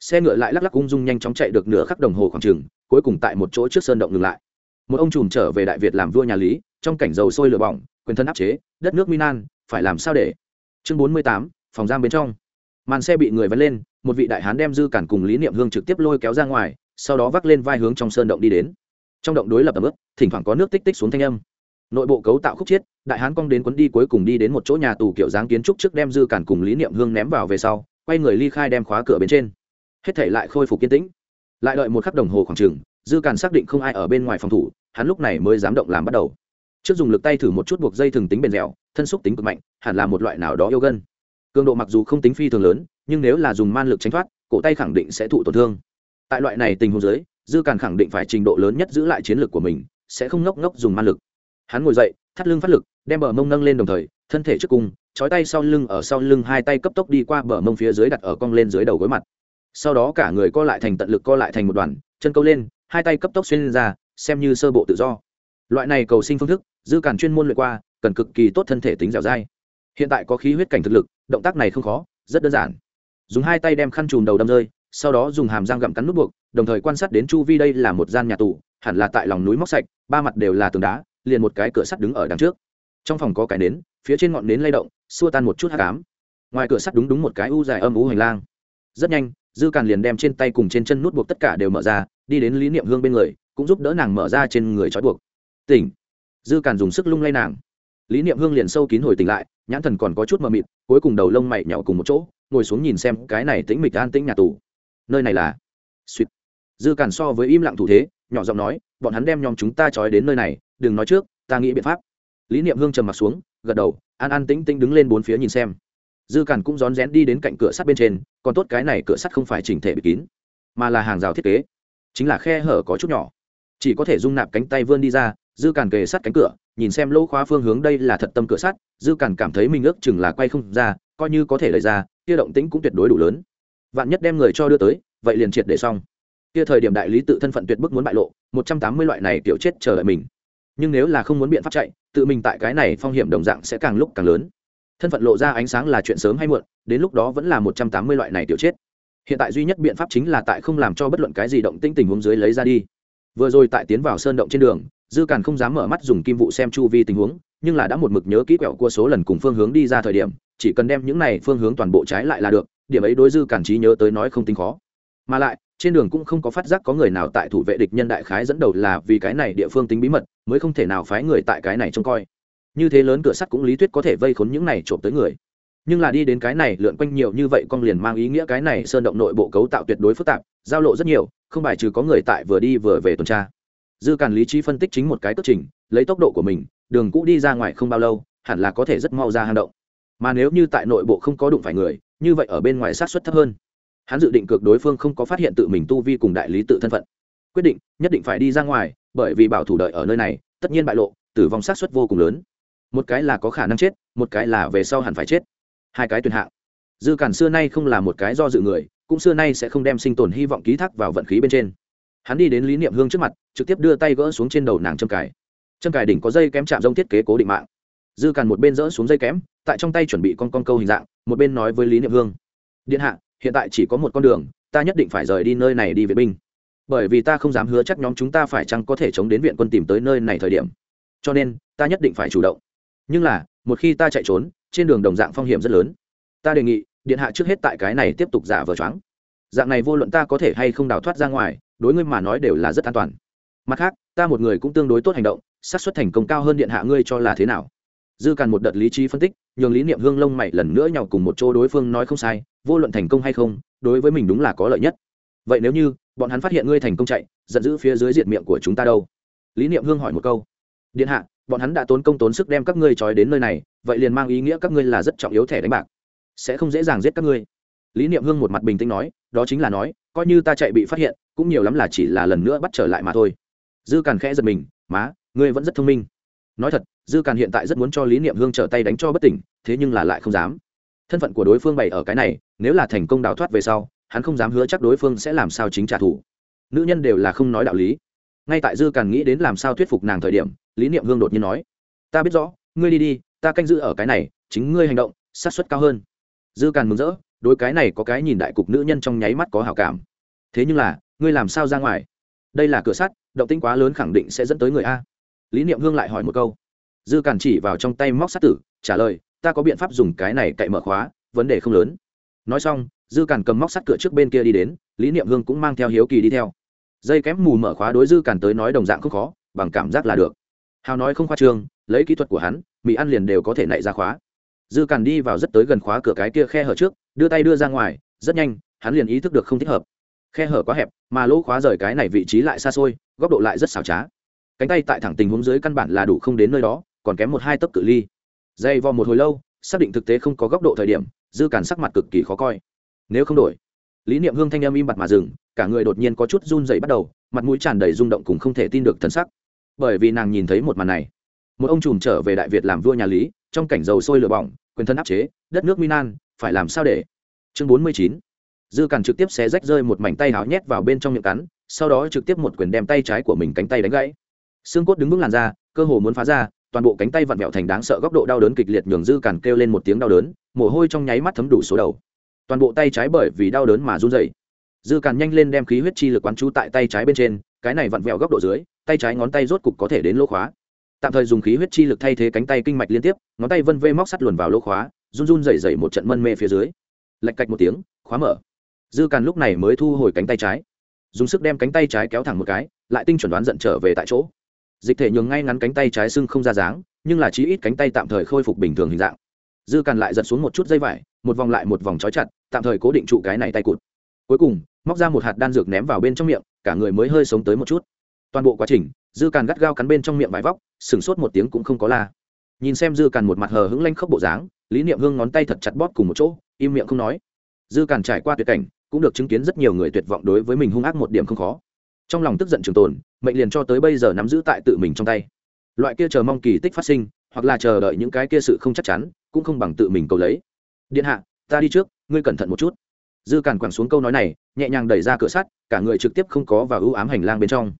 S1: xe ngựa lại lắc lắc ung dung nhanh chóng chạy được nửa khắc đồng hồ khoảng trừng cuối cùng tại một chỗ trước sơn động ngừng lại. Một ông trùm trở về đại việt làm vua nhà lý, trong cảnh dầu sôi lửa bỏng, quyền thân áp chế, đất nước minan phải làm sao để? Chương bốn mươi tám, phòng giam bên trong. Màn xe bị người vén lên, một vị đại hán đem dư cản cùng lý niệm hương trực tiếp lôi kéo ra ngoài, sau đó vác lên vai hướng trong sơn động đi đến. Trong động đối lập tầm ướp thỉnh thoảng có nước tích tích xuống thanh âm. Nội bộ cấu tạo khúc chiết, đại hán cong đến quấn đi cuối cùng đi đến một chỗ nhà tù kiểu dáng kiến trúc trước đem dư cản cùng lý niệm hương ném vào về sau, quay người ly khai đem khóa cửa bên trên hết thể lại khôi phục kiên tĩnh. Lại đợi một khắc đồng hồ khoảng trừng dư càn xác định không ai ở bên ngoài phòng thủ, hắn lúc này mới dám động làm bắt đầu. Trước dùng lực tay thử một chút buộc dây thường tính bền dẻo, thân xúc tính cực mạnh, hẳn là một loại nào đó yêu gân cường độ mặc dù không tính phi thường lớn, nhưng nếu là dùng man lực tránh thoát, cổ tay khẳng định sẽ thụ tổn thương. Tại loại này tình huống dưới, dư càn khẳng định phải trình độ lớn nhất giữ lại chiến lược của mình, sẽ không ngốc ngốc dùng man lực. Hắn ngồi dậy, thắt lưng phát lực, đem bờ mông nâng lên đồng thời, thân thể trước cung, chói tay sau lưng ở sau lưng hai tay cấp tốc đi qua bờ mông phía dưới đặt ở cong lên dưới đầu gối mặt sau đó cả người co lại thành tận lực co lại thành một đoàn, chân câu lên, hai tay cấp tốc xuyên lên ra, xem như sơ bộ tự do. Loại này cầu sinh phương thức, dư càn chuyên môn luyện qua, cần cực kỳ tốt thân thể tính dẻo dai. Hiện tại có khí huyết cảnh thực lực, động tác này không khó, rất đơn giản. Dùng hai tay đem khăn chùm đầu đâm rơi, sau đó dùng hàm răng gặm cắn nút buộc, đồng thời quan sát đến chu vi đây là một gian nhà tù, hẳn là tại lòng núi móc sạch, ba mặt đều là tường đá, liền một cái cửa sắt đứng ở đằng trước. Trong phòng có cái nến, phía trên ngọn nến lay động, xua tan một chút hát cám ngoài cửa sắt đúng đúng một cái u dài âm u hành lang. Rất nhanh dư càn liền đem trên tay cùng trên chân nút buộc tất cả đều mở ra, đi đến lý niệm hương bên người, cũng giúp đỡ nàng mở ra trên người trói buộc. Tỉnh. Dư càn dùng sức lung lay nàng. Lý niệm hương liền sâu kín hồi tỉnh lại, nhãn thần còn có chút mờ mịt, cuối cùng đầu lông mày nhỏ cùng một chỗ, ngồi xuống nhìn xem cái này tĩnh mịch an tĩnh nhà tù. Nơi này là? Suýt dư càn so với im lặng thủ thế, nhỏ giọng nói, bọn hắn đem nhóm chúng ta trói đến nơi này, đừng nói trước, ta nghĩ biện pháp. Lý niệm hương trầm mặt xuống, gật đầu, an an tĩnh tĩnh đứng lên bốn phía nhìn xem dư cản cũng rón rén đi đến cạnh cửa sắt bên trên, còn tốt cái này cửa sắt không phải chỉnh thể bị kín, mà là hàng rào thiết kế. Chính là khe hở có chút nhỏ. Chỉ có thể dung nạp cánh tay vươn đi ra, dư cản kề sắt cánh cửa, nhìn xem lỗ khóa phương hướng đây là thật tâm cửa sắt, dư cản cảm thấy mình ước chừng là quay không ra, coi như có thể lấy ra, kia động tĩnh cũng tuyệt đối đủ lớn. Vạn nhất đem người cho đưa tới, vậy liền triệt để xong. Kia thời điểm đại lý tự thân phận tuyệt bức muốn bại lộ, một trăm tám mươi loại này kiểu chết chờ đợi mình. Nhưng nếu là không muốn biện pháp chạy, tự mình tại cái này phong hiểm đồng dạng sẽ càng lúc càng lớn thân phận lộ ra ánh sáng là chuyện sớm hay muộn, đến lúc đó vẫn là một trăm tám mươi loại này tiểu chết. Hiện tại duy nhất biện pháp chính là tại không làm cho bất luận cái gì động tinh tình huống dưới lấy ra đi. Vừa rồi tại tiến vào sơn động trên đường, dư càn không dám mở mắt dùng kim vụ xem chu vi tình huống, nhưng là đã một mực nhớ kỹ quẹo cua số lần cùng phương hướng đi ra thời điểm, chỉ cần đem những này phương hướng toàn bộ trái lại là được, điểm ấy đối dư càn trí nhớ tới nói không tính khó. Mà lại, trên đường cũng không có phát giác có người nào tại thủ vệ địch nhân đại khái dẫn đầu là vì cái này địa phương tính bí mật, mới không thể nào phái người tại cái này trông coi như thế lớn cửa sắt cũng lý thuyết có thể vây khốn những này trộm tới người. Nhưng là đi đến cái này, lượn quanh nhiều như vậy con liền mang ý nghĩa cái này sơn động nội bộ cấu tạo tuyệt đối phức tạp, giao lộ rất nhiều, không bài trừ có người tại vừa đi vừa về tuần tra. Dư càn lý trí phân tích chính một cái cất trình, lấy tốc độ của mình, đường cũ đi ra ngoài không bao lâu, hẳn là có thể rất mau ra hang động. Mà nếu như tại nội bộ không có đụng phải người, như vậy ở bên ngoài sát xuất thấp hơn. Hắn dự định cược đối phương không có phát hiện tự mình tu vi cùng đại lý tự thân phận. Quyết định, nhất định phải đi ra ngoài, bởi vì bảo thủ đợi ở nơi này, tất nhiên bại lộ, tử vong sát xuất vô cùng lớn một cái là có khả năng chết, một cái là về sau hẳn phải chết. Hai cái tuyển hạng. Dư cản xưa nay không là một cái do dự người, cũng xưa nay sẽ không đem sinh tồn hy vọng ký thác vào vận khí bên trên. Hắn đi đến lý niệm hương trước mặt, trực tiếp đưa tay gỡ xuống trên đầu nàng châm cài châm cài đỉnh có dây kém chạm rông thiết kế cố định mạng. Dư càn một bên dỡ xuống dây kém, tại trong tay chuẩn bị con con câu hình dạng, một bên nói với lý niệm hương. Điện hạ, hiện tại chỉ có một con đường, ta nhất định phải rời đi nơi này đi vệ binh. Bởi vì ta không dám hứa chắc nhóm chúng ta phải chăng có thể chống đến viện quân tìm tới nơi này thời điểm. Cho nên, ta nhất định phải chủ động nhưng là, một khi ta chạy trốn, trên đường đồng dạng phong hiểm rất lớn. Ta đề nghị, điện hạ trước hết tại cái này tiếp tục giả vờ choáng. Dạng này vô luận ta có thể hay không đào thoát ra ngoài, đối ngươi mà nói đều là rất an toàn. Mặt khác, ta một người cũng tương đối tốt hành động, xác suất thành công cao hơn điện hạ ngươi cho là thế nào? Dư càn một đợt lý trí phân tích, nhường lý niệm hương lông mày lần nữa nhau cùng một chỗ đối phương nói không sai, vô luận thành công hay không, đối với mình đúng là có lợi nhất. Vậy nếu như, bọn hắn phát hiện ngươi thành công chạy, giận dữ phía dưới diện miệng của chúng ta đâu? Lý niệm hương hỏi một câu. Điện hạ bọn hắn đã tốn công tốn sức đem các ngươi trói đến nơi này, vậy liền mang ý nghĩa các ngươi là rất trọng yếu thẻ đánh bạc. Sẽ không dễ dàng giết các ngươi. Lý niệm hương một mặt bình tĩnh nói, đó chính là nói, coi như ta chạy bị phát hiện, cũng nhiều lắm là chỉ là lần nữa bắt trở lại mà thôi. Dư càn khẽ giật mình, má, ngươi vẫn rất thông minh. Nói thật, dư càn hiện tại rất muốn cho lý niệm hương trở tay đánh cho bất tỉnh, thế nhưng là lại không dám. Thân phận của đối phương bày ở cái này, nếu là thành công đào thoát về sau, hắn không dám hứa chắc đối phương sẽ làm sao chính trả thù. Nữ nhân đều là không nói đạo lý. Ngay tại dư càn nghĩ đến làm sao thuyết phục nàng thời điểm lý niệm hương đột nhiên nói, ta biết rõ, ngươi đi đi, ta canh giữ ở cái này, chính ngươi hành động sát suất cao hơn. Dư càn mừng rỡ, đối cái này có cái nhìn đại cục nữ nhân trong nháy mắt có hảo cảm. Thế nhưng là, ngươi làm sao ra ngoài? Đây là cửa sắt, động tinh quá lớn khẳng định sẽ dẫn tới người a. Lý niệm hương lại hỏi một câu. Dư càn chỉ vào trong tay móc sắt tử, trả lời, ta có biện pháp dùng cái này cậy mở khóa, vấn đề không lớn. Nói xong, dư càn cầm móc sắt cửa trước bên kia đi đến, lý niệm hương cũng mang theo hiếu kỳ đi theo. Dây kém mù mở khóa đối dư càn tới nói đồng dạng không khó, bằng cảm giác là được hào nói không khoa trương, lấy kỹ thuật của hắn, mì ăn liền đều có thể nảy ra khóa. Dư càn đi vào rất tới gần khóa cửa cái kia khe hở trước, đưa tay đưa ra ngoài, rất nhanh, hắn liền ý thức được không thích hợp. Khe hở quá hẹp, mà lỗ khóa rời cái này vị trí lại xa xôi, góc độ lại rất xảo trá. Cánh tay tại thẳng tình huống dưới căn bản là đủ không đến nơi đó, còn kém một hai tấc cự ly. Dây vò một hồi lâu, xác định thực tế không có góc độ thời điểm, dư càn sắc mặt cực kỳ khó coi. Nếu không đổi, lý niệm hương thanh âm im bặt mà dừng, cả người đột nhiên có chút run dày bắt đầu, mặt mũi tràn đầy rung động cùng không thể tin được thân sắc bởi vì nàng nhìn thấy một màn này. Một ông trùm trở về đại việt làm vua nhà lý, trong cảnh dầu sôi lửa bỏng, quyền thân áp chế, đất nước minan phải làm sao để? Chương bốn mươi chín. Dư càn trực tiếp xé rách rơi một mảnh tay háo nhét vào bên trong miệng cắn, sau đó trực tiếp một quyền đem tay trái của mình cánh tay đánh gãy. Xương cốt đứng vững làn ra cơ hồ muốn phá ra, toàn bộ cánh tay vặn vẹo thành đáng sợ góc độ đau đớn kịch liệt nhường dư càn kêu lên một tiếng đau đớn, mồ hôi trong nháy mắt thấm đủ số đầu. Toàn bộ tay trái bởi vì đau đớn mà run dày dư càn nhanh lên đem khí huyết chi lực quán chú tại tay trái bên trên, cái này vặn vẹo góc độ dưới, tay trái ngón tay rốt cục có thể đến lỗ khóa. Tạm thời dùng khí huyết chi lực thay thế cánh tay kinh mạch liên tiếp, ngón tay vân vê móc sắt luồn vào lỗ khóa, run run dày dày một trận mân mê phía dưới. Lạch cạch một tiếng, khóa mở. Dư càn lúc này mới thu hồi cánh tay trái. Dùng sức đem cánh tay trái kéo thẳng một cái, lại tinh chuẩn đoán giận trở về tại chỗ. Dịch thể nhường ngay ngắn cánh tay trái sưng không ra dáng, nhưng là chí ít cánh tay tạm thời khôi phục bình thường hình dạng. Dư càn lại giật xuống một chút dây vải, một vòng lại một vòng trói chặt, tạm thời cố định trụ cái này tay cụt cuối cùng, móc ra một hạt đan dược ném vào bên trong miệng, cả người mới hơi sống tới một chút. Toàn bộ quá trình, dư càn gắt gao cắn bên trong miệng vải vóc sửng sốt một tiếng cũng không có la. Nhìn xem dư càn một mặt hờ hững lanh khóc bộ dáng, lý niệm hương ngón tay thật chặt bóp cùng một chỗ, im miệng không nói. Dư càn trải qua tuyệt cảnh, cũng được chứng kiến rất nhiều người tuyệt vọng đối với mình hung ác một điểm không khó. Trong lòng tức giận trường tồn, mệnh liền cho tới bây giờ nắm giữ tại tự mình trong tay. Loại kia chờ mong kỳ tích phát sinh, hoặc là chờ đợi những cái kia sự không chắc chắn, cũng không bằng tự mình cầu lấy. Điện hạ, ta đi trước, ngươi cẩn thận một chút dư càn quẳng xuống câu nói này, nhẹ nhàng đẩy ra cửa sắt, cả người trực tiếp không có và ưu ám hành lang bên trong.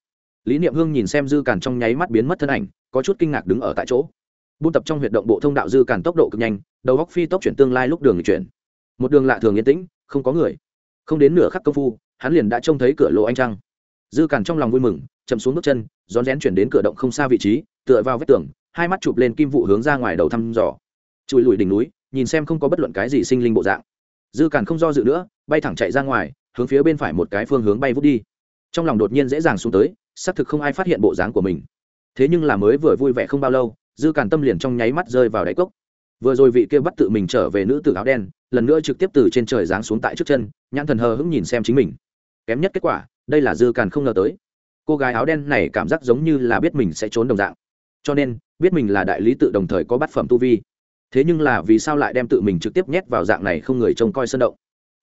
S1: Lý niệm hương nhìn xem dư càn trong nháy mắt biến mất thân ảnh, có chút kinh ngạc đứng ở tại chỗ. Buôn tập trong huyệt động bộ thông đạo dư càn tốc độ cực nhanh, đầu góc phi tốc chuyển tương lai lúc đường chuyển. Một đường lạ thường yên tĩnh, không có người. Không đến nửa khắc công phu, hắn liền đã trông thấy cửa lộ anh trăng. Dư càn trong lòng vui mừng, chậm xuống bước chân, rón rén chuyển đến cửa động không xa vị trí, tựa vào vách tường, hai mắt chụp lên kim vụ hướng ra ngoài đầu thăm dò. Chùi lùi đỉnh núi, nhìn xem không có bất luận cái gì sinh linh bộ dạng dư càn không do dự nữa, bay thẳng chạy ra ngoài, hướng phía bên phải một cái phương hướng bay vút đi. Trong lòng đột nhiên dễ dàng xuống tới, xác thực không ai phát hiện bộ dáng của mình. Thế nhưng là mới vừa vui vẻ không bao lâu, dư càn tâm liền trong nháy mắt rơi vào đáy cốc. Vừa rồi vị kia bắt tự mình trở về nữ tử áo đen, lần nữa trực tiếp từ trên trời giáng xuống tại trước chân, nhãn thần hờ hững nhìn xem chính mình. Kém nhất kết quả, đây là dư càn không ngờ tới. Cô gái áo đen này cảm giác giống như là biết mình sẽ trốn đồng dạng. Cho nên, biết mình là đại lý tự đồng thời có bát phẩm tu vi thế nhưng là vì sao lại đem tự mình trực tiếp nhét vào dạng này không người trông coi sân động?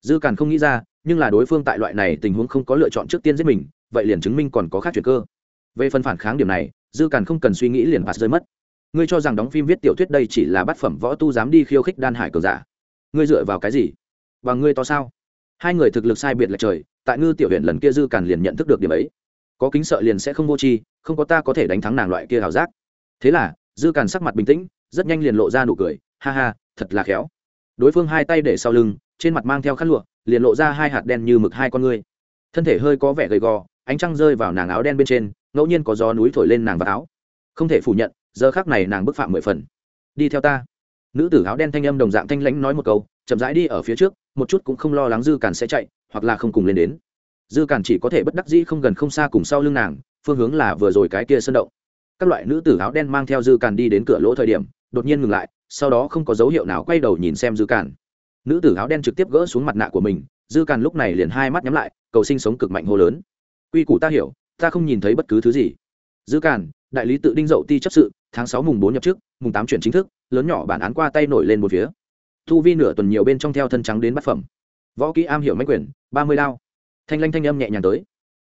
S1: Dư càn không nghĩ ra, nhưng là đối phương tại loại này tình huống không có lựa chọn trước tiên giết mình, vậy liền chứng minh còn có khác chuyện cơ. Về phần phản kháng điểm này, dư càn không cần suy nghĩ liền bạt rơi mất. Ngươi cho rằng đóng phim viết tiểu thuyết đây chỉ là bát phẩm võ tu dám đi khiêu khích đan hải cờ giả? Ngươi dựa vào cái gì? Và ngươi to sao? Hai người thực lực sai biệt lệch trời, tại ngư tiểu huyện lần kia dư càn liền nhận thức được điểm ấy. Có kính sợ liền sẽ không vô tri, không có ta có thể đánh thắng nàng loại kia hào giác. Thế là, dư càn sắc mặt bình tĩnh rất nhanh liền lộ ra nụ cười, ha ha, thật là khéo. Đối phương hai tay để sau lưng, trên mặt mang theo khăn lụa, liền lộ ra hai hạt đen như mực hai con ngươi. Thân thể hơi có vẻ gầy gò, ánh trăng rơi vào nàng áo đen bên trên, ngẫu nhiên có gió núi thổi lên nàng vào áo. Không thể phủ nhận, giờ khác này nàng bức phạm mười phần. Đi theo ta. Nữ tử áo đen thanh âm đồng dạng thanh lãnh nói một câu, chậm rãi đi ở phía trước, một chút cũng không lo lắng dư càn sẽ chạy, hoặc là không cùng lên đến. Dư càn chỉ có thể bất đắc dĩ không gần không xa cùng sau lưng nàng, phương hướng là vừa rồi cái kia sơn động các loại nữ tử áo đen mang theo dư càn đi đến cửa lỗ thời điểm, đột nhiên ngừng lại, sau đó không có dấu hiệu nào quay đầu nhìn xem dư càn. Nữ tử áo đen trực tiếp gỡ xuống mặt nạ của mình, dư càn lúc này liền hai mắt nhắm lại, cầu sinh sống cực mạnh hô lớn. Quy củ ta hiểu, ta không nhìn thấy bất cứ thứ gì. Dư càn, đại lý tự đinh dậu ti chấp sự, tháng sáu mùng bốn nhập trước mùng tám chuyển chính thức, lớn nhỏ bản án qua tay nổi lên một phía. Thu vi nửa tuần nhiều bên trong theo thân trắng đến bát phẩm. Võ kỹ am hiểu mánh quyền, ba mươi lao thanh lanh thanh âm nhẹ nhàng tới.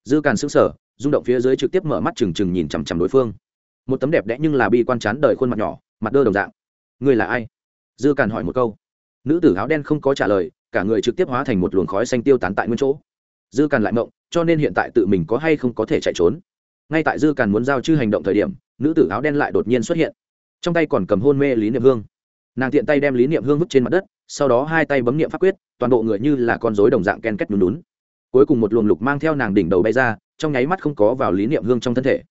S1: Dư càn xứng sở rung động phía dưới trực tiếp mở mắt trừng trừng nhìn chằm chằm đối phương một tấm đẹp đẽ nhưng là bi quan chán đời khuôn mặt nhỏ, mặt đơ đồng dạng. Người là ai? Dư càn hỏi một câu. Nữ tử áo đen không có trả lời, cả người trực tiếp hóa thành một luồng khói xanh tiêu tán tại nguyên chỗ. Dư càn lại mộng cho nên hiện tại tự mình có hay không có thể chạy trốn? Ngay tại dư càn muốn giao chư hành động thời điểm, nữ tử áo đen lại đột nhiên xuất hiện. Trong tay còn cầm hôn mê lý niệm hương. Nàng tiện tay đem lý niệm hương vứt trên mặt đất, sau đó hai tay bấm niệm pháp quyết, toàn bộ người như là con rối đồng dạng ken két nhún nhún. Cuối cùng một luồng lục mang theo nàng đỉnh đầu bay ra, trong nháy mắt không có vào lý niệm hương trong thân thể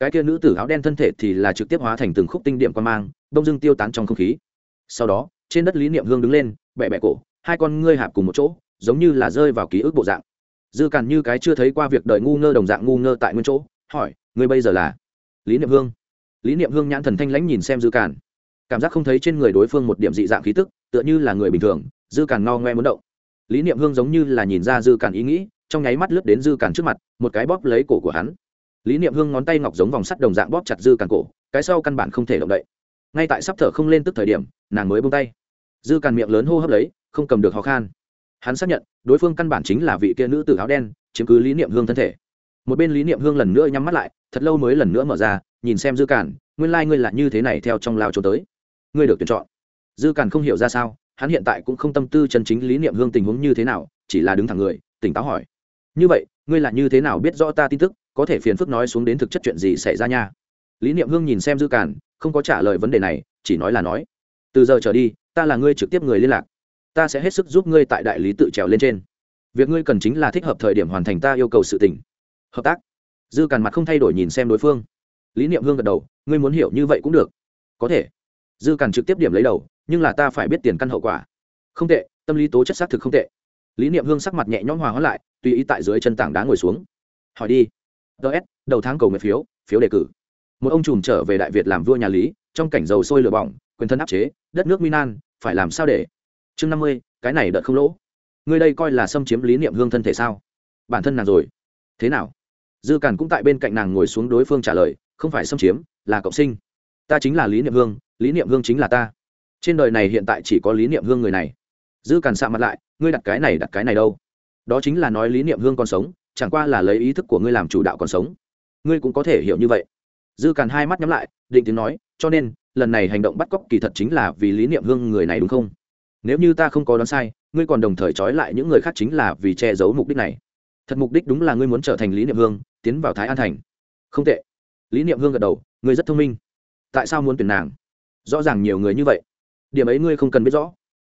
S1: cái kia nữ tử áo đen thân thể thì là trực tiếp hóa thành từng khúc tinh điểm quan mang, đông dưng tiêu tán trong không khí. Sau đó, trên đất lý niệm hương đứng lên, bẹ bẹ cổ, hai con ngươi hạp cùng một chỗ, giống như là rơi vào ký ức bộ dạng. Dư càn như cái chưa thấy qua việc đời ngu ngơ đồng dạng ngu ngơ tại nguyên chỗ, hỏi, ngươi bây giờ là? Lý niệm hương. Lý niệm hương nhãn thần thanh lãnh nhìn xem dư càn. Cảm giác không thấy trên người đối phương một điểm dị dạng khí tức, tựa như là người bình thường, dư càn no ngoe muốn động. Lý niệm hương giống như là nhìn ra dư càn ý nghĩ, trong nháy mắt lướt đến dư càn trước mặt, một cái bóp lấy cổ của hắn lý niệm hương ngón tay ngọc giống vòng sắt đồng dạng bóp chặt dư càn cổ, cái sau căn bản không thể động đậy. Ngay tại sắp thở không lên tức thời điểm, nàng mới bông tay. Dư càn miệng lớn hô hấp lấy, không cầm được khó khăn hắn xác nhận, đối phương căn bản chính là vị kia nữ tử áo đen, chiếm cứ lý niệm hương thân thể. Một bên lý niệm hương lần nữa nhắm mắt lại, thật lâu mới lần nữa mở ra, nhìn xem dư càn, nguyên lai、like、ngươi là như thế này theo trong lao trốn tới. Ngươi được tuyển chọn. Dư càn không hiểu ra sao, hắn hiện tại cũng không tâm tư chân chính lý niệm hương tình huống như thế nào, chỉ là đứng thẳng người, tỉnh táo hỏi. Như vậy, ngươi là như thế nào biết rõ ta tin tức? Có thể phiền phức nói xuống đến thực chất chuyện gì xảy ra nha. Lý niệm hương nhìn xem dư cản, không có trả lời vấn đề này chỉ nói là nói từ giờ trở đi ta là ngươi trực tiếp người liên lạc. Ta sẽ hết sức giúp ngươi tại đại lý tự trèo lên trên. Việc ngươi cần chính là thích hợp thời điểm hoàn thành ta yêu cầu sự tình. Hợp tác? Dư càn mặt không thay đổi nhìn xem đối phương. Lý niệm hương gật đầu ngươi muốn hiểu như vậy cũng được. Có thể. Dư càn trực tiếp điểm lấy đầu nhưng là ta phải biết tiền căn hậu quả. Không tệ tâm lý tố chất xác thực không tệ. Lý niệm hương sắc mặt nhẹ nhõm hòa hóa lại tùy ý tại dưới chân tảng đá ngồi xuống. Hỏi đi ts đầu tháng cầu nguyện phiếu phiếu đề cử. Một ông trùm trở về đại việt làm vua nhà lý, trong cảnh dầu sôi lửa bỏng, quyền thân áp chế, đất nước minan phải làm sao để? Chương năm mươi, cái này đợt không lỗ. Ngươi đây coi là xâm chiếm lý niệm hương thân thể sao? Bản thân nàng rồi. Thế nào? Dư cản cũng tại bên cạnh nàng ngồi xuống đối phương trả lời, không phải xâm chiếm, là cộng sinh. Ta chính là lý niệm hương, lý niệm hương chính là ta. Trên đời này hiện tại chỉ có lý niệm hương người này. Dư cản sạ mặt lại, ngươi đặt cái này đặt cái này đâu? Đó chính là nói lý niệm hương còn sống chẳng qua là lấy ý thức của ngươi làm chủ đạo còn sống. Ngươi cũng có thể hiểu như vậy. Dư càn hai mắt nhắm lại, định tiếng nói, cho nên, lần này hành động bắt cóc kỳ thật chính là vì lý niệm hương người này đúng không? Nếu như ta không có đoán sai, ngươi còn đồng thời trói lại những người khác chính là vì che giấu mục đích này. Thật mục đích đúng là ngươi muốn trở thành lý niệm hương, tiến vào thái an thành. Không tệ. Lý niệm hương gật đầu, ngươi rất thông minh. Tại sao muốn tuyển nàng? Rõ ràng nhiều người như vậy. Điểm ấy ngươi không cần biết rõ.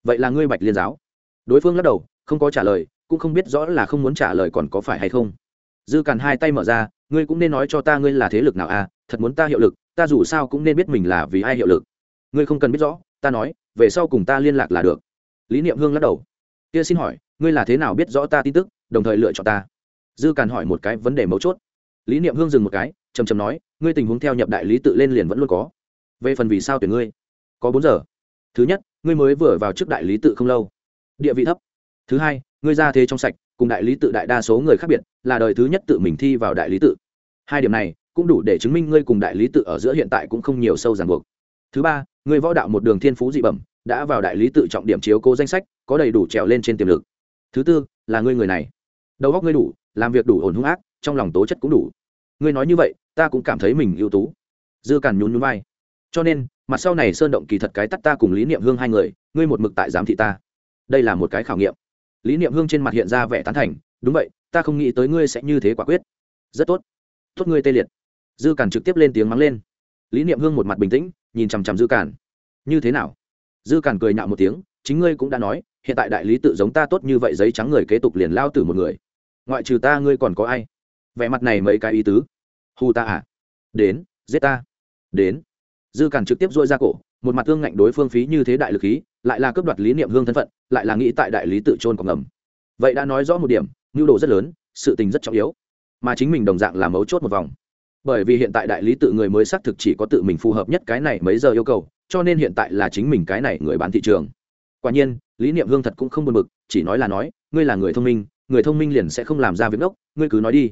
S1: Vậy là ngươi bạch liên giáo. Đối phương lắc đầu, không có trả lời cũng không biết rõ là không muốn trả lời còn có phải hay không. Dư càn hai tay mở ra, ngươi cũng nên nói cho ta ngươi là thế lực nào à thật muốn ta hiệu lực, ta dù sao cũng nên biết mình là vì ai hiệu lực. Ngươi không cần biết rõ, ta nói, về sau cùng ta liên lạc là được. Lý niệm hương lắc đầu. Kia xin hỏi, ngươi là thế nào biết rõ ta tin tức, đồng thời lựa chọn ta? Dư càn hỏi một cái vấn đề mấu chốt. Lý niệm hương dừng một cái chầm chầm nói, ngươi tình huống theo nhập đại lý tự lên liền vẫn luôn có. Về phần vì sao tuyển ngươi? Có bốn giờ. Thứ nhất, ngươi mới vừa vào trước đại lý tự không lâu. Địa vị thấp. Thứ hai ngươi ra thế trong sạch, cùng đại lý tự đại đa số người khác biệt, là đời thứ nhất tự mình thi vào đại lý tự. Hai điểm này, cũng đủ để chứng minh ngươi cùng đại lý tự ở giữa hiện tại cũng không nhiều sâu ràng buộc. Thứ ba, ngươi võ đạo một đường thiên phú dị bẩm, đã vào đại lý tự trọng điểm chiếu cố danh sách, có đầy đủ trèo lên trên tiềm lực. Thứ tư, là ngươi người này. Đầu óc ngươi đủ, làm việc đủ ổn hung ác, trong lòng tố chất cũng đủ. Ngươi nói như vậy, ta cũng cảm thấy mình ưu tú. Dư càn nhún nhún vai. Cho nên, mặt sau này sơn động kỳ thật cái tắt ta cùng lý niệm hương hai người, ngươi một mực tại giám thị ta. Đây là một cái khảo nghiệm lý niệm hương trên mặt hiện ra vẻ tán thành, đúng vậy, ta không nghĩ tới ngươi sẽ như thế quả quyết. Rất tốt tốt ngươi tê liệt. Dư cản trực tiếp lên tiếng mắng lên. Lý niệm hương một mặt bình tĩnh, nhìn chằm chằm dư cản như thế nào? Dư cản cười nhạo một tiếng, chính ngươi cũng đã nói, hiện tại đại lý tự giống ta tốt như vậy giấy trắng người kế tục liền lao từ một người. Ngoại trừ ta ngươi còn có ai? Vẻ mặt này mấy cái ý tứ. Hù ta à? Đến, giết ta. Đến. Dư cản trực tiếp dội ra cổ một mặt thương ngạnh đối phương phí như thế đại lực khí, lại là cướp đoạt lý niệm hương thân phận, lại là nghĩ tại đại lý tự trôn còn ngầm. Vậy đã nói rõ một điểm, nhu đồ rất lớn, sự tình rất trọng yếu. Mà chính mình đồng dạng là mấu chốt một vòng. Bởi vì hiện tại đại lý tự người mới xác thực chỉ có tự mình phù hợp nhất cái này mấy giờ yêu cầu, cho nên hiện tại là chính mình cái này người bán thị trường. Quả nhiên, lý niệm hương thật cũng không buồn bực, chỉ nói là nói, ngươi là người thông minh, người thông minh liền sẽ không làm ra việc ngốc, ngươi cứ nói đi.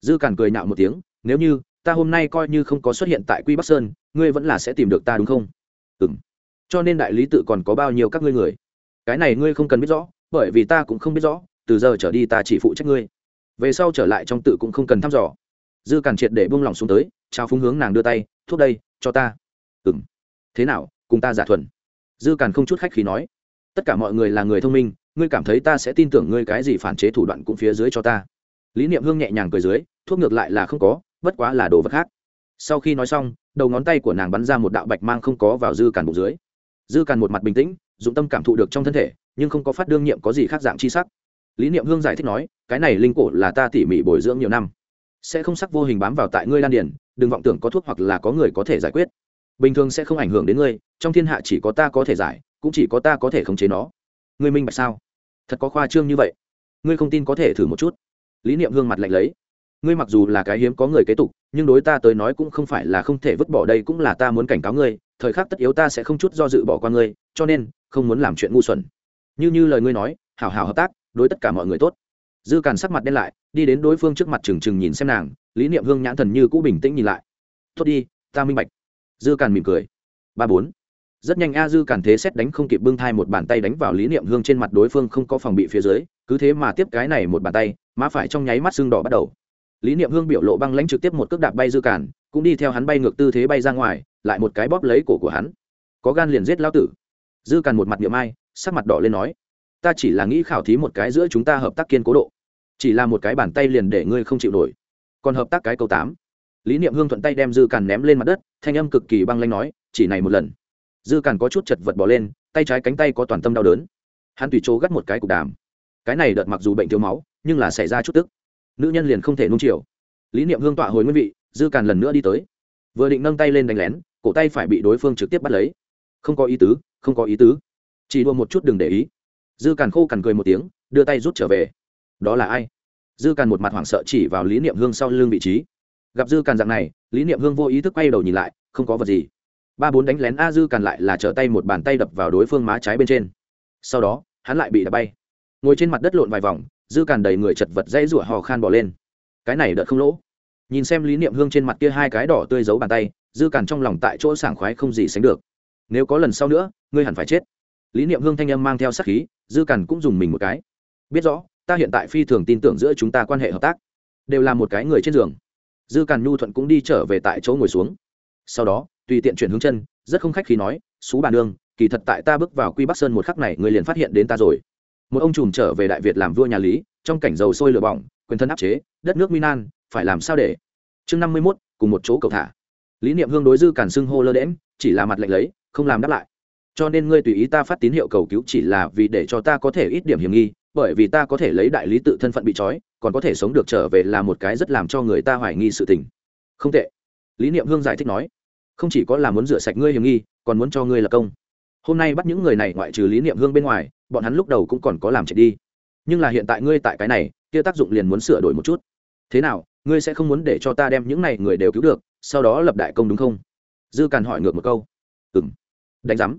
S1: Dư càn cười nhạo một tiếng, nếu như ta hôm nay coi như không có xuất hiện tại quy bắc sơn, ngươi vẫn là sẽ tìm được ta đúng không? Ừm. cho nên đại lý tự còn có bao nhiêu các ngươi người? Cái này ngươi không cần biết rõ, bởi vì ta cũng không biết rõ, từ giờ trở đi ta chỉ phụ trách ngươi. Về sau trở lại trong tự cũng không cần thăm dò. Dư càn triệt để buông lỏng xuống tới, trao phúng hướng nàng đưa tay, thuốc đây, cho ta. Ừ m thế nào, cùng ta giả thuần? Dư càn không chút khách khí nói. Tất cả mọi người là người thông minh, ngươi cảm thấy ta sẽ tin tưởng ngươi cái gì phản chế thủ đoạn cũng phía dưới cho ta. Lý niệm hương nhẹ nhàng cười dưới, thuốc ngược lại là không có, bất quá là đồ vật khác. Sau khi nói xong đầu ngón tay của nàng bắn ra một đạo bạch mang không có vào dư càn bụng dưới. Dư càn một mặt bình tĩnh, dụng tâm cảm thụ được trong thân thể, nhưng không có phát đương nhiệm có gì khác dạng chi sắc. Lý niệm hương giải thích nói, cái này linh cổ là ta tỉ mỉ bồi dưỡng nhiều năm. Sẽ không sắc vô hình bám vào tại ngươi đan điền, đừng vọng tưởng có thuốc hoặc là có người có thể giải quyết. Bình thường sẽ không ảnh hưởng đến ngươi, trong thiên hạ chỉ có ta có thể giải, cũng chỉ có ta có thể khống chế nó. Ngươi minh bạch sao? Thật có khoa trương như vậy. Ngươi không tin có thể thử một chút. Lý niệm hương mặt lạnh lấy ngươi mặc dù là cái hiếm có người kế tục, nhưng đối ta tới nói cũng không phải là không thể vứt bỏ đây cũng là ta muốn cảnh cáo ngươi, thời khắc tất yếu ta sẽ không chút do dự bỏ qua ngươi, cho nên, không muốn làm chuyện ngu xuẩn. Như như lời ngươi nói, hảo hảo hợp tác, đối tất cả mọi người tốt. Dư càn sắc mặt đen lại, đi đến đối phương trước mặt trừng trừng nhìn xem nàng, lý niệm hương nhãn thần như cũ bình tĩnh nhìn lại. Tốt đi, ta minh bạch. Dư càn mỉm cười. Ba bốn. Rất nhanh a dư càn thế xét đánh không kịp bưng thai một bàn tay đánh vào lý niệm hương trên mặt đối phương không có phòng bị phía dưới, cứ thế mà tiếp cái này một bàn tay, má phải trong nháy mắt xương đỏ bắt đầu lý niệm hương biểu lộ băng lãnh trực tiếp một cước đạp bay dư cản, cũng đi theo hắn bay ngược tư thế bay ra ngoài, lại một cái bóp lấy cổ của hắn. Có gan liền giết lao tử. Dư cản một mặt niệm ai, sắc mặt đỏ lên nói, ta chỉ là nghĩ khảo thí một cái giữa chúng ta hợp tác kiên cố độ. Chỉ là một cái bàn tay liền để ngươi không chịu nổi. Còn hợp tác cái câu tám. Lý niệm hương thuận tay đem dư càn ném lên mặt đất, thanh âm cực kỳ băng lanh nói, chỉ này một lần. Dư càn có chút chật vật bỏ lên, tay trái cánh tay có toàn tâm đau đớn. Hắn tùy chỗ gắt một cái cục đàm. Cái này đợt mặc dù bệnh thiếu máu, nhưng là xảy ra chút tức nữ nhân liền không thể nung chiều. Lý niệm hương tọa hồi nguyên vị, dư càn lần nữa đi tới. Vừa định nâng tay lên đánh lén, cổ tay phải bị đối phương trực tiếp bắt lấy. Không có ý tứ, không có ý tứ. Chỉ đua một chút đừng để ý. Dư càn khô cằn cười một tiếng, đưa tay rút trở về. Đó là ai? Dư càn một mặt hoảng sợ chỉ vào lý niệm hương sau lưng vị trí. Gặp dư càn dạng này, lý niệm hương vô ý thức quay đầu nhìn lại, không có vật gì. Ba bốn đánh lén a, dư càn lại là trở tay một bàn tay đập vào đối phương má trái bên trên. Sau đó, hắn lại bị đập bay. Ngồi trên mặt đất lộn vài vòng dư càn đầy người chật vật dãy rủa hò khan bỏ lên. Cái này đợt không lỗ. Nhìn xem lý niệm hương trên mặt kia hai cái đỏ tươi giấu bàn tay, dư càn trong lòng tại chỗ sảng khoái không gì sánh được. Nếu có lần sau nữa, ngươi hẳn phải chết. Lý niệm hương thanh âm mang theo sắc khí, dư càn cũng dùng mình một cái. Biết rõ, ta hiện tại phi thường tin tưởng giữa chúng ta quan hệ hợp tác. Đều là một cái người trên giường. Dư càn nhu thuận cũng đi trở về tại chỗ ngồi xuống. Sau đó, tùy tiện chuyển hướng chân, rất không khách khi nói, xú bàn nương, kỳ thật tại ta bước vào quy bắc sơn một khắc này người liền phát hiện đến ta rồi một ông trùm trở về đại việt làm vua nhà lý, trong cảnh dầu sôi lửa bỏng, quyền thân áp chế, đất nước minan phải làm sao để? Chương năm mươi mốt, cùng một chỗ cầu thả. Lý niệm hương đối dư cản xưng hô lơ đễm chỉ là mặt lệnh lấy, không làm đáp lại. Cho nên ngươi tùy ý ta phát tín hiệu cầu cứu chỉ là vì để cho ta có thể ít điểm hiểm nghi, bởi vì ta có thể lấy đại lý tự thân phận bị trói, còn có thể sống được trở về là một cái rất làm cho người ta hoài nghi sự tình. Không tệ. Lý niệm hương giải thích nói, không chỉ có là muốn rửa sạch ngươi hiểm nghi, còn muốn cho ngươi là công hôm nay bắt những người này ngoại trừ lý niệm hương bên ngoài, bọn hắn lúc đầu cũng còn có làm chạy đi. Nhưng là hiện tại ngươi tại cái này, kia tác dụng liền muốn sửa đổi một chút. Thế nào, ngươi sẽ không muốn để cho ta đem những này người đều cứu được, sau đó lập đại công đúng không? Dư càn hỏi ngược một câu. Ừ m đánh giám.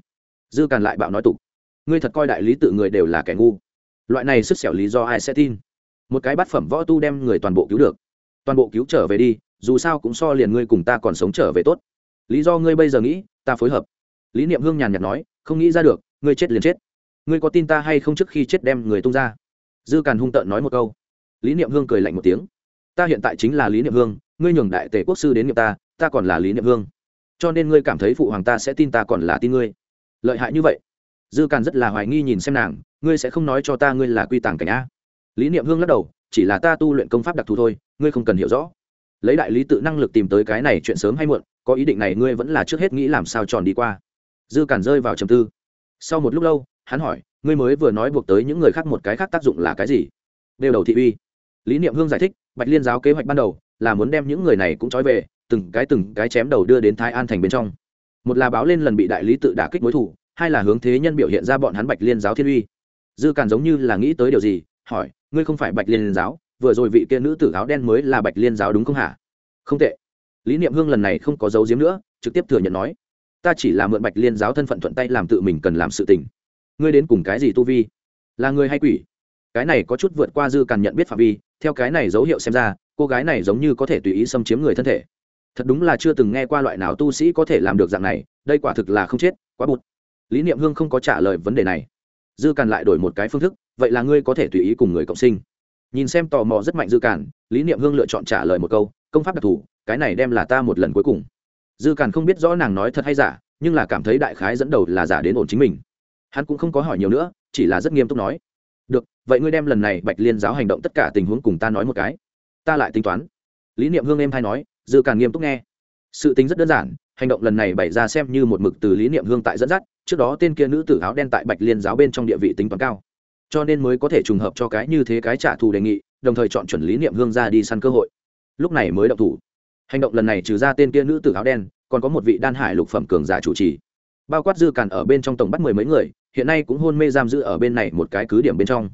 S1: Dư càn lại bạo nói tục. Ngươi thật coi đại lý tự người đều là kẻ ngu. Loại này sức xẻo lý do ai sẽ tin? Một cái bát phẩm võ tu đem người toàn bộ cứu được. Toàn bộ cứu trở về đi, dù sao cũng so liền ngươi cùng ta còn sống trở về tốt. Lý do ngươi bây giờ nghĩ, ta phối hợp lý niệm hương nhàn nhạt nói, không nghĩ ra được, ngươi chết liền chết. Ngươi có tin ta hay không trước khi chết đem người tung ra? Dư càn hung tợn nói một câu. Lý niệm hương cười lạnh một tiếng. Ta hiện tại chính là lý niệm hương, ngươi nhường đại tể quốc sư đến nghiệp ta ta còn là lý niệm hương. Cho nên ngươi cảm thấy phụ hoàng ta sẽ tin ta còn là tin ngươi. Lợi hại như vậy. Dư càn rất là hoài nghi nhìn xem nàng, ngươi sẽ không nói cho ta ngươi là quy tàng cảnh a? Lý niệm hương lắc đầu, chỉ là ta tu luyện công pháp đặc thù thôi, ngươi không cần hiểu rõ. Lấy đại lý tự năng lực tìm tới cái này chuyện sớm hay muộn, có ý định này ngươi vẫn là trước hết nghĩ làm sao tròn đi qua dư cản rơi vào trầm tư. Sau một lúc lâu, hắn hỏi, ngươi mới vừa nói buộc tới những người khác một cái khác tác dụng là cái gì? Đều đầu thị uy. Lý niệm hương giải thích, bạch liên giáo kế hoạch ban đầu là muốn đem những người này cũng trói về, từng cái từng cái chém đầu đưa đến thái an thành bên trong. Một là báo lên lần bị đại lý tự đả kích đối thủ hai là hướng thế nhân biểu hiện ra bọn hắn bạch liên giáo thiên uy. Dư càn giống như là nghĩ tới điều gì, hỏi, ngươi không phải bạch liên giáo, vừa rồi vị kia nữ tử áo đen mới là bạch liên giáo đúng không hả? Không tệ. Lý niệm hương lần này không có dấu diếm nữa, trực tiếp thừa nhận nói ta chỉ là mượn bạch liên giáo thân phận thuận tay làm tự mình cần làm sự tình. Ngươi đến cùng cái gì tu vi? Là người hay quỷ? Cái này có chút vượt qua dư càn nhận biết phạm vi, theo cái này dấu hiệu xem ra, cô gái này giống như có thể tùy ý xâm chiếm người thân thể. Thật đúng là chưa từng nghe qua loại nào tu sĩ có thể làm được dạng này, đây quả thực là không chết, quá bụt. Lý niệm hương không có trả lời vấn đề này. Dư càn lại đổi một cái phương thức, vậy là ngươi có thể tùy ý cùng người cộng sinh. Nhìn xem tò mò rất mạnh dư càn, lý niệm hương lựa chọn trả lời một câu, công pháp đặc thù, cái này đem là ta một lần cuối cùng dư càn không biết rõ nàng nói thật hay giả, nhưng là cảm thấy đại khái dẫn đầu là giả đến ổn chính mình. Hắn cũng không có hỏi nhiều nữa, chỉ là rất nghiêm túc nói. Được, vậy ngươi đem lần này bạch liên giáo hành động tất cả tình huống cùng ta nói một cái. Ta lại tính toán. Lý niệm hương em thay nói, dư càng nghiêm túc nghe. Sự tính rất đơn giản, hành động lần này bày ra xem như một mực từ lý niệm hương tại dẫn dắt, trước đó tên kia nữ tử áo đen tại bạch liên giáo bên trong địa vị tính toán cao. Cho nên mới có thể trùng hợp cho cái như thế cái trả thù đề nghị, đồng thời chọn chuẩn lý niệm hương ra đi săn cơ hội. Lúc này mới động thủ hành động lần này trừ ra tên kia nữ tử áo đen, còn có một vị đan hải lục phẩm cường giả chủ trì. Bao quát dư càn ở bên trong tổng bắt mười mấy người, hiện nay cũng hôn mê giam giữ ở bên này một cái cứ điểm bên trong.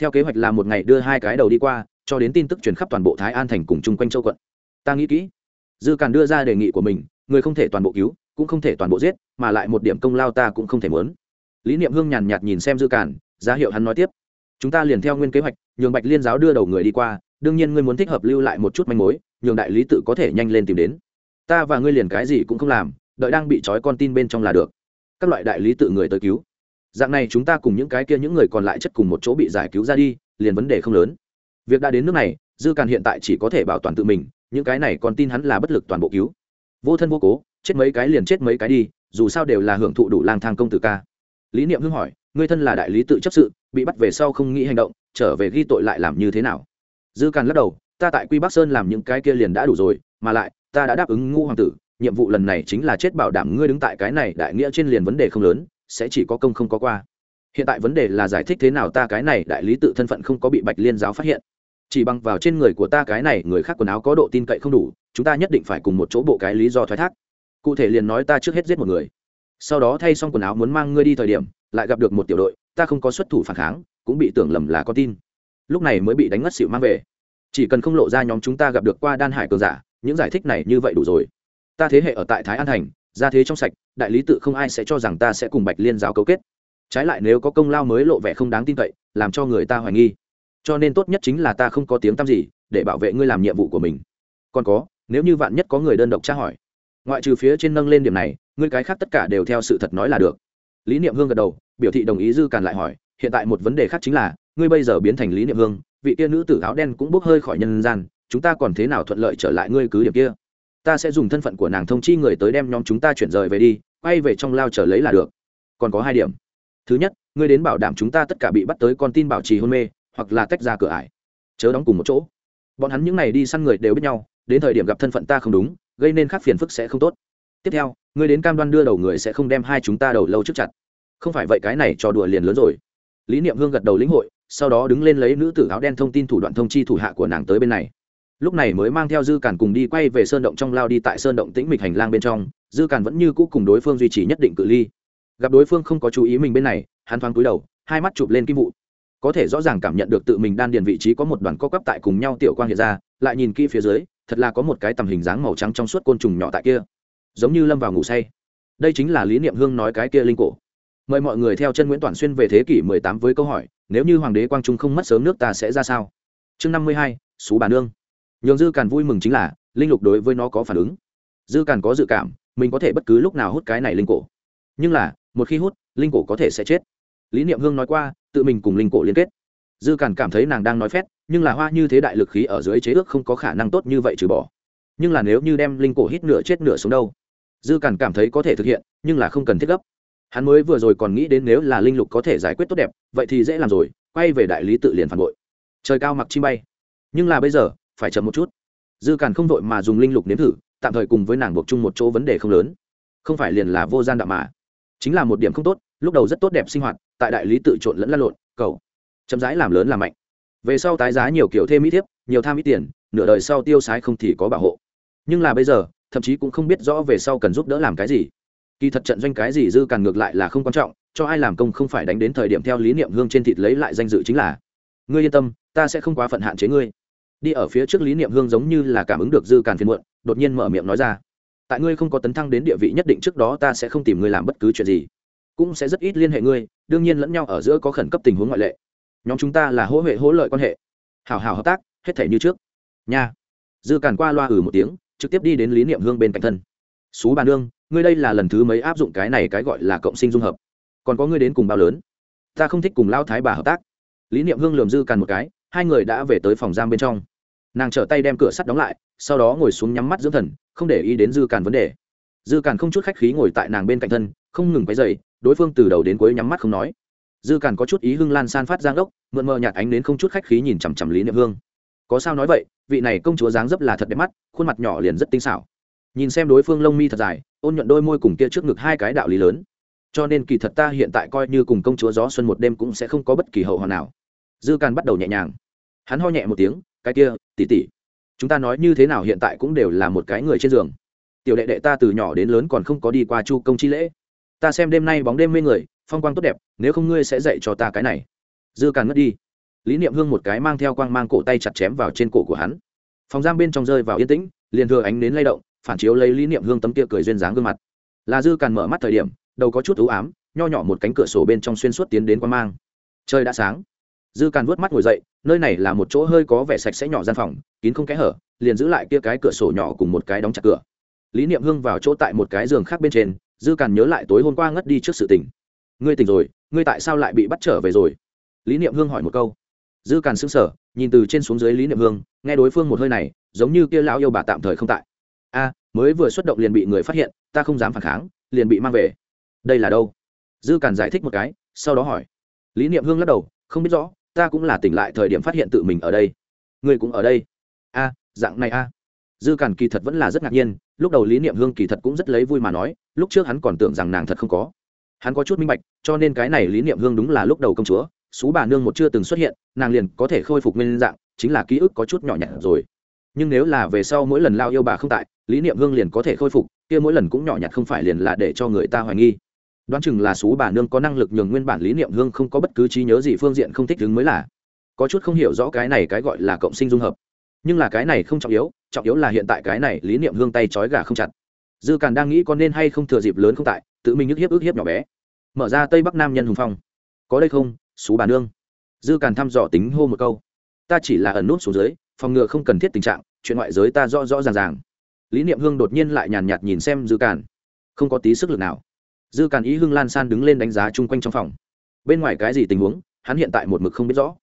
S1: Theo kế hoạch là một ngày đưa hai cái đầu đi qua, cho đến tin tức truyền khắp toàn bộ thái an thành cùng chung quanh châu quận. Ta nghĩ kỹ. Dư càn đưa ra đề nghị của mình, người không thể toàn bộ cứu, cũng không thể toàn bộ giết, mà lại một điểm công lao ta cũng không thể mớn lý niệm hương nhàn nhạt nhìn xem dư càn giá hiệu hắn nói tiếp. Chúng ta liền theo nguyên kế hoạch, nhường bạch liên giáo đưa đầu người đi qua, đương nhiên ngươi muốn thích hợp lưu lại một chút manh mối nhường đại lý tự có thể nhanh lên tìm đến. Ta và ngươi liền cái gì cũng không làm, đợi đang bị trói con tin bên trong là được. Các loại đại lý tự người tới cứu. Dạng này chúng ta cùng những cái kia những người còn lại chất cùng một chỗ bị giải cứu ra đi, liền vấn đề không lớn. Việc đã đến nước này, dư càn hiện tại chỉ có thể bảo toàn tự mình, những cái này còn tin hắn là bất lực toàn bộ cứu. Vô thân vô cố, chết mấy cái liền chết mấy cái đi, dù sao đều là hưởng thụ đủ lang thang công tử ca. Lý niệm hưng hỏi, ngươi thân là đại lý tự chấp sự, bị bắt về sau không nghĩ hành động, trở về ghi tội lại làm như thế nào? Dư càn lắc đầu ta tại quy bắc sơn làm những cái kia liền đã đủ rồi, mà lại, ta đã đáp ứng Ngũ hoàng tử, nhiệm vụ lần này chính là chết bảo đảm ngươi đứng tại cái này đại nghĩa trên liền vấn đề không lớn, sẽ chỉ có công không có qua. Hiện tại vấn đề là giải thích thế nào ta cái này đại lý tự thân phận không có bị bạch liên giáo phát hiện. Chỉ bằng vào trên người của ta cái này, người khác quần áo có độ tin cậy không đủ, chúng ta nhất định phải cùng một chỗ bộ cái lý do thoái thác. Cụ thể liền nói ta trước hết giết một người. Sau đó thay xong quần áo muốn mang ngươi đi thời điểm, lại gặp được một tiểu đội, ta không có xuất thủ phản kháng, cũng bị tưởng lầm là có tin. Lúc này mới bị đánh ngất xỉu mang về chỉ cần không lộ ra nhóm chúng ta gặp được qua đan hải cường giả, những giải thích này như vậy đủ rồi. Ta thế hệ ở tại thái an thành ra thế trong sạch, đại lý tự không ai sẽ cho rằng ta sẽ cùng bạch liên giáo cấu kết. Trái lại nếu có công lao mới lộ vẻ không đáng tin cậy, làm cho người ta hoài nghi. Cho nên tốt nhất chính là ta không có tiếng tăm gì, để bảo vệ ngươi làm nhiệm vụ của mình. Còn có, nếu như vạn nhất có người đơn độc tra hỏi, ngoại trừ phía trên nâng lên điểm này, ngươi cái khác tất cả đều theo sự thật nói là được. Lý niệm hương gật đầu, biểu thị đồng ý dư càn lại hỏi, hiện tại một vấn đề khác chính là, ngươi bây giờ biến thành lý niệm hương vị kia nữ tử áo đen cũng bốc hơi khỏi nhân gian, chúng ta còn thế nào thuận lợi trở lại ngươi cứ điểm kia? Ta sẽ dùng thân phận của nàng thông chi người tới đem nhóm chúng ta chuyển rời về đi, quay về trong lao trở lấy là được. Còn có hai điểm. Thứ nhất, ngươi đến bảo đảm chúng ta tất cả bị bắt tới con tin bảo trì hôn mê, hoặc là tách ra cửa ải. Chớ đóng cùng một chỗ. Bọn hắn những n à y đi săn người đều biết nhau, đến thời điểm gặp thân phận ta không đúng, gây nên khác phiền phức sẽ không tốt. Tiếp theo, ngươi đến cam đoan đưa đầu người sẽ không đem hai chúng ta đầu lâu trước chặt. Không phải vậy cái này trò đùa liền lớn rồi. Lý niệm hương gật đầu lĩnh hội sau đó đứng lên lấy nữ tử áo đen thông tin thủ đoạn thông chi thủ hạ của nàng tới bên này. Lúc này mới mang theo dư càn cùng đi quay về sơn động trong lao đi tại sơn động tĩnh mịch hành lang bên trong, dư càn vẫn như cũ cùng đối phương duy trì nhất định cự ly. Gặp đối phương không có chú ý mình bên này, hắn thoáng cúi đầu, hai mắt chụp lên kim vụ. Có thể rõ ràng cảm nhận được tự mình đan điền vị trí có một đoàn co cắp tại cùng nhau tiểu quang hiện ra, lại nhìn kỹ phía dưới, thật là có một cái tầm hình dáng màu trắng trong suốt côn trùng nhỏ tại kia. Giống như lâm vào ngủ say. Đây chính là lý niệm hương nói cái kia linh cổ. Mời mọi người theo chân nguyễn toàn xuyên về thế kỷ 18 với câu hỏi nếu như hoàng đế quang trung không mất sớm nước ta sẽ ra sao? Chương 52, số bà nương. Nhường dư càn vui mừng chính là linh lục đối với nó có phản ứng. Dư càn có dự cảm mình có thể bất cứ lúc nào hút cái này linh cổ. Nhưng là một khi hút linh cổ có thể sẽ chết. Lý niệm hương nói qua tự mình cùng linh cổ liên kết. Dư càn cảm thấy nàng đang nói phét nhưng là hoa như thế đại lực khí ở dưới chế ước không có khả năng tốt như vậy trừ bỏ. Nhưng là nếu như đem linh cổ hít nửa chết nửa xuống đâu? Dư càn cảm thấy có thể thực hiện nhưng là không cần thiết gấp hắn mới vừa rồi còn nghĩ đến nếu là linh lục có thể giải quyết tốt đẹp, vậy thì dễ làm rồi, quay về đại lý tự liền phản bội. Trời cao mặc chim bay. Nhưng là bây giờ, phải chậm một chút. Dư càn không vội mà dùng linh lục nếm thử, tạm thời cùng với nàng buộc chung một chỗ vấn đề không lớn. Không phải liền là vô gian đạo mà. Chính là một điểm không tốt, lúc đầu rất tốt đẹp sinh hoạt, tại đại lý tự trộn lẫn lăn lộn, cầu. Chậm rãi làm lớn làm mạnh. Về sau tái giá nhiều kiểu thêm mỹ thiếp, nhiều tham ít tiền, nửa đời sau tiêu sái không thì có bảo hộ. Nhưng là bây giờ, thậm chí cũng không biết rõ về sau cần giúp đỡ làm cái gì kỳ thật trận doanh cái gì dư càn ngược lại là không quan trọng, cho ai làm công không phải đánh đến thời điểm theo lý niệm hương trên thịt lấy lại danh dự chính là. Ngươi yên tâm, ta sẽ không quá phận hạn chế ngươi. Đi ở phía trước lý niệm hương giống như là cảm ứng được dư càn phiền muộn, đột nhiên mở miệng nói ra. Tại ngươi không có tấn thăng đến địa vị nhất định trước đó ta sẽ không tìm ngươi làm bất cứ chuyện gì. Cũng sẽ rất ít liên hệ ngươi, đương nhiên lẫn nhau ở giữa có khẩn cấp tình huống ngoại lệ. Nhóm chúng ta là hỗ huệ hỗ lợi quan hệ. Hào hào hợp tác, hết thể như trước. Nha. Dư càn qua loa ừ một tiếng, trực tiếp đi đến lý niệm hương bên cạnh thân. Xú bà nương ngươi đây là lần thứ mấy áp dụng cái này cái gọi là cộng sinh dung hợp? Còn có ngươi đến cùng bao lớn? Ta không thích cùng lao thái bà hợp tác. Lý niệm hương lườm dư càn một cái hai người đã về tới phòng giam bên trong. Nàng trở tay đem cửa sắt đóng lại sau đó ngồi xuống nhắm mắt dưỡng thần không để ý đến dư càn vấn đề. Dư càn không chút khách khí ngồi tại nàng bên cạnh thân không ngừng cái dày đối phương từ đầu đến cuối nhắm mắt không nói. Dư càn có chút ý hưng lan san phát giang đốc, mượn mờ nhạt ánh đến không chút khách khí nhìn chằm chằm lý niệm hương. Có sao nói vậy vị này công chúa dáng dấp là thật đẹp mắt khuôn mặt nhỏ liền rất tinh xảo nhìn xem đối phương lông mi thật dài, ôn nhuận đôi môi cùng kia trước ngực hai cái đạo lý lớn. Cho nên kỳ thật ta hiện tại coi như cùng công chúa gió xuân một đêm cũng sẽ không có bất kỳ hậu hoàn nào. Dư càn bắt đầu nhẹ nhàng. Hắn ho nhẹ một tiếng, cái kia tỉ tỉ chúng ta nói như thế nào hiện tại cũng đều là một cái người trên giường. Tiểu đệ đệ ta từ nhỏ đến lớn còn không có đi qua chu công chi lễ. Ta xem đêm nay bóng đêm mê người, phong quang tốt đẹp, nếu không ngươi sẽ dạy cho ta cái này. Dư càn ngất đi. Lý niệm hương một cái mang theo quang mang cổ tay chặt chém vào trên cổ của hắn. Phòng giam bên trong rơi vào yên tĩnh, liền thừa ánh đến lay động phản chiếu lấy lý niệm hương tấm kia cười duyên dáng gương mặt. Là dư càn mở mắt thời điểm, đầu có chút ưu ám, nho nhỏ một cánh cửa sổ bên trong xuyên suốt tiến đến quan mang. Trời đã sáng. Dư càn vớt mắt ngồi dậy, nơi này là một chỗ hơi có vẻ sạch sẽ nhỏ gian phòng, kín không kẽ hở, liền giữ lại kia cái cửa sổ nhỏ cùng một cái đóng chặt cửa. Lý niệm hương vào chỗ tại một cái giường khác bên trên, dư càn nhớ lại tối hôm qua ngất đi trước sự tình. Ngươi tỉnh rồi, ngươi tại sao lại bị bắt trở về rồi? Lý niệm hương hỏi một câu. Dư càn xứng sở nhìn từ trên xuống dưới lý niệm hương, nghe đối phương một hơi này, giống như kia lão yêu bà tạm thời không tại a, mới vừa xuất động liền bị người phát hiện, ta không dám phản kháng, liền bị mang về. Đây là đâu? Dư càn giải thích một cái, sau đó hỏi. Lý niệm hương lắc đầu, không biết rõ, ta cũng là tỉnh lại thời điểm phát hiện tự mình ở đây. Ngươi cũng ở đây. A, dạng này a. Dư càn kỳ thật vẫn là rất ngạc nhiên, lúc đầu lý niệm hương kỳ thật cũng rất lấy vui mà nói, lúc trước hắn còn tưởng rằng nàng thật không có. Hắn có chút minh bạch, cho nên cái này lý niệm hương đúng là lúc đầu công chúa, xú bà nương một chưa từng xuất hiện, nàng liền có thể khôi phục nguyên dạng, chính là ký ức có chút nhỏ nhặt rồi nhưng nếu là về sau mỗi lần lao yêu bà không tại, lý niệm hương liền có thể khôi phục, kia mỗi lần cũng nhỏ nhặt không phải liền là để cho người ta hoài nghi. Đoán chừng là xú bà nương có năng lực nhường nguyên bản lý niệm hương không có bất cứ trí nhớ gì phương diện không thích đứng mới là. Có chút không hiểu rõ cái này cái gọi là cộng sinh dung hợp. Nhưng là cái này không trọng yếu trọng yếu là hiện tại cái này lý niệm hương tay trói gà không chặt. Dư càn đang nghĩ có nên hay không thừa dịp lớn không tại, tự mình nhức hiếp ức hiếp nhỏ bé. Mở ra tây bắc nam nhân hùng phong. Có đây không, xú bà nương? Dư càn thăm dò tính hô một câu. Ta chỉ là ẩn nút xuống dưới phòng ngừa không cần thiết tình trạng, chuyện ngoại giới ta rõ rõ ràng ràng. Lý niệm hương đột nhiên lại nhàn nhạt nhìn xem dư càn. Không có tí sức lực nào. Dư càn ý hưng lan san đứng lên đánh giá chung quanh trong phòng. Bên ngoài cái gì tình huống, hắn hiện tại một mực không biết rõ.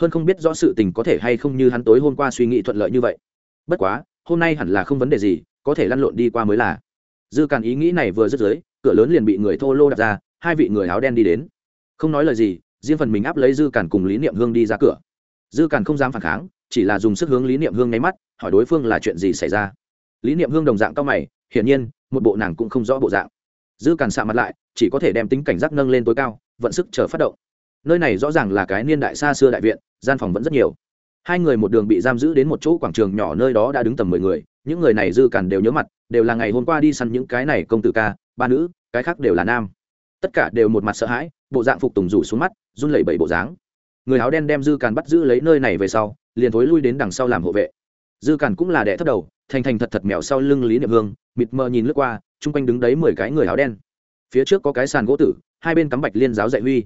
S1: Hơn không biết rõ sự tình có thể hay không như hắn tối hôm qua suy nghĩ thuận lợi như vậy. Bất quá, hôm nay hẳn là không vấn đề gì, có thể lăn lộn đi qua mới là. Dư càn ý nghĩ này vừa dứt dưới, cửa lớn liền bị người thô lô đặt ra, hai vị người áo đen đi đến. Không nói lời gì, riêng phần mình áp lấy dư càn cùng lý niệm hương đi ra cửa. Dư càn không dám phản kháng chỉ là dùng sức hướng lý niệm hương nháy mắt, hỏi đối phương là chuyện gì xảy ra. Lý niệm hương đồng dạng cao mày, hiển nhiên, một bộ nàng cũng không rõ bộ dạng. Dư càn xạ mặt lại, chỉ có thể đem tính cảnh giác nâng lên tối cao, vận sức chờ phát động. Nơi này rõ ràng là cái niên đại xa xưa đại viện, gian phòng vẫn rất nhiều. Hai người một đường bị giam giữ đến một chỗ quảng trường nhỏ nơi đó đã đứng tầm mười người, những người này dư càn đều nhớ mặt, đều là ngày hôm qua đi săn những cái này công tử ca, ba nữ, cái khác đều là nam. Tất cả đều một mặt sợ hãi, bộ dạng phục tùng rủ xuống mắt, run lẩy bẩy bộ dáng. Người áo đen đem dư càn bắt giữ lấy nơi này về sau liền thối lui đến đằng sau làm hộ vệ. Dư cản cũng là đẻ thất đầu, thành thành thật thật mèo sau lưng lý niệm hương, mịt mờ nhìn lướt qua, chung quanh đứng đấy mười cái người áo đen. Phía trước có cái sàn gỗ tử, hai bên cắm bạch liên giáo dạy huy.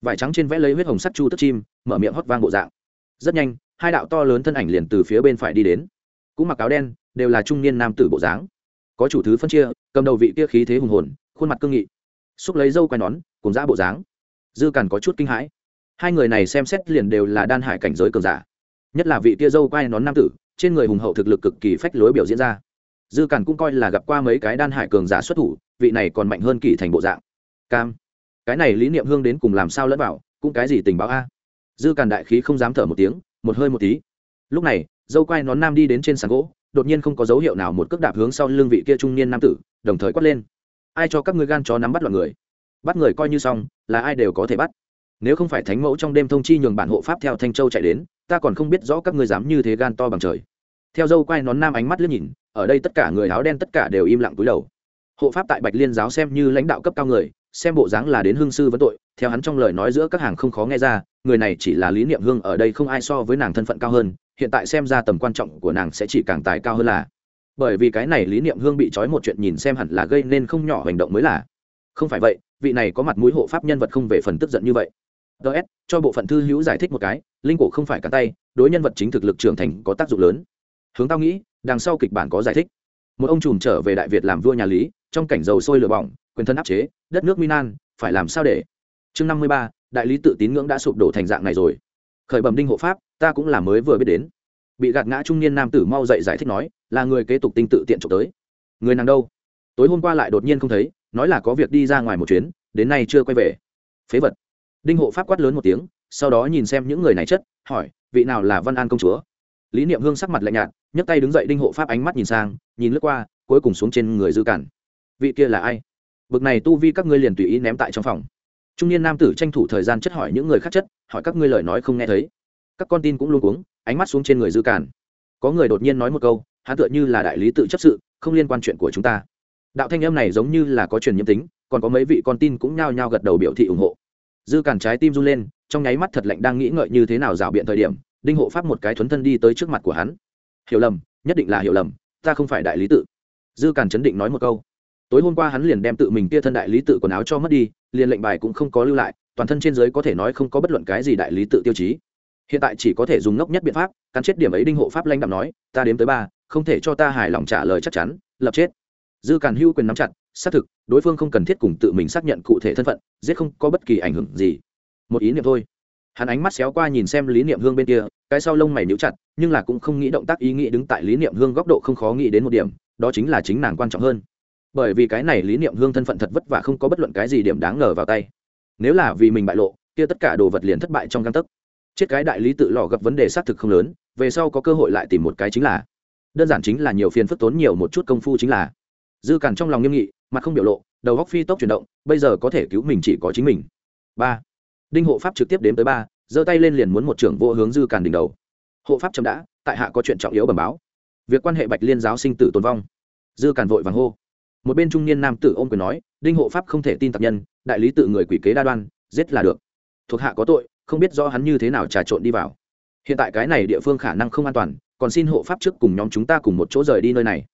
S1: Vải trắng trên vẽ lấy huyết hồng sắt chu tức chim, mở miệng hót vang bộ dạng. Rất nhanh, hai đạo to lớn thân ảnh liền từ phía bên phải đi đến. Cũng mặc áo đen, đều là trung niên nam tử bộ dáng. Có chủ thứ phân chia, cầm đầu vị kia khí thế hùng hồn, khuôn mặt cương nghị. Xúc lấy dâu quai nón, cùng dã bộ dáng. Dư càn có chút kinh hãi. Hai người này xem xét liền đều là đan hải cảnh giới cường giả nhất là vị tia dâu quai nón nam tử, trên người hùng hậu thực lực cực kỳ phách lối biểu diễn ra. Dư càn cũng coi là gặp qua mấy cái đan hải cường giả xuất thủ, vị này còn mạnh hơn kỳ thành bộ dạng. Cam, cái này lý niệm hương đến cùng làm sao lẫn vào, cũng cái gì tình báo a? Dư càn đại khí không dám thở một tiếng, một hơi một tí. Lúc này, dâu quai nón nam đi đến trên sàn gỗ, đột nhiên không có dấu hiệu nào một cước đạp hướng sau lưng vị kia trung niên nam tử, đồng thời quát lên. Ai cho các ngươi gan chó nắm bắt loạn người? Bắt người coi như xong, là ai đều có thể bắt. Nếu không phải thánh mẫu trong đêm thông chi nhường bản hộ pháp theo thanh châu chạy đến ta còn không biết rõ các ngươi dám như thế gan to bằng trời. Theo dâu quay nón nam ánh mắt liếc nhìn, ở đây tất cả người áo đen tất cả đều im lặng cúi đầu. Hộ pháp tại bạch liên giáo xem như lãnh đạo cấp cao người, xem bộ dáng là đến hương sư vấn tội, theo hắn trong lời nói giữa các hàng không khó nghe ra, người này chỉ là lý niệm hương ở đây không ai so với nàng thân phận cao hơn, hiện tại xem ra tầm quan trọng của nàng sẽ chỉ càng tài cao hơn là. Bởi vì cái này lý niệm hương bị trói một chuyện nhìn xem hẳn là gây nên không nhỏ hành động mới là. Không phải vậy, vị này có mặt mũi hộ pháp nhân vật không về phần tức giận như vậy ts cho bộ phận thư hữu giải thích một cái, linh cổ không phải cắn tay, đối nhân vật chính thực lực trưởng thành có tác dụng lớn. Hướng tao nghĩ, đằng sau kịch bản có giải thích. Một ông trùm trở về đại việt làm vua nhà lý, trong cảnh dầu sôi lửa bỏng, quyền thân áp chế, đất nước minan phải làm sao để? Chương năm mươi ba, đại lý tự tín ngưỡng đã sụp đổ thành dạng này rồi. Khởi bẩm đinh hộ pháp, ta cũng là mới vừa biết đến. Bị gạt ngã trung niên nam tử mau dậy giải thích nói, là người kế tục tinh tự tiện trộm tới. Người nàng đâu? Tối hôm qua lại đột nhiên không thấy, nói là có việc đi ra ngoài một chuyến, đến nay chưa quay về. Phế vật đinh hộ pháp quát lớn một tiếng, sau đó nhìn xem những người này chất, hỏi, vị nào là văn an công chúa? Lý niệm hương sắc mặt lạnh nhạt, nhấc tay đứng dậy đinh hộ pháp ánh mắt nhìn sang, nhìn lướt qua, cuối cùng xuống trên người dư cản. Vị kia là ai? Bực này tu vi các ngươi liền tùy ý ném tại trong phòng. Trung niên nam tử tranh thủ thời gian chất hỏi những người khác chất, hỏi các ngươi lời nói không nghe thấy. Các con tin cũng luôn cuống, ánh mắt xuống trên người dư cản. Có người đột nhiên nói một câu, hắn tựa như là đại lý tự chấp sự, không liên quan chuyện của chúng ta. Đạo thanh âm này giống như là có truyền nhiễm tính, còn có mấy vị con tin cũng nhao nhao gật đầu biểu thị ủng hộ dư cản trái tim run lên, trong nháy mắt thật lạnh đang nghĩ ngợi như thế nào rào biện thời điểm, đinh hộ pháp một cái thuấn thân đi tới trước mặt của hắn. Hiểu lầm, nhất định là hiểu lầm, ta không phải đại lý tự. Dư cản chấn định nói một câu. Tối hôm qua hắn liền đem tự mình kia thân đại lý tự quần áo cho mất đi, liền lệnh bài cũng không có lưu lại, toàn thân trên giới có thể nói không có bất luận cái gì đại lý tự tiêu chí. Hiện tại chỉ có thể dùng ngốc nhất biện pháp, cắn chết điểm ấy đinh hộ pháp lãnh đạm nói, ta đếm tới ba, không thể cho ta hài lòng trả lời chắc chắn, lập chết. Dư càn hưu quyền nắm chặt, xác thực đối phương không cần thiết cùng tự mình xác nhận cụ thể thân phận, giết không có bất kỳ ảnh hưởng gì. Một ý niệm thôi. Hắn ánh mắt xéo qua nhìn xem lý niệm hương bên kia, cái sau lông mày níu chặt, nhưng là cũng không nghĩ động tác ý nghĩ đứng tại lý niệm hương góc độ không khó nghĩ đến một điểm, đó chính là chính nàng quan trọng hơn. Bởi vì cái này lý niệm hương thân phận thật vất vả không có bất luận cái gì điểm đáng ngờ vào tay. Nếu là vì mình bại lộ, kia tất cả đồ vật liền thất bại trong găng tấc. Chết cái đại lý tự lò gặp vấn đề xác thực không lớn, về sau có cơ hội lại tìm một cái chính là. Đơn giản chính là nhiều phiền phức tốn nhiều một chút công phu chính là dư cản trong lòng nghiêm nghị, mặt không biểu lộ, đầu góc phi tốc chuyển động, bây giờ có thể cứu mình chỉ có chính mình. Ba. Đinh hộ pháp trực tiếp đếm tới ba, giơ tay lên liền muốn một trưởng vô hướng dư cản đỉnh đầu. Hộ pháp chấm đã, tại hạ có chuyện trọng yếu bẩm báo. Việc quan hệ bạch liên giáo sinh tử tồn vong. Dư cản vội vàng hô. Một bên trung niên nam tử ôm quyền nói, đinh hộ pháp không thể tin tập nhân, đại lý tự người quỷ kế đa đoan, giết là được. Thuộc hạ có tội, không biết rõ hắn như thế nào trà trộn đi vào. Hiện tại cái này địa phương khả năng không an toàn, còn xin hộ pháp trước cùng nhóm chúng ta cùng một chỗ rời đi nơi này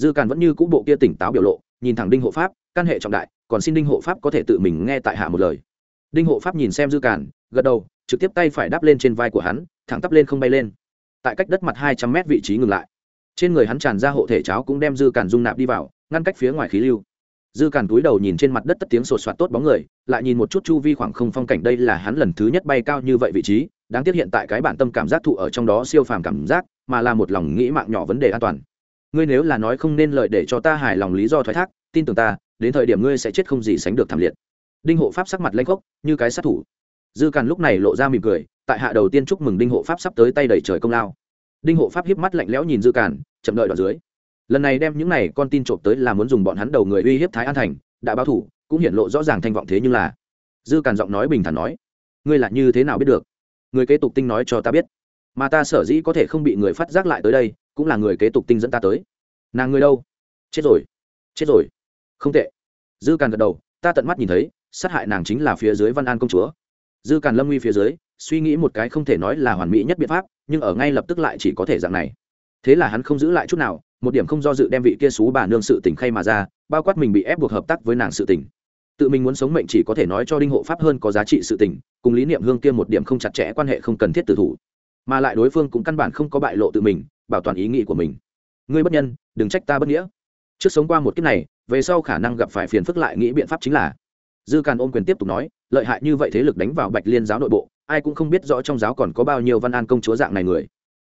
S1: dư càn vẫn như cũ bộ kia tỉnh táo biểu lộ, nhìn thẳng đinh hộ pháp căn hệ trọng đại, còn xin đinh hộ pháp có thể tự mình nghe tại hạ một lời. Đinh hộ pháp nhìn xem dư càn, gật đầu, trực tiếp tay phải đáp lên trên vai của hắn, thẳng tắp lên không bay lên. Tại cách đất mặt hai trăm mét vị trí ngừng lại. Trên người hắn tràn ra hộ thể cháo cũng đem dư càn dung nạp đi vào, ngăn cách phía ngoài khí lưu. Dư càn túi đầu nhìn trên mặt đất tất tiếng sột soạt tốt bóng người, lại nhìn một chút chu vi khoảng không phong cảnh đây là hắn lần thứ nhất bay cao như vậy vị trí, đáng tiếc hiện tại cái bản tâm cảm giác thụ ở trong đó siêu phàm cảm giác, mà là một lòng nghĩ mạng nhỏ vấn đề an toàn ngươi nếu là nói không nên lợi để cho ta hài lòng lý do thoái thác, tin tưởng ta, đến thời điểm ngươi sẽ chết không gì sánh được thảm liệt. Đinh hộ pháp sắc mặt lanh khốc, như cái sát thủ. Dư càn lúc này lộ ra mỉm cười, tại hạ đầu tiên chúc mừng đinh hộ pháp sắp tới tay đầy trời công lao. Đinh hộ pháp hiếp mắt lạnh lẽo nhìn dư càn, chậm đợi đoạn dưới. Lần này đem những này con tin trộm tới là muốn dùng bọn hắn đầu người uy hiếp thái an thành, đã báo thủ, cũng hiện lộ rõ ràng thanh vọng thế nhưng là. Dư càn giọng nói bình thản nói, ngươi là như thế nào biết được? Người kế tục tinh nói cho ta biết. Mà ta sở dĩ có thể không bị người phát giác lại tới đây cũng là người kế tục tinh dẫn ta tới. Nàng ngươi đâu? Chết rồi. Chết rồi. Không tệ. Dư càn gật đầu, ta tận mắt nhìn thấy, sát hại nàng chính là phía dưới văn an công chúa. Dư càn lâm nguy phía dưới, suy nghĩ một cái không thể nói là hoàn mỹ nhất biện pháp, nhưng ở ngay lập tức lại chỉ có thể dạng này. Thế là hắn không giữ lại chút nào, một điểm không do dự đem vị kia xú bà nương sự tình khay mà ra, bao quát mình bị ép buộc hợp tác với nàng sự tình. Tự mình muốn sống mệnh chỉ có thể nói cho đinh hộ pháp hơn có giá trị sự tình, cùng lý niệm hương kia một điểm không chặt chẽ quan hệ không cần thiết từ thủ. Mà lại đối phương cũng căn bản không có bại lộ tự mình bảo toàn ý nghĩ của mình. Ngươi bất nhân, đừng trách ta bất nghĩa. Trước sống qua một kiếp này, về sau khả năng gặp phải phiền phức lại nghĩ biện pháp chính là. Dư càn ôm quyền tiếp tục nói, lợi hại như vậy thế lực đánh vào bạch liên giáo nội bộ, ai cũng không biết rõ trong giáo còn có bao nhiêu văn an công chúa dạng này người.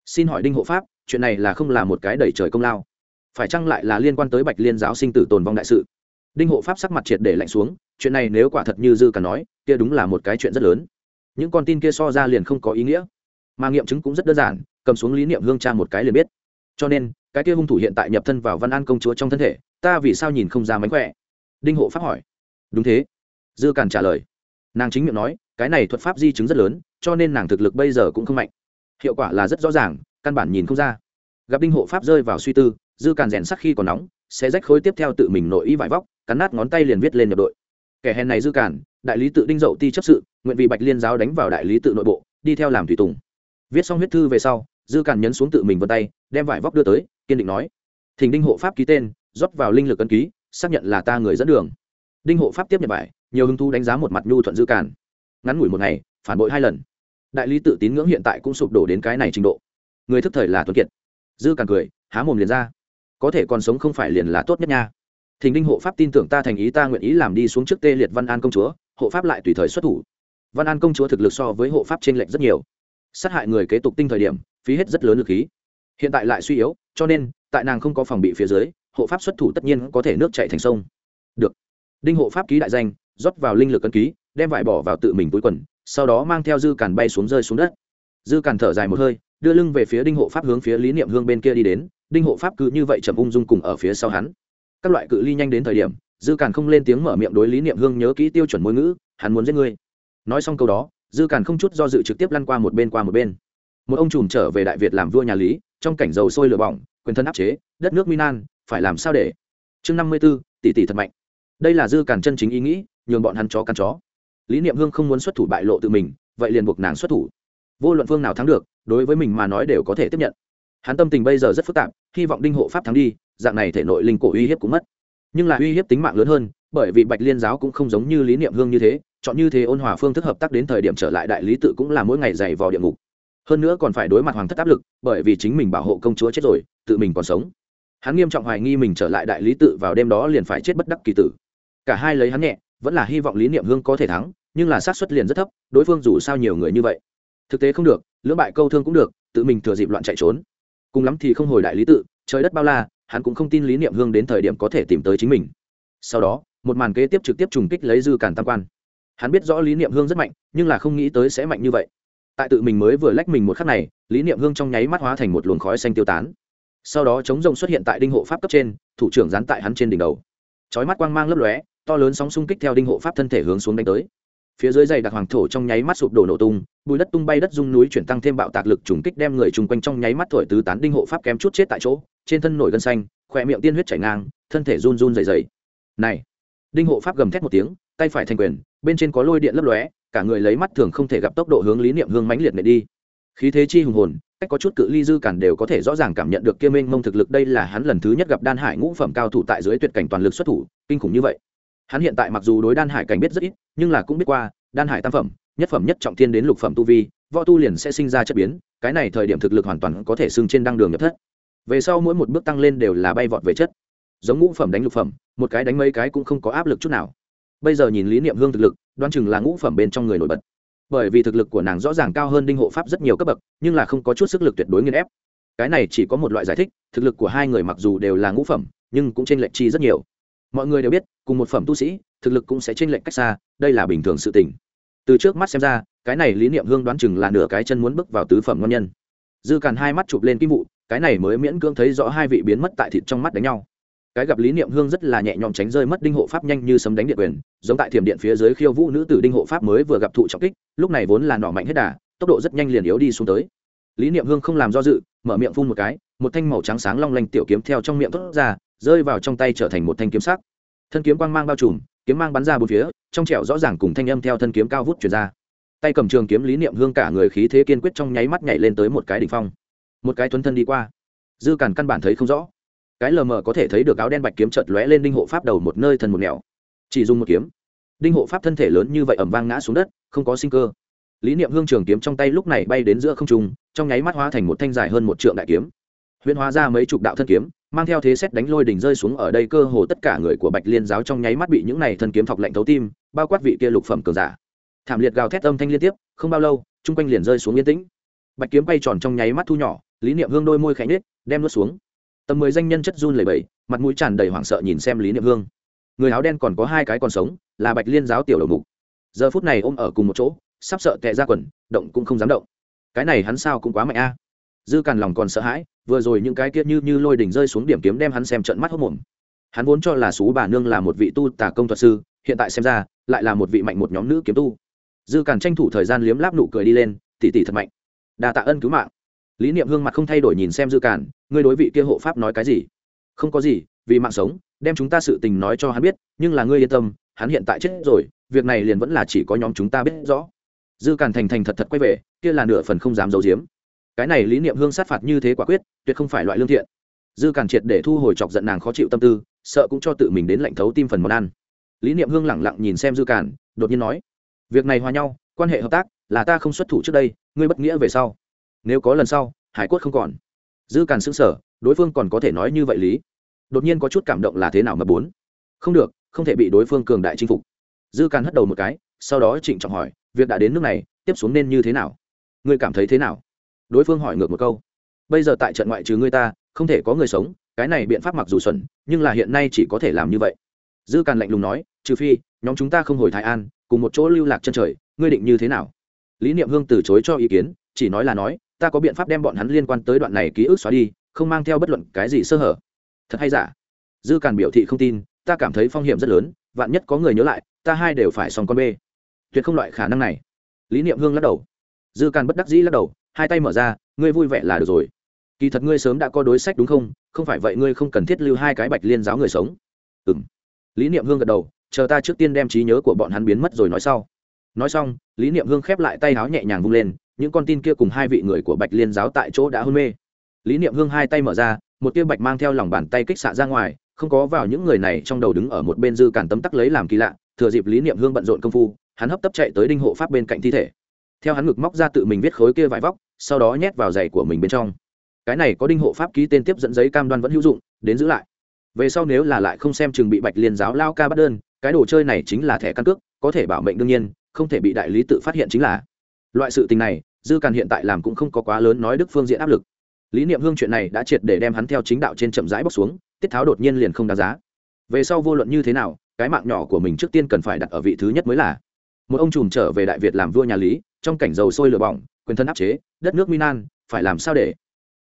S1: Xin hỏi đinh hộ pháp, chuyện này là không là một cái đẩy trời công lao? Phải chăng lại là liên quan tới bạch liên giáo sinh tử tồn vong đại sự? Đinh hộ pháp sắc mặt triệt để lạnh xuống, chuyện này nếu quả thật như dư Càn nói, kia đúng là một cái chuyện rất lớn. Những con tin kia so ra liền không có ý nghĩa. Mà nghiệm chứng cũng rất đơn giản cầm xuống lý niệm hương cha một cái liền biết. Cho nên, cái kia hung thủ hiện tại nhập thân vào văn an công chúa trong thân thể, ta vì sao nhìn không ra mánh khỏe? Đinh hộ pháp hỏi. Đúng thế. Dư càn trả lời. Nàng chính miệng nói, cái này thuật pháp di chứng rất lớn, cho nên nàng thực lực bây giờ cũng không mạnh. Hiệu quả là rất rõ ràng, căn bản nhìn không ra. Gặp đinh hộ pháp rơi vào suy tư, dư càn rèn sắc khi còn nóng, sẽ rách khối tiếp theo tự mình nội y vải vóc, cắn nát ngón tay liền viết lên nhập đội. Kẻ hèn này dư càn đại lý tự đinh dậu ti chấp sự, nguyện vì bạch liên giáo đánh vào đại lý tự nội bộ, đi theo làm thủy tùng. Viết xong huyết thư về sau dư càn nhấn xuống tự mình vân tay, đem vải vóc đưa tới, kiên định nói thỉnh đinh hộ pháp ký tên, rót vào linh lực ấn ký, xác nhận là ta người dẫn đường. Đinh hộ pháp tiếp nhận vải, nhiều hứng thu đánh giá một mặt nhu thuận dư càn. Ngắn ngủi một ngày, phản bội hai lần. Đại lý tự tín ngưỡng hiện tại cũng sụp đổ đến cái này trình độ. Người thức thời là tuấn kiệt. Dư Càn cười, há mồm liền ra. Có thể còn sống không phải liền là tốt nhất nha. Thỉnh đinh hộ pháp tin tưởng ta thành ý, ta nguyện ý làm đi xuống trước tê liệt văn an công chúa, hộ pháp lại tùy thời xuất thủ. Văn an công chúa thực lực so với hộ pháp t r ê n lệch rất nhiều. Sát hại người kế tục tinh thời điểm phí hết rất lớn lực khí. Hiện tại lại suy yếu, cho nên, tại nàng không có phòng bị phía dưới, hộ pháp xuất thủ tất nhiên có thể nước chạy thành sông. Được. Đinh hộ pháp ký đại danh, rót vào linh lực cân ký, đem vải bỏ vào tự mình túi quần, sau đó mang theo dư càn bay xuống rơi xuống đất. Dư càn thở dài một hơi, đưa lưng về phía đinh hộ pháp hướng phía lý niệm hương bên kia đi đến, đinh hộ pháp cứ như vậy chậm ung dung cùng ở phía sau hắn. Các loại cự ly nhanh đến thời điểm, dư càn không lên tiếng mở miệng đối lý niệm hương nhớ kỹ tiêu chuẩn ngôn ngữ, hắn muốn giết ngươi. Nói xong câu đó, dư càn không chút do dự trực tiếp lăn qua một bên qua một bên một ông trùm trở về đại việt làm vua nhà lý, trong cảnh dầu sôi lửa bỏng, quyền thân áp chế, đất nước minan, phải làm sao để? Chương năm mươi b ố tỷ tỷ thật mạnh. Đây là dư càn chân chính ý nghĩ, nhường bọn hắn chó căn chó. Lý niệm hương không muốn xuất thủ bại lộ tự mình, vậy liền buộc nàng xuất thủ. Vô luận phương nào thắng được, đối với mình mà nói đều có thể tiếp nhận. Hắn tâm tình bây giờ rất phức tạp, hy vọng đinh hộ pháp thắng đi, dạng này thể nội linh cổ uy hiếp cũng mất. Nhưng là uy hiếp tính mạng lớn hơn, bởi vì bạch liên giáo cũng không giống như lý niệm hương như thế, chọn như thế ôn hòa phương thức hợp tác đến thời điểm trở lại đại lý tự cũng là mỗi ngày dày vào địa ngục hơn nữa còn phải đối mặt hoàng thất áp lực, bởi vì chính mình bảo hộ công chúa chết rồi, tự mình còn sống. Hắn nghiêm trọng hoài nghi mình trở lại đại lý tự vào đêm đó liền phải chết bất đắc kỳ tử. Cả hai lấy hắn nhẹ, vẫn là hy vọng lý niệm hương có thể thắng, nhưng là xác suất liền rất thấp, đối phương dù sao nhiều người như vậy. Thực tế không được, lưỡng bại câu thương cũng được, tự mình thừa dịp loạn chạy trốn. Cùng lắm thì không hồi đại lý tự, trời đất bao la, hắn cũng không tin lý niệm hương đến thời điểm có thể tìm tới chính mình. Sau đó, một màn kế tiếp trực tiếp trùng kích lấy dư cản tam quan. Hắn biết rõ lý niệm hương rất mạnh, nhưng là không nghĩ tới sẽ mạnh như vậy tại tự mình mới vừa lách mình một khắc này, lý niệm hương trong nháy mắt hóa thành một luồng khói xanh tiêu tán. Sau đó chống rồng xuất hiện tại đinh hộ pháp cấp trên, thủ trưởng dán tại hắn trên đỉnh đầu. Chói mắt quang mang lấp lóe, to lớn sóng xung kích theo đinh hộ pháp thân thể hướng xuống đánh tới. Phía dưới dày đặc hoàng thổ trong nháy mắt sụp đổ nổ tung, bùi đất tung bay đất rung núi chuyển tăng thêm bạo tạc lực trùng kích đem người chung quanh trong nháy mắt thổi tứ tán đinh hộ pháp kém chút chết tại chỗ, trên thân nổi gân xanh, khỏe miệng tiên huyết chảy ngang, thân thể run run dày dày này! Đinh hộ pháp gầm thét một tiếng, tay phải thành quyền, bên trên có lôi điện lấp lóe cả người lấy mắt thường không thể gặp tốc độ hướng lý niệm hương mãnh liệt nệ đi. Khí thế chi hùng hồn, cách có chút cự ly dư cản đều có thể rõ ràng cảm nhận được kia mênh mông thực lực, đây là hắn lần thứ nhất gặp đan hải ngũ phẩm cao thủ tại dưới tuyệt cảnh toàn lực xuất thủ, kinh khủng như vậy. Hắn hiện tại mặc dù đối đan hải cảnh biết rất ít, nhưng là cũng biết qua, đan hải tam phẩm, nhất phẩm nhất trọng thiên đến lục phẩm tu vi, võ tu liền sẽ sinh ra chất biến, cái này thời điểm thực lực hoàn toàn có thể xưng trên đăng đường nhập thất. Về sau mỗi một bước tăng lên đều là bay vọt về chất. Giống ngũ phẩm đánh lục phẩm, một cái đánh mấy cái cũng không có áp lực chút nào bây giờ nhìn lý niệm hương thực lực đoan chừng là ngũ phẩm bên trong người nổi bật. Bởi vì thực lực của nàng rõ ràng cao hơn đinh hộ pháp rất nhiều cấp bậc, nhưng là không có chút sức lực tuyệt đối nghiên ép. Cái này chỉ có một loại giải thích, thực lực của hai người mặc dù đều là ngũ phẩm, nhưng cũng trên lệch chi rất nhiều. Mọi người đều biết, cùng một phẩm tu sĩ, thực lực cũng sẽ trên lệch cách xa, đây là bình thường sự tình. Từ trước mắt xem ra, cái này lý niệm hương đoán chừng là nửa cái chân muốn bước vào tứ phẩm ngon nhân. Dư càn hai mắt chụp lên kim vụ, cái này mới miễn cưỡng thấy rõ hai vị biến mất tại thịt trong mắt đánh nhau cái gặp lý niệm hương rất là nhẹ nhõm tránh rơi mất đinh hộ pháp nhanh như sấm đánh điện quyền, giống tại thiểm điện phía dưới khiêu vũ nữ tử đinh hộ pháp mới vừa gặp thụ trọng kích, lúc này vốn là nỏ mạnh hết đà, tốc độ rất nhanh liền yếu đi xuống tới. Lý niệm hương không làm do dự, mở miệng phun một cái, một thanh màu trắng sáng long lanh tiểu kiếm theo trong miệng thốt ra, rơi vào trong tay trở thành một thanh kiếm sắc. Thân kiếm quang mang bao trùm, kiếm mang bắn ra bốn phía, trong trẻo rõ ràng cùng thanh âm theo thân kiếm cao vút chuyển ra. Tay cầm trường kiếm lý niệm hương cả người khí thế kiên quyết trong nháy mắt nhảy lên tới một cái đỉnh phong. Một cái thuấn thân đi qua. Dư cản căn bản thấy không rõ cái lờ mờ có thể thấy được áo đen bạch kiếm chợt lóe lên đinh hộ pháp đầu một nơi thần một nẻo. Chỉ dùng một kiếm, đinh hộ pháp thân thể lớn như vậy ẩm vang ngã xuống đất, không có sinh cơ. Lý niệm hương trường kiếm trong tay lúc này bay đến giữa không trung, trong nháy mắt hóa thành một thanh dài hơn một trượng đại kiếm. Huyễn hóa ra mấy chục đạo thân kiếm, mang theo thế xét đánh lôi đỉnh rơi xuống ở đây cơ hồ tất cả người của bạch liên giáo trong nháy mắt bị những này thân kiếm thọc lạnh thấu tim, bao quát vị kia lục phẩm cường giả. Thảm liệt gào thét âm thanh liên tiếp, không bao lâu, chung quanh liền rơi xuống yên tĩnh. Bạch kiếm bay tròn trong nháy mắt thu nhỏ, lý niệm hương đôi môi khẽ nhếch, đem nuốt xuống tầm mười danh nhân chất run lẩy bẩy, mặt mũi tràn đầy hoảng sợ nhìn xem lý niệm hương. Người áo đen còn có hai cái còn sống, là bạch liên giáo tiểu đầu mục. Giờ phút này ôm ở cùng một chỗ, sắp sợ tệ ra quần, động cũng không dám động. Cái này hắn sao cũng quá mạnh a. Dư càn lòng còn sợ hãi, vừa rồi những cái kia như như lôi đỉnh rơi xuống điểm kiếm đem hắn xem trận mắt hốc mồm. Hắn vốn cho là xú bà nương là một vị tu tà công thuật sư, hiện tại xem ra, lại là một vị mạnh một nhóm nữ kiếm tu. Dư càn tranh thủ thời gian liếm láp nụ cười đi lên tỉ tỉ thật mạnh. Đà tạ ân cứu mạng lý niệm hương mặt không thay đổi nhìn xem dư càn, ngươi đối vị kia hộ pháp nói cái gì? Không có gì, vì mạng sống, đem chúng ta sự tình nói cho hắn biết, nhưng là ngươi yên tâm, hắn hiện tại chết rồi, việc này liền vẫn là chỉ có nhóm chúng ta biết rõ. Dư càn thành thành thật thật quay về, kia là nửa phần không dám giấu giếm. Cái này lý niệm hương sát phạt như thế quả quyết, tuyệt không phải loại lương thiện. Dư càn triệt để thu hồi chọc giận nàng khó chịu tâm tư, sợ cũng cho tự mình đến lạnh thấu tim phần món ăn. Lý niệm hương lẳng lặng nhìn xem dư càn, đột nhiên nói, việc này hòa nhau, quan hệ hợp tác, là ta không xuất thủ trước đây, ngươi bất nghĩa về sau nếu có lần sau, hải quất không còn. Dư càn xứng sở đối phương còn có thể nói như vậy lý? Đột nhiên có chút cảm động là thế nào mà bốn? Không được, không thể bị đối phương cường đại chinh phục. Dư càn hất đầu một cái, sau đó trịnh trọng hỏi, việc đã đến nước này, tiếp xuống nên như thế nào? Ngươi cảm thấy thế nào? Đối phương hỏi ngược một câu. Bây giờ tại trận ngoại trừ ngươi ta, không thể có người sống, cái này biện pháp mặc dù xuẩn, nhưng là hiện nay chỉ có thể làm như vậy. Dư càn lạnh lùng nói, trừ phi, nhóm chúng ta không hồi thái an, cùng một chỗ lưu lạc chân trời, ngươi định như thế nào? Lý niệm hương từ chối cho ý kiến, chỉ nói là nói ta có biện pháp đem bọn hắn liên quan tới đoạn này ký ức xóa đi, không mang theo bất luận cái gì sơ hở. Thật hay giả? Dư càn biểu thị không tin, ta cảm thấy phong hiểm rất lớn, vạn nhất có người nhớ lại, ta hai đều phải xong con bê. Tuyệt không loại khả năng này. Lý niệm hương lắc đầu. Dư càn bất đắc dĩ lắc đầu, hai tay mở ra, ngươi vui vẻ là được rồi. Kỳ thật ngươi sớm đã có đối sách đúng không? Không phải vậy ngươi không cần thiết lưu hai cái bạch liên giáo người sống. Ừ m lý niệm hương gật đầu, chờ ta trước tiên đem trí nhớ của bọn hắn biến mất rồi nói sau. Nói xong, lý niệm hương khép lại tay áo nhẹ nhàng vung lên những con tin kia cùng hai vị người của bạch liên giáo tại chỗ đã hôn mê. Lý niệm hương hai tay mở ra, một tia bạch mang theo lòng bàn tay kích xạ ra ngoài, không có vào những người này trong đầu đứng ở một bên dư cản tấm tắc lấy làm kỳ lạ, thừa dịp lý niệm hương bận rộn công phu, hắn hấp tấp chạy tới đinh hộ pháp bên cạnh thi thể. Theo hắn ngực móc ra tự mình viết khối kia vải vóc, sau đó nhét vào giày của mình bên trong. Cái này có đinh hộ pháp ký tên tiếp dẫn giấy cam đoan vẫn hữu dụng, đến giữ lại. Về sau nếu là lại không xem chừng bị bạch liên giáo lao ca bắt đơn, cái đồ chơi này chính là thẻ căn cước, có thể bảo mệnh đương nhiên, không thể bị đại lý tự phát hiện chính là. Loại sự tình này dư càn hiện tại làm cũng không có quá lớn nói đức phương diện áp lực lý niệm hương chuyện này đã triệt để đem hắn theo chính đạo trên chậm rãi bóc xuống tiết tháo đột nhiên liền không đáng giá về sau vô luận như thế nào cái mạng nhỏ của mình trước tiên cần phải đặt ở vị thứ nhất mới là một ông trùm trở về đại việt làm vua nhà lý trong cảnh dầu sôi lửa bỏng quyền thân áp chế đất nước minan phải làm sao để